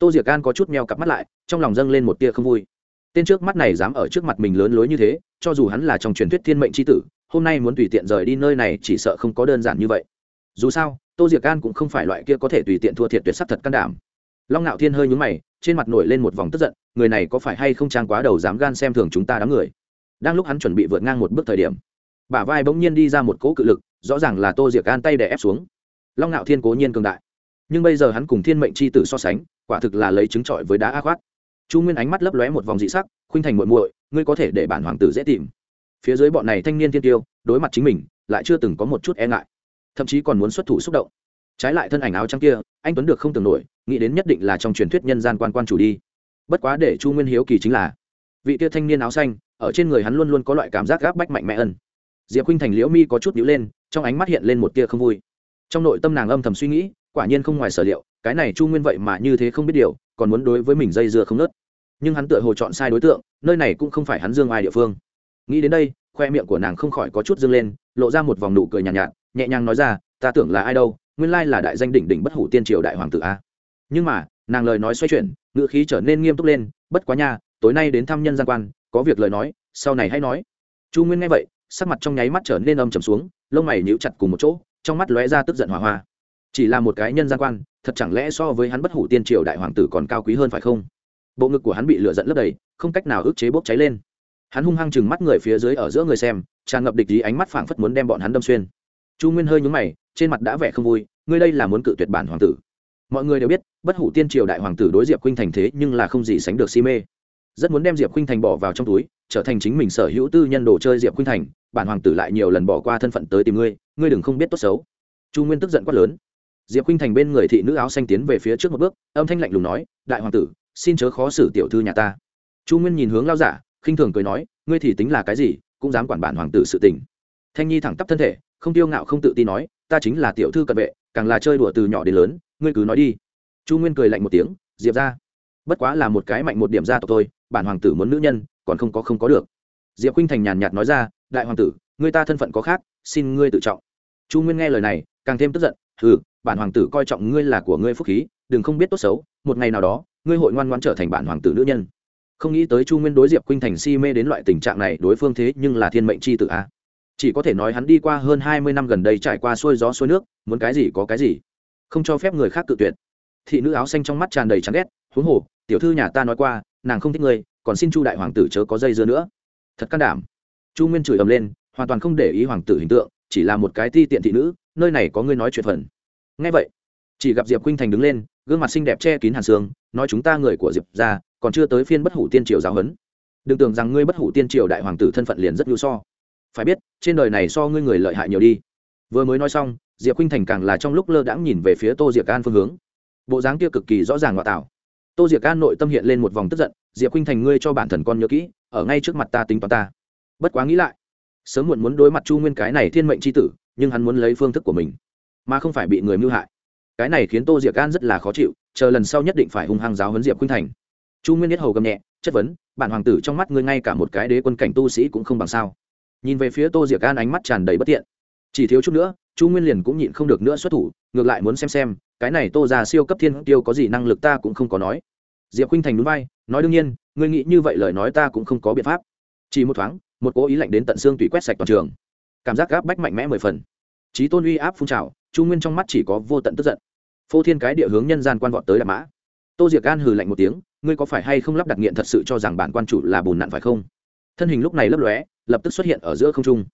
[SPEAKER 1] tô diệc Gan có chút meo cặp mắt lại, trong lòng dâng lên một tia không vui. Tên trước mắt này dám ở trước mặt mình lớn lối như thế, cho dù hắn là trong truyền thuyết thiên mệnh c h i tử, hôm nay muốn tùy tiện rời đi nơi này chỉ sợ không có đơn giản như vậy. Dù sao, tô diệc Gan cũng không phải loại kia có thể tùy tiện thua thiệt tuyệt sắc thật can đảm. Long ngạo thiên hơi nhúng mày, trên mặt nổi lên một vòng tức giận, người này có phải hay không trang quá đầu dám gan xem thường chúng ta đám người? Đang lúc hắn chuẩn bị vượt ngang một bước thời điểm, bả vai bỗng nhiên đi ra một cỗ cự lực, rõ ràng là tô diệc Gan tay để ép xuống. Long ngạo thiên cố nhiên cường đại nhưng bây giờ hắn cùng thiên mệnh c h i tử so sánh, quả thực là lấy trứng trọi với đá a khoát. Chu nguyên ánh mắt lấp lóe một vòng dị sắc, khuynh thành muội muội, ngươi có thể để bản hoàng tử dễ tìm. Phía dưới bọn này thanh niên thiên tiêu, đối mặt chính mình, lại chưa từng có một chút e ngại. Thậm chí còn muốn xuất thủ xúc động. Trái lại thân ảnh áo trắng kia, anh tuấn được không tưởng nổi, nghĩ đến nhất định là trong truyền thuyết nhân gian quan quan chủ đi. Bất quá để chu nguyên hiếu kỳ chính là, vị kia thanh niên áo xanh, ở trên người hắn luôn luôn có loại cảm giác gáp bách mạnh mẽ ân. Diệp khinh thành liễu mi có chút nhữ lên, trong ánh mắt hiện lên một tia không vui. Trong nội tâm nàng âm thầm suy nghĩ quả nhiên không ngoài sở liệu cái này chu nguyên vậy mà như thế không biết điều còn muốn đối với mình dây dưa không nớt. Nhưng hắn tựa hồ chọn sai đối tượng nơi này cũng không phải hắn dương ai địa phương. Nghĩ đến đây khoe miệng của nàng không khỏi có chút dâng lên lộ ra một vòng nụ cười nhàn nhạt, nhạt nhẹ nhàng nói ra ta tưởng là ai đâu nguyên lai là đại danh đỉnh đỉnh bất hủ tiên triều đại hoàng tử a. Nhưng mà nàng lời nói xoay chuyển ngữ khí trở nên nghiêm túc lên bất quá nha tối nay đến thăm nhân gian quan có việc lời nói sau này hãy nói. Chu nguyên nghe vậy sắc mặt trong nháy mắt trở nên âm trầm xuống lông mày nhíu chặt cùng một chỗ trong mắt lóe ra tức giận hỏa hoa chỉ là một cái nhân gian quan, thật chẳng lẽ so với hắn bất hủ tiên triều đại hoàng tử còn cao quý hơn phải không? Bộ ngực của hắn bị lửa giận lấp đầy, không cách nào ức chế bốc cháy lên. Hắn hung hăng chừng mắt người phía dưới ở giữa người xem, tràn ngập địch ý ánh mắt phảng phất muốn đem bọn hắn đâm xuyên. Chu nguyên hơi nhúng mày, trên mặt đã vẻ không vui, ngươi đây là muốn cự tuyệt bản hoàng tử. Mọi người đều biết, bất hủ tiên triều đại hoàng tử đối diệp khuynh thành thế nhưng là không gì sánh được si mê. Rất muốn đem diệp khuynh thành bỏ vào trong túi, trở thành chính mình sở hữu tư nhân đồ chơi diệp khuynh thành, bản hoàng tử lại nhiều lần bỏ qua thân phận tới tìm ngươi ngươi đừng không biết tốt xấu. Chu nguyên tức giận quát lớn diệp khinh thành bên người thị nữ áo xanh tiến về phía trước một bước, âm thanh lạnh lùng nói, đại hoàng tử, xin chớ khó xử tiểu thư nhà ta. Chu nguyên nhìn hướng lao giả, khinh thường cười nói, ngươi thì tính là cái gì, cũng dám quản bản hoàng tử sự tình. Thanh nhi thẳng tắp thân thể, không tiêu ngạo không tự tin nói, ta chính là tiểu thư cận vệ, càng là chơi đùa từ nhỏ đến lớn, ngươi cứ nói đi. Chu nguyên cười lạnh một tiếng, diệp ra bất quá là một cái mạnh một điểm gia tộc thôi, bản hoàng tử muốn nữ nhân, còn không có không có được. Diệp khinh thành nhàn nhạt nói ra, đại hoàng tử, ngươi ta thân phận có khác, xin ngươi tự trọng. Chu nguyên nghe lời này, càng thêm tức giận ừ bản hoàng tử coi trọng ngươi là của ngươi phúc khí, đừng không biết tốt xấu, một ngày nào đó, ngươi hội ngoan ngoan trở thành bản hoàng tử nữ nhân. Không nghĩ tới chu nguyên đối diệp khuynh thành si mê đến loại tình trạng này, đối phương thế nhưng là thiên mệnh c h i tự á chỉ có thể nói hắn đi qua hơn hai mươi năm gần đây trải qua xuôi gió xuôi nước, muốn cái gì có cái gì. Không cho phép người khác tự tuyệt. Thị nữ áo xanh trong mắt tràn đầy chán ghét, huống hồ, tiểu thư nhà ta nói qua, nàng không thích ngươi, còn xin chu đại hoàng tử chớ có dây dưa nữa. Thật can đảm. Chu nguyên chửi ầm lên, hoàn toàn không để ý hoàng tử hình tượng, chỉ là một cái ti tiện thị nữ, nơi này có ngươi nói chuyện phần ngay vậy, chỉ gặp diệp khuynh thành đứng lên, gương mặt xinh đẹp che kín hàn xương nói chúng ta người của diệp ra còn chưa tới phiên bất hủ tiên triều giáo huấn. Đừng tưởng rằng ngươi bất hủ tiên triều đại hoàng tử thân phận liền rất nhu so. Phải biết, trên đời này so ngươi người lợi hại nhiều đi. Vừa mới nói xong, diệp khuynh thành càng là trong lúc lơ đãng nhìn về phía tô diệc an phương hướng. Bộ dáng kia cực kỳ rõ ràng ngoại tạo. Tô diệc an nội tâm hiện lên một vòng tức giận, diệp khuynh thành, ngươi cho bản thần con nhớ kỹ, ở ngay trước mặt ta tính toán ta. Bất quá nghĩ lại, sớm muộn muốn đối mặt chu nguyên cái này thiên mệnh c h i tử, nhưng hắn muốn lấy phương thức của mình mà không phải bị người mưu hại. Cái này khiến tô diệc gan rất là khó chịu chờ lần sau nhất định phải hung hăng giáo huấn diệp khuynh thành. Chu nguyên nhất hầu gầm nhẹ chất vấn bản hoàng tử trong mắt ngươi ngay cả một cái đế quân cảnh tu sĩ cũng không bằng sao? Nhìn về phía tô diệc gan, ánh mắt tràn đầy bất tiện. Chỉ thiếu chút nữa chu nguyên liền cũng nhịn không được nữa xuất thủ ngược lại muốn xem xem cái này tô ra siêu cấp thiên tiêu có gì năng lực ta cũng không có nói. Diệp khuynh thành núi bay nói đương nhiên ngươi nghĩ như vậy lời nói ta cũng không có biện pháp. Chỉ một thoáng một cố ý lạnh đến tận xương tùy quét sạch toàn trường. Cảm giác gáp bách mạnh mẽ mười phần. Trí tôn uy áp phun trào chu nguyên trong mắt chỉ có vô tận tức giận. Phô thiên cái địa hướng nhân gian quan vọt tới đạp mã. Tô diệc an hừ lạnh một tiếng, ngươi có phải hay không lắp đặt nghiện thật sự cho rằng bản quan chủ là bùn nặn phải không? Thân hình lúc này lấp lóe, lập tức xuất hiện ở giữa không trung.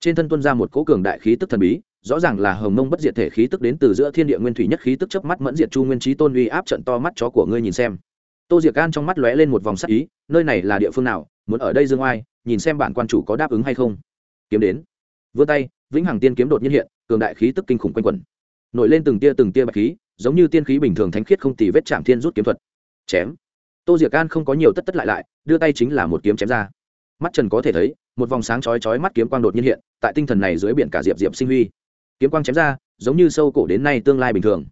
[SPEAKER 1] Trên thân tuân ra một cỗ cường đại khí tức thần bí, rõ ràng là hồng mông bất diệt thể khí tức đến từ giữa thiên địa nguyên thủy nhất khí tức chớp mắt mẫn diệt chu nguyên trí tôn uy áp trận to mắt chó của ngươi nhìn xem. Tô diệc gan trong mắt lóe lên một vòng sắc ý, nơi này là địa phương nào? Muốn ở đây dương oai, nhìn xem bản quan chủ có đáp ứng hay không. Kiếm đến. Vươn tay vĩnh hằng tiên kiếm đột nhiên hiện, cường đại khí tức kinh khủng quanh quẩn. Nổi lên từng tia từng tia bạch khí, giống như tiên khí bình thường thánh khiết không tì vết chạm thiên rút kiếm thuật. Chém. Tô diệc can không có nhiều tất tất lại lại, đưa tay chính là một kiếm chém ra. Mắt trần có thể thấy, một vòng sáng chói chói mắt kiếm quang đột nhiên hiện, tại tinh thần này dưới biển cả diệp diệp sinh huy. Kiếm quang chém ra, giống như sâu cổ đến nay tương lai bình thường.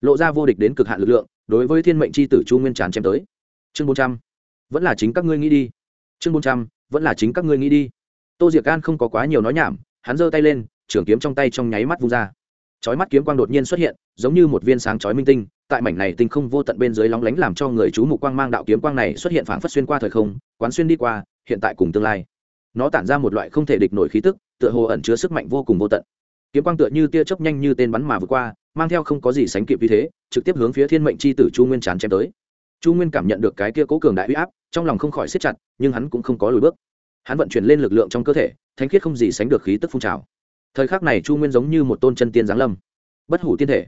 [SPEAKER 1] Lộ ra vô địch đến cực hạn lực lượng, đối với thiên mệnh c h i tử chu nguyên tràn chém tới. Chương bốn trăm. Vẫn là chính các ngươi nghĩ đi. Chương bốn trăm, vẫn là chính các ngươi nghĩ đi. Tô diệc can không có quá nhiều nói nhảm hắn giơ tay lên, trường kiếm trong tay trong nháy mắt vung ra. Chói mắt kiếm quang đột nhiên xuất hiện, giống như một viên sáng chói minh tinh, tại mảnh này tinh không vô tận bên dưới lóng lánh làm cho người chú mục quang mang đạo kiếm quang này xuất hiện phảng phất xuyên qua thời không, quán xuyên đi qua, hiện tại cùng tương lai. Nó tản ra một loại không thể địch nổi khí tức, tựa hồ ẩn chứa sức mạnh vô cùng vô tận. Kiếm quang tựa như tia chớp nhanh như tên bắn mà vượt qua, mang theo không có gì sánh kịp như thế, trực tiếp hướng phía thiên mệnh chi tử chu nguyên chán chém tới. Chu nguyên cảm nhận được cái kia cố cường đại huy áp, trong lòng không khỏi siết chặt, nhưng hắn cũng không có lùi bước hắn vận chuyển lên lực lượng trong cơ thể, thánh khiết không gì sánh được khí tức phun trào. Thời khắc này chu nguyên giống như một tôn chân tiên giáng lâm. Bất hủ tiên thể.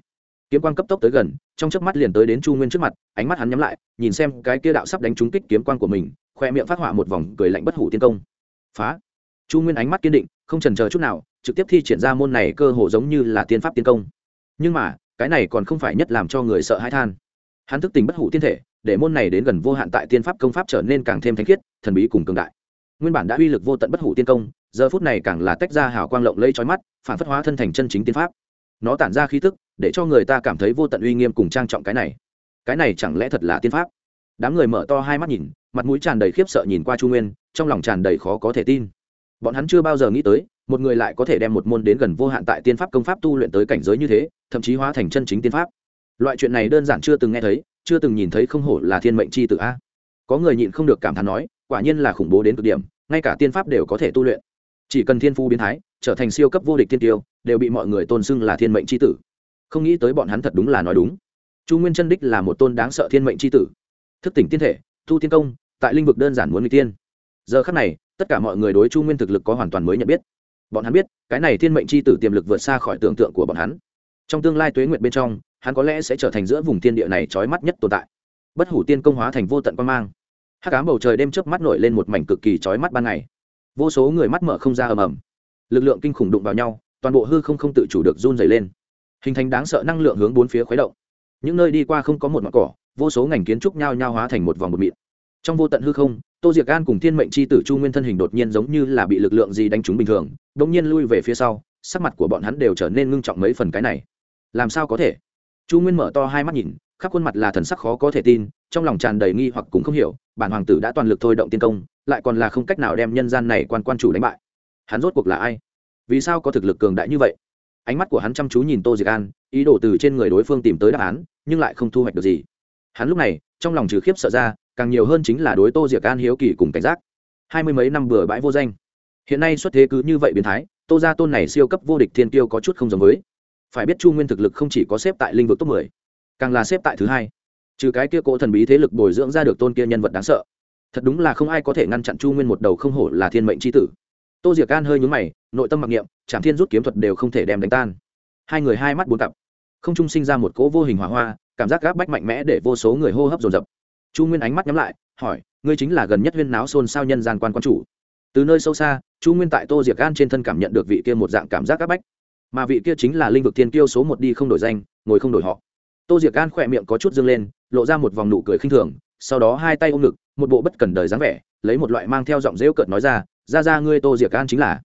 [SPEAKER 1] Kiếm quang cấp tốc tới gần, trong chớp mắt liền tới đến chu nguyên trước mặt, ánh mắt hắn nhắm lại, nhìn xem cái kia đạo sắp đánh trúng kích kiếm quang của mình, khoe miệng phát họa một vòng cười lạnh bất hủ tiên công. Phá. Chu nguyên ánh mắt kiên định, không trần chờ chút nào, trực tiếp thi triển ra môn này cơ hồ giống như là tiên pháp tiên công. Nhưng mà, cái này còn không phải nhất làm cho người sợ hãi than. Hắn thức tình bất hủ tiên thể, để môn này đến gần vô hạn tại tiên pháp công pháp trở nên càng thêm thanh khiết, thần bí cùng cường đại nguyên bản đã uy lực vô tận bất hủ tiên công, giờ phút này càng là tách ra hào quang lộng lây trói mắt, phản phất hóa thân thành chân chính tiên pháp. Nó tản ra khí tức, để cho người ta cảm thấy vô tận uy nghiêm cùng trang trọng cái này. Cái này chẳng lẽ thật là tiên pháp? Đám người mở to hai mắt nhìn, mặt mũi tràn đầy khiếp sợ nhìn qua chu nguyên, trong lòng tràn đầy khó có thể tin. Bọn hắn chưa bao giờ nghĩ tới, một người lại có thể đem một môn đến gần vô hạn tại tiên pháp công pháp tu luyện tới cảnh giới như thế, thậm chí hóa thành chân chính tiên pháp. Loại chuyện này đơn giản chưa từng nghe thấy, chưa từng nhìn thấy không hổ là thiên mệnh c h i tự a. Có người nhịn không được cảm thán nói quả nhiên là khủng bố đến cực điểm, ngay cả tiên pháp đều có thể tu luyện. Chỉ cần thiên phu biến thái, trở thành siêu cấp vô địch tiên tiêu, đều bị mọi người tôn xưng là thiên mệnh c h i tử. Không nghĩ tới bọn hắn thật đúng là nói đúng. Chu nguyên chân đích là một tôn đáng sợ thiên mệnh c h i tử. Thức tỉnh tiên thể thu tiên công, tại lĩnh vực đơn giản muốn người tiên. Giờ khắc này, tất cả mọi người đối chu nguyên thực lực có hoàn toàn mới nhận biết. Bọn hắn biết, cái này thiên mệnh c h i tử tiềm lực vượt xa khỏi tưởng tượng của bọn hắn. Trong tương lai tuế nguyện bên trong, hắn có lẽ sẽ trở thành giữa vùng tiên địa này trói mắt nhất tồn tại. Bất hủ tiên công hóa thành vô tận quan mang hắc ám bầu trời đêm trước mắt nổi lên một mảnh cực kỳ trói mắt ban ngày. Vô số người mắt mở không ra ầm ầm. Lực lượng kinh khủng đụng vào nhau, toàn bộ hư không không tự chủ được run dày lên. Hình thành đáng sợ năng lượng hướng bốn phía khuấy động. Những nơi đi qua không có một mặt cỏ, vô số ngành kiến trúc nhao nhao hóa thành một vòng một mịn. Trong vô tận hư không, tô diệc gan cùng thiên mệnh c h i tử chu nguyên thân hình đột nhiên giống như là bị lực lượng gì đánh trúng bình thường đ ỗ n g nhiên lui về phía sau, sắc mặt của bọn hắn đều trở nên ngưng trọng mấy phần cái này. Làm sao có thể? Chu nguyên mở to hai mắt nhìn khắp khuôn mặt là thần sắc khó có thể tin, trong lòng tràn đầy nghi hoặc cũng không hiểu, bản hoàng tử đã toàn lực thôi động tiên công, lại còn là không cách nào đem nhân gian này quan quan chủ đánh bại. Hắn rốt cuộc là ai? Vì sao có thực lực cường đại như vậy? Ánh mắt của hắn chăm chú nhìn tô diệc an, ý đồ từ trên người đối phương tìm tới đáp án, nhưng lại không thu hoạch được gì. Hắn lúc này, trong lòng trừ khiếp sợ ra, càng nhiều hơn chính là đối tô diệc an hiếu kỳ cùng cảnh giác. Hai mươi mấy năm bừa bãi vô danh. Hiện nay xuất thế cứ như vậy biến thái, tô gia tôn này siêu cấp vô địch thiên tiêu có chút không giống với. Phải biết chu nguyên thực lực không chỉ có xếp tại linh vực top mười càng là xếp tại thứ hai. Trừ cái kia cỗ thần bí thế lực bồi dưỡng ra được tôn kia nhân vật đáng sợ, thật đúng là không ai có thể ngăn chặn chu nguyên một đầu không hổ là thiên mệnh c tử. Tô diệc an hơi nhúng mày, nội tâm mặc niệm, trảm thiên rút kiếm thuật đều không thể đem đánh tan. Hai người hai mắt bốn cặp, không trung sinh ra một cỗ vô hình hỏa hoa, cảm giác gáp bách mạnh mẽ để vô số người hô hấp dồn dập. Chu nguyên ánh mắt nhắm lại, hỏi, ngươi chính là gần nhất huyên náo xôn xao nhân gian quan quan chủ? Từ nơi sâu xa, chu nguyên tại tô diệc An trên thân cảm nhận được vị kia một dạng cảm giác gáp bách. Mà vị kia chính là linh vực thiên kiêu số một đi không đổi danh, ngồi không đổi họ tô diệc gan khỏe miệng có chút dâng lên, lộ ra một vòng nụ cười khinh thường, sau đó hai tay ôm ngực, một bộ bất cần đời dáng vẻ, lấy một loại mang theo giọng rêu cợt nói ra ra ra ngươi tô diệc gan chính là.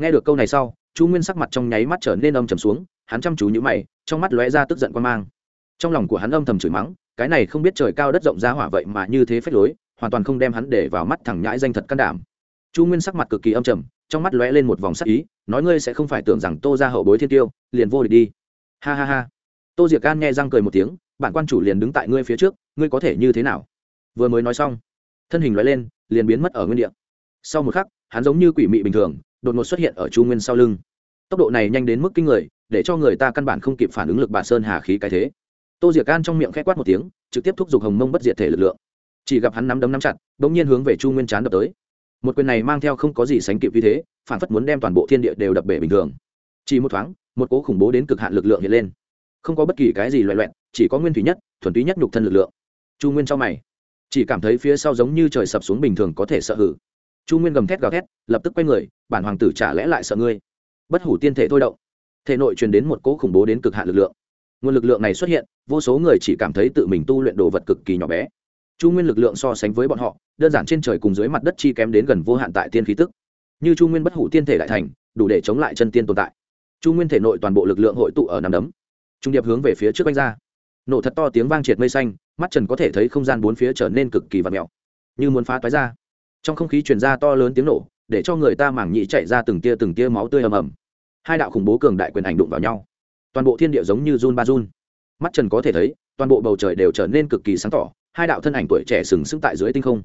[SPEAKER 1] Nghe được câu này sau, chu nguyên sắc mặt trong nháy mắt trở nên âm trầm xuống, hắn chăm chú nhữ mày, trong mắt lóe ra tức giận quan mang. Trong lòng của hắn âm thầm chửi mắng, cái này không biết trời cao đất rộng ra hỏa vậy mà như thế phách lối, hoàn toàn không đem hắn để vào mắt thẳng nhãi danh thật can đảm. Chu nguyên sắc mặt cực kỳ âm trầm, trong mắt lóe lên một vòng sắc ý, nói ngươi sẽ không phải tưởng rằng tô ra hậu bối thiên tiêu, liền vô địch đi. Ha ha ha tô diệc can nghe răng cười một tiếng, bản quan chủ liền đứng tại ngươi phía trước, ngươi có thể như thế nào? Vừa mới nói xong, thân hình loại lên, liền biến mất ở nguyên địa. Sau một khắc, hắn giống như quỷ mị bình thường, đột ngột xuất hiện ở chu nguyên sau lưng. Tốc độ này nhanh đến mức kinh người, để cho người ta căn bản không kịp phản ứng lực bà sơn hà khí cái thế. Tô diệc gan trong miệng k h ẽ quát một tiếng, trực tiếp thúc giục hồng mông bất diệt thể lực lượng. Chỉ gặp hắn nắm đấm nắm chặt đ ỗ n g nhiên hướng về chu nguyên chán đập tới. Một quyền này mang theo không có gì sánh kịp vì thế, phản phất muốn đem toàn bộ thiên địa đều đập bể bình thường. Chỉ một thoáng, một cố khủng bố đến cực hạn lực lượng hiện lên không có bất kỳ cái gì loại loẹn chỉ có nguyên thủy nhất, thuần túy nhất nhục thân lực lượng. Chu nguyên cho mày. Chỉ cảm thấy phía sau giống như trời sập xuống bình thường có thể sợ hử. Chu nguyên gầm thét gào thét, lập tức quay người, bản hoàng tử trả lẽ lại sợ ngươi? Bất hủ tiên thể thôi động. Thể nội truyền đến một cỗ khủng bố đến cực hạn lực lượng. Nguồn lực lượng này xuất hiện, vô số người chỉ cảm thấy tự mình tu luyện đồ vật cực kỳ nhỏ bé. Chu nguyên lực lượng so sánh với bọn họ, đơn giản trên trời cùng dưới mặt đất chi kém đến gần vô hạn tại tiên khí tức. Như chu nguyên bất hủ tiên thể đại thành, đủ để chống lại chân tiên tồn tại. Chu nguyên thể nội toàn bộ lực lượng hội tụ ở nằm đấm trung điệp hướng về phía trước quanh ra. Nổ thật to tiếng vang triệt mây xanh, mắt trần có thể thấy không gian bốn phía trở nên cực kỳ vặt mẹo như muốn phá toái ra. Trong không khí truyền ra to lớn tiếng nổ, để cho người ta mảng nhị chạy ra từng tia từng tia máu tươi ầm ầm. Hai đạo khủng bố cường đại quyền ảnh đụng vào nhau. Toàn bộ thiên địa giống như run ba run. Mắt trần có thể thấy, toàn bộ bầu trời đều trở nên cực kỳ sáng tỏ, hai đạo thân ảnh tuổi trẻ sừng sững tại dưới tinh không.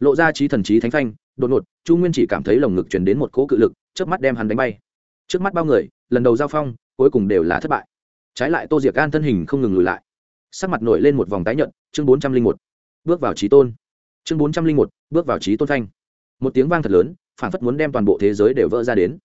[SPEAKER 1] Lộ ra trí thần trí thánh phanh, đột ngột, chu nguyên chỉ cảm thấy lồng ngực truyền đến một cỗ cự lực trước mắt đem hắn đánh bay. Trước mắt bao người, lần đầu giao phong, cuối cùng đều là thất bại trái lại tô diệc gan thân hình không ngừng lùi lại. Sắc mặt nổi lên một vòng tái nhận chương bốn trăm linh một, bước vào trí tôn. Chương bốn trăm linh một, bước vào trí tôn thanh một tiếng vang thật lớn phản phất muốn đem toàn bộ thế giới đều vỡ ra đến.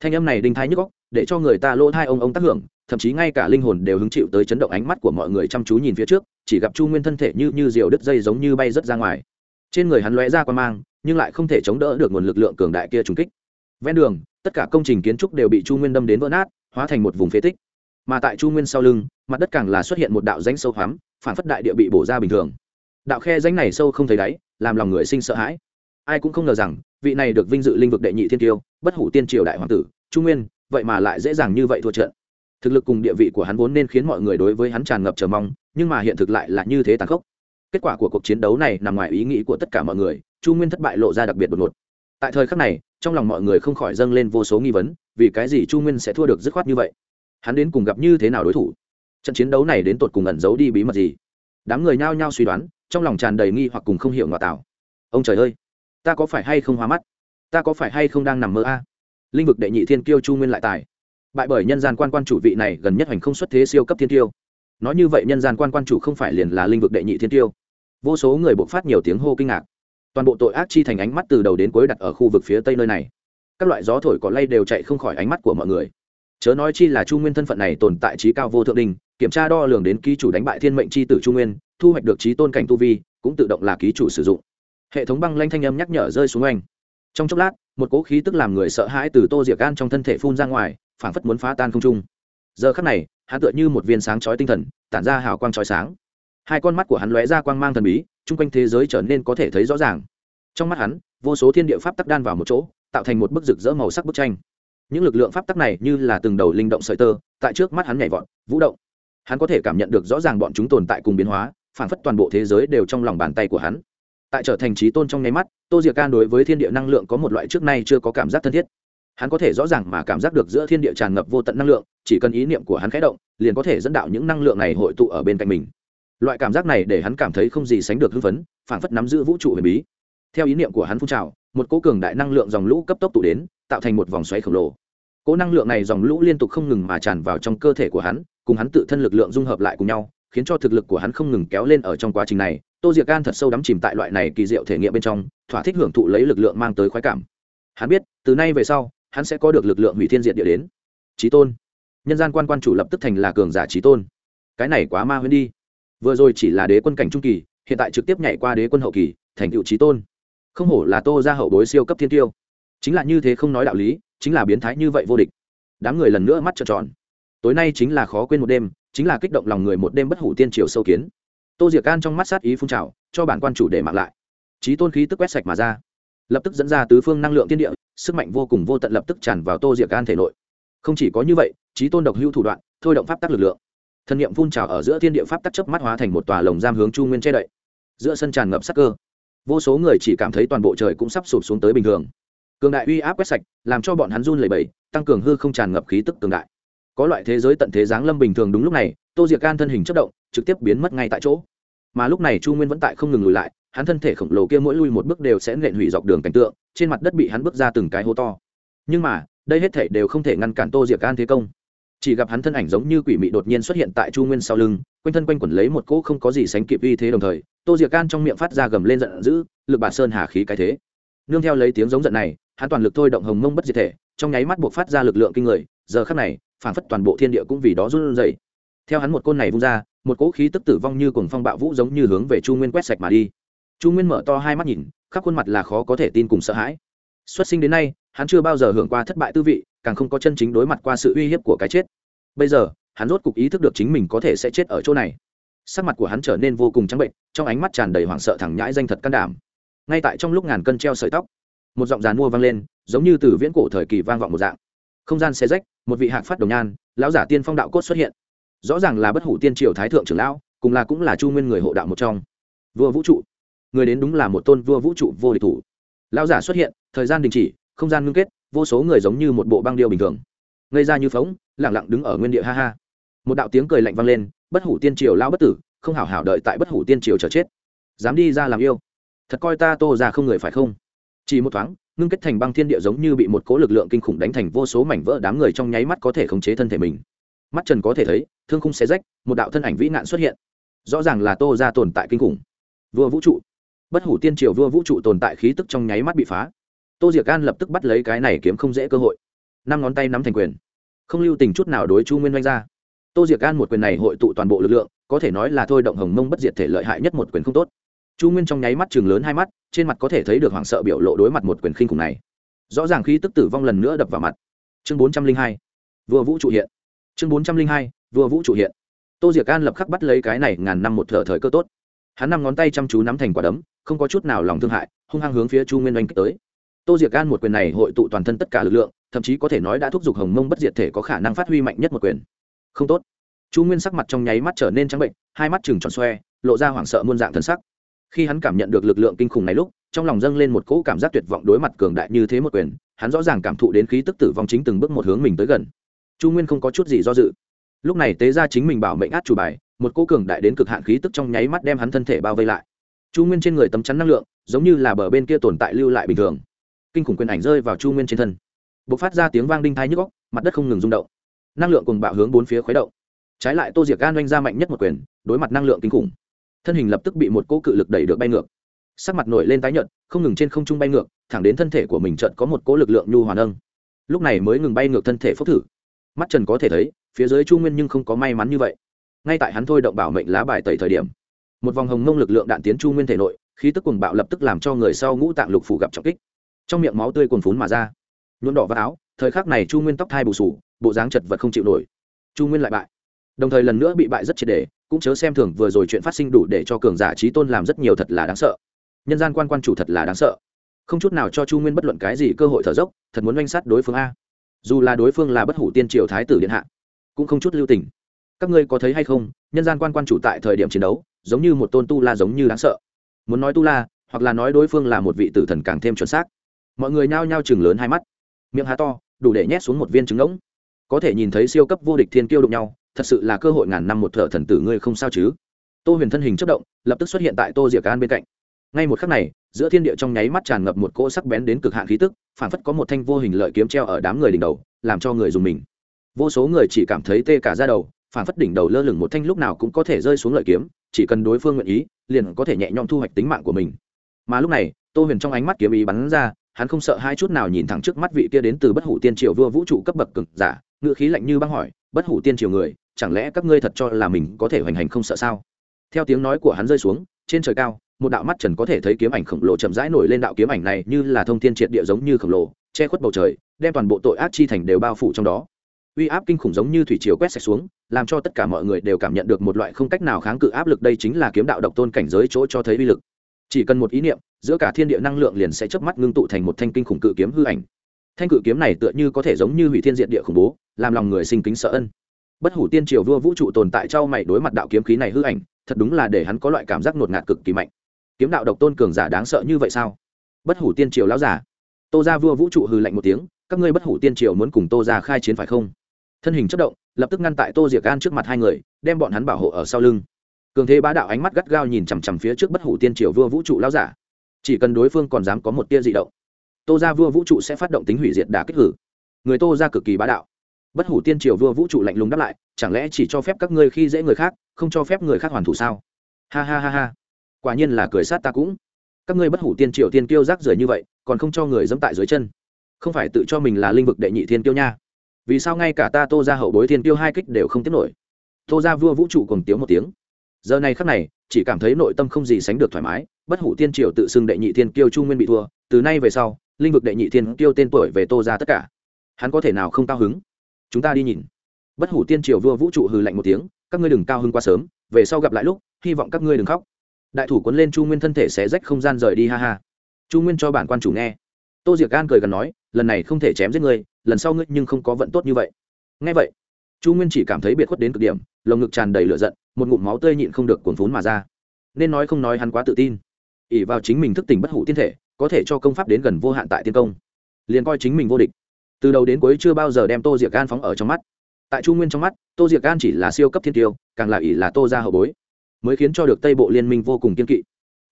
[SPEAKER 1] Thanh âm này đinh thái nhức góc để cho người ta lỗ hai ông ông tác hưởng, thậm chí ngay cả linh hồn đều hứng chịu tới chấn động ánh mắt của mọi người chăm chú nhìn phía trước, chỉ gặp chu nguyên thân thể như như diều đứt dây giống như bay rớt ra ngoài. Trên người hắn lóe ra qua mang, nhưng lại không thể chống đỡ được nguồn lực lượng cường đại kia trùng kích. Ven đường, tất cả công trình kiến trúc đều bị chu nguyên đâm đến vỡ nát, hóa thành một vùng phế tích mà tại chu nguyên sau lưng, mặt đất càng là xuất hiện một đạo rãnh sâu hoắm, phản phất đại địa bị bổ ra bình thường. Đạo khe rãnh này sâu không thấy đáy, làm lòng người sinh sợ hãi. Ai cũng không ngờ rằng, vị này được vinh dự linh vực đệ nhị thiên tiêu, bất hủ tiên triều đại hoàng tử, chu nguyên, vậy mà lại dễ dàng như vậy thua trận. Thực lực cùng địa vị của hắn vốn nên khiến mọi người đối với hắn tràn ngập chờ mong, nhưng mà hiện thực lại là như thế tàn khốc. Kết quả của cuộc chiến đấu này nằm ngoài ý nghĩ của tất cả mọi người, chu nguyên thất bại lộ ra đặc biệt đột ngột. Tại thời khắc này, trong lòng mọi người không khỏi dâng lên vô số nghi vấn, vì cái gì chu nguyên sẽ thua được dứt khoát như vậy? Hắn đến cùng gặp như thế nào đối thủ? Trận chiến đấu này đến tột cùng ẩn giấu đi bí mật gì? Đám người nhao nhao suy đoán, trong lòng tràn đầy nghi hoặc cùng không hiểu ngọt tảo ông trời ơi, ta có phải hay không hóa mắt? Ta có phải hay không đang nằm mơ a? Linh vực đệ nhị thiên kiêu chu nguyên lại tài. Bại bởi nhân gian quan quan chủ vị này gần nhất hành không xuất thế siêu cấp thiên tiêu nói như vậy nhân gian quan quan chủ không phải liền là linh vực đệ nhị thiên tiêu vô số người bộc phát nhiều tiếng hô kinh ngạc. Toàn bộ tội ác chi thành ánh mắt từ đầu đến cuối đặt ở khu vực phía tây nơi này. Các loại gió thổi cỏ lay đều chạy không khỏi ánh mắt của mọi người chớ nói chi là chu nguyên thân phận này tồn tại trí cao vô thượng đình kiểm tra đo lường đến ký chủ đánh bại thiên mệnh c h i tử chu nguyên, thu hoạch được trí tôn cảnh tu vi, cũng tự động là ký chủ sử dụng. Hệ thống băng lanh thanh âm nhắc nhở rơi xuống anh trong chốc lát, một cỗ khí tức làm người sợ hãi từ tô diệc gan trong thân thể phun ra ngoài, phảng phất muốn phá tan không trung. Giờ khắc này, hắn tựa như một viên sáng chói tinh thần, tản ra hào quang chói sáng. Hai con mắt của hắn lóe ra quang mang thần bí, chung quanh thế giới trở nên có thể thấy rõ ràng. Trong mắt hắn, vô số thiên địa pháp tắc đan vào một chỗ, tạo thành một bức rực rỡ màu sắc bức tranh những lực lượng pháp tắc này như là từng đầu linh động sợi tơ, tại trước mắt hắn nhảy vọt, vũ động. Hắn có thể cảm nhận được rõ ràng bọn chúng tồn tại cùng biến hóa phản phất toàn bộ thế giới đều trong lòng bàn tay của hắn. Tại trở thành trí tôn trong nháy mắt, tô diệc can đối với thiên địa năng lượng có một loại trước nay chưa có cảm giác thân thiết. Hắn có thể rõ ràng mà cảm giác được giữa thiên địa tràn ngập vô tận năng lượng, chỉ cần ý niệm của hắn khẽ động, liền có thể dẫn đạo những năng lượng này hội tụ ở bên cạnh mình. Loại cảm giác này để hắn cảm thấy không gì sánh được hưng phấn, phảng phất nắm giữ vũ trụ huyền bí. Theo ý niệm của hắn phun trào, một cỗ cường đại năng lượng dòng lũ cấp tốc tụ đến, tạo thành một vòng xoáy khổng lồ cỗ năng lượng này dòng lũ liên tục không ngừng mà tràn vào trong cơ thể của hắn, cùng hắn tự thân lực lượng dung hợp lại cùng nhau, khiến cho thực lực của hắn không ngừng kéo lên ở trong quá trình này. Tô diệc gan thật sâu đắm chìm tại loại này kỳ diệu thể nghiệm bên trong, thỏa thích hưởng thụ lấy lực lượng mang tới khoái cảm. Hắn biết, từ nay về sau, hắn sẽ có được lực lượng hủy thiên diệt địa đến. Trí tôn. Nhân gian quan quan chủ lập tức thành là cường giả trí tôn. Cái này quá ma huyên đi. Vừa rồi chỉ là đế quân cảnh trung kỳ, hiện tại trực tiếp nhảy qua đế quân hậu kỳ, thành cựu trí tôn. Không hổ là tô ra hậu bối siêu cấp thiên tiêu. Chính là như thế không nói đạo lý chính là biến thái như vậy vô địch. Đám người lần nữa mắt trợn tròn. Tối nay chính là khó quên một đêm, chính là kích động lòng người một đêm bất hủ tiên triều sâu kiến. Tô diệc can trong mắt sát ý phun trào, cho bản quan chủ để mạng lại. Trí tôn khí tức quét sạch mà ra. Lập tức dẫn ra tứ phương năng lượng thiên địa, sức mạnh vô cùng vô tận lập tức tràn vào tô diệc can thể nội. Không chỉ có như vậy trí tôn độc hữu thủ đoạn, thôi động pháp tắc lực lượng. Thân nhiệm phun trào ở giữa thiên địa pháp tắc chấp mắt hóa thành một tòa lồng giam hướng chu nguyên che đậy. Giữa sân tràn ngập sắc cơ. Vô số người chỉ cảm thấy toàn bộ trời cũng sắp sụp xuống tới bình thường cường đại uy áp quét sạch, làm cho bọn hắn run lẩy bẩy, tăng cường hư không tràn ngập khí tức cường đại. Có loại thế giới tận thế giáng lâm bình thường đúng lúc này, tô diệc gan thân hình chất động, trực tiếp biến mất ngay tại chỗ. Mà lúc này chu nguyên vẫn tại không ngừng lùi lại, hắn thân thể khổng lồ kia mỗi lui một bước đều sẽ nện hủy dọc đường cảnh tượng, trên mặt đất bị hắn bước ra từng cái hố to. Nhưng mà, đây hết thể đều không thể ngăn cản tô diệc gan thế công. Chỉ gặp hắn thân ảnh giống như quỷ mị đột nhiên xuất hiện tại chu nguyên sau lưng, quanh thân quanh quẩn lấy một cỗ không có gì sánh kịp uy thế đồng thời, tô diệc gan trong miệng phát ra gầm lên giận dữ, lực bà sơn hà khí cái thế. Nương theo lấy tiếng giống giận này hắn toàn lực thôi động hồng mông bất diệt thể, trong nháy mắt buộc phát ra lực lượng kinh người, giờ khắc này phản phất toàn bộ thiên địa cũng vì đó run rẩy. Theo hắn một côn này vung ra, một cỗ khí tức tử vong như cuồng phong bạo vũ giống như hướng về chu nguyên quét sạch mà đi. Chu nguyên mở to hai mắt nhìn, khắp khuôn mặt là khó có thể tin cùng sợ hãi. Xuất sinh đến nay, hắn chưa bao giờ hưởng qua thất bại tư vị, càng không có chân chính đối mặt qua sự uy hiếp của cái chết. Bây giờ, hắn rốt cục ý thức được chính mình có thể sẽ chết ở chỗ này. Sắc mặt của hắn trở nên vô cùng trắng bệnh, trong ánh mắt tràn đầy hoảng sợ thẳng nhãi danh thật can đảm. Ngay tại trong lúc ngàn cân treo sợi tóc một giọng dàn mua vang lên, giống như từ viễn cổ thời kỳ vang vọng một dạng. Không gian xe rách, một vị hạc phát đồng nhan, lão giả tiên phong đạo cốt xuất hiện. Rõ ràng là bất hủ tiên triều thái thượng trưởng lão, cùng là cũng là chu nguyên người hộ đạo một trong. Vua vũ trụ. Người đến đúng là một tôn vua vũ trụ vô địch thủ. Lão giả xuất hiện, thời gian đình chỉ, không gian ngưng kết, vô số người giống như một bộ băng điêu bình thường. Ngây ra như phóng lẳng lặng đứng ở nguyên địa ha ha. Một đạo tiếng cười lạnh vang lên, bất hủ tiên triều lao bất tử, không hảo hảo đợi tại bất hủ tiên triều chờ chết. Dám đi ra làm yêu. Thật coi ta tô ra không người phải không? Chỉ một thoáng, ngưng kết thành băng thiên địa giống như bị một cố lực lượng kinh khủng đánh thành vô số mảnh vỡ đám người trong nháy mắt có thể khống chế thân thể mình. Mắt trần có thể thấy, thương khung xé rách, một đạo thân ảnh vĩ nạn xuất hiện. Rõ ràng là tô ra tồn tại kinh khủng. Vua vũ trụ. Bất hủ tiên triều vua vũ trụ tồn tại khí tức trong nháy mắt bị phá. Tô diệc an lập tức bắt lấy cái này kiếm không dễ cơ hội. Năm ngón tay nắm thành quyền. Không lưu tình chút nào đối chu nguyên oanh ra. Tô diệc an một quyền này hội tụ toàn bộ lực lượng, có thể nói là thôi động hồng mông bất diệt thể lợi hại nhất một quyền không tốt chu nguyên trong nháy mắt chừng lớn hai mắt, trên mặt có thể thấy được hoảng sợ biểu lộ đối mặt một quyền khinh khủng này. Rõ ràng khi tức tử vong lần nữa đập vào mặt. Chương bốn trăm linh hai vừa vũ trụ hiện. Chương bốn trăm linh hai vừa vũ trụ hiện. Tô diệc an lập khắc bắt lấy cái này ngàn năm một thở thời cơ tốt. Hắn năm ngón tay chăm chú nắm thành quả đấm, không có chút nào lòng thương hại, hung hăng hướng phía chu nguyên oanh tới. Tô diệc an một quyền này hội tụ toàn thân tất cả lực lượng, thậm chí có thể nói đã thúc giục hồng mông bất diệt thể có khả năng phát huy mạnh nhất một quyền. Không tốt. Chu nguyên sắc mặt trong nháy mắt trở nên trắng bệnh, hai mắt chừng tròn xoe, lộ ra hoảng sợ muôn dạng thân sắc khi hắn cảm nhận được lực lượng kinh khủng này lúc, trong lòng dâng lên một cỗ cảm giác tuyệt vọng đối mặt cường đại như thế một quyền, hắn rõ ràng cảm thụ đến khí tức tử vong chính từng bước một hướng mình tới gần. Chu nguyên không có chút gì do dự. Lúc này tế ra chính mình bảo mệnh át chủ bài, một cỗ cường đại đến cực hạn khí tức trong nháy mắt đem hắn thân thể bao vây lại. Chu nguyên trên người tấm chắn năng lượng, giống như là bờ bên kia tồn tại lưu lại bình thường. Kinh khủng quyền ảnh rơi vào chu nguyên trên thân. B ộ c phát ra tiếng vang đinh thai nhức góc mặt đất không ngừng rung động. Năng lượng cùng bạo hướng bốn phía khuấy động. Trái lại tô diệc gan oanh ra mạnh nhất một quyền, đối mặt năng lượng kinh khủng thân hình lập tức bị một cỗ cự lực đẩy được bay ngược. Sắc mặt nổi lên tái nhợt, không ngừng trên không trung bay ngược, thẳng đến thân thể của mình trận có một cỗ lực lượng nhu hoàn âng lúc này mới ngừng bay ngược thân thể phốc thử. Mắt trần có thể thấy, phía dưới chu nguyên nhưng không có may mắn như vậy. Ngay tại hắn thôi động bảo mệnh lá bài tẩy thời điểm, một vòng hồng mông lực lượng đạn tiến chu nguyên thể nội, khí tức cuồng bạo lập tức làm cho người sau ngũ tạng lục phủ gặp trọng kích. Trong miệng máu tươi cuồn phún mà ra. Nhuộm đỏ vào áo, thời khắc này chu nguyên tóc thai bù sù, bộ dáng chật vật không chịu nổi. Chu nguyên lại bại đồng thời lần nữa bị bại rất triệt đề, cũng chớ xem thường vừa rồi chuyện phát sinh đủ để cho cường giả trí tôn làm rất nhiều thật là đáng sợ. Nhân gian quan quan chủ thật là đáng sợ. Không chút nào cho chu nguyên bất luận cái gì cơ hội thở dốc, thật muốn oanh sát đối phương a. Dù là đối phương là bất hủ tiên triều thái tử điện hạ, cũng không chút lưu tình. Các ngươi có thấy hay không, nhân gian quan quan chủ tại thời điểm chiến đấu, giống như một tôn tu la giống như đáng sợ. Muốn nói tu la, hoặc là nói đối phương là một vị tử thần càng thêm chuẩn xác. Mọi người nhao nhao chừng lớn hai mắt. Miệng há to, đủ để nhét xuống một viên trứng ngỗng. Có thể nhìn thấy siêu cấp vô địch thiên kiêu đụng nhau thật sự là cơ hội ngàn năm một thợ thần tử ngươi không sao chứ? Tô huyền thân hình chất động, lập tức xuất hiện tại tô diệc an bên cạnh. Ngay một khắc này, giữa thiên địa trong nháy mắt tràn ngập một cỗ sắc bén đến cực hạn khí tức, phản phất có một thanh vô hình lợi kiếm treo ở đám người đỉnh đầu, làm cho người dùng mình. Vô số người chỉ cảm thấy tê cả ra đầu, phản phất đỉnh đầu lơ lửng một thanh lúc nào cũng có thể rơi xuống lợi kiếm, chỉ cần đối phương nguyện ý, liền có thể nhẹ nhõm thu hoạch tính mạng của mình. Mà lúc này, tô huyền trong ánh mắt kiếm ý bắn ra, hắn không sợ hai chút nào nhìn thẳng trước mắt vị kia đến từ bất hủ tiên triều vua vũ trụ cấp bậc cực giả ngự khí lạnh như băng hỏi, bất hủ tiên triều người chẳng lẽ các ngươi thật cho là mình có thể hoành hành không sợ sao? Theo tiếng nói của hắn rơi xuống, trên trời cao, một đạo mắt trần có thể thấy kiếm ảnh khổng lồ chậm rãi nổi lên đạo kiếm ảnh này như là thông thiên triệt địa giống như khổng lồ, che khuất bầu trời, đem toàn bộ tội ác chi thành đều bao phủ trong đó. Uy áp kinh khủng giống như thủy chiều quét sạch xuống, làm cho tất cả mọi người đều cảm nhận được một loại không cách nào kháng cự áp lực, đây chính là kiếm đạo độc tôn cảnh giới chỗ cho thấy uy lực. Chỉ cần một ý niệm, giữa cả thiên địa năng lượng liền sẽ chớp mắt ngưng tụ thành một thanh kinh khủng cự kiếm hư ảnh. Thanh cự kiếm này tựa như có thể giống như hủy thiên diện địa khủng bố, làm lòng người sinh kính sợ ân bất hủ tiên triều vua vũ trụ tồn tại trao mày đối mặt đạo kiếm khí này hư ảnh, thật đúng là để hắn có loại cảm giác ngột ngạt cực kỳ mạnh. Kiếm đạo độc tôn cường giả đáng sợ như vậy sao? Bất hủ tiên triều lão giả. Tô ra vua vũ trụ hư lạnh một tiếng, các ngươi bất hủ tiên triều muốn cùng tô ra khai chiến phải không? Thân hình chất động, lập tức ngăn tại tô diệc gan trước mặt hai người, đem bọn hắn bảo hộ ở sau lưng. Cường thế bá đạo ánh mắt gắt gao nhìn chằm chằm phía trước bất hủ tiên triều vua vũ trụ lão giả. Chỉ cần đối phương còn dám có một tia dị động, tô ra vua vũ trụ sẽ phát động tính hủy diệt đả kích hử. Người tô ra cực kỳ bá đạo bất hủ tiên triều vua vũ trụ lạnh lùng đáp lại, chẳng lẽ chỉ cho phép các ngươi khi dễ người khác, không cho phép người khác hoàn thủ sao? Ha ha ha ha. Quả nhiên là cười sát ta cũng. Các ngươi bất hủ tiên triều tiên kiêu rác rưởi như vậy, còn không cho người dẫm tại dưới chân. Không phải tự cho mình là linh vực đệ nhị thiên kiêu nha. Vì sao ngay cả ta tô ra hậu bối thiên kiêu hai kích đều không tiếp nổi? Tô ra vua vũ trụ cùng tiếng một tiếng. Giờ này khắc này, chỉ cảm thấy nội tâm không gì sánh được thoải mái, bất hủ tiên triều tự xưng đệ nhị thiên kiêu chu nguyên bị thua, từ nay về sau, linh vực đệ nhị thiên kiêu tên tuổi về tô ra tất cả. Hắn có thể nào không cao hứng? Chúng ta đi nhìn. Bất hủ tiên triều vua vũ trụ hừ lạnh một tiếng, các ngươi đừng cao hứng quá sớm, về sau gặp lại lúc, hy vọng các ngươi đừng khóc. Đại thủ cuốn lên chu nguyên thân thể sẽ rách không gian rời đi ha ha. Chu nguyên cho bản quan chủ nghe. Tô diệc gan cười gần nói, lần này không thể chém giết ngươi, lần sau ngươi nhưng không có vận tốt như vậy. Nghe vậy, chu nguyên chỉ cảm thấy biệt khuất đến cực điểm, lồng ngực tràn đầy lửa giận, một ngụm máu tươi nhịn không được cuồn vốn mà ra. Nên nói không nói hắn quá tự tin. Ỉ vào chính mình thức tỉnh bất hủ tiên thể, có thể cho công pháp đến gần vô hạn tại tiên công. Liền coi chính mình vô địch từ đầu đến cuối chưa bao giờ đem tô diệc gan phóng ở trong mắt. Tại chu nguyên trong mắt, tô diệc gan chỉ là siêu cấp thiên tiêu, càng là ỷ là tô ra hậu bối, mới khiến cho được tây bộ liên minh vô cùng kiên kỵ.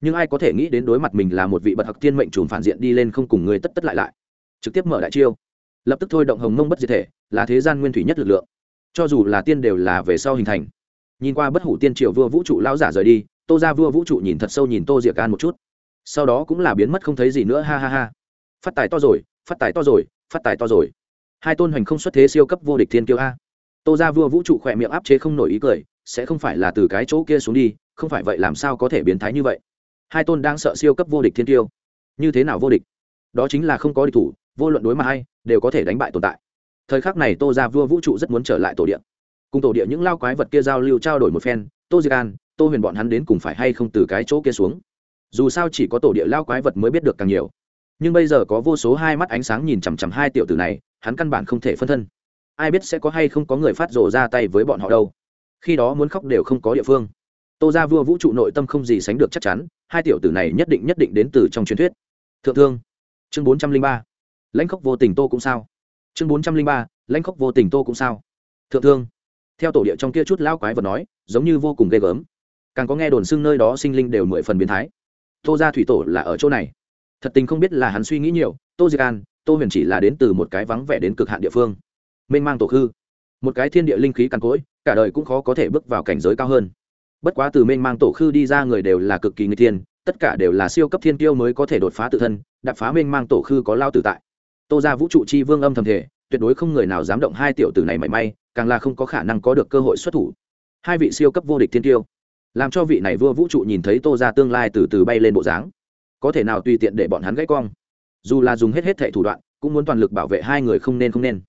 [SPEAKER 1] Nhưng ai có thể nghĩ đến đối mặt mình là một vị bậc hặc tiên mệnh trùm phản diện đi lên không cùng người tất tất lại lại. Trực tiếp mở đại chiêu, lập tức thôi động hồng mông bất diệt thể, là thế gian nguyên thủy nhất lực lượng. Cho dù là tiên đều là về sau hình thành. Nhìn qua bất hủ tiên triều vua vũ trụ lão giả rời đi, tô ra vua vũ trụ nhìn thật sâu nhìn tô diệc gan một chút. Sau đó cũng là biến mất không thấy gì nữa, ha ha ha. Phát tài to rồi, phát tài to rồi phát tài to rồi. Hai tôn hoành không xuất thế siêu cấp vô địch thiên kiêu a. Tô ra vua vũ trụ khỏe miệng áp chế không nổi ý cười sẽ không phải là từ cái chỗ kia xuống đi không phải vậy làm sao có thể biến thái như vậy. Hai tôn đang sợ siêu cấp vô địch thiên tiêu như thế nào vô địch? Đó chính là không có địch thủ vô luận đối mà hay đều có thể đánh bại tồn tại. Thời khắc này tô ra vua vũ trụ rất muốn trở lại tổ địa, cùng tổ địa những lao quái vật kia giao lưu trao đổi một phen tô diệc an tô huyền bọn hắn đến cùng phải hay không từ cái chỗ kia xuống? Dù sao chỉ có tổ địa lao quái vật mới biết được càng nhiều nhưng bây giờ có vô số hai mắt ánh sáng nhìn chằm chằm hai tiểu tử này, hắn căn bản không thể phân thân. Ai biết sẽ có hay không có người phát rồ ra tay với bọn họ đâu. Khi đó muốn khóc đều không có địa phương. Tô ra vua vũ trụ nội tâm không gì sánh được chắc chắn, hai tiểu tử này nhất định nhất định đến từ trong truyền thuyết. Thượng thương, chương bốn trăm linh ba. Lãnh khóc vô tình tô cũng sao? Chương bốn trăm linh ba, lãnh khóc vô tình tô cũng sao? Thượng thương, theo tổ địa trong kia chút lao quái vật nói, giống như vô cùng ghê gớm. Càng có nghe đồn xưng nơi đó sinh linh đều mười phần biến thái. Tô ra thủy tổ là ở chỗ này thật tình không biết là hắn suy nghĩ nhiều, tô diệc an, tô huyền chỉ là đến từ một cái vắng vẻ đến cực hạn địa phương. Mênh mang tổ khư. Một cái thiên địa linh khí càn cỗi, cả đời cũng khó có thể bước vào cảnh giới cao hơn. Bất quá từ mênh mang tổ khư đi ra người đều là cực kỳ người thiên, tất cả đều là siêu cấp thiên tiêu mới có thể đột phá tự thân, đạp phá mênh mang tổ khư có lao tự tại. Tô ra vũ trụ chi vương âm thầm thể tuyệt đối không người nào dám động hai tiểu tử này mảy may, càng là không có khả năng có được cơ hội xuất thủ. Hai vị siêu cấp vô địch thiên tiêu làm cho vị này vua vũ trụ nhìn thấy tô ra tương lai từ từ bay lên bộ dáng có thể nào tùy tiện để bọn hắn gãy cong. Dù là dùng hết hết thệ thủ đoạn, cũng muốn toàn lực bảo vệ hai người không nên không nên.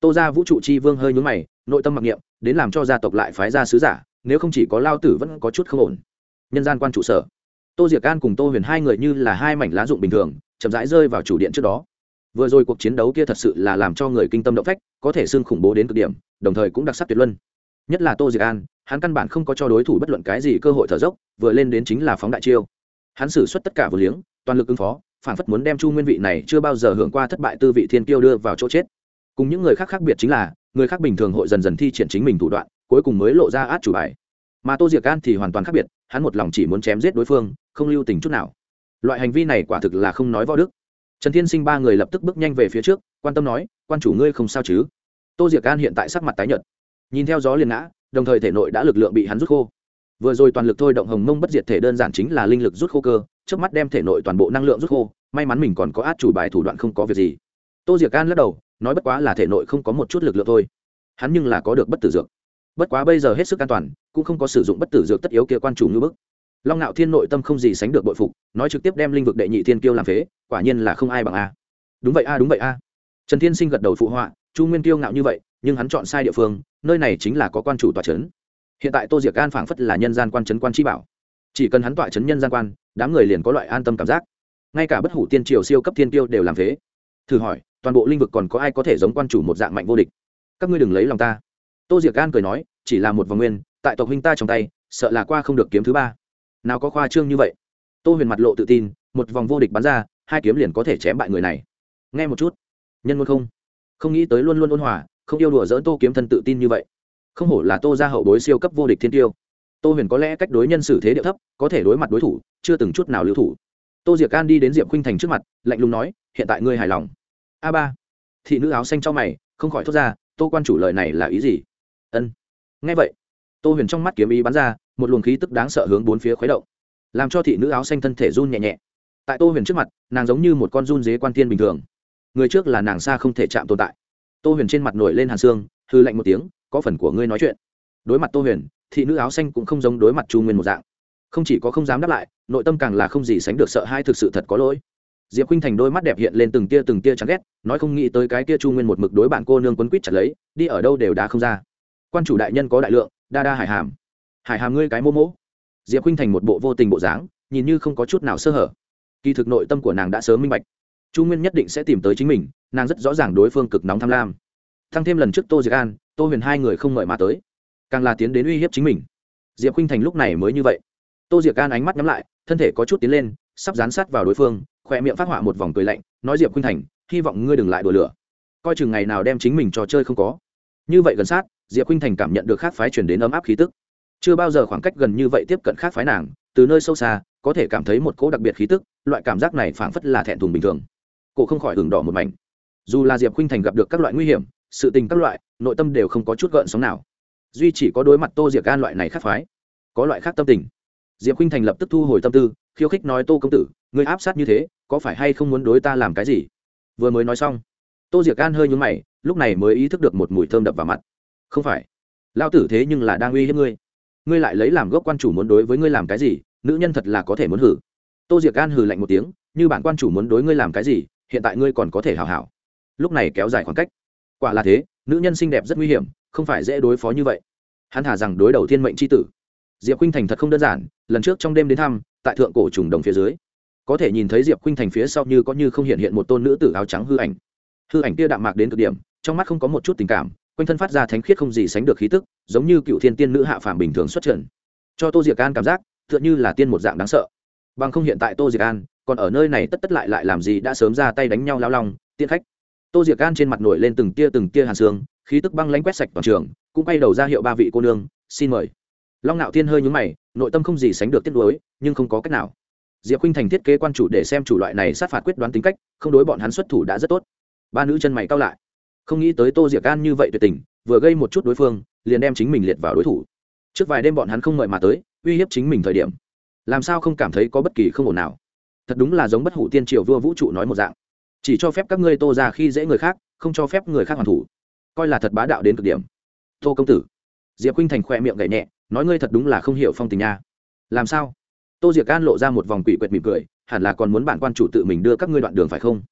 [SPEAKER 1] Tô ra vũ trụ chi vương hơi nhúng mày, nội tâm mặc niệm, đến làm cho gia tộc lại phái ra sứ giả, nếu không chỉ có lao tử vẫn có chút không ổn. Nhân gian quan trụ sở. Tô diệc An cùng tô huyền hai người như là hai mảnh lá dụng bình thường, chậm rãi rơi vào chủ điện trước đó. Vừa rồi cuộc chiến đấu kia thật sự là làm cho người kinh tâm động phách, có thể xưng khủng bố đến cực điểm, đồng thời cũng đặc sắc tuyệt luân. Nhất là tô diệc an, hắn căn bản không có cho đối thủ bất luận cái gì cơ hội thở dốc, vừa lên đến chính là phóng đại chiêu hắn xử suất tất cả vừa liếng, toàn lực ứng phó phản phất muốn đem chu nguyên vị này chưa bao giờ hưởng qua thất bại tư vị thiên tiêu đưa vào chỗ chết. Cùng những người khác khác biệt chính là, người khác bình thường hội dần dần thi triển chính mình thủ đoạn, cuối cùng mới lộ ra át chủ bài. Mà tô diệc an thì hoàn toàn khác biệt, hắn một lòng chỉ muốn chém giết đối phương, không lưu tình chút nào. Loại hành vi này quả thực là không nói võ đức. Trần thiên sinh ba người lập tức bước nhanh về phía trước, quan tâm nói, quan chủ ngươi không sao chứ? Tô diệc an hiện tại sắc mặt tái nhợt. Nhìn theo gió liền ngã, đồng thời thể nội đã lực lượng bị hắn rút khô vừa rồi toàn lực thôi động hồng mông bất diệt thể đơn giản chính là linh lực rút khô cơ trước mắt đem thể nội toàn bộ năng lượng rút khô, may mắn mình còn có át chủ bài thủ đoạn không có việc gì. Tô diệc an lắc đầu, nói bất quá là thể nội không có một chút lực lượng thôi. Hắn nhưng là có được bất tử dược. Bất quá bây giờ hết sức an toàn, cũng không có sử dụng bất tử dược tất yếu kia quan chủ như bức. Long ngạo thiên nội tâm không gì sánh được bội phục, nói trực tiếp đem linh vực đệ nhị thiên kiêu làm phế, quả nhiên là không ai bằng a. Đúng vậy a, đúng vậy a. Trần thiên sinh gật đầu phụ họa, chu nguyên kiêu ngạo như vậy, nhưng hắn chọn sai địa phương, nơi này chính là có quan chủ tòa trấn hiện tại tô diệc an phảng phất là nhân gian quan trấn quan chi bảo. Chỉ cần hắn tọa trấn nhân gian quan, đám người liền có loại an tâm cảm giác. Ngay cả bất hủ tiên triều siêu cấp thiên tiêu đều làm thế. Thử hỏi, toàn bộ linh vực còn có ai có thể giống quan chủ một dạng mạnh vô địch? Các ngươi đừng lấy lòng ta. Tô diệc an cười nói, chỉ là một vòng nguyên, tại tộc huynh ta trong tay, sợ là qua không được kiếm thứ ba. Nào có khoa trương như vậy? Tô huyền mặt lộ tự tin, một vòng vô địch bắn ra, hai kiếm liền có thể chém bại người này. Nghe một chút. Nhân luôn không? Không nghĩ tới luôn luôn ôn hòa, không yêu đùa dỡn tô kiếm thân tự tin như vậy không hổ là tô ra hậu bối siêu cấp vô địch thiên tiêu. Tô huyền có lẽ cách đối nhân xử thế điệu thấp, có thể đối mặt đối thủ, chưa từng chút nào lưu thủ. Tô diệc can đi đến diệp khinh thành trước mặt, lạnh lùng nói, hiện tại ngươi hài lòng? A ba. Thị nữ áo xanh cho mày, không khỏi thốt ra, tô quan chủ lời này là ý gì? Ân. Nghe vậy. Tô huyền trong mắt kiếm ý bắn ra, một luồng khí tức đáng sợ hướng bốn phía khuấy động, làm cho thị nữ áo xanh thân thể run nhẹ nhẹ. Tại tô huyền trước mặt, nàng giống như một con run dế quan tiên bình thường. Người trước là nàng xa không thể chạm tồn tại. Tô huyền trên mặt nổi lên hàn xương hư lạnh một tiếng, có phần của ngươi nói chuyện. Đối mặt tô huyền, thị nữ áo xanh cũng không giống đối mặt chu nguyên một dạng. Không chỉ có không dám đáp lại, nội tâm càng là không gì sánh được sợ hai thực sự thật có lỗi. Diệp khinh thành đôi mắt đẹp hiện lên từng tia từng tia chán ghét, nói không nghĩ tới cái tia chu nguyên một mực đối bạn cô nương quấn quýt chặt lấy, đi ở đâu đều đá không ra. Quan chủ đại nhân có đại lượng, đa đa hải hàm. Hải hàm ngươi cái mô mỗ diệp khinh thành một bộ vô tình bộ dáng, nhìn như không có chút nào sơ hở. Kỳ thực nội tâm của nàng đã sớm minh bạch. Chu nguyên nhất định sẽ tìm tới chính mình, nàng rất rõ ràng đối phương cực nóng tham lam thăng thêm lần trước tô diệc an, tô huyền hai người không ngợi mà tới. Càng là tiến đến uy hiếp chính mình. Diệp khinh thành lúc này mới như vậy. Tô diệc An ánh mắt nhắm lại, thân thể có chút tiến lên, sắp dán sát vào đối phương, khỏe miệng phát họa một vòng cười lạnh, nói diệp khinh thành, hy vọng ngươi đừng lại đùa lửa. Coi chừng ngày nào đem chính mình trò chơi không có. Như vậy gần sát, diệp khinh thành cảm nhận được khác phái chuyển đến ấm áp khí tức. Chưa bao giờ khoảng cách gần như vậy tiếp cận khác phái nàng, từ nơi sâu xa, có thể cảm thấy một cỗ đặc biệt khí tức, loại cảm giác này phảng phất là thẹn thùng bình thường. Cổ không khỏi hừng đỏ một mảnh. Dù là diệp khinh thành gặp được các loại nguy hiểm sự tình các loại, nội tâm đều không có chút gợn sóng nào. Duy chỉ có đối mặt tô diệc an loại này khác phái, có loại khác tâm tình. Diệp khinh thành lập tức thu hồi tâm tư, khiêu khích nói, tô công tử người áp sát như thế, có phải hay không muốn đối ta làm cái gì? Vừa mới nói xong, tô diệc an hơi nhúng mày, lúc này mới ý thức được một mùi thơm đập vào mặt. Không phải lao tử thế nhưng là đang uy hiếp ngươi. Ngươi lại lấy làm gốc quan chủ muốn đối với ngươi làm cái gì, nữ nhân thật là có thể muốn hử. Tô diệc an hừ lạnh một tiếng, như bản quan chủ muốn đối ngươi làm cái gì, hiện tại ngươi còn có thể hào hảo. Lúc này kéo dài khoảng cách quả là thế nữ nhân xinh đẹp rất nguy hiểm không phải dễ đối phó như vậy. Hắn thả rằng đối đầu thiên mệnh c h i tử. Diệp khinh thành thật không đơn giản lần trước trong đêm đến thăm tại thượng cổ trùng đồng phía dưới có thể nhìn thấy diệp khinh thành phía sau như có như không hiện hiện một tôn nữ tử áo trắng hư ảnh. Hư ảnh kia đạm mạc đến cực điểm trong mắt không có một chút tình cảm quanh thân phát ra thánh khiết không gì sánh được khí tức giống như cựu thiên tiên nữ hạ phàm bình thường xuất trần cho tô diệc an cảm giác tựa như là tiên một dạng đáng sợ. Bằng không hiện tại tô diệc an còn ở nơi này tất tất lại lại làm gì đã sớm ra tay đánh nhau lao long, tiên khách tô diệc an trên mặt nổi lên từng tia từng tia hàn xương khí tức băng lánh quét sạch toàn trường, cũng quay đầu ra hiệu ba vị cô nương, xin mời. Long nạo thiên hơi nhúng mày, nội tâm không gì sánh được tiết đối nhưng không có cách nào. Diệp khinh thành thiết kế quan chủ để xem chủ loại này sát phạt quyết đoán tính cách, không đối bọn hắn xuất thủ đã rất tốt. Ba nữ chân mày cao lại. Không nghĩ tới tô diệc an như vậy tuyệt tình, vừa gây một chút đối phương, liền đem chính mình liệt vào đối thủ. Trước vài đêm bọn hắn không mời mà tới, uy hiếp chính mình thời điểm. Làm sao không cảm thấy có bất kỳ không ổn nào? Thật đúng là giống bất hủ tiên triều vua vũ trụ nói một dạng chỉ cho phép các ngươi tô ra khi dễ người khác, không cho phép người khác hoàn thủ. Coi là thật bá đạo đến cực điểm. Tô công tử. Diệp khinh thành khoe miệng gậy nhẹ, nói ngươi thật đúng là không hiểu phong tình nha. Làm sao? Tô diệc an lộ ra một vòng quỷ quyệt mỉm cười, hẳn là còn muốn bản quan chủ tự mình đưa các ngươi đoạn đường phải không?